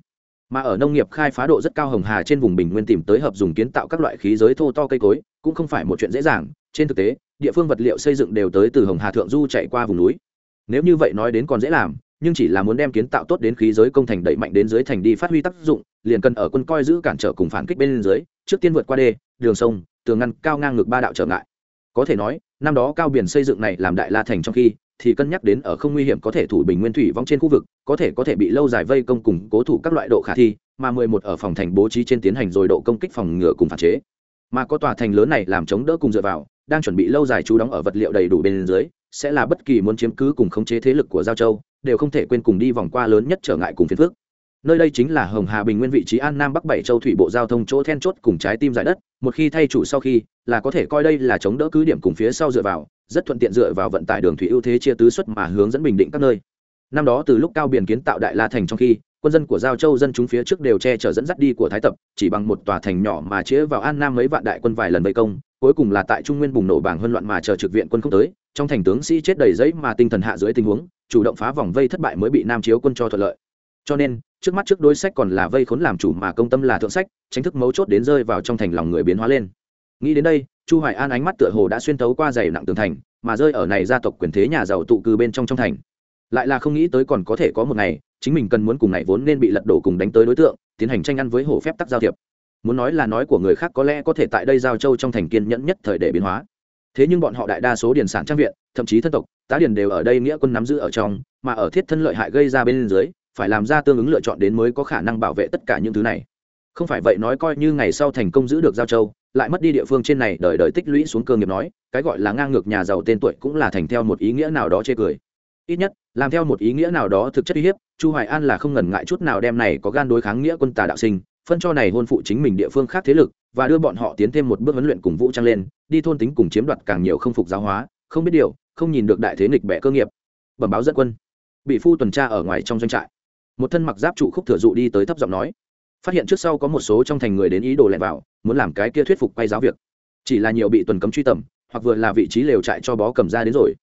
Mà ở nông nghiệp khai phá độ rất cao hồng hà trên vùng bình nguyên tìm tới hợp dùng kiến tạo các loại khí giới thô to cây cối, cũng không phải một chuyện dễ dàng. Trên thực tế, địa phương vật liệu xây dựng đều tới từ hồng hà thượng du chạy qua vùng núi. Nếu như vậy nói đến còn dễ làm, nhưng chỉ là muốn đem kiến tạo tốt đến khí giới công thành đẩy mạnh đến dưới thành đi phát huy tác dụng, liền cần ở quân coi giữ cản trở cùng phản kích bên dưới, trước tiên vượt qua đê, đường sông, tường ngăn cao ngang ngược ba đạo trở ngại. Có thể nói, năm đó cao biển xây dựng này làm đại la thành trong khi thì cân nhắc đến ở không nguy hiểm có thể thủ bình nguyên thủy vong trên khu vực, có thể có thể bị lâu dài vây công cùng cố thủ các loại độ khả thi, mà mười một ở phòng thành bố trí trên tiến hành rồi độ công kích phòng ngừa cùng phản chế. Mà có tòa thành lớn này làm chống đỡ cùng dựa vào, đang chuẩn bị lâu dài trú đóng ở vật liệu đầy đủ bên dưới, sẽ là bất kỳ muốn chiếm cứ cùng khống chế thế lực của giao châu, đều không thể quên cùng đi vòng qua lớn nhất trở ngại cùng phiền phước nơi đây chính là hồng hà bình nguyên vị trí an nam bắc bảy châu thủy bộ giao thông chỗ then chốt cùng trái tim giải đất, một khi thay chủ sau khi, là có thể coi đây là chống đỡ cứ điểm cùng phía sau dựa vào rất thuận tiện dựa vào vận tải đường thủy ưu thế chia tứ xuất mà hướng dẫn bình định các nơi. Năm đó từ lúc cao biển kiến tạo đại la thành trong khi, quân dân của giao châu dân chúng phía trước đều che chở dẫn dắt đi của thái tập, chỉ bằng một tòa thành nhỏ mà chĩa vào an nam mấy vạn đại quân vài lần vây công, cuối cùng là tại trung nguyên bùng nổ bảng huân loạn mà chờ trực viện quân không tới, trong thành tướng sĩ chết đầy giấy mà tinh thần hạ dưới tình huống, chủ động phá vòng vây thất bại mới bị nam chiếu quân cho thuận lợi. Cho nên, trước mắt trước đối sách còn là vây khốn làm chủ mà công tâm là thượng sách tránh thức mấu chốt đến rơi vào trong thành lòng người biến hóa lên. Nghĩ đến đây chu hoài an ánh mắt tựa hồ đã xuyên tấu qua dày nặng tường thành, mà rơi ở này gia tộc quyền thế nhà giàu tụ cư bên trong trong thành. Lại là không nghĩ tới còn có thể có một ngày, chính mình cần muốn cùng này vốn nên bị lật đổ cùng đánh tới đối tượng, tiến hành tranh ăn với hổ phép tắc giao thiệp. Muốn nói là nói của người khác có lẽ có thể tại đây giao châu trong thành kiên nhẫn nhất thời để biến hóa. Thế nhưng bọn họ đại đa số điền sản trang viện, thậm chí thân tộc, tá điền đều ở đây nghĩa quân nắm giữ ở trong, mà ở thiết thân lợi hại gây ra bên dưới, phải làm ra tương ứng lựa chọn đến mới có khả năng bảo vệ tất cả những thứ này. Không phải vậy nói coi như ngày sau thành công giữ được giao châu lại mất đi địa phương trên này, đời đời tích lũy xuống cơ nghiệp nói, cái gọi là ngang ngược nhà giàu tên tuổi cũng là thành theo một ý nghĩa nào đó chê cười. Ít nhất, làm theo một ý nghĩa nào đó thực chất uy hiếp, chu hoài an là không ngần ngại chút nào đem này có gan đối kháng nghĩa quân tà đạo sinh, phân cho này hôn phụ chính mình địa phương khác thế lực, và đưa bọn họ tiến thêm một bước huấn luyện cùng vũ trang lên, đi thôn tính cùng chiếm đoạt càng nhiều không phục giáo hóa, không biết điều, không nhìn được đại thế nghịch bẻ cơ nghiệp. Bẩm báo dẫn quân. Bị phu tuần tra ở ngoài trong doanh trại. Một thân mặc giáp trụ khúc thừa dụ đi tới thấp giọng nói. Phát hiện trước sau có một số trong thành người đến ý đồ lẻn vào muốn làm cái kia thuyết phục quay giáo việc. Chỉ là nhiều bị tuần cấm truy tầm, hoặc vừa là vị trí lều trại cho bó cầm ra đến rồi.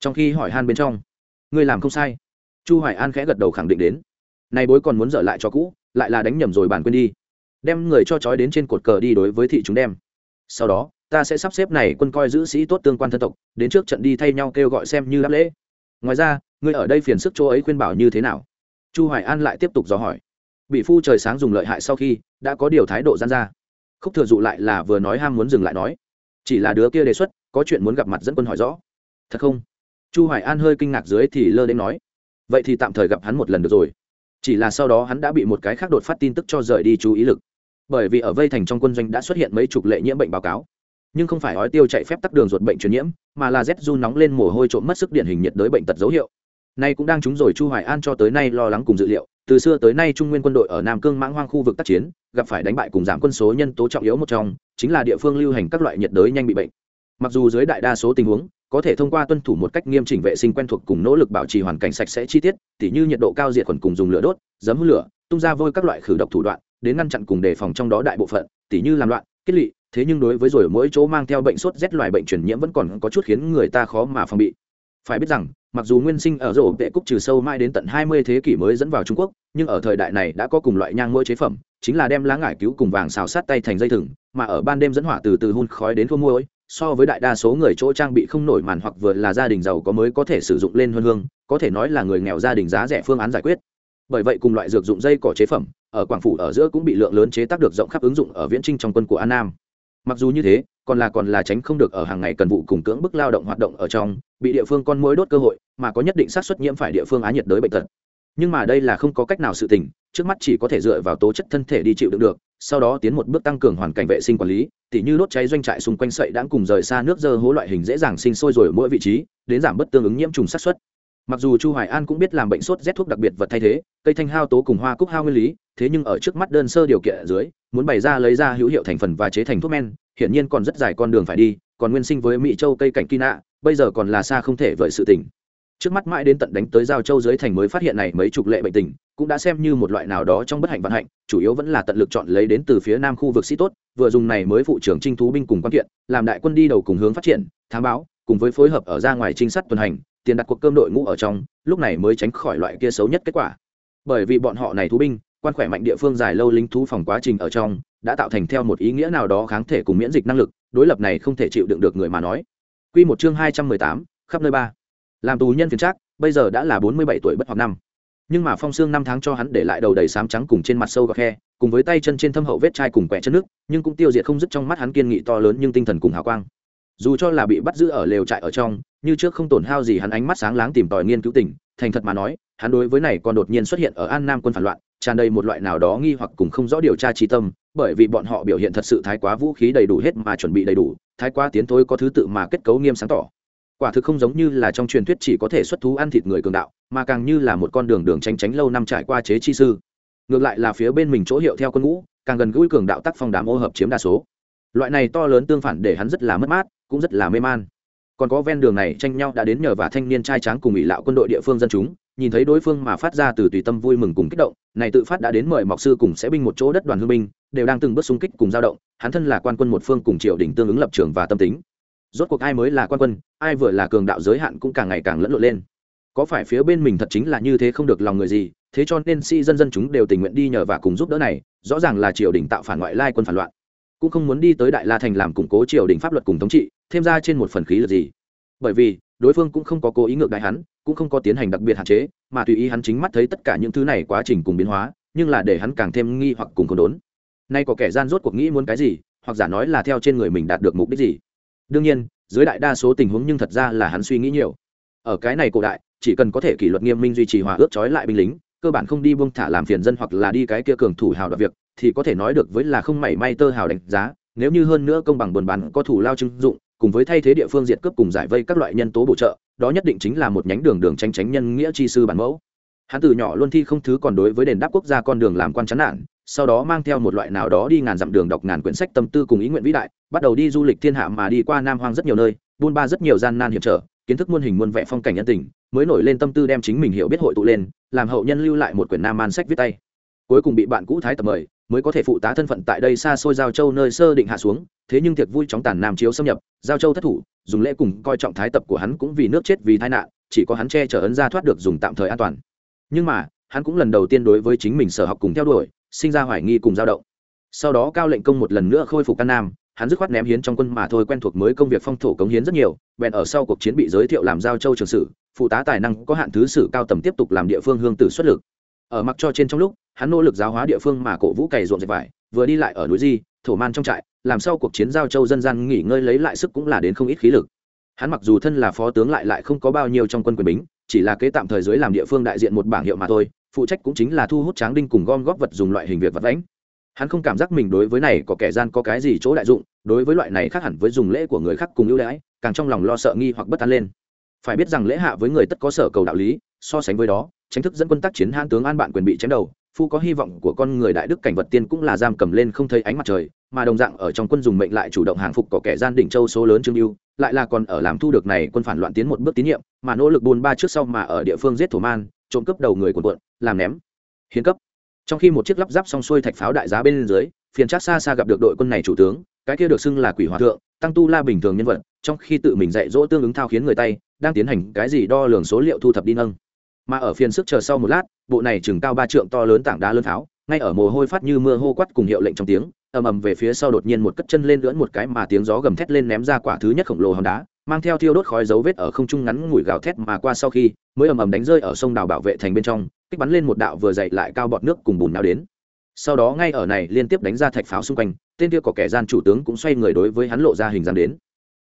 Trong khi hỏi han bên trong, ngươi làm không sai. Chu hoài an khẽ gật đầu khẳng định đến. Nay bối còn muốn dở lại cho cũ, lại là đánh nhầm rồi bản quên đi. Đem người cho trói đến trên cột cờ đi đối với thị chúng đem. Sau đó, ta sẽ sắp xếp này quân coi giữ sĩ tốt tương quan thân tộc, đến trước trận đi thay nhau kêu gọi xem như đáp lễ. Ngoài ra, ngươi ở đây phiền sức chỗ ấy khuyên bảo như thế nào? Chu hoài an lại tiếp tục dò hỏi. Bị phu trời sáng dùng lợi hại sau khi, đã có điều thái độ gian ra khúc thừa dụ lại là vừa nói ham muốn dừng lại nói, chỉ là đứa kia đề xuất, có chuyện muốn gặp mặt dẫn quân hỏi rõ. Thật không? Chu hoài an hơi kinh ngạc dưới thì lơ đến nói, vậy thì tạm thời gặp hắn một lần được rồi. Chỉ là sau đó hắn đã bị một cái khác đột phát tin tức cho rời đi chú ý lực. Bởi vì ở vây thành trong quân doanh đã xuất hiện mấy chục lệ nhiễm bệnh báo cáo. Nhưng không phải ói tiêu chạy phép tắc đường ruột bệnh truyền nhiễm, mà là rét run nóng lên mồ hôi trộm mất sức điển hình nhiệt đới bệnh tật dấu hiệu. Nay cũng đang trúng rồi chu hoài an cho tới nay lo lắng cùng dự liệu từ xưa tới nay trung nguyên quân đội ở nam cương mãng hoang khu vực tác chiến, gặp phải đánh bại cùng giảm quân số nhân tố trọng yếu một trong, chính là địa phương lưu hành các loại nhiệt đới nhanh bị bệnh. Mặc dù dưới đại đa số tình huống, có thể thông qua tuân thủ một cách nghiêm chỉnh vệ sinh quen thuộc cùng nỗ lực bảo trì hoàn cảnh sạch sẽ chi tiết, tỉ như nhiệt độ cao diệt khuẩn cùng dùng lửa đốt, giấm lửa, tung ra vôi các loại khử độc thủ đoạn, đến ngăn chặn cùng đề phòng trong đó đại bộ phận, tỉ như làm loạn, kết lị, thế nhưng đối với rồi mỗi chỗ mang theo bệnh sốt rét loài bệnh truyền nhiễm vẫn còn có chút khiến người ta khó mà phòng bị phải biết rằng, mặc dù nguyên sinh ở rổ vệ cúc trừ sâu mai đến tận 20 thế kỷ mới dẫn vào trung quốc, nhưng ở thời đại này đã có cùng loại nhang mỗi chế phẩm, chính là đem lá ngải cứu cùng vàng xào sát tay thành dây thừng, mà ở ban đêm dẫn hỏa từ từ hun khói đến khô môi so với đại đa số người chỗ trang bị không nổi màn hoặc vừa là gia đình giàu có mới có thể sử dụng lên hơn hương, có thể nói là người nghèo gia đình giá rẻ phương án giải quyết. Bởi vậy cùng loại dược dụng dây cỏ chế phẩm, ở quảng phủ ở giữa cũng bị lượng lớn chế tác được rộng khắp ứng dụng ở viễn trinh trong quân của an nam. Mặc dù như thế còn là còn là tránh không được ở hàng ngày cần vụ cùng cưỡng bức lao động hoạt động ở trong, bị địa phương con mối đốt cơ hội, mà có nhất định xác suất nhiễm phải địa phương á nhiệt đới bệnh tật. Nhưng mà đây là không có cách nào sự tình, trước mắt chỉ có thể dựa vào tố chất thân thể đi chịu đựng được, sau đó tiến một bước tăng cường hoàn cảnh vệ sinh quản lý, tỉ như đốt cháy doanh trại xung quanh sậy đã cùng rời xa nước dơ hố loại hình dễ dàng sinh sôi rồi ở mỗi vị trí, đến giảm bớt tương ứng nhiễm trùng sát xuất mặc dù chu hoài an cũng biết làm bệnh sốt rét thuốc đặc biệt vật thay thế, cây thanh hao tố cùng hoa cúc hao nguyên lý, thế nhưng ở trước mắt đơn sơ điều kiện ở dưới, muốn bày ra lấy ra hữu hiệu thành phần và chế thành thuốc men hiển nhiên còn rất dài con đường phải đi, còn nguyên sinh với mỹ châu cây cảnh kina bây giờ còn là xa không thể vời sự tình. Trước mắt mãi đến tận đánh tới giao châu dưới thành mới phát hiện này mấy chục lệ bệnh tình, cũng đã xem như một loại nào đó trong bất hạnh vận hạnh, chủ yếu vẫn là tận lực chọn lấy đến từ phía nam khu vực sĩ tốt, vừa dùng này mới phụ trưởng trinh thú binh cùng quan kiện, làm đại quân đi đầu cùng hướng phát triển, thám báo, cùng với phối hợp ở ra ngoài trinh sát tuần hành, tiền đặt cuộc cơm đội ngũ ở trong, lúc này mới tránh khỏi loại kia xấu nhất kết quả. Bởi vì bọn họ này thú binh, quan khỏe mạnh địa phương dài lâu lính thú phòng quá trình ở trong đã tạo thành theo một ý nghĩa nào đó kháng thể cùng miễn dịch năng lực đối lập này không thể chịu đựng được người mà nói Quy một chương hai trăm mười tám, khắp nơi ba. Làm tù nhân phiền trác, bây giờ đã là bốn mươi bảy tuổi bất hoặc năm. Nhưng mà phong xương năm tháng cho hắn để lại đầu đầy sám trắng cùng trên mặt sâu gọt khe, cùng với tay chân trên thâm hậu vết chai cùng quẻ chân nước, nhưng cũng tiêu diệt không dứt trong mắt hắn kiên nghị to lớn nhưng tinh thần cùng hào quang. Dù cho là bị bắt giữ ở lều trại ở trong, như trước không tổn hao gì hắn ánh mắt sáng láng tìm tòi nghiên cứu tình, thành thật mà nói, hắn đối với này còn đột nhiên xuất hiện ở An Nam quân phản loạn, tràn đầy một loại nào đó nghi hoặc cùng không rõ điều tra trí tâm, bởi vì bọn họ biểu hiện thật sự thái quá vũ khí đầy đủ hết mà chuẩn bị đầy đủ, thái quá tiến thối có thứ tự mà kết cấu nghiêm sáng tỏ. Quả thực không giống như là trong truyền thuyết chỉ có thể xuất thú ăn thịt người cường đạo mà càng như là một con đường đường tranh tránh lâu năm trải qua chế chi sư. Ngược lại là phía bên mình chỗ hiệu theo quân ngũ càng gần gũi cường đạo tác phong đám ô hợp chiếm đa số. Loại này to lớn tương phản để hắn rất là mất mát cũng rất là mê man. Còn có ven đường này tranh nhau đã đến nhờ và thanh niên trai tráng cùng ủy lạo quân đội địa phương dân chúng nhìn thấy đối phương mà phát ra từ tùy tâm vui mừng cùng kích động, này tự phát đã đến mời mọc sư cùng sẽ binh một chỗ đất đoàn hương binh, đều đang từng bước xung kích cùng dao động, hắn thân là quan quân một phương cùng triều đình tương ứng lập trường và tâm tính. Rốt cuộc ai mới là quan quân, ai vừa là cường đạo giới hạn cũng càng ngày càng lẫn lộn lên. Có phải phía bên mình thật chính là như thế không được lòng người gì, thế cho nên si dân dân chúng đều tình nguyện đi nhờ và cùng giúp đỡ này, rõ ràng là triều đình tạo phản ngoại lai quân phản loạn. Cũng không muốn đi tới đại la thành làm củng cố triều đình pháp luật cùng thống trị, thêm ra trên một phần khí lực gì. Bởi vì, đối phương cũng không có cố ý ngược đại hắn cũng không có tiến hành đặc biệt hạn chế, mà tùy ý hắn chính mắt thấy tất cả những thứ này quá trình cùng biến hóa, nhưng là để hắn càng thêm nghi hoặc cùng còn đốn. Nay có kẻ gian rốt cuộc nghĩ muốn cái gì, hoặc giả nói là theo trên người mình đạt được mục đích gì? Đương nhiên, dưới đại đa số tình huống nhưng thật ra là hắn suy nghĩ nhiều. Ở cái này cổ đại, chỉ cần có thể kỷ luật nghiêm minh duy trì hòa ước trói lại binh lính, cơ bản không đi buông thả làm phiền dân hoặc là đi cái kia cường thủ hào đoạt việc, thì có thể nói được với là không mảy may tơ hào đánh giá, nếu như hơn nữa công bằng buồn bán có thủ lao trưng dụng, cùng với thay thế địa phương diệt cướp cùng giải vây các loại nhân tố bổ trợ đó nhất định chính là một nhánh đường đường tranh tránh nhân nghĩa chi sư bản mẫu. Hắn từ nhỏ luôn thi không thứ còn đối với đền đáp quốc gia con đường làm quan chán nản, sau đó mang theo một loại nào đó đi ngàn dặm đường đọc ngàn quyển sách tâm tư cùng ý nguyện vĩ đại, bắt đầu đi du lịch thiên hạ mà đi qua nam hoang rất nhiều nơi, buôn ba rất nhiều gian nan hiểm trở, kiến thức muôn hình muôn vẻ phong cảnh nhân tình, mới nổi lên tâm tư đem chính mình hiểu biết hội tụ lên, làm hậu nhân lưu lại một quyển nam man sách viết tay. Cuối cùng bị bạn cũ thái tập mời mới có thể phụ tá thân phận tại đây xa xôi giao châu nơi sơ định hạ xuống, thế nhưng tiệc vui chóng tàn nam chiếu xâm nhập, giao châu thất thủ, dùng lễ cùng coi trọng thái tập của hắn cũng vì nước chết vì tai nạn, chỉ có hắn che chở ấn ra thoát được dùng tạm thời an toàn. Nhưng mà, hắn cũng lần đầu tiên đối với chính mình sở học cùng theo đuổi, sinh ra hoài nghi cùng dao động. Sau đó cao lệnh công một lần nữa khôi phục căn nam, hắn dứt khoát ném hiến trong quân mà thôi quen thuộc mới công việc phong thổ cống hiến rất nhiều, bèn ở sau cuộc chiến bị giới thiệu làm giao châu trường sử, phụ tá tài năng có hạn thứ sử cao tầm tiếp tục làm địa phương hương tử xuất lực. Ở mặc cho trên trong lúc hắn nỗ lực giáo hóa địa phương mà cổ vũ cày ruộng dệt vải, vừa đi lại ở núi di, thổ man trong trại, làm sau cuộc chiến giao châu dân gian nghỉ ngơi lấy lại sức cũng là đến không ít khí lực. Hắn mặc dù thân là phó tướng lại lại không có bao nhiêu trong quân quyền bính, chỉ là kế tạm thời dưới làm địa phương đại diện một bảng hiệu mà thôi, phụ trách cũng chính là thu hút tráng đinh cùng gom góp vật dùng loại hình việc vật lãnh hắn không cảm giác mình đối với này có kẻ gian có cái gì chỗ đại dụng, đối với loại này khác hẳn với dùng lễ của người khác cùng ưu đãi, càng trong lòng lo sợ nghi hoặc bất an lên. Phải biết rằng lễ hạ với người tất có sở cầu đạo lý, so sánh với đó tranh thức dẫn quân tác chiến hãn tướng an bạn quyền bị chém đầu phu có hy vọng của con người đại đức cảnh vật tiên cũng là giam cầm lên không thấy ánh mặt trời, mà đồng dạng ở trong quân dùng mệnh lại chủ động hàng phục có kẻ gian đỉnh châu số lớn trương lưu lại là còn ở làm thu được này quân phản loạn tiến một bước tín nhiệm, mà nỗ lực buôn ba trước sau mà ở địa phương giết thổ man, trộm cướp đầu người của quận, làm ném. Hiến cấp. Trong khi một chiếc lắp ráp xong xuôi thạch pháo đại giá bên dưới, phiền chắc xa xa gặp được đội quân này chủ tướng, cái kia được xưng là quỷ hòa thượng, tăng tu la bình thường nhân vật, trong khi tự mình dạy dỗ tương ứng thao khiến người tay, đang tiến hành cái gì đo lường số liệu thu thập đi nâng mà ở phiên sức chờ sau một lát bộ này chừng cao ba trượng to lớn tảng đá lớn tháo, ngay ở mồ hôi phát như mưa hô quắt cùng hiệu lệnh trong tiếng ầm ầm về phía sau đột nhiên một cất chân lên lưỡn một cái mà tiếng gió gầm thét lên ném ra quả thứ nhất khổng lồ hòn đá mang theo thiêu đốt khói dấu vết ở không trung ngắn ngủi gào thét mà qua sau khi mới ầm ầm đánh rơi ở sông đào bảo vệ thành bên trong kích bắn lên một đạo vừa dậy lại cao bọt nước cùng bùn nào đến. Sau đó ngay ở này liên tiếp đánh ra thạch pháo xung quanh tên kia có kẻ gian chủ tướng cũng xoay người đối với hắn lộ ra hình dáng đến.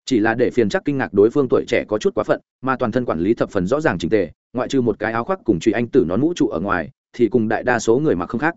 Chỉ là để phiền chắc kinh ngạc đối phương tuổi trẻ có chút quá phận mà toàn thân quản lý thập phần rõ ràng trình tề ngoại trừ một cái áo khoác cùng truy anh tử nón mũ trụ ở ngoài, thì cùng đại đa số người mặc không khác.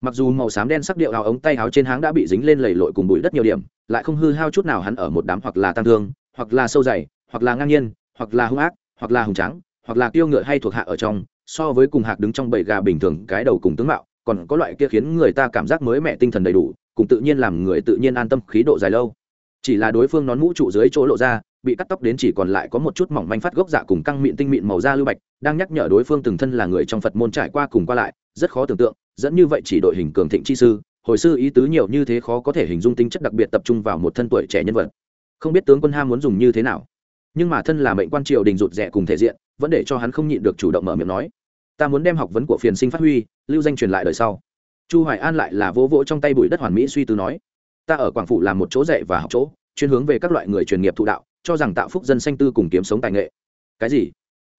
Mặc dù màu xám đen sắc điệu áo ống tay áo trên háng đã bị dính lên lầy lội cùng bụi đất nhiều điểm, lại không hư hao chút nào hắn ở một đám hoặc là tăng thương, hoặc là sâu dày, hoặc là ngang nhiên, hoặc là hung ác, hoặc là hùng trắng hoặc là tiêu ngựa hay thuộc hạ ở trong, so với cùng hạc đứng trong bầy gà bình thường cái đầu cùng tướng mạo, còn có loại kia khiến người ta cảm giác mới mẹ tinh thần đầy đủ, cùng tự nhiên làm người tự nhiên an tâm khí độ dài lâu. Chỉ là đối phương nón mũ trụ dưới chỗ lộ ra bị cắt tóc đến chỉ còn lại có một chút mỏng manh phát gốc dạ cùng căng miệng tinh mịn màu da lưu bạch, đang nhắc nhở đối phương từng thân là người trong phật môn trải qua cùng qua lại, rất khó tưởng tượng, dẫn như vậy chỉ đội hình cường thịnh chi sư, hồi sư ý tứ nhiều như thế khó có thể hình dung tính chất đặc biệt tập trung vào một thân tuổi trẻ nhân vật. Không biết tướng quân ham muốn dùng như thế nào. Nhưng mà thân là mệnh quan triều đình rụt rẻ cùng thể diện, vẫn để cho hắn không nhịn được chủ động mở miệng nói, ta muốn đem học vấn của phiền sinh phát huy, lưu danh truyền lại đời sau. Chu hoài an lại là vỗ vỗ trong tay bụi đất hoàn mỹ suy tư nói, ta ở quảng phủ làm một chỗ dạy và học chỗ, chuyên hướng về các loại người truyền nghiệp thụ đạo cho rằng tạo phúc dân sanh tư cùng kiếm sống tài nghệ. Cái gì?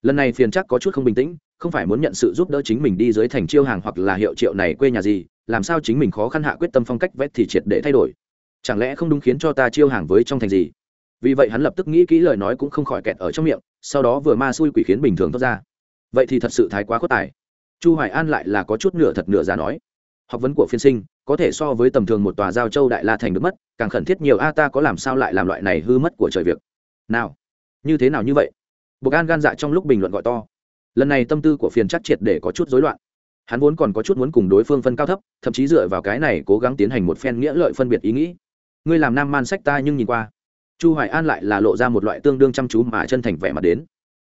Lần này phiền chắc có chút không bình tĩnh, không phải muốn nhận sự giúp đỡ chính mình đi dưới thành chiêu hàng hoặc là hiệu triệu này quê nhà gì, làm sao chính mình khó khăn hạ quyết tâm phong cách vét thì triệt để thay đổi. Chẳng lẽ không đúng khiến cho ta chiêu hàng với trong thành gì? Vì vậy hắn lập tức nghĩ kỹ lời nói cũng không khỏi kẹt ở trong miệng, sau đó vừa ma xui quỷ khiến bình thường thoát ra. Vậy thì thật sự thái quá khuất tài. Chu hoài an lại là có chút nửa thật nửa giả nói. Học vấn của phiên sinh, có thể so với tầm thường một tòa giao châu đại la thành được mất, càng khẩn thiết nhiều a, ta có làm sao lại làm loại này hư mất của trời việc nào, như thế nào như vậy? Bộc an gan dạ trong lúc bình luận gọi to. Lần này tâm tư của phiền chắc triệt để có chút rối loạn. Hắn vốn còn có chút muốn cùng đối phương phân cao thấp, thậm chí dựa vào cái này cố gắng tiến hành một phen nghĩa lợi phân biệt ý nghĩ. Ngươi làm nam man sách ta nhưng nhìn qua. Chu hoài an lại là lộ ra một loại tương đương chăm chú mà chân thành vẻ mặt đến.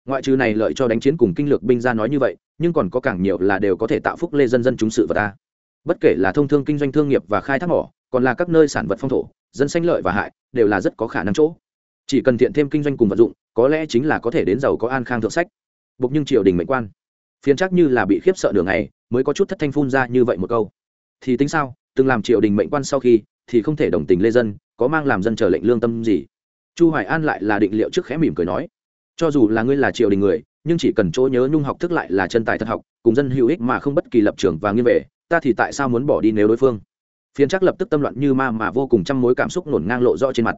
Ngoại trừ này lợi cho đánh chiến cùng kinh lược binh ra nói như vậy, nhưng còn có càng nhiều là đều có thể tạo phúc lê dân dân chúng sự vật ta. Bất kể là thông thương kinh doanh thương nghiệp và khai thác mỏ, còn là các nơi sản vật phong thổ, dân sanh lợi và hại, đều là rất có khả năng chỗ chỉ cần thiện thêm kinh doanh cùng vật dụng, có lẽ chính là có thể đến giàu có an khang thượng sách. Buộc nhưng triều đình mệnh quan. Phiền chắc như là bị khiếp sợ đường này mới có chút thất thanh phun ra như vậy một câu. Thì tính sao, từng làm triều đình mệnh quan sau khi, thì không thể đồng tình lê dân, có mang làm dân chờ lệnh lương tâm gì? Chu hoài an lại là định liệu trước khẽ mỉm cười nói, cho dù là ngươi là triều đình người, nhưng chỉ cần chỗ nhớ nhung học thức lại là chân tài thật học, cùng dân hữu ích mà không bất kỳ lập trường và nghiêng về, ta thì tại sao muốn bỏ đi nếu đối phương? Phiền chắc lập tức tâm loạn như ma mà vô cùng trăm mối cảm xúc nổn ngang lộ rõ trên mặt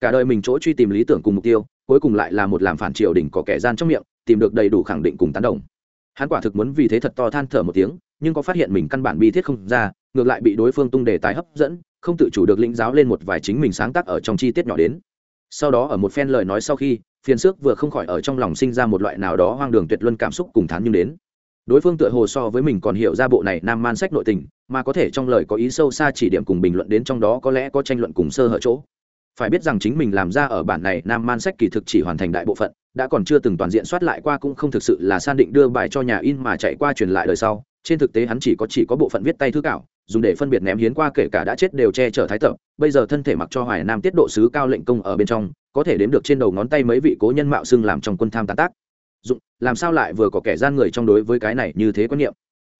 cả đời mình chỗ truy tìm lý tưởng cùng mục tiêu, cuối cùng lại là một làm phản triều đình có kẻ gian trong miệng, tìm được đầy đủ khẳng định cùng tán đồng. Hắn quả thực muốn vì thế thật to than thở một tiếng, nhưng có phát hiện mình căn bản bi thiết không ra, ngược lại bị đối phương tung đề tài hấp dẫn, không tự chủ được lĩnh giáo lên một vài chính mình sáng tác ở trong chi tiết nhỏ đến. Sau đó ở một phen lời nói sau khi, phiền xước vừa không khỏi ở trong lòng sinh ra một loại nào đó hoang đường tuyệt luân cảm xúc cùng thán nhưng đến. Đối phương tựa hồ so với mình còn hiểu ra bộ này nam man sách nội tình, mà có thể trong lời có ý sâu xa chỉ điểm cùng bình luận đến trong đó có lẽ có tranh luận cùng sơ hở chỗ phải biết rằng chính mình làm ra ở bản này nam man sách kỳ thực chỉ hoàn thành đại bộ phận, đã còn chưa từng toàn diện soát lại qua cũng không thực sự là san định đưa bài cho nhà in mà chạy qua truyền lại đời sau. Trên thực tế hắn chỉ có chỉ có bộ phận viết tay thư cảo dùng để phân biệt ném hiến qua kể cả đã chết đều che chở thái tập. Bây giờ thân thể mặc cho hoài nam tiết độ sứ cao lệnh công ở bên trong, có thể đếm được trên đầu ngón tay mấy vị cố nhân mạo xưng làm trong quân tham tán tác. Dụng, làm sao lại vừa có kẻ gian người trong đối với cái này như thế quan niệm?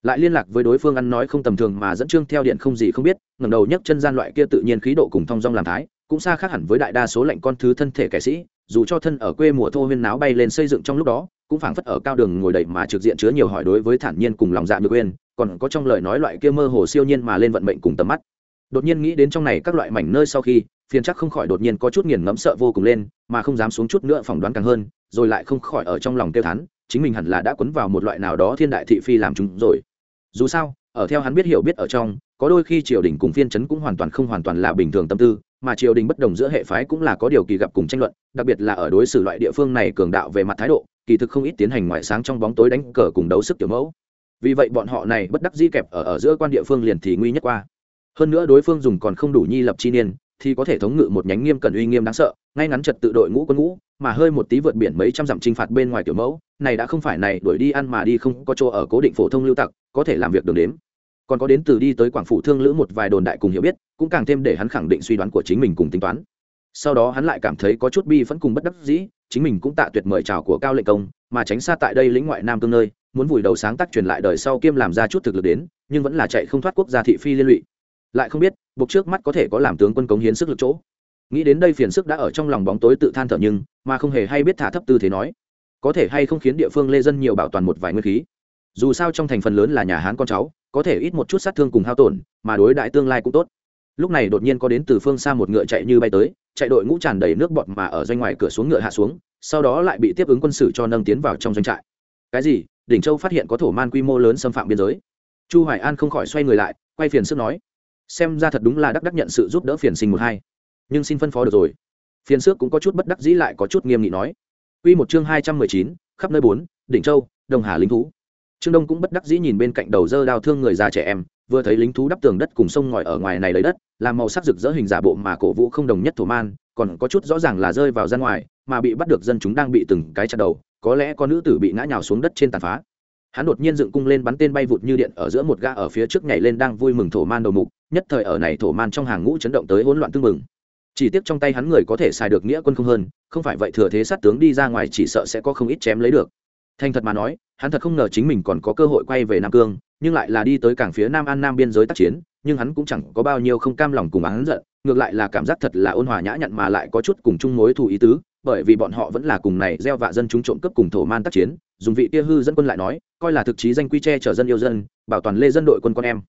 Lại liên lạc với đối phương ăn nói không tầm thường mà dẫn trương theo điện không gì không biết, ngẩng đầu nhấc chân gian loại kia tự nhiên khí độ cùng thong dong làm thái cũng xa khác hẳn với đại đa số lệnh con thứ thân thể kẻ sĩ, dù cho thân ở quê mùa thô huyên náo bay lên xây dựng trong lúc đó, cũng phảng phất ở cao đường ngồi đầy mà trực diện chứa nhiều hỏi đối với thản nhiên cùng lòng dạ được quên còn có trong lời nói loại kia mơ hồ siêu nhiên mà lên vận mệnh cùng tầm mắt. Đột nhiên nghĩ đến trong này các loại mảnh nơi sau khi, phiền chắc không khỏi đột nhiên có chút nghiền ngẫm sợ vô cùng lên, mà không dám xuống chút nữa phỏng đoán càng hơn, rồi lại không khỏi ở trong lòng tiêu thán, chính mình hẳn là đã quấn vào một loại nào đó thiên đại thị phi làm chúng rồi. Dù sao, ở theo hắn biết hiểu biết ở trong, có đôi khi triều đình cùng phiên chấn cũng hoàn toàn không hoàn toàn là bình thường tâm tư mà triều đình bất đồng giữa hệ phái cũng là có điều kỳ gặp cùng tranh luận, đặc biệt là ở đối xử loại địa phương này cường đạo về mặt thái độ, kỳ thực không ít tiến hành ngoại sáng trong bóng tối đánh cờ cùng đấu sức kiểu mẫu. Vì vậy bọn họ này bất đắc di kẹp ở ở giữa quan địa phương liền thì nguy nhất qua. Hơn nữa đối phương dùng còn không đủ nhi lập chi niên, thì có thể thống ngự một nhánh nghiêm cần uy nghiêm đáng sợ, ngay ngắn trật tự đội ngũ quân ngũ, mà hơi một tí vượt biển mấy trăm dặm chinh phạt bên ngoài tiểu mẫu, này đã không phải này đuổi đi ăn mà đi không có chỗ ở cố định phổ thông lưu tặc, có thể làm việc đường đếm. Còn có đến từ đi tới quảng phủ thương lữ một vài đồn đại cùng hiểu biết cũng càng thêm để hắn khẳng định suy đoán của chính mình cùng tính toán. Sau đó hắn lại cảm thấy có chút bi vẫn cùng bất đắc dĩ, chính mình cũng tạ tuyệt mời chào của cao lệnh công, mà tránh xa tại đây lĩnh ngoại nam tương nơi, muốn vùi đầu sáng tác truyền lại đời sau kiêm làm ra chút thực lực đến, nhưng vẫn là chạy không thoát quốc gia thị phi liên lụy. Lại không biết, buộc trước mắt có thể có làm tướng quân cống hiến sức lực chỗ. Nghĩ đến đây phiền sức đã ở trong lòng bóng tối tự than thở nhưng, mà không hề hay biết thả thấp tư thế nói. Có thể hay không khiến địa phương lê dân nhiều bảo toàn một vài nguyên khí. Dù sao trong thành phần lớn là nhà hán con cháu, có thể ít một chút sát thương cùng hao tổn, mà đối đại tương lai cũng tốt lúc này đột nhiên có đến từ phương xa một ngựa chạy như bay tới chạy đội ngũ tràn đầy nước bọt mà ở doanh ngoài cửa xuống ngựa hạ xuống sau đó lại bị tiếp ứng quân sự cho nâng tiến vào trong doanh trại. Cái gì? Đỉnh châu phát hiện có thổ man quy mô lớn xâm phạm biên giới. Chu hoài an không khỏi xoay người lại quay phiền sức nói xem ra thật đúng là đắc đắc nhận sự giúp đỡ phiền sinh một hai. Nhưng xin phân phó được rồi. Phiền xước cũng có chút bất đắc dĩ lại có chút nghiêm nghị nói. Quy một chương 219, khắp nơi bốn, đỉnh châu, đông hà lính thú. Trương Đông cũng bất đắc dĩ nhìn bên cạnh đầu dơ đao thương người già trẻ em, vừa thấy lính thú đắp tường đất cùng sông ngòi ở ngoài này lấy đất, làm màu sắc rực rỡ hình giả bộ mà cổ vũ không đồng nhất thổ man, còn có chút rõ ràng là rơi vào ra ngoài, mà bị bắt được dân chúng đang bị từng cái chặt đầu, có lẽ có nữ tử bị ngã nhào xuống đất trên tàn phá. Hắn đột nhiên dựng cung lên bắn tên bay vụt như điện ở giữa một ga ở phía trước nhảy lên đang vui mừng thổ man đầu mục, nhất thời ở này thổ man trong hàng ngũ chấn động tới hỗn loạn tương mừng chỉ tiếc trong tay hắn người có thể xài được nghĩa quân không hơn không phải vậy thừa thế sát tướng đi ra ngoài chỉ sợ sẽ có không ít chém lấy được thành thật mà nói, hắn thật không ngờ chính mình còn có cơ hội quay về nam cương, nhưng lại là đi tới cảng phía nam an nam biên giới tác chiến, nhưng hắn cũng chẳng có bao nhiêu không cam lòng cùng hắn giận, ngược lại là cảm giác thật là ôn hòa nhã nhặn mà lại có chút cùng chung mối thù ý tứ, bởi vì bọn họ vẫn là cùng này gieo vạ dân chúng trộm cướp cùng thổ man tác chiến, dùng vị kia hư dân quân lại nói, coi là thực chí danh quy tre chở dân yêu dân, bảo toàn lê dân đội quân con em.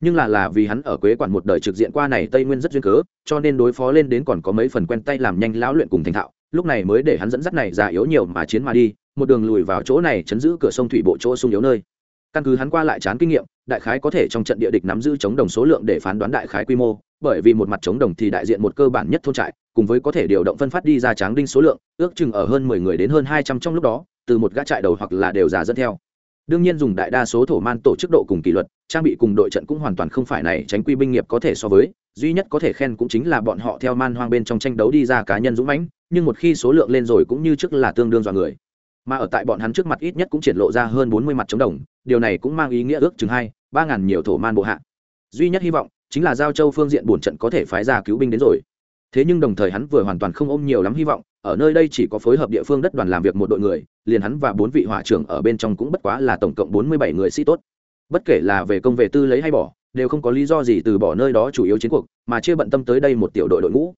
Nhưng là là vì hắn ở quế quản một đời trực diện qua này tây nguyên rất duyên cớ, cho nên đối phó lên đến còn có mấy phần quen tay làm nhanh lão luyện cùng thành thạo, lúc này mới để hắn dẫn dắt này già yếu nhiều mà chiến mà đi một đường lùi vào chỗ này chấn giữ cửa sông thủy bộ chỗ sung yếu nơi. Căn cứ hắn qua lại chán kinh nghiệm, đại khái có thể trong trận địa địch nắm giữ chống đồng số lượng để phán đoán đại khái quy mô, bởi vì một mặt chống đồng thì đại diện một cơ bản nhất thôn trại, cùng với có thể điều động phân phát đi ra tráng đinh số lượng, ước chừng ở hơn mười người đến hơn hai trăm trong lúc đó, từ một gã trại đầu hoặc là đều già dẫn theo. Đương nhiên dùng đại đa số thổ man tổ chức độ cùng kỷ luật, trang bị cùng đội trận cũng hoàn toàn không phải này tránh quy binh nghiệp có thể so với, duy nhất có thể khen cũng chính là bọn họ theo man hoang bên trong tranh đấu đi ra cá nhân dũng mãnh, nhưng một khi số lượng lên rồi cũng như trước là tương đương dọa người mà ở tại bọn hắn trước mặt ít nhất cũng triển lộ ra hơn bốn mươi mặt chống đồng, điều này cũng mang ý nghĩa ước chừng hai, ba ngàn nhiều thổ man bộ hạ. Duy nhất hy vọng chính là giao châu phương diện bổn trận có thể phái ra cứu binh đến rồi. Thế nhưng đồng thời hắn vừa hoàn toàn không ôm nhiều lắm hy vọng, ở nơi đây chỉ có phối hợp địa phương đất đoàn làm việc một đội người, liền hắn và bốn vị hỏa trưởng ở bên trong cũng bất quá là tổng cộng bốn mươi bảy người sĩ tốt. Bất kể là về công về tư lấy hay bỏ, đều không có lý do gì từ bỏ nơi đó chủ yếu chiến cuộc, mà chưa bận tâm tới đây một tiểu đội đội ngũ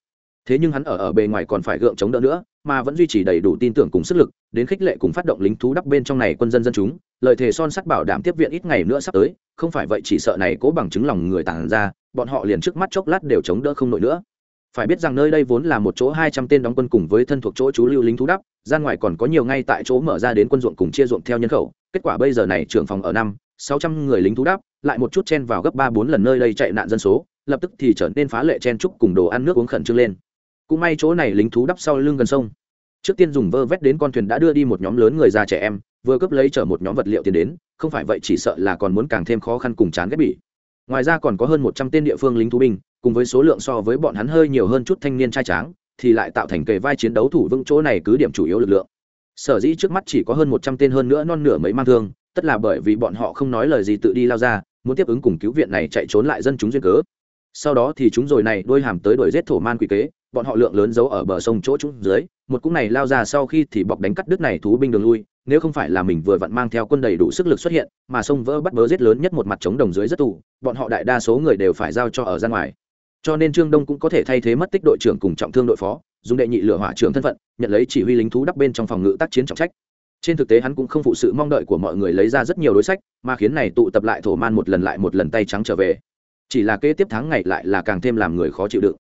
thế nhưng hắn ở ở bề ngoài còn phải gượng chống đỡ nữa, mà vẫn duy trì đầy đủ tin tưởng cùng sức lực, đến khích lệ cùng phát động lính thú đắp bên trong này quân dân dân chúng lợi thế son sắt bảo đảm tiếp viện ít ngày nữa sắp tới, không phải vậy chỉ sợ này cố bằng chứng lòng người tàn ra, bọn họ liền trước mắt chốc lát đều chống đỡ không nổi nữa. Phải biết rằng nơi đây vốn là một chỗ hai trăm tên đóng quân cùng với thân thuộc chỗ chú lưu lính thú đắp gian ngoài còn có nhiều ngay tại chỗ mở ra đến quân ruộng cùng chia ruộng theo nhân khẩu, kết quả bây giờ này trưởng phòng ở năm, sáu trăm người lính thú đắp, lại một chút chen vào gấp ba bốn lần nơi đây chạy nạn dân số, lập tức thì trở nên phá lệ chen trúc cùng đồ ăn nước uống khẩn trương lên cũng may chỗ này lính thú đắp sau lưng gần sông. Trước tiên dùng vơ vét đến con thuyền đã đưa đi một nhóm lớn người già trẻ em, vừa cướp lấy chở một nhóm vật liệu tiền đến, không phải vậy chỉ sợ là còn muốn càng thêm khó khăn cùng chán ghét bỉ ngoài ra còn có hơn một trăm tên địa phương lính thú binh, cùng với số lượng so với bọn hắn hơi nhiều hơn chút thanh niên trai tráng, thì lại tạo thành kề vai chiến đấu thủ vững chỗ này cứ điểm chủ yếu lực lượng. Sở dĩ trước mắt chỉ có hơn một trăm tên hơn nữa non nửa mấy mang thương, tất là bởi vì bọn họ không nói lời gì tự đi lao ra, muốn tiếp ứng cùng cứu viện này chạy trốn lại dân chúng duyên cớ. Sau đó thì chúng rồi này đôi hàm tới đuổi giết thổ man quỷ kế bọn họ lượng lớn giấu ở bờ sông chỗ chúng dưới, một cung này lao ra sau khi thì bọc đánh cắt đứt này thú binh đường lui, nếu không phải là mình vừa vặn mang theo quân đầy đủ sức lực xuất hiện, mà sông vỡ bắt bớ giết lớn nhất một mặt chống đồng dưới rất tù, bọn họ đại đa số người đều phải giao cho ở ra ngoài. Cho nên trương đông cũng có thể thay thế mất tích đội trưởng cùng trọng thương đội phó, dùng đệ nhị lửa hỏa trưởng thân phận, nhận lấy chỉ huy lính thú đắp bên trong phòng ngự tác chiến trọng trách. Trên thực tế hắn cũng không phụ sự mong đợi của mọi người lấy ra rất nhiều đối sách, mà khiến này tụ tập lại thổ man một lần lại một lần tay trắng trở về. Chỉ là kế tiếp tháng ngày lại là càng thêm làm người khó chịu đựng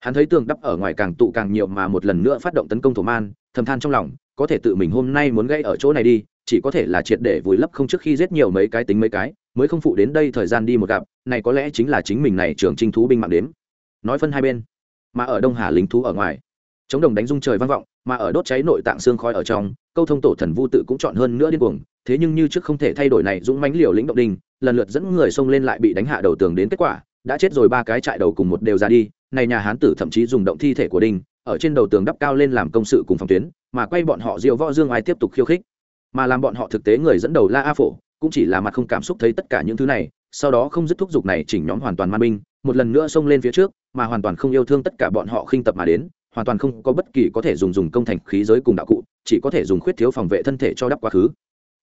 hắn thấy tường đắp ở ngoài càng tụ càng nhiều mà một lần nữa phát động tấn công thổ man, thầm than trong lòng, có thể tự mình hôm nay muốn gây ở chỗ này đi, chỉ có thể là triệt để vùi lấp không trước khi giết nhiều mấy cái tính mấy cái, mới không phụ đến đây thời gian đi một gặp, này có lẽ chính là chính mình này trưởng trinh thú binh mạng đếm nói phân hai bên, mà ở đông hà lính thú ở ngoài, chống đồng đánh rung trời vang vọng, mà ở đốt cháy nội tạng xương khói ở trong, câu thông tổ thần vu tự cũng chọn hơn nữa điên cuồng, thế nhưng như trước không thể thay đổi này dũng mãnh liều lĩnh động đình, lần lượt dẫn người xông lên lại bị đánh hạ đầu tường đến kết quả, đã chết rồi ba cái trại đầu cùng một đều ra đi này nhà hán tử thậm chí dùng động thi thể của đinh, ở trên đầu tường đắp cao lên làm công sự cùng phòng tuyến, mà quay bọn họ diệu võ dương ai tiếp tục khiêu khích. Mà làm bọn họ thực tế người dẫn đầu la a phổ, cũng chỉ là mặt không cảm xúc thấy tất cả những thứ này, sau đó không dứt thúc giục này chỉnh nhóm hoàn toàn man binh, một lần nữa xông lên phía trước, mà hoàn toàn không yêu thương tất cả bọn họ khinh tập mà đến, hoàn toàn không có bất kỳ có thể dùng dùng công thành khí giới cùng đạo cụ, chỉ có thể dùng khuyết thiếu phòng vệ thân thể cho đắp quá khứ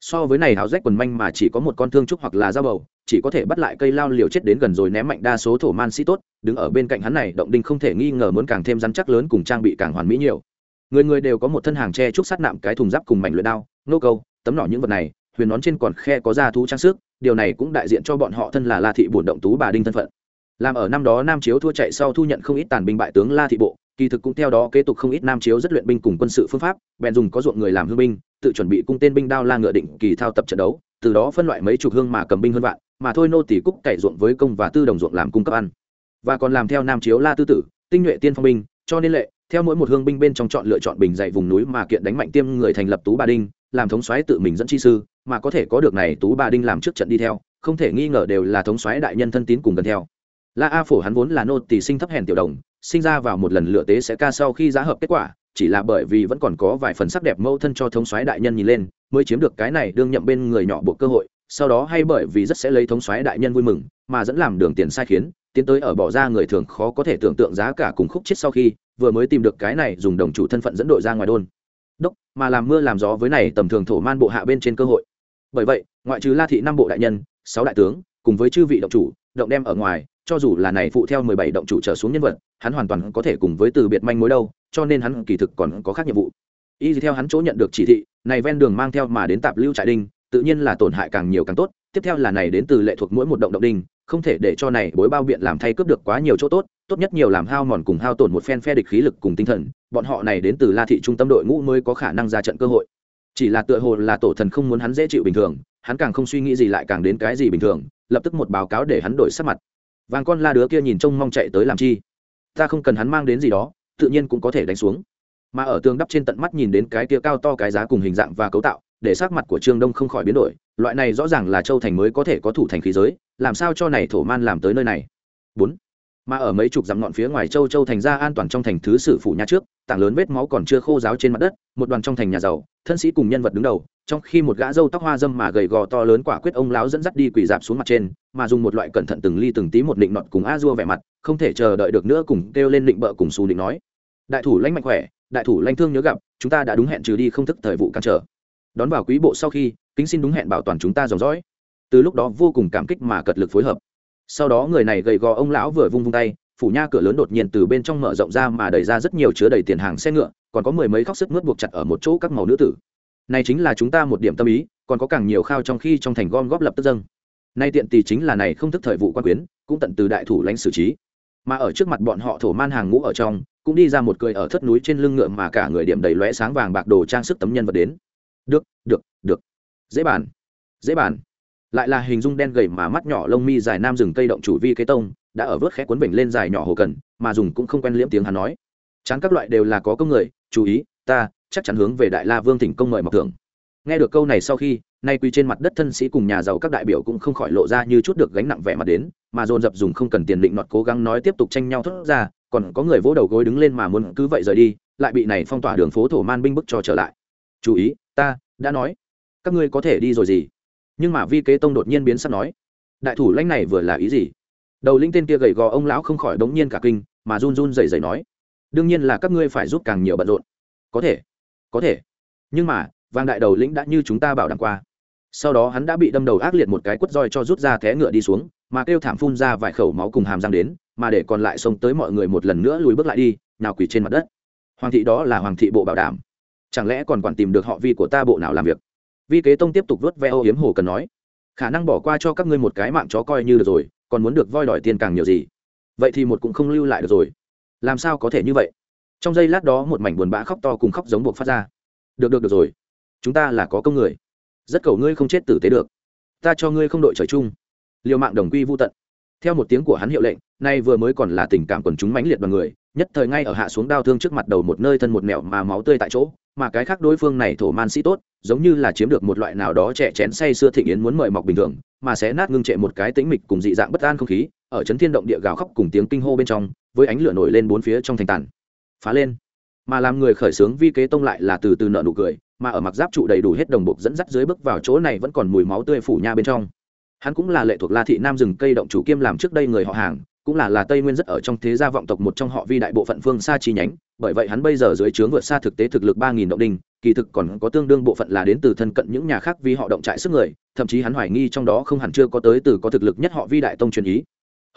so với này háo rách quần manh mà chỉ có một con thương trúc hoặc là dao bầu, chỉ có thể bắt lại cây lao liều chết đến gần rồi ném mạnh đa số thổ man sĩ tốt, đứng ở bên cạnh hắn này, động đinh không thể nghi ngờ muốn càng thêm rắn chắc lớn cùng trang bị càng hoàn mỹ nhiều. Người người đều có một thân hàng tre trúc sắt nạm cái thùng giáp cùng mảnh luyện đao, nô câu, tấm nỏ những vật này, huyền nón trên còn khe có da thú trang sức, điều này cũng đại diện cho bọn họ thân là la thị bổn động tú bà đinh thân phận. Làm ở năm đó nam chiếu thua chạy sau thu nhận không ít tàn binh bại tướng la thị bộ kỳ thực cũng theo đó kế tục không ít nam chiếu rất luyện binh cùng quân sự phương pháp, bèn dùng có ruộng người làm hương binh, tự chuẩn bị cung tên binh đao la ngựa định kỳ thao tập trận đấu, từ đó phân loại mấy chục hương mà cầm binh hơn vạn, mà thôi nô tỷ cúc cày ruộng với công và tư đồng ruộng làm cung cấp ăn. Và còn làm theo nam chiếu la tư tử, tinh nhuệ tiên phong binh, cho nên lệ, theo mỗi một hương binh bên trong chọn lựa chọn bình dạy vùng núi mà kiện đánh mạnh tiêm người thành lập tú bà đinh, làm thống soái tự mình dẫn chi sư, mà có thể có được này tú bà đinh làm trước trận đi theo, không thể nghi ngờ đều là thống soái đại nhân thân tín cùng gần theo. La a phổ hắn vốn là nô tỷ sinh thấp hèn tiểu đồng sinh ra vào một lần lựa tế sẽ ca sau khi giá hợp kết quả, chỉ là bởi vì vẫn còn có vài phần sắc đẹp mâu thân cho thống soái đại nhân nhìn lên, mới chiếm được cái này đương nhậm bên người nhỏ bộ cơ hội, sau đó hay bởi vì rất sẽ lấy thống soái đại nhân vui mừng, mà dẫn làm đường tiền sai khiến, tiến tới ở bỏ ra người thường khó có thể tưởng tượng giá cả cùng khúc chết sau khi, vừa mới tìm được cái này dùng đồng chủ thân phận dẫn đội ra ngoài đôn. Đốc, mà làm mưa làm gió với này tầm thường thổ man bộ hạ bên trên cơ hội. Bởi vậy, ngoại trừ la thị năm bộ đại nhân, sáu đại tướng, cùng với chư vị động chủ, động đem ở ngoài cho dù là này phụ theo mười bảy động chủ trở xuống nhân vật, hắn hoàn toàn có thể cùng với từ biệt manh mối đâu, cho nên hắn kỳ thực còn có khác nhiệm vụ. Y theo hắn chỗ nhận được chỉ thị, này ven đường mang theo mà đến tạp lưu trại đinh, tự nhiên là tổn hại càng nhiều càng tốt, tiếp theo là này đến từ lệ thuộc mỗi một động động đinh, không thể để cho này bối bao biện làm thay cướp được quá nhiều chỗ tốt tốt nhất nhiều làm hao mòn cùng hao tổn một phen phe địch khí lực cùng tinh thần, bọn họ này đến từ la thị trung tâm đội ngũ mới có khả năng ra trận cơ hội. Chỉ là tựa hồ là tổ thần không muốn hắn dễ chịu bình thường, hắn càng không suy nghĩ gì lại càng đến cái gì bình thường, lập tức một báo cáo để hắn đổi sắc mặt vàng con la đứa kia nhìn trông mong chạy tới làm chi? Ta không cần hắn mang đến gì đó, tự nhiên cũng có thể đánh xuống. Mà ở tường đắp trên tận mắt nhìn đến cái kia cao to cái giá cùng hình dạng và cấu tạo, để sắc mặt của trương đông không khỏi biến đổi, loại này rõ ràng là châu thành mới có thể có thủ thành khí giới, làm sao cho này thổ man làm tới nơi này? Bốn. Mà ở mấy chục dặm ngọn phía ngoài châu châu thành ra an toàn trong thành thứ sử phủ nhà trước, tảng lớn vết máu còn chưa khô ráo trên mặt đất, một đoàn trong thành nhà giàu, thân sĩ cùng nhân vật đứng đầu trong khi một gã râu tóc hoa dâm mà gầy gò to lớn quả quyết ông lão dẫn dắt đi quỳ dạp xuống mặt trên, mà dùng một loại cẩn thận từng ly từng tí một định nọt cùng a dua vẻ mặt, không thể chờ đợi được nữa cùng kêu lên định bợ cùng xu định nói. Đại thủ lãnh mạnh khỏe, đại thủ lãnh thương nhớ gặp, chúng ta đã đúng hẹn trừ đi không thức thời vụ cản trở. Đón vào quý bộ sau khi, kính xin đúng hẹn bảo toàn chúng ta dòng dõi. Từ lúc đó vô cùng cảm kích mà cật lực phối hợp. Sau đó người này gầy gò ông lão vừa vung vung tay, phủ nha cửa lớn đột nhiên từ bên trong mở rộng ra mà đẩy ra rất nhiều chứa đầy tiền hàng xe ngựa, còn có mười mấy khóc sức mướt buộc chặt ở một chỗ các màu nữ tử này chính là chúng ta một điểm tâm ý, còn có càng nhiều khao trong khi trong thành gom góp lập tức dâng. Nay tiện tỷ chính là này không thức thời vụ quan quyến, cũng tận từ đại thủ lãnh xử trí. Mà ở trước mặt bọn họ thổ man hàng ngũ ở trong, cũng đi ra một cười ở thất núi trên lưng ngựa mà cả người điểm đầy lóe sáng vàng bạc đồ trang sức tấm nhân vật đến. Được được được. Dễ bàn dễ bàn. Lại là hình dung đen gầy mà mắt nhỏ lông mi dài nam rừng cây động chủ vi kế tông, đã ở vớt khẽ cuốn bình lên dài nhỏ hồ cần, mà dùng cũng không quen liễm tiếng hắn nói. Chán các loại đều là có công người, chú ý, ta chắc chắn hướng về đại la vương thỉnh công mời mọc thưởng. Nghe được câu này sau khi, nay quy trên mặt đất thân sĩ cùng nhà giàu các đại biểu cũng không khỏi lộ ra như chút được gánh nặng vẻ mặt đến, mà dồn dập dùng không cần tiền định nọt cố gắng nói tiếp tục tranh nhau thốt ra, còn có người vỗ đầu gối đứng lên mà muốn cứ vậy rời đi, lại bị này phong tỏa đường phố thổ man binh bức cho trở lại. Chú ý, ta đã nói, các ngươi có thể đi rồi gì? Nhưng mà vi kế tông đột nhiên biến sắc nói, đại thủ lãnh này vừa là ý gì? Đầu linh tên kia gầy gò ông lão không khỏi đống nhiên cả kinh, mà run run rẩy rẩy nói, đương nhiên là các ngươi phải giúp càng nhiều bận rộn. Có thể có thể. Nhưng mà, vàng đại đầu lĩnh đã như chúng ta bảo đảm qua. Sau đó hắn đã bị đâm đầu ác liệt một cái quất roi cho rút ra té ngựa đi xuống, mà kêu thảm phun ra vài khẩu máu cùng hàm răng đến, mà để còn lại xông tới mọi người một lần nữa lùi bước lại đi nào quỳ trên mặt đất. Hoàng thị đó là hoàng thị bộ bảo đảm. Chẳng lẽ còn quản tìm được họ vi của ta bộ nào làm việc? Vi kế tông tiếp tục vớt ve ô hiếm hồ cần nói. Khả năng bỏ qua cho các ngươi một cái mạng chó coi như được rồi, còn muốn được voi đòi tiền càng nhiều gì? Vậy thì một cũng không lưu lại được rồi. Làm sao có thể như vậy? Trong giây lát đó một mảnh buồn bã khóc to cùng khóc giống buộc phát ra. Được được được rồi. Chúng ta là có công người. Rất cầu ngươi không chết tử tế được. Ta cho ngươi không đội trời chung. Liều mạng đồng quy vô tận. Theo một tiếng của hắn hiệu lệnh, nay vừa mới còn là tình cảm quần chúng mãnh liệt bằng người, nhất thời ngay ở hạ xuống đau thương trước mặt đầu một nơi thân một mẹo mà máu tươi tại chỗ, mà cái khác đối phương này thổ man sĩ tốt, giống như là chiếm được một loại nào đó trẻ chén say xưa thịnh yến muốn mời mọc bình thường, mà sẽ nát ngưng trệ một cái tĩnh mịch cùng dị dạng bất an không khí, ở chấn thiên động địa gào khóc cùng tiếng kinh hô bên trong, với ánh lửa nổi lên bốn phía trong thành tàn phá lên. Mà làm người khởi sướng vi kế tông lại là từ từ nợ nụ cười, mà ở mặc giáp trụ đầy đủ hết đồng bộ dẫn dắt dưới bước vào chỗ này vẫn còn mùi máu tươi phủ nha bên trong. Hắn cũng là lệ thuộc la thị nam rừng cây động chủ kiêm làm trước đây người họ hàng, cũng là là tây nguyên rất ở trong thế gia vọng tộc một trong họ vi đại bộ phận phương xa chi nhánh, bởi vậy hắn bây giờ dưới trướng vượt xa thực tế thực lực ba nghìn động đình, kỳ thực còn có tương đương bộ phận là đến từ thân cận những nhà khác vì họ động trại sức người, thậm chí hắn hoài nghi trong đó không hẳn chưa có tới từ có thực lực nhất họ vi đại tông truyền ý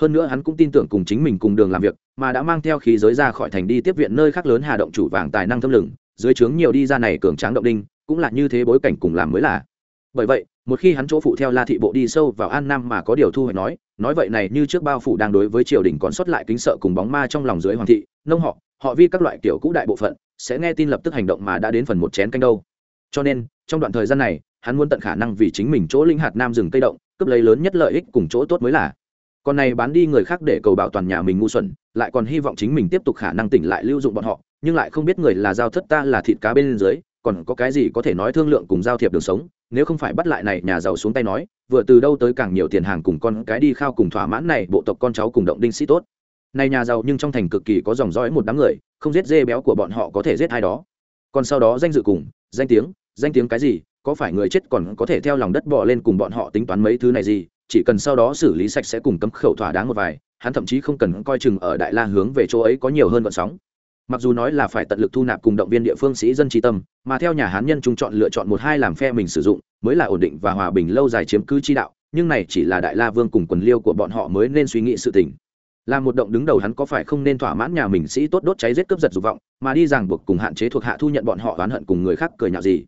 hơn nữa hắn cũng tin tưởng cùng chính mình cùng đường làm việc, mà đã mang theo khí giới ra khỏi thành đi tiếp viện nơi khác lớn hà động chủ vàng tài năng thâm lừng, dưới trướng nhiều đi ra này cường tráng động đinh, cũng là như thế bối cảnh cùng làm mới là. Bởi vậy, một khi hắn chỗ phụ theo la thị bộ đi sâu vào an nam mà có điều thu hoạch nói nói vậy này như trước bao phủ đang đối với triều đình còn sót lại kính sợ cùng bóng ma trong lòng dưới hoàng thị, nông họ họ vi các loại kiểu cũ đại bộ phận, sẽ nghe tin lập tức hành động mà đã đến phần một chén canh đâu. Cho nên, trong đoạn thời gian này, hắn muốn tận khả năng vì chính mình chỗ linh hạt nam rừng cây động, cướp lấy lớn nhất lợi ích cùng chỗ tốt mới là còn này bán đi người khác để cầu bảo toàn nhà mình ngu xuẩn, lại còn hy vọng chính mình tiếp tục khả năng tỉnh lại lưu dụng bọn họ, nhưng lại không biết người là giao thất ta là thịt cá bên dưới, còn có cái gì có thể nói thương lượng cùng giao thiệp đường sống, nếu không phải bắt lại này nhà giàu xuống tay nói, vừa từ đâu tới càng nhiều tiền hàng cùng con cái đi khao cùng thỏa mãn này, bộ tộc con cháu cùng động đinh sĩ tốt. Này nhà giàu nhưng trong thành cực kỳ có dòng dõi một đám người, không giết dê béo của bọn họ có thể giết ai đó. Còn sau đó danh dự cùng, danh tiếng danh tiếng cái gì, có phải người chết còn có thể theo lòng đất bỏ lên cùng bọn họ tính toán mấy thứ này gì? Chỉ cần sau đó xử lý sạch sẽ cùng cấm khẩu thỏa đáng một vài hắn thậm chí không cần coi chừng ở đại la hướng về chỗ ấy có nhiều hơn vận sóng. Mặc dù nói là phải tận lực thu nạp cùng động viên địa phương sĩ dân tri tâm mà theo nhà hán nhân trung chọn lựa chọn một hai làm phe mình sử dụng mới là ổn định và hòa bình lâu dài chiếm cứ chi đạo nhưng này chỉ là đại la vương cùng quần liêu của bọn họ mới nên suy nghĩ sự tình. Là một động đứng đầu hắn có phải không nên thỏa mãn nhà mình sĩ tốt đốt cháy giết cướp giật dục vọng mà đi ràng buộc cùng hạn chế thuộc hạ thu nhận bọn họ oán hận cùng người khác cười nhạo gì?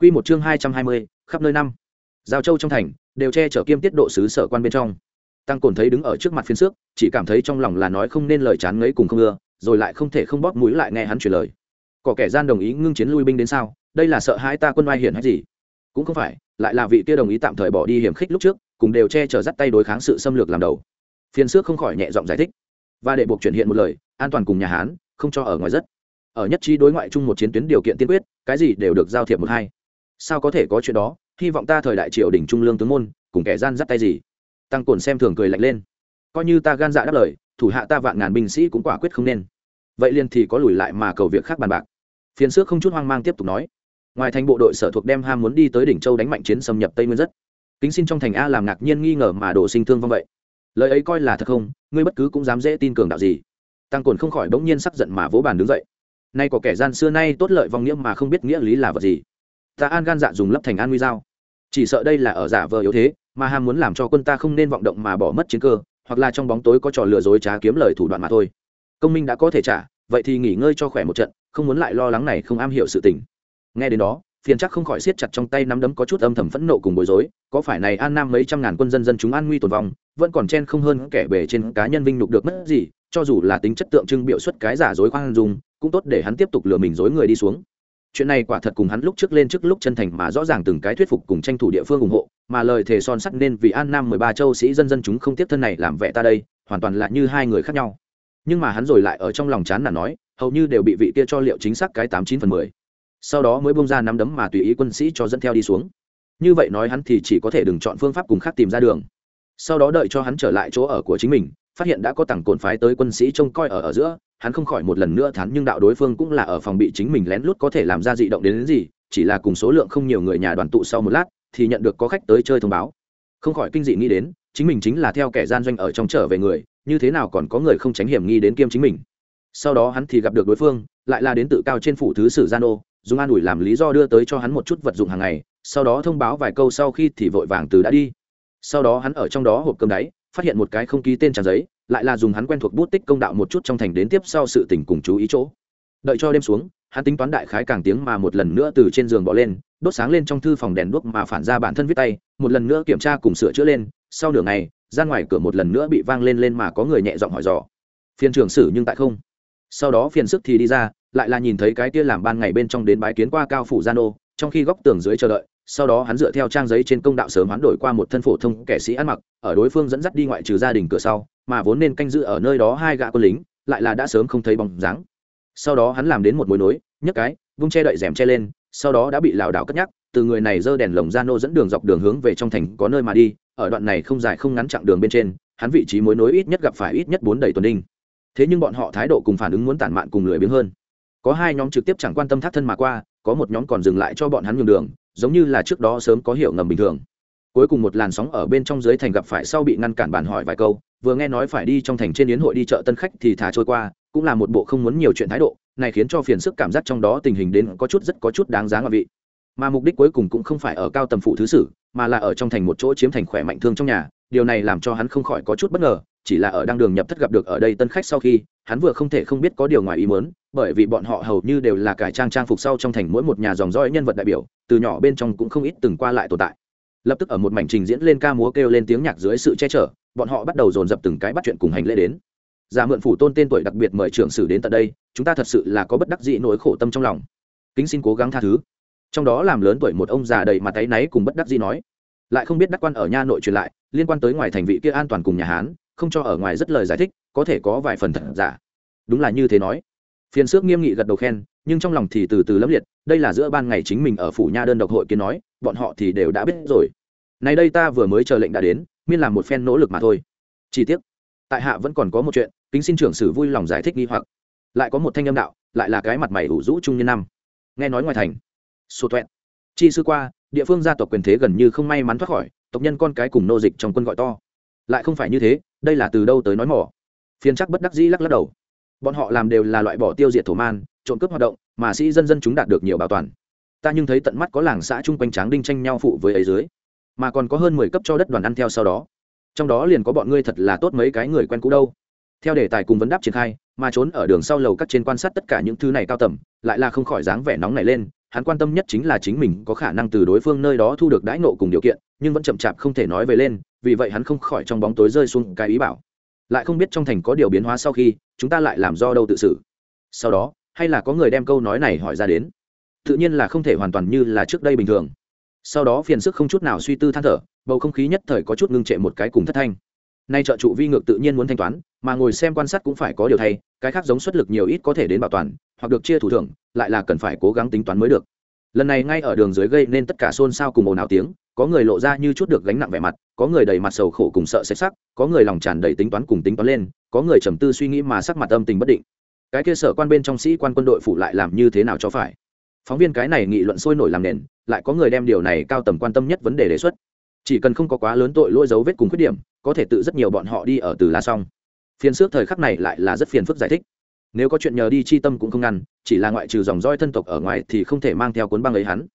Quy một chương hai trăm hai mươi, khắp nơi năm. Giao Châu trong thành, đều che chở kiêm tiết độ sứ sở quan bên trong. Tăng Cồn thấy đứng ở trước mặt phiên xước, chỉ cảm thấy trong lòng là nói không nên lời chán ngấy cùng không ưa, rồi lại không thể không bóp mũi lại nghe hắn truyền lời. Có kẻ gian đồng ý ngưng chiến lui binh đến sao? Đây là sợ hai ta quân oai hiển hay gì? Cũng không phải lại là vị kia đồng ý tạm thời bỏ đi hiểm khích lúc trước cùng đều che chở dắt tay đối kháng sự xâm lược làm đầu. Phiên xước không khỏi nhẹ giọng giải thích. Và để buộc chuyển hiện một lời an toàn cùng nhà hán không cho ở ngoài rất. Ở nhất trí đối ngoại chung một chiến tuyến điều kiện tiên quyết cái gì đều được giao thiệp một hai. Sao có thể có chuyện đó? Hy vọng ta thời đại triều đỉnh trung lương tướng môn, cùng kẻ gian dắt tay gì? Tăng cồn xem thường cười lạnh lên. Coi như ta gan dạ đáp lời, thủ hạ ta vạn ngàn binh sĩ cũng quả quyết không nên. Vậy liền thì có lùi lại mà cầu việc khác bàn bạc. Phiền xước không chút hoang mang tiếp tục nói. Ngoài thành bộ đội sở thuộc đem ham muốn đi tới đỉnh châu đánh mạnh chiến xâm nhập tây nguyên rất. Kính xin trong thành a làm ngạc nhiên nghi ngờ mà đổ sinh thương vong vậy. Lời ấy coi là thật không? Ngươi bất cứ cũng dám dễ tin cường đạo gì? Tăng cồn không khỏi bỗng nhiên sắc giận mà vỗ bàn đứng dậy. Nay có kẻ gian xưa nay tốt lợi vong nghĩa mà không biết nghĩa lý là vật gì? Ta an gan dạ dùng lấp thành an nguy giao. Chỉ sợ đây là ở giả vờ yếu thế, mà ham muốn làm cho quân ta không nên vọng động mà bỏ mất chiến cơ, hoặc là trong bóng tối có trò lừa dối trá kiếm lời thủ đoạn mà thôi. Công minh đã có thể trả, vậy thì nghỉ ngơi cho khỏe một trận, không muốn lại lo lắng này không am hiểu sự tình. Nghe đến đó, phiền chắc không khỏi siết chặt trong tay nắm đấm có chút âm thầm phẫn nộ cùng bối rối, có phải này an nam mấy trăm ngàn quân dân dân chúng an nguy tồn vong, vẫn còn chen không hơn kẻ bề trên cá nhân vinh nhục được mất gì, cho dù là tính chất tượng trưng biểu xuất cái giả dối khoan dung, cũng tốt để hắn tiếp tục lừa mình dối người đi xuống chuyện này quả thật cùng hắn lúc trước lên trước lúc chân thành mà rõ ràng từng cái thuyết phục cùng tranh thủ địa phương ủng hộ, mà lời thề son sắt nên vì an nam mười ba châu sĩ dân dân chúng không tiếp thân này làm vẻ ta đây, hoàn toàn là như hai người khác nhau. Nhưng mà hắn rồi lại ở trong lòng chán là nói, hầu như đều bị vị kia cho liệu chính xác cái tám chín phần mười. Sau đó mới bông ra nắm đấm mà tùy ý quân sĩ cho dẫn theo đi xuống. Như vậy nói hắn thì chỉ có thể đừng chọn phương pháp cùng khác tìm ra đường. Sau đó đợi cho hắn trở lại chỗ ở của chính mình, phát hiện đã có tặng cồn phái tới quân sĩ trông coi ở ở giữa hắn không khỏi một lần nữa thán nhưng đạo đối phương cũng là ở phòng bị chính mình lén lút có thể làm ra dị động đến, đến gì chỉ là cùng số lượng không nhiều người nhà đoàn tụ sau một lát thì nhận được có khách tới chơi thông báo. Không khỏi kinh dị nghĩ đến chính mình chính là theo kẻ gian doanh ở trong trở về người như thế nào còn có người không tránh hiểm nghi đến kiêm chính mình. Sau đó hắn thì gặp được đối phương lại là đến tự cao trên phủ thứ sử gian ô dùng an ủi làm lý do đưa tới cho hắn một chút vật dụng hàng ngày sau đó thông báo vài câu sau khi thì vội vàng từ đã đi. Sau đó hắn ở trong đó hộp cơm đáy phát hiện một cái không ký tên trang giấy lại là dùng hắn quen thuộc bút tích công đạo một chút trong thành đến tiếp sau sự tình cùng chú ý chỗ. Đợi cho đêm xuống, hắn tính toán đại khái càng tiếng mà một lần nữa từ trên giường bỏ lên, đốt sáng lên trong thư phòng đèn đuốc mà phản ra bản thân viết tay, một lần nữa kiểm tra cùng sửa chữa lên, sau nửa ngày, ra ngoài cửa một lần nữa bị vang lên lên mà có người nhẹ giọng hỏi dò. Phiên trưởng sử nhưng tại không. Sau đó phiền sức thì đi ra, lại là nhìn thấy cái kia làm ban ngày bên trong đến bái kiến qua cao phủ gian ô trong khi góc tường dưới chờ đợi, sau đó hắn dựa theo trang giấy trên công đạo sớm hoán đổi qua một thân phổ thông kẻ sĩ ăn mặc, ở đối phương dẫn dắt đi ngoại trừ gia đình cửa sau mà vốn nên canh giữ ở nơi đó hai gã quân lính, lại là đã sớm không thấy bóng dáng. Sau đó hắn làm đến một mối nối, nhấc cái, vung che đậy rèm che lên, sau đó đã bị lảo đảo cất nhắc, từ người này giơ đèn lồng ra nô dẫn đường dọc đường hướng về trong thành có nơi mà đi, ở đoạn này không dài không ngắn chặng đường bên trên, hắn vị trí mối nối ít nhất gặp phải ít nhất bốn đầy tuần đinh. Thế nhưng bọn họ thái độ cùng phản ứng muốn tản mạn cùng lười biếng hơn. Có hai nhóm trực tiếp chẳng quan tâm thác thân mà qua, có một nhóm còn dừng lại cho bọn hắn nhường đường, giống như là trước đó sớm có hiểu ngầm bình thường. Cuối cùng một làn sóng ở bên trong dưới thành gặp phải sau bị ngăn cản bàn hỏi vài câu vừa nghe nói phải đi trong thành trên yến hội đi chợ tân khách thì thả trôi qua, cũng là một bộ không muốn nhiều chuyện thái độ, này khiến cho phiền sức cảm giác trong đó tình hình đến có chút rất có chút đáng giá ngoại vị. Mà mục đích cuối cùng cũng không phải ở cao tầm phụ thứ sử, mà là ở trong thành một chỗ chiếm thành khỏe mạnh thương trong nhà, điều này làm cho hắn không khỏi có chút bất ngờ, chỉ là ở đang đường nhập thất gặp được ở đây tân khách sau khi, hắn vừa không thể không biết có điều ngoài ý muốn, bởi vì bọn họ hầu như đều là cải trang trang phục sau trong thành mỗi một nhà dòng dõi nhân vật đại biểu, từ nhỏ bên trong cũng không ít từng qua lại tồn tại lập tức ở một mảnh trình diễn lên ca múa kêu lên tiếng nhạc dưới sự che chở, bọn họ bắt đầu dồn dập từng cái bắt chuyện cùng hành lễ đến. Giả mượn phủ tôn tên tuổi đặc biệt mời trưởng sử đến tận đây, chúng ta thật sự là có bất đắc dĩ nỗi khổ tâm trong lòng. Kính xin cố gắng tha thứ. Trong đó làm lớn tuổi một ông già đầy mặt tay náy cùng bất đắc dĩ nói, lại không biết đắc quan ở nha nội truyền lại, liên quan tới ngoài thành vị kia an toàn cùng nhà hán, không cho ở ngoài rất lời giải thích, có thể có vài phần thật giả. Đúng là như thế nói. Phiền xước nghiêm nghị gật đầu khen nhưng trong lòng thì từ từ lấp liệt, đây là giữa ban ngày chính mình ở phủ nha đơn độc hội kiến nói, bọn họ thì đều đã biết rồi. Nay đây ta vừa mới chờ lệnh đã đến, miên làm một phen nỗ lực mà thôi. Chi tiết tại hạ vẫn còn có một chuyện, kính xin trưởng sử vui lòng giải thích nghi hoặc. Lại có một thanh âm đạo, lại là cái mặt mày ủ rũ trung nhân năm. Nghe nói ngoài thành sô toẹn chi sư qua, địa phương gia tộc quyền thế gần như không may mắn thoát khỏi, tộc nhân con cái cùng nô dịch trong quân gọi to. Lại không phải như thế, đây là từ đâu tới nói mỏ? Phiên chắc bất đắc dĩ lắc lắc đầu bọn họ làm đều là loại bỏ tiêu diệt thổ man, trộm cướp hoạt động, mà sĩ dân dân chúng đạt được nhiều bảo toàn. Ta nhưng thấy tận mắt có làng xã chung quanh tráng đinh tranh nhau phụ với ấy dưới, mà còn có hơn mười cấp cho đất đoàn ăn theo sau đó. Trong đó liền có bọn ngươi thật là tốt mấy cái người quen cũ đâu. Theo đề tài cùng vấn đáp triển khai, mà trốn ở đường sau lầu các trên quan sát tất cả những thứ này cao tầm, lại là không khỏi dáng vẻ nóng này lên, hắn quan tâm nhất chính là chính mình có khả năng từ đối phương nơi đó thu được đãi nộ cùng điều kiện, nhưng vẫn chậm chạp không thể nói về lên, vì vậy hắn không khỏi trong bóng tối rơi xuống cái ý bảo lại không biết trong thành có điều biến hóa sau khi, chúng ta lại làm do đâu tự xử. Sau đó, hay là có người đem câu nói này hỏi ra đến. Tự nhiên là không thể hoàn toàn như là trước đây bình thường. Sau đó phiền sức không chút nào suy tư than thở, bầu không khí nhất thời có chút ngưng trệ một cái cùng thất thanh. Nay trợ trụ vi ngược tự nhiên muốn thanh toán, mà ngồi xem quan sát cũng phải có điều thay, cái khác giống xuất lực nhiều ít có thể đến bảo toàn, hoặc được chia thủ thưởng, lại là cần phải cố gắng tính toán mới được. Lần này ngay ở đường dưới gây nên tất cả xôn xao cùng ồn ào tiếng có người lộ ra như chút được gánh nặng vẻ mặt, có người đầy mặt sầu khổ cùng sợ sệt sắc, có người lòng tràn đầy tính toán cùng tính toán lên, có người trầm tư suy nghĩ mà sắc mặt âm tình bất định. Cái kia sở quan bên trong sĩ quan quân đội phụ lại làm như thế nào cho phải? Phóng viên cái này nghị luận sôi nổi làm nền, lại có người đem điều này cao tầm quan tâm nhất vấn đề đề xuất. Chỉ cần không có quá lớn tội lỗi dấu vết cùng khuyết điểm, có thể tự rất nhiều bọn họ đi ở từ lá xong. Phiên xước thời khắc này lại là rất phiền phức giải thích. Nếu có chuyện nhờ đi chi tâm cũng không ngăn, chỉ là ngoại trừ dòng roi thân tộc ở ngoài thì không thể mang theo cuốn băng ấy hắn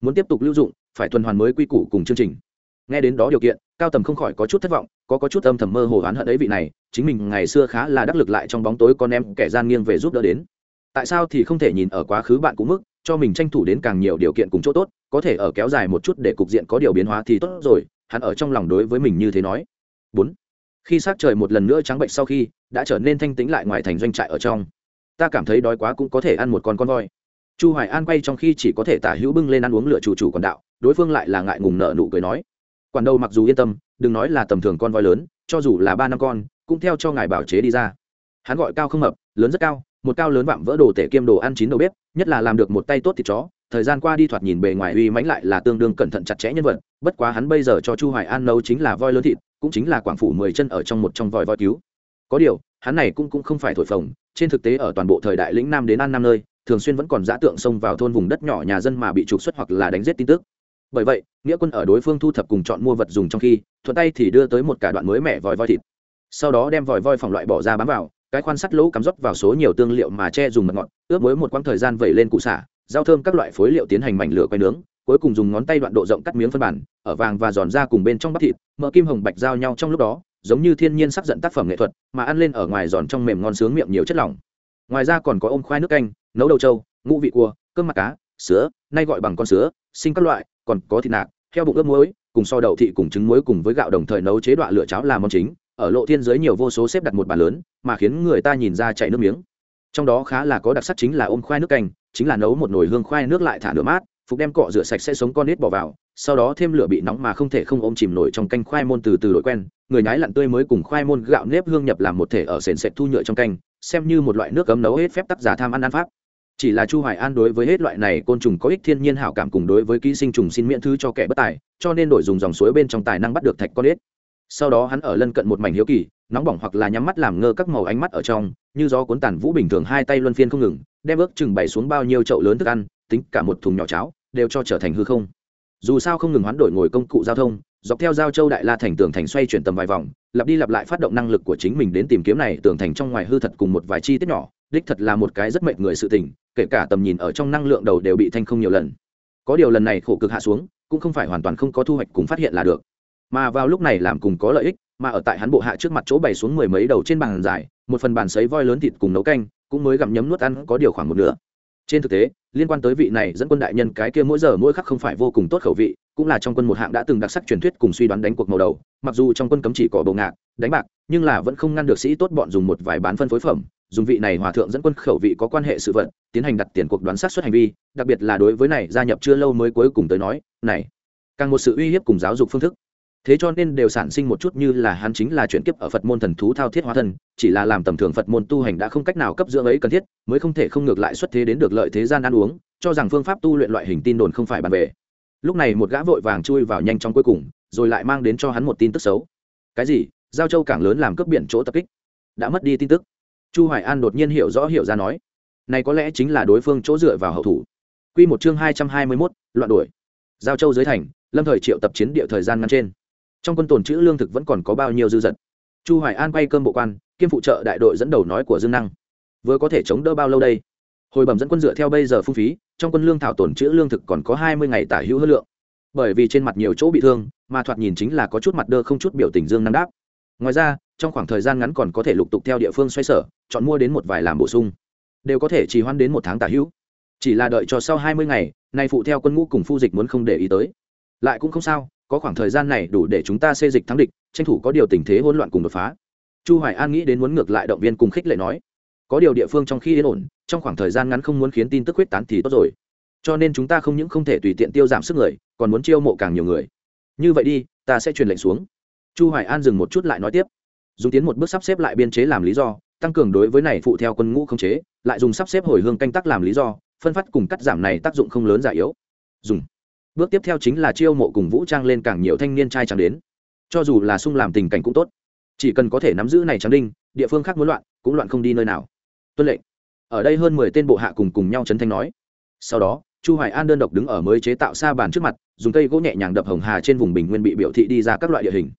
muốn tiếp tục lưu dụng, phải tuần hoàn mới quy củ cùng chương trình. Nghe đến đó điều kiện, cao tầm không khỏi có chút thất vọng, có có chút âm thầm mơ hồ oán hận ấy vị này, chính mình ngày xưa khá là đắc lực lại trong bóng tối con em kẻ gian nghiêng về giúp đỡ đến. Tại sao thì không thể nhìn ở quá khứ bạn cũng mức, cho mình tranh thủ đến càng nhiều điều kiện cùng chỗ tốt, có thể ở kéo dài một chút để cục diện có điều biến hóa thì tốt rồi, hắn ở trong lòng đối với mình như thế nói. Bốn. Khi sát trời một lần nữa trắng bệnh sau khi, đã trở nên thanh tính lại ngoài thành doanh trại ở trong. Ta cảm thấy đói quá cũng có thể ăn một con con voi chu hoài an quay trong khi chỉ có thể tả hữu bưng lên ăn uống lựa chủ chủ quản đạo, đối phương lại là ngại ngùng nợ nụ cười nói, quản đầu mặc dù yên tâm, đừng nói là tầm thường con voi lớn, cho dù là ba năm con, cũng theo cho ngài bảo chế đi ra. Hắn gọi cao không hợp lớn rất cao, một cao lớn vạm vỡ đồ tể kiêm đồ ăn chín đầu bếp, nhất là làm được một tay tốt thịt chó, thời gian qua đi thoạt nhìn bề ngoài uy mãnh lại là tương đương cẩn thận chặt chẽ nhân vật, bất quá hắn bây giờ cho chu hoài an nấu chính là voi lớn thịt, cũng chính là quảng phủ mười chân ở trong một trong vòi voi cứu. Có điều, hắn này cũng cũng không phải thổi phồng, trên thực tế ở toàn bộ thời đại lĩnh nam đến an năm nơi thường xuyên vẫn còn giã tượng xông vào thôn vùng đất nhỏ nhà dân mà bị trục xuất hoặc là đánh giết tin tức. Bởi vậy, nghĩa quân ở đối phương thu thập cùng chọn mua vật dùng trong khi, thuận tay thì đưa tới một cả đoạn mới mẻ vòi voi thịt. Sau đó đem vòi voi phòng loại bỏ ra bám vào, cái khoan sắt lỗ cắm rót vào số nhiều tương liệu mà che dùng mật ngọt, ướp mới một quãng thời gian vẩy lên cụ xả, rau thơm các loại phối liệu tiến hành mảnh lửa quay nướng, cuối cùng dùng ngón tay đoạn độ rộng cắt miếng phân bản, ở vàng và giòn ra cùng bên trong bắp thịt mỡ kim hồng bạch giao nhau trong lúc đó, giống như thiên nhiên sắc giận tác phẩm nghệ thuật, mà ăn lên ở ngoài giòn trong mềm ngon sướng miệng nhiều chất lỏng. Ngoài ra còn có ôm khoai nước canh nấu đầu trâu, ngũ vị cua, cơm mặt cá sữa nay gọi bằng con sữa sinh các loại, còn có thịt nạc theo bụng ướp muối, cùng so đậu thị cùng trứng muối cùng với gạo đồng thời nấu chế đoạn lửa cháo làm món chính, ở lộ thiên giới nhiều vô số xếp đặt một bàn lớn, mà khiến người ta nhìn ra chảy nước miếng. Trong đó khá là có đặc sắc chính là ôm khoai nước canh, chính là nấu một nồi hương khoai nước lại thả nửa mát, phục đem cọ rửa sạch sẽ sống con nít bỏ vào, sau đó thêm lửa bị nóng mà không thể không ôm chìm nổi trong canh khoai môn từ từ đổi quen, người nhái lặn tươi mới cùng khoai môn gạo nếp hương nhập làm một thể ở sền sệt thu nhựa trong canh, xem như một loại nước cấm nấu hết phép tác giả tham ăn ăn pháp chỉ là chu hoài an đối với hết loại này côn trùng có ích thiên nhiên hảo cảm cùng đối với ký sinh trùng xin miễn thứ cho kẻ bất tài, cho nên đổi dùng dòng suối bên trong tài năng bắt được thạch con ếch. Sau đó hắn ở lân cận một mảnh hiếu kỳ, nóng bỏng hoặc là nhắm mắt làm ngơ các màu ánh mắt ở trong, như gió cuốn tàn vũ bình thường hai tay luân phiên không ngừng, đem ước chừng bày xuống bao nhiêu chậu lớn thức ăn, tính cả một thùng nhỏ cháo, đều cho trở thành hư không. Dù sao không ngừng hoán đổi ngồi công cụ giao thông, dọc theo giao châu đại la thành tường thành xoay chuyển tầm vài vòng, lặp đi lặp lại phát động năng lực của chính mình đến tìm kiếm này tường thành trong ngoài hư thật cùng một vài chi tiết nhỏ đích thật là một cái rất mệt người sự tình, kể cả tầm nhìn ở trong năng lượng đầu đều bị thanh không nhiều lần. Có điều lần này khổ cực hạ xuống, cũng không phải hoàn toàn không có thu hoạch cùng phát hiện là được. Mà vào lúc này làm cùng có lợi ích, mà ở tại hắn bộ hạ trước mặt chỗ bày xuống mười mấy đầu trên bàn dài, một phần bàn sấy voi lớn thịt cùng nấu canh, cũng mới gặm nhấm nuốt ăn, có điều khoảng một nửa. Trên thực tế, liên quan tới vị này dẫn quân đại nhân cái kia mỗi giờ mỗi khắc không phải vô cùng tốt khẩu vị, cũng là trong quân một hạng đã từng đặc sắc truyền thuyết cùng suy đoán đánh cuộc màu đầu, mặc dù trong quân cấm chỉ có bầu ngạc, đánh bạc, nhưng là vẫn không ngăn được sĩ tốt bọn dùng một vài bán phân phối phẩm dùng vị này hòa thượng dẫn quân khẩu vị có quan hệ sự vận tiến hành đặt tiền cuộc đoán sát xuất hành vi, đặc biệt là đối với này gia nhập chưa lâu mới cuối cùng tới nói, này, càng một sự uy hiếp cùng giáo dục phương thức. Thế cho nên đều sản sinh một chút như là hắn chính là chuyển kiếp ở phật môn thần thú thao thiết hóa thân, chỉ là làm tầm thường phật môn tu hành đã không cách nào cấp dưỡng ấy cần thiết, mới không thể không ngược lại xuất thế đến được lợi thế gian ăn uống, cho rằng phương pháp tu luyện loại hình tin đồn không phải bàn về. Lúc này một gã vội vàng chui vào nhanh trong cuối cùng, rồi lại mang đến cho hắn một tin tức xấu. Cái gì? Giao châu cảng lớn làm cướp biển chỗ tập kích. Đã mất đi tin tức chu hoài an đột nhiên hiểu rõ hiểu ra nói này có lẽ chính là đối phương chỗ dựa vào hậu thủ. Quy một chương hai trăm hai mươi 221, loạn đuổi. Giao châu dưới thành lâm thời triệu tập chiến địa thời gian ngắn trên. Trong quân tồn chữ lương thực vẫn còn có bao nhiêu dư dật. Chu hoài an quay cơm bộ quan kiêm phụ trợ đại đội dẫn đầu nói của dương năng vừa có thể chống đỡ bao lâu đây? Hồi bẩm dẫn quân dựa theo bây giờ phung phí trong quân lương thảo tồn chữ lương thực còn có hai mươi ngày tả hữu hơn lượng. Bởi vì trên mặt nhiều chỗ bị thương mà thoạt nhìn chính là có chút mặt đơ không chút biểu tình dương năng đáp. Ngoài ra trong khoảng thời gian ngắn còn có thể lục tục theo địa phương xoay sở, chọn mua đến một vài làm bổ sung. Đều có thể trì hoãn đến một tháng tả hữu. Chỉ là đợi cho sau hai mươi ngày, nay phụ theo quân ngũ cùng phu dịch muốn không để ý tới. Lại cũng không sao, có khoảng thời gian này đủ để chúng ta xê dịch thắng địch, tranh thủ có điều tình thế hỗn loạn cùng đột phá. Chu hoài an nghĩ đến muốn ngược lại động viên cùng khích lệ nói, có điều địa phương trong khi yên ổn, trong khoảng thời gian ngắn không muốn khiến tin tức huyết tán thì tốt rồi. Cho nên chúng ta không những không thể tùy tiện tiêu giảm sức người, còn muốn chiêu mộ càng nhiều người. Như vậy đi, ta sẽ truyền lệnh xuống. Chu hoài an dừng một chút lại nói tiếp dùng tiến một bước sắp xếp lại biên chế làm lý do, tăng cường đối với này phụ theo quân ngũ không chế, lại dùng sắp xếp hồi hương canh tác làm lý do, phân phát cùng cắt giảm này tác dụng không lớn giả yếu. Dùng. Bước tiếp theo chính là chiêu mộ cùng vũ trang lên càng nhiều thanh niên trai trắng đến. Cho dù là sung làm tình cảnh cũng tốt. Chỉ cần có thể nắm giữ này trắng đinh, địa phương khác muốn loạn, cũng loạn không đi nơi nào. Tuân lệnh. Ở đây hơn mười tên bộ hạ cùng cùng nhau chấn thanh nói. Sau đó, chu hoài an đơn độc đứng ở mới chế tạo xa bàn trước mặt, dùng cây gỗ nhẹ nhàng đập hồng hà trên vùng bình nguyên bị biểu thị đi ra các loại địa hình.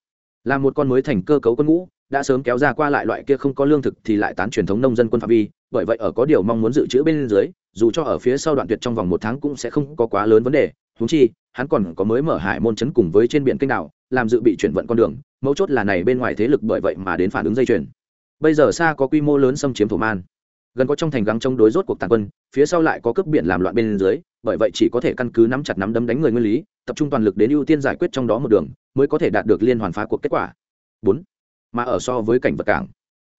Là một con mới thành cơ cấu quân ngũ đã sớm kéo ra qua lại loại kia không có lương thực thì lại tán truyền thống nông dân quân phạm vi, bởi vậy ở có điều mong muốn dự trữ bên dưới, dù cho ở phía sau đoạn tuyệt trong vòng một tháng cũng sẽ không có quá lớn vấn đề. Húng chi, hắn còn có mới mở hải môn chấn cùng với trên biển kênh đảo, làm dự bị chuyển vận con đường, mấu chốt là này bên ngoài thế lực bởi vậy mà đến phản ứng dây chuyền. Bây giờ xa có quy mô lớn xâm chiếm thổ man. Gần có trong thành gắng chống đối rốt cuộc tàn quân, phía sau lại có cướp biển làm loạn bên dưới, bởi vậy chỉ có thể căn cứ nắm chặt nắm đấm đánh người nguyên lý, tập trung toàn lực đến ưu tiên giải quyết trong đó một đường, mới có thể đạt được liên hoàn phá cuộc kết quả. Bốn mà ở so với cảnh vật cảng.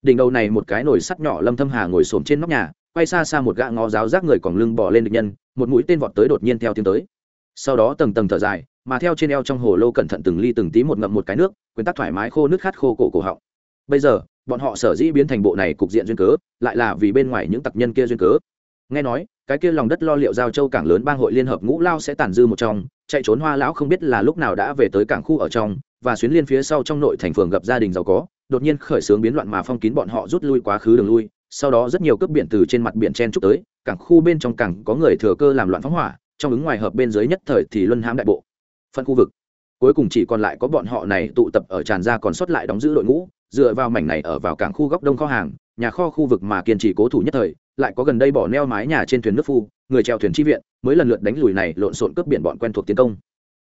Đỉnh đầu này một cái nồi sắt nhỏ lâm thâm hà ngồi xổm trên nóc nhà, quay xa xa một gã ngó giáo giác người còn lưng bỏ lên địch nhân, một mũi tên vọt tới đột nhiên theo tiếng tới. Sau đó tầng tầng thở dài, mà theo trên eo trong hồ lô cẩn thận từng ly từng tí một ngậm một cái nước, quyền tắc thoải mái khô nước khát khô cổ cổ họng. Bây giờ, bọn họ sở dĩ biến thành bộ này cục diện duyên cớ, lại là vì bên ngoài những tặc nhân kia duyên cớ. Nghe nói, cái kia lòng đất lo liệu giao châu cảng lớn bang hội liên hợp ngũ lao sẽ tàn dư một trong, chạy trốn hoa lão không biết là lúc nào đã về tới cảng khu ở trong và xuyến liên phía sau trong nội thành phường gặp gia đình giàu có, đột nhiên khởi xướng biến loạn mà phong kín bọn họ rút lui quá khứ đường lui, sau đó rất nhiều cướp biển từ trên mặt biển chen trúc tới, cảng khu bên trong cảng có người thừa cơ làm loạn phóng hỏa, trong ứng ngoài hợp bên dưới nhất thời thì luân hãm đại bộ phân khu vực. Cuối cùng chỉ còn lại có bọn họ này tụ tập ở tràn ra còn sót lại đóng giữ đội ngũ, dựa vào mảnh này ở vào cảng khu góc đông kho hàng, nhà kho khu vực mà kiên trì cố thủ nhất thời, lại có gần đây bỏ neo mái nhà trên thuyền nước phu, người treo thuyền chi viện, mới lần lượt đánh lùi này lộn xộn cướp biển bọn quen thuộc tiến công.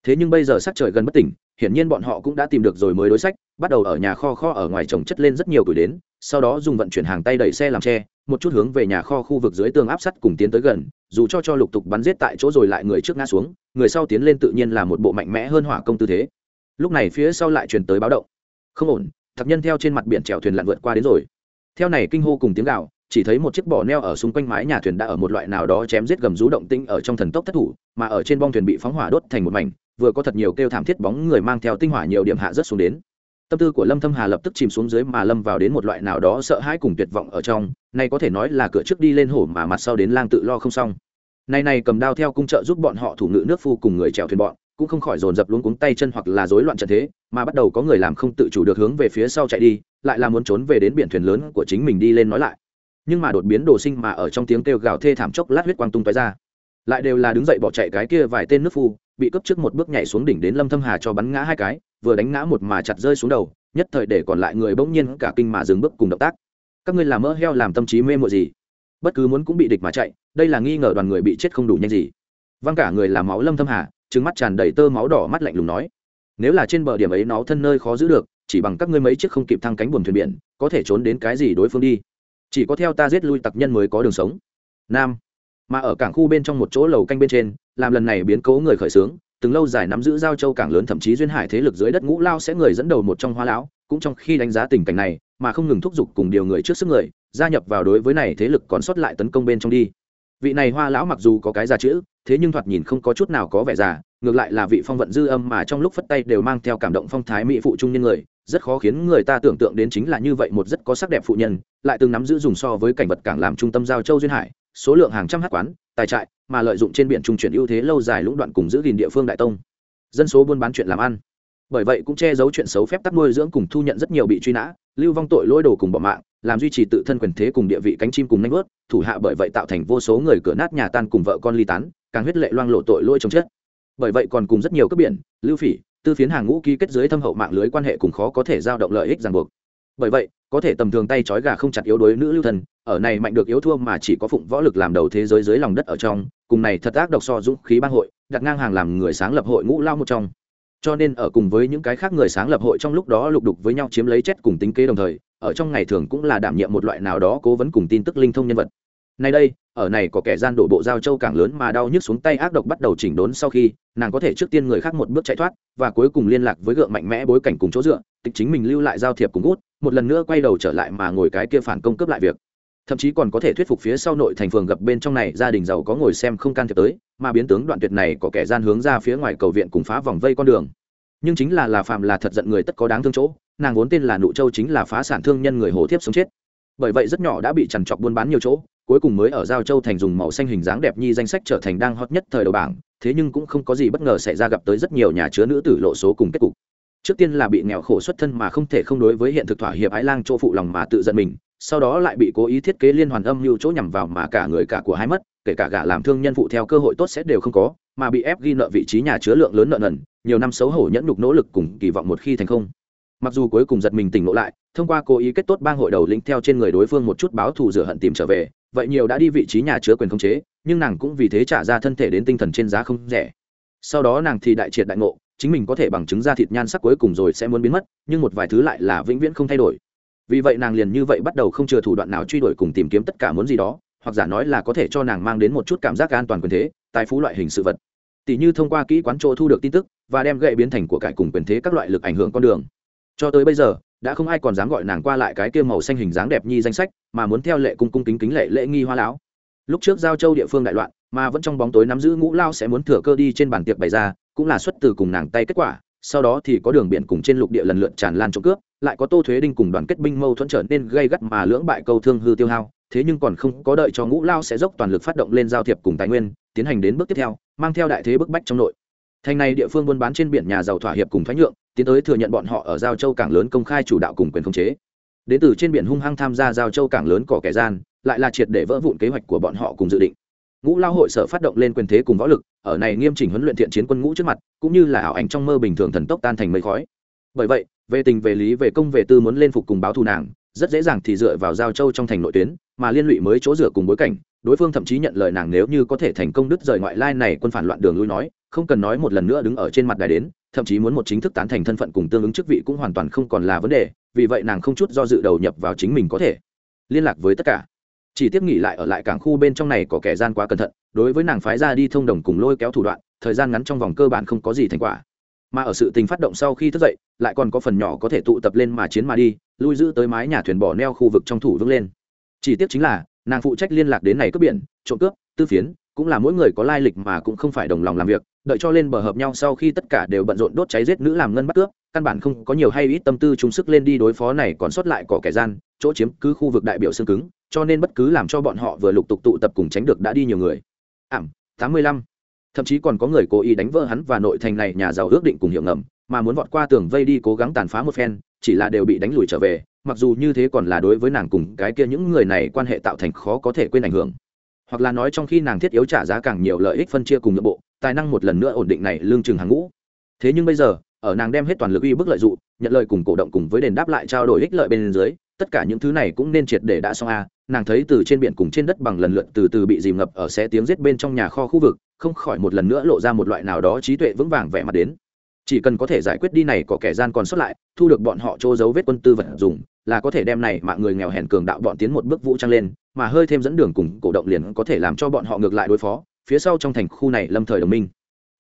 Thế nhưng bây giờ sắc trời gần bất tỉnh hiển nhiên bọn họ cũng đã tìm được rồi mới đối sách, bắt đầu ở nhà kho kho ở ngoài trồng chất lên rất nhiều tuổi đến, sau đó dùng vận chuyển hàng tay đẩy xe làm tre, một chút hướng về nhà kho khu vực dưới tường áp sắt cùng tiến tới gần, dù cho cho lục tục bắn giết tại chỗ rồi lại người trước ngã xuống, người sau tiến lên tự nhiên là một bộ mạnh mẽ hơn hỏa công tư thế. Lúc này phía sau lại truyền tới báo động. Không ổn, thập nhân theo trên mặt biển chèo thuyền lặn vượt qua đến rồi. Theo này kinh hô cùng tiếng gạo chỉ thấy một chiếc bò neo ở xung quanh mái nhà thuyền đã ở một loại nào đó chém giết gầm rú động tinh ở trong thần tốc thất thủ, mà ở trên bong thuyền bị phóng hỏa đốt thành một mảnh, vừa có thật nhiều kêu thảm thiết bóng người mang theo tinh hỏa nhiều điểm hạ rất xuống đến. Tâm tư của lâm thâm hà lập tức chìm xuống dưới mà lâm vào đến một loại nào đó sợ hãi cùng tuyệt vọng ở trong này có thể nói là cửa trước đi lên hổ mà mặt sau đến lang tự lo không xong. Này này cầm đao theo cung trợ giúp bọn họ thủ ngự nước phu cùng người chèo thuyền bọn, cũng không khỏi dồn dập luống cuống tay chân hoặc là rối loạn trận thế, mà bắt đầu có người làm không tự chủ được hướng về phía sau chạy đi, lại là muốn trốn về đến biển thuyền lớn của chính mình đi lên nói lại nhưng mà đột biến đồ sinh mà ở trong tiếng kêu gào thê thảm chốc lát huyết quang tung tóe ra. Lại đều là đứng dậy bỏ chạy cái kia vài tên nước phu, bị cấp trước một bước nhảy xuống đỉnh đến lâm thâm hà cho bắn ngã hai cái, vừa đánh ngã một mà chặt rơi xuống đầu, nhất thời để còn lại người bỗng nhiên cả kinh mà dừng bước cùng động tác. Các ngươi làm mỡ heo làm tâm trí mê muội gì? Bất cứ muốn cũng bị địch mà chạy, đây là nghi ngờ đoàn người bị chết không đủ nhanh gì. Văng cả người làm máu lâm thâm hà, trừng mắt tràn đầy tơ máu đỏ mắt lạnh lùng nói. Nếu là trên bờ điểm ấy nó thân nơi khó giữ được, chỉ bằng các ngươi mấy chiếc không kịp thăng cánh buồm thuyền biển, có thể trốn đến cái gì đối phương đi chỉ có theo ta giết lui tặc nhân mới có đường sống. Nam. Mà ở cảng khu bên trong một chỗ lầu canh bên trên, làm lần này biến cố người khởi xướng, từng lâu dài nắm giữ giao châu cảng lớn thậm chí duyên hải thế lực dưới đất ngũ lao sẽ người dẫn đầu một trong hoa lão, cũng trong khi đánh giá tình cảnh này, mà không ngừng thúc giục cùng điều người trước sức người, gia nhập vào đối với này thế lực còn sót lại tấn công bên trong đi. Vị này hoa lão mặc dù có cái già chữ, thế nhưng thoạt nhìn không có chút nào có vẻ già, ngược lại là vị phong vận dư âm mà trong lúc phất tay đều mang theo cảm động phong thái mỹ phụ trung nhân người rất khó khiến người ta tưởng tượng đến chính là như vậy một rất có sắc đẹp phụ nhân, lại từng nắm giữ dùng so với cảnh vật cảng làm trung tâm giao châu duyên hải, số lượng hàng trăm hát quán, tài trại, mà lợi dụng trên biển trung chuyển ưu thế lâu dài lũng đoạn cùng giữ gìn địa phương đại tông. Dân số buôn bán chuyện làm ăn. Bởi vậy cũng che giấu chuyện xấu phép tắc nuôi dưỡng cùng thu nhận rất nhiều bị truy nã, lưu vong tội lỗi đồ cùng bỏ mạng, làm duy trì tự thân quyền thế cùng địa vị cánh chim cùng nanh vớt, thủ hạ bởi vậy tạo thành vô số người cửa nát nhà tan cùng vợ con ly tán, càng huyết lệ loang lộ tội lỗi chống chết. Bởi vậy còn cùng rất nhiều cướp biển, lưu phỉ tư phiến hàng ngũ ký kết dưới thâm hậu mạng lưới quan hệ cùng khó có thể giao động lợi ích ràng buộc. Bởi vậy, có thể tầm thường tay trói gà không chặt yếu đối nữ lưu thần, ở này mạnh được yếu thua mà chỉ có phụng võ lực làm đầu thế giới dưới lòng đất ở trong, cùng này thật ác độc so dũng khí bang hội, đặt ngang hàng làm người sáng lập hội ngũ lao một trong. Cho nên ở cùng với những cái khác người sáng lập hội trong lúc đó lục đục với nhau chiếm lấy chết cùng tính kế đồng thời, ở trong ngày thường cũng là đảm nhiệm một loại nào đó cố vấn cùng tin tức linh thông nhân vật nay đây, ở này có kẻ gian đổ bộ giao châu càng lớn mà đau nhức xuống tay ác độc bắt đầu chỉnh đốn sau khi, nàng có thể trước tiên người khác một bước chạy thoát, và cuối cùng liên lạc với gượng mạnh mẽ bối cảnh cùng chỗ dựa, tịch chính mình lưu lại giao thiệp cùng út, một lần nữa quay đầu trở lại mà ngồi cái kia phản công cướp lại việc. Thậm chí còn có thể thuyết phục phía sau nội thành phường gặp bên trong này, gia đình giàu có ngồi xem không can thiệp tới, mà biến tướng đoạn tuyệt này có kẻ gian hướng ra phía ngoài cầu viện cùng phá vòng vây con đường. Nhưng chính là là phạm là thật giận người tất có đáng thương chỗ, nàng vốn tên là nụ châu chính là phá sản thương nhân người hồ thiếp sống chết. Bởi vậy rất nhỏ đã bị trằn trọc buôn bán nhiều chỗ cuối cùng mới ở giao châu thành dùng màu xanh hình dáng đẹp nhi danh sách trở thành đang hot nhất thời đầu bảng, thế nhưng cũng không có gì bất ngờ xảy ra gặp tới rất nhiều nhà chứa nữ tử lộ số cùng kết cục. Trước tiên là bị nghèo khổ xuất thân mà không thể không đối với hiện thực thỏa hiệp ái lang chỗ phụ lòng mà tự giận mình, sau đó lại bị cố ý thiết kế liên hoàn âm mưu chỗ nhằm vào mà cả người cả của hai mất, kể cả gã làm thương nhân phụ theo cơ hội tốt sẽ đều không có, mà bị ép ghi nợ vị trí nhà chứa lượng lớn nợ nần, nhiều năm xấu hổ nhẫn nhục nỗ lực cùng kỳ vọng một khi thành không. Mặc dù cuối cùng giật mình tỉnh ngộ lại, thông qua cố ý kết tốt bang hội đầu lĩnh theo trên người đối phương một chút báo thù rửa hận tìm trở về vậy nhiều đã đi vị trí nhà chứa quyền khống chế, nhưng nàng cũng vì thế trả ra thân thể đến tinh thần trên giá không rẻ. Sau đó nàng thì đại triệt đại ngộ, chính mình có thể bằng chứng ra thịt nhan sắc cuối cùng rồi sẽ muốn biến mất, nhưng một vài thứ lại là vĩnh viễn không thay đổi. Vì vậy nàng liền như vậy bắt đầu không chừa thủ đoạn nào truy đuổi cùng tìm kiếm tất cả muốn gì đó, hoặc giả nói là có thể cho nàng mang đến một chút cảm giác an toàn quyền thế, tài phú loại hình sự vật. Tỷ như thông qua kỹ quán chỗ thu được tin tức, và đem gậy biến thành của cải cùng quyền thế các loại lực ảnh hưởng con đường. Cho tới bây giờ đã không ai còn dám gọi nàng qua lại cái kia màu xanh hình dáng đẹp nhi danh sách, mà muốn theo lệ cung cung kính kính lệ lễ nghi hoa lão. Lúc trước giao châu địa phương đại loạn, mà vẫn trong bóng tối nắm giữ ngũ lao sẽ muốn thừa cơ đi trên bàn tiệc bày ra, cũng là xuất từ cùng nàng tay kết quả, sau đó thì có đường biển cùng trên lục địa lần lượt tràn lan trộm cướp, lại có tô thuế đinh cùng đoàn kết binh mâu thuẫn trở nên gây gắt mà lưỡng bại câu thương hư tiêu hao, thế nhưng còn không có đợi cho ngũ lao sẽ dốc toàn lực phát động lên giao thiệp cùng tài nguyên, tiến hành đến bước tiếp theo, mang theo đại thế bức bách trong nội thành này địa phương buôn bán trên biển nhà giàu thỏa hiệp cùng thoái nhượng, tiến tới thừa nhận bọn họ ở giao châu cảng lớn công khai chủ đạo cùng quyền khống chế. Đến từ trên biển hung hăng tham gia giao châu cảng lớn cỏ kẻ gian, lại là triệt để vỡ vụn kế hoạch của bọn họ cùng dự định. Ngũ lao hội sở phát động lên quyền thế cùng võ lực, ở này nghiêm chỉnh huấn luyện thiện chiến quân ngũ trước mặt, cũng như là ảo ảnh trong mơ bình thường thần tốc tan thành mây khói. Bởi vậy, về tình về lý về công về tư muốn lên phục cùng báo thù nàng, rất dễ dàng thì dựa vào giao châu trong thành nội tuyến, mà liên lụy mới chỗ dựa cùng bối cảnh đối phương thậm chí nhận lời nàng nếu như có thể thành công đứt rời ngoại lai này, quân phản loạn đường lui nói, không cần nói một lần nữa đứng ở trên mặt đài đến, thậm chí muốn một chính thức tán thành thân phận cùng tương ứng chức vị cũng hoàn toàn không còn là vấn đề, vì vậy nàng không chút do dự đầu nhập vào chính mình có thể liên lạc với tất cả. Chỉ tiếp nghỉ lại ở lại cảng khu bên trong này có kẻ gian quá cẩn thận, đối với nàng phái ra đi thông đồng cùng lôi kéo thủ đoạn, thời gian ngắn trong vòng cơ bản không có gì thành quả. Mà ở sự tình phát động sau khi thức dậy, lại còn có phần nhỏ có thể tụ tập lên mà chiến mà đi, lui giữ tới mái nhà thuyền bỏ neo khu vực trong thủ vững lên. Chỉ tiếc chính là nàng phụ trách liên lạc đến này cướp biển, trộm cướp, tư phiến, cũng là mỗi người có lai lịch mà cũng không phải đồng lòng làm việc, đợi cho lên bờ hợp nhau sau khi tất cả đều bận rộn đốt cháy giết nữ làm ngân bắt cướp, căn bản không có nhiều hay ít tâm tư chung sức lên đi đối phó này còn sót lại có kẻ gian, chỗ chiếm cứ khu vực đại biểu xương cứng, cho nên bất cứ làm cho bọn họ vừa lục tục tụ tập cùng tránh được đã đi nhiều người. Ảm, tám mươi lăm. Thậm chí còn có người cố ý đánh vỡ hắn và nội thành này nhà giàu ước định cùng hiệu ngầm, mà muốn vọt qua tường vây đi cố gắng tàn phá một phen chỉ là đều bị đánh lùi trở về, mặc dù như thế còn là đối với nàng cùng cái kia những người này quan hệ tạo thành khó có thể quên ảnh hưởng. Hoặc là nói trong khi nàng thiết yếu trả giá càng nhiều lợi ích phân chia cùng nội bộ, tài năng một lần nữa ổn định này lương trường hàng ngũ. Thế nhưng bây giờ, ở nàng đem hết toàn lực uy bức lợi dụng, nhận lời cùng cổ động cùng với đền đáp lại trao đổi ích lợi bên dưới, tất cả những thứ này cũng nên triệt để đã xong a. Nàng thấy từ trên biển cùng trên đất bằng lần lượt từ từ bị dìm ngập ở xe tiếng giết bên trong nhà kho khu vực, không khỏi một lần nữa lộ ra một loại nào đó trí tuệ vững vàng vẻ mặt đến chỉ cần có thể giải quyết đi này có kẻ gian còn sót lại, thu được bọn họ chỗ dấu vết quân tư vật dùng, là có thể đem này mạng người nghèo hèn cường đạo bọn tiến một bước vũ trang lên, mà hơi thêm dẫn đường cùng cổ động liền có thể làm cho bọn họ ngược lại đối phó, phía sau trong thành khu này lâm thời đồng minh.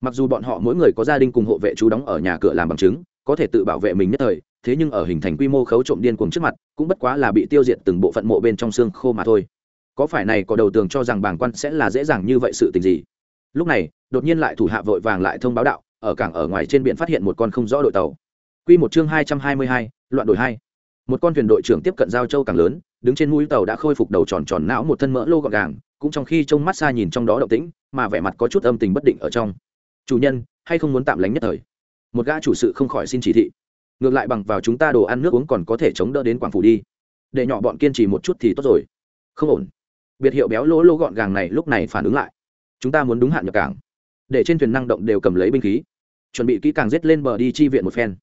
Mặc dù bọn họ mỗi người có gia đình cùng hộ vệ chú đóng ở nhà cửa làm bằng chứng, có thể tự bảo vệ mình nhất thời, thế nhưng ở hình thành quy mô khấu trộm điên cuồng trước mặt, cũng bất quá là bị tiêu diệt từng bộ phận mộ bên trong xương khô mà thôi. Có phải này có đầu tường cho rằng bàng quan sẽ là dễ dàng như vậy sự tình gì? Lúc này, đột nhiên lại thủ hạ vội vàng lại thông báo đạo ở cảng ở ngoài trên biển phát hiện một con không rõ đội tàu. Quy một chương hai trăm hai mươi hai, loạn đổi hai. Một con thuyền đội trưởng tiếp cận giao châu càng lớn, đứng trên mũi tàu đã khôi phục đầu tròn tròn não một thân mỡ lô gọn gàng, cũng trong khi trông mắt xa nhìn trong đó động tĩnh, mà vẻ mặt có chút âm tình bất định ở trong. Chủ nhân, hay không muốn tạm lánh nhất thời? Một gã chủ sự không khỏi xin chỉ thị. Ngược lại bằng vào chúng ta đồ ăn nước uống còn có thể chống đỡ đến quảng phủ đi. Để nhỏ bọn kiên trì một chút thì tốt rồi. Không ổn. Biệt hiệu béo lỗ lô gọn gàng này lúc này phản ứng lại. Chúng ta muốn đúng hạn nhập cảng. Để trên thuyền năng động đều cầm lấy binh khí chuẩn bị kỹ càng giết lên bờ đi chi viện một phen.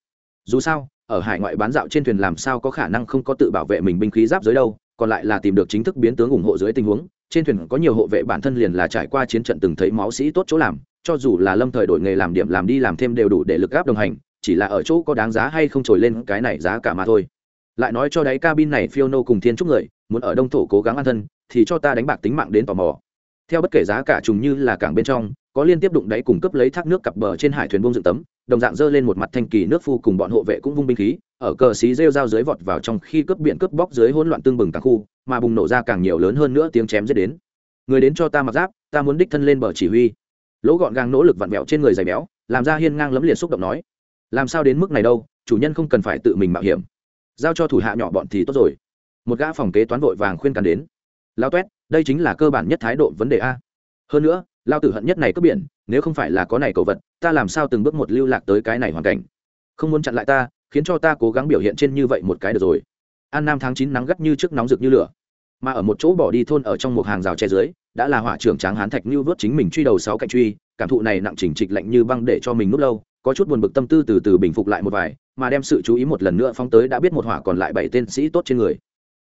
Dù sao, ở hải ngoại bán dạo trên thuyền làm sao có khả năng không có tự bảo vệ mình binh khí giáp dưới đâu, còn lại là tìm được chính thức biến tướng ủng hộ dưới tình huống, trên thuyền có nhiều hộ vệ bản thân liền là trải qua chiến trận từng thấy máu sĩ tốt chỗ làm, cho dù là lâm thời đổi nghề làm điểm làm đi làm thêm đều đủ để lực gáp đồng hành, chỉ là ở chỗ có đáng giá hay không trồi lên cái này giá cả mà thôi. Lại nói cho đáy cabin này phiêu nô cùng thiên trúc người, muốn ở đông thổ cố gắng an thân, thì cho ta đánh bạc tính mạng đến tò mò. Theo bất kể giá cả trùng như là cảng bên trong có liên tiếp đụng đáy cùng cấp lấy thác nước cặp bờ trên hải thuyền bông dựng tấm, đồng dạng dơ lên một mặt thanh kỳ nước phu cùng bọn hộ vệ cũng vung binh khí, ở cờ xí rêu dao dưới vọt vào trong khi cướp biển cướp bóc dưới hỗn loạn tương bừng cả khu, mà bùng nổ ra càng nhiều lớn hơn nữa tiếng chém giết đến. Người đến cho ta mặc giáp, ta muốn đích thân lên bờ chỉ huy. Lỗ gọn gàng nỗ lực vặn vẹo trên người dày béo, làm ra hiên ngang lấm liệt xúc động nói. Làm sao đến mức này đâu, chủ nhân không cần phải tự mình mạo hiểm. Giao cho thủ hạ nhỏ bọn thì tốt rồi. Một gã phòng kế toán vội vàng khuyên can đến. Lao toét đây chính là cơ bản nhất thái độ vấn đề a. Hơn nữa lao tử hận nhất này cướp biển, nếu không phải là có này cầu vật, ta làm sao từng bước một lưu lạc tới cái này hoàn cảnh? Không muốn chặn lại ta, khiến cho ta cố gắng biểu hiện trên như vậy một cái được rồi. An nam tháng chín nắng gắt như trước nóng rực như lửa. Mà ở một chỗ bỏ đi thôn ở trong một hàng rào che dưới, đã là hỏa trưởng tráng hán thạch như vớt chính mình truy đầu sáu cạnh truy, cảm thụ này nặng chỉnh trịch lạnh như băng để cho mình núp lâu, có chút buồn bực tâm tư từ từ bình phục lại một vài, mà đem sự chú ý một lần nữa phóng tới đã biết một hỏa còn lại bảy tên sĩ tốt trên người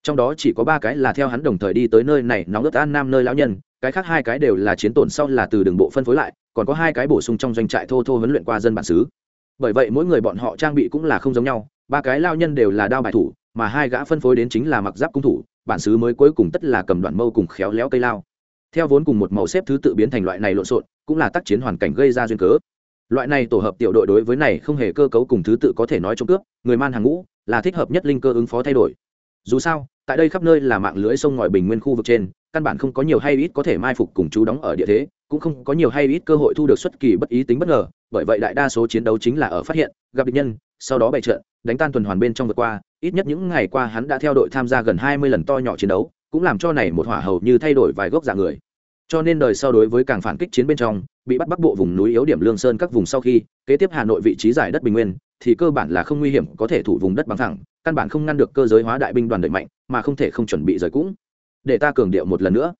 trong đó chỉ có ba cái là theo hắn đồng thời đi tới nơi này, nóng ướt an nam nơi lão nhân, cái khác hai cái đều là chiến tổn sau là từ đường bộ phân phối lại, còn có hai cái bổ sung trong doanh trại thô thô huấn luyện qua dân bản xứ. Bởi vậy mỗi người bọn họ trang bị cũng là không giống nhau, ba cái lao nhân đều là đao bài thủ, mà hai gã phân phối đến chính là mặc giáp cung thủ, bản xứ mới cuối cùng tất là cầm đoạn mâu cùng khéo léo cây lao. Theo vốn cùng một màu xếp thứ tự biến thành loại này lộn xộn, cũng là tác chiến hoàn cảnh gây ra duyên cớ. Loại này tổ hợp tiểu đội đối với này không hề cơ cấu cùng thứ tự có thể nói trong cướp, người man hàng ngũ, là thích hợp nhất linh cơ ứng phó thay đổi. Dù sao tại đây khắp nơi là mạng lưới sông ngòi bình nguyên khu vực trên, căn bản không có nhiều hay ít có thể mai phục cùng chú đóng ở địa thế, cũng không có nhiều hay ít cơ hội thu được xuất kỳ bất ý tính bất ngờ, bởi vậy đại đa số chiến đấu chính là ở phát hiện, gặp địch nhân, sau đó bày trận, đánh tan tuần hoàn bên trong vượt qua, ít nhất những ngày qua hắn đã theo đội tham gia gần hai mươi lần to nhỏ chiến đấu, cũng làm cho này một hỏa hầu như thay đổi vài gốc dạng người. Cho nên đời sau đối với càng phản kích chiến bên trong, bị bắt bắc bộ vùng núi yếu điểm lương sơn các vùng sau khi, kế tiếp hà nội vị trí giải đất bình nguyên thì cơ bản là không nguy hiểm, có thể thủ vùng đất bằng thẳng căn bản không ngăn được cơ giới hóa đại binh đoàn đẩy mạnh, mà không thể không chuẩn bị rời cũng. Để ta cường điệu một lần nữa.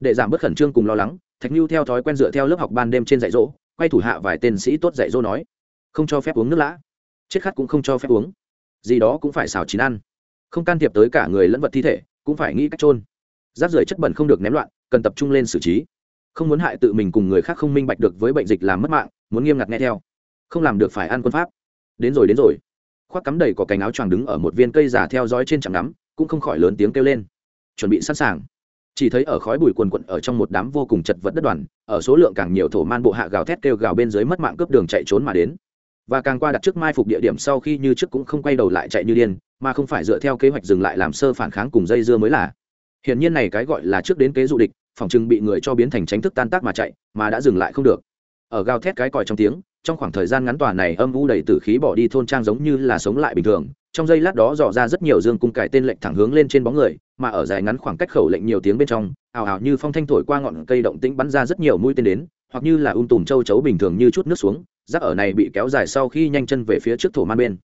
Để giảm bớt khẩn trương cùng lo lắng, thạch nhu theo thói quen dựa theo lớp học ban đêm trên dạy dỗ, quay thủ hạ vài tên sĩ tốt dạy dỗ nói. Không cho phép uống nước lã. Chết khát cũng không cho phép uống. Gì đó cũng phải xào chín ăn. Không can thiệp tới cả người lẫn vật thi thể, cũng phải nghĩ cách trôn rác rưởi chất bẩn không được ném loạn, cần tập trung lên xử trí. Không muốn hại tự mình cùng người khác không minh bạch được với bệnh dịch làm mất mạng, muốn nghiêm ngặt nghe theo. Không làm được phải ăn quân pháp đến rồi đến rồi. Khoác cắm đầy có cành áo choàng đứng ở một viên cây giả theo dõi trên chẳng nắm cũng không khỏi lớn tiếng kêu lên. Chuẩn bị sẵn sàng. Chỉ thấy ở khói bụi quần quận ở trong một đám vô cùng chật vật đất đoàn, ở số lượng càng nhiều thổ man bộ hạ gào thét kêu gào bên dưới mất mạng cướp đường chạy trốn mà đến. Và càng qua đặt trước mai phục địa điểm sau khi như trước cũng không quay đầu lại chạy như điên, mà không phải dựa theo kế hoạch dừng lại làm sơ phản kháng cùng dây dưa mới là. Hiển nhiên này cái gọi là trước đến kế dụ địch, phòng chừng bị người cho biến thành tránh thức tan tác mà chạy, mà đã dừng lại không được. Ở gào thét cái còi trong tiếng trong khoảng thời gian ngắn tòa này âm u đầy tử khí bỏ đi thôn trang giống như là sống lại bình thường, trong giây lát đó dò ra rất nhiều dương cung cải tên lệnh thẳng hướng lên trên bóng người, mà ở dài ngắn khoảng cách khẩu lệnh nhiều tiếng bên trong, ào ào như phong thanh thổi qua ngọn cây động tĩnh bắn ra rất nhiều mũi tên đến, hoặc như là ung um tùm châu chấu bình thường như chút nước xuống rác ở này bị kéo dài sau khi nhanh chân về phía trước thổ man bên.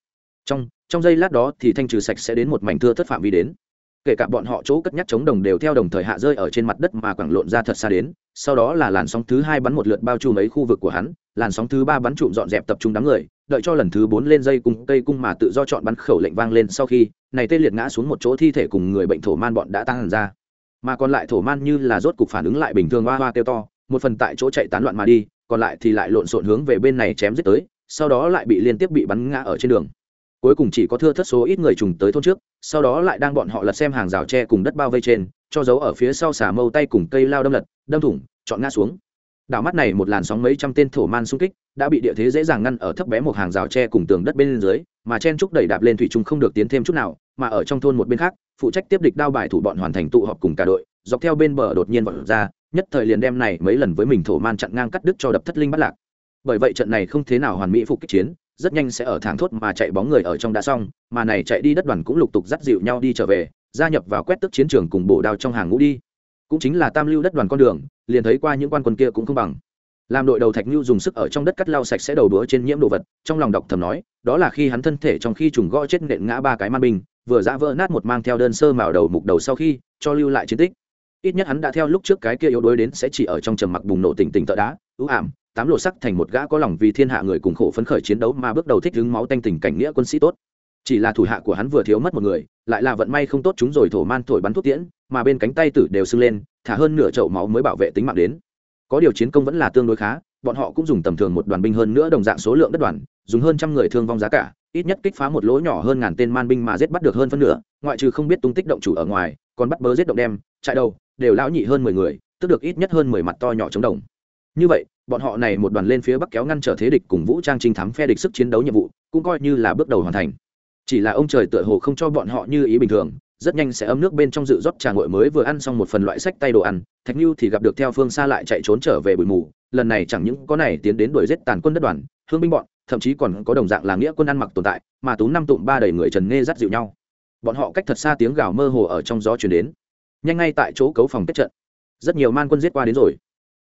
Trong trong giây lát đó thì thanh trừ sạch sẽ đến một mảnh thưa thất phạm vi đến. Kể cả bọn họ chỗ cất nhắc chống đồng đều theo đồng thời hạ rơi ở trên mặt đất mà quẳng lộn ra thật xa đến sau đó là làn sóng thứ hai bắn một lượt bao trùm ấy khu vực của hắn, làn sóng thứ ba bắn trụm dọn dẹp tập trung đám người, đợi cho lần thứ bốn lên dây cùng cây cung mà tự do chọn bắn khẩu lệnh vang lên sau khi, này tê liệt ngã xuống một chỗ thi thể cùng người bệnh thổ man bọn đã tăng hẳn ra. Mà còn lại thổ man như là rốt cục phản ứng lại bình thường hoa hoa kêu to, một phần tại chỗ chạy tán loạn mà đi, còn lại thì lại lộn xộn hướng về bên này chém giết tới, sau đó lại bị liên tiếp bị bắn ngã ở trên đường. Cuối cùng chỉ có thưa thất số ít người trùng tới thôn trước, sau đó lại đang bọn họ lật xem hàng rào tre cùng đất bao vây trên cho dấu ở phía sau xả mâu tay cùng cây lao đâm lật, đâm thủng, chọn ngã xuống. Đảo mắt này một làn sóng mấy trăm tên thổ man xung kích, đã bị địa thế dễ dàng ngăn ở thấp bé một hàng rào tre cùng tường đất bên dưới, mà chen trúc đẩy đạp lên thủy trung không được tiến thêm chút nào, mà ở trong thôn một bên khác, phụ trách tiếp địch đao bài thủ bọn hoàn thành tụ họp cùng cả đội, dọc theo bên bờ đột nhiên vọt ra, nhất thời liền đem này mấy lần với mình thổ man chặn ngang cắt đứt cho đập thất linh bắt lạc. Bởi vậy trận này không thế nào hoàn mỹ phục kích chiến, rất nhanh sẽ ở thẳng thốt mà chạy bóng người ở trong đã xong, mà này chạy đi đất đoàn cũng lục tục dắt dịu nhau đi trở về gia nhập vào quét tức chiến trường cùng bổ đao trong hàng ngũ đi. Cũng chính là tam lưu đất đoàn con đường, liền thấy qua những quan quân kia cũng không bằng. Làm đội đầu thạch nhu dùng sức ở trong đất cắt lau sạch sẽ đầu đũa trên nhiễm đồ vật, trong lòng đọc thầm nói, đó là khi hắn thân thể trong khi trùng gõ chết nện ngã ba cái man binh, vừa giã vỡ nát một mang theo đơn sơ mào đầu mục đầu sau khi, cho lưu lại chiến tích. Ít nhất hắn đã theo lúc trước cái kia yếu đuối đến sẽ chỉ ở trong trầm mặc bùng nổ tỉnh tỉnh tợ đá, ưu ảm, tám lộ sắc thành một gã có lòng vì thiên hạ người cùng khổ phấn khởi chiến đấu mà bước đầu thích hứng máu tanh tình cảnh nghĩa quân sĩ tốt. Chỉ là thủ hạ của hắn vừa thiếu mất một người lại là vận may không tốt chúng rồi thổ man thổi bắn thuốc tiễn, mà bên cánh tay tử đều sưng lên, thả hơn nửa chậu máu mới bảo vệ tính mạng đến. Có điều chiến công vẫn là tương đối khá, bọn họ cũng dùng tầm thường một đoàn binh hơn nữa đồng dạng số lượng đất đoàn, dùng hơn trăm người thương vong giá cả, ít nhất kích phá một lỗ nhỏ hơn ngàn tên man binh mà giết bắt được hơn phân nửa, ngoại trừ không biết tung tích động chủ ở ngoài, còn bắt bớ giết động đem chạy đầu, đều lão nhị hơn mười người, tức được ít nhất hơn mười mặt to nhỏ chống đồng. Như vậy, bọn họ này một đoàn lên phía bắc kéo ngăn trở thế địch cùng vũ trang trinh thám phe địch sức chiến đấu nhiệm vụ, cũng coi như là bước đầu hoàn thành chỉ là ông trời tựa hồ không cho bọn họ như ý bình thường, rất nhanh sẽ ấm nước bên trong dự rót trà nguội mới vừa ăn xong một phần loại sách tay đồ ăn, thạch như thì gặp được theo phương xa lại chạy trốn trở về bụi mù, lần này chẳng những có này tiến đến đuổi giết tàn quân đất đoàn hương binh bọn, thậm chí còn có đồng dạng là nghĩa quân ăn mặc tồn tại, mà tú năm tụm ba đầy người trần nghe dắt dịu nhau. Bọn họ cách thật xa tiếng gào mơ hồ ở trong gió chuyển đến. Nhanh ngay tại chỗ cấu phòng kết trận. Rất nhiều man quân giết qua đến rồi.